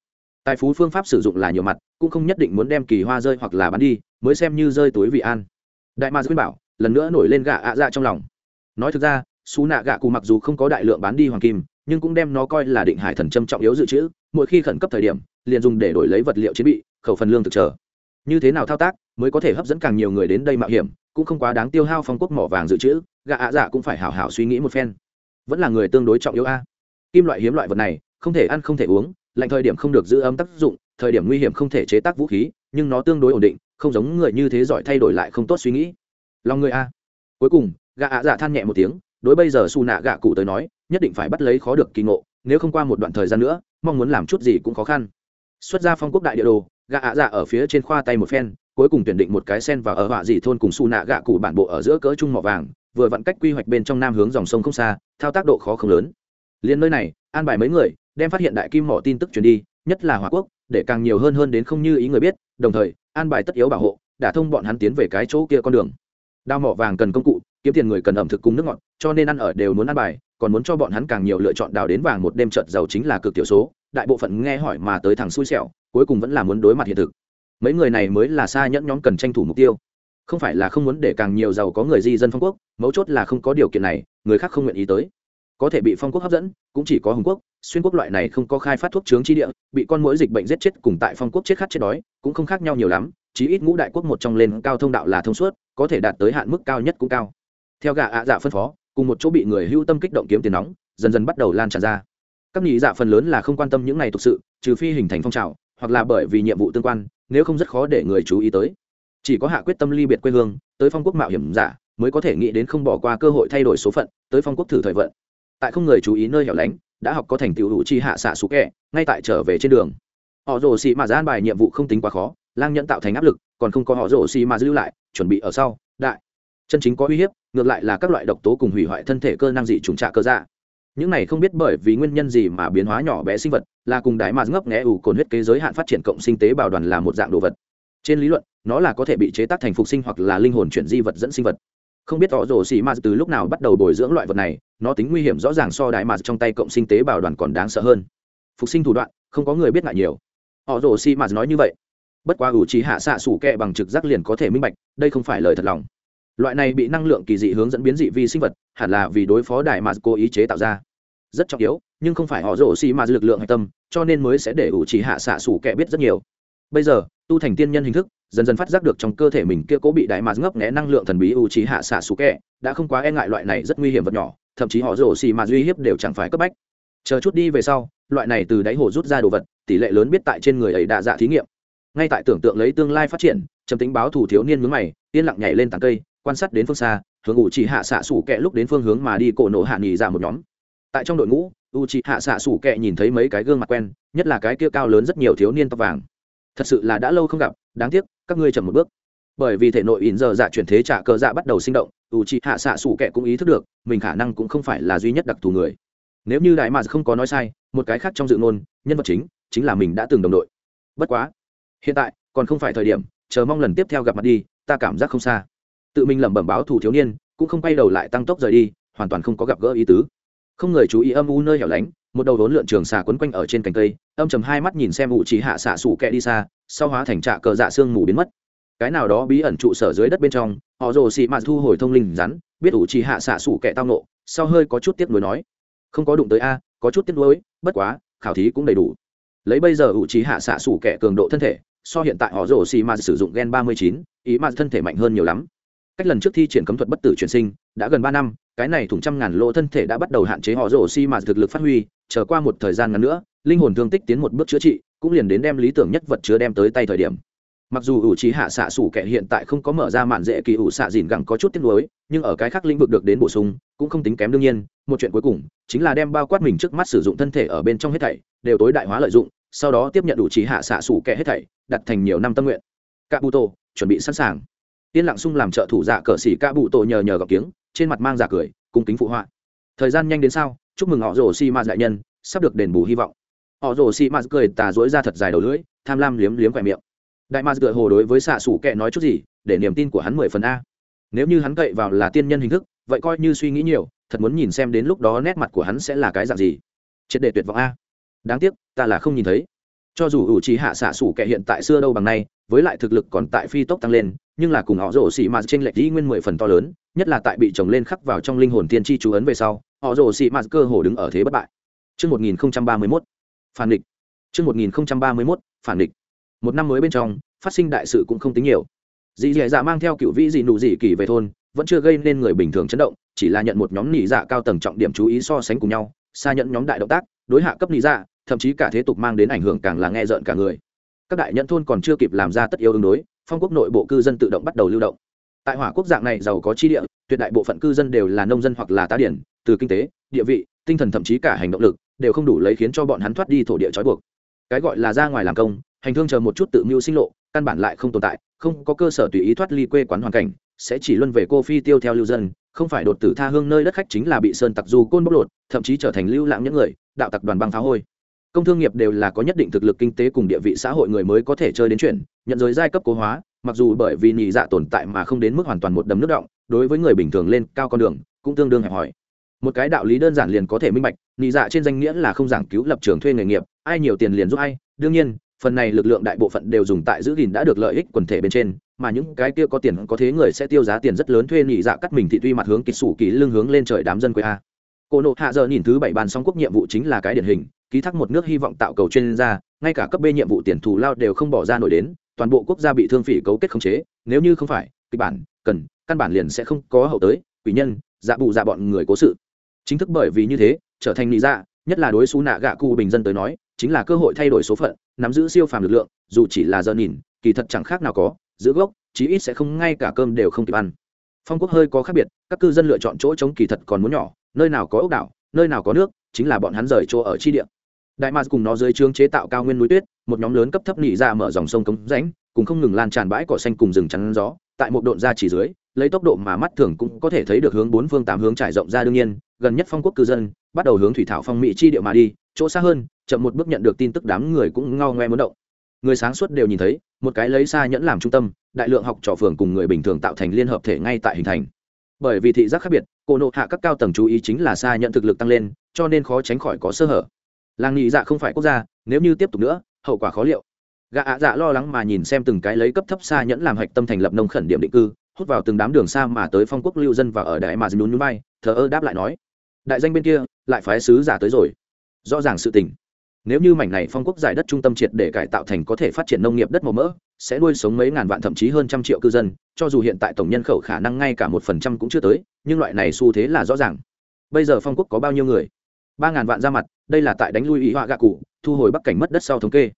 Tài phú phương pháp sử dụng là nhiều mặt, cũng không nhất định muốn đem kỳ hoa rơi hoặc là bán đi, mới xem như rơi túi vị an. Đại ma khuyên bảo lần nữa nổi lên gạ ạ dạ trong lòng. Nói thực ra, xú nạ gạ cụ mặc dù không có đại lượng bán đi hoàng kim, nhưng cũng đem nó coi là định hải thần châm trọng yếu dự trữ, mỗi khi khẩn cấp thời điểm, liền dùng để đổi lấy vật liệu chiến bị, khẩu phần lương thực trở như thế nào thao tác, mới có thể hấp dẫn càng nhiều người đến đây mạo hiểm, cũng không quá đáng tiêu hao phong quốc mỏ vàng dự trữ, gạ ạ dạ cũng phải hảo hảo suy nghĩ một phen. Vẫn là người tương đối trọng yếu a. Kim loại hiếm loại vật này, không thể ăn không thể uống, lạnh thời điểm không được giữ ấm tác dụng, thời điểm nguy hiểm không thể chế tác vũ khí, nhưng nó tương đối ổn định, không giống người như thế giỏi thay đổi lại không tốt suy nghĩ lòng người a. Cuối cùng gạ ạ dạ than nhẹ một tiếng, đối bây giờ su nạ gạ cụ tới nói, nhất định phải bắt lấy khó được kỳ ngộ, nếu không qua một đoạn thời gian nữa, mong muốn làm chút gì cũng khó khăn. Xuất ra phong quốc đại địa đồ gạ ạ dạ ở phía trên khoa tay một phen, cuối cùng tuyển định một cái sen và ở họa dị thôn cùng su nạ gạ cụ bản bộ ở giữa cỡ trung mỏ vàng, vừa vặn cách quy hoạch bên trong nam hướng dòng sông không xa, thao tác độ khó không lớn. Liền nơi này, an bài mấy người, đem phát hiện đại kim mỏ tin tức truyền đi, nhất là hòa quốc, để càng nhiều hơn hơn đến không như ý người biết, đồng thời, an bài tất yếu bảo hộ, đã thông bọn hắn tiến về cái chỗ kia con đường đao mỏ vàng cần công cụ, kiếm tiền người cần ẩm thực cùng nước ngọt, cho nên ăn ở đều muốn ăn bài, còn muốn cho bọn hắn càng nhiều lựa chọn đào đến vàng một đêm trợt giàu chính là cực tiểu số, đại bộ phận nghe hỏi mà tới thằng xui xẻo, cuối cùng vẫn là muốn đối mặt hiện thực. Mấy người này mới là xa nhẫn nhóm cần tranh thủ mục tiêu. Không phải là không muốn để càng nhiều giàu có người di dân phong quốc, mấu chốt là không có điều kiện này, người khác không nguyện ý tới. Có thể bị phong quốc hấp dẫn, cũng chỉ có hồng quốc, xuyên quốc loại này không có khai phát thuốc chướng chi địa, bị con mũi dịch bệnh giết chết cùng tại phong quốc chết khát chết đói, cũng không khác nhau nhiều lắm, chí ít ngũ đại quốc một trong lên cao thông đạo là thông suốt có thể đạt tới hạn mức cao nhất cũng cao. Theo gà ạ dạ phân phó, cùng một chỗ bị người hưu tâm kích động kiếm tiền nóng, dần dần bắt đầu lan tràn ra. Các nhị dạ phần lớn là không quan tâm những này thực sự, trừ phi hình thành phong trào, hoặc là bởi vì nhiệm vụ tương quan, nếu không rất khó để người chú ý tới. Chỉ có hạ quyết tâm ly biệt quê hương, tới phong quốc mạo hiểm giả, mới có thể nghĩ đến không bỏ qua cơ hội thay đổi số phận, tới phong quốc thử thời vận. Tại không người chú ý nơi hẻo lánh, đã học có thành tựu hữu chi hạ xạ số kẹ ngay tại trở về trên đường. Họ rồ xì mà gian bài nhiệm vụ không tính quá khó, lang nhẫn tạo thành áp lực, còn không có họ rồ xì mà lưu lại chuẩn bị ở sau, đại. Chân chính có uy hiếp, ngược lại là các loại độc tố cùng hủy hoại thân thể cơ năng dị trùng trạ cơ dạ. Những này không biết bởi vì nguyên nhân gì mà biến hóa nhỏ bé sinh vật, là cùng đại mà ngấp nghẽ ủ cồn huyết kế giới hạn phát triển cộng sinh tế bào đoàn là một dạng đồ vật. Trên lý luận, nó là có thể bị chế tác thành phục sinh hoặc là linh hồn chuyển di vật dẫn sinh vật. Không biết tỏ rổ xì ma từ lúc nào bắt đầu bồi dưỡng loại vật này, nó tính nguy hiểm rõ ràng so đại mà trong tay cộng sinh tế bào đoàn còn đáng sợ hơn. Phục sinh thủ đoạn, không có người biết ngại nhiều. Họ rổ xì ma nói như vậy bất quá ủ trí hạ xạ sủ kẹ bằng trực giác liền có thể minh bạch, đây không phải lời thật lòng. Loại này bị năng lượng kỳ dị hướng dẫn biến dị vi sinh vật, hẳn là vì đối phó đại mà cố ý chế tạo ra. Rất trọng yếu, nhưng không phải họ rổ xì ma lực lượng hạch tâm, cho nên mới sẽ để ủ trí hạ xạ sủ kẹ biết rất nhiều. Bây giờ, tu thành tiên nhân hình thức, dần dần phát giác được trong cơ thể mình kia cố bị đại mạt ngấp nghẽ năng lượng thần bí ủ trí hạ xạ sủ kẹ, đã không quá e ngại loại này rất nguy hiểm vật nhỏ, thậm chí họ rổ xì mà duy hiếp đều chẳng phải cấp bách. Chờ chút đi về sau, loại này từ đáy hồ rút ra đồ vật, tỷ lệ lớn biết tại trên người ấy đã dạ thí nghiệm ngay tại tưởng tượng lấy tương lai phát triển, trầm tính báo thủ thiếu niên mướn mày, yên lặng nhảy lên tàng cây, quan sát đến phương xa, hướng ủ chỉ hạ xạ xủ kẹ lúc đến phương hướng mà đi cổ nổ hạ nghỉ ra một nhóm. Tại trong đội ngũ u chỉ hạ xạ xủ kẹ nhìn thấy mấy cái gương mặt quen, nhất là cái kia cao lớn rất nhiều thiếu niên tóc vàng. Thật sự là đã lâu không gặp, đáng tiếc, các ngươi chậm một bước. Bởi vì thể nội ỉn giờ dạ chuyển thế trả cờ dạ bắt đầu sinh động u chỉ hạ xạ xủ kẹ cũng ý thức được, mình khả năng cũng không phải là duy nhất đặc thù người. Nếu như đại mà không có nói sai, một cái khác trong dự ngôn, nhân vật chính chính là mình đã từng đồng đội. Bất quá hiện tại, còn không phải thời điểm, chờ mong lần tiếp theo gặp mặt đi, ta cảm giác không xa. Tự mình lẩm bẩm báo thủ thiếu niên, cũng không quay đầu lại tăng tốc rời đi, hoàn toàn không có gặp gỡ ý tứ. Không người chú ý âm u nơi hẻo lánh, một đầu đốn lượn trường xà quấn quanh ở trên cành cây, âm chầm hai mắt nhìn xem vụ trí hạ xạ xù kẹ đi xa, sau hóa thành trạ cờ dạ xương mù biến mất. Cái nào đó bí ẩn trụ sở dưới đất bên trong, họ rồ xị mạt thu hồi thông linh rắn, biết ủ trí hạ xạ xù kẹ tao nộ sau hơi có chút tiếc nuối nói, không có đụng tới a, có chút tiếc nuối, bất quá, khảo thí cũng đầy đủ. Lấy bây giờ ủ trí hạ xạ xù kẹ cường độ thân thể so hiện tại họ rồ xị mà sử dụng gen ba mươi chín, ý mà thân thể mạnh hơn nhiều lắm. Cách lần trước thi triển cấm thuật bất tử chuyển sinh, đã gần ba năm, cái này thủng trăm ngàn lỗ thân thể đã bắt đầu hạn chế họ rổ xi mà thực lực phát huy trở qua một thời gian ngắn nữa, linh hồn thương tích tiến một bước chữa trị, cũng liền đến đem lý tưởng nhất vật chứa đem tới tay thời điểm. Mặc dù ủ trí hạ xạ sủ kẻ hiện tại không có mở ra mạn dễ kỳ ủ xạ dìn gẳng có chút tiếc nuối, nhưng ở cái khác lĩnh vực được đến bổ sung, cũng không tính kém đương nhiên, một chuyện cuối cùng, chính là đem bao quát mình trước mắt sử dụng thân thể ở bên trong hết thảy, đều tối đại hóa lợi dụng sau đó tiếp nhận đủ trí hạ xạ sủ kẻ hết thảy đặt thành nhiều năm tâm nguyện. Cạ bụ tô chuẩn bị sẵn sàng. Yên lặng sung làm trợ thủ dạ cờ xỉ ca bụ tổ nhờ nhờ gặp tiếng, trên mặt mang giả cười cung kính phụ họa. Thời gian nhanh đến sao? Chúc mừng họ rồ xi ma đại nhân sắp được đền bù hy vọng. Họ rồ xi ma cười tà dối ra thật dài đầu lưỡi tham lam liếm liếm khỏe miệng. Đại ma tựa hồ đối với xạ xủ kệ nói chút gì để niềm tin của hắn mười phần a. Nếu như hắn cậy vào là tiên nhân hình thức vậy coi như suy nghĩ nhiều thật muốn nhìn xem đến lúc đó nét mặt của hắn sẽ là cái dạng gì. Triệt để tuyệt vọng a đáng tiếc ta là không nhìn thấy cho dù ủ trì hạ xạ xủ kệ hiện tại xưa đâu bằng nay với lại thực lực còn tại phi tốc tăng lên nhưng là cùng họ rổ xì mạt trên lệch dĩ nguyên mười phần to lớn nhất là tại bị chồng lên khắc vào trong linh hồn tiên tri chú ấn về sau họ rổ xì mạt cơ hồ đứng ở thế bất bại Trước 1031, phản địch. Trước 1031, phản địch. Một năm mới bên trong, phát sinh đại sự cũng không tính nhiều. Dì dì dạ mang theo cựu vĩ dị nụ dị kỳ về thôn, vẫn chưa gây nên người bình thường chấn động, chỉ là nhận một nhóm nỉ dạ cao tầng trọng điểm chú ý so sánh cùng nhau, xa nhận nhóm đại động tác, đối hạ cấp nỉ dạ, thậm chí cả thế tục mang đến ảnh hưởng càng là nghe rợn cả người. Các đại nhận thôn còn chưa kịp làm ra tất yếu ứng đối, phong quốc nội bộ cư dân tự động bắt đầu lưu động. Tại hỏa quốc dạng này giàu có chi địa, tuyệt đại bộ phận cư dân đều là nông dân hoặc là tá điển, từ kinh tế, địa vị, tinh thần thậm chí cả hành động lực, đều không đủ lấy khiến cho bọn hắn thoát đi thổ địa trói buộc. Cái gọi là ra ngoài làm công, hành thương chờ một chút tự mưu sinh lộ, căn bản lại không tồn tại, không có cơ sở tùy ý thoát ly quê quán hoàn cảnh, sẽ chỉ luân về cô phi tiêu theo lưu dân, không phải đột tử tha hương nơi đất khách chính là bị sơn tặc du côn bóc lột, thậm chí trở thành lưu lãng những người, đạo tặc đoàn băng phá hôi công thương nghiệp đều là có nhất định thực lực kinh tế cùng địa vị xã hội người mới có thể chơi đến chuyện nhận giới giai cấp cố hóa, mặc dù bởi vì nhị dạ tồn tại mà không đến mức hoàn toàn một đầm nước động, đối với người bình thường lên cao con đường, cũng tương đương hẹp hòi. Một cái đạo lý đơn giản liền có thể minh bạch, nhị dạ trên danh nghĩa là không giảng cứu lập trường thuê nghề nghiệp, ai nhiều tiền liền giúp ai. Đương nhiên, phần này lực lượng đại bộ phận đều dùng tại giữ gìn đã được lợi ích quần thể bên trên, mà những cái kia có tiền có thế người sẽ tiêu giá tiền rất lớn thuê nhị dạ cắt mình thị tuy mặt hướng kỳ sủ kỳ lưng hướng lên trời đám dân quê a cô nộ hạ giờ nhìn thứ bảy bàn song quốc nhiệm vụ chính là cái điển hình, ký thác một nước hy vọng tạo cầu chuyên gia, ngay cả cấp b nhiệm vụ tiền thù lao đều không bỏ ra nổi đến, toàn bộ quốc gia bị thương phỉ cấu kết khống chế, nếu như không phải, kịch bản, cần, căn bản liền sẽ không có hậu tới, quỷ nhân dạ bù dạ bọn người cố sự. Chính thức bởi vì như thế, trở thành lý dạ nhất là đối xú nạ gạ cụ bình dân tới nói, chính là cơ hội thay đổi số phận, nắm giữ siêu phàm lực lượng, dù chỉ là giờ nhìn, kỳ thật chẳng khác nào có, giữ gốc, chí ít sẽ không ngay cả cơm đều không kịp ăn phong quốc hơi có khác biệt, các cư dân lựa chọn chỗ chống kỳ thật còn muốn nhỏ, nơi nào có ốc đảo, nơi nào có nước, chính là bọn hắn rời chỗ ở chi địa. Đại mars cùng nó dưới trướng chế tạo cao nguyên núi tuyết, một nhóm lớn cấp thấp nỉ ra mở dòng sông cống rãnh, cùng không ngừng lan tràn bãi cỏ xanh cùng rừng chắn gió, tại một độn ra chỉ dưới, lấy tốc độ mà mắt thường cũng có thể thấy được hướng bốn phương tám hướng trải rộng ra đương nhiên, gần nhất phong quốc cư dân, bắt đầu hướng thủy thảo phong mỹ chi địa mà đi, chỗ xa hơn, chậm một bước nhận được tin tức đám người cũng ngao ngoe muốn động. Người sáng suốt đều nhìn thấy một cái lấy xa nhẫn làm trung tâm, đại lượng học trò phường cùng người bình thường tạo thành liên hợp thể ngay tại hình thành. Bởi vì thị giác khác biệt cổ nộ hạ các cao tầng chú ý chính là xa nhận thực lực tăng lên, cho nên khó tránh khỏi có sơ hở. Làng nghị dạ không phải quốc gia, nếu như tiếp tục nữa, hậu quả khó liệu. Gã ạ dạ lo lắng mà nhìn xem từng cái lấy cấp thấp xa nhẫn làm hạch tâm thành lập nông khẩn điểm định cư, hút vào từng đám đường xa mà tới phong quốc lưu dân và ở đại mà nhún nhún bay, thờ ơ đáp lại nói, đại danh bên kia, lại phái sứ giả tới rồi. Rõ ràng sự tình nếu như mảnh này phong quốc giải đất trung tâm triệt để cải tạo thành có thể phát triển nông nghiệp đất màu mỡ, sẽ nuôi sống mấy ngàn vạn thậm chí hơn trăm triệu cư dân, cho dù hiện tại tổng nhân khẩu khả năng ngay cả một phần trăm cũng chưa tới, nhưng loại này xu thế là rõ ràng. Bây giờ phong quốc có bao nhiêu người? Ba ngàn vạn ra mặt, đây là tại đánh lui ý họa gạ cụ, thu hồi bắc cảnh mất đất sau thống kê.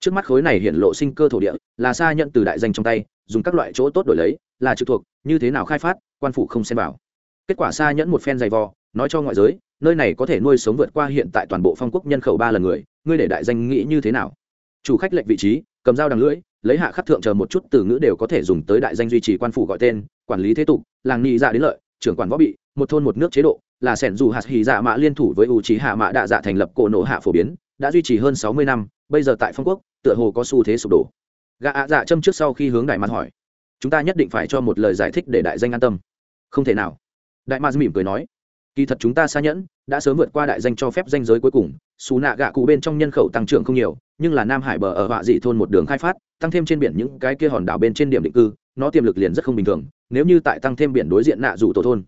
Trước mắt khối này hiện lộ sinh cơ thổ địa, là xa nhận từ đại danh trong tay, dùng các loại chỗ tốt đổi lấy, là trực thuộc, như thế nào khai phát, quan phủ không xem vào. Kết quả xa nhẫn một phen dày vò, nói cho ngoại giới, nơi này có thể nuôi sống vượt qua hiện tại toàn bộ phong quốc nhân khẩu ba lần người ngươi để đại danh nghĩ như thế nào? Chủ khách lệnh vị trí, cầm dao đằng lưỡi, lấy hạ khắc thượng chờ một chút từ ngữ đều có thể dùng tới đại danh duy trì quan phủ gọi tên, quản lý thế tục, làng nghị dạ đến lợi, trưởng quản võ bị, một thôn một nước chế độ, là sẻn dù hạt hì dạ mã liên thủ với ủ trí hạ mã đạ dạ thành lập cổ nổ hạ phổ biến, đã duy trì hơn sáu mươi năm, bây giờ tại phong quốc, tựa hồ có xu thế sụp đổ. Gạ ạ dạ châm trước sau khi hướng đại mặt hỏi, chúng ta nhất định phải cho một lời giải thích để đại danh an tâm. Không thể nào. Đại mạc mỉm cười nói kỳ thật chúng ta xa nhẫn, đã sớm vượt qua đại danh cho phép danh giới cuối cùng, xù nạ gạ cụ bên trong nhân khẩu tăng trưởng không nhiều, nhưng là nam hải bờ ở họa dị thôn một đường khai phát, tăng thêm trên biển những cái kia hòn đảo bên trên điểm định cư, nó tiềm lực liền rất không bình thường, nếu như tại tăng thêm biển đối diện nạ dù tổ thôn.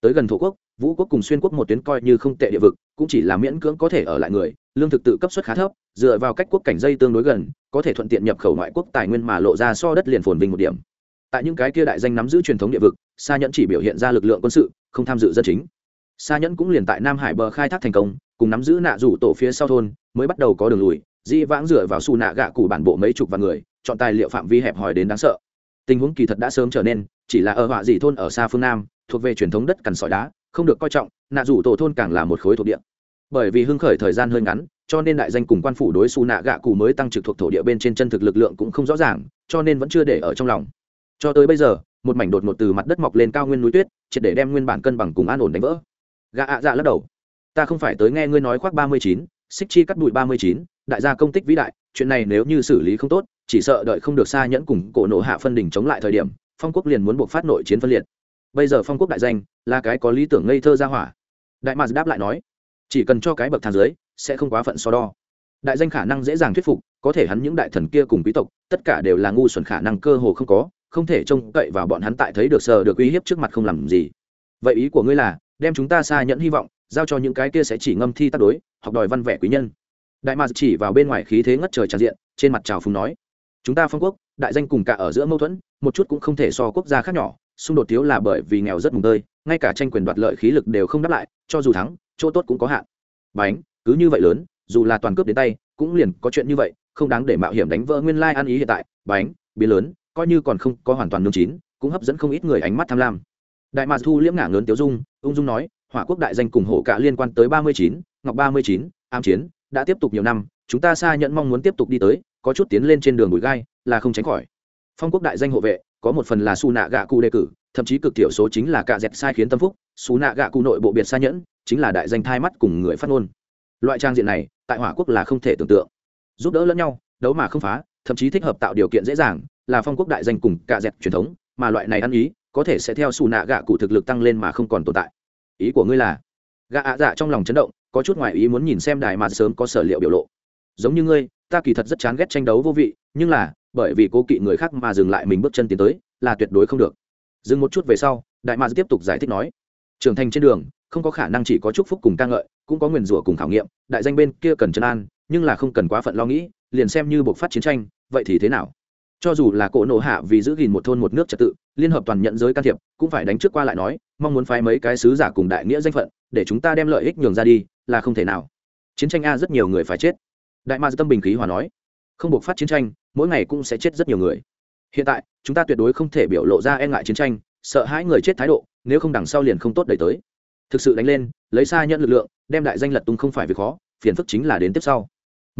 Tới gần thổ quốc, vũ quốc cùng xuyên quốc một tuyến coi như không tệ địa vực, cũng chỉ là miễn cưỡng có thể ở lại người, lương thực tự cấp suất khá thấp, dựa vào cách quốc cảnh dây tương đối gần, có thể thuận tiện nhập khẩu ngoại quốc tài nguyên mà lộ ra so đất liền phồn vinh một điểm. Tại những cái kia đại danh nắm giữ truyền thống địa vực xa nhẫn chỉ biểu hiện ra lực lượng quân sự, không tham dự dân chính sa nhẫn cũng liền tại nam hải bờ khai thác thành công, cùng nắm giữ nạ rủ tổ phía sau thôn, mới bắt đầu có đường lùi, di vãng dựa vào su nạ gạ cụ bản bộ mấy chục vạn người, chọn tài liệu phạm vi hẹp hòi đến đáng sợ. Tình huống kỳ thật đã sớm trở nên, chỉ là ở họa dị thôn ở xa phương nam, thuộc về truyền thống đất cằn sỏi đá, không được coi trọng, nạ rủ tổ thôn càng là một khối thuộc địa. Bởi vì hưng khởi thời gian hơi ngắn, cho nên đại danh cùng quan phủ đối su nạ gạ cụ mới tăng trực thuộc thổ địa bên trên chân thực lực lượng cũng không rõ ràng, cho nên vẫn chưa để ở trong lòng. Cho tới bây giờ, một mảnh đột ngột từ mặt đất mọc lên cao nguyên núi tuyết, triệt để đem nguyên bản cân bằng cùng an ổn đánh vỡ gà ạ dạ lắc đầu. Ta không phải tới nghe ngươi nói khoác ba mươi chín, xích chi cắt bụi ba mươi chín, đại gia công tích vĩ đại, chuyện này nếu như xử lý không tốt, chỉ sợ đợi không được xa nhẫn cùng cổ nộ hạ phân đỉnh chống lại thời điểm, phong quốc liền muốn buộc phát nội chiến phân liệt. Bây giờ phong quốc đại danh là cái có lý tưởng ngây thơ ra hỏa. Đại mạc đáp lại nói, chỉ cần cho cái bậc thang dưới, sẽ không quá phận so đo. Đại danh khả năng dễ dàng thuyết phục, có thể hắn những đại thần kia cùng quý tộc, tất cả đều là ngu xuẩn khả năng cơ hồ không có, không thể trông cậy vào bọn hắn tại thấy được sờ được uy hiếp trước mặt không làm gì. Vậy ý của ngươi là đem chúng ta xa nhẫn hy vọng, giao cho những cái kia sẽ chỉ ngâm thi tác đối, học đòi văn vẻ quý nhân. Đại mạc chỉ vào bên ngoài khí thế ngất trời tràn diện, trên mặt trào phùng nói, chúng ta phong quốc, đại danh cùng cả ở giữa mâu thuẫn, một chút cũng không thể so quốc gia khác nhỏ, xung đột thiếu là bởi vì nghèo rất mùng tơi, ngay cả tranh quyền đoạt lợi khí lực đều không đáp lại, cho dù thắng, chỗ tốt cũng có hạn. Bánh, cứ như vậy lớn, dù là toàn cướp đến tay, cũng liền có chuyện như vậy, không đáng để mạo hiểm đánh vỡ nguyên lai ăn ý hiện tại. Bánh, biến lớn, coi như còn không có hoàn toàn nương chín, cũng hấp dẫn không ít người ánh mắt tham lam đại mạc thu liễm ngả ngớn tiếu dung, ung dung nói, hỏa quốc đại danh cùng hổ cả liên quan tới ba mươi chín, ngọc ba mươi chín am chiến, đã tiếp tục nhiều năm, chúng ta xa nhận mong muốn tiếp tục đi tới, có chút tiến lên trên đường bụi gai, là không tránh khỏi. Phong quốc đại danh hộ vệ, có một phần là su nạ gạ cụ đề cử, thậm chí cực thiểu số chính là cạ dẹp sai khiến tâm phúc, su nạ gạ cụ nội bộ biệt xa nhẫn, chính là đại danh thai mắt cùng người phát ngôn. Loại trang diện này, tại hỏa quốc là không thể tưởng tượng. Giúp đỡ lẫn nhau, đấu mà không phá, thậm chí thích hợp tạo điều kiện dễ dàng, là phong quốc đại danh cùng cạ dẹp truyền thống, mà loại này ăn ý có thể sẽ theo xù nạ gạ cụ thực lực tăng lên mà không còn tồn tại. Ý của ngươi là gạ ạ dạ trong lòng chấn động, có chút ngoại ý muốn nhìn xem đài mà sớm có sở liệu biểu lộ. Giống như ngươi, ta kỳ thật rất chán ghét tranh đấu vô vị, nhưng là, bởi vì cố kỵ người khác mà dừng lại mình bước chân tiến tới, là tuyệt đối không được. Dừng một chút về sau, đại mà tiếp tục giải thích nói, trưởng thành trên đường, không có khả năng chỉ có chúc phúc cùng ca ngợi, cũng có nguyền rủa cùng khảo nghiệm, đại danh bên kia cần chân an, nhưng là không cần quá phận lo nghĩ, liền xem như buộc phát chiến tranh, vậy thì thế nào? Cho dù là cỗ nộ hạ vì giữ gìn một thôn một nước trật tự, liên hợp toàn nhận giới can thiệp, cũng phải đánh trước qua lại nói, mong muốn phái mấy cái sứ giả cùng đại nghĩa danh phận, để chúng ta đem lợi ích nhường ra đi, là không thể nào. Chiến tranh a rất nhiều người phải chết. Đại ma tâm bình khí hòa nói, không buộc phát chiến tranh, mỗi ngày cũng sẽ chết rất nhiều người. Hiện tại, chúng ta tuyệt đối không thể biểu lộ ra e ngại chiến tranh, sợ hãi người chết thái độ, nếu không đằng sau liền không tốt đẩy tới. Thực sự đánh lên, lấy xa nhận lực lượng, đem đại danh lật tung không phải việc khó, phiền phức chính là đến tiếp sau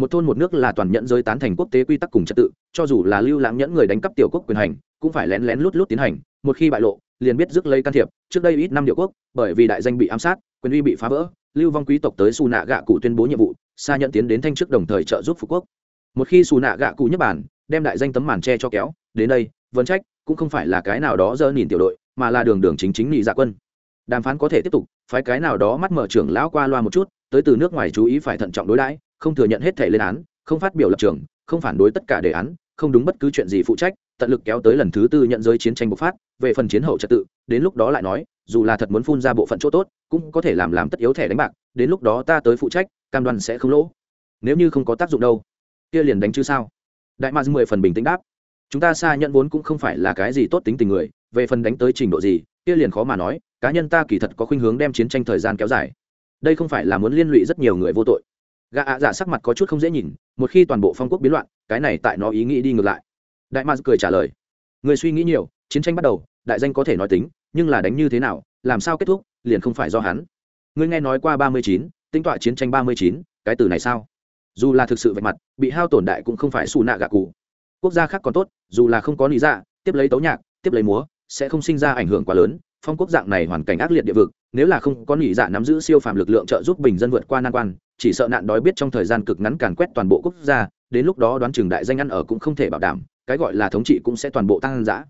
một thôn một nước là toàn nhận giới tán thành quốc tế quy tắc cùng trật tự, cho dù là lưu lãng nhẫn người đánh cắp tiểu quốc quyền hành, cũng phải lén lén lút lút tiến hành, một khi bại lộ, liền biết rước lấy can thiệp, trước đây ít năm điệu quốc, bởi vì đại danh bị ám sát, quyền uy bị phá vỡ, lưu vong quý tộc tới xù nạ gạ cụ tuyên bố nhiệm vụ xa nhận tiến đến thanh chức đồng thời trợ giúp phú quốc. Một khi xù nạ gạ cụ nhất bản, đem đại danh tấm màn che cho kéo, đến đây vấn trách cũng không phải là cái nào đó dơ nhìn tiểu đội, mà là đường đường chính chính nghị dạ quân. Đàm phán có thể tiếp tục, phái cái nào đó mắt mở trưởng lão qua loa một chút, tới từ nước ngoài chú ý phải thận trọng đối đãi không thừa nhận hết thể lên án, không phát biểu lập trường, không phản đối tất cả đề án, không đúng bất cứ chuyện gì phụ trách, tận lực kéo tới lần thứ tư nhận giới chiến tranh bộc phát, về phần chiến hậu trật tự, đến lúc đó lại nói, dù là thật muốn phun ra bộ phận chỗ tốt, cũng có thể làm làm tất yếu thẻ đánh bạc, đến lúc đó ta tới phụ trách, cam đoan sẽ không lỗ. Nếu như không có tác dụng đâu, kia liền đánh chứ sao? Đại mạc mười phần bình tĩnh đáp. Chúng ta xa nhận vốn cũng không phải là cái gì tốt tính tình người, về phần đánh tới trình độ gì, kia liền khó mà nói, cá nhân ta kỳ thật có khuynh hướng đem chiến tranh thời gian kéo dài. Đây không phải là muốn liên lụy rất nhiều người vô tội gã ạ dạ sắc mặt có chút không dễ nhìn, một khi toàn bộ phong quốc biến loạn, cái này tại nó ý nghĩ đi ngược lại. Đại mạc cười trả lời, người suy nghĩ nhiều, chiến tranh bắt đầu, đại danh có thể nói tính, nhưng là đánh như thế nào, làm sao kết thúc, liền không phải do hắn. Ngươi nghe nói qua ba mươi chín tính tọa chiến tranh ba mươi chín, cái từ này sao? Dù là thực sự vạch mặt, bị hao tổn đại cũng không phải xù nạ gạ cụ. Quốc gia khác còn tốt, dù là không có lý dạ tiếp lấy tấu nhạc, tiếp lấy múa, sẽ không sinh ra ảnh hưởng quá lớn phong quốc dạng này hoàn cảnh ác liệt địa vực, nếu là không có nghỉ dạ nắm giữ siêu phàm lực lượng trợ giúp bình dân vượt qua nan quan, chỉ sợ nạn đói biết trong thời gian cực ngắn càn quét toàn bộ quốc gia, đến lúc đó đoán chừng đại danh ăn ở cũng không thể bảo đảm, cái gọi là thống trị cũng sẽ toàn bộ tăng giã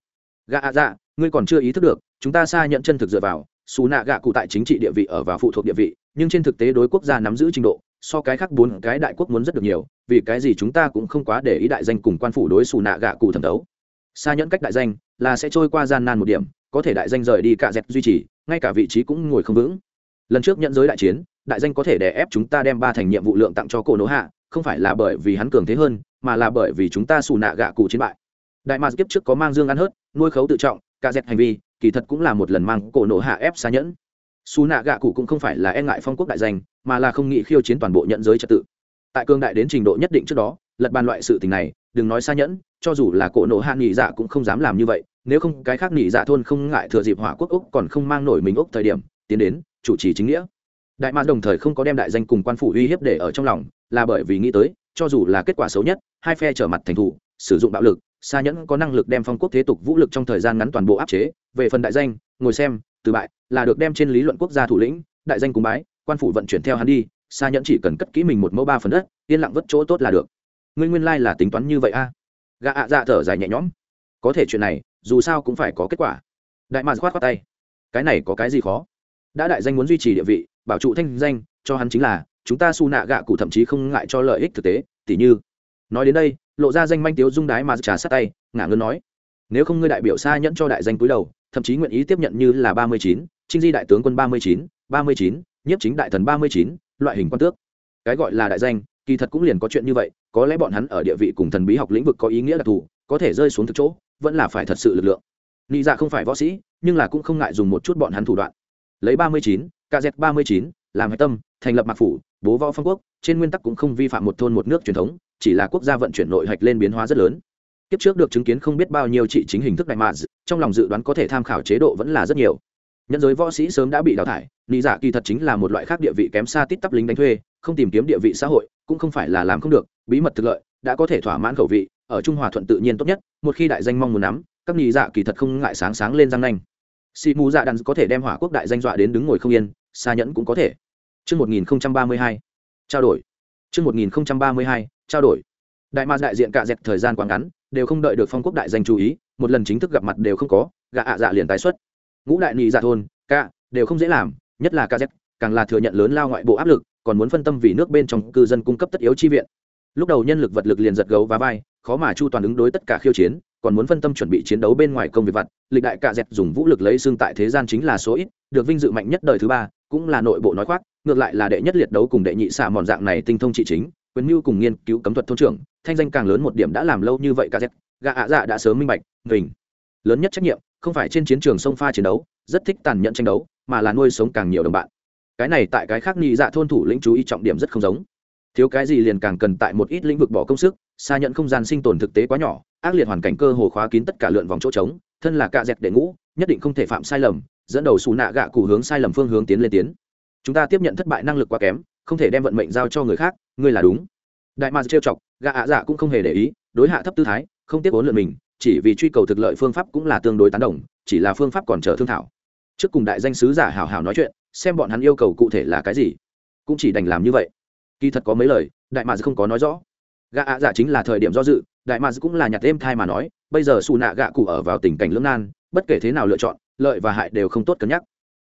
gạ ạ dạ ngươi còn chưa ý thức được, chúng ta xa nhận chân thực dựa vào, xù nạ gạ cụ tại chính trị địa vị ở và phụ thuộc địa vị, nhưng trên thực tế đối quốc gia nắm giữ trình độ, so cái khác bốn cái đại quốc muốn rất được nhiều, vì cái gì chúng ta cũng không quá để ý đại danh cùng quan phủ đối xù nạ gạ cụ thẩm đấu. Xa nhẫn cách đại danh là sẽ trôi qua gian nan một điểm có thể đại danh rời đi cả dẹp duy trì, ngay cả vị trí cũng ngồi không vững. Lần trước nhận giới đại chiến, đại danh có thể đè ép chúng ta đem ba thành nhiệm vụ lượng tặng cho cổ nỗ hạ, không phải là bởi vì hắn cường thế hơn, mà là bởi vì chúng ta xù nạ gạ cụ chiến bại. Đại mạc kiếp trước có mang dương ăn hớt, nuôi khấu tự trọng, cả dẹp hành vi, kỳ thật cũng là một lần mang cổ nổ hạ ép xa nhẫn. Xù nạ gạ cụ cũng không phải là e ngại phong quốc đại danh, mà là không nghĩ khiêu chiến toàn bộ nhận giới trật tự. Tại cương đại đến trình độ nhất định trước đó, lật bàn loại sự tình này, đừng nói xa nhẫn, cho dù là cổ nổ hạ nghỉ dạ cũng không dám làm như vậy nếu không cái khác nghỉ dạ thôn không ngại thừa dịp hỏa quốc úc còn không mang nổi mình úc thời điểm, tiến đến, chủ trì chính nghĩa. Đại mạc đồng thời không có đem đại danh cùng quan phủ uy hiếp để ở trong lòng, là bởi vì nghĩ tới, cho dù là kết quả xấu nhất, hai phe trở mặt thành thủ, sử dụng bạo lực xa nhẫn có năng lực đem phong quốc thế tục vũ lực trong thời gian ngắn toàn bộ áp chế, về phần đại danh, ngồi xem, từ bại, là được đem trên lý luận quốc gia thủ lĩnh, đại danh cùng bái, quan phủ vận chuyển theo hắn đi xa nhẫn chỉ cần cất kỹ mình một mẫu ba phần đất, yên lặng vất chỗ tốt là được. Ngươi nguyên lai là tính toán như vậy a. À? gạ ạ dạ thở dài nhẹ nhõm có thể chuyện này, dù sao cũng phải có kết quả. Đại mạc khoát khoát tay. Cái này có cái gì khó? Đã đại danh muốn duy trì địa vị, bảo trụ thanh danh, cho hắn chính là, chúng ta su nạ gạ cụ thậm chí không ngại cho lợi ích thực tế, tỉ như. Nói đến đây, lộ ra danh manh tiếu dung đái mà trà sát tay, ngả ngớn nói. Nếu không ngươi đại biểu xa nhẫn cho đại danh cúi đầu, thậm chí nguyện ý tiếp nhận như là ba mươi chín, trinh di đại tướng quân ba mươi chín, ba mươi chín, nhiếp chính đại thần ba mươi chín, loại hình quan tước. Cái gọi là đại danh, kỳ thật cũng liền có chuyện như vậy, có lẽ bọn hắn ở địa vị cùng thần bí học lĩnh vực có ý nghĩa đặc thù, có thể rơi xuống thực chỗ vẫn là phải thật sự lực lượng. Nghĩ dạ không phải võ sĩ, nhưng là cũng không ngại dùng một chút bọn hắn thủ đoạn. Lấy ba mươi chín kz ba mươi chín, làm hạch tâm, thành lập mạc phủ, bố võ phong quốc, trên nguyên tắc cũng không vi phạm một thôn một nước truyền thống, chỉ là quốc gia vận chuyển nội hạch lên biến hóa rất lớn. Kiếp trước được chứng kiến không biết bao nhiêu trị chính hình thức đại mạc trong lòng dự đoán có thể tham khảo chế độ vẫn là rất nhiều. Nhân giới võ sĩ sớm đã bị đào thải lý giả dạ kỳ thật chính là một loại khác địa vị kém xa tít tắp lính đánh thuê, không tìm kiếm địa vị xã hội, cũng không phải là làm không được, bí mật thực lợi đã có thể thỏa mãn khẩu vị ở trung hòa thuận tự nhiên tốt nhất một khi đại danh mong muốn nắm các lý dạ kỳ thật không ngại sáng sáng lên răng nanh Si mù dạ đàn có thể đem hỏa quốc đại danh dọa đến đứng ngồi không yên xa nhẫn cũng có thể Trước 1032, trao đổi Trước 1032, trao đổi. Đại ma đại diện cả dẹt thời gian quá ngắn, đều không đợi được phong quốc đại danh chú ý, một lần chính thức gặp mặt đều không có, gạ ạ dạ liền tái xuất. Ngũ đại nhị dạ thôn, cả đều không dễ làm, nhất là cả dẹt, càng là thừa nhận lớn lao ngoại bộ áp lực, còn muốn phân tâm vì nước bên trong cư dân cung cấp tất yếu chi viện. Lúc đầu nhân lực vật lực liền giật gấu và vai, khó mà chu toàn ứng đối tất cả khiêu chiến, còn muốn phân tâm chuẩn bị chiến đấu bên ngoài công việc vặt lịch đại cạ dẹt dùng vũ lực lấy xương tại thế gian chính là số ít được vinh dự mạnh nhất đời thứ ba cũng là nội bộ nói khoác ngược lại là đệ nhất liệt đấu cùng đệ nhị xạ mòn dạng này tinh thông trị chính quyền mưu cùng nghiên cứu cấm thuật thôn trưởng thanh danh càng lớn một điểm đã làm lâu như vậy cạ dẹt gạ ạ dạ đã sớm minh bạch mình lớn nhất trách nhiệm không phải trên chiến trường sông pha chiến đấu rất thích tàn nhẫn tranh đấu mà là nuôi sống càng nhiều đồng bạn. Cái này tại cái khác nhị dạ thôn thủ lĩnh chú ý trọng điểm rất không giống thiếu cái gì liền càng cần tại một ít lĩnh vực bỏ công sức, xa nhận không gian sinh tồn thực tế quá nhỏ, ác liệt hoàn cảnh cơ hồ khóa kín tất cả lượn vòng chỗ trống, thân là cạ dẹt đệ ngũ, nhất định không thể phạm sai lầm, dẫn đầu xù nạ gạ cụ hướng sai lầm phương hướng tiến lên tiến. Chúng ta tiếp nhận thất bại năng lực quá kém, không thể đem vận mệnh giao cho người khác, ngươi là đúng. Đại mạc trêu chọc, gạ ạ dạ cũng không hề để ý, đối hạ thấp tư thái, không tiếp vốn lượn mình, chỉ vì truy cầu thực lợi phương pháp cũng là tương đối tán đồng, chỉ là phương pháp còn chờ thương thảo. Trước cùng đại danh sứ giả hào hào nói chuyện, xem bọn hắn yêu cầu cụ thể là cái gì. Cũng chỉ đành làm như vậy kỳ thật có mấy lời, đại mạc không có nói rõ. Gạ ạ dạ chính là thời điểm do dự, đại mạc cũng là nhặt êm thai mà nói, bây giờ xù nạ gạ cụ ở vào tình cảnh lưỡng nan, bất kể thế nào lựa chọn, lợi và hại đều không tốt cân nhắc.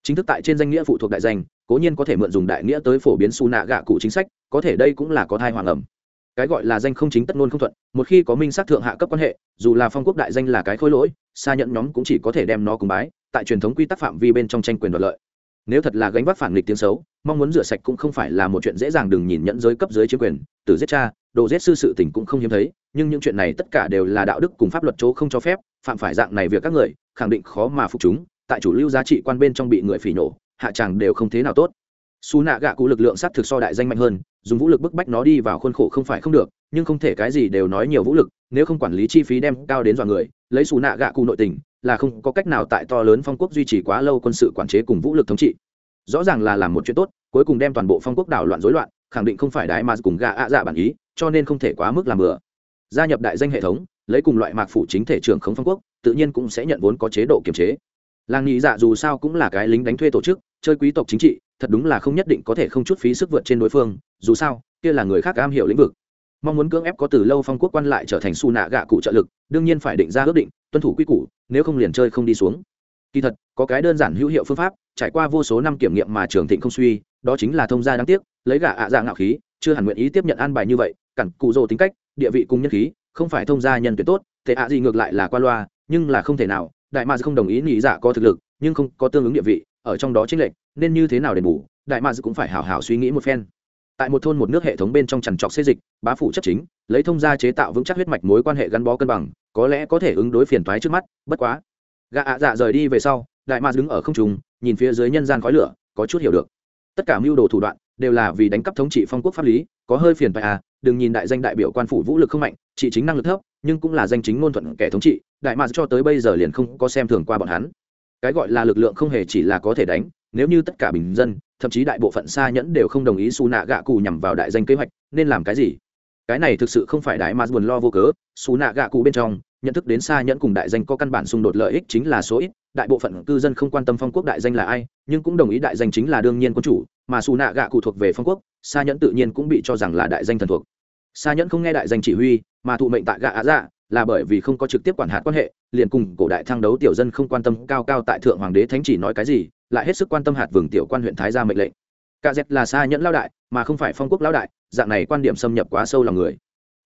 Chính thức tại trên danh nghĩa phụ thuộc đại danh, cố nhiên có thể mượn dùng đại nghĩa tới phổ biến xù nạ gạ cụ chính sách, có thể đây cũng là có thai hoàng ẩm. Cái gọi là danh không chính tất ngôn không thuận, một khi có minh xác thượng hạ cấp quan hệ, dù là phong quốc đại danh là cái khối lỗi xa nhận nhóm cũng chỉ có thể đem nó cùng bái, tại truyền thống quy tắc phạm vi bên trong tranh quyền đoạt lợi nếu thật là gánh vác phản nghịch tiếng xấu, mong muốn rửa sạch cũng không phải là một chuyện dễ dàng đừng nhìn nhận giới cấp dưới chiếm quyền từ giết cha, đồ giết sư sự tình cũng không hiếm thấy, nhưng những chuyện này tất cả đều là đạo đức cùng pháp luật chỗ không cho phép, phạm phải dạng này việc các người, khẳng định khó mà phục chúng, tại chủ lưu giá trị quan bên trong bị người phỉ nổ, hạ tràng đều không thế nào tốt. Xù nạ gạ cụ lực lượng sát thực so đại danh mạnh hơn, dùng vũ lực bức bách nó đi vào khuôn khổ không phải không được, nhưng không thể cái gì đều nói nhiều vũ lực nếu không quản lý chi phí đem cao đến dọa người, lấy xù nạ gạ cụ nội tình, là không có cách nào tại to lớn phong quốc duy trì quá lâu quân sự quản chế cùng vũ lực thống trị. Rõ ràng là làm một chuyện tốt, cuối cùng đem toàn bộ phong quốc đảo loạn rối loạn, khẳng định không phải đại mà cùng gạ ạ dạ bản ý, cho nên không thể quá mức làm bừa. Gia nhập đại danh hệ thống, lấy cùng loại mạc phủ chính thể trưởng khống phong quốc, tự nhiên cũng sẽ nhận vốn có chế độ kiểm chế. Làng nhị dạ dù sao cũng là cái lính đánh thuê tổ chức, chơi quý tộc chính trị, thật đúng là không nhất định có thể không chút phí sức vượt trên đối phương, dù sao, kia là người khác am hiểu lĩnh vực mong muốn cưỡng ép có từ lâu phong quốc quan lại trở thành su nạ gạ cụ trợ lực, đương nhiên phải định ra ước định, tuân thủ quy củ, nếu không liền chơi không đi xuống. Kỳ thật, có cái đơn giản hữu hiệu phương pháp, trải qua vô số năm kiểm nghiệm mà trường thịnh không suy, đó chính là thông gia đáng tiếc, lấy gạ ạ dạ ngạo khí, chưa hẳn nguyện ý tiếp nhận an bài như vậy cặn cụ rồ tính cách, địa vị cùng nhân khí, không phải thông gia nhân tuyệt tốt, thế ạ gì ngược lại là qua loa, nhưng là không thể nào, đại mads không đồng ý nghĩ dạ có thực lực, nhưng không có tương ứng địa vị, ở trong đó chính lệnh nên như thế nào đền bù, đại mads cũng phải hào hào suy nghĩ một phen tại một thôn một nước hệ thống bên trong trằn trọc xê dịch, bá phủ chấp chính, lấy thông gia chế tạo vững chắc huyết mạch mối quan hệ gắn bó cân bằng, có lẽ có thể ứng đối phiền toái trước mắt, bất quá. Gạ ạ dạ rời đi về sau, đại ma đứng ở không trung, nhìn phía dưới nhân gian khói lửa, có chút hiểu được. Tất cả mưu đồ thủ đoạn đều là vì đánh cắp thống trị phong quốc pháp lý, có hơi phiền toái à đừng nhìn đại danh đại biểu quan phủ vũ lực không mạnh, trị chính năng lực thấp, nhưng cũng là danh chính ngôn thuận kẻ thống trị, đại ma cho tới bây giờ liền không có xem thường qua bọn hắn. Cái gọi là lực lượng không hề chỉ là có thể đánh, nếu như tất cả bình dân thậm chí đại bộ phận xa nhẫn đều không đồng ý xù nạ gạ cụ nhằm vào đại danh kế hoạch, nên làm cái gì? Cái này thực sự không phải đại mà buồn lo vô cớ xù nạ gạ cụ bên trong, nhận thức đến xa nhẫn cùng đại danh có căn bản xung đột lợi ích chính là số ít, đại bộ phận cư dân không quan tâm phong quốc đại danh là ai, nhưng cũng đồng ý đại danh chính là đương nhiên quân chủ, mà xù nạ gạ cụ thuộc về phong quốc, xa nhẫn tự nhiên cũng bị cho rằng là đại danh thần thuộc. Xa nhẫn không nghe đại danh chỉ huy, mà thụ mệnh tại gạ á dạ là bởi vì không có trực tiếp quản hạt quan hệ, liền cùng cổ đại thăng đấu tiểu dân không quan tâm cao cao tại thượng hoàng đế thánh chỉ nói cái gì, lại hết sức quan tâm hạt vườn tiểu quan huyện thái ra mệnh lệnh. Cả dẹp là xa nhẫn lao đại, mà không phải phong quốc lao đại, dạng này quan điểm xâm nhập quá sâu lòng người.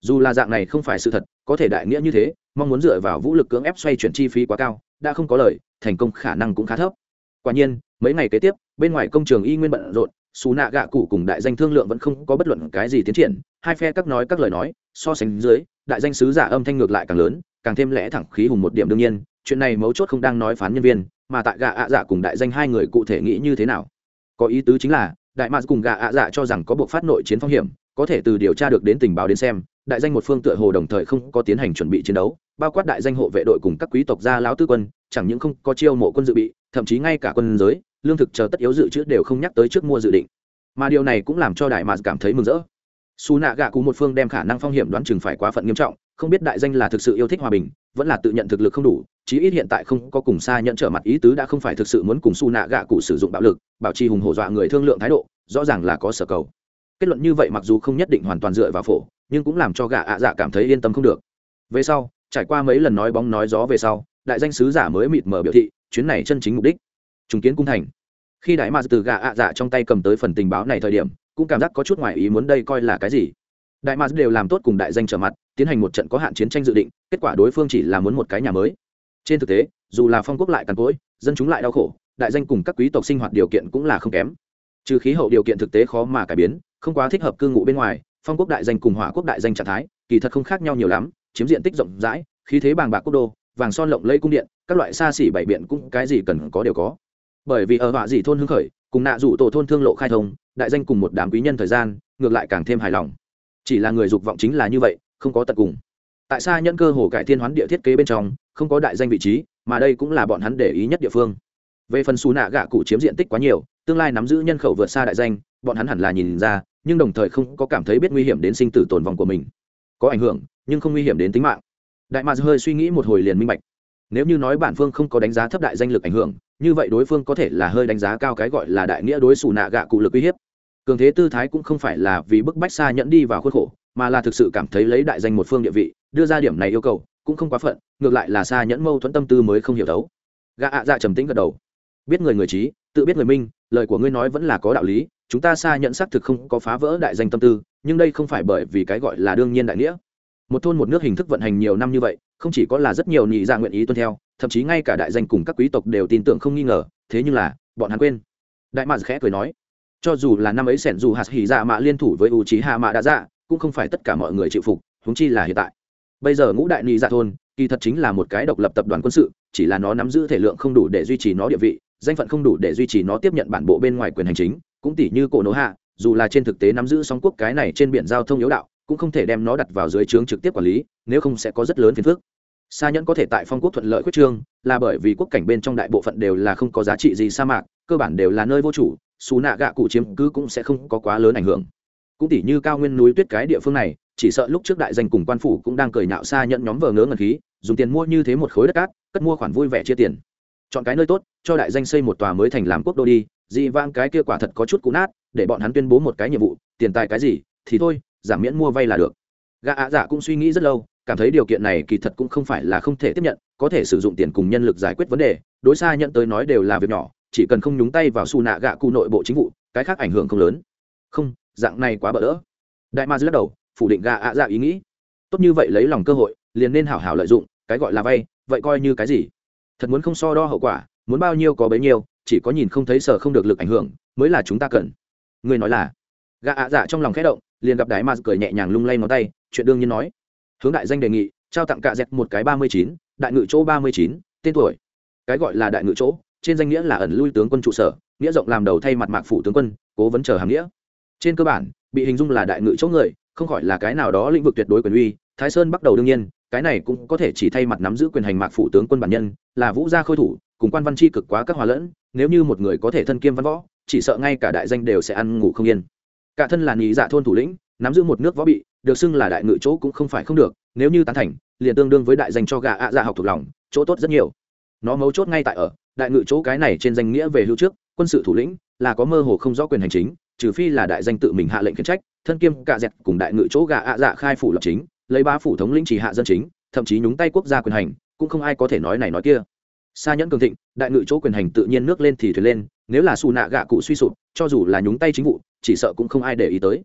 Dù là dạng này không phải sự thật, có thể đại nghĩa như thế, mong muốn dựa vào vũ lực cưỡng ép xoay chuyển chi phí quá cao, đã không có lời, thành công khả năng cũng khá thấp. Quả nhiên, mấy ngày kế tiếp, bên ngoài công trường y nguyên bận rộn, xù nạ gạ cụ cùng đại danh thương lượng vẫn không có bất luận cái gì tiến triển, hai phe các nói các lời nói, so sánh dưới đại danh sứ giả âm thanh ngược lại càng lớn, càng thêm lẽ thẳng khí hùng một điểm đương nhiên, chuyện này mấu chốt không đang nói phán nhân viên, mà tại gạ ạ dạ cùng đại danh hai người cụ thể nghĩ như thế nào. Có ý tứ chính là, đại mạc cùng gạ ạ dạ cho rằng có buộc phát nội chiến phong hiểm, có thể từ điều tra được đến tình báo đến xem, đại danh một phương tựa hồ đồng thời không có tiến hành chuẩn bị chiến đấu, bao quát đại danh hộ vệ đội cùng các quý tộc gia lão tư quân, chẳng những không có chiêu mộ quân dự bị, thậm chí ngay cả quân giới, lương thực chờ tất yếu dự trữ đều không nhắc tới trước mua dự định. Mà điều này cũng làm cho đại mạc cảm thấy mừng rỡ xù nạ gạ cụ một phương đem khả năng phong hiểm đoán chừng phải quá phận nghiêm trọng, không biết đại danh là thực sự yêu thích hòa bình, vẫn là tự nhận thực lực không đủ, chí ít hiện tại không có cùng xa nhận trở mặt ý tứ đã không phải thực sự muốn cùng xù nạ gạ cụ sử dụng bạo lực, bảo trì hùng hổ dọa người thương lượng thái độ, rõ ràng là có sở cầu. Kết luận như vậy mặc dù không nhất định hoàn toàn dựa vào phổ, nhưng cũng làm cho gạ ạ dạ cảm thấy yên tâm không được. Về sau, trải qua mấy lần nói bóng nói gió về sau, đại danh sứ giả mới mịt mờ biểu thị, chuyến này chân chính mục đích. Chứng kiến cung thành khi đại ma từ gà ạ dạ trong tay cầm tới phần tình báo này thời điểm, cũng cảm giác có chút ngoài ý muốn đây coi là cái gì. Đại ma đều làm tốt cùng đại danh trở mặt, tiến hành một trận có hạn chiến tranh dự định, kết quả đối phương chỉ là muốn một cái nhà mới. Trên thực tế, dù là phong quốc lại cằn cỗi, dân chúng lại đau khổ, đại danh cùng các quý tộc sinh hoạt điều kiện cũng là không kém. Trừ khí hậu điều kiện thực tế khó mà cải biến, không quá thích hợp cư ngụ bên ngoài, phong quốc đại danh cùng hỏa quốc đại danh trạng thái, kỳ thật không khác nhau nhiều lắm, chiếm diện tích rộng rãi, khí thế bàng bạc quốc đô, vàng son lộng lây cung điện, các loại xa xỉ bảy biện cũng cái gì cần có đều có bởi vì ở họa dị thôn hưng khởi, cùng nạ dụ tổ thôn thương lộ khai thông, đại danh cùng một đám quý nhân thời gian, ngược lại càng thêm hài lòng. Chỉ là người dục vọng chính là như vậy, không có tận cùng. Tại sao nhân cơ hồ cải thiên hoán địa thiết kế bên trong, không có đại danh vị trí, mà đây cũng là bọn hắn để ý nhất địa phương. Về phần xù nạ gạ cụ chiếm diện tích quá nhiều, tương lai nắm giữ nhân khẩu vượt xa đại danh, bọn hắn hẳn là nhìn ra, nhưng đồng thời không có cảm thấy biết nguy hiểm đến sinh tử tồn vong của mình. Có ảnh hưởng, nhưng không nguy hiểm đến tính mạng. Đại mạc hơi suy nghĩ một hồi liền minh bạch. Nếu như nói bản phương không có đánh giá thấp đại danh lực ảnh hưởng như vậy đối phương có thể là hơi đánh giá cao cái gọi là đại nghĩa đối xù nạ gạ cụ lực uy hiếp. Cường thế tư thái cũng không phải là vì bức bách xa nhẫn đi vào khuất khổ, mà là thực sự cảm thấy lấy đại danh một phương địa vị, đưa ra điểm này yêu cầu, cũng không quá phận, ngược lại là xa nhẫn mâu thuẫn tâm tư mới không hiểu đấu gạ ạ dạ trầm tĩnh gật đầu. Biết người người trí, tự biết người minh, lời của ngươi nói vẫn là có đạo lý, chúng ta xa nhận xác thực không có phá vỡ đại danh tâm tư, nhưng đây không phải bởi vì cái gọi là đương nhiên đại nghĩa. Một thôn một nước hình thức vận hành nhiều năm như vậy, không chỉ có là rất nhiều nhị dạ nguyện ý tuân theo thậm chí ngay cả đại danh cùng các quý tộc đều tin tưởng không nghi ngờ, thế nhưng là, bọn hắn quên. Đại mạc khẽ cười nói, cho dù là năm ấy sẻn dù hạt hỉ dạ mạ liên thủ với u trí hạ mạ đã dạ cũng không phải tất cả mọi người chịu phục húng chi là hiện tại. Bây giờ ngũ đại ni dạ thôn, kỳ thật chính là một cái độc lập tập đoàn quân sự, chỉ là nó nắm giữ thể lượng không đủ để duy trì nó địa vị, danh phận không đủ để duy trì nó tiếp nhận bản bộ bên ngoài quyền hành chính, cũng tỷ như cổ nỗ hạ, dù là trên thực tế nắm giữ sóng quốc cái này trên biển giao thông yếu đạo, cũng không thể đem nó đặt vào dưới trướng trực tiếp quản lý, nếu không sẽ có rất lớn phiền phức sa nhẫn có thể tại phong quốc thuận lợi quyết trương, là bởi vì quốc cảnh bên trong đại bộ phận đều là không có giá trị gì sa mạc, cơ bản đều là nơi vô chủ, xù nạ gạ cụ chiếm cứ cũng sẽ không có quá lớn ảnh hưởng. Cũng tỷ như cao nguyên núi tuyết cái địa phương này, chỉ sợ lúc trước đại danh cùng quan phủ cũng đang cười nhạo sa nhẫn nhóm vờ ngớ ngẩn khí, dùng tiền mua như thế một khối đất cát, cất mua khoản vui vẻ chia tiền. Chọn cái nơi tốt, cho đại danh xây một tòa mới thành làm quốc đô đi, dị vang cái kia quả thật có chút cũ nát, để bọn hắn tuyên bố một cái nhiệm vụ, tiền tài cái gì, thì thôi, giảm miễn mua vay là được. Gã ạ dạ cũng suy nghĩ rất lâu cảm thấy điều kiện này kỳ thật cũng không phải là không thể tiếp nhận, có thể sử dụng tiền cùng nhân lực giải quyết vấn đề, đối xa nhận tới nói đều là việc nhỏ, chỉ cần không nhúng tay vào xù nạ gạ cụ nội bộ chính vụ, cái khác ảnh hưởng không lớn. Không, dạng này quá bỡ đỡ. Đại ma lắc đầu, phủ định gạ ạ dạ ý nghĩ. Tốt như vậy lấy lòng cơ hội, liền nên hảo hảo lợi dụng, cái gọi là vay, vậy coi như cái gì? Thật muốn không so đo hậu quả, muốn bao nhiêu có bấy nhiêu, chỉ có nhìn không thấy sở không được lực ảnh hưởng, mới là chúng ta cần. Người nói là gạ ạ dạ trong lòng khẽ động, liền gặp đại ma cười nhẹ nhàng lung lay ngón tay, chuyện đương nhiên nói hướng đại danh đề nghị, trao tặng cạ dẹt một cái ba mươi chín, đại ngự chỗ ba mươi chín, tên tuổi. Cái gọi là đại ngự chỗ, trên danh nghĩa là ẩn lui tướng quân trụ sở, nghĩa rộng làm đầu thay mặt mạc phủ tướng quân, cố vấn chờ hàm nghĩa. Trên cơ bản, bị hình dung là đại ngự chỗ người, không khỏi là cái nào đó lĩnh vực tuyệt đối quyền uy, thái sơn bắt đầu đương nhiên, cái này cũng có thể chỉ thay mặt nắm giữ quyền hành mạc phủ tướng quân bản nhân, là vũ gia khôi thủ, cùng quan văn chi cực quá các hòa lẫn, nếu như một người có thể thân kiêm văn võ, chỉ sợ ngay cả đại danh đều sẽ ăn ngủ không yên cả thân là nhị dạ thôn thủ lĩnh, nắm giữ một nước võ bị, được xưng là đại ngự chỗ cũng không phải không được, nếu như tán thành, liền tương đương với đại danh cho gà ạ dạ học thuộc lòng, chỗ tốt rất nhiều. Nó mấu chốt ngay tại ở, đại ngự chỗ cái này trên danh nghĩa về hưu trước, quân sự thủ lĩnh, là có mơ hồ không rõ quyền hành chính, trừ phi là đại danh tự mình hạ lệnh khiển trách, thân kiêm cạ dẹt cùng đại ngự chỗ gà ạ dạ khai phủ lập chính, lấy ba phủ thống lĩnh chỉ hạ dân chính, thậm chí nhúng tay quốc gia quyền hành, cũng không ai có thể nói này nói kia. Xa nhẫn cường thịnh, đại ngự chỗ quyền hành tự nhiên nước lên thì thuyền lên nếu là xù nạ gạ cụ suy sụp, cho dù là nhúng tay chính vụ, chỉ sợ cũng không ai để ý tới.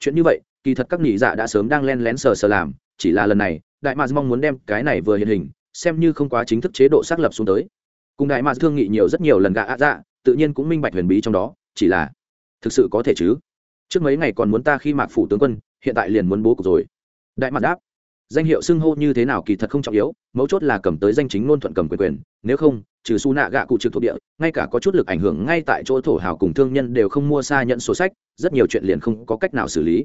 Chuyện như vậy, kỳ thật các nhị dạ đã sớm đang len lén sờ sờ làm, chỉ là lần này, đại mạc mong muốn đem cái này vừa hiện hình, xem như không quá chính thức chế độ xác lập xuống tới. Cùng đại mạc thương nghị nhiều rất nhiều lần gạ ạ dạ tự nhiên cũng minh bạch huyền bí trong đó, chỉ là thực sự có thể chứ? Trước mấy ngày còn muốn ta khi mạc phủ tướng quân, hiện tại liền muốn bố cục rồi. Đại mạc đáp, danh hiệu xưng hô như thế nào kỳ thật không trọng yếu, mấu chốt là cầm tới danh chính ngôn thuận cầm quyền quyền, nếu không trừ su nạ gạ cụ trực thuộc địa, ngay cả có chút lực ảnh hưởng ngay tại chỗ thổ hào cùng thương nhân đều không mua xa nhận sổ sách, rất nhiều chuyện liền không có cách nào xử lý.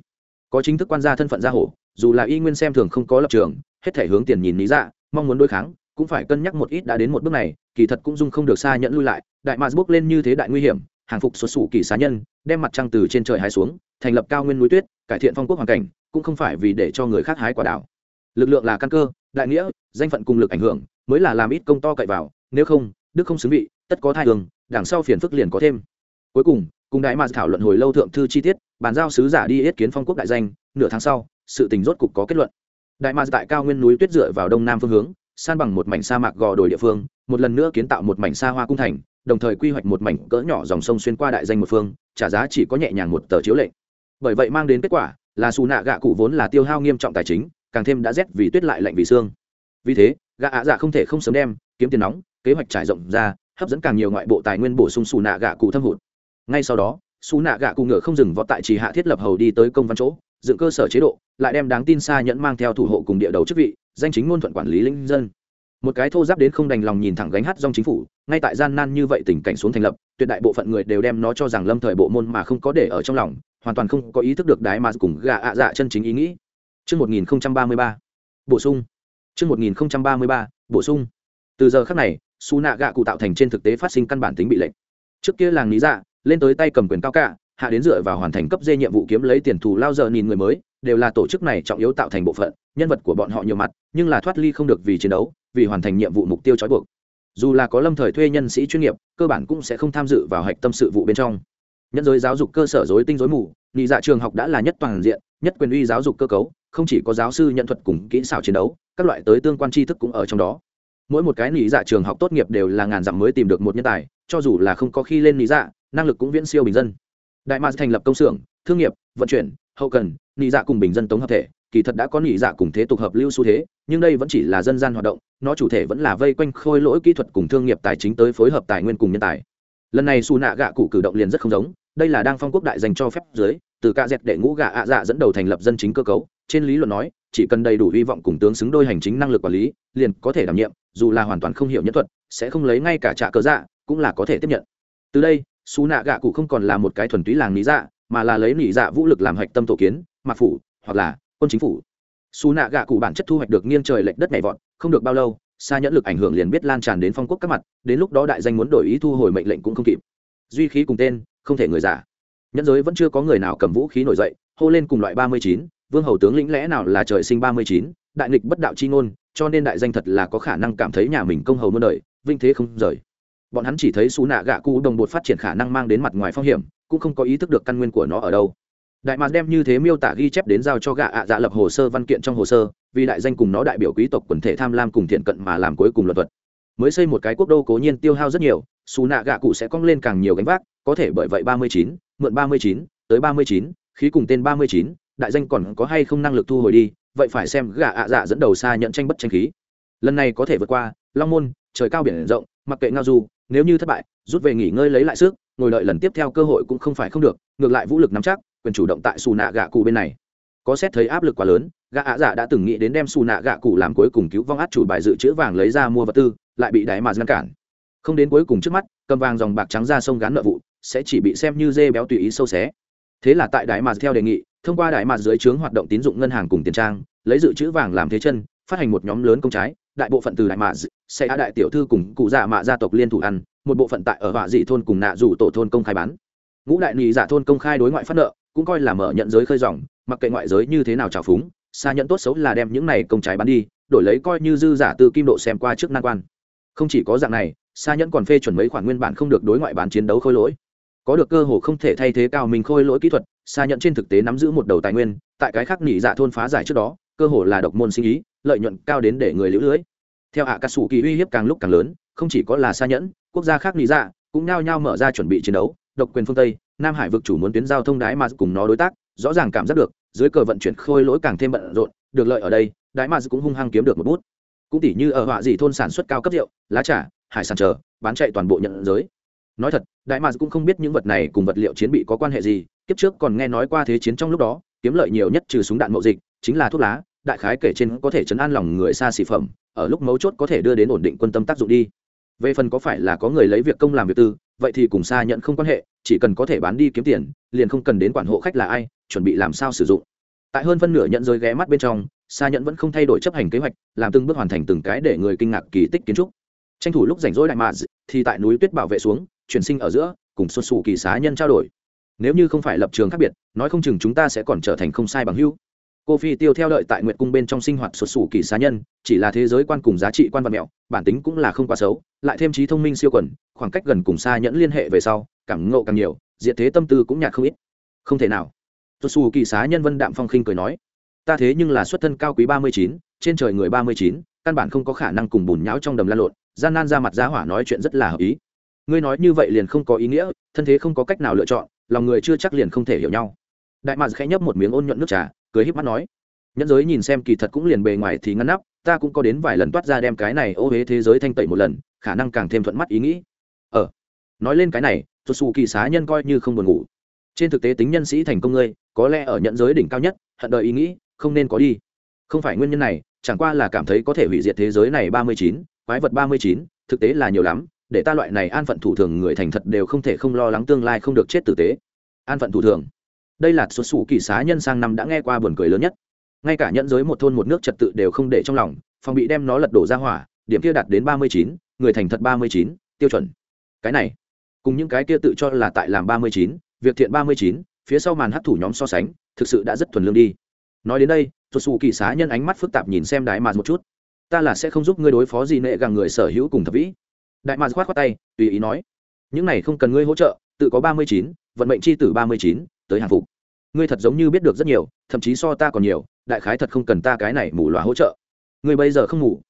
Có chính thức quan gia thân phận gia hổ dù là y nguyên xem thường không có lập trường, hết thể hướng tiền nhìn lý dạ mong muốn đối kháng, cũng phải cân nhắc một ít đã đến một bước này, kỳ thật cũng dung không được xa nhận lui lại, đại mars bước lên như thế đại nguy hiểm, hàng phục xuất xù kỳ xá nhân, đem mặt trăng từ trên trời hái xuống, thành lập cao nguyên núi tuyết, cải thiện phong quốc hoàn cảnh, cũng không phải vì để cho người khác hái quả đảo lực lượng là căn cơ, đại nghĩa, danh phận cùng lực ảnh hưởng, mới là làm ít công to cậy vào nếu không, đức không xứng vị, tất có thai đường đằng sau phiền phức liền có thêm. Cuối cùng cùng đại mà thảo luận hồi lâu thượng thư chi tiết, bàn giao sứ giả đi yết kiến phong quốc đại danh, nửa tháng sau, sự tình rốt cục có kết luận. Đại ma tại cao nguyên núi tuyết dựa vào đông nam phương hướng, san bằng một mảnh sa mạc gò đồi địa phương, một lần nữa kiến tạo một mảnh sa hoa cung thành, đồng thời quy hoạch một mảnh cỡ nhỏ dòng sông xuyên qua đại danh một phương, trả giá chỉ có nhẹ nhàng một tờ chiếu lệnh bởi vậy mang đến kết quả là xù nạ gạ cụ vốn là tiêu hao nghiêm trọng tài chính, càng thêm đã rét vì tuyết lại lạnh vì xương. Vì thế, gạ ạ dạ không thể không sớm đem kiếm tiền nóng kế hoạch trải rộng ra hấp dẫn càng nhiều ngoại bộ tài nguyên bổ sung xù nạ gạ cụ thâm hụt ngay sau đó xù nạ gạ cụ ngựa không dừng võ tại trì hạ thiết lập hầu đi tới công văn chỗ dựng cơ sở chế độ lại đem đáng tin xa nhẫn mang theo thủ hộ cùng địa đầu chức vị danh chính ngôn thuận quản lý linh dân một cái thô giáp đến không đành lòng nhìn thẳng gánh hát dòng chính phủ ngay tại gian nan như vậy tình cảnh xuống thành lập tuyệt đại bộ phận người đều đem nó cho rằng lâm thời bộ môn mà không có để ở trong lòng hoàn toàn không có ý thức được đái mà cùng gạ ạ dạ chân chính ý nghĩ Trước 1033, bổ sung. Trước 1033, bổ sung. Từ giờ khắc này, su nạ gạ cụ tạo thành trên thực tế phát sinh căn bản tính bị lệnh. Trước kia làng lý dạ, lên tới tay cầm quyền cao cả, hạ đến dựa vào hoàn thành cấp dê nhiệm vụ kiếm lấy tiền thù lao giờ nhìn người mới, đều là tổ chức này trọng yếu tạo thành bộ phận, nhân vật của bọn họ nhiều mặt, nhưng là thoát ly không được vì chiến đấu, vì hoàn thành nhiệm vụ mục tiêu trói buộc. Dù là có lâm thời thuê nhân sĩ chuyên nghiệp cơ bản cũng sẽ không tham dự vào hạch tâm sự vụ bên trong. Nhân giới giáo dục cơ sở dối tinh dối mù nghị dạ trường học đã là nhất toàn diện nhất quyền uy giáo dục cơ cấu không chỉ có giáo sư nhận thuật cùng kỹ xảo chiến đấu các loại tới tương quan tri thức cũng ở trong đó mỗi một cái nghị dạ trường học tốt nghiệp đều là ngàn dặm mới tìm được một nhân tài, cho dù là không có khi lên nghị dạ năng lực cũng viễn siêu bình dân. Đại mạc thành lập công xưởng, thương nghiệp, vận chuyển, hậu cần nghị dạ cùng bình dân tống hợp thể, kỳ thật đã có nghị dạ cùng thế tục hợp lưu xu thế, nhưng đây vẫn chỉ là dân gian hoạt động, nó chủ thể vẫn là vây quanh khôi lỗi kỹ thuật cùng thương nghiệp tài chính tới phối hợp tài nguyên cùng nhân tài. Lần này xù nạ gạ cụ cử động liền rất không giống, đây là đang phong quốc đại dành cho phép dưới, từ ca dẹp đệ ngũ gạ ạ dạ dẫn đầu thành lập dân chính cơ cấu trên lý luận nói, chỉ cần đầy đủ hy vọng cùng tướng xứng đôi hành chính năng lực quản lý, liền có thể đảm nhiệm, dù là hoàn toàn không hiểu nhân thuật, sẽ không lấy ngay cả trả cờ dạ cũng là có thể tiếp nhận. Từ đây xù nạ gạ cụ không còn là một cái thuần túy làng lý dạ mà là lấy lý dạ vũ lực làm hạch tâm tổ kiến mặc phủ, hoặc là quân chính phủ. Xù nạ gạ cụ bản chất thu hoạch được nghiêng trời lệch đất nhảy vọt, không được bao lâu, xa nhẫn lực ảnh hưởng liền biết lan tràn đến phong quốc các mặt, đến lúc đó đại danh muốn đổi ý thu hồi mệnh lệnh cũng không kịp. Duy khí cùng tên, không thể người giả. Nhẫn giới vẫn chưa có người nào cầm vũ khí nổi dậy, hô lên cùng loại ba mươi chín vương hầu tướng lĩnh lẽ nào là trời sinh ba mươi chín, đại nghịch bất đạo chi ngôn, cho nên đại danh thật là có khả năng cảm thấy nhà mình công hầu muôn đời, vinh thế không rời. Bọn hắn chỉ thấy xú nạ gạ cụ đồng bột phát triển khả năng mang đến mặt ngoài phong hiểm, cũng không có ý thức được căn nguyên của nó ở đâu. Đại mạc đem như thế miêu tả ghi chép đến giao cho gạ ạ dạ lập hồ sơ văn kiện trong hồ sơ, vì đại danh cùng nó đại biểu quý tộc quần thể tham lam cùng thiện cận mà làm cuối cùng luật thuật. Mới xây một cái quốc đô cố nhiên tiêu hao rất nhiều xù nạ gạ cụ sẽ cong lên càng nhiều gánh vác, có thể bởi vậy ba mươi chín, mượn ba mươi chín, tới ba mươi chín, khí cùng tên ba mươi chín đại danh còn có hay không năng lực thu hồi đi, vậy phải xem gà ạ dạ dẫn đầu xa nhận tranh bất tranh khí. Lần này có thể vượt qua, long môn, trời cao biển rộng, mặc kệ ngao du, nếu như thất bại, rút về nghỉ ngơi lấy lại sức, ngồi đợi lần tiếp theo cơ hội cũng không phải không được, ngược lại vũ lực nắm chắc, quyền chủ động tại xù nạ gạ cụ bên này. Có xét thấy áp lực quá lớn gạ ạ dạ đã từng nghĩ đến đem xù nạ gạ cụ làm cuối cùng cứu vong át chủ bài dự trữ vàng lấy ra mua vật tư, lại bị đáy mà ngăn cản. Không đến cuối cùng trước mắt, cầm vàng dòng bạc trắng ra sông gắn nợ vụ, sẽ chỉ bị xem như dê béo tùy ý sâu xé thế là tại đại mà theo đề nghị, thông qua đại mà dưới trướng hoạt động tín dụng ngân hàng cùng tiền trang, lấy dự trữ vàng làm thế chân, phát hành một nhóm lớn công trái, đại bộ phận từ đại mà sẽ đại tiểu thư cùng cụ già mạ gia tộc liên thủ ăn, một bộ phận tại ở họa dị thôn cùng nạ rủ tổ thôn công khai bán. Ngũ đại nhị giả thôn công khai đối ngoại phát nợ, cũng coi là mở nhận giới khơi dòng, mặc kệ ngoại giới như thế nào trào phúng, xa nhận tốt xấu là đem những này công trái bán đi, đổi lấy coi như dư giả từ kim độ xem qua trước nan quan. Không chỉ có dạng này, xa nhẫn còn phê chuẩn mấy khoản nguyên bản không được đối ngoại bán chiến đấu khôi lỗi có được cơ hồ không thể thay thế cao mình khôi lỗi kỹ thuật xa nhận trên thực tế nắm giữ một đầu tài nguyên, tại cái khác nỉ dạ thôn phá giải trước đó, cơ hồ là độc môn sinh ý, lợi nhuận cao đến để người lũ lưới. Theo hạ cà sủ kỳ uy hiếp càng lúc càng lớn, không chỉ có là xa nhẫn, quốc gia khác nỉ dạ cũng nao nhao mở ra chuẩn bị chiến đấu, độc quyền phương tây, nam hải vực chủ muốn tuyến giao thông đái mà cùng nó đối tác, rõ ràng cảm giác được, dưới cờ vận chuyển khôi lỗi càng thêm bận rộn, được lợi ở đây, đái mà cũng hung hăng kiếm được một bút. Cũng tỉ như ở họa dị thôn sản xuất cao cấp rượu, lá trà, hải sản chờ, bán chạy toàn bộ nhận giới nói thật, đại mads cũng không biết những vật này cùng vật liệu chiến bị có quan hệ gì, kiếp trước còn nghe nói qua thế chiến trong lúc đó, kiếm lợi nhiều nhất trừ súng đạn mậu dịch, chính là thuốc lá, đại khái kể trên có thể chấn an lòng người xa xỉ phẩm, ở lúc mấu chốt có thể đưa đến ổn định quân tâm tác dụng đi. Về phần có phải là có người lấy việc công làm việc tư, vậy thì cùng xa nhận không quan hệ, chỉ cần có thể bán đi kiếm tiền, liền không cần đến quản hộ khách là ai, chuẩn bị làm sao sử dụng. Tại hơn phân nửa nhận rơi ghé mắt bên trong xa nhận vẫn không thay đổi chấp hành kế hoạch, làm từng bước hoàn thành từng cái để người kinh ngạc kỳ tích kiến trúc. Tranh thủ lúc rảnh rỗi đại mạ thì tại núi tuyết bảo vệ xuống chuyển sinh ở giữa, cùng xuất xù kỳ xá nhân trao đổi. Nếu như không phải lập trường khác biệt, nói không chừng chúng ta sẽ còn trở thành không sai bằng hữu. Cô phi tiêu theo đợi tại nguyện cung bên trong sinh hoạt xuất xù kỳ xá nhân, chỉ là thế giới quan cùng giá trị quan vật mẹo, bản tính cũng là không quá xấu, lại thêm trí thông minh siêu quẩn, khoảng cách gần cùng xa nhẫn liên hệ về sau, cảm ngộ càng nhiều diện thế tâm tư cũng nhạt không ít. Không thể nào. Xuất xù kỳ xá nhân vân đạm phong khinh cười nói, ta thế nhưng là xuất thân cao quý ba mươi chín, trên trời người ba mươi chín, căn bản không có khả năng cùng bùn nhão trong đầm lan lộn, gian nan ra mặt giá hỏa nói chuyện rất là hợp ý ngươi nói như vậy liền không có ý nghĩa, thân thế không có cách nào lựa chọn, lòng người chưa chắc liền không thể hiểu nhau. Đại mạc khẽ nhấp một miếng ôn nhuận nước trà, cười híp mắt nói, nhẫn giới nhìn xem kỳ thật cũng liền bề ngoài thì ngăn nắp, ta cũng có đến vài lần toát ra đem cái này ô huế thế giới thanh tẩy một lần, khả năng càng thêm thuận mắt ý nghĩ. Ờ. Nói lên cái này t xù kỳ xá nhân coi như không buồn ngủ. Trên thực tế tính nhân sĩ thành công ngươi, có lẽ ở nhận giới đỉnh cao nhất, hận đời ý nghĩ, không nên có đi. Không phải nguyên nhân này, chẳng qua là cảm thấy có thể hủy diệt thế giới này ba mươi chín, quái vật ba mươi chín, thực tế là nhiều lắm để ta loại này an phận thủ thường người thành thật đều không thể không lo lắng tương lai không được chết tử tế. An phận thủ thường. Đây là xuất xù kỳ xá nhân sang năm đã nghe qua buồn cười lớn nhất. Ngay cả nhận giới một thôn một nước trật tự đều không để trong lòng, phòng bị đem nó lật đổ ra hỏa, điểm kia đạt đến ba mươi chín, người thành thật ba mươi chín, tiêu chuẩn. Cái này, cùng những cái kia tự cho là tại làm ba mươi chín, việc thiện ba mươi chín, phía sau màn hấp thủ nhóm so sánh, thực sự đã rất thuần lương đi. Nói đến đây, số xù kỳ xá nhân ánh mắt phức tạp nhìn xem đái mà một chút. Ta là sẽ không giúp ngươi đối phó gì nệ gàng người sở hữu cùng thập vĩ đại mạc khoát khoát tay, tùy ý nói, những này không cần ngươi hỗ trợ, tự có ba mươi chín, vận mệnh c h i tử ba mươi chín, tới hàng phục. Ngươi thật giống như biết được rất nhiều, thậm chí so ta còn nhiều, đại khái thật không cần ta cái này mù loà hỗ trợ. Ngươi bây giờ không ngủ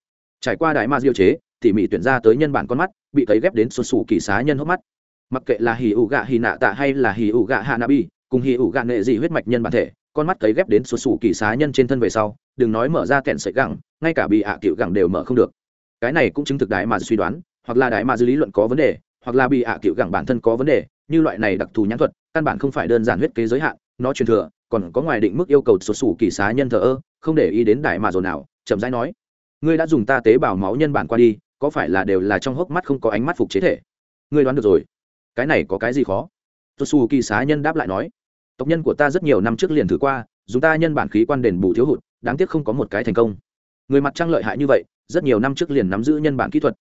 trải qua đại ma diêu chế, tỉ mỉ tuyển ra tới nhân bản con mắt, bị cấy ghép đến xuân sủ kỳ xá nhân hốc mắt. Mặc kệ là hì ủ gạ hì nạ tạ hay là hì ủ gạ hạ nạ bi cùng hì ủ gạ nghệ dị huyết mạch nhân bản thể, con mắt cấy ghép đến xuân sủ kỳ xá nhân trên thân về sau, đừng nói mở ra kẹn sợi gẳng, ngay cả bị ạ à cựu gẳng đều mở không được. Cái này cũng chứng thực đại mà suy đoán hoặc là đại mà dư lý luận có vấn đề, hoặc là bị ạ à cựu gẳng bản thân có vấn đề, như loại này đặc thù nhãn thuật, căn bản không phải đơn giản huyết kế giới hạn, nó truyền thừa, còn có ngoài định mức yêu cầu sụt sủ kỳ xá nhân thờ ơ, không để ý đến đại mà dồn nào, chậm rãi nói. Ngươi đã dùng ta tế bào máu nhân bản qua đi, có phải là đều là trong hốc mắt không có ánh mắt phục chế thể? Ngươi đoán được rồi. Cái này có cái gì khó? Sụt sủ kỳ xá nhân đáp lại nói. Tộc nhân của ta rất nhiều năm trước liền thử qua, dùng ta nhân bản khí quan đền bù thiếu hụt, đáng tiếc không có một cái thành công. Người mặt trăng lợi hại như vậy, rất nhiều năm trước liền nắm giữ nhân bản kỹ thuật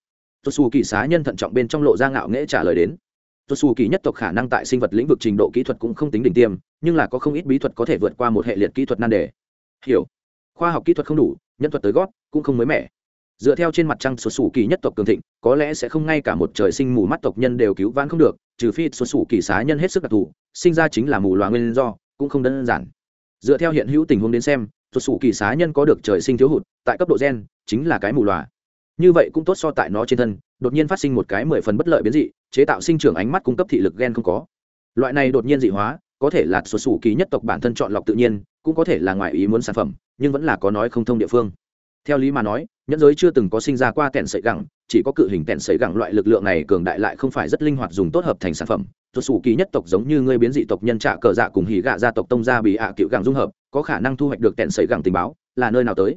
tuột xù kỳ xá nhân thận trọng bên trong lộ ra ngạo nghễ trả lời đến. Tuột xù kỳ nhất tộc khả năng tại sinh vật lĩnh vực trình độ kỹ thuật cũng không tính đỉnh tiêm, nhưng là có không ít bí thuật có thể vượt qua một hệ liệt kỹ thuật nan đề. Hiểu. Khoa học kỹ thuật không đủ, nhân thuật tới gót, cũng không mới mẻ. Dựa theo trên mặt trăng xuất sủ kỳ nhất tộc cường thịnh, có lẽ sẽ không ngay cả một trời sinh mù mắt tộc nhân đều cứu vãn không được, trừ phi xuất sủ kỳ xá nhân hết sức đặc thù, sinh ra chính là mù loà nguyên do, cũng không đơn giản. Dựa theo hiện hữu tình huống đến xem xuất sủ kỳ xá nhân có được trời sinh thiếu hụt, tại cấp độ gen, chính là cái mù loà như vậy cũng tốt so tại nó trên thân, đột nhiên phát sinh một cái mười phần bất lợi biến dị, chế tạo sinh trưởng ánh mắt cung cấp thị lực gen không có. Loại này đột nhiên dị hóa, có thể là sổ sủ kỳ nhất tộc bản thân chọn lọc tự nhiên, cũng có thể là ngoài ý muốn sản phẩm, nhưng vẫn là có nói không thông địa phương. Theo lý mà nói, nhẫn giới chưa từng có sinh ra qua kẹn sợi gẳng, chỉ có cự hình kẹn sợi gẳng loại lực lượng này cường đại lại không phải rất linh hoạt dùng tốt hợp thành sản phẩm. Sổ sủ kỳ nhất tộc giống như ngươi biến dị tộc nhân trạ cờ dạ cùng hỉ gạ gia tộc tông gia bị ạ à cựu gẳng dung hợp, có khả năng thu hoạch được kẹn sợi gẳng tình báo, là nơi nào tới?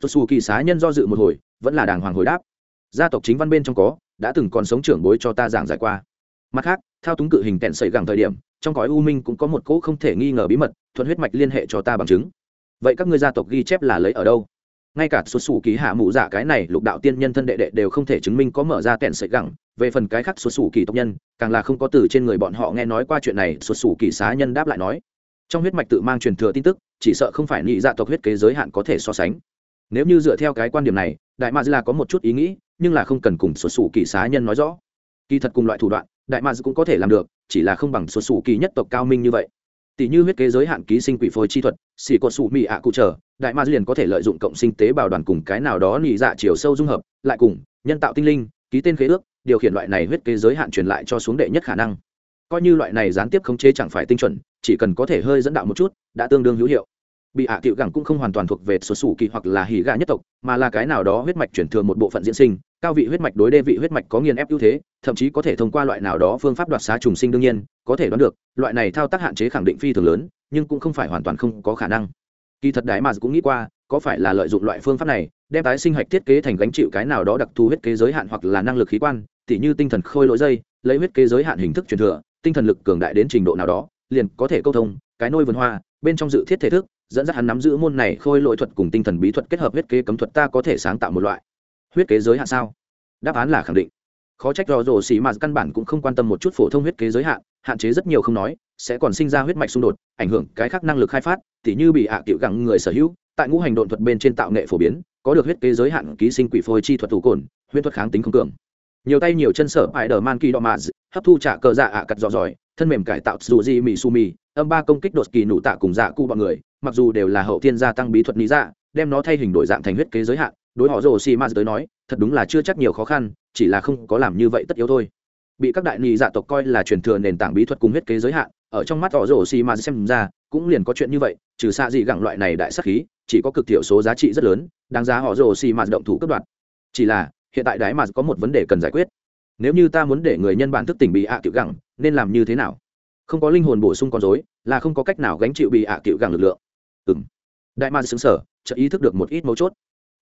Tuột xù kỳ xá nhân do dự một hồi, vẫn là đàng hoàng hồi đáp. Gia tộc chính văn bên trong có, đã từng còn sống trưởng bối cho ta giảng giải qua. Mặt khác, thao túng cự hình tẹn sợi gẳng thời điểm, trong cõi u minh cũng có một cỗ không thể nghi ngờ bí mật, thuận huyết mạch liên hệ cho ta bằng chứng. Vậy các ngươi gia tộc ghi chép là lấy ở đâu? Ngay cả xuất xù ký hạ mụ giả cái này lục đạo tiên nhân thân đệ đệ đều không thể chứng minh có mở ra tẹn sợi gẳng. Về phần cái khác xuất xù kỳ tộc nhân, càng là không có từ trên người bọn họ nghe nói qua chuyện này xuất xù kỳ xá nhân đáp lại nói. Trong huyết mạch tự mang truyền thừa tin tức, chỉ sợ không phải nhị dạ tộc huyết kế giới hạn có thể so sánh nếu như dựa theo cái quan điểm này, đại mads là có một chút ý nghĩ, nhưng là không cần cùng sổ sủ kỳ xá nhân nói rõ. Kỳ thật cùng loại thủ đoạn, đại mads cũng có thể làm được, chỉ là không bằng sổ sủ kỳ nhất tộc cao minh như vậy. Tỷ như huyết kế giới hạn ký sinh quỷ phôi chi thuật xỉ cột sủ mị ạ cụ trở, đại ma liền có thể lợi dụng cộng sinh tế bào đoàn cùng cái nào đó nị dạ chiều sâu dung hợp, lại cùng, nhân tạo tinh linh, ký tên khế ước, điều khiển loại này huyết kế giới hạn truyền lại cho xuống đệ nhất khả năng. Coi như loại này gián tiếp khống chế chẳng phải tinh chuẩn, chỉ cần có thể hơi dẫn đạo một chút, đã tương đương hữu hiệu bị hạ à cựu gẳng cũng không hoàn toàn thuộc về số sủ kỳ hoặc là hỉ gà nhất tộc, mà là cái nào đó huyết mạch chuyển thừa một bộ phận diễn sinh, cao vị huyết mạch đối đê vị huyết mạch có nghiền ép ưu thế, thậm chí có thể thông qua loại nào đó phương pháp đoạt xá trùng sinh đương nhiên, có thể đoán được, loại này thao tác hạn chế khẳng định phi thường lớn, nhưng cũng không phải hoàn toàn không có khả năng. Kỳ thật đái mà cũng nghĩ qua, có phải là lợi dụng loại phương pháp này, đem tái sinh hạch thiết kế thành gánh chịu cái nào đó đặc thù huyết kế giới hạn hoặc là năng lực khí quan, tỉ như tinh thần khôi lỗi dây, lấy huyết kế giới hạn hình thức truyền thừa, tinh thần lực cường đại đến trình độ nào đó, liền có thể câu thông, cái nôi vườn hoa, bên trong dự thiết thể thức dẫn dắt hắn nắm giữ môn này khôi lỗi thuật cùng tinh thần bí thuật kết hợp huyết kế cấm thuật ta có thể sáng tạo một loại. Huyết kế giới hạn sao? Đáp án là khẳng định. Khó trách rò rồ xì mà căn bản cũng không quan tâm một chút phổ thông huyết kế giới hạn hạn chế rất nhiều không nói, sẽ còn sinh ra huyết mạch xung đột, ảnh hưởng cái khác năng lực khai phát, tỉ như bị hạ à tiểu gẳng người sở hữu, tại ngũ hành độn thuật bên trên tạo nghệ phổ biến, có được huyết kế giới hạn ký sinh quỷ phôi chi thuật thủ cồn, huyết thuật kháng tính không cường. Nhiều tay nhiều chân sở hại đờ man kỳ đọ mà hấp thu trả cờ dạ ạ cặt dò dòi thân mềm cải tạo dù gì mỹ su mì âm ba công kích đột kỳ nụ tạ cùng dạ cụ bọn người, mặc dù đều là hậu thiên gia tăng bí thuật lý dạ đem nó thay hình đổi dạng thành huyết kế giới hạn, đối họ rồ xì ma tới nói, thật đúng là chưa chắc nhiều khó khăn, chỉ là không có làm như vậy tất yếu thôi. Bị các đại nị dạ tộc coi là truyền thừa nền tảng bí thuật cùng huyết kế giới hạn, ở trong mắt họ rồ xì ma xem ra, cũng liền có chuyện như vậy, trừ xa gì gặng loại này đại sắc khí, chỉ có cực thiểu số giá trị rất lớn, đáng giá họ rồ xì ma động thủ cấp đoạt. Chỉ là, hiện tại đái mà có một vấn đề cần giải quyết. Nếu như ta muốn để người nhân bản thức tỉnh bị hạ à tiểu gẳng nên làm như thế nào? Không có linh hồn bổ sung con dối là không có cách nào gánh chịu bị ạ à tiểu lực lượng. Ừ m đại ma xứng sở chợ ý thức được một ít mấu chốt.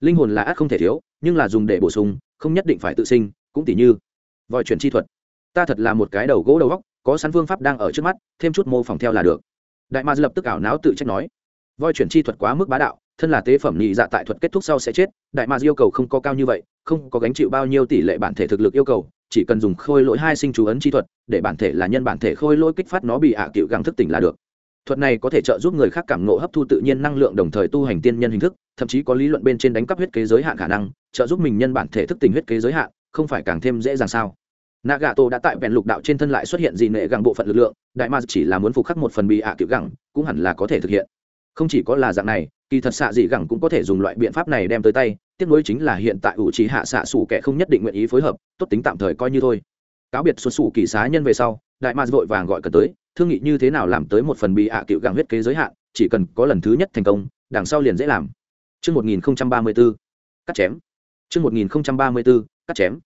Linh hồn là ác không thể thiếu, nhưng là dùng để bổ sung, không nhất định phải tự sinh, cũng tỉ như vòi chuyển chi thuật. Ta thật là một cái đầu gỗ đầu góc có sẵn phương pháp đang ở trước mắt, thêm chút mô phỏng theo là được. Đại ma lập tức ảo não tự trách nói. Voi chuyển chi thuật quá mức bá đạo, thân là tế phẩm nhị dạ tại thuật kết thúc sau sẽ chết. Đại ma yêu cầu không có cao như vậy, không có gánh chịu bao nhiêu tỷ lệ bản thể thực lực yêu cầu chỉ cần dùng khôi lỗi hai sinh chú ấn chi thuật, để bản thể là nhân bản thể khôi lỗi kích phát nó bị hạ à cựu gắng thức tỉnh là được. Thuật này có thể trợ giúp người khác cảm nộ hấp thu tự nhiên năng lượng đồng thời tu hành tiên nhân hình thức, thậm chí có lý luận bên trên đánh cắp huyết kế giới hạn khả năng, trợ giúp mình nhân bản thể thức tỉnh huyết kế giới hạn, không phải càng thêm dễ dàng sao? Nagato đã tại vẹn lục đạo trên thân lại xuất hiện dị nệ gẳng bộ phận lực lượng đại ma chỉ là muốn phục khắc một phần bị hạ à cựu gẳng cũng hẳn là có thể thực hiện không chỉ có là dạng này kỳ thật xạ dị gẳng cũng có thể dùng loại biện pháp này đem tới tay tiếc nuối chính là hiện tại ủ trí hạ xạ xủ kẻ không nhất định nguyện ý phối hợp tốt tính tạm thời coi như thôi cáo biệt xuất xù kỳ xá nhân về sau đại mạc vội vàng gọi cần tới thương nghị như thế nào làm tới một phần bị hạ cựu gẳng huyết kế giới hạn chỉ cần có lần thứ nhất thành công đằng sau liền dễ làm Trước 1034, cắt chém. Trước 1034, cắt chém.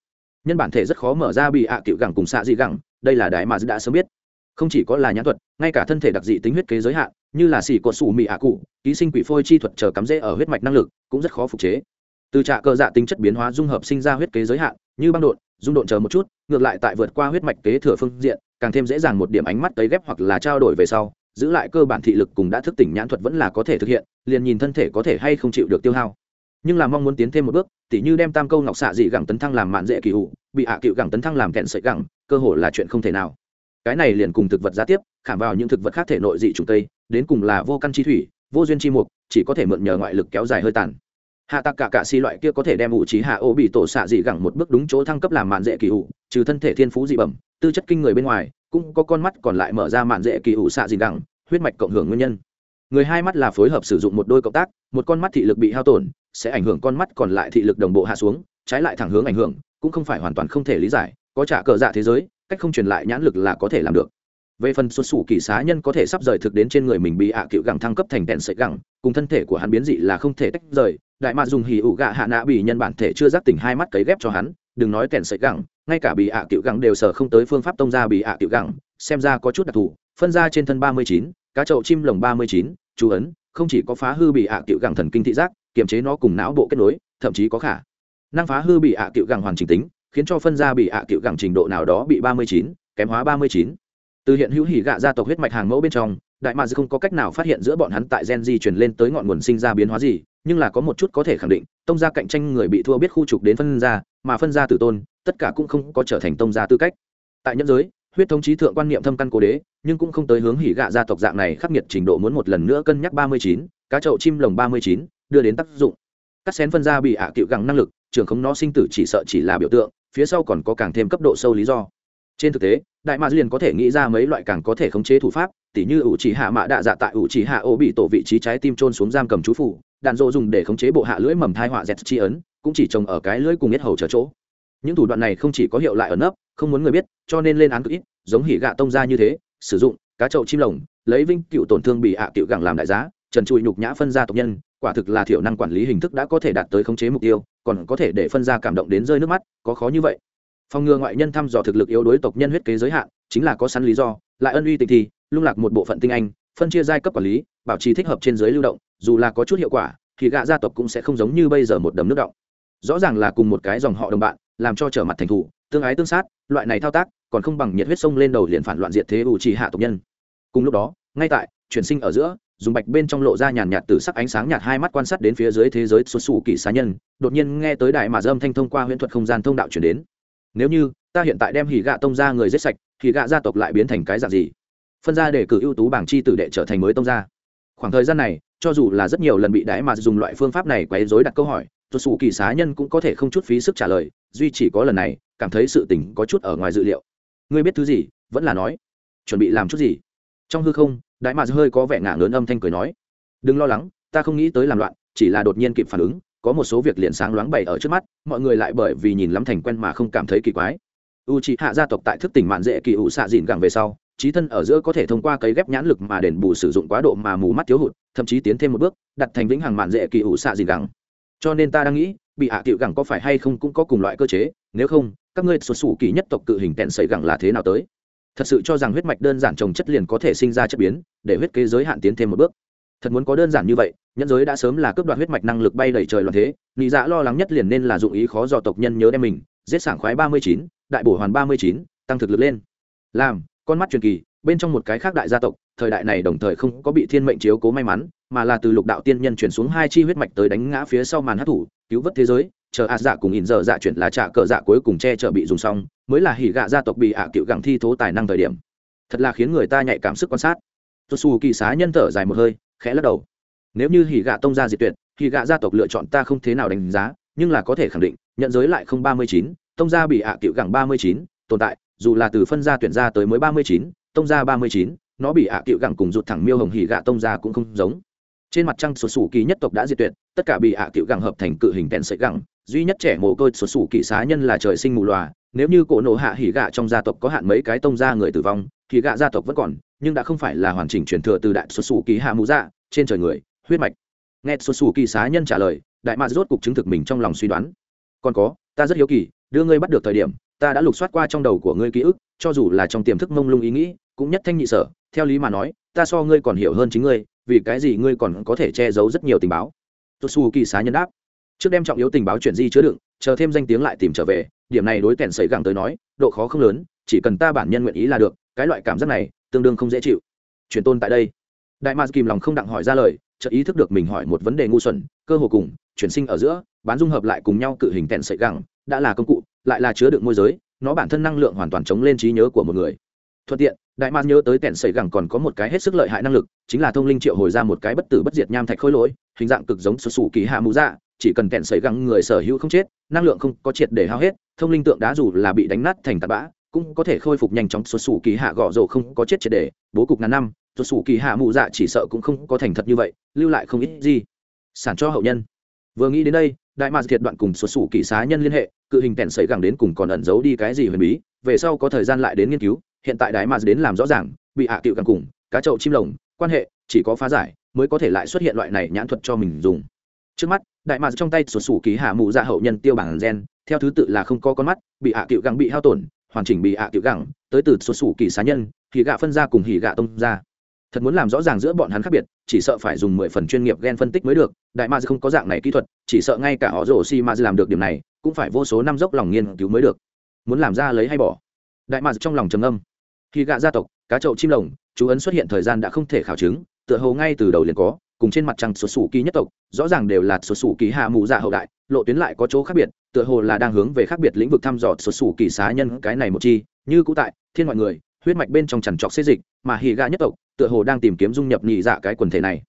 Nhân bản thể rất khó mở ra bị hạ cựu gẳng cùng xạ dị gẳng, đây là đại mạc đã sớm biết. Không chỉ có là nhãn thuật, ngay cả thân thể đặc dị tính huyết kế giới hạn, như là xỉ cột sủ mị ạ cụ, ký sinh quỷ phôi chi thuật chờ cắm rễ ở huyết mạch năng lực, cũng rất khó phục chế. Từ trạ cơ dạ tính chất biến hóa dung hợp sinh ra huyết kế giới hạn như băng đột dung độn chờ một chút ngược lại tại vượt qua huyết mạch kế thừa phương diện càng thêm dễ dàng một điểm ánh mắt tấy ghép hoặc là trao đổi về sau giữ lại cơ bản thị lực cùng đã thức tỉnh nhãn thuật vẫn là có thể thực hiện liền nhìn thân thể có thể hay không chịu được tiêu hao. Nhưng là mong muốn tiến thêm một bước tỉ như đem tam câu ngọc xạ dị gẳng tấn thăng làm mạn dễ kỳ hụ bị hạ à cựu gẳng tấn thăng làm kẹn sợi gẳng cơ hội là chuyện không thể nào. Cái này liền cùng thực vật giá tiếp khảm vào những thực vật khác thể nội dị trùng tây đến cùng là vô căn chi thủy, vô duyên chi mục, chỉ có thể mượn nhờ ngoại lực kéo dài hơi tàn. Hạ tạc cả cạ xì loại kia có thể đem ủ trí hạ ô bị tổ xạ dị gẳng một bước đúng chỗ thăng cấp làm mạn dễ kỳ ủ, trừ thân thể thiên phú dị bẩm, tư chất kinh người bên ngoài, cũng có con mắt còn lại mở ra mạn dễ kỳ ủ xạ dị gẳng, huyết mạch cộng hưởng nguyên nhân. Người hai mắt là phối hợp sử dụng một đôi cộng tác, một con mắt thị lực bị hao tổn, sẽ ảnh hưởng con mắt còn lại thị lực đồng bộ hạ xuống, trái lại thẳng hướng ảnh hưởng, cũng không phải hoàn toàn không thể lý giải, có trả cờ dạ thế giới, cách không truyền lại nhãn lực là có thể làm được về phần xuất xù kỳ xá nhân có thể sắp rời thực đến trên người mình bị ạ cựu gẳng thăng cấp thành đèn sợi gẳng, cùng thân thể của hắn biến dị là không thể tách rời. Đại mạ dùng hì ủ gạ hạ nạ bị nhân bản thể chưa giác tỉnh hai mắt cấy ghép cho hắn, đừng nói tèn sợi gẳng, ngay cả bị ạ cựu gẳng đều sở không tới phương pháp tông ra bị ạ cựu gẳng, xem ra có chút đặc thù. Phân ra trên thân ba mươi chín, cá chậu chim lồng ba mươi chín, chú ấn, không chỉ có phá hư bị ạ cựu gẳng thần kinh thị giác, kiềm chế nó cùng não bộ kết nối, thậm chí có khả năng phá hư bị ạ cựu gẳng hoàn chỉnh tính, khiến cho phân ra bị ạ cựu gẳng trình độ nào đó bị ba mươi chín, kém hóa ba mươi chín từ hiện hữu hỉ gạ gia tộc huyết mạch hàng mẫu bên trong, đại mads không có cách nào phát hiện giữa bọn hắn tại gen di chuyển lên tới ngọn nguồn sinh ra biến hóa gì, nhưng là có một chút có thể khẳng định, tông gia cạnh tranh người bị thua biết khu trục đến phân gia mà phân gia tử tôn, tất cả cũng không có trở thành tông gia tư cách. Tại nhân giới, huyết thống trí thượng quan niệm thâm căn cố đế, nhưng cũng không tới hướng hỉ gạ gia tộc dạng này khắc nghiệt trình độ muốn một lần nữa cân nhắc ba mươi chín, cá chậu chim lồng ba mươi chín, đưa đến tác dụng. Cắt xén phân gia bị hạ à cựu gẳng năng lực trường không nó sinh tử chỉ sợ chỉ là biểu tượng, phía sau còn có càng thêm cấp độ sâu lý do trên thực tế, đại mạc liền có thể nghĩ ra mấy loại càng có thể khống chế thủ pháp, tỉ như ủ chỉ hạ mạ đạ dạ tại ủ chỉ hạ ô bị tổ vị trí trái tim trôn xuống giam cầm chú phủ, đạn dộ dùng để khống chế bộ hạ lưỡi mầm thai họa dẹt chi ấn, cũng chỉ trồng ở cái lưỡi cùng nhất hầu chờ chỗ. Những thủ đoạn này không chỉ có hiệu lại ở nấp, không muốn người biết, cho nên lên án cực ít, giống hỉ gạ tông ra như thế, sử dụng, cá chậu chim lồng, lấy vinh cựu tổn thương bị hạ à cựu gẳng làm đại giá, trần trụi nhục nhã phân gia tộc nhân, quả thực là thiểu năng quản lý hình thức đã có thể đạt tới khống chế mục tiêu, còn có thể để phân gia cảm động đến rơi nước mắt, có khó như vậy phòng ngừa ngoại nhân thăm dò thực lực yếu đối tộc nhân huyết kế giới hạn, chính là có sẵn lý do, lại ân uy tình thì, lung lạc một bộ phận tinh anh, phân chia giai cấp quản lý, bảo trì thích hợp trên giới lưu động, dù là có chút hiệu quả, thì gạ gia tộc cũng sẽ không giống như bây giờ một đầm nước động. Rõ ràng là cùng một cái dòng họ đồng bạn, làm cho trở mặt thành thủ, tương ái tương sát, loại này thao tác, còn không bằng nhiệt huyết sông lên đầu liền phản loạn diệt thế ủ trì hạ tộc nhân. Cùng lúc đó, ngay tại, chuyển sinh ở giữa, dùng bạch bên trong lộ ra nhàn nhạt từ sắc ánh sáng nhạt hai mắt quan sát đến phía dưới thế giới xuất xù kỳ xá nhân, đột nhiên nghe tới đại mà dâm thanh thông qua huyễn thuật không gian thông đạo chuyển đến nếu như, ta hiện tại đem hỉ gạ tông ra người giết sạch thì gạ gia tộc lại biến thành cái dạng gì? Phân ra để cử ưu tú bảng chi tử đệ trở thành mới tông gia. khoảng thời gian này, cho dù là rất nhiều lần bị đái mà dùng loại phương pháp này quấy rối đặt câu hỏi tuột xù kỳ xá nhân cũng có thể không chút phí sức trả lời, duy chỉ có lần này, cảm thấy sự tình có chút ở ngoài dự liệu. Ngươi biết thứ gì? Vẫn là nói. Chuẩn bị làm chút gì? Trong hư không đại mạc hơi có vẻ ngả lớn âm thanh cười nói. Đừng lo lắng, ta không nghĩ tới làm loạn, chỉ là đột nhiên kịp phản ứng có một số việc liền sáng loáng bày ở trước mắt, mọi người lại bởi vì nhìn lắm thành quen mà không cảm thấy kỳ quái. U c hạ gia tộc tại thức tỉnh mạn dễ kỳ ủ xạ dìn gẳng về sau, trí thân ở giữa có thể thông qua cấy ghép nhãn lực mà đền bù sử dụng quá độ mà mù mắt thiếu hụt, thậm chí tiến thêm một bước, đặt thành vĩnh hằng mạn dễ kỳ ủ xạ dìn gẳng. Cho nên ta đang nghĩ, bị hạ tiệu gẳng có phải hay không cũng có cùng loại cơ chế, nếu không, các ngươi sụt sủ kỳ nhất tộc cự hình tẹn sấy gẳng là thế nào tới? Thật sự cho rằng huyết mạch đơn giản trồng chất liền có thể sinh ra chất biến, để huyết kế giới hạn tiến thêm một bước thật muốn có đơn giản như vậy nhân giới đã sớm là cướp đoạt huyết mạch năng lực bay đẩy trời loạn thế, nị dạ lo lắng nhất liền nên là dụng ý khó do tộc nhân nhớ đem mình, giết sảng khoái ba mươi chín, đại bổ hoàn ba mươi chín, tăng thực lực lên. Làm, con mắt truyền kỳ, bên trong một cái khác đại gia tộc, thời đại này đồng thời không có bị thiên mệnh chiếu cố may mắn, mà là từ lục đạo tiên nhân chuyển xuống hai chi huyết mạch tới đánh ngã phía sau màn hát thủ, cứu vớt thế giới, chờ ạt dạ cùng ỉn giờ dạ chuyển là trả cờ dạ cuối cùng che chở bị dùng xong, mới là hỉ gạ gia tộc bị ạ cựu gẳng thi thố tài năng thời điểm. Thật là khiến người ta nhạy cảm sức quan sát. Tôi xù kỳ xá nhân thở dài một hơi khẽ lắc đầu. Nếu như hỉ gạ tông gia diệt tuyệt, hỉ gạ gia tộc lựa chọn ta không thế nào đánh giá, nhưng là có thể khẳng định, nhận giới lại không ba mươi chín, tông gia bị hạ cựu gẳng ba mươi chín, tồn tại, dù là từ phân gia tuyển gia tới mới ba mươi chín, tông gia ba mươi chín, nó bị hạ cựu gẳng cùng rụt thẳng miêu hồng hỉ gạ tông gia cũng không giống. Trên mặt trăng sụt sủ kỳ nhất tộc đã diệt tuyệt, tất cả bị hạ cựu gẳng hợp thành cự hình tèn sợi gẳng, duy nhất trẻ mồ côi sụt sủ kỳ xá nhân là trời sinh mù loà, nếu như cổ nộ hạ hỉ gạ trong gia tộc có hạn mấy cái tông gia người tử vong thì gạ gia tộc vẫn còn, nhưng đã không phải là hoàn chỉnh truyền thừa từ đại xuất xù kỳ hạ mù dạ trên trời người, huyết mạch. Nghe xuất xù kỳ xá nhân trả lời, đại mạc rốt cục chứng thực mình trong lòng suy đoán. Còn có, ta rất hiếu kỳ, đưa ngươi bắt được thời điểm, ta đã lục soát qua trong đầu của ngươi ký ức, cho dù là trong tiềm thức mông lung ý nghĩ, cũng nhất thanh nhị sở, theo lý mà nói, ta so ngươi còn hiểu hơn chính ngươi, vì cái gì ngươi còn có thể che giấu rất nhiều tình báo? Xuất xù kỳ xá nhân đáp. Trước đem trọng yếu tình báo chuyển di chứa đựng, chờ thêm danh tiếng lại tìm trở về, điểm này đối kèn sấy gẳng tới nói, độ khó không lớn, chỉ cần ta bản nhân nguyện ý là được cái loại cảm giác này tương đương không dễ chịu. Truyền tôn tại đây. Đại Ma kìm lòng không đặng hỏi ra lời, chợt ý thức được mình hỏi một vấn đề ngu xuẩn, cơ hồ cùng chuyển sinh ở giữa, bán dung hợp lại cùng nhau cự hình kèn sợi gẳng, đã là công cụ, lại là chứa đựng môi giới, nó bản thân năng lượng hoàn toàn chống lên trí nhớ của một người. Thuận tiện, đại Ma nhớ tới kèn sợi gẳng còn có một cái hết sức lợi hại năng lực, chính là thông linh triệu hồi ra một cái bất tử bất diệt nham thạch khối lỗi, hình dạng cực giống sụt sù kỳ hạ mũ dạ chỉ cần kèn sợi gẳng người sở hữu không chết, năng lượng không có triệt để hao hết, thông linh tượng đá dù là bị đánh nát thành tạt bã cũng có thể khôi phục nhanh chóng. Xuất xù kỳ hạ gõ rổ không có chết triệt để, bố cục ngàn năm. Xuất xù kỳ hạ mụ dạ chỉ sợ cũng không có thành thật như vậy, lưu lại không ít gì. Sản cho hậu nhân. Vừa nghĩ đến đây, đại mạc thiệt đoạn cùng xuất xù kỳ xá nhân liên hệ, cự hình kèn sấy gẳng đến cùng còn ẩn giấu đi cái gì huyền bí. Về sau có thời gian lại đến nghiên cứu, hiện tại đại mạc đến làm rõ ràng, bị hạ à cựu càng cùng, cá chậu chim lồng, quan hệ, chỉ có phá giải, mới có thể lại xuất hiện loại này nhãn thuật cho mình dùng. Trước mắt, đại mạc trong tay xuất xù kỳ hạ mụ dạ hậu nhân tiêu bản gen, theo thứ tự là không có con mắt, bị hạ à cựu càng bị hao tổn hoàn chỉnh bị ạ à cựu gẳng, tới từ xuất xù kỳ xá nhân thì gạ phân ra cùng hỉ gạ tông ra. Thật muốn làm rõ ràng giữa bọn hắn khác biệt, chỉ sợ phải dùng mười phần chuyên nghiệp gen phân tích mới được, đại ma không có dạng này kỹ thuật, chỉ sợ ngay cả họ rổ xi ma làm được điểm này, cũng phải vô số năm dốc lòng nghiên cứu mới được. Muốn làm ra lấy hay bỏ? Đại ma trong lòng trầm âm khi gạ gia tộc, cá chậu chim lồng, chú ấn xuất hiện thời gian đã không thể khảo chứng, tựa hồ ngay từ đầu liền có cùng trên mặt trăng xuất xù kỳ nhất tộc, rõ ràng đều là xuất xù kỳ hạ mù dạ hậu đại, lộ tuyến lại có chỗ khác biệt, tựa hồ là đang hướng về khác biệt lĩnh vực thăm dò xuất xù kỳ xá nhân cái này một chi, như cũ tại, thiên mọi người, huyết mạch bên trong chằn trọc xê dịch, mà hì gạ nhất tộc, tựa hồ đang tìm kiếm dung nhập nhị dạ cái quần thể này.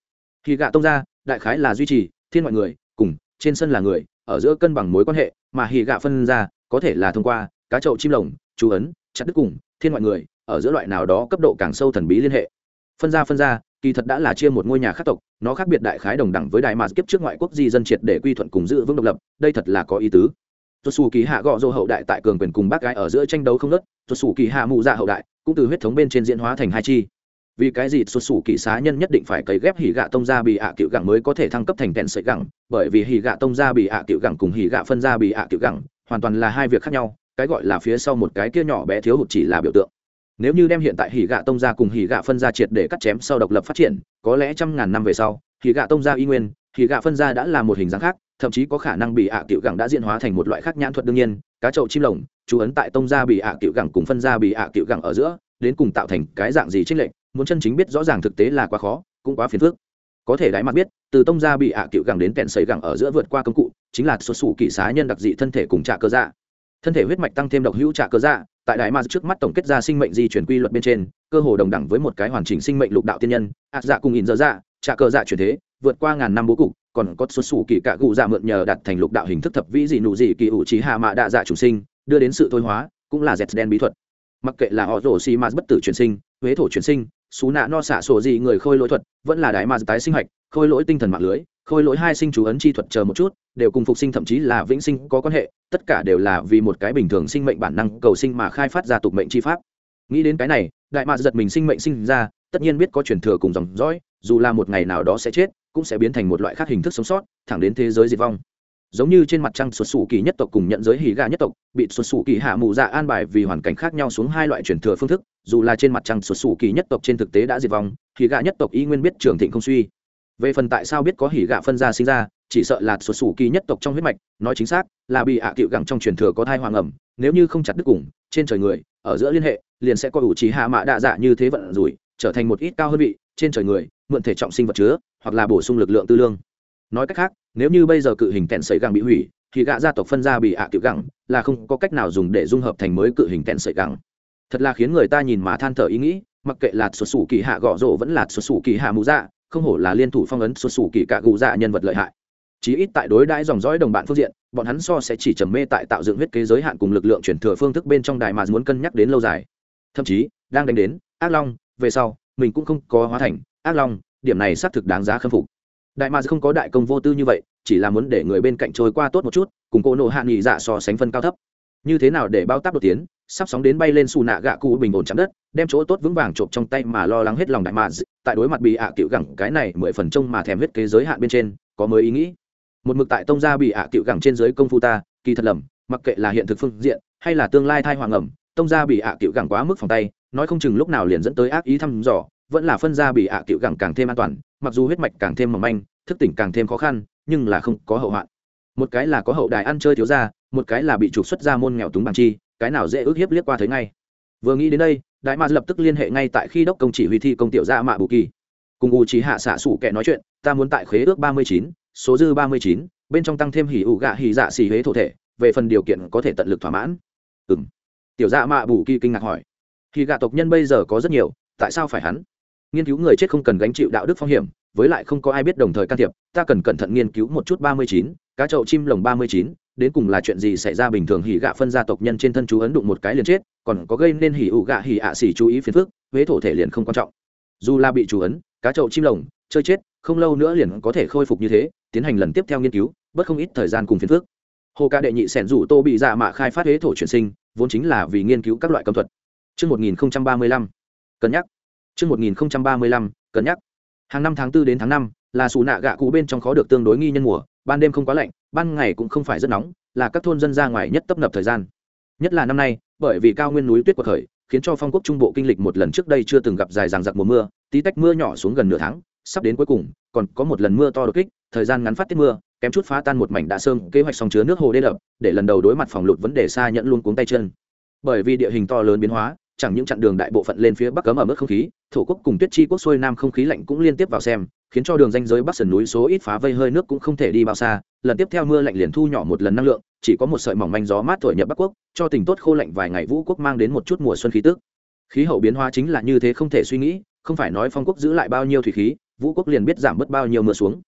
Hì gạ tông ra đại khái là duy trì, thiên mọi người, cùng, trên sân là người, ở giữa cân bằng mối quan hệ, mà hì gạ phân ra, có thể là thông qua, cá chậu chim lồng, chú ấn, chặt đứt cùng, thiên mọi người, ở giữa loại nào đó cấp độ càng sâu thần bí liên hệ. Phân ra phân ra kỳ thật đã là chia một ngôi nhà khác tộc, nó khác biệt đại khái đồng đẳng với đại mà kiếp trước ngoại quốc di dân triệt để quy thuận cùng giữ vững độc lập, đây thật là có ý tứ. Tuột xù kỳ hạ gọ dô hậu đại tại cường quyền cùng bác gái ở giữa tranh đấu không nớt tuột xù kỳ hạ mụ dạ hậu đại cũng từ huyết thống bên trên diễn hóa thành hai chi. Vì cái gì xuất xù kỳ xá nhân nhất định phải cấy ghép hỉ gạ tông ra bị ạ à cựu gẳng mới có thể thăng cấp thành kẹn sợi gẳng, bởi vì hỉ gạ tông ra bị ạ à cựu gẳng cùng hỉ gạ phân ra bị ạ à cựu gẳng hoàn toàn là hai việc khác nhau, cái gọi là phía sau một cái kia nhỏ bé thiếu hụt chỉ là biểu tượng nếu như đem hiện tại hỉ gạ tông ra cùng hỉ gạ phân ra triệt để cắt chém sau độc lập phát triển, có lẽ trăm ngàn năm về sau, hỉ gạ tông ra y nguyên, hỉ gạ phân ra đã là một hình dáng khác, thậm chí có khả năng bị ạ cựu gẳng đã diễn hóa thành một loại khác nhãn thuật đương nhiên, cá chậu chim lồng, chú ấn tại tông gia bị ạ cựu gẳng cùng phân gia bị ạ cựu gẳng ở giữa, đến cùng tạo thành cái dạng gì trích lệnh muốn chân chính biết rõ ràng thực tế là quá khó, cũng quá phiền phức. Có thể đáy mặt biết, từ tông gia bị ạ cựu gẳng đến kẹn sấy gẳng ở giữa vượt qua công cụ, chính là xuất xù kỹ xá nhân đặc dị thân thể cùng trạ cơ dạ. Thân thể huyết mạch tăng thêm độc hữu trạ cơ dạ tại đại ma trước mắt tổng kết ra sinh mệnh di chuyển quy luật bên trên, cơ hồ đồng đẳng với một cái hoàn chỉnh sinh mệnh lục đạo tiên nhân ạt dạ cùng ỉn dơ dạ trả cơ dạ chuyển thế, vượt qua ngàn năm bố cục, còn có xuất xù kỳ cạ cụ dạ mượn nhờ đặt thành lục đạo hình thức thập vĩ dị nụ dị kỳ ủ trí hạ mạ đạ dạ chủ sinh, đưa đến sự thôi hóa, cũng là dẹt đen bí thuật. Mặc kệ là họ rổ xi ma bất tử chuyển sinh, huế thổ chuyển sinh xú nạ no xả sổ gì người khôi lỗi thuật, vẫn là đại ma tái sinh hạch, khôi lỗi tinh thần mạng lưới khôi lỗi hai sinh chú ấn chi thuật chờ một chút, đều cùng phục sinh thậm chí là vĩnh sinh có quan hệ, tất cả đều là vì một cái bình thường sinh mệnh bản năng cầu sinh mà khai phát ra tục mệnh chi pháp. Nghĩ đến cái này, đại mạc giật mình sinh mệnh sinh ra, tất nhiên biết có truyền thừa cùng dòng dõi, dù là một ngày nào đó sẽ chết, cũng sẽ biến thành một loại khác hình thức sống sót, thẳng đến thế giới diệt vong. Giống như trên mặt trăng xuất xù kỳ nhất tộc cùng nhận giới hỉ gà nhất tộc, bị xuất xù kỳ hạ mù dạ an bài vì hoàn cảnh khác nhau xuống hai loại truyền thừa phương thức, dù là trên mặt trăng xuất xù kỳ nhất tộc trên thực tế đã diệt vong, hỉ gà nhất tộc y nguyên biết trường thịnh không suy về phần tại sao biết có hỉ gạ phân ra sinh ra, chỉ sợ là sụt sủ kỳ nhất tộc trong huyết mạch, nói chính xác, là bị ạ à cựu gẳng trong truyền thừa có thai hoàng ẩm, nếu như không chặt đứt cùng, trên trời người, ở giữa liên hệ, liền sẽ coi ủ trí hạ mạ đa dạ như thế vận rủi, trở thành một ít cao hơn vị, trên trời người, mượn thể trọng sinh vật chứa, hoặc là bổ sung lực lượng tư lương. Nói cách khác, nếu như bây giờ cự hình tẹn sợi gẳng bị hủy, thì gạ gia tộc phân ra bị ạ à cựu gẳng, là không có cách nào dùng để dung hợp thành mới cự hình tẹn sợi gẳng. Thật là khiến người ta nhìn mà than thở ý nghĩ, mặc kệ là xuất xù kỳ hạ gõ rộ vẫn là xuất xù kỳ hạ mũ dạ không hổ là liên thủ phong ấn xuất xù kỳ cả gù dạ nhân vật lợi hại. Chí ít tại đối đãi dòng dõi đồng bạn phương diện, bọn hắn so sẽ chỉ trầm mê tại tạo dựng huyết kế giới hạn cùng lực lượng chuyển thừa phương thức bên trong đài mà muốn cân nhắc đến lâu dài. Thậm chí, đang đánh đến, ác long, về sau, mình cũng không có hóa thành, ác long, điểm này xác thực đáng giá khâm phục. Đại mà không có đại công vô tư như vậy, chỉ là muốn để người bên cạnh trôi qua tốt một chút, cùng cô nộ hạ nghị dạ so sánh phân cao thấp. Như thế nào để bao táp đột tiến sắp sóng đến bay lên xù nạ gạ cụ bình ổn chạm đất đem chỗ tốt vững vàng trộm trong tay mà lo lắng hết lòng đại mà tại đối mặt bị ạ à cựu gẳng cái này mười phần trông mà thèm huyết kế giới hạn bên trên có mới ý nghĩ. Một mực tại tông gia bị ạ à cựu gẳng trên giới công phu ta kỳ thật lầm mặc kệ là hiện thực phương diện hay là tương lai thai hoàng ẩm tông gia bị ạ à cựu gẳng quá mức phòng tay nói không chừng lúc nào liền dẫn tới ác ý thăm dò vẫn là phân gia bị ạ cựu gẳng càng thêm an toàn mặc dù huyết mạch càng thêm mỏng manh thức tỉnh càng thêm khó khăn nhưng là không có hậu hoạn. Một cái là có hậu đài ăn chơi thiếu gia, một cái là bị trục xuất ra môn nghèo túng bằng chi cái nào dễ ước hiếp liếc qua thấy ngay. Vừa nghĩ đến đây, đại ma lập tức liên hệ ngay tại khi đốc công chỉ huy thi công tiểu gia mạ bù kỳ. Cùng u trí hạ xạ sủ kẻ nói chuyện, ta muốn tại khế ước ba mươi chín, số dư ba mươi chín, bên trong tăng thêm hỉ ủ gạ hỉ dạ xì huế thổ thể, về phần điều kiện có thể tận lực thỏa mãn. Ừ m tiểu dạ mạ bù kỳ kinh ngạc hỏi. Thì gạ tộc nhân bây giờ có rất nhiều, tại sao phải hắn? Nghiên cứu người chết không cần gánh chịu đạo đức phong hiểm, với lại không có ai biết đồng thời can thiệp, ta cần cẩn thận nghiên cứu một chút ba mươi chín cá chậu chim lồng ba mươi chín đến cùng là chuyện gì xảy ra bình thường hỉ gạ phân gia tộc nhân trên thân chú ấn đụng một cái liền chết còn có gây nên hỉ ủ gạ hỉ ạ xỉ chú ý phiền phức huế thổ thể liền không quan trọng dù là bị chú ấn cá chậu chim lồng chơi chết không lâu nữa liền có thể khôi phục như thế tiến hành lần tiếp theo nghiên cứu bất không ít thời gian cùng phiền phức hồ ca đệ nhị sẻn rủ tô bị dạ mạ khai phát huế thổ chuyển sinh vốn chính là vì nghiên cứu các loại cấm thuật Trước 1035, cân nhắc. Trước 1035, cân nhắc. Hàng năm tháng 4 đến tháng 5, là xù nạ gạ cụ bên trong khó được tương đối nghi nhân mùa, ban đêm không quá lạnh, ban ngày cũng không phải rất nóng, là các thôn dân ra ngoài nhất tấp nập thời gian. Nhất là năm nay, bởi vì cao nguyên núi tuyết quật khởi, khiến cho phong quốc trung bộ kinh lịch một lần trước đây chưa từng gặp dài dằng dặc mùa mưa, tí tách mưa nhỏ xuống gần nửa tháng, sắp đến cuối cùng, còn có một lần mưa to đột kích, thời gian ngắn phát tiết mưa, kém chút phá tan một mảnh đã sơn, kế hoạch song chứa nước hồ đê lập để lần đầu đối mặt phòng lụt vấn đề xa nhận luôn cuống tay chân. Bởi vì địa hình to lớn biến hóa, chẳng những chặn đường đại bộ phận lên phía bắc cấm ở mức không khí, thổ quốc cùng tuyết chi quốc xuôi nam không khí lạnh cũng liên tiếp vào xem, khiến cho đường danh giới bắc sườn núi số ít phá vây hơi nước cũng không thể đi bao xa, lần tiếp theo mưa lạnh liền thu nhỏ một lần năng lượng, chỉ có một sợi mỏng manh gió mát thổi nhập bắc quốc, cho tình tốt khô lạnh vài ngày vũ quốc mang đến một chút mùa xuân khí tức. Khí hậu biến hóa chính là như thế không thể suy nghĩ, không phải nói phong quốc giữ lại bao nhiêu thủy khí, vũ quốc liền biết giảm bớt bao nhiêu mưa xuống.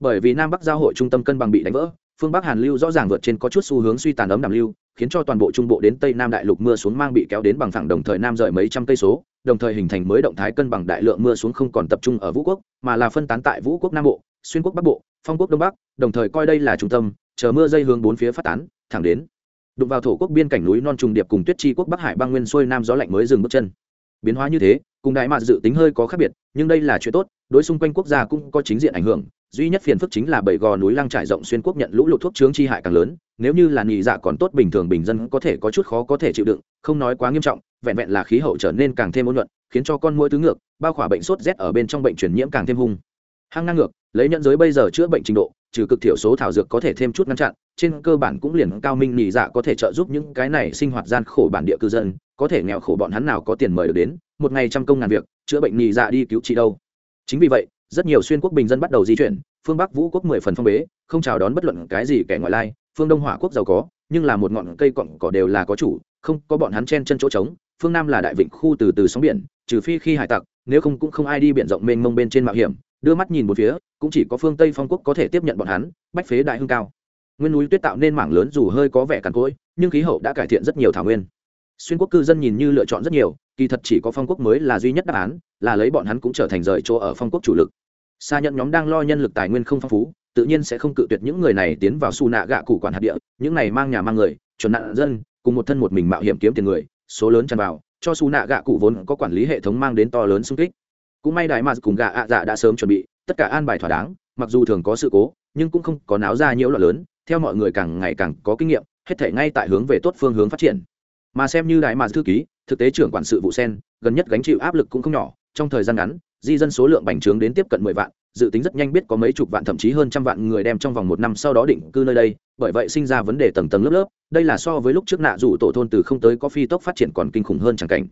Bởi vì nam bắc giao hội trung tâm cân bằng bị đánh vỡ, phương bắc hàn lưu rõ ràng vượt trên có chút xu hướng suy tàn ấm đàm lưu khiến cho toàn bộ trung bộ đến tây nam đại lục mưa xuống mang bị kéo đến bằng thẳng đồng thời nam rời mấy trăm cây số, đồng thời hình thành mới động thái cân bằng đại lượng mưa xuống không còn tập trung ở vũ quốc, mà là phân tán tại vũ quốc nam bộ, xuyên quốc bắc bộ, phong quốc đông bắc, đồng thời coi đây là trung tâm, chờ mưa dây hướng bốn phía phát tán, thẳng đến. Đụng vào thổ quốc biên cảnh núi non trùng điệp cùng tuyết chi quốc bắc hải băng nguyên xuôi nam gió lạnh mới dừng bước chân. Biến hóa như thế, cùng đại mạc dự tính hơi có khác biệt, nhưng đây là chuyện tốt, đối xung quanh quốc gia cũng có chính diện ảnh hưởng duy nhất phiền phức chính là bảy gò núi lăng trải rộng xuyên quốc nhận lũ lụt thuốc chướng chi hại càng lớn, nếu như là nhị dạ còn tốt bình thường bình dân có thể có chút khó có thể chịu đựng, không nói quá nghiêm trọng, vẹn vẹn là khí hậu trở nên càng thêm ôn nhuận, khiến cho con mũi tứ ngược, bao khỏa bệnh sốt rét ở bên trong bệnh truyền nhiễm càng thêm hung. Hăng ngang ngược, lấy nhận giới bây giờ chữa bệnh trình độ, trừ cực thiểu số thảo dược có thể thêm chút ngăn chặn, trên cơ bản cũng liền cao minh nhị dạ có thể trợ giúp những cái này sinh hoạt gian khổ bản địa cư dân, có thể nghèo khổ bọn hắn nào có tiền mời được đến, một ngày trăm công ngàn việc, chữa bệnh nhị dạ đi cứu trị đâu. Chính vì vậy rất nhiều xuyên quốc bình dân bắt đầu di chuyển, phương bắc vũ quốc mười phần phong bế, không chào đón bất luận cái gì kẻ ngoại lai, phương đông hỏa quốc giàu có, nhưng là một ngọn cây cọng cỏ đều là có chủ, không có bọn hắn chen chân chỗ trống, phương nam là đại vịnh khu từ từ sóng biển, trừ phi khi hải tặc, nếu không cũng không ai đi biển rộng mênh mông bên trên mạo hiểm, đưa mắt nhìn một phía, cũng chỉ có phương tây phong quốc có thể tiếp nhận bọn hắn, bách phế đại hưng cao. Nguyên núi tuyết tạo nên mảng lớn dù hơi có vẻ cằn cỗi, nhưng khí hậu đã cải thiện rất nhiều thảo nguyên. Xuyên quốc cư dân nhìn như lựa chọn rất nhiều, kỳ thật chỉ có phong quốc mới là duy nhất đáp án, là lấy bọn hắn cũng trở thành rời chỗ ở phong quốc chủ lực xa nhận nhóm đang lo nhân lực tài nguyên không phong phú, tự nhiên sẽ không cự tuyệt những người này tiến vào su nạ gạ cụ quản hạt địa. Những này mang nhà mang người, chuẩn nạn dân, cùng một thân một mình mạo hiểm kiếm tiền người, số lớn tràn vào, cho su nạ gạ cụ vốn có quản lý hệ thống mang đến to lớn xung kích. Cũng may đại mà cùng gạ ạ dạ đã sớm chuẩn bị, tất cả an bài thỏa đáng, mặc dù thường có sự cố, nhưng cũng không có náo ra nhiễu loạn lớn, theo mọi người càng ngày càng có kinh nghiệm, hết thể ngay tại hướng về tốt phương hướng phát triển. Mà xem như đại mà thư ký, thực tế trưởng quản sự vụ sen, gần nhất gánh chịu áp lực cũng không nhỏ, trong thời gian ngắn di dân số lượng bành trướng đến tiếp cận mười vạn, dự tính rất nhanh biết có mấy chục vạn, thậm chí hơn trăm vạn người đem trong vòng một năm sau đó định cư nơi đây, bởi vậy sinh ra vấn đề tầng tầng lớp lớp, đây là so với lúc trước nạ rủ tổ thôn từ không tới có phi tốc phát triển còn kinh khủng hơn chẳng cảnh.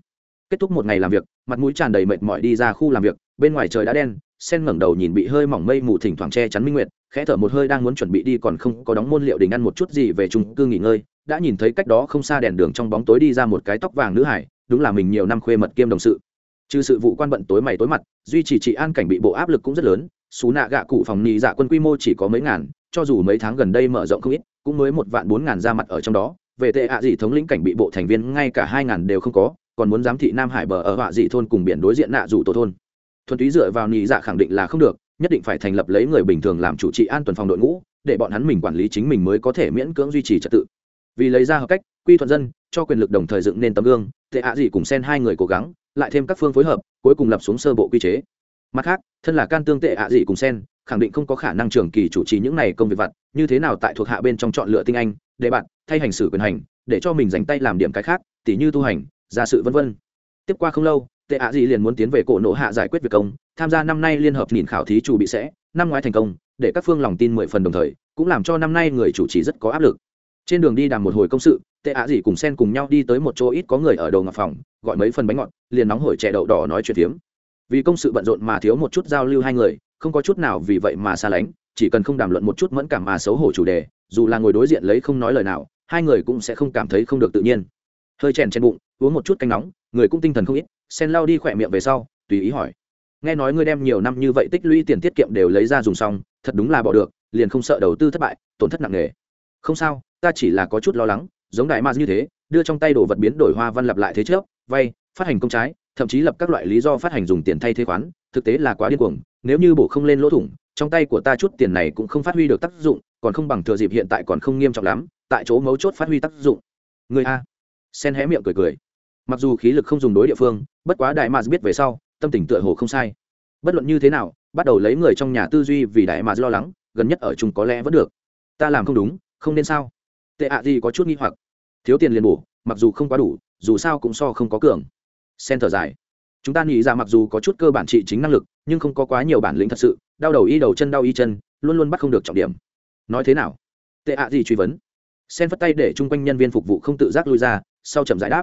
Kết thúc một ngày làm việc, mặt mũi tràn đầy mệt mỏi đi ra khu làm việc, bên ngoài trời đã đen, sen ngẩng đầu nhìn bị hơi mỏng mây mù thỉnh thoảng che chắn minh nguyệt, khẽ thở một hơi đang muốn chuẩn bị đi còn không có đóng môn liệu đình ăn một chút gì về trung cư nghỉ ngơi, đã nhìn thấy cách đó không xa đèn đường trong bóng tối đi ra một cái tóc vàng nữ hải, đúng là mình nhiều năm khuê mật kiêm đồng sự trừ sự vụ quan bận tối mày tối mặt, duy trì trị an cảnh bị bộ áp lực cũng rất lớn, xú nạ gạ cụ phòng nhị dạ quân quy mô chỉ có mấy ngàn, cho dù mấy tháng gần đây mở rộng không ít, cũng mới một vạn bốn ngàn ra mặt ở trong đó. Về tệ ạ dị thống lĩnh cảnh bị bộ thành viên ngay cả hai ngàn đều không có, còn muốn giám thị nam hải bờ ở họa dị thôn cùng biển đối diện nạ dù tổ thôn. Thuần túy dựa vào nhị dạ khẳng định là không được, nhất định phải thành lập lấy người bình thường làm chủ trị an toàn phòng đội ngũ, để bọn hắn mình quản lý chính mình mới có thể miễn cưỡng duy trì trật tự. Vì lấy ra hợp cách, quy thuận dân, cho quyền lực đồng thời dựng nên tấm gương, tệ ạ dị cùng xen hai người cố gắng lại thêm các phương phối hợp, cuối cùng lập xuống sơ bộ quy chế. Mặt khác, thân là can tương tệ ạ dị cùng sen, khẳng định không có khả năng trường kỳ chủ trì những này công việc vặt, như thế nào tại thuộc hạ bên trong chọn lựa tinh anh để bạn, thay hành xử quyền hành, để cho mình dành tay làm điểm cái khác, tỉ như tu hành, gia sự vân vân. Tiếp qua không lâu, tệ ạ dị liền muốn tiến về cổ nộ hạ giải quyết việc công, tham gia năm nay liên hợp nhìn khảo thí chủ bị sẽ, năm ngoái thành công, để các phương lòng tin mười phần đồng thời, cũng làm cho năm nay người chủ trì rất có áp lực trên đường đi đàm một hồi công sự, tệ ạ gì cùng sen cùng nhau đi tới một chỗ ít có người ở đầu ngọc phòng, gọi mấy phần bánh ngọt, liền nóng hổi chè đậu đỏ nói chuyện tiếm vì công sự bận rộn mà thiếu một chút giao lưu hai người, không có chút nào vì vậy mà xa lánh, chỉ cần không đàm luận một chút mẫn cảm mà xấu hổ chủ đề, dù là ngồi đối diện lấy không nói lời nào, hai người cũng sẽ không cảm thấy không được tự nhiên. Hơi chèn trên bụng, uống một chút canh nóng, người cũng tinh thần không ít, sen lao đi khỏe miệng về sau, tùy ý hỏi. Nghe nói ngươi đem nhiều năm như vậy tích lũy tiền tiết kiệm đều lấy ra dùng xong, thật đúng là bỏ được, liền không sợ đầu tư thất bại, tổn thất nặng nề. Không sao ta chỉ là có chút lo lắng, giống đại ma như thế, đưa trong tay đồ vật biến đổi hoa văn lặp lại thế trước, vay, phát hành công trái, thậm chí lập các loại lý do phát hành dùng tiền thay thế khoán, thực tế là quá điên cuồng, nếu như bổ không lên lỗ thủng, trong tay của ta chút tiền này cũng không phát huy được tác dụng, còn không bằng thừa dịp hiện tại còn không nghiêm trọng lắm, tại chỗ mấu chốt phát huy tác dụng. Người a. Sen hé miệng cười cười. Mặc dù khí lực không dùng đối địa phương, bất quá đại mạc biết về sau, tâm tình tựa hồ không sai. Bất luận như thế nào, bắt đầu lấy người trong nhà tư duy vì đại mạc lo lắng, gần nhất ở chung có lẽ vẫn được. Ta làm không đúng, không nên sao? Tệ ạ gì có chút nghi hoặc. Thiếu tiền liền bổ, mặc dù không quá đủ, dù sao cũng so không có cường. Sen thở dài. Chúng ta nghĩ ra mặc dù có chút cơ bản trị chính năng lực, nhưng không có quá nhiều bản lĩnh thật sự, đau đầu y đầu chân, đau y chân, luôn luôn bắt không được trọng điểm. Nói thế nào? Tệ ạ gì truy vấn. Sen phất tay để chung quanh nhân viên phục vụ không tự giác lui ra, sau chậm giải đáp.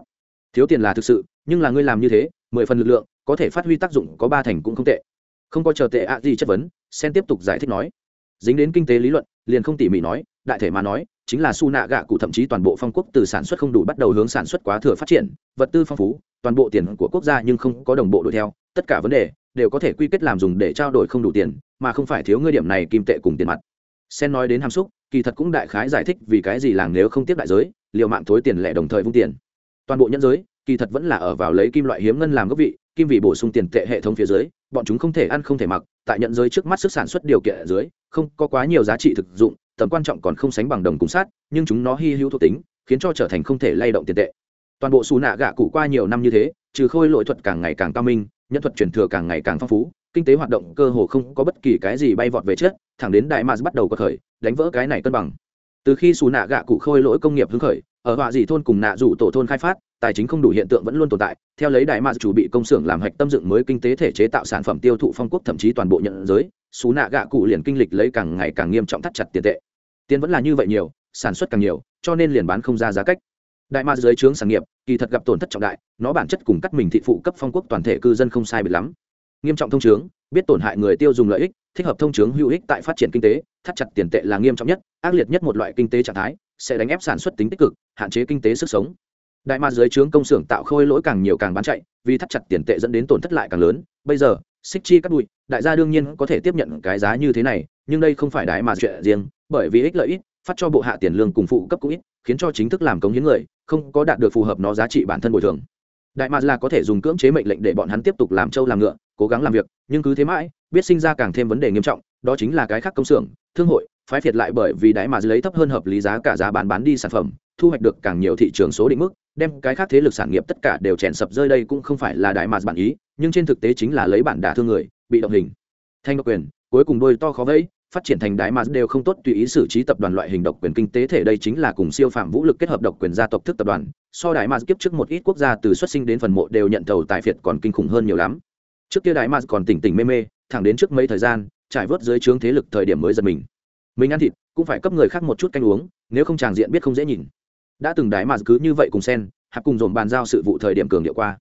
Thiếu tiền là thực sự, nhưng là ngươi làm như thế, mười phần lực lượng, có thể phát huy tác dụng có ba thành cũng không tệ. Không có chờ tệ ạ gì chất vấn, sen tiếp tục giải thích nói. Dính đến kinh tế lý luận, liền không tỉ mỉ nói, đại thể mà nói chính là su nạ gạ cụ, thậm chí toàn bộ phong quốc từ sản xuất không đủ bắt đầu hướng sản xuất quá thừa phát triển, vật tư phong phú, toàn bộ tiền của quốc gia nhưng không có đồng bộ đuổi theo, tất cả vấn đề đều có thể quy kết làm dùng để trao đổi không đủ tiền, mà không phải thiếu ngươi điểm này kim tệ cùng tiền mặt. Sen nói đến hàm xúc, kỳ thật cũng đại khái giải thích vì cái gì làng nếu không tiếp đại giới liệu mạng thối tiền lẻ đồng thời vung tiền. Toàn bộ nhân giới, kỳ thật vẫn là ở vào lấy kim loại hiếm ngân làm gốc vị, kim vị bổ sung tiền tệ hệ thống phía dưới, bọn chúng không thể ăn không thể mặc, tại nhận giới trước mắt sức sản xuất điều kiện ở dưới, không có quá nhiều giá trị thực dụng tầm quan trọng còn không sánh bằng đồng cùng sát, nhưng chúng nó hy hữu thuộc tính, khiến cho trở thành không thể lay động tiền tệ. Toàn bộ xù nạ gạ cụ qua nhiều năm như thế, trừ khôi lỗi thuật càng ngày càng cao minh, nhân thuật truyền thừa càng ngày càng phong phú, kinh tế hoạt động cơ hồ không có bất kỳ cái gì bay vọt về trước, thẳng đến đại mars bắt đầu có khởi, đánh vỡ cái này cân bằng. Từ khi xù nạ gạ cụ khôi lỗi công nghiệp hứng khởi, ở họa dị thôn cùng nạ rủ tổ thôn khai phát, tài chính không đủ hiện tượng vẫn luôn tồn tại, theo lấy đại mars chủ bị công xưởng làm hạch tâm dựng mới kinh tế thể chế tạo sản phẩm tiêu thụ phong quốc thậm chí toàn bộ nhận giới xú nạ gạ cụ liền kinh lịch lấy càng ngày càng nghiêm trọng thắt chặt tiền tệ tiền vẫn là như vậy nhiều, sản xuất càng nhiều, cho nên liền bán không ra giá cách. Đại ma dưới trướng sản nghiệp, kỳ thật gặp tổn thất trọng đại, nó bản chất cùng cắt mình thị phụ cấp phong quốc toàn thể cư dân không sai biệt lắm. Nghiêm trọng thông trướng, biết tổn hại người tiêu dùng lợi ích, thích hợp thông trướng hữu ích tại phát triển kinh tế, thắt chặt tiền tệ là nghiêm trọng nhất, ác liệt nhất một loại kinh tế trạng thái, sẽ đánh ép sản xuất tính tích cực, hạn chế kinh tế sức sống. Đại ma dưới trướng công xưởng tạo khôi lỗi càng nhiều càng bán chạy, vì thắt chặt tiền tệ dẫn đến tổn thất lại càng lớn. Bây giờ, xích chi cắt bụi, đại gia đương nhiên có thể tiếp nhận cái giá như thế này, nhưng đây không phải đại mà chuyện riêng bởi vì ích lợi ít, phát cho bộ hạ tiền lương cùng phụ cấp cũng ít, khiến cho chính thức làm cống hiến người, không có đạt được phù hợp nó giá trị bản thân bồi thường. Đại mạc là có thể dùng cưỡng chế mệnh lệnh để bọn hắn tiếp tục làm trâu làm ngựa, cố gắng làm việc, nhưng cứ thế mãi, biết sinh ra càng thêm vấn đề nghiêm trọng, đó chính là cái khác công xưởng, thương hội, phái phiệt lại bởi vì đại mạc lấy thấp hơn hợp lý giá cả giá bán bán đi sản phẩm, thu hoạch được càng nhiều thị trường số định mức, đem cái khác thế lực sản nghiệp tất cả đều chèn sập rơi đây cũng không phải là đại mạc bản ý, nhưng trên thực tế chính là lấy bản đả thương người, bị động hình. Thanh độc quyền, cuối cùng đôi to khó vẫy phát triển thành đại mà đều không tốt tùy ý xử trí tập đoàn loại hình độc quyền kinh tế thể đây chính là cùng siêu phạm vũ lực kết hợp độc quyền gia tộc thức tập đoàn. So đại mà kiếp trước một ít quốc gia từ xuất sinh đến phần mộ đều nhận thầu tài phiệt còn kinh khủng hơn nhiều lắm. Trước kia đại mà còn tỉnh tỉnh mê mê, thẳng đến trước mấy thời gian, trải vớt dưới trướng thế lực thời điểm mới giật mình. Mình ăn thịt, cũng phải cấp người khác một chút canh uống, nếu không tràng diện biết không dễ nhìn. Đã từng đại mà cứ như vậy cùng sen hạp cùng dồn bàn giao sự vụ thời điểm cường điệu qua.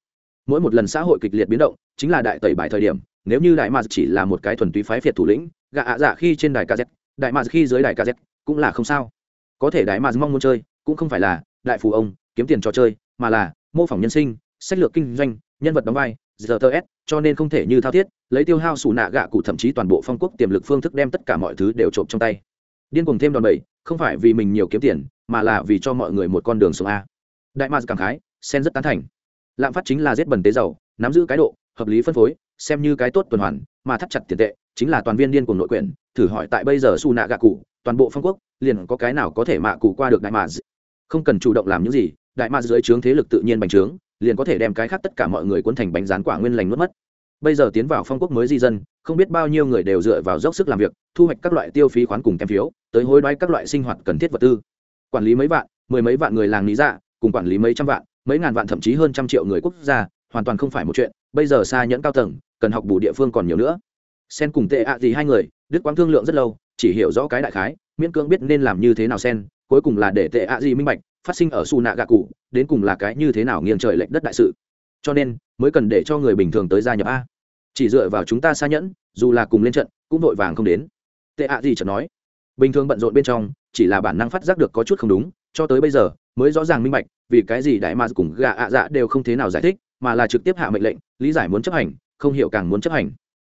Mỗi một lần xã hội kịch liệt biến động, chính là đại tẩy bài thời điểm, nếu như đại mà chỉ là một cái thuần túy phái phiệt thủ lĩnh gạ ạ dạ khi trên đài kz đại mạc khi dưới đài kz cũng là không sao. Có thể đại mạc mong muốn chơi, cũng không phải là đại phù ông, kiếm tiền trò chơi, mà là mô phỏng nhân sinh, sách lược kinh doanh, nhân vật đóng vai giờ tờ s, cho nên không thể như thao thiết, lấy tiêu hao sủ nạ gạ cụ thậm chí toàn bộ phong quốc tiềm lực phương thức đem tất cả mọi thứ đều trộm trong tay. Điên cuồng thêm đòn bẩy, không phải vì mình nhiều kiếm tiền, mà là vì cho mọi người một con đường xuống a. Đại mạc cảm khái sen rất tán thành. Lạm phát chính là giết bẩn tế giàu, nắm giữ cái độ, hợp lý phân phối, xem như cái tốt tuần hoàn mà thắt chặt tiền tệ, chính là toàn viên điên cùng nội quyền, thử hỏi tại bây giờ su nạ gạ cụ toàn bộ phong quốc, liền có cái nào có thể mạ cụ qua được đại mạc không cần chủ động làm những gì, đại mạc dưới trướng thế lực tự nhiên bành trướng, liền có thể đem cái khác tất cả mọi người cuốn thành bánh rán quả nguyên lành nuốt mất. Bây giờ tiến vào phong quốc mới di dân, không biết bao nhiêu người đều dựa vào dốc sức làm việc, thu hoạch các loại tiêu phí khoán cùng kèm phiếu, tới hối đoái các loại sinh hoạt cần thiết vật tư. Quản lý mấy vạn, mười mấy vạn người làng lý dạ cùng quản lý mấy trăm vạn, mấy ngàn vạn thậm chí hơn trăm triệu người quốc gia hoàn toàn không phải một chuyện, bây giờ xa nhẫn cao tầng, cần học bù địa phương còn nhiều nữa. Sen cùng tệ ạ gì hai người, đức quang thương lượng rất lâu, chỉ hiểu rõ cái đại khái, miễn cưỡng biết nên làm như thế nào sen, cuối cùng là để tệ ạ gì minh bạch, phát sinh ở su nạ gạ cụ, đến cùng là cái như thế nào nghiêng trời lệch đất đại sự. Cho nên, mới cần để cho người bình thường tới gia nhập a. Chỉ dựa vào chúng ta xa nhẫn, dù là cùng lên trận, cũng vội vàng không đến. Tệ ạ gì chợt nói, bình thường bận rộn bên trong, chỉ là bản năng phát giác được có chút không đúng, cho tới bây giờ, mới rõ ràng minh bạch, vì cái gì đại ma cùng gạ ạ dạ đều không thế nào giải thích mà là trực tiếp hạ mệnh lệnh, lý giải muốn chấp hành, không hiểu càng muốn chấp hành.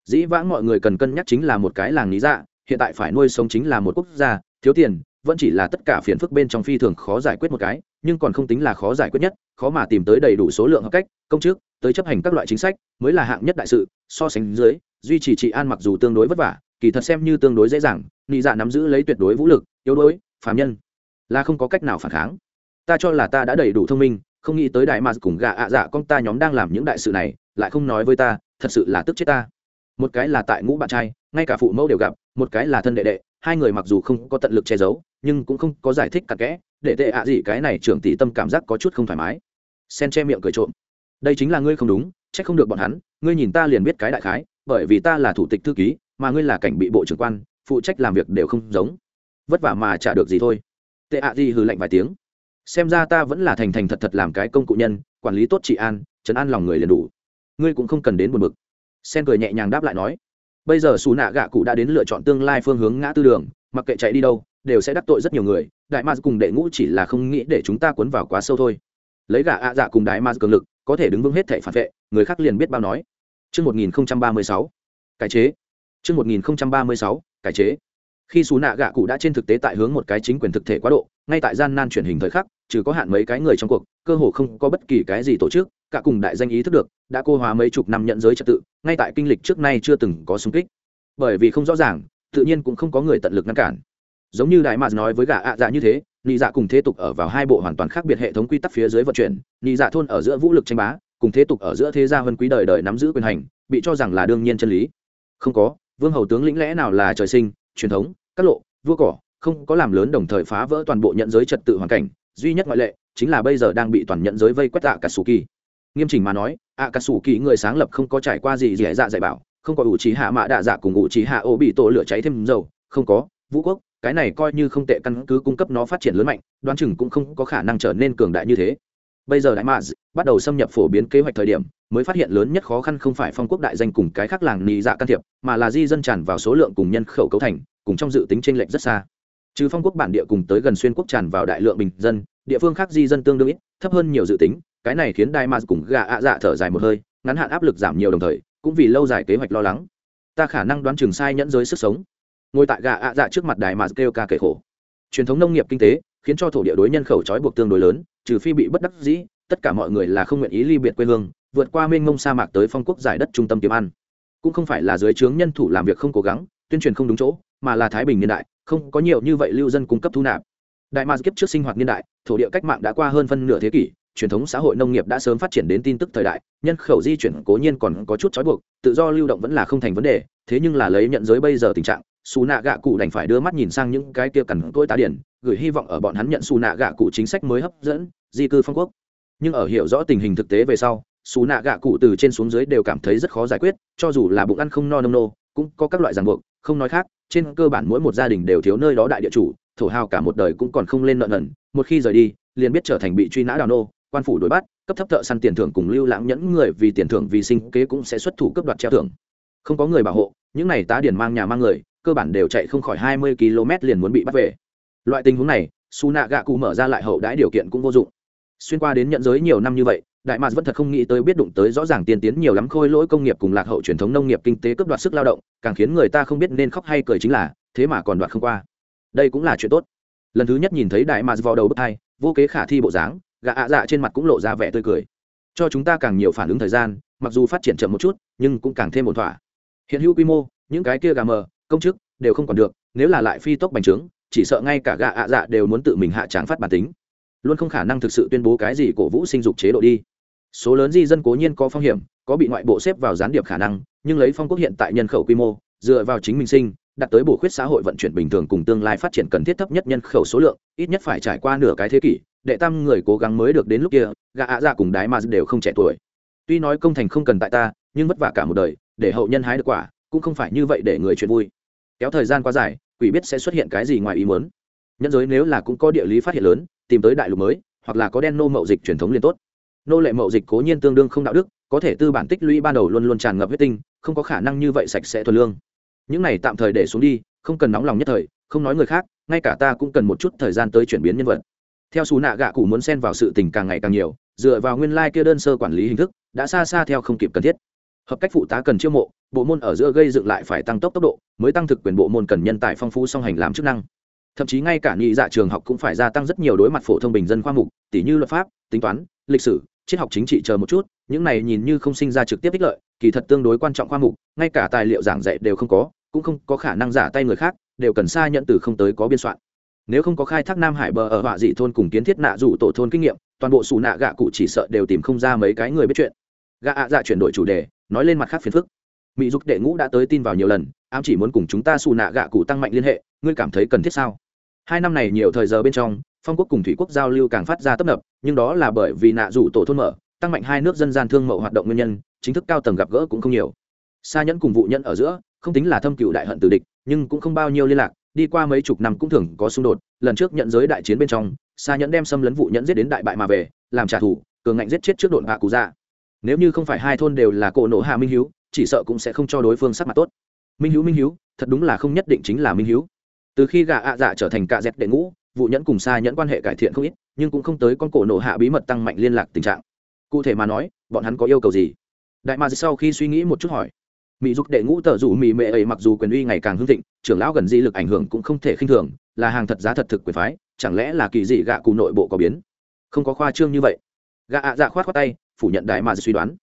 Dĩ vãng mọi người cần cân nhắc chính là một cái làng lý dạ hiện tại phải nuôi sống chính là một quốc gia, thiếu tiền, vẫn chỉ là tất cả phiền phức bên trong phi thường khó giải quyết một cái, nhưng còn không tính là khó giải quyết nhất, khó mà tìm tới đầy đủ số lượng hợp cách, công chức, tới chấp hành các loại chính sách, mới là hạng nhất đại sự, so sánh dưới, duy trì trị an mặc dù tương đối vất vả, kỳ thật xem như tương đối dễ dàng nị dạ nắm giữ lấy tuyệt đối vũ lực, yếu đuối, phàm nhân, là không có cách nào phản kháng. Ta cho là ta đã đầy đủ thông minh không nghĩ tới đại mà cùng gạ ạ dạ con ta nhóm đang làm những đại sự này, lại không nói với ta, thật sự là tức chết ta. Một cái là tại ngũ bạn trai, ngay cả phụ mẫu đều gặp, một cái là thân đệ đệ, hai người mặc dù không có tận lực che giấu, nhưng cũng không có giải thích cặn kẽ, để tệ ạ gì cái này trưởng tỷ tâm cảm giác có chút không thoải mái. Sen che miệng cười trộm. Đây chính là ngươi không đúng c h ắ c không được bọn hắn, ngươi nhìn ta liền biết cái đại khái, bởi vì ta là thủ tịch thư ký, mà ngươi là cảnh bị bộ trưởng quan, phụ trách làm việc đều không giống. Vất vả mà chả được gì thôi. Tệ ạ gì hừ lạnh vài tiếng xem ra ta vẫn là thành thành thật thật làm cái công cụ nhân quản lý tốt trị an chấn an lòng người liền đủ. Ngươi cũng không cần đến buồn bực. Sen cười nhẹ nhàng đáp lại nói. Bây giờ xù nạ gạ cụ đã đến lựa chọn tương lai phương hướng ngã tư đường mặc kệ chạy đi đâu đều sẽ đắc tội rất nhiều người đại ma cùng đệ ngũ chỉ là không nghĩ để chúng ta cuốn vào quá sâu thôi. Lấy gạ ạ dạ cùng đại ma cường lực có thể đứng vững hết thể phản vệ người khác liền biết bao nói. Trước 1036, cải chế. Trước 1036, cải chế. Khi xú nạ gạ cụ đã trên thực tế tại hướng một cái chính quyền thực thể quá độ, ngay tại gian nan chuyển hình thời khắc, trừ có hạn mấy cái người trong cuộc, cơ hồ không có bất kỳ cái gì tổ chức, cả cùng đại danh ý thức được, đã cô hóa mấy chục năm nhận giới trật tự, ngay tại kinh lịch trước nay chưa từng có xung kích. Bởi vì không rõ ràng, tự nhiên cũng không có người tận lực ngăn cản giống như đại mạt nói với gã ạ dạ như thế nị dạ cùng thế tục ở vào hai bộ hoàn toàn khác biệt hệ thống quy tắc phía dưới vận chuyển nị dạ thôn ở giữa vũ lực tranh bá cùng thế tục ở giữa thế gia hơn quý đời đời nắm giữ quyền hành bị cho rằng là đương nhiên chân lý không có vương hầu tướng lĩnh lẽ nào là trời sinh truyền thống các lộ vua cỏ không có làm lớn đồng thời phá vỡ toàn bộ nhận giới trật tự hoàn cảnh duy nhất ngoại lệ chính là bây giờ đang bị toàn nhận giới vây quét ạ cả sù kỳ nghiêm chỉnh mà nói ạ cả sù kỳ người sáng lập không có trải qua gì dễ dạ dạy bảo, không có ủ trí hạ mạ đạ dạ cùng ủ trí hạ ô bị tổ lửa cháy thêm dầu, không có, vũ quốc, cái này coi như không tệ căn cứ cung cấp nó phát triển lớn mạnh, đoán chừng cũng không có khả năng trở nên cường đại như thế. Bây giờ đại mads bắt đầu xâm nhập phổ biến kế hoạch thời điểm, mới phát hiện lớn nhất khó khăn không phải phong quốc đại danh cùng cái khác làng nị dạ can thiệp, mà là di dân tràn vào số lượng cùng nhân khẩu cấu thành, cùng trong dự tính t r ê n lệch rất xa trừ phong quốc bản địa cùng tới gần xuyên quốc tràn vào đại lượng bình dân, địa phương khác di dân tương đương ít, thấp hơn nhiều dự tính, cái này khiến đại maz cùng gà ạ dạ thở dài một hơi, ngắn hạn áp lực giảm nhiều đồng thời, cũng vì lâu dài kế hoạch lo lắng. Ta khả năng đoán chừng sai nhẫn giới sức sống. Ngồi tại gà ạ dạ trước mặt đài mà kêu ca kể khổ. Truyền thống nông nghiệp kinh tế, khiến cho thổ địa đối nhân khẩu trói buộc tương đối lớn, trừ phi bị bất đắc dĩ, tất cả mọi người là không nguyện ý ly biệt quê hương, vượt qua mênh mông sa mạc tới phong quốc giải đất trung tâm kiếm ăn. Cũng không phải là dưới trướng nhân thủ làm việc không cố gắng, tuyên truyền không đúng chỗ, mà là thái bình niên đại không có nhiều như vậy lưu dân cung cấp thu nạp. Đại mars kiếp trước sinh hoạt niên đại, thổ địa cách mạng đã qua hơn phân nửa thế kỷ, truyền thống xã hội nông nghiệp đã sớm phát triển đến tin tức thời đại, nhân khẩu di chuyển cố nhiên còn có chút trói buộc, tự do lưu động vẫn là không thành vấn đề, thế nhưng là lấy nhận giới bây giờ tình trạng xù nạ gạ cụ đành phải đưa mắt nhìn sang những cái kia cằn tôi tá điển, gửi hy vọng ở bọn hắn nhận xù nạ gạ cụ chính sách mới hấp dẫn, di cư phong quốc. Nhưng ở hiểu rõ tình hình thực tế về sau xù nạ gạ cụ từ trên xuống dưới đều cảm thấy rất khó giải quyết, cho dù là bụng ăn không no nông nô, cũng có các loại ràng buộc không nói khác, trên cơ bản mỗi một gia đình đều thiếu nơi đó đại địa chủ, thổ hào cả một đời cũng còn không lên nợ nần, một khi rời đi, liền biết trở thành bị truy nã đào nô, quan phủ đuổi bắt, cấp thấp thợ săn tiền thưởng cùng lưu lãng nhẫn người vì tiền thưởng vì sinh kế cũng sẽ xuất thủ cấp đoạt treo thưởng. Không có người bảo hộ, những này tá điển mang nhà mang người, cơ bản đều chạy không khỏi hai mươi km liền muốn bị bắt về. Loại tình huống này, su nạ gạ cụ mở ra lại hậu đãi điều kiện cũng vô dụng. Xuyên qua đến nhận giới nhiều năm như vậy đại mạc vẫn thật không nghĩ tới biết đụng tới rõ ràng tiên tiến nhiều lắm khôi lỗi công nghiệp cùng lạc hậu truyền thống nông nghiệp kinh tế cướp đoạt sức lao động, càng khiến người ta không biết nên khóc hay cười chính là, thế mà còn đoạt không qua. Đây cũng là chuyện tốt. Lần thứ nhất nhìn thấy đại mạc vào đầu bức thai vô kế khả thi bộ dáng gạ ạ dạ trên mặt cũng lộ ra vẻ tươi cười. Cho chúng ta càng nhiều phản ứng thời gian, mặc dù phát triển chậm một chút, nhưng cũng càng thêm một thỏa. Hiện hữu quy mô, những cái kia gà mờ, công chức đều không còn được, nếu là lại phi tốc bành trướng, chỉ sợ ngay cả gạ ạ dạ đều muốn tự mình hạ tráng phát bản tính. Luôn không khả năng thực sự tuyên bố cái gì cổ vũ sinh dục chế độ đi số lớn di dân cố nhiên có phong hiểm, có bị ngoại bộ xếp vào gián điệp khả năng, nhưng lấy phong quốc hiện tại nhân khẩu quy mô, dựa vào chính mình sinh đặt tới bổ khuyết xã hội vận chuyển bình thường cùng tương lai phát triển cần thiết thấp nhất nhân khẩu số lượng, ít nhất phải trải qua nửa cái thế kỷ, đệ tam người cố gắng mới được đến lúc kia gạ ạ dạ cùng đái mà đều không trẻ tuổi. Tuy nói công thành không cần tại ta, nhưng vất vả cả một đời, để hậu nhân hái được quả, cũng không phải như vậy để người chuyện vui. Kéo thời gian quá dài, quỷ biết sẽ xuất hiện cái gì ngoài ý muốn. Nhân giới nếu là cũng có địa lý phát hiện lớn, tìm tới đại lục mới, hoặc là có đen nô mậu dịch truyền thống liên tốt nô lệ mậu dịch cố nhiên tương đương không đạo đức, có thể tư bản tích lũy ban đầu luôn luôn tràn ngập huyết tinh, không có khả năng như vậy sạch sẽ thuần lương. Những này tạm thời để xuống đi, không cần nóng lòng nhất thời, không nói người khác, ngay cả ta cũng cần một chút thời gian tới chuyển biến nhân vật. Theo xù nạ gạ cụ muốn xen vào sự tình càng ngày càng nhiều, dựa vào nguyên lai、like、kia đơn sơ quản lý hình thức, đã xa xa theo không kịp cần thiết. Hợp cách phụ tá cần chiêu mộ, bộ môn ở giữa gây dựng lại phải tăng tốc tốc độ, mới tăng thực quyền bộ môn cần nhân tài phong phú song hành làm chức năng. Thậm chí ngay cả nghị dạ trường học cũng phải gia tăng rất nhiều đối mặt phổ thông bình dân khoa mục tỷ như luật pháp, tính toán, lịch sử triết học chính trị chờ một chút, những này nhìn như không sinh ra trực tiếp ích lợi, kỳ thật tương đối quan trọng khoa mục, ngay cả tài liệu giảng dạy đều không có, cũng không có khả năng giả tay người khác, đều cần xa nhận từ không tới có biên soạn. Nếu không có khai thác nam hải bờ ở họa dị thôn cùng kiến thiết nạ rủ tổ thôn kinh nghiệm, toàn bộ xù nạ gạ cụ chỉ sợ đều tìm không ra mấy cái người biết chuyện. Gạ ạ dạ chuyển đổi chủ đề, nói lên mặt khác phiền phức. Mỹ dục đệ ngũ đã tới tin vào nhiều lần, ám chỉ muốn cùng chúng ta xù nạ gạ cụ tăng mạnh liên hệ, ngươi cảm thấy cần thiết sao? Hai năm này nhiều thời giờ bên trong phong quốc cùng thủy quốc giao lưu càng phát ra tấp nập, nhưng đó là bởi vì nạ rủ tổ thôn mở, tăng mạnh hai nước dân gian thương mậu hoạt động nguyên nhân, chính thức cao tầng gặp gỡ cũng không nhiều. Xa nhẫn cùng vụ nhẫn ở giữa, không tính là thâm cựu đại hận từ địch, nhưng cũng không bao nhiêu liên lạc, đi qua mấy chục năm cũng thường có xung đột, lần trước nhận giới đại chiến bên trong xa nhẫn đem xâm lấn vụ nhẫn giết đến đại bại mà về, làm trả thù, cường ngạnh giết chết trước đội hạ cụ dạ. Nếu như không phải hai thôn đều là cổ nổ hạ minh hiếu, chỉ sợ cũng sẽ không cho đối phương sắc mặt tốt. Minh hiếu minh hiếu, thật đúng là không nhất định chính là minh hiếu. Từ khi gà ạ dạ trở thành cạ dẹt đệ ngũ vụ nhẫn cùng xa nhẫn quan hệ cải thiện không ít, nhưng cũng không tới con cổ nổ hạ bí mật tăng mạnh liên lạc tình trạng. Cụ thể mà nói, bọn hắn có yêu cầu gì? Đại ma sau khi suy nghĩ một chút hỏi. Mỹ dục đệ ngũ tờ rủ mỹ mệ ấy mặc dù quyền uy ngày càng hưng thịnh, trưởng lão gần di lực ảnh hưởng cũng không thể khinh thường, là hàng thật giá thật thực quyền phái, chẳng lẽ là kỳ dị gạ cụ nội bộ có biến? Không có khoa trương như vậy. Gạ ạ dạ khoát khoát tay, phủ nhận đại ma suy đoán.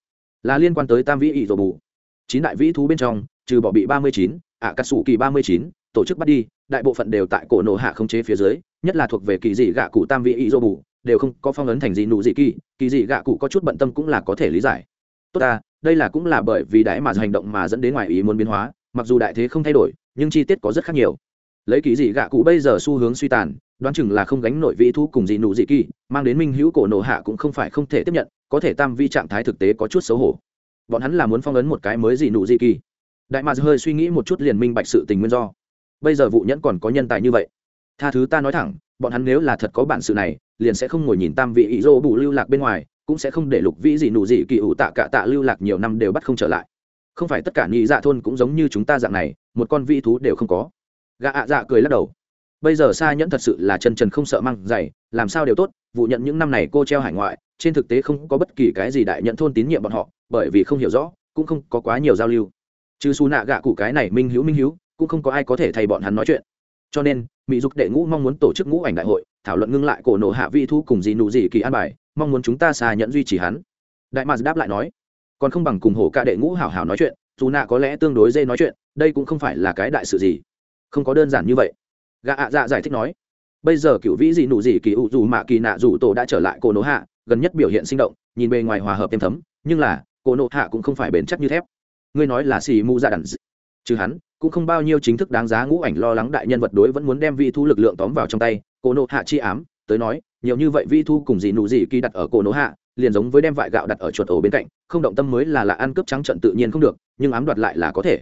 Là liên quan tới tam vĩ ỷ dồ bù. Chín đại vĩ thú bên trong, trừ bỏ bị ba mươi chín, ạ cắt sủ kỳ ba mươi chín, tổ chức bắt đi đại bộ phận đều tại cổ nổ hạ không chế phía dưới, nhất là thuộc về kỳ dị gạ cụ tam vị ý dô bù đều không có phong ấn thành gì nụ dị kỳ kỳ dị gạ cụ có chút bận tâm cũng là có thể lý giải. Tốt ta, đây là cũng là bởi vì đại mà hành động mà dẫn đến ngoài ý muốn biến hóa, mặc dù đại thế không thay đổi, nhưng chi tiết có rất khác nhiều. Lấy kỳ dị gạ cụ bây giờ xu hướng suy tàn, đoán chừng là không gánh nổi vị thu cùng dị nụ dị kỳ, mang đến minh hữu cổ nổ hạ cũng không phải không thể tiếp nhận, có thể tam vi trạng thái thực tế có chút xấu hổ. Bọn hắn là muốn phong ấn một cái mới dị nụ dị kỳ. Đại mà hơi suy nghĩ một chút liền minh bạch sự tình nguyên do bây giờ vụ nhẫn còn có nhân tài như vậy. Tha thứ ta nói thẳng, bọn hắn nếu là thật có bản sự này, liền sẽ không ngồi nhìn tam vị ý dô bù lưu lạc bên ngoài, cũng sẽ không để lục vĩ gì nụ gì kỳ ủ tạ cả tạ lưu lạc nhiều năm đều bắt không trở lại. Không phải tất cả nhị dạ thôn cũng giống như chúng ta dạng này, một con vị thú đều không có. Gạ ạ dạ cười lắc đầu. Bây giờ xa nhẫn thật sự là chân trần không sợ măng dày, làm sao đều tốt, vụ nhận những năm này cô treo hải ngoại, trên thực tế không có bất kỳ cái gì đại nhận thôn tín nhiệm bọn họ, bởi vì không hiểu rõ, cũng không có quá nhiều giao lưu. Chứ xù nạ gạ cụ cái này minh hữu minh hữu cũng không có ai có thể thay bọn hắn nói chuyện. Cho nên, mỹ dục đệ ngũ mong muốn tổ chức ngũ ảnh đại hội, thảo luận ngưng lại cổ nộ hạ vị thu cùng gì nụ gì kỳ an bài, mong muốn chúng ta xa nhận duy trì hắn. Đại mạc đáp lại nói, còn không bằng cùng hổ ca đệ ngũ hảo hảo nói chuyện, dù nạ có lẽ tương đối dễ nói chuyện, đây cũng không phải là cái đại sự gì. Không có đơn giản như vậy. Gạ ạ dạ giải thích nói, bây giờ cựu vĩ dị nụ dị kỳ ụ dù mạ kỳ nạ dù tổ đã trở lại cổ nổ hạ, gần nhất biểu hiện sinh động, nhìn bề ngoài hòa hợp êm thấm, nhưng là, cổ nổ hạ cũng không phải bền chắc như thép. Ngươi nói là xì mu ra đàn chứ hắn cũng không bao nhiêu chính thức đáng giá ngũ ảnh lo lắng đại nhân vật đối vẫn muốn đem vi thu lực lượng tóm vào trong tay, cổ nộ hạ chi ám, tới nói, nhiều như vậy vi thu cùng dị nụ dị kỳ đặt ở cổ nổ hạ, liền giống với đem vại gạo đặt ở chuột ổ bên cạnh, không động tâm mới là là ăn cướp trắng trận tự nhiên không được, nhưng ám đoạt lại là có thể.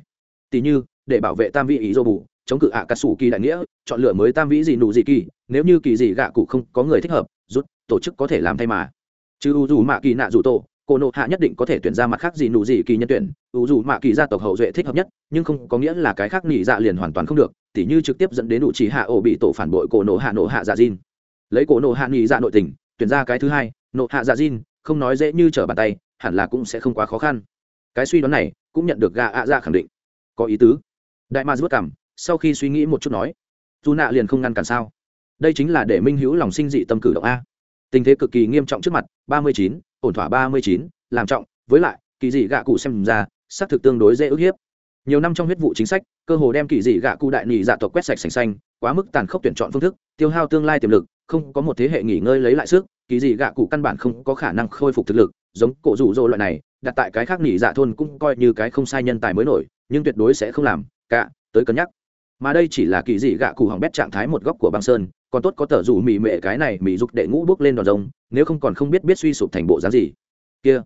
Tỷ như, để bảo vệ tam vị ý dô bù, chống cự ạ cà sủ kỳ đại nghĩa, chọn lựa mới tam vĩ dị nụ dị kỳ, nếu như kỳ gì gạ cụ không có người thích hợp, rút, tổ chức có thể làm thay mà. Chứ u dù mạ kỳ nạ dù tổ cô nộ hạ nhất định có thể tuyển ra mặt khác gì nụ gì kỳ nhân tuyển ưu dù mạ kỳ gia tộc hậu duệ thích hợp nhất, nhưng không có nghĩa là cái khác nghỉ dạ liền hoàn toàn không được, tỉ như trực tiếp dẫn đến đủ chỉ hạ ổ bị tổ phản bội cổ nộ hạ nộ hạ dạ diên lấy cổ nộ hạ nghỉ dạ nội tình, tuyển ra cái thứ hai, nộ hạ dạ diên không nói dễ như trở bàn tay, hẳn là cũng sẽ không quá khó khăn. Cái suy đoán này cũng nhận được gà ạ dạ khẳng định. Có ý tứ. Đại ma vất cảm, sau khi suy nghĩ một chút nói, dù nạ liền không ngăn cản sao? Đây chính là để minh hữu lòng sinh dị tâm cử động a tình thế cực kỳ nghiêm trọng trước mặt, ba mươi chín, ổn thỏa ba mươi chín, làm trọng, với lại, kỳ dị gạ cụ xem ra, xác thực tương đối dễ ức hiếp. Nhiều năm trong huyết vụ chính sách, cơ hồ đem kỳ dị gạ cụ đại nhị dạ tộc quét sạch sành xanh, quá mức tàn khốc tuyển chọn phương thức, tiêu hao tương lai tiềm lực, không có một thế hệ nghỉ ngơi lấy lại sức, kỳ dị gạ cụ căn bản không có khả năng khôi phục thực lực, giống cổ rủ rỗ loại này, đặt tại cái khác nghỉ dạ thôn cũng coi như cái không sai nhân tài mới nổi, nhưng tuyệt đối sẽ không làm, cả, tới cân nhắc. Mà đây chỉ là kỳ dị gạ cụ hỏng bét trạng thái một góc của băng sơn còn tốt có tờ rủ mị mệ cái này mị dục đệ ngũ bước lên đòn rông nếu không còn không biết biết suy sụp thành bộ dáng gì. Kia,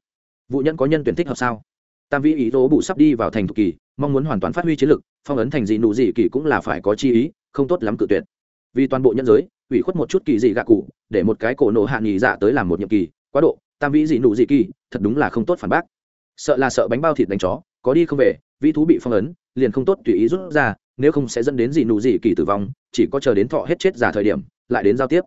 vụ nhân có nhân tuyển thích hợp sao? Tam vĩ ý tố bụ sắp đi vào thành thục kỳ, mong muốn hoàn toàn phát huy chiến lực, phong ấn thành dị nụ dị kỳ cũng là phải có chi ý, không tốt lắm cự tuyệt. Vì toàn bộ nhân giới, ủy khuất một chút kỳ dị gạ cụ, để một cái cổ nổ hạ nghỉ dạ tới làm một nhiệm kỳ, quá độ, tam vĩ dị nụ dị kỳ, thật đúng là không tốt phản bác. Sợ là sợ bánh bao thịt đánh chó, có đi không về, vĩ thú bị phong ấn, liền không tốt tùy ý rút ra, nếu không sẽ dẫn đến dị nụ dị kỳ tử vong chỉ có chờ đến thọ hết chết giả thời điểm, lại đến giao tiếp.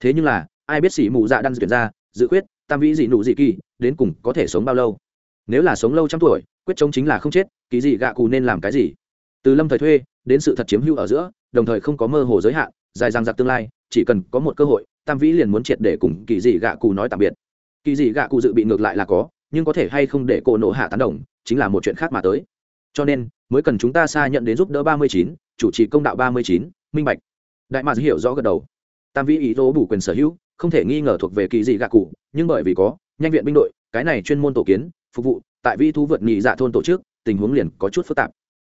Thế nhưng là, ai biết xỉ mù dạ đang tuyển ra, dự quyết tam vĩ dị nụ dị kỳ, đến cùng có thể sống bao lâu? Nếu là sống lâu trăm tuổi, quyết chống chính là không chết, kỳ dị gạ cù nên làm cái gì? Từ lâm thời thuê, đến sự thật chiếm hữu ở giữa, đồng thời không có mơ hồ giới hạn, dài dằng dặc tương lai, chỉ cần có một cơ hội, tam vĩ liền muốn triệt để cùng kỳ dị gạ cù nói tạm biệt. Kỳ dị gạ cù dự bị ngược lại là có, nhưng có thể hay không để cổ nộ hạ tán đồng, chính là một chuyện khác mà tới. Cho nên, mới cần chúng ta xa nhận đến giúp đỡ ba mươi chín, chủ trì công đạo ba mươi chín minh bạch. Đại mạc hiểu rõ gật đầu. Tam vĩ ý tố bù quyền sở hữu, không thể nghi ngờ thuộc về kỳ dị gạ cụ, nhưng bởi vì có nhanh viện binh đội, cái này chuyên môn tổ kiến, phục vụ, tại vi thú vượt nhị dạ thôn tổ chức, tình huống liền có chút phức tạp.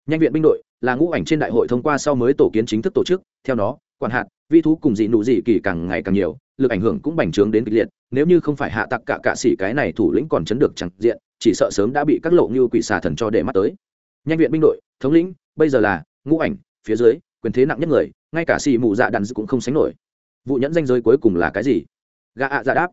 Nhanh viện binh đội là ngũ ảnh trên đại hội thông qua sau mới tổ kiến chính thức tổ chức, theo nó, quản hạt vi thú cùng dị nụ dị kỳ càng ngày càng nhiều, lực ảnh hưởng cũng bành trướng đến kịch liệt, nếu như không phải hạ tặc cả cạ xỉ cái này thủ lĩnh còn chấn được chẳng diện, chỉ sợ sớm đã bị các lộ như quỷ xà thần cho để mắt tới. Nhanh viện binh đội, thống lĩnh, bây giờ là ngũ ảnh, phía dưới quyền thế nặng nhất người, ngay cả xì mù dạ đàn cũng không sánh nổi. Vụ nhẫn danh giới cuối cùng là cái gì? Gạ ạ dạ đáp.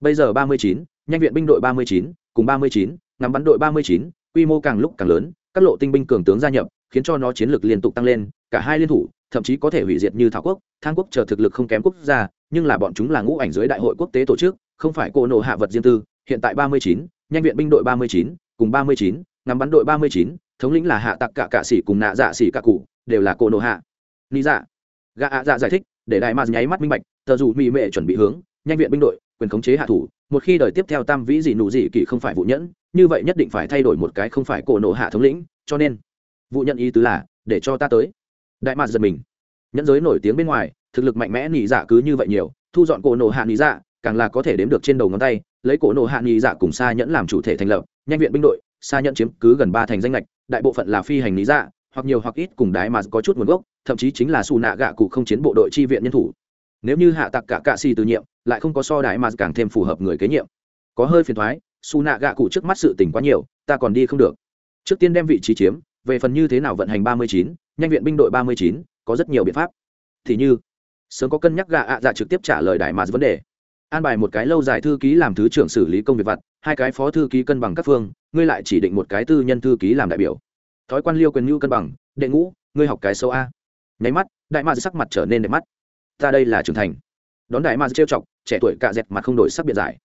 Bây giờ ba mươi chín, nhanh viện binh đội ba mươi chín, cùng ba mươi chín, ngắm bắn đội ba mươi chín, quy mô càng lúc càng lớn, các lộ tinh binh cường tướng gia nhập, khiến cho nó chiến lược liên tục tăng lên, cả hai liên thủ, thậm chí có thể hủy diệt như thảo quốc, thang quốc chờ thực lực không kém quốc gia, nhưng là bọn chúng là ngũ ảnh dưới đại hội quốc tế tổ chức, không phải cô nộ hạ vật riêng tư. Hiện tại ba mươi chín, nhanh viện binh đội ba mươi chín, cùng ba mươi chín, ngắm bắn đội ba mươi chín, thống lĩnh là hạ tặc cả cạ sĩ cùng nạ dạ sĩ cả cụ, đều là cô nộ hạ lý dạ. Gã ạ dạ giải thích, để đại Ma nháy mắt minh bạch, Tờ dù mỹ mệ chuẩn bị hướng, nhanh viện binh đội, quyền khống chế hạ thủ, một khi đời tiếp theo tam vĩ dị nụ dị kỳ không phải vụ nhẫn, như vậy nhất định phải thay đổi một cái không phải cổ nộ hạ thống lĩnh, cho nên, vụ nhận ý tứ là, để cho ta tới. Đại Ma giật mình. Nhẫn giới nổi tiếng bên ngoài, thực lực mạnh mẽ nhị dạ cứ như vậy nhiều, thu dọn cổ nộ hạ nhị dạ càng là có thể đếm được trên đầu ngón tay, lấy cổ nộ hạ nhị dạ cùng xa nhẫn làm chủ thể thành lập, nhanh viện binh đội xa nhẫn chiếm cứ gần ba thành danh lệch đại bộ phận là phi hành nhị dạ hoặc nhiều hoặc ít cùng đái mà có chút nguồn gốc, thậm chí chính là xù nạ gạ cụ không chiến bộ đội chi viện nhân thủ. Nếu như hạ tặc cả cạ xì từ nhiệm, lại không có so đái mà càng thêm phù hợp người kế nhiệm. Có hơi phiền thoái, xù nạ gạ cụ trước mắt sự tình quá nhiều, ta còn đi không được. Trước tiên đem vị trí chiếm, về phần như thế nào vận hành ba mươi chín, nhanh viện binh đội ba mươi chín, có rất nhiều biện pháp. Thì như, sớm có cân nhắc gạ ạ dạ trực tiếp trả lời đại mà vấn đề. An bài một cái lâu dài thư ký làm thứ trưởng xử lý công việc vặt, hai cái phó thư ký cân bằng các phương, ngươi lại chỉ định một cái tư nhân thư ký làm đại biểu thói quan liêu quyền nhu cân bằng, đệ ngũ, ngươi học cái sâu a. Nháy mắt, đại ma sắc mặt trở nên đẹp mắt. Ta đây là trưởng thành. Đón đại ma trêu chọc, trẻ tuổi cạ dẹt mặt không đổi sắc biệt giải.